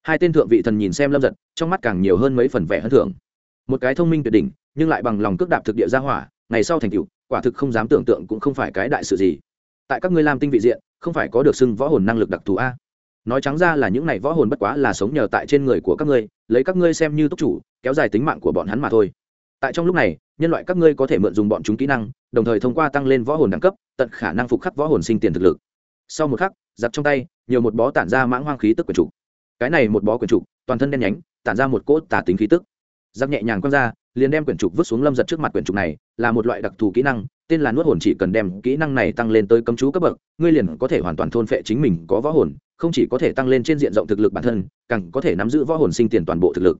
Hai tên thượng vị thần nhìn xem lâm giật, trong mắt càng nhiều hơn mấy phần vẻ hơn thưởng. Một cái thông minh tuyệt đỉnh, nhưng lại bằng lòng cước đạp thực địa ra hỏa, ngày sau thành cựu quả thực không dám tưởng tượng cũng không phải cái đại sự gì. Tại các ngươi làm tinh vị diện, không phải có được xưng võ hồn năng lực đặc thù a? Nói trắng ra là những này võ hồn bất quá là sống nhờ tại trên người của các ngươi, lấy các ngươi xem như túc chủ, kéo dài tính mạng của bọn hắn mà thôi. Tại trong lúc này, nhân loại các ngươi có thể mượn dùng bọn chúng kỹ năng, đồng thời thông qua tăng lên võ hồn đẳng cấp, tận khả năng phục khắc võ hồn sinh tiền thực lực. Sau một khắc, giặc trong tay, nhiều một bó tản ra mãng hoang khí tức quyển chủ cái này một bó quyển trục, toàn thân đen nhánh, tản ra một cỗ tà tính khí tức. Giáp nhẹ nhàng quăng ra, liền đem quyển trục vứt xuống lâm giật trước mặt quyển trục này, là một loại đặc thù kỹ năng, tên là nuốt hồn chỉ cần đem kỹ năng này tăng lên tới cấm chú cấp bậc, ngươi liền có thể hoàn toàn thôn phệ chính mình có võ hồn, không chỉ có thể tăng lên trên diện rộng thực lực bản thân, càng có thể nắm giữ võ hồn sinh tiền toàn bộ thực lực.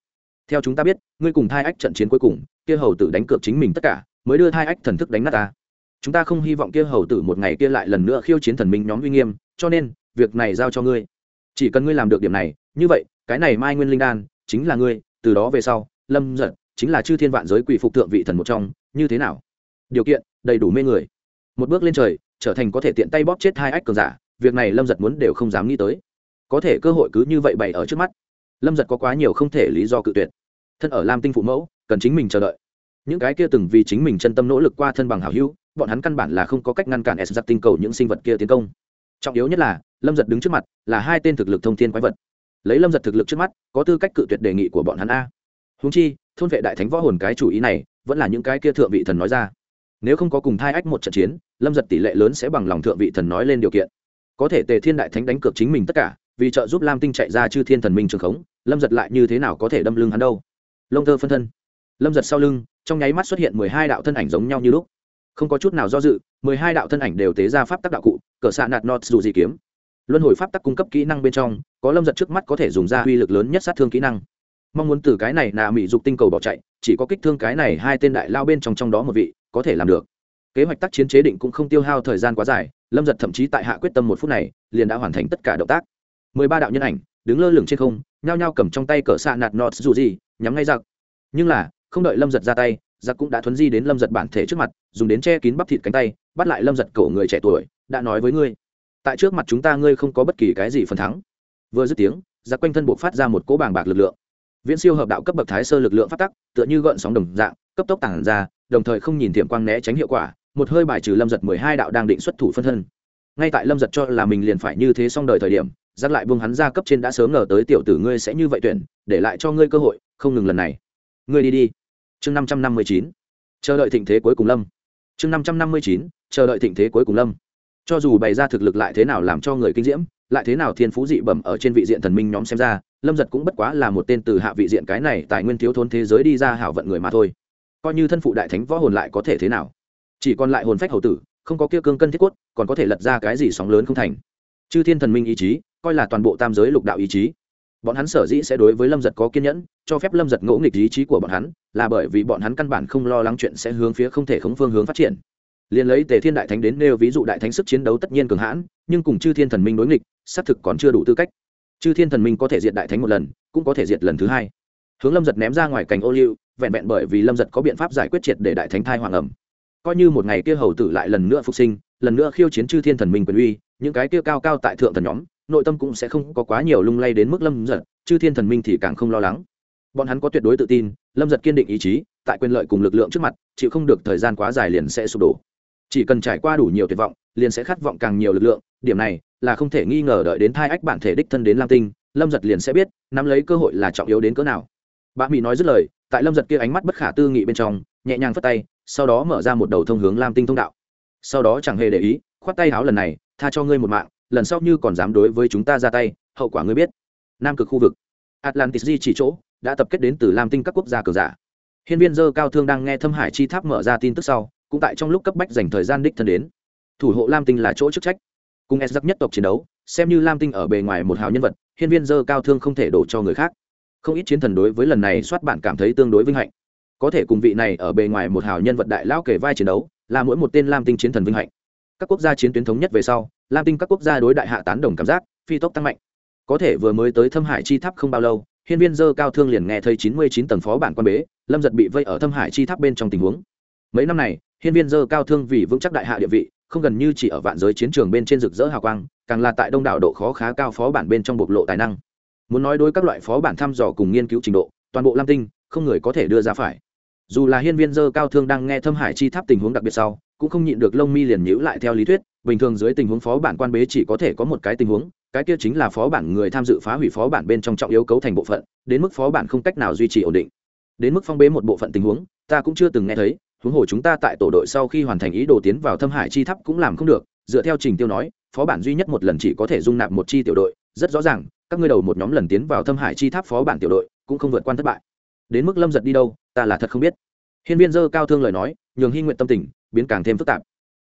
Theo chúng ta biết, ngươi cùng thai ách trận chiến cuối cùng, kia hầu tử đánh cược chính mình tất cả, mới đưa thai ách thần thức đánh nát ta. Chúng ta không hy vọng kia hầu tử một ngày kia lại lần nữa khiêu chiến thần minh nhóm uy nghiêm, cho nên, việc này giao cho ngươi. Chỉ cần ngươi làm được điểm này như vậy, cái này mai nguyên linh đan, chính là ngươi, từ đó về sau, lâm giật, chính là chư thiên vạn giới quỷ phục thượng vị thần một trong, như thế nào? Điều kiện, đầy đủ mê người. Một bước lên trời, trở thành có thể tiện tay bóp chết hai ách cường giả, việc này lâm giật muốn đều không dám nghĩ tới. Có thể cơ hội cứ như vậy bày ở trước mắt. Lâm giật có quá nhiều không thể lý do cự tuyệt. Thân ở lam tinh phụ mẫu, cần chính mình chờ đợi. Những cái kia từng vì chính mình chân tâm nỗ lực qua thân bằng hảo hữu, bọn hắn căn bản là không có cách ngăn cản s giặc tinh cầu những sinh vật kia tiến công. Trọng yếu nhất là, lâm giật đứng trước mặt, là hai tên thực lực thông thiên quái vật lấy lâm giật thực lực trước mắt, có tư cách cự tuyệt đề nghị của bọn hắn a. Húng chi, thôn vệ đại thánh võ hồn cái chủ ý này, vẫn là những cái kia thượng vị thần nói ra. Nếu không có cùng thai ách một trận chiến, lâm giật tỷ lệ lớn sẽ bằng lòng thượng vị thần nói lên điều kiện. Có thể tề thiên đại thánh đánh cược chính mình tất cả, vì trợ giúp lam tinh chạy ra chư thiên thần minh trường khống, lâm giật lại như thế nào có thể đâm lưng hắn đâu? Lông thơ phân thân. Lâm giật sau lưng, trong nháy mắt xuất hiện mười hai đạo thân ảnh giống nhau như lúc. Không có chút nào do dự, mười hai đạo thân ảnh đều tế ra pháp tắc đạo cụ, cờ xạ nạt nọt dù gì kiếm luân hồi pháp tắc cung cấp kỹ năng bên trong, có lâm giật trước mắt có thể dùng ra uy lực lớn nhất sát thương kỹ năng. Mong muốn từ cái này nà mỹ dục tinh cầu bỏ chạy, chỉ có kích thương cái này hai tên đại lao bên trong trong đó một vị, có thể làm được. Kế hoạch tác chiến chế định cũng không tiêu hao thời gian quá dài, lâm giật thậm chí tại hạ quyết tâm một phút này, liền đã hoàn thành tất cả động tác. Mười ba đạo nhân ảnh, đứng lơ lửng trên không, nhao nhao cầm trong tay cỡ xạ nạt nọt dù gì, nhắm ngay giặc. Nhưng là, không đợi lâm giật ra tay, giặc cũng đã thuấn di đến lâm giật bản thể trước mặt, dùng đến che kín bắp thịt cánh tay, bắt lại lâm giật cổ người trẻ tuổi, đã nói với ngươi tại trước mặt chúng ta ngươi không có bất kỳ cái gì phần thắng. Vừa dứt tiếng, giặc quanh thân buộc phát ra một cỗ bàng bạc lực lượng. Viễn siêu hợp đạo cấp bậc thái sơ lực lượng phát tắc, tựa như gợn sóng đồng dạng, cấp tốc tản ra, đồng thời không nhìn tiệm quang né tránh hiệu quả, một hơi bài trừ lâm giật mười hai đạo đang định xuất thủ phân thân. Ngay tại lâm giật cho là mình liền phải như thế xong đời thời điểm giáp lại buông hắn ra cấp trên đã sớm ngờ tới tiểu tử ngươi sẽ như vậy tuyển, để lại cho ngươi cơ hội, không ngừng lần này. Ngươi đi đi. Chương năm trăm năm mươi chín. Chờ đợi thịnh thế cuối cùng lâm. Chương năm trăm năm mươi chín. Chờ đợi thịnh thế cuối cùng lâm cho dù bày ra thực lực lại thế nào làm cho người kinh diễm, lại thế nào thiên phú dị bẩm ở trên vị diện thần minh nhóm xem ra, lâm giật cũng bất quá là một tên từ hạ vị diện cái này tài nguyên thiếu thốn thế giới đi ra hảo vận người mà thôi. Coi như thân phụ đại thánh võ hồn lại có thể thế nào? Chỉ còn lại hồn phách hầu tử, không có kia cương cân thiết quất còn có thể lật ra cái gì sóng lớn không thành. Chư thiên thần minh ý chí, coi là toàn bộ tam giới lục đạo ý chí. Bọn hắn sở dĩ sẽ đối với lâm giật có kiên nhẫn, cho phép lâm giật ngỗ nghịch ý chí của bọn hắn, là bởi vì bọn hắn căn bản không lo lắng chuyện sẽ hướng phía không thể khống phương hướng phát triển liền lấy tề thiên đại thánh đến nêu ví dụ đại thánh sức chiến đấu tất nhiên cường hãn, nhưng cùng chư thiên thần minh đối nghịch, xác thực còn chưa đủ tư cách. Chư thiên thần minh có thể diệt đại thánh một lần, cũng có thể diệt lần thứ hai. Hướng lâm giật ném ra ngoài cành ô liu, vẹn vẹn bởi vì lâm giật có biện pháp giải quyết triệt để đại thánh thai hoàng ẩm. Coi như một ngày kia hầu tử lại lần nữa phục sinh, lần nữa khiêu chiến chư thiên thần minh quyền uy, những cái kia cao cao tại thượng thần nhóm, nội tâm cũng sẽ không có quá nhiều lung lay đến mức lâm giật, chư thiên thần minh thì càng không lo lắng. Bọn hắn có tuyệt đối tự tin, lâm giật kiên định ý chí, tại quyền lợi cùng lực lượng trước mặt, chịu không được thời gian quá dài liền sẽ sụp đổ chỉ cần trải qua đủ nhiều tuyệt vọng, liền sẽ khát vọng càng nhiều lực lượng. Điểm này là không thể nghi ngờ đợi đến thai ách bản thể đích thân đến lam tinh, lâm giật liền sẽ biết nắm lấy cơ hội là trọng yếu đến cỡ nào. Bà mỹ nói dứt lời, tại lâm giật kia ánh mắt bất khả tư nghị bên trong, nhẹ nhàng phất tay, sau đó mở ra một đầu thông hướng lam tinh thông đạo. Sau đó chẳng hề để ý, khoát tay háo lần này, tha cho ngươi một mạng, lần sau như còn dám đối với chúng ta ra tay, hậu quả ngươi biết. Nam cực khu vực. Atlantis di chỉ chỗ, đã tập kết đến từ lam tinh các quốc gia cờ giả. Hiên viên dơ cao thương đang nghe thâm hải chi tháp mở ra tin tức sau cũng tại trong lúc cấp bách dành thời gian đích thân đến. Thủ hộ lam tinh là chỗ chức trách. Cùng s giặc nhất tộc chiến đấu, xem như lam tinh ở bề ngoài một hào nhân vật, hiên viên dơ cao thương không thể đổ cho người khác. Không ít chiến thần đối với lần này soát bạn cảm thấy tương đối vinh hạnh. Có thể cùng vị này ở bề ngoài một hào nhân vật đại lão kể vai chiến đấu, là mỗi một tên lam tinh chiến thần vinh hạnh. Các quốc gia chiến tuyến thống nhất về sau, lam tinh các quốc gia đối đại hạ tán đồng cảm giác, phi tốc tăng mạnh. Có thể vừa mới tới thâm hải chi tháp không bao lâu, hiên viên dơ cao thương liền nghe thấy chín mươi chín tầng phó bản quan bế, lâm giật bị vây ở thâm hải chi tháp bên trong tình huống. Mấy năm này hiên viên dơ cao thương vì vững chắc đại hạ địa vị, không gần như chỉ ở vạn giới chiến trường bên trên rực rỡ hào quang, càng là tại đông đảo độ khó khá cao phó bản bên trong bộc lộ tài năng. Muốn nói đối các loại phó bản thăm dò cùng nghiên cứu trình độ, toàn bộ lam tinh, không người có thể đưa ra phải. Dù là hiên viên dơ cao thương đang nghe thâm hải chi tháp tình huống đặc biệt sau, cũng không nhịn được lông mi liền nhữ lại theo lý thuyết, bình thường dưới tình huống phó bản quan bế chỉ có thể có một cái tình huống, cái kia chính là phó bản người tham dự phá hủy phó bản bên trong trọng yếu cấu thành bộ phận, đến mức phó bản không cách nào duy trì ổn định. Đến mức phong bế một bộ phận tình huống, ta cũng chưa từng nghe thấy huống hồ chúng ta tại tổ đội sau khi hoàn thành ý đồ tiến vào thâm hải chi tháp cũng làm không được, dựa theo trình tiêu nói, phó bản duy nhất một lần chỉ có thể dung nạp một chi tiểu đội, rất rõ ràng, các ngươi đầu một nhóm lần tiến vào thâm hải chi tháp phó bản tiểu đội cũng không vượt qua thất bại. Đến mức lâm giật đi đâu, ta là thật không biết. Hiên viên dơ cao thương lời nói, nhường hy nguyện tâm tình biến càng thêm phức tạp.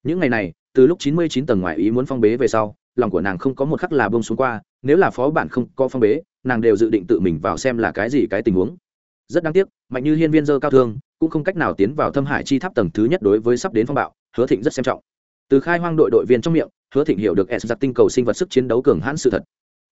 Những ngày này, từ lúc chín mươi chín tầng ngoài ý muốn phong bế về sau, lòng của nàng không có một khắc là bông xuống qua, nếu là phó bản không có phong bế, nàng đều dự định tự mình vào xem là cái gì cái tình huống. Rất đáng tiếc, mạnh như hiên viên dơ cao thương cũng không cách nào tiến vào thâm hải chi tháp tầng thứ nhất đối với sắp đến phong bạo, hứa thịnh rất xem trọng. Từ khai hoang đội đội viên trong miệng, hứa thịnh hiểu được s giặc tinh cầu sinh vật sức chiến đấu cường hãn sự thật.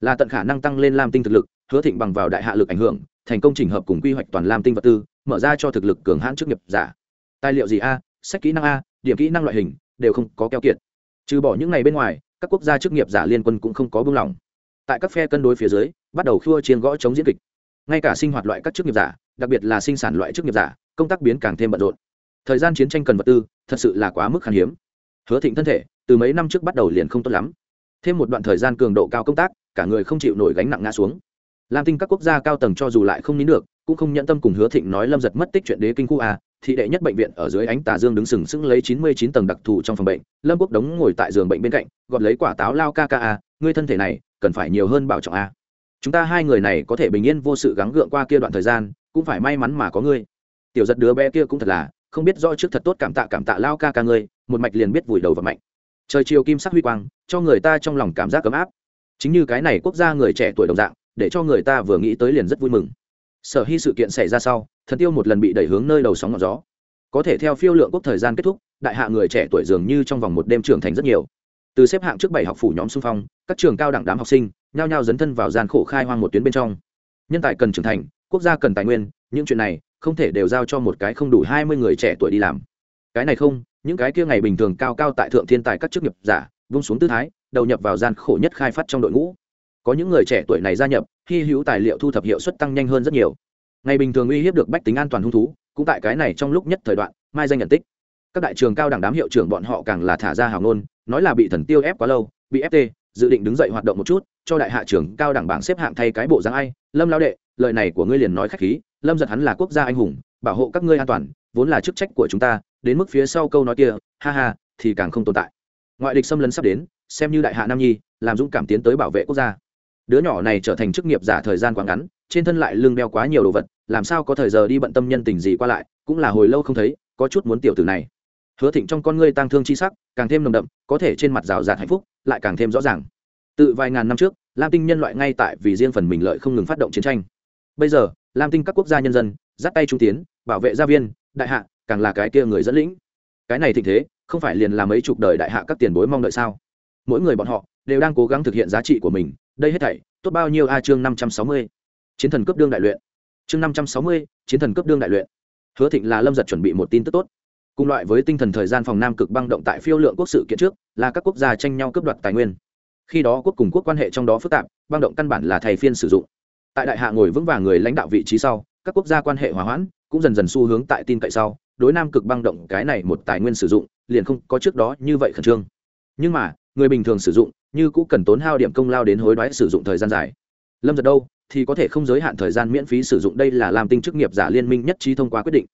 Là tận khả năng tăng lên lam tinh thực lực, hứa thịnh bằng vào đại hạ lực ảnh hưởng, thành công trình hợp cùng quy hoạch toàn lam tinh vật tư, mở ra cho thực lực cường hãn trước nghiệp giả. Tài liệu gì a, sách kỹ năng a, điểm kỹ năng loại hình, đều không có keo kiệt. Trừ bỏ những ngày bên ngoài, các quốc gia chức nghiệp giả liên quân cũng không có buông lỏng. Tại các phe cân đối phía dưới, bắt đầu khua chiên gõ chống diễn kịch. Ngay cả sinh hoạt loại các chức nghiệp giả, đặc biệt là sinh sản loại chức nghiệp giả công tác biến càng thêm bận rộn. Thời gian chiến tranh cần vật tư, thật sự là quá mức khan hiếm. Hứa thịnh thân thể, từ mấy năm trước bắt đầu liền không tốt lắm. Thêm một đoạn thời gian cường độ cao công tác, cả người không chịu nổi gánh nặng ngã xuống. Lam tinh các quốc gia cao tầng cho dù lại không nín được, cũng không nhận tâm cùng hứa thịnh nói lâm giật mất tích chuyện đế kinh khu a, thị đệ nhất bệnh viện ở dưới ánh tà dương đứng sừng sững lấy chín mươi chín tầng đặc thù trong phòng bệnh, lâm quốc đống ngồi tại giường bệnh bên cạnh, gọt lấy quả táo lao ca ca a, ngươi thân thể này, cần phải nhiều hơn bảo trọng a. Chúng ta hai người này có thể bình yên vô sự gắng gượng qua kia đoạn thời gian, cũng phải may mắn mà có ngươi tiểu giật đứa bé kia cũng thật là, không biết rõ trước thật tốt cảm tạ cảm tạ lao ca ca ngươi, một mạch liền biết vùi đầu và mạnh trời chiều kim sắc huy quang, cho người ta trong lòng cảm giác ấm áp. Chính như cái này quốc gia người trẻ tuổi đồng dạng, để cho người ta vừa nghĩ tới liền rất vui mừng. Sở hy sự kiện xảy ra sau, thần tiêu một lần bị đẩy hướng nơi đầu sóng ngọn gió. Có thể theo phiêu lượng quốc thời gian kết thúc, đại hạ người trẻ tuổi dường như trong vòng một đêm trưởng thành rất nhiều. Từ xếp hạng trước bảy học phủ nhóm xung phong, các trường cao đẳng đám học sinh nhao nhao dấn thân vào gian khổ khai hoang một tuyến bên trong. Nhân tài cần trưởng thành, quốc gia cần tài nguyên, những chuyện này không thể đều giao cho một cái không đủ hai mươi người trẻ tuổi đi làm. Cái này không, những cái kia ngày bình thường cao cao tại thượng thiên tài các chức nghiệp giả, vung xuống tư thái, đầu nhập vào gian khổ nhất khai phát trong đội ngũ. Có những người trẻ tuổi này gia nhập, hy hữu tài liệu thu thập hiệu suất tăng nhanh hơn rất nhiều. Ngày bình thường uy hiếp được bách tính an toàn hung thú, cũng tại cái này trong lúc nhất thời đoạn, mai danh nhận tích. Các đại trường cao đẳng đám hiệu trưởng bọn họ càng là thả ra hào ngôn, nói là bị thần tiêu ép quá lâu, bị ft dự định đứng dậy hoạt động một chút, cho đại hạ trường cao đẳng bảng xếp hạng thay cái bộ dáng ai, lâm lao đệ, lời này của ngươi liền nói khách khí lâm giật hắn là quốc gia anh hùng, bảo hộ các ngươi an toàn, vốn là chức trách của chúng ta, đến mức phía sau câu nói kia, ha ha, thì càng không tồn tại. Ngoại địch xâm lấn sắp đến, xem như đại hạ nam nhi, làm dũng cảm tiến tới bảo vệ quốc gia. Đứa nhỏ này trở thành chức nghiệp giả thời gian quá ngắn, trên thân lại lưng đeo quá nhiều đồ vật, làm sao có thời giờ đi bận tâm nhân tình gì qua lại, cũng là hồi lâu không thấy, có chút muốn tiểu tử này. Hứa thịnh trong con ngươi tăng thương chi sắc, càng thêm nồng đậm, có thể trên mặt rào rạt hạnh phúc, lại càng thêm rõ ràng. Tự vài ngàn năm trước, lam tinh nhân loại ngay tại vì riêng phần mình lợi không ngừng phát động chiến tranh. Bây giờ lam tinh các quốc gia nhân dân dắt tay trung tiến, bảo vệ gia viên, đại hạ, càng là cái kia người dẫn lĩnh. Cái này thịnh thế, không phải liền làm mấy chục đời đại hạ các tiền bối mong đợi sao? Mỗi người bọn họ đều đang cố gắng thực hiện giá trị của mình, đây hết thảy, tốt bao nhiêu a chương năm trăm sáu mươi? Chiến thần cấp đương đại luyện. Chương năm trăm sáu mươi, chiến thần cấp đương đại luyện. Hứa thịnh là lâm giật chuẩn bị một tin tức tốt. Cùng loại với tinh thần thời gian phòng nam cực băng động tại phiêu lượng quốc sự kiện trước, là các quốc gia tranh nhau cướp đoạt tài nguyên. Khi đó quốc cùng quốc quan hệ trong đó phức tạp, băng động căn bản là thầy phiên sử dụng tại đại hạ ngồi vững vàng người lãnh đạo vị trí sau, các quốc gia quan hệ hòa hoãn, cũng dần dần xu hướng tại tin cậy sau, đối nam cực băng động cái này một tài nguyên sử dụng, liền không có trước đó như vậy khẩn trương. Nhưng mà, người bình thường sử dụng, như cũng cần tốn hao điểm công lao đến hối đoái sử dụng thời gian dài. Lâm giật đâu, thì có thể không giới hạn thời gian miễn phí sử dụng, đây là làm tinh chức nghiệp giả liên minh nhất trí thông qua quyết định.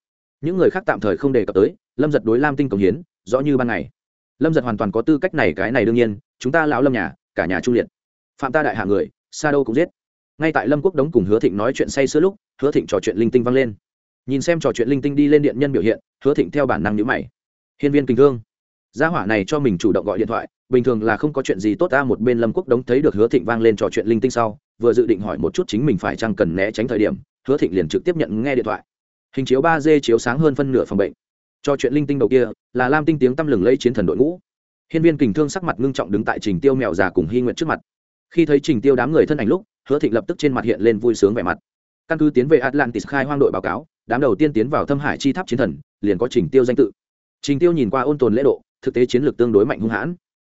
Những người khác tạm thời không đề cập tới, lâm giật đối lam tinh công hiến, rõ như ban ngày. Lâm giật hoàn toàn có tư cách này, cái này đương nhiên, chúng ta lão lâm nhà, cả nhà trung liệt. Phạm ta đại hạ người, sa đâu cũng giết ngay tại lâm quốc đống cùng hứa thịnh nói chuyện say sưa lúc, hứa thịnh trò chuyện linh tinh vang lên. Nhìn xem trò chuyện linh tinh đi lên điện nhân biểu hiện, hứa thịnh theo bản năng nhữ mày. Hiên viên kinh thương. Gia hỏa này cho mình chủ động gọi điện thoại, bình thường là không có chuyện gì tốt ta một bên lâm quốc đống thấy được hứa thịnh vang lên trò chuyện linh tinh sau, vừa dự định hỏi một chút chính mình phải chăng cần né tránh thời điểm, hứa thịnh liền trực tiếp nhận nghe điện thoại. Hình chiếu ba d chiếu sáng hơn phân nửa phòng bệnh. Cho chuyện linh tinh đầu kia, là lam tinh tiếng tăm lừng lấy chiến thần đội ngũ. Hiên viên kình thương sắc mặt ngưng trọng đứng tại trình tiêu mèo già cùng hy nguyện trước mặt khi thấy trình tiêu đám người thân ảnh lúc, hứa thịnh lập tức trên mặt hiện lên vui sướng vẻ mặt. Căn cứ tiến về atlantis khai hoang đội báo cáo, đám đầu tiên tiến vào thâm hải chi tháp chiến thần, liền có trình tiêu danh tự. Trình tiêu nhìn qua ôn tồn lễ độ, thực tế chiến lược tương đối mạnh hung hãn.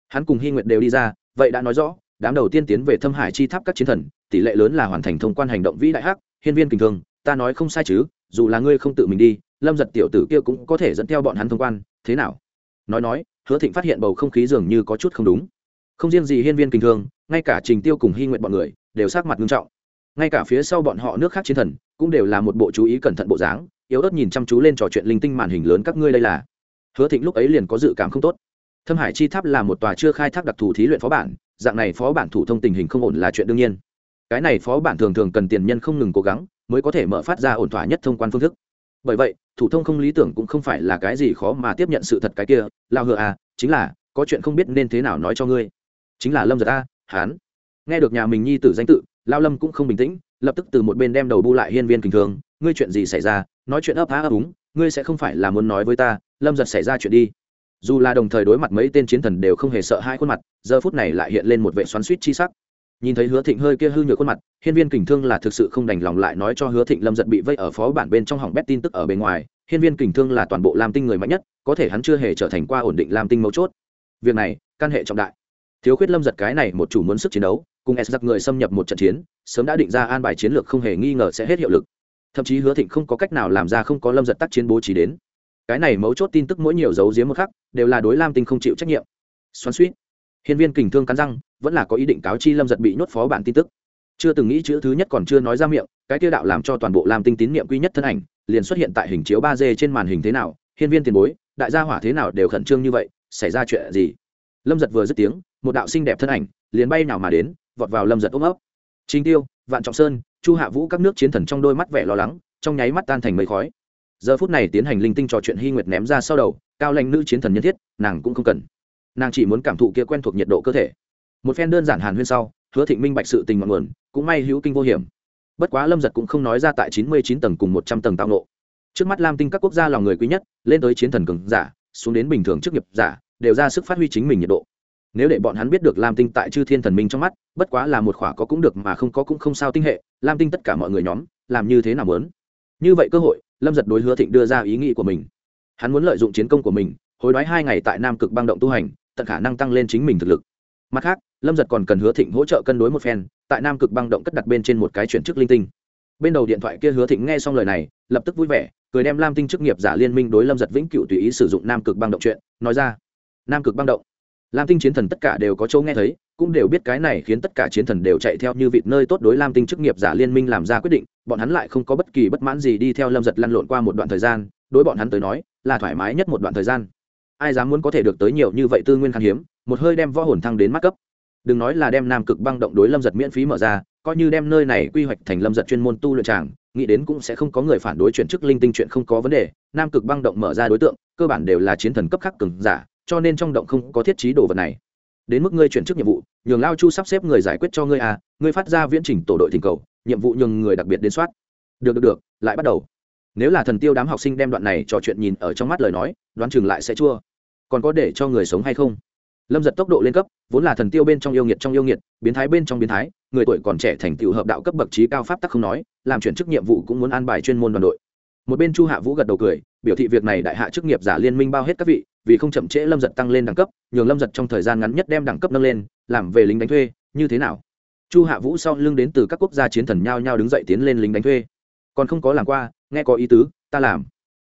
Hắn cùng hy nguyện đều đi ra, vậy đã nói rõ, đám đầu tiên tiến về thâm hải chi tháp các chiến thần, tỷ lệ lớn là hoàn thành thông quan hành động vĩ đại hắc, hiên viên kình thương ta nói không sai chứ, dù là ngươi không tự mình đi, lâm giật tiểu tử kia cũng có thể dẫn theo bọn hắn thông quan, thế nào? Nói nói, hứa thịnh phát hiện bầu không khí dường như có chút không đúng. Không riêng gì hiên viên kình thương ngay cả trình tiêu cùng hy nguyện bọn người đều sát mặt nghiêm trọng. Ngay cả phía sau bọn họ nước khác chiến thần cũng đều là một bộ chú ý cẩn thận bộ dáng, yếu ớt nhìn chăm chú lên trò chuyện linh tinh màn hình lớn các ngươi đây là. Hứa thịnh lúc ấy liền có dự cảm không tốt. Thâm hải chi tháp là một tòa chưa khai thác đặc thù thí luyện phó bản, dạng này phó bản thủ thông tình hình không ổn là chuyện đương nhiên. Cái này phó bản thường thường cần tiền nhân không ngừng cố gắng mới có thể mở phát ra ổn thỏa nhất thông quan phương thức. Bởi vậy, thủ thông không lý tưởng cũng không phải là cái gì khó mà tiếp nhận sự thật cái kia, lao hựa à chính là, có chuyện không biết nên thế nào nói cho ngươi. Chính là lâm giật a hán. Nghe được nhà mình nhi tử danh tự, lao lâm cũng không bình tĩnh, lập tức từ một bên đem đầu bu lại hiên viên kinh thường. Ngươi chuyện gì xảy ra? Nói chuyện ấp há ấp úng, ngươi sẽ không phải là muốn nói với ta. Lâm giật xảy ra chuyện đi. Dù là đồng thời đối mặt mấy tên chiến thần đều không hề sợ hai khuôn mặt, giờ phút này lại hiện lên một vệ xoắn suýt chi sắc. Nhìn thấy hứa thịnh hơi kia hư nhược khuôn mặt, hiên viên kình thương là thực sự không đành lòng lại nói cho hứa thịnh lâm giật bị vây ở phó bản bên trong hỏng bét tin tức ở bên ngoài. Hiên viên kình thương là toàn bộ lam tinh người mạnh nhất, có thể hắn chưa hề trở thành qua ổn định lam tinh mấu chốt. Việc này, căn hệ trọng đại thiếu khuyết lâm giật cái này một chủ muốn sức chiến đấu, cùng s giặc người xâm nhập một trận chiến, sớm đã định ra an bài chiến lược không hề nghi ngờ sẽ hết hiệu lực. Thậm chí hứa thịnh không có cách nào làm ra không có lâm giật tác chiến bố trí đến. Cái này mấu chốt tin tức mỗi nhiều dấu giếm một khắc, đều là đối lam tinh không chịu trách nhiệm. Xoắn suýt hiên viên kình thương cắn răng, vẫn là có ý định cáo chi lâm giật bị nhốt phó bản tin tức. Chưa từng nghĩ chữ thứ nhất còn chưa nói ra miệng, cái tiêu đạo làm cho toàn bộ lam tinh tín nhiệm quy nhất thân ảnh, liền xuất hiện tại hình chiếu ba d trên màn hình thế nào, hiên viên tiền bối, đại gia hỏa thế nào đều khẩn trương như vậy, xảy ra chuyện gì? Lâm giật vừa dứt tiếng một đạo xinh đẹp thân ảnh liền bay nào mà đến vọt vào lâm giật ôm ấp Trình Tiêu, Vạn Trọng Sơn, Chu Hạ Vũ các nước chiến thần trong đôi mắt vẻ lo lắng, trong nháy mắt tan thành mây khói. Giờ phút này tiến hành linh tinh trò chuyện Hy Nguyệt ném ra sau đầu, cao lãnh nữ chiến thần nhân thiết, nàng cũng không cần. Nàng chỉ muốn cảm thụ kia quen thuộc nhiệt độ cơ thể. Một phen đơn giản hàn huyên sau, Hứa Thịnh minh bạch sự tình ngọn nguồn, cũng may hữu kinh vô hiểm. Bất quá Lâm Giật cũng không nói ra tại chín mươi chín tầng cùng một trăm tầng tao nộ. Trước mắt Lam Tinh các quốc gia lòng người quý nhất, lên tới chiến thần cường giả, xuống đến bình thường chức nghiệp giả, đều ra sức phát huy chính mình nhiệt độ. Nếu để bọn hắn biết được lam tinh tại chư thiên thần minh trong mắt, bất quá là một khỏa có cũng được mà không có cũng không sao tinh hệ, lam tinh tất cả mọi người nhóm, làm như thế nào muốn? Như vậy cơ hội, lâm giật đối hứa thịnh đưa ra ý nghĩ của mình. Hắn muốn lợi dụng chiến công của mình, hối đoái hai ngày tại nam cực băng động tu hành, tận khả năng tăng lên chính mình thực lực. Mặt khác, lâm giật còn cần hứa thịnh hỗ trợ cân đối một phen, tại nam cực băng động cất đặt bên trên một cái chuyển chức linh tinh. Bên đầu điện thoại kia hứa thịnh nghe xong lời này, lập tức vui vẻ, cười đem lam tinh chức nghiệp giả liên minh đối lâm giật vĩnh cựu tùy ý sử dụng nam cực băng động chuyện, nói ra nam cực băng động. Lam tinh chiến thần tất cả đều có chỗ nghe thấy, cũng đều biết cái này khiến tất cả chiến thần đều chạy theo như vịt nơi tốt đối lam tinh chức nghiệp giả liên minh làm ra quyết định, bọn hắn lại không có bất kỳ bất mãn gì đi theo lâm giật lăn lộn qua một đoạn thời gian, đối bọn hắn tới nói, là thoải mái nhất một đoạn thời gian. Ai dám muốn có thể được tới nhiều như vậy tư nguyên khan hiếm, một hơi đem võ hồn thăng đến mắt cấp. Đừng nói là đem nam cực băng động đối lâm giật miễn phí mở ra, coi như đem nơi này quy hoạch thành lâm giật chuyên môn tu luyện tràng, nghĩ đến cũng sẽ không có người phản đối chuyển chức linh tinh chuyện không có vấn đề, nam cực băng động mở ra đối tượng, cơ bản đều là chiến thần cấp khắc cường giả cho nên trong động không có thiết trí đồ vật này. Đến mức ngươi chuyển chức nhiệm vụ, nhường lao chu sắp xếp người giải quyết cho ngươi à ngươi phát ra viễn trình tổ đội thỉnh cầu, nhiệm vụ nhường người đặc biệt đến soát. Được được được, lại bắt đầu. Nếu là thần tiêu đám học sinh đem đoạn này trò chuyện nhìn ở trong mắt lời nói, đoán chừng lại sẽ chua. Còn có để cho người sống hay không? Lâm giật tốc độ lên cấp, vốn là thần tiêu bên trong yêu nghiệt trong yêu nghiệt, biến thái bên trong biến thái, người tuổi còn trẻ thành tựu hợp đạo cấp bậc trí cao pháp tắc không nói, làm chuyển chức nhiệm vụ cũng muốn an bài chuyên môn đoàn đội. Một bên chu hạ vũ gật đầu cười, biểu thị việc này đại hạ chức nghiệp giả liên minh bao hết các vị vì không chậm trễ lâm giật tăng lên đẳng cấp, nhường lâm giật trong thời gian ngắn nhất đem đẳng cấp nâng lên, làm về lính đánh thuê, như thế nào? Chu hạ vũ sau lưng đến từ các quốc gia chiến thần nhao nhao đứng dậy tiến lên lính đánh thuê. Còn không có làm qua, nghe có ý tứ, ta làm.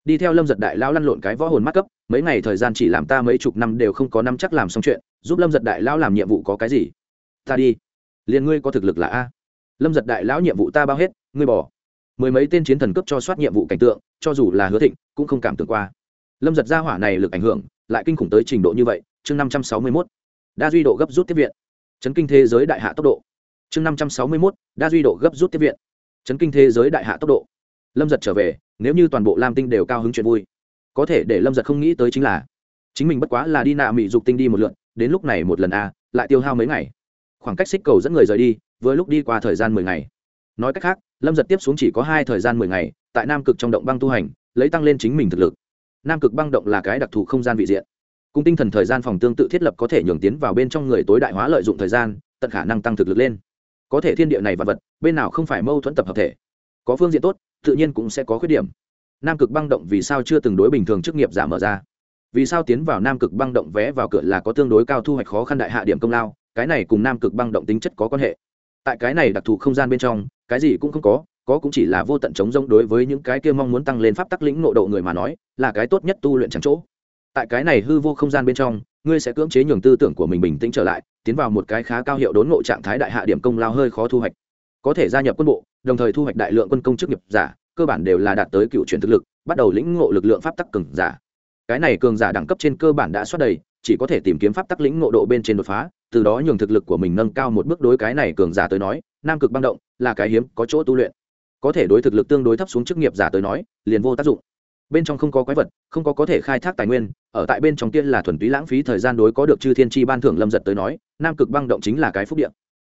Đi theo lâm giật đại lao lăn lộn cái võ hồn mắc cấp, mấy ngày thời gian chỉ làm ta mấy chục năm đều không có năm chắc làm xong chuyện, giúp lâm giật đại lao làm nhiệm vụ có cái gì? Ta đi. Liền ngươi có thực lực là a. Lâm giật đại lão nhiệm vụ ta bao hết, ngươi bỏ. Mười mấy tên chiến thần cấp cho soát nhiệm vụ cảnh tượng, cho dù là hứa thịnh, cũng không cảm tưởng qua lâm giật ra hỏa này lực ảnh hưởng, lại kinh khủng tới trình độ như vậy, chương năm trăm sáu mươi mốt, đa duy độ gấp rút tiếp viện. Chấn kinh thế giới đại hạ tốc độ. Chương năm trăm sáu mươi mốt, đa duy độ gấp rút tiếp viện. Chấn kinh thế giới đại hạ tốc độ. Lâm giật trở về, nếu như toàn bộ lam tinh đều cao hứng chuyện vui, có thể để lâm giật không nghĩ tới chính là, chính mình bất quá là đi nạ mỹ dục tinh đi một lượn, đến lúc này một lần a lại tiêu hao mấy ngày. Khoảng cách xích cầu dẫn người rời đi với lúc đi qua thời gian mười ngày. Nói cách khác, lâm giật tiếp xuống chỉ có hai thời gian mười ngày, tại nam cực trong động băng tu hành, lấy tăng lên chính mình thực lực nam cực băng động là cái đặc thù không gian vị diện. Cùng tinh thần thời gian phòng tương tự thiết lập có thể nhường tiến vào bên trong người tối đại hóa lợi dụng thời gian, tận khả năng tăng thực lực lên. Có thể thiên địa này vật vật, bên nào không phải mâu thuẫn tập hợp thể. Có phương diện tốt, tự nhiên cũng sẽ có khuyết điểm. Nam cực băng động vì sao chưa từng đối bình thường chức nghiệp giả mở ra? Vì sao tiến vào nam cực băng động vé vào cửa là có tương đối cao thu hoạch khó khăn đại hạ điểm công lao? Cái này cùng nam cực băng động tính chất có quan hệ. Tại cái này đặc thù không gian bên trong, cái gì cũng không có có cũng chỉ là vô tận chống rông đối với những cái kia mong muốn tăng lên pháp tắc lĩnh nộ độ người mà nói, là cái tốt nhất tu luyện chẳng chỗ. Tại cái này hư vô không gian bên trong, ngươi sẽ cưỡng chế nhường tư tưởng của mình bình tĩnh trở lại, tiến vào một cái khá cao hiệu đốn ngộ trạng thái đại hạ điểm công lao hơi khó thu hoạch. Có thể gia nhập quân bộ, đồng thời thu hoạch đại lượng quân công chức nghiệp giả, cơ bản đều là đạt tới cựu chuyển thực lực, bắt đầu lĩnh ngộ lực lượng pháp tắc cường giả. Cái này cường giả đẳng cấp trên cơ bản đã xuất đầy, chỉ có thể tìm kiếm pháp tắc lĩnh ngộ độ bên trên đột phá, từ đó nhường thực lực của mình nâng cao một bước đối cái này cường giả tới nói, nam cực băng động, là cái hiếm có chỗ tu luyện có thể đối thực lực tương đối thấp xuống chức nghiệp giả tới nói, liền vô tác dụng. Bên trong không có quái vật, không có có thể khai thác tài nguyên, ở tại bên trong tiên là thuần túy lãng phí thời gian đối có được chư thiên tri ban thưởng lâm giật tới nói, nam cực băng động chính là cái phúc điện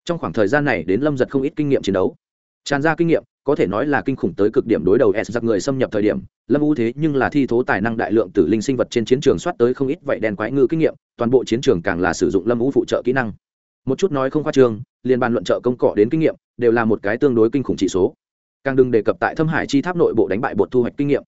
trong khoảng thời gian này đến lâm giật không ít kinh nghiệm chiến đấu. Tràn ra kinh nghiệm, có thể nói là kinh khủng tới cực điểm đối đầu s giặc người xâm nhập thời điểm, lâm u thế nhưng là thi thố tài năng đại lượng tử linh sinh vật trên chiến trường soát tới không ít vậy đen quái ngư kinh nghiệm, toàn bộ chiến trường càng là sử dụng lâm u phụ trợ kỹ năng. Một chút nói không khoa trương liên bàn luận trợ công cọ đến kinh nghiệm, đều là một cái tương đối kinh khủng chỉ số càng đừng đề cập tại thâm hải chi tháp nội bộ đánh bại bột thu hoạch kinh nghiệm.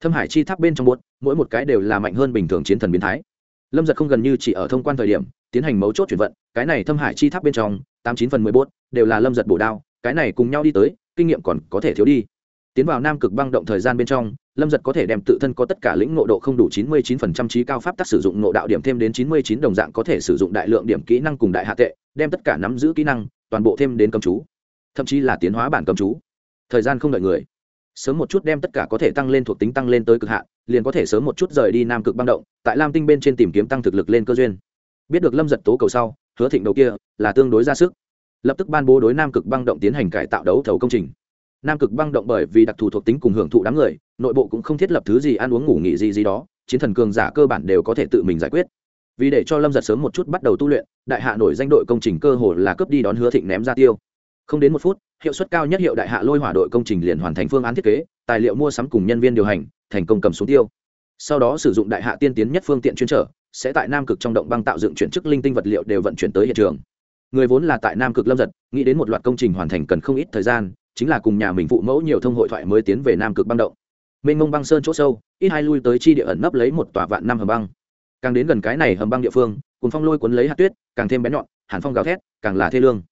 Thâm hải chi tháp bên trong bột, mỗi một cái đều là mạnh hơn bình thường chiến thần biến thái. Lâm giật không gần như chỉ ở thông quan thời điểm, tiến hành mấu chốt chuyển vận, cái này thâm hải chi tháp bên trong, tám chín phần mười bốt đều là lâm giật bổ đao, cái này cùng nhau đi tới, kinh nghiệm còn có thể thiếu đi. Tiến vào nam cực băng động thời gian bên trong, lâm giật có thể đem tự thân có tất cả lĩnh ngộ độ không đủ chín mươi chín phần trăm trí cao pháp tắc sử dụng ngộ đạo điểm thêm đến chín mươi chín đồng dạng có thể sử dụng đại lượng điểm kỹ năng cùng đại hạ tệ, đem tất cả nắm giữ kỹ năng, toàn bộ thêm đến cầm chú. Thậm chí là tiến hóa bản cầm chú thời gian không đợi người. Sớm một chút đem tất cả có thể tăng lên thuộc tính tăng lên tới cực hạn, liền có thể sớm một chút rời đi nam cực băng động, tại lam tinh bên trên tìm kiếm tăng thực lực lên cơ duyên. Biết được lâm giật tố cầu sau, hứa thịnh đầu kia là tương đối ra sức. Lập tức ban bố đối nam cực băng động tiến hành cải tạo đấu thầu công trình. Nam cực băng động bởi vì đặc thù thuộc tính cùng hưởng thụ đám người, nội bộ cũng không thiết lập thứ gì ăn uống ngủ nghỉ gì gì đó, chiến thần cường giả cơ bản đều có thể tự mình giải quyết. Vì để cho lâm giật sớm một chút bắt đầu tu luyện, đại hạ nổi danh đội công trình cơ hồ là cướp đi đón hứa thịnh ném ra tiêu. Không đến một phút hiệu suất cao nhất hiệu đại hạ lôi hỏa đội công trình liền hoàn thành phương án thiết kế, tài liệu mua sắm cùng nhân viên điều hành, thành công cầm xuống tiêu. Sau đó sử dụng đại hạ tiên tiến nhất phương tiện chuyên trở, sẽ tại nam cực trong động băng tạo dựng chuyển chức linh tinh vật liệu đều vận chuyển tới hiện trường. Người vốn là tại nam cực lâm giật, nghĩ đến một loạt công trình hoàn thành cần không ít thời gian, chính là cùng nhà mình phụ mẫu nhiều thông hội thoại mới tiến về nam cực băng động. Mênh mông băng sơn chỗ sâu, ít hai lui tới chi địa ẩn nấp lấy một tòa vạn năm hầm băng. Càng đến gần cái này hầm băng địa phương cùng phong lôi cuốn lấy hạt tuyết, càng thêm bén nhọn, hàn phong gào thét, càng là thê lương.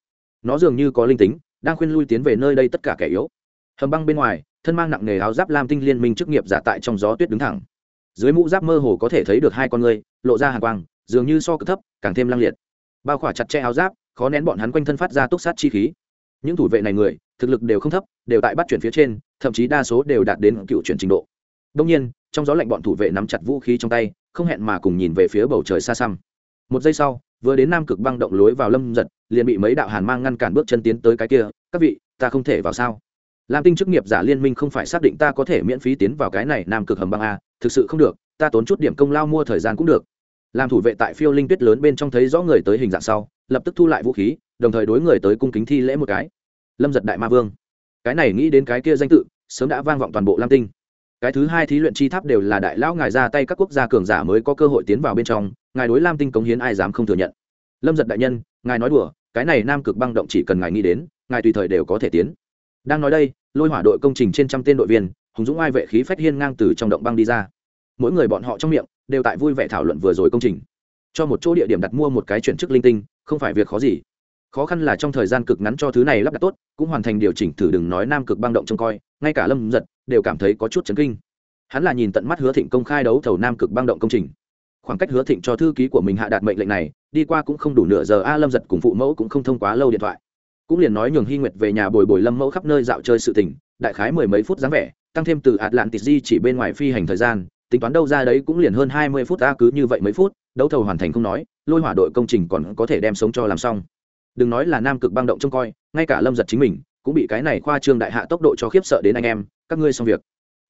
Nó dường như có linh tính đang khuyên lui tiến về nơi đây tất cả kẻ yếu. Hầm băng bên ngoài, thân mang nặng nghề áo giáp lam tinh liên minh chức nghiệp giả tại trong gió tuyết đứng thẳng. Dưới mũ giáp mơ hồ có thể thấy được hai con người, lộ ra hàng quang, dường như so cực thấp, càng thêm lăng liệt. Bao khỏa chặt che áo giáp, khó nén bọn hắn quanh thân phát ra túc sát chi khí. Những thủ vệ này người, thực lực đều không thấp, đều tại bắt chuyển phía trên, thậm chí đa số đều đạt đến cựu chuyển trình độ. Đông nhiên, trong gió lạnh bọn thủ vệ nắm chặt vũ khí trong tay, không hẹn mà cùng nhìn về phía bầu trời xa xăm. Một giây sau, vừa đến nam cực băng động lối vào lâm giật liền bị mấy đạo hàn mang ngăn cản bước chân tiến tới cái kia, các vị, ta không thể vào sao? Lam tinh chức nghiệp giả liên minh không phải xác định ta có thể miễn phí tiến vào cái này nam cực hầm băng a, thực sự không được, ta tốn chút điểm công lao mua thời gian cũng được. Làm thủ vệ tại phiêu linh tuyết lớn bên trong thấy rõ người tới hình dạng sau, lập tức thu lại vũ khí, đồng thời đối người tới cung kính thi lễ một cái. Lâm giật đại ma vương. Cái này nghĩ đến cái kia danh tự, sớm đã vang vọng toàn bộ lam tinh. Cái thứ hai thí luyện chi tháp đều là đại lão ngài ra tay các quốc gia cường giả mới có cơ hội tiến vào bên trong, ngài đối lam tinh cống hiến ai dám không thừa nhận? Lâm giật đại nhân, ngài nói đùa cái này nam cực băng động chỉ cần ngài nghĩ đến, ngài tùy thời đều có thể tiến. Đang nói đây, lôi hỏa đội công trình trên trăm tên đội viên, hùng dũng ai vệ khí phách hiên ngang từ trong động băng đi ra. Mỗi người bọn họ trong miệng, đều tại vui vẻ thảo luận vừa rồi công trình. Cho một chỗ địa điểm đặt mua một cái chuyển chức linh tinh, không phải việc khó gì. Khó khăn là trong thời gian cực ngắn cho thứ này lắp đặt tốt, cũng hoàn thành điều chỉnh thử đừng nói nam cực băng động trông coi, ngay cả lâm giật đều cảm thấy có chút chấn kinh. Hắn là nhìn tận mắt hứa thịnh công khai đấu thầu nam cực băng động công trình. Khoảng cách hứa thịnh cho thư ký của mình hạ đạt mệnh lệnh này đi qua cũng không đủ nửa giờ, a lâm giật cùng phụ mẫu cũng không thông quá lâu điện thoại. Cũng liền nói nhường hy nguyệt về nhà bồi bồi lâm mẫu khắp nơi dạo chơi sự tỉnh đại khái mười mấy phút dáng vẻ, tăng thêm từ atlantis di chỉ bên ngoài phi hành thời gian, tính toán đâu ra đấy cũng liền hơn hai mươi phút ta cứ như vậy mấy phút, đấu thầu hoàn thành không nói, lôi hỏa đội công trình còn có thể đem sống cho làm xong. Đừng nói là nam cực băng động trông coi, ngay cả lâm giật chính mình, cũng bị cái này khoa trương đại hạ tốc độ cho khiếp sợ đến anh em, các ngươi xong việc.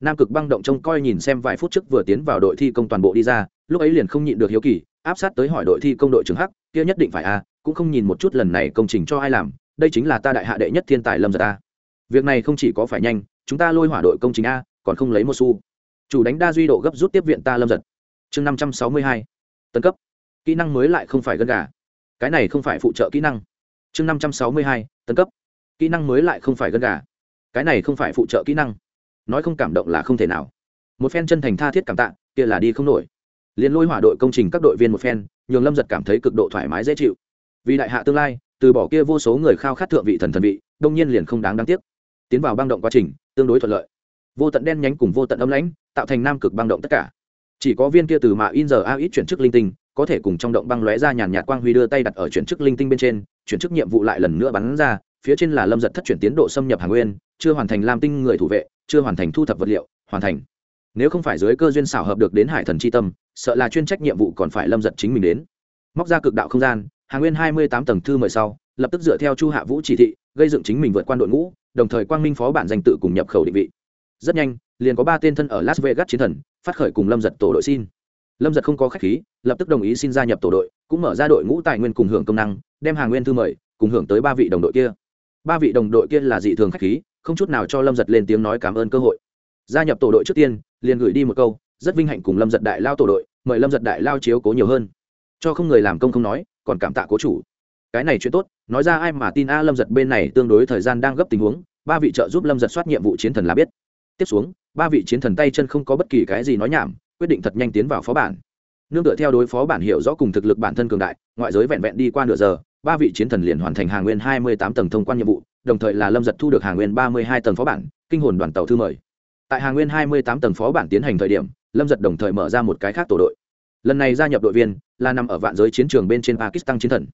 Nam cực băng động trông coi nhìn xem vài phút trước vừa tiến vào đội thi công toàn bộ đi ra, lúc ấy liền không nhịn được hiếu kỳ áp sát tới hỏi đội thi công đội trưởng hắc, kia nhất định phải a cũng không nhìn một chút lần này công trình cho ai làm, đây chính là ta đại hạ đệ nhất thiên tài lâm giật a. Việc này không chỉ có phải nhanh, chúng ta lôi hỏa đội công trình a, còn không lấy một xu. Chủ đánh đa duy độ gấp rút tiếp viện ta lâm giật. Chương năm trăm sáu mươi hai. Tân cấp. Kỹ năng mới lại không phải gân gà. Cái này không phải phụ trợ kỹ năng. Chương năm trăm sáu mươi hai tân cấp. Kỹ năng mới lại không phải gân gà. Cái này không phải phụ trợ kỹ năng. Nói không cảm động là không thể nào. Một phen chân thành tha thiết cảm tạ, kia là đi không nổi liền lôi hỏa đội công trình các đội viên một phen, nhường lâm giật cảm thấy cực độ thoải mái dễ chịu. Vì đại hạ tương lai, từ bỏ kia vô số người khao khát thượng vị thần thần vị, đông nhiên liền không đáng đáng tiếc. Tiến vào băng động quá trình, tương đối thuận lợi. Vô tận đen nhánh cùng vô tận âm lãnh, tạo thành nam cực băng động tất cả. Chỉ có viên kia từ mà in giờ a ít chuyển chức linh tinh, có thể cùng trong động băng lóe ra nhàn nhạt quang huy đưa tay đặt ở chuyển chức linh tinh bên trên, chuyển chức nhiệm vụ lại lần nữa bắn ra, phía trên là lâm giật thất chuyển tiến độ xâm nhập hàng nguyên, chưa hoàn thành làm tinh người thủ vệ, chưa hoàn thành thu thập vật liệu, hoàn thành nếu không phải dưới cơ duyên xảo hợp được đến hải thần c h i tâm, sợ là chuyên trách nhiệm vụ còn phải lâm giật chính mình đến. Móc ra cực đạo không gian, hàng nguyên hai mươi tám tầng thư mời sau, lập tức dựa theo chu hạ vũ chỉ thị, gây dựng chính mình vượt qua đội ngũ, đồng thời quang minh phó bản danh tự cùng nhập khẩu định vị. Rất nhanh, liền có ba tên thân ở las vegas chiến thần, phát khởi cùng lâm giật tổ đội xin. Lâm giật không có khách khí, lập tức đồng ý xin gia nhập tổ đội, cũng mở ra đội ngũ tài nguyên cùng hưởng công năng, đem hàng nguyên thư mời, cùng hưởng tới ba vị đồng đội kia. Ba vị đồng đội kia là dị thường khách khí, không chút nào cho lâm giật lên tiếng nói cảm ơn cơ hội gia nhập tổ đội trước tiên, liền gửi đi một câu, rất vinh hạnh cùng lâm giật đại lao tổ đội, mời lâm giật đại lao chiếu cố nhiều hơn. Cho không người làm công không nói, còn cảm tạ cố chủ. Cái này chuyện tốt, nói ra ai mà tin a lâm giật bên này tương đối thời gian đang gấp tình huống, ba vị trợ giúp lâm giật soát nhiệm vụ chiến thần là biết. Tiếp xuống, ba vị chiến thần tay chân không có bất kỳ cái gì nói nhảm, quyết định thật nhanh tiến vào phó bản. Nương tựa theo đối phó bản hiểu rõ cùng thực lực bản thân cường đại, ngoại giới vẹn vẹn đi qua nửa giờ, ba vị chiến thần liền hoàn thành hàng nguyên hai mươi tám tầng thông quan nhiệm vụ, đồng thời là lâm giật thu được hàng nguyên ba mươi hai tầng phó bản, kinh hồn đoàn tàu thư mời tại hàng nguyên hai mươi tám tầng phó bản tiến hành thời điểm lâm giật đồng thời mở ra một cái khác tổ đội. Lần này gia nhập đội viên là nằm ở vạn giới chiến trường bên trên pakistan chiến thần.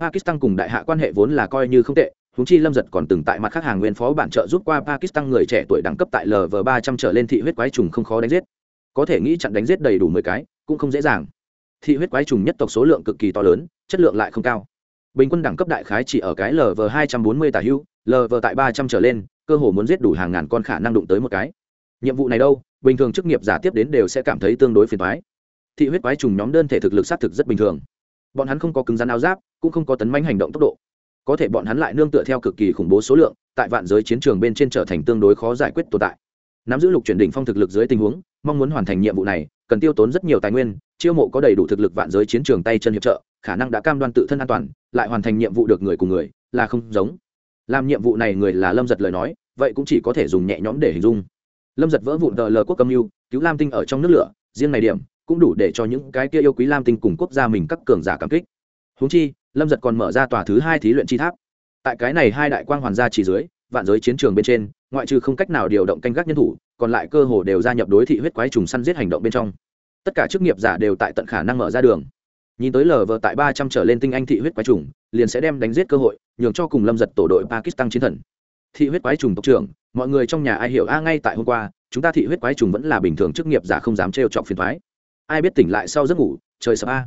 Pakistan cùng đại hạ quan hệ vốn là coi như không tệ húng chi lâm giật còn từng tại mặt khác hàng nguyên phó bản trợ giúp qua pakistan người trẻ tuổi đẳng cấp tại lv ba trăm trở lên thị huyết quái trùng không khó đánh giết. Có thể nghĩ chặn đánh giết đầy đủ mười cái cũng không dễ dàng. Thị huyết quái trùng nhất tộc số lượng cực kỳ to lớn chất lượng lại không cao. Bình quân đẳng cấp đại khái chỉ ở cái lv hai trăm bốn mươi tả hưu, lv tại ba trăm trở lên cơ hồ muốn giết đủ hàng ngàn con khả năng đụng tới một cái nhiệm vụ này đâu, bình thường chức nghiệp giả tiếp đến đều sẽ cảm thấy tương đối phiền thoái thị huyết quái trùng nhóm đơn thể thực lực xác thực rất bình thường. Bọn hắn không có cứng rắn áo giáp, cũng không có tấn manh hành động tốc độ. Có thể bọn hắn lại nương tựa theo cực kỳ khủng bố số lượng, tại vạn giới chiến trường bên trên trở thành tương đối khó giải quyết tồn tại. Nắm giữ lục chuyển đỉnh phong thực lực dưới tình huống, mong muốn hoàn thành nhiệm vụ này, cần tiêu tốn rất nhiều tài nguyên, chiêu mộ có đầy đủ thực lực vạn giới chiến trường tay chân hiệp trợ, khả năng đã cam đoan tự thân an toàn, lại hoàn thành nhiệm vụ được người cùng người, là không giống. Làm nhiệm vụ này người là lâm giật lời nói, vậy cũng chỉ có thể dùng nhẹ nhõm để hình dung lâm giật vỡ vụn tờ lờ quốc âm mưu cứu lam tinh ở trong nước lửa, riêng này điểm, cũng đủ để cho những cái kia yêu quý lam tinh cùng quốc gia mình các cường giả cảm kích. Húng chi, lâm giật còn mở ra tòa thứ hai thí luyện chi tháp. Tại cái này hai đại quang hoàn gia chỉ dưới, vạn giới chiến trường bên trên, ngoại trừ không cách nào điều động canh gác nhân thủ, còn lại cơ hồ đều gia nhập đối thị huyết quái trùng săn giết hành động bên trong. Tất cả chức nghiệp giả đều tại tận khả năng mở ra đường. Nhìn tới lờ vờ tại ba trăm trở lên tinh anh thị huyết quái trùng, liền sẽ đem đánh giết cơ hội, nhường cho cùng lâm giật tổ đội pakistan chiến thần thị huyết quái trùng tộc trưởng, mọi người trong nhà ai hiểu, a, ngay tại hôm qua, chúng ta thị huyết quái trùng vẫn là bình thường chức nghiệp giả không dám trêu chọc phiền thoái ai biết tỉnh lại sau giấc ngủ, trời sợ a.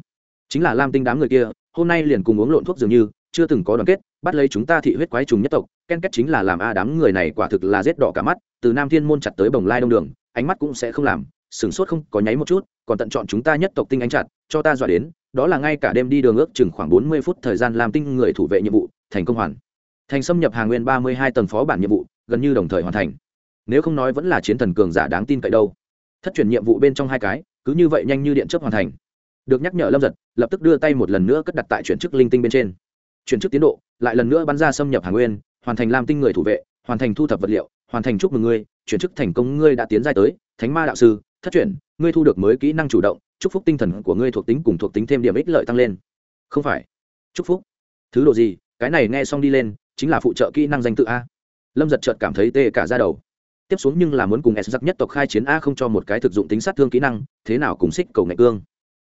Chính là lam tinh đám người kia, hôm nay liền cùng uống lộn thuốc dường như, chưa từng có đoàn kết, bắt lấy chúng ta thị huyết quái trùng nhất tộc, ken kết chính là làm a đám người này quả thực là rét đỏ cả mắt, từ nam thiên môn chặt tới bồng lai đông đường, ánh mắt cũng sẽ không làm sửng sốt không, có nháy một chút, còn tận chọn chúng ta nhất tộc tinh anh chặt, cho ta dọa đến, đó là ngay cả đêm đi đường ước chừng khoảng bốn mươi phút thời gian làm tinh người thủ vệ nhiệm vụ, thành công hoàn thành xâm nhập hàng nguyên ba mươi hai tầng phó bản nhiệm vụ, gần như đồng thời hoàn thành. Nếu không nói vẫn là chiến thần cường giả đáng tin cậy đâu. Thất truyền nhiệm vụ bên trong hai cái, cứ như vậy nhanh như điện chấp hoàn thành. Được nhắc nhở lâm giật, lập tức đưa tay một lần nữa cất đặt tại chuyển chức linh tinh bên trên. Chuyển chức tiến độ, lại lần nữa bắn ra xâm nhập hàng nguyên, hoàn thành làm tinh người thủ vệ, hoàn thành thu thập vật liệu, hoàn thành chúc mừng ngươi, chuyển chức thành công ngươi đã tiến giai tới, thánh ma đạo sư, thất chuyển, ngươi thu được mới kỹ năng chủ động, chúc phúc tinh thần của ngươi thuộc tính cùng thuộc tính thêm điểm ích lợi tăng lên. Không phải. Chúc phúc. Thứ độ gì, cái này nghe xong đi lên chính là phụ trợ kỹ năng danh tự a. Lâm giật chợt cảm thấy tê cả ra đầu. Tiếp xuống nhưng là muốn cùng s giặc nhất tộc khai chiến a không cho một cái thực dụng tính sát thương kỹ năng, thế nào cùng xích cầu ngạch cương.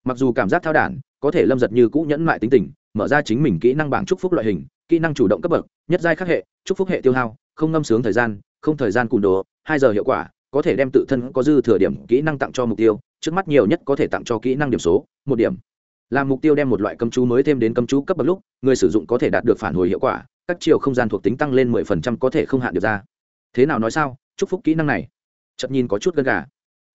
Mặc dù cảm giác thao đản, có thể lâm giật như cũ nhẫn mại tính tình, mở ra chính mình kỹ năng bảng chúc phúc loại hình, kỹ năng chủ động cấp bậc, nhất giai khắc hệ, chúc phúc hệ tiêu hao, không ngâm sướng thời gian, không thời gian cùn đồ, hai giờ hiệu quả, có thể đem tự thân có dư thừa điểm kỹ năng tặng cho mục tiêu, trước mắt nhiều nhất có thể tặng cho kỹ năng điểm số, một điểm. Làm mục tiêu đem một loại cấm chú mới thêm đến cấm chú cấp bậc lúc, người sử dụng có thể đạt được phản hồi hiệu quả các chiều không gian thuộc tính tăng lên mười phần trăm có thể không hạn được ra. Thế nào nói sao? Chúc phúc kỹ năng này. Chậm nhìn có chút gân gà.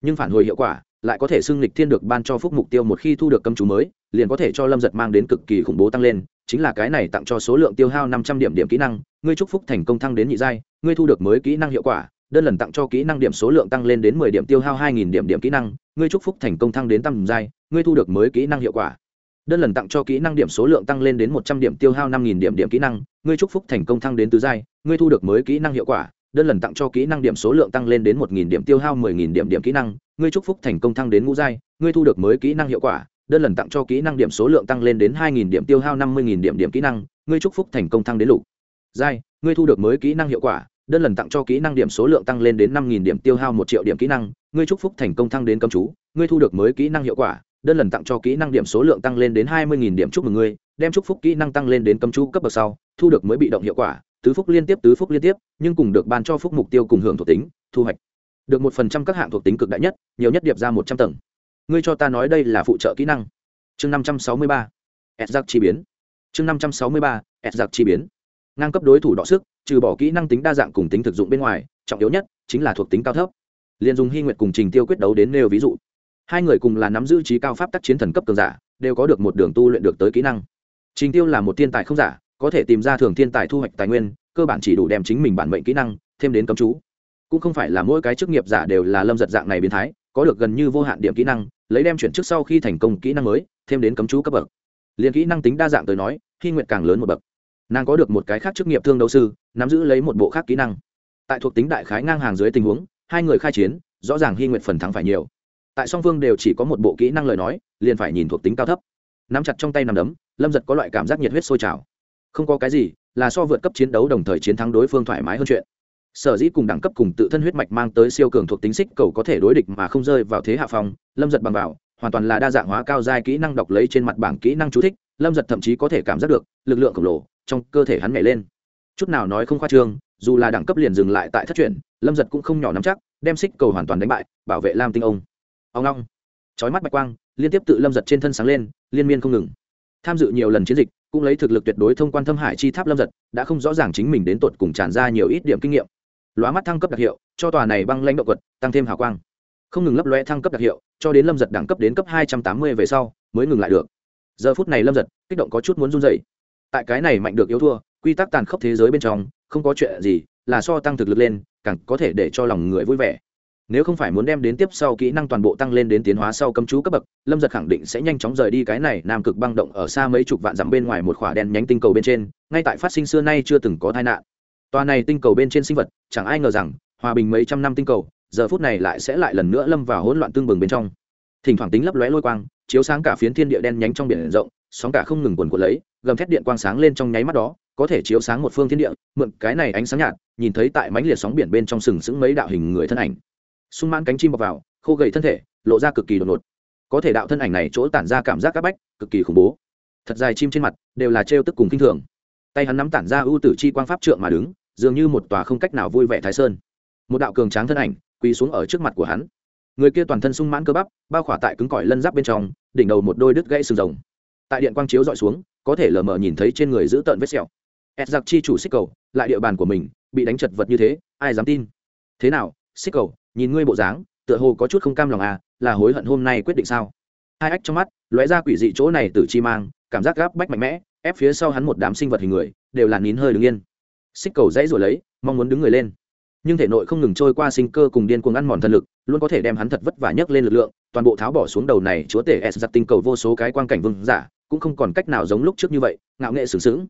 Nhưng phản hồi hiệu quả, lại có thể xưng lịch thiên được ban cho phúc mục tiêu một khi thu được cấm chú mới, liền có thể cho lâm giật mang đến cực kỳ khủng bố tăng lên, chính là cái này tặng cho số lượng tiêu hao năm trăm điểm điểm kỹ năng, ngươi chúc phúc thành công thăng đến nhị giai, ngươi thu được mới kỹ năng hiệu quả, đơn lần tặng cho kỹ năng điểm số lượng tăng lên đến mười điểm tiêu hao hai nghìn điểm điểm kỹ năng, ngươi chúc phúc thành công thăng đến tầm giai, ngươi thu được mới kỹ năng hiệu quả đơn lần tặng cho kỹ năng điểm số lượng tăng lên đến một trăm điểm, tiêu hao năm nghìn điểm điểm kỹ năng. Ngươi chúc phúc thành công thăng đến tứ giai, ngươi thu được mới kỹ năng hiệu quả. Đơn lần tặng cho kỹ năng điểm số lượng tăng lên đến một nghìn điểm, tiêu hao mười nghìn điểm điểm kỹ năng. Ngươi chúc phúc thành công thăng đến ngũ giai, ngươi thu được mới kỹ năng hiệu quả. Đơn lần tặng cho kỹ năng điểm số lượng tăng lên đến hai nghìn điểm, tiêu hao năm mươi nghìn điểm điểm kỹ năng. Ngươi chúc phúc thành công thăng đến lục giai, ngươi thu được mới kỹ năng hiệu quả. Đơn lần tặng cho kỹ năng điểm số lượng tăng lên đến năm nghìn điểm, tiêu hao một triệu điểm kỹ năng. Ngươi chúc phúc thành công thăng đến cấm chú, ngươi thu được mới kỹ năng hiệu quả đơn lần tặng cho kỹ năng điểm số lượng tăng lên đến hai mươi nghìn điểm chúc mừng ngươi, đem chúc phúc kỹ năng tăng lên đến cấm chú cấp bậc sau, thu được mới bị động hiệu quả, tứ phúc liên tiếp, tứ phúc liên tiếp, nhưng cùng được ban cho phúc mục tiêu cùng hưởng thuộc tính, thu hoạch được một phần trăm các hạng thuộc tính cực đại nhất, nhiều nhất điệp ra một trăm tầng. Ngươi cho ta nói đây là phụ trợ kỹ năng. Chương năm trăm sáu mươi ba s giặc chi biến. Chương năm trăm sáu mươi ba s giặc chi biến. Ngang cấp đối thủ đọ sức, trừ bỏ kỹ năng tính đa dạng cùng tính thực dụng bên ngoài, trọng yếu nhất chính là thuộc tính cao thấp. Liền dùng hy nguyệt cùng trình tiêu quyết đấu đến nêu ví dụ hai người cùng là nắm giữ trí cao pháp tác chiến thần cấp cường giả, đều có được một đường tu luyện được tới kỹ năng. Trình tiêu là một thiên tài không giả, có thể tìm ra thường thiên tài thu hoạch tài nguyên, cơ bản chỉ đủ đem chính mình bản mệnh kỹ năng thêm đến cấm chú. Cũng không phải là mỗi cái chức nghiệp giả đều là lâm giật dạng này biến thái, có được gần như vô hạn điểm kỹ năng, lấy đem chuyển trước sau khi thành công kỹ năng mới, thêm đến cấm chú cấp bậc. Liền kỹ năng tính đa dạng tới nói khi nguyện càng lớn một bậc. Nàng có được một cái khác chức nghiệp thương đấu sư, nắm giữ lấy một bộ khác kỹ năng. Tại thuộc tính đại khái ngang hàng dưới tình huống, hai người khai chiến, rõ ràng hy nguyện phần thắng phải nhiều tại song phương đều chỉ có một bộ kỹ năng lời nói, liền phải nhìn thuộc tính cao thấp. Nắm chặt trong tay nằm đấm, lâm giật có loại cảm giác nhiệt huyết sôi trào. Không có cái gì, là so vượt cấp chiến đấu đồng thời chiến thắng đối phương thoải mái hơn chuyện. Sở dĩ cùng đẳng cấp cùng tự thân huyết mạch mang tới siêu cường thuộc tính xích cầu có thể đối địch mà không rơi vào thế hạ phong, lâm giật bằng vào, hoàn toàn là đa dạng hóa cao giai kỹ năng đọc lấy trên mặt bảng kỹ năng chú thích, lâm giật thậm chí có thể cảm giác được, lực lượng khổng lồ trong cơ thể hắn nhảy lên. Chút nào nói không khoa trương, dù là đẳng cấp liền dừng lại tại thất truyền lâm giật cũng không nhỏ nắm chắc, đem xích cầu hoàn toàn đánh bại, bảo vệ lam tinh ông ông long chói mắt bạch quang, liên tiếp tự lâm giật trên thân sáng lên, liên miên không ngừng. Tham dự nhiều lần chiến dịch, cũng lấy thực lực tuyệt đối thông quan thâm hải chi tháp lâm giật, đã không rõ ràng chính mình đến tột cùng tràn ra nhiều ít điểm kinh nghiệm. Lóa mắt thăng cấp đặc hiệu, cho tòa này băng lãnh động quật, tăng thêm hào quang. Không ngừng lấp lóe thăng cấp đặc hiệu, cho đến lâm giật đẳng cấp đến cấp hai trăm tám mươi về sau, mới ngừng lại được. Giờ phút này lâm giật, kích động có chút muốn run dày tại cái này mạnh được yếu thua, quy tắc tàn khốc thế giới bên trong, không có chuyện gì, là so tăng thực lực lên, càng có thể để cho lòng người vui vẻ nếu không phải muốn đem đến tiếp sau kỹ năng toàn bộ tăng lên đến tiến hóa sau cấm chú cấp bậc, lâm giật khẳng định sẽ nhanh chóng rời đi cái này nam cực băng động ở xa mấy chục vạn dặm bên ngoài một khỏa đen nhánh tinh cầu bên trên, ngay tại phát sinh xưa nay chưa từng có tai nạn. Tòa này tinh cầu bên trên sinh vật, chẳng ai ngờ rằng, hòa bình mấy trăm năm tinh cầu, giờ phút này lại sẽ lại lần nữa lâm vào hỗn loạn tương bừng bên trong. Thỉnh thoảng tính lấp lóe lôi quang, chiếu sáng cả phiến thiên địa đen nhánh trong biển rộng, sóng cả không ngừng quần quật lấy, gầm thét điện quang sáng lên trong nháy mắt đó, có thể chiếu sáng một phương thiên địa, mượn cái này ánh sáng nhạt, nhìn thấy tại mánh liệt sóng biển bên trong sừng sững mấy đạo hình người thân ảnh sung mãn cánh chim bọc vào, khô gầy thân thể, lộ ra cực kỳ đột ngột. Có thể đạo thân ảnh này chỗ tản ra cảm giác áp bách, cực kỳ khủng bố. Thật dài chim trên mặt đều là trêu tức cùng kinh thường. Tay hắn nắm tản ra ưu tử chi quang pháp trượng mà đứng, dường như một tòa không cách nào vui vẻ thái sơn. Một đạo cường tráng thân ảnh quỳ xuống ở trước mặt của hắn. Người kia toàn thân sung mãn cơ bắp, bao khỏa tại cứng cỏi lân giáp bên trong, đỉnh đầu một đôi đứt gãy sừng rồng. Tại điện quang chiếu dọi xuống, có thể lờ mờ nhìn thấy trên người giữ tợn vết sẹo. Ed giặc chi chủ xích cầu, lại địa bàn của mình, bị đánh chật vật như thế, ai dám tin? Thế nào, xích cầu nhìn ngươi bộ dáng, tựa hồ có chút không cam lòng à là hối hận hôm nay quyết định sao? Hai ách trong mắt, lóe ra quỷ dị chỗ này từ chi mang, cảm giác gáp bách mạnh mẽ, ép phía sau hắn một đám sinh vật hình người, đều là nín hơi đứng yên. Xích cầu dãy rồi lấy, mong muốn đứng người lên. Nhưng thể nội không ngừng trôi qua sinh cơ cùng điên cuồng ăn mòn thân lực, luôn có thể đem hắn thật vất vả nhấc lên lực lượng, toàn bộ tháo bỏ xuống đầu này chúa tể s giặt tinh cầu vô số cái quan cảnh vương giả, cũng không còn cách nào giống lúc trước như vậy, ngạo nghệ sướng sướng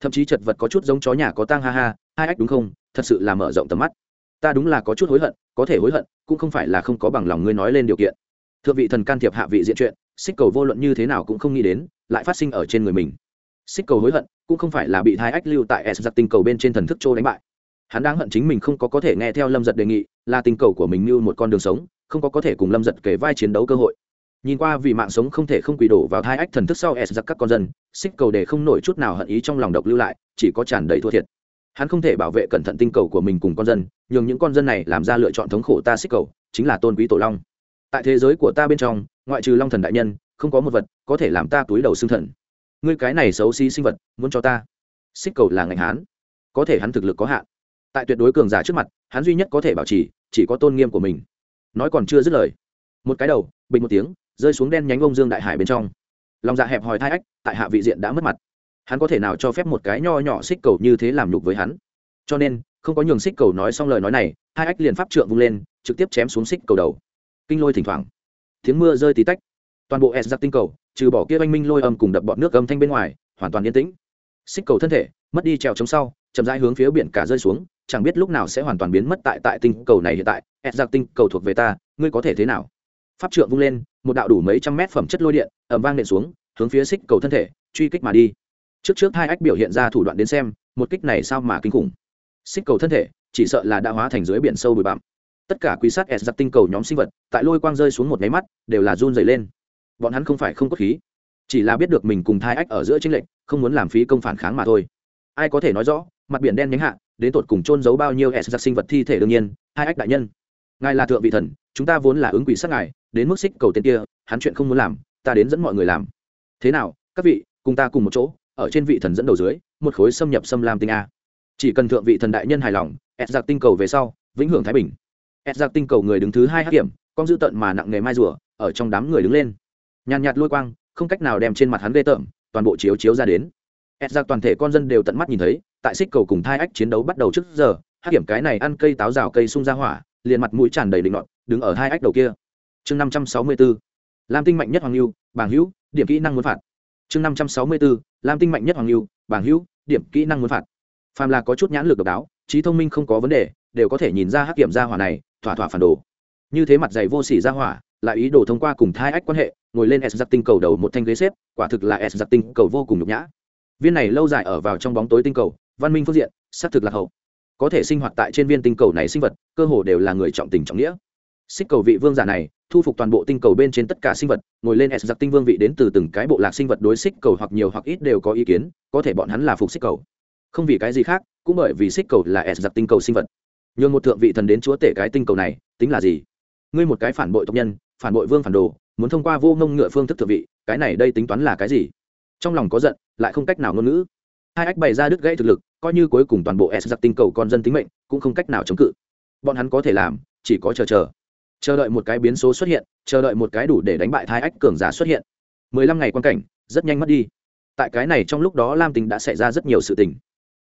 thậm chí chật vật có chút giống chó nhà có tang ha ha, hai ách đúng không? Thật sự là mở rộng tầm mắt ta đúng là có chút hối hận, có thể hối hận, cũng không phải là không có bằng lòng ngươi nói lên điều kiện. Thượng vị thần can thiệp hạ vị diện chuyện, xích cầu vô luận như thế nào cũng không nghĩ đến, lại phát sinh ở trên người mình. Xích cầu hối hận, cũng không phải là bị thái ách lưu tại s giặc tinh cầu bên trên thần thức châu đánh bại. Hắn đang hận chính mình không có có thể nghe theo lâm giật đề nghị, là tinh cầu của mình như một con đường sống, không có có thể cùng lâm giật kể vai chiến đấu cơ hội. Nhìn qua vì mạng sống không thể không quỳ đổ vào thai ách thần thức sau s giặc các con dân, xích cầu để không nổi chút nào hận ý trong lòng độc lưu lại, chỉ có tràn đầy thua thiệt hắn không thể bảo vệ cẩn thận tinh cầu của mình cùng con dân, nhường những con dân này làm ra lựa chọn thống khổ ta xích cầu, chính là tôn quý tổ long. Tại thế giới của ta bên trong, ngoại trừ long thần đại nhân, không có một vật có thể làm ta túi đầu xương thần. Ngươi cái này xấu xí sinh vật, muốn cho ta. Xích cầu là ngành hán. Có thể hắn thực lực có hạn. Tại tuyệt đối cường giả trước mặt, hắn duy nhất có thể bảo trì, chỉ có tôn nghiêm của mình. Nói còn chưa dứt lời, một cái đầu, bình một tiếng, rơi xuống đen nhánh ông dương đại hải bên trong. Lòng dạ hẹp hòi thai ách, tại hạ vị diện đã mất mặt hắn có thể nào cho phép một cái nho nhỏ xích cầu như thế làm nhục với hắn? Cho nên, không có nhường xích cầu nói xong lời nói này, hai ách liền pháp trượng vung lên, trực tiếp chém xuống xích cầu đầu. Kinh lôi thỉnh thoảng, tiếng mưa rơi tí tách. Toàn bộ s giặc tinh cầu, trừ bỏ kia oanh minh lôi âm cùng đập bọn nước âm thanh bên ngoài, hoàn toàn yên tĩnh. Xích cầu thân thể, mất đi trèo chống sau, chậm rãi hướng phía biển cả rơi xuống, chẳng biết lúc nào sẽ hoàn toàn biến mất tại tại tinh cầu này hiện tại. S giặc tinh cầu thuộc về ta, ngươi có thể thế nào? Pháp trượng vung lên, một đạo đủ mấy trăm mét phẩm chất lôi điện ẩm vang nện xuống, hướng phía xích cầu thân thể, truy kích mà đi trước trước hai ách biểu hiện ra thủ đoạn đến xem, một kích này sao mà kinh khủng. Xích cầu thân thể, chỉ sợ là đã hóa thành dưới biển sâu bụi bặm. Tất cả quý sát s giặc tinh cầu nhóm sinh vật, tại lôi quang rơi xuống một máy mắt, đều là run dày lên. Bọn hắn không phải không có khí, chỉ là biết được mình cùng thai ách ở giữa chính lệnh không muốn làm phí công phản kháng mà thôi. Ai có thể nói rõ, mặt biển đen nhánh hạ, đến tột cùng trôn giấu bao nhiêu s giặc sinh vật thi thể đương nhiên, hai ách đại nhân. Ngài là thượng vị thần, chúng ta vốn là ứng quỷ sát ngài, đến mức xích cầu tên kia, hắn chuyện không muốn làm, ta đến dẫn mọi người làm. Thế nào, các vị, cùng ta cùng một chỗ ở trên vị thần dẫn đầu dưới một khối xâm nhập xâm lam tinh a. Chỉ cần thượng vị thần đại nhân hài lòng ép giặc tinh cầu về sau vĩnh hưởng thái bình. Ép giặc tinh cầu người đứng thứ hai hắc hiểm con dữ tận mà nặng nghề mai rùa ở trong đám người đứng lên. Nhàn nhạt lôi quang không cách nào đem trên mặt hắn ghê tởm toàn bộ chiếu chiếu ra đến. Ép giặc toàn thể con dân đều tận mắt nhìn thấy tại xích cầu cùng thai ách chiến đấu bắt đầu trước giờ hát điểm cái này ăn cây táo rào cây sung ra hỏa liền mặt mũi tràn đầy định nọt đứng ở hai ách đầu kia. Chương năm trăm sáu mươi bốn, lam tinh mạnh nhất hoàng lưu bảng hữu điểm kỹ năng muốn phạt chương năm trăm sáu mươi b ố lam tinh mạnh nhất hoàng lưu, bảng hữu, điểm kỹ năng muốn phạt. Phàm là có chút nhãn lực độc đáo, trí thông minh không có vấn đề, đều có thể nhìn ra hắc kiểm gia hỏa này, thỏa thỏa phản đồ. Như thế mặt dày vô sỉ gia hỏa, lại ý đồ thông qua cùng thai ách quan hệ, ngồi lên s giặc tinh cầu đầu một thanh ghế xếp, quả thực là s giặc tinh cầu vô cùng nhục nhã. Viên này lâu dài ở vào trong bóng tối tinh cầu, văn minh phương diện, xác thực lạc hậu. Có thể sinh hoạt tại trên viên tinh cầu này sinh vật, cơ hồ đều là người trọng tình trọng nghĩa xích cầu vị vương giả này, thu phục toàn bộ tinh cầu bên trên tất cả sinh vật, ngồi lên s giặc tinh vương vị đến từ từng cái bộ lạc sinh vật đối xích cầu hoặc nhiều hoặc ít đều có ý kiến, có thể bọn hắn là phục xích cầu. Không vì cái gì khác, cũng bởi vì xích cầu là s giặc tinh cầu sinh vật. Nhường một thượng vị thần đến chúa tể cái tinh cầu này, tính là gì? Ngươi một cái phản bội tộc nhân, phản bội vương phản đồ, muốn thông qua vô ngông ngựa phương thức thượng vị, cái này đây tính toán là cái gì? Trong lòng có giận, lại không cách nào ngôn ngữ. Hai ách bày ra đứt gãy thực lực, coi như cuối cùng toàn bộ s giặc tinh cầu con dân tính mệnh, cũng không cách nào chống cự. Bọn hắn có thể làm, chỉ có chờ chờ chờ đợi một cái biến số xuất hiện, chờ đợi một cái đủ để đánh bại thai ách cường giả xuất hiện. Mười lăm ngày quan cảnh, rất nhanh mất đi. Tại cái này trong lúc đó lam tình đã xảy ra rất nhiều sự tình.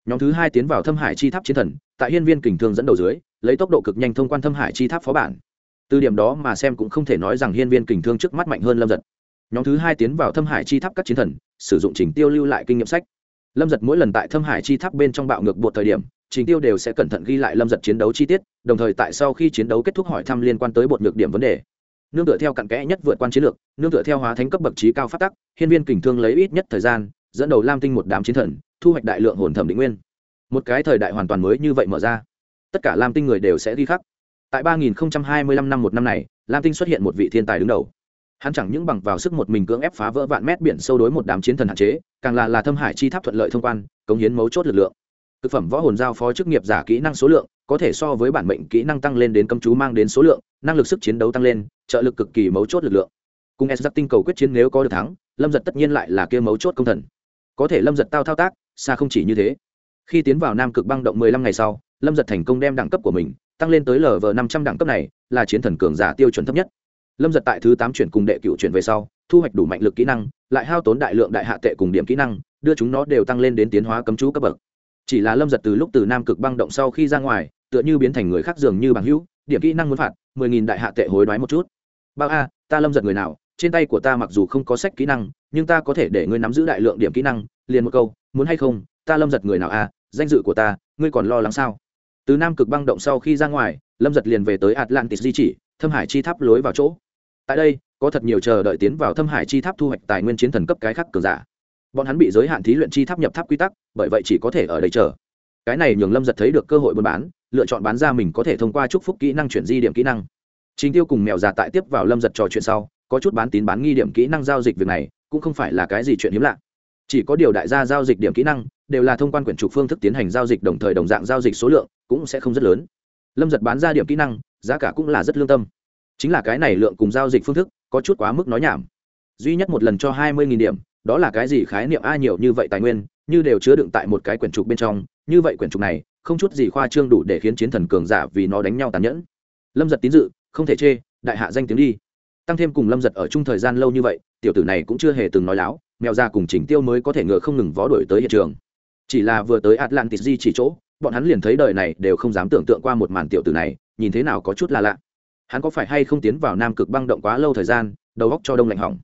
Nhóm thứ hai tiến vào thâm hải chi tháp chiến thần, tại hiên viên kình thương dẫn đầu dưới, lấy tốc độ cực nhanh thông quan thâm hải chi tháp phó bản. Từ điểm đó mà xem cũng không thể nói rằng hiên viên kình thương trước mắt mạnh hơn lâm giật. Nhóm thứ hai tiến vào thâm hải chi tháp các chiến thần, sử dụng trình tiêu lưu lại kinh nghiệm sách. Lâm giật mỗi lần tại thâm hải chi tháp bên trong bạo ngược bột thời điểm trình tiêu đều sẽ cẩn thận ghi lại lâm giật chiến đấu chi tiết, đồng thời tại sau khi chiến đấu kết thúc hỏi thăm liên quan tới bột ngược điểm vấn đề. Nương tựa theo cặn kẽ nhất vượt quan chiến lược, nương tựa theo hóa thánh cấp bậc trí cao phát tắc, hiên viên kình thương lấy ít nhất thời gian, dẫn đầu lam tinh một đám chiến thần, thu hoạch đại lượng hồn thẩm định nguyên. Một cái thời đại hoàn toàn mới như vậy mở ra, tất cả lam tinh người đều sẽ ghi khắc. Tại 3025 năm một năm này, lam tinh xuất hiện một vị thiên tài đứng đầu. Hắn chẳng những bằng vào sức một mình cưỡng ép phá vỡ vạn mét biển sâu đối một đám chiến thần hạn chế, càng là là thâm hải chi tháp thuận lợi thông quan, cống hiến mấu chốt lực lượng thực phẩm võ hồn giao phó chức nghiệp giả kỹ năng số lượng, có thể so với bản mệnh kỹ năng tăng lên đến cấm chú mang đến số lượng, năng lực sức chiến đấu tăng lên, trợ lực cực kỳ mấu chốt lực lượng. Cùng s giặc tinh cầu quyết chiến nếu có được thắng, lâm giật tất nhiên lại là kia mấu chốt công thần. Có thể lâm giật tao thao tác, xa không chỉ như thế. Khi tiến vào nam cực băng động mười lăm ngày sau, lâm giật thành công đem đẳng cấp của mình tăng lên tới lv năm trăm đẳng cấp này, là chiến thần cường giả tiêu chuẩn thấp nhất. Lâm giật tại thứ tám chuyển cùng đệ cựu chuyển về sau, thu hoạch đủ mạnh lực kỹ năng, lại hao tốn đại lượng đại hạ tệ cùng điểm kỹ năng, đưa chúng nó đều tăng lên đến tiến hóa cấm chú cấp bậc chỉ là lâm giật từ lúc từ nam cực băng động sau khi ra ngoài, tựa như biến thành người khác dường như bằng hữu, điểm kỹ năng muốn phạt, mười nghìn đại hạ tệ hối đoái một chút. Bao a, ta lâm giật người nào, trên tay của ta mặc dù không có sách kỹ năng, nhưng ta có thể để ngươi nắm giữ đại lượng điểm kỹ năng, liền một câu, muốn hay không, ta lâm giật người nào a, danh dự của ta, ngươi còn lo lắng sao? Từ nam cực băng động sau khi ra ngoài, lâm giật liền về tới atlantis di chỉ, thâm hải chi tháp lối vào chỗ. Tại đây, có thật nhiều chờ đợi tiến vào thâm hải chi tháp thu hoạch tài nguyên chiến thần cấp cái khác cường giả bọn hắn bị giới hạn thí luyện chi tháp nhập tháp quy tắc, bởi vậy chỉ có thể ở đây chờ. Cái này nhường lâm giật thấy được cơ hội buôn bán, lựa chọn bán ra mình có thể thông qua chúc phúc kỹ năng chuyển di điểm kỹ năng. Chính tiêu cùng mèo già tại tiếp vào lâm giật trò chuyện sau, có chút bán tín bán nghi điểm kỹ năng giao dịch việc này, cũng không phải là cái gì chuyện hiếm lạ. Chỉ có điều đại gia giao dịch điểm kỹ năng, đều là thông quan quyển trục phương thức tiến hành giao dịch đồng thời đồng dạng giao dịch số lượng cũng sẽ không rất lớn. Lâm giật bán ra điểm kỹ năng, giá cả cũng là rất lương tâm. Chính là cái này lượng cùng giao dịch phương thức có chút quá mức nói nhảm. Duy nhất một lần cho hai mươi điểm đó là cái gì khái niệm a nhiều như vậy tài nguyên, như đều chứa đựng tại một cái quyển trục bên trong, như vậy quyển trục này, không chút gì khoa trương đủ để khiến chiến thần cường giả vì nó đánh nhau tàn nhẫn. Lâm giật tín dự, không thể chê, đại hạ danh tiếng đi. Tăng thêm cùng lâm giật ở chung thời gian lâu như vậy, tiểu tử này cũng chưa hề từng nói láo, mèo ra cùng chỉnh tiêu mới có thể ngựa không ngừng vó đổi tới hiện trường. Chỉ là vừa tới atlantis di chỉ chỗ, bọn hắn liền thấy đời này đều không dám tưởng tượng qua một màn tiểu tử này, nhìn thế nào có chút là lạ. Hắn có phải hay không tiến vào nam cực băng động quá lâu thời gian, đầu góc cho đông lạnh hỏng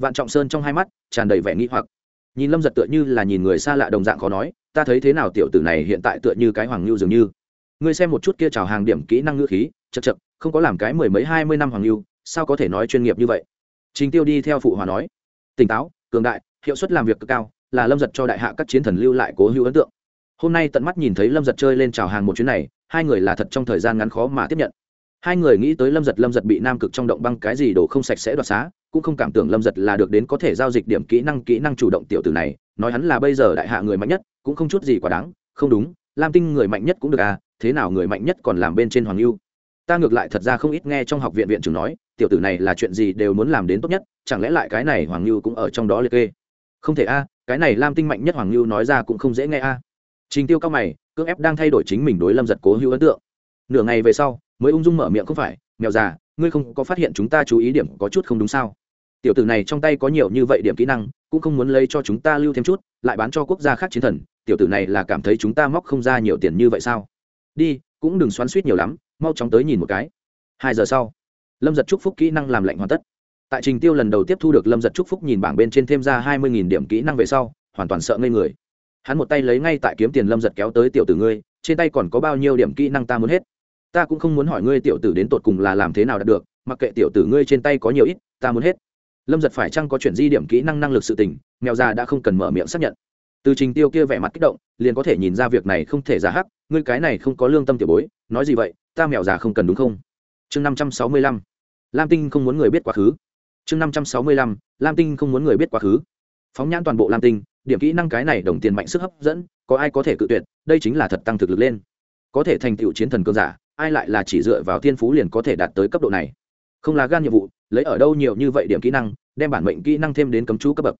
vạn trọng sơn trong hai mắt tràn đầy vẻ nghĩ hoặc nhìn lâm giật tựa như là nhìn người xa lạ đồng dạng khó nói ta thấy thế nào tiểu tử này hiện tại tựa như cái hoàng lưu dường như ngươi xem một chút kia trào hàng điểm kỹ năng ngữ khí chật chật không có làm cái mười mấy hai mươi năm hoàng lưu sao có thể nói chuyên nghiệp như vậy trình tiêu đi theo phụ hòa nói tỉnh táo cường đại hiệu suất làm việc cực cao là lâm giật cho đại hạ các chiến thần lưu lại cố hữu ấn tượng hôm nay tận mắt nhìn thấy lâm giật chơi lên trào hàng một chuyến này hai người là thật trong thời gian ngắn khó mà tiếp nhận hai người nghĩ tới lâm giật lâm giật bị nam cực trong động băng cái gì đổ không sạch sẽ đoạt xá cũng không cảm tưởng lâm giật là được đến có thể giao dịch điểm kỹ năng kỹ năng chủ động tiểu tử này, nói hắn là bây giờ đại hạ người mạnh nhất, cũng không chút gì quá đáng, không đúng, lam tinh người mạnh nhất cũng được à thế nào người mạnh nhất còn làm bên trên hoàng lưu ta ngược lại thật ra không ít nghe trong học viện viện trưởng nói, tiểu tử này là chuyện gì đều muốn làm đến tốt nhất, chẳng lẽ lại cái này hoàng lưu cũng ở trong đó liệt kê? Không thể a cái này lam tinh mạnh nhất hoàng lưu nói ra cũng không dễ nghe a trình tiêu cao mày, cưỡng ép đang thay đổi chính mình đối lâm giật cố hữu ấn tượng. Nửa ngày về sau, mới ung dung mở miệng không phải, mèo già, ngươi không có phát hiện chúng ta chú ý điểm có chút không đúng sao? Tiểu tử này trong tay có nhiều như vậy điểm kỹ năng, cũng không muốn lấy cho chúng ta lưu thêm chút, lại bán cho quốc gia khác chiến thần, tiểu tử này là cảm thấy chúng ta móc không ra nhiều tiền như vậy sao? Đi, cũng đừng xoắn suýt nhiều lắm, mau chóng tới nhìn một cái. Hai giờ sau, lâm giật chúc phúc kỹ năng làm lạnh hoàn tất. Tại trình tiêu lần đầu tiếp thu được lâm giật chúc phúc nhìn bảng bên trên thêm ra hai mươi điểm kỹ năng về sau, hoàn toàn sợ ngây người. Hắn một tay lấy ngay tại kiếm tiền lâm giật kéo tới tiểu tử ngươi, trên tay còn có bao nhiêu điểm kỹ năng ta muốn hết. Ta cũng không muốn hỏi ngươi tiểu tử đến tột cùng là làm thế nào đạt được, mặc kệ tiểu tử ngươi trên tay có nhiều ít, ta muốn hết lâm giật phải chăng có chuyển di điểm kỹ năng năng lực sự tình, mèo già đã không cần mở miệng xác nhận. Từ trình tiêu kia vẻ mặt kích động, liền có thể nhìn ra việc này không thể giả hắc, ngươi cái này không có lương tâm tiểu bối, nói gì vậy, ta mèo già không cần đúng không? Chương năm trăm sáu mươi lăm. Lam tinh không muốn người biết quá khứ. Chương năm trăm sáu mươi lăm. Lam tinh không muốn người biết quá khứ. Phóng nhãn toàn bộ lam tinh, điểm kỹ năng cái này đồng tiền mạnh sức hấp dẫn, có ai có thể cự tuyệt, đây chính là thật tăng thực lực lên. Có thể thành tựu chiến thần cơn giả, ai lại là chỉ dựa vào thiên phú liền có thể đạt tới cấp độ này? Không là gan nhiệm vụ lấy ở đâu nhiều như vậy điểm kỹ năng, đem bản mệnh kỹ năng thêm đến cấm chú cấp bậc.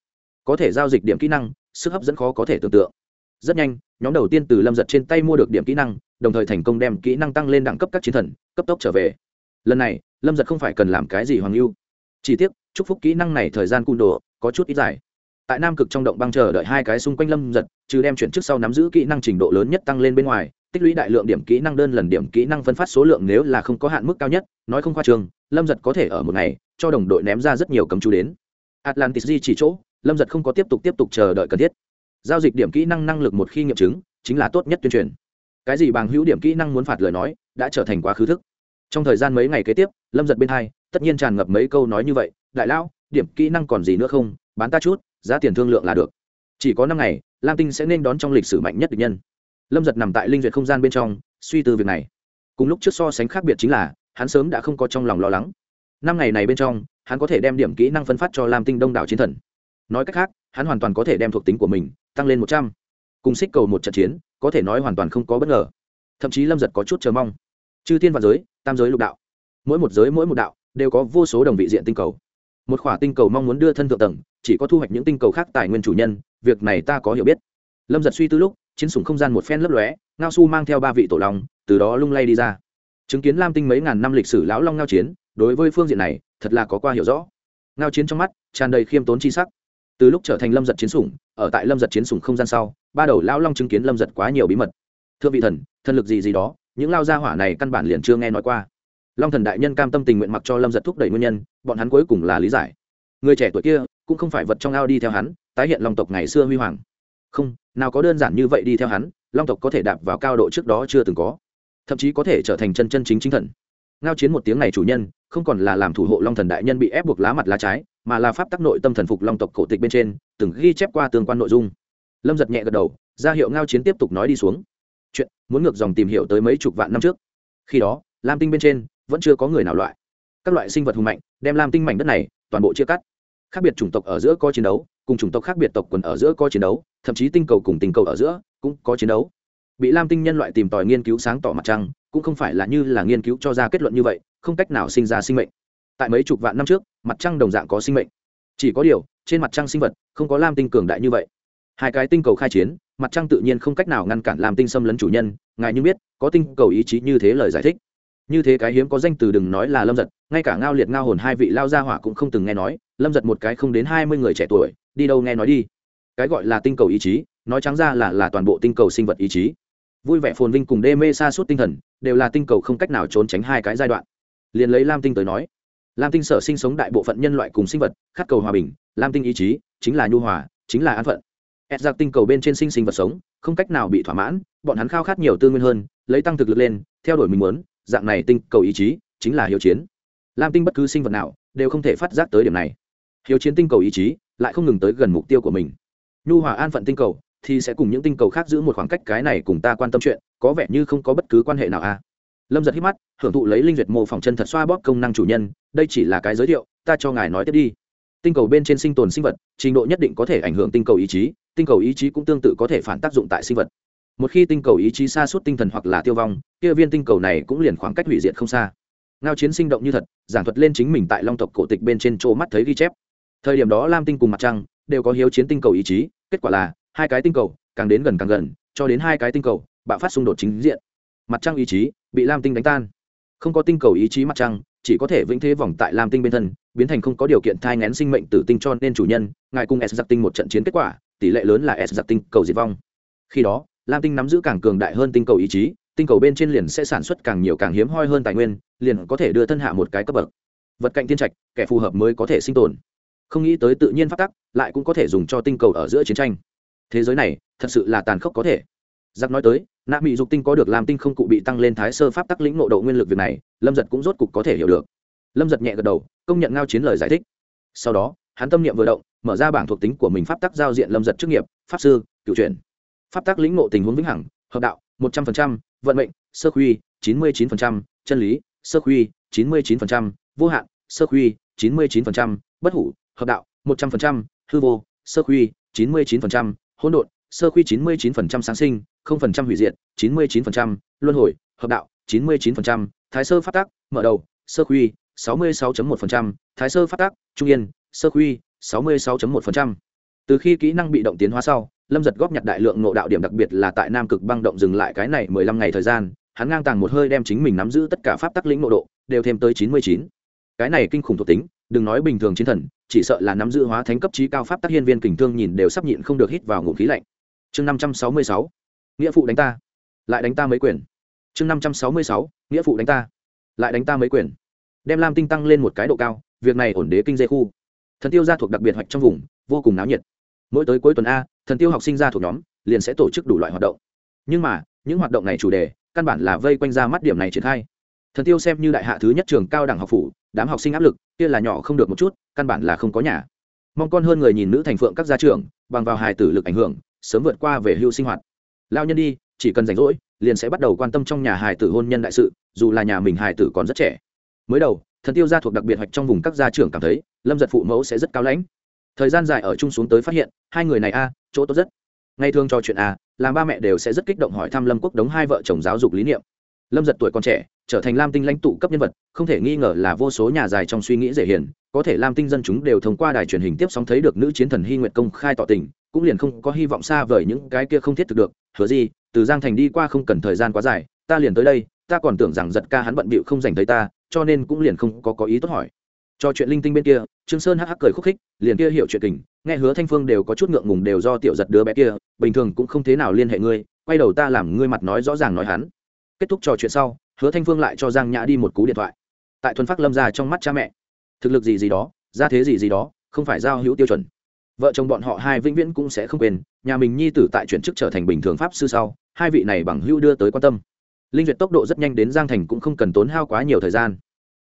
Có thể giao dịch điểm kỹ năng, sức hấp dẫn khó có thể tưởng tượng. Rất nhanh, nhóm đầu tiên từ lâm giật trên tay mua được điểm kỹ năng, đồng thời thành công đem kỹ năng tăng lên đẳng cấp các chiến thần, cấp tốc trở về. Lần này, lâm giật không phải cần làm cái gì hoàng lưu chỉ tiếc, chúc phúc kỹ năng này thời gian cung đồ, có chút ít dài. Tại nam cực trong động băng chờ đợi hai cái xung quanh lâm giật, trừ đem chuyển trước sau nắm giữ kỹ năng trình độ lớn nhất tăng lên bên ngoài tích lũy đại lượng điểm kỹ năng đơn lần điểm kỹ năng phân phát số lượng nếu là không có hạn mức cao nhất, nói không khoa trường, lâm giật có thể ở một ngày, cho đồng đội ném ra rất nhiều cấm chú đến. Atlantis di chỉ chỗ, lâm giật không có tiếp tục tiếp tục chờ đợi cần thiết. Giao dịch điểm kỹ năng năng lực một khi nghiệm chứng, chính là tốt nhất tuyên truyền. Cái gì bằng hữu điểm kỹ năng muốn phạt lời nói, đã trở thành quá khứ thức. Trong thời gian mấy ngày kế tiếp, lâm giật bên hai, tất nhiên tràn ngập mấy câu nói như vậy, đại lão, điểm kỹ năng còn gì nữa không? Bán ta chút, giá tiền thương lượng là được. Chỉ có năm ngày, lam tinh sẽ nên đón trong lịch sử mạnh nhất địch nhân lâm giật nằm tại linh duyệt không gian bên trong, suy tư việc này. Cùng lúc trước so sánh khác biệt chính là, hắn sớm đã không có trong lòng lo lắng. Năm ngày này bên trong, hắn có thể đem điểm kỹ năng phân phát cho lam tinh đông đảo chiến thần. Nói cách khác, hắn hoàn toàn có thể đem thuộc tính của mình tăng lên một trăm. Cùng xích cầu một trận chiến, có thể nói hoàn toàn không có bất ngờ. Thậm chí lâm giật có chút chờ mong. Chư thiên và giới, tam giới lục đạo. Mỗi một giới, mỗi một đạo đều có vô số đồng vị diện tinh cầu. Một khỏa tinh cầu mong muốn đưa thân thượng tầng, chỉ có thu hoạch những tinh cầu khác tài nguyên chủ nhân, việc này ta có hiểu biết. Lâm giật suy tư lúc chiến sủng không gian một phen lấp lóe, ngao su mang theo ba vị tổ long, từ đó lung lay đi ra. Chứng kiến lam tinh mấy ngàn năm lịch sử lão long ngao chiến, đối với phương diện này, thật là có qua hiểu rõ. Ngao chiến trong mắt, tràn đầy khiêm tốn chi sắc. Từ lúc trở thành lâm giật chiến sủng, ở tại lâm giật chiến sủng không gian sau, ba đầu lão long chứng kiến lâm giật quá nhiều bí mật. Thưa vị thần thần lực gì gì đó, những lao gia hỏa này căn bản liền chưa nghe nói qua. Long thần đại nhân cam tâm tình nguyện mặc cho lâm giật thúc đẩy nguyên nhân, bọn hắn cuối cùng là lý giải. Người trẻ tuổi kia, cũng không phải vật trong ao đi theo hắn, tái hiện long tộc ngày xưa huy hoàng không, nào có đơn giản như vậy đi theo hắn, long tộc có thể đạp vào cao độ trước đó chưa từng có. Thậm chí có thể trở thành chân chân chính chính thần. Ngao chiến một tiếng này chủ nhân, không còn là làm thủ hộ long thần đại nhân bị ép buộc lá mặt lá trái, mà là pháp tắc nội tâm thần phục long tộc cổ tịch bên trên, từng ghi chép qua tương quan nội dung. Lâm giật nhẹ gật đầu, ra hiệu ngao chiến tiếp tục nói đi xuống. Chuyện, muốn ngược dòng tìm hiểu tới mấy chục vạn năm trước. Khi đó, lam tinh bên trên, vẫn chưa có người nào loại. Các loại sinh vật hùng mạnh, đem lam tinh mảnh đất này toàn bộ chia cắt. Khác biệt chủng tộc ở giữa có chiến đấu cùng chủng tộc khác biệt tộc quần ở giữa có chiến đấu, thậm chí tinh cầu cùng tinh cầu ở giữa cũng có chiến đấu. Bị lam tinh nhân loại tìm tòi nghiên cứu sáng tỏ mặt trăng, cũng không phải là như là nghiên cứu cho ra kết luận như vậy, không cách nào sinh ra sinh mệnh. Tại mấy chục vạn năm trước, mặt trăng đồng dạng có sinh mệnh. Chỉ có điều, trên mặt trăng sinh vật, không có lam tinh cường đại như vậy. Hai cái tinh cầu khai chiến, mặt trăng tự nhiên không cách nào ngăn cản lam tinh xâm lấn chủ nhân, ngài như biết, có tinh cầu ý chí như thế lời giải thích. Như thế cái hiếm có danh từ đừng nói là lâm giật, ngay cả ngao liệt ngao hồn hai vị lao gia hỏa cũng không từng nghe nói, lâm giật một cái không đến hai mươi người trẻ tuổi đi đâu nghe nói đi. Cái gọi là tinh cầu ý chí, nói trắng ra là là toàn bộ tinh cầu sinh vật ý chí. Vui vẻ phồn vinh cùng đê mê xa suốt tinh thần, đều là tinh cầu không cách nào trốn tránh hai cái giai đoạn. Liền lấy lam tinh tới nói, lam tinh sở sinh sống đại bộ phận nhân loại cùng sinh vật, khát cầu hòa bình, lam tinh ý chí, chính là nhu hòa, chính là an phận. Ép giặc tinh cầu bên trên sinh sinh vật sống, không cách nào bị thỏa mãn, bọn hắn khao khát nhiều tư nguyên hơn, lấy tăng thực lực lên, theo đuổi mình muốn, dạng này tinh cầu ý chí, chính là hiếu chiến. Lam tinh bất cứ sinh vật nào, đều không thể phát giác tới điểm này. Hiếu chiến tinh cầu ý chí lại không ngừng tới gần mục tiêu của mình. Nhu hòa an phận tinh cầu thì sẽ cùng những tinh cầu khác giữ một khoảng cách cái này cùng ta quan tâm chuyện, có vẻ như không có bất cứ quan hệ nào a à. lâm giật hít mắt, hưởng thụ lấy linh duyệt mô phỏng chân thật xoa bóp công năng chủ nhân, đây chỉ là cái giới thiệu, ta cho ngài nói tiếp đi. Tinh cầu bên trên sinh tồn sinh vật, trình độ nhất định có thể ảnh hưởng tinh cầu ý chí, tinh cầu ý chí cũng tương tự có thể phản tác dụng tại sinh vật. Một khi tinh cầu ý chí xa suốt tinh thần hoặc là tiêu vong, kia viên tinh cầu này cũng liền khoảng cách hủy diệt không xa. Ngao chiến sinh động như thật, giảng thuật lên chính mình tại long tộc cổ tịch bên trên chỗ mắt thấy ghi chép thời điểm đó lam tinh cùng mặt trăng đều có hiếu chiến tinh cầu ý chí, kết quả là hai cái tinh cầu càng đến gần càng gần, cho đến hai cái tinh cầu bạo phát xung đột chính diện. Mặt trăng ý chí bị lam tinh đánh tan. Không có tinh cầu ý chí mặt trăng, chỉ có thể vĩnh thế vòng tại lam tinh bên thân, biến thành không có điều kiện thai ngén sinh mệnh tử tinh cho nên chủ nhân, ngài cùng s giặc tinh một trận chiến kết quả, tỷ lệ lớn là s giặc tinh cầu diệt vong. Khi đó, lam tinh nắm giữ càng cường đại hơn tinh cầu ý chí, tinh cầu bên trên liền sẽ sản xuất càng nhiều càng hiếm hoi hơn tài nguyên, liền có thể đưa thân hạ một cái cấp bậc. Vật cạnh thiên trạch, kẻ phù hợp mới có thể sinh tồn không nghĩ tới tự nhiên phát tắc, lại cũng có thể dùng cho tinh cầu ở giữa chiến tranh. Thế giới này, thật sự là tàn khốc có thể. Giặc nói tới, nạ mỹ dục tinh có được làm tinh không cụ bị tăng lên thái sơ pháp tắc lĩnh nộ độ nguyên lực việc này, lâm giật cũng rốt cục có thể hiểu được. Lâm giật nhẹ gật đầu, công nhận ngao chiến lời giải thích. Sau đó, hắn tâm niệm vừa động, mở ra bảng thuộc tính của mình pháp tắc giao diện lâm giật chức nghiệp, pháp sư, cựu truyền pháp tắc lĩnh nộ tình huống vĩnh hằng, hợp đạo, một trăm linh vận mệnh, sơ khuy, chín mươi chín chân lý, sơ khuy, chín mươi chín vô hạn, sơ khuy, chín mươi chín bất hủ hợp đạo, một trăm linh hư vô, sơ khuy, chín mươi chín hỗn độn, sơ khuy chín mươi chín sáng sinh, không phần trăm hủy diệt, chín mươi chín luân hồi, hợp đạo, chín mươi chín thái sơ phát tác mở đầu, sơ khuy, sáu mươi sáu một thái sơ phát tác trung yên, sơ khuy, sáu mươi sáu một từ khi kỹ năng bị động tiến hóa sau, lâm giật góp nhặt đại lượng nộ đạo điểm đặc biệt là tại nam cực băng động dừng lại cái này mười lăm ngày thời gian, hắn ngang tàng một hơi đem chính mình nắm giữ tất cả pháp tắc lĩnh nộ độ, đều thêm tới chín mươi chín cái này kinh khủng thuộc tính, đừng nói bình thường chiến thần, chỉ sợ là nắm giữ hóa thánh cấp trí cao pháp tác hiên viên kình thương nhìn đều sắp nhịn không được hít vào ngụm khí lạnh. Chương năm trăm sáu mươi sáu, nghĩa phụ đánh ta. Lại đánh ta mấy quyền. Chương năm trăm sáu mươi sáu, nghĩa phụ đánh ta. Lại đánh ta mấy quyền. Đem lam tinh tăng lên một cái độ cao, việc này ổn đế kinh dây khu. Thần tiêu gia thuộc đặc biệt hoạch trong vùng, vô cùng náo nhiệt. Mỗi tới cuối tuần a, thần tiêu học sinh gia thuộc nhóm, liền sẽ tổ chức đủ loại hoạt động. Nhưng mà, những hoạt động này chủ đề, căn bản là vây quanh ra mắt điểm này triển khai thần tiêu xem như đại hạ thứ nhất trường cao đẳng học phủ, đám học sinh áp lực, kia là nhỏ không được một chút, căn bản là không có nhà. Mong con hơn người nhìn nữ thành phượng các gia trưởng, bằng vào hài tử lực ảnh hưởng, sớm vượt qua về hưu sinh hoạt. Lao nhân đi, chỉ cần rảnh rỗi, liền sẽ bắt đầu quan tâm trong nhà hài tử hôn nhân đại sự, dù là nhà mình hài tử còn rất trẻ. Mới đầu, thần tiêu gia thuộc đặc biệt hoạch trong vùng các gia trưởng cảm thấy, lâm giật phụ mẫu sẽ rất cao lãnh. Thời gian dài ở chung xuống tới phát hiện, hai người này a, chỗ tốt rất. Ngay thường cho chuyện a, làm ba mẹ đều sẽ rất kích động hỏi thăm lâm quốc đống hai vợ chồng giáo dục lý niệm lâm giật tuổi còn trẻ, trở thành lam tinh lãnh tụ cấp nhân vật, không thể nghi ngờ là vô số nhà dài trong suy nghĩ dễ hiền, có thể lam tinh dân chúng đều thông qua đài truyền hình tiếp sóng thấy được nữ chiến thần hy nguyệt công khai tỏ tình, cũng liền không có hy vọng xa vời những cái kia không thiết thực được. Hứa gì từ giang thành đi qua không cần thời gian quá dài, ta liền tới đây, ta còn tưởng rằng giật ca hắn bận bịu không dành thấy ta, cho nên cũng liền không có có ý tốt hỏi. Cho chuyện linh tinh bên kia, trương sơn hắc hắc cười khúc khích, liền kia hiểu chuyện tình, nghe hứa thanh phương đều có chút ngượng ngùng đều do tiểu giật đứa bé kia, bình thường cũng không thế nào liên hệ ngươi, quay đầu ta làm ngươi mặt nói rõ ràng nói hắn kết thúc trò chuyện sau, hứa thanh phương lại cho giang nhã đi một cú điện thoại. Tại thuần phát lâm ra trong mắt cha mẹ. Thực lực gì gì đó ra thế gì gì đó, không phải giao hữu tiêu chuẩn. Vợ chồng bọn họ hai vĩnh viễn cũng sẽ không quên, nhà mình nhi tử tại chuyển chức trở thành bình thường pháp sư sau, hai vị này bằng hữu đưa tới quan tâm. Linh duyệt tốc độ rất nhanh đến giang thành cũng không cần tốn hao quá nhiều thời gian.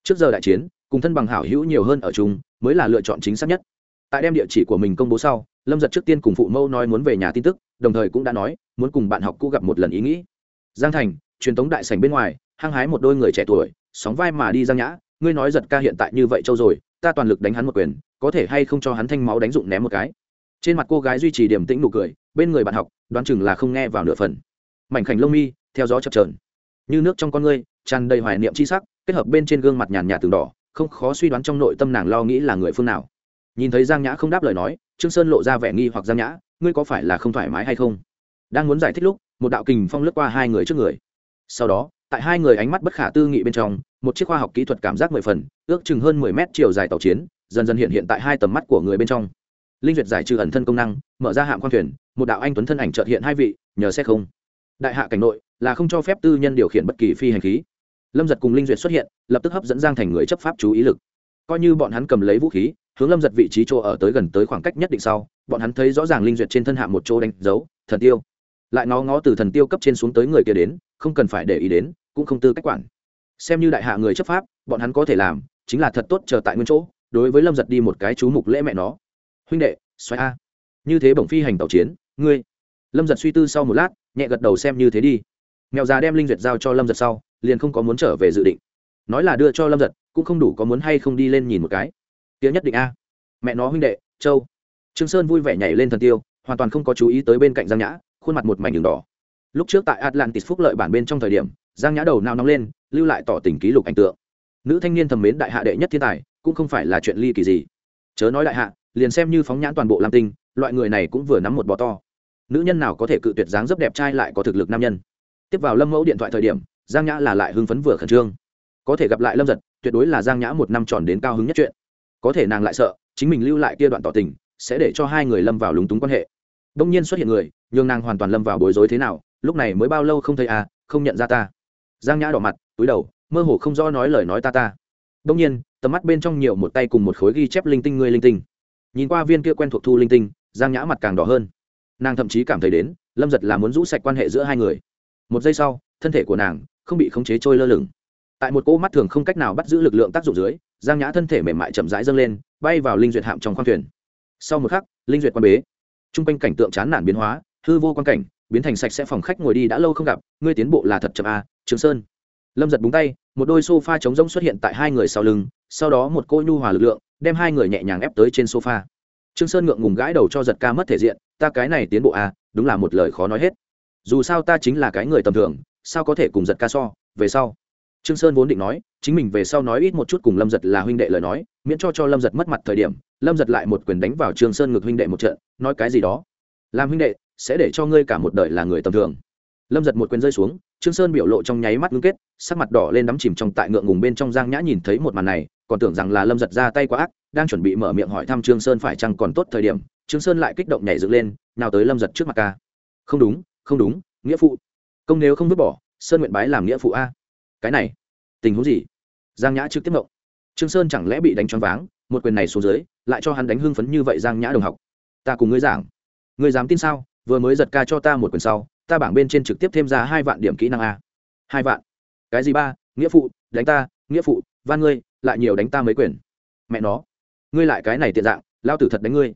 Trước giờ đại chiến, cùng thân bằng hảo hữu nhiều hơn ở chung, mới là lựa chọn chính xác nhất. Tại đem địa chỉ của mình công bố sau, lâm giật trước tiên cùng phụ mẫu nói muốn về nhà tin tức, đồng thời cũng đã nói muốn cùng bạn học cũ gặp một lần ý nghĩ. Giang thành truyền thống đại sảnh bên ngoài, hăng hái một đôi người trẻ tuổi, sóng vai mà đi giang nhã, ngươi nói giật ca hiện tại như vậy châu rồi, ta toàn lực đánh hắn một quyền, có thể hay không cho hắn thanh máu đánh dụng ném một cái? Trên mặt cô gái duy trì điểm tĩnh nụ cười, bên người bạn học, đoán chừng là không nghe vào nửa phần. Mảnh khảnh lông mi, theo gió chập trờn như nước trong con ngươi, tràn đầy hoài niệm c h i sắc, kết hợp bên trên gương mặt nhàn nhạt từng đỏ, không khó suy đoán trong nội tâm nàng lo nghĩ là người phương nào. Nhìn thấy giang nhã không đáp lời nói, trương sơn lộ ra vẻ nghi hoặc giang nhã, ngươi có phải là không thoải mái hay không? Đang muốn giải thích lúc, một đạo kình phong lướt qua hai người trước người sau đó, tại hai người ánh mắt bất khả tư nghị bên trong, một chiếc khoa học kỹ thuật cảm giác mười phần, ước chừng hơn mười mét chiều dài tàu chiến, dần dần hiện hiện tại hai tầm mắt của người bên trong. Linh duyệt giải trừ ẩn thân công năng, mở ra hạm khoang thuyền, một đạo anh tuấn thân ảnh trợt hiện hai vị, nhờ xe không? Đại hạ cảnh nội, là không cho phép tư nhân điều khiển bất kỳ phi hành khí. Lâm giật cùng linh duyệt xuất hiện, lập tức hấp dẫn giang thành người chấp pháp chú ý lực. Coi như bọn hắn cầm lấy vũ khí, hướng lâm giật vị trí chỗ ở tới gần tới khoảng cách nhất định sau, bọn hắn thấy rõ ràng linh duyệt trên thân hạ một chỗ đánh dấu, thần tiêu lại nó ngó từ thần tiêu cấp trên xuống tới người kia đến, không cần phải để ý đến, cũng không tư cách quản. Xem như đại hạ người chấp pháp, bọn hắn có thể làm, chính là thật tốt chờ tại nguyên chỗ, đối với lâm giật đi một cái chú mục lễ mẹ nó. Huynh đệ xoay a. Như thế bổng phi hành tàu chiến, ngươi. Lâm giật suy tư sau một lát, nhẹ gật đầu xem như thế đi. Mèo già đem linh duyệt giao cho lâm giật sau, liền không có muốn trở về dự định. Nói là đưa cho lâm giật, cũng không đủ có muốn hay không đi lên nhìn một cái. Tiếng nhất định a. Mẹ nó huynh đệ, châu. Trương sơn vui vẻ nhảy lên thần tiêu, hoàn toàn không có chú ý tới bên cạnh giang nhã khuôn mặt một mảnh đường đỏ. Lúc trước tại atlantis phúc lợi bản bên trong thời điểm, giang nhã đầu nao nóng lên, lưu lại tỏ tình ký lục ảnh tượng. Nữ thanh niên thầm mến đại hạ đệ nhất thiên tài, cũng không phải là chuyện ly kỳ gì. Chớ nói đại hạ, liền xem như phóng nhãn toàn bộ lam tinh, loại người này cũng vừa nắm một bò to. Nữ nhân nào có thể cự tuyệt dáng dấp đẹp trai lại có thực lực nam nhân. Tiếp vào lâm mẫu điện thoại thời điểm, giang nhã là lại hưng phấn vừa khẩn trương. Có thể gặp lại lâm giật, tuyệt đối là giang nhã một năm tròn đến cao hứng nhất chuyện. Có thể nàng lại sợ, chính mình lưu lại kia đoạn tỏ tình, sẽ để cho hai người lâm vào lúng túng quan hệ đông nhiên xuất hiện người, nhường nàng hoàn toàn lâm vào bối rối thế nào, lúc này mới bao lâu không thấy à không nhận ra ta. Giang nhã đỏ mặt, túi đầu, mơ hồ không rõ nói lời nói ta ta. Đông nhiên, tầm mắt bên trong nhiều một tay cùng một khối ghi chép linh tinh ngươi linh tinh. Nhìn qua viên kia quen thuộc thu linh tinh, giang nhã mặt càng đỏ hơn. Nàng thậm chí cảm thấy đến, lâm giật là muốn rũ sạch quan hệ giữa hai người. Một giây sau, thân thể của nàng không bị khống chế trôi lơ lửng. Tại một cỗ mắt thường không cách nào bắt giữ lực lượng tác dụng dưới, giang nhã thân thể mềm mại chậm rãi dâng lên, bay vào linh duyệt hạm trong khoang thuyền. Sau một khắc, linh duyệt quan bế t r u n g quanh cảnh tượng chán nản biến hóa hư vô quan cảnh biến thành sạch sẽ phòng khách ngồi đi đã lâu không gặp ngươi tiến bộ là thật chậm à, trường sơn. Lâm giật búng tay một đôi s o f a trống rỗng xuất hiện tại hai người sau lưng sau đó một cô nhu hòa lực lượng đem hai người nhẹ nhàng ép tới trên sofa. Trương sơn ngượng ngùng gãi đầu cho giật ca mất thể diện ta cái này tiến bộ à đúng là một lời khó nói hết. Dù sao ta chính là cái người tầm thường sao có thể cùng giật ca so về sau. Trương sơn vốn định nói chính mình về sau nói ít một chút cùng lâm giật là huynh đệ lời nói miễn cho cho lâm giật mất mặt thời điểm lâm giật lại một quyền đánh vào Trường sơn ngực huynh đệ một trận, nói cái gì đó? Làm huynh đệ, sẽ để cho ngươi cả một đời là người tầm thường. Lâm giật một quyền rơi xuống, trương sơn biểu lộ trong nháy mắt ngưng kết, sắc mặt đỏ lên đắm chìm trong tại ngượng ngùng bên trong giang nhã nhìn thấy một màn này, còn tưởng rằng là lâm giật ra tay quá ác, đang chuẩn bị mở miệng hỏi thăm trương sơn phải chăng còn tốt thời điểm, trương sơn lại kích động nhảy dựng lên, nào tới lâm giật trước mặt ca. Không đúng không đúng, nghĩa phụ. Công nếu không vứt bỏ, sơn nguyện bái làm nghĩa phụ a. Cái này, tình huống gì? Giang nhã trực tiếp mộng trương sơn chẳng lẽ bị đánh choáng váng, một quyền này xuống dưới lại cho hắn đánh hưng phấn như vậy giang nhã đồng học. Ta cùng ngươi giảng. Ngươi dám tin sao? Vừa mới giật ca cho ta một quyền sau, ta bảng bên trên trực tiếp thêm ra hai vạn điểm kỹ năng a. Hai vạn. Cái gì ba? Nghĩa phụ, đánh ta, nghĩa phụ, van ngươi, lại nhiều đánh ta mấy quyền. Mẹ nó. Ngươi lại cái này tiện dạng, lao tử thật đánh ngươi.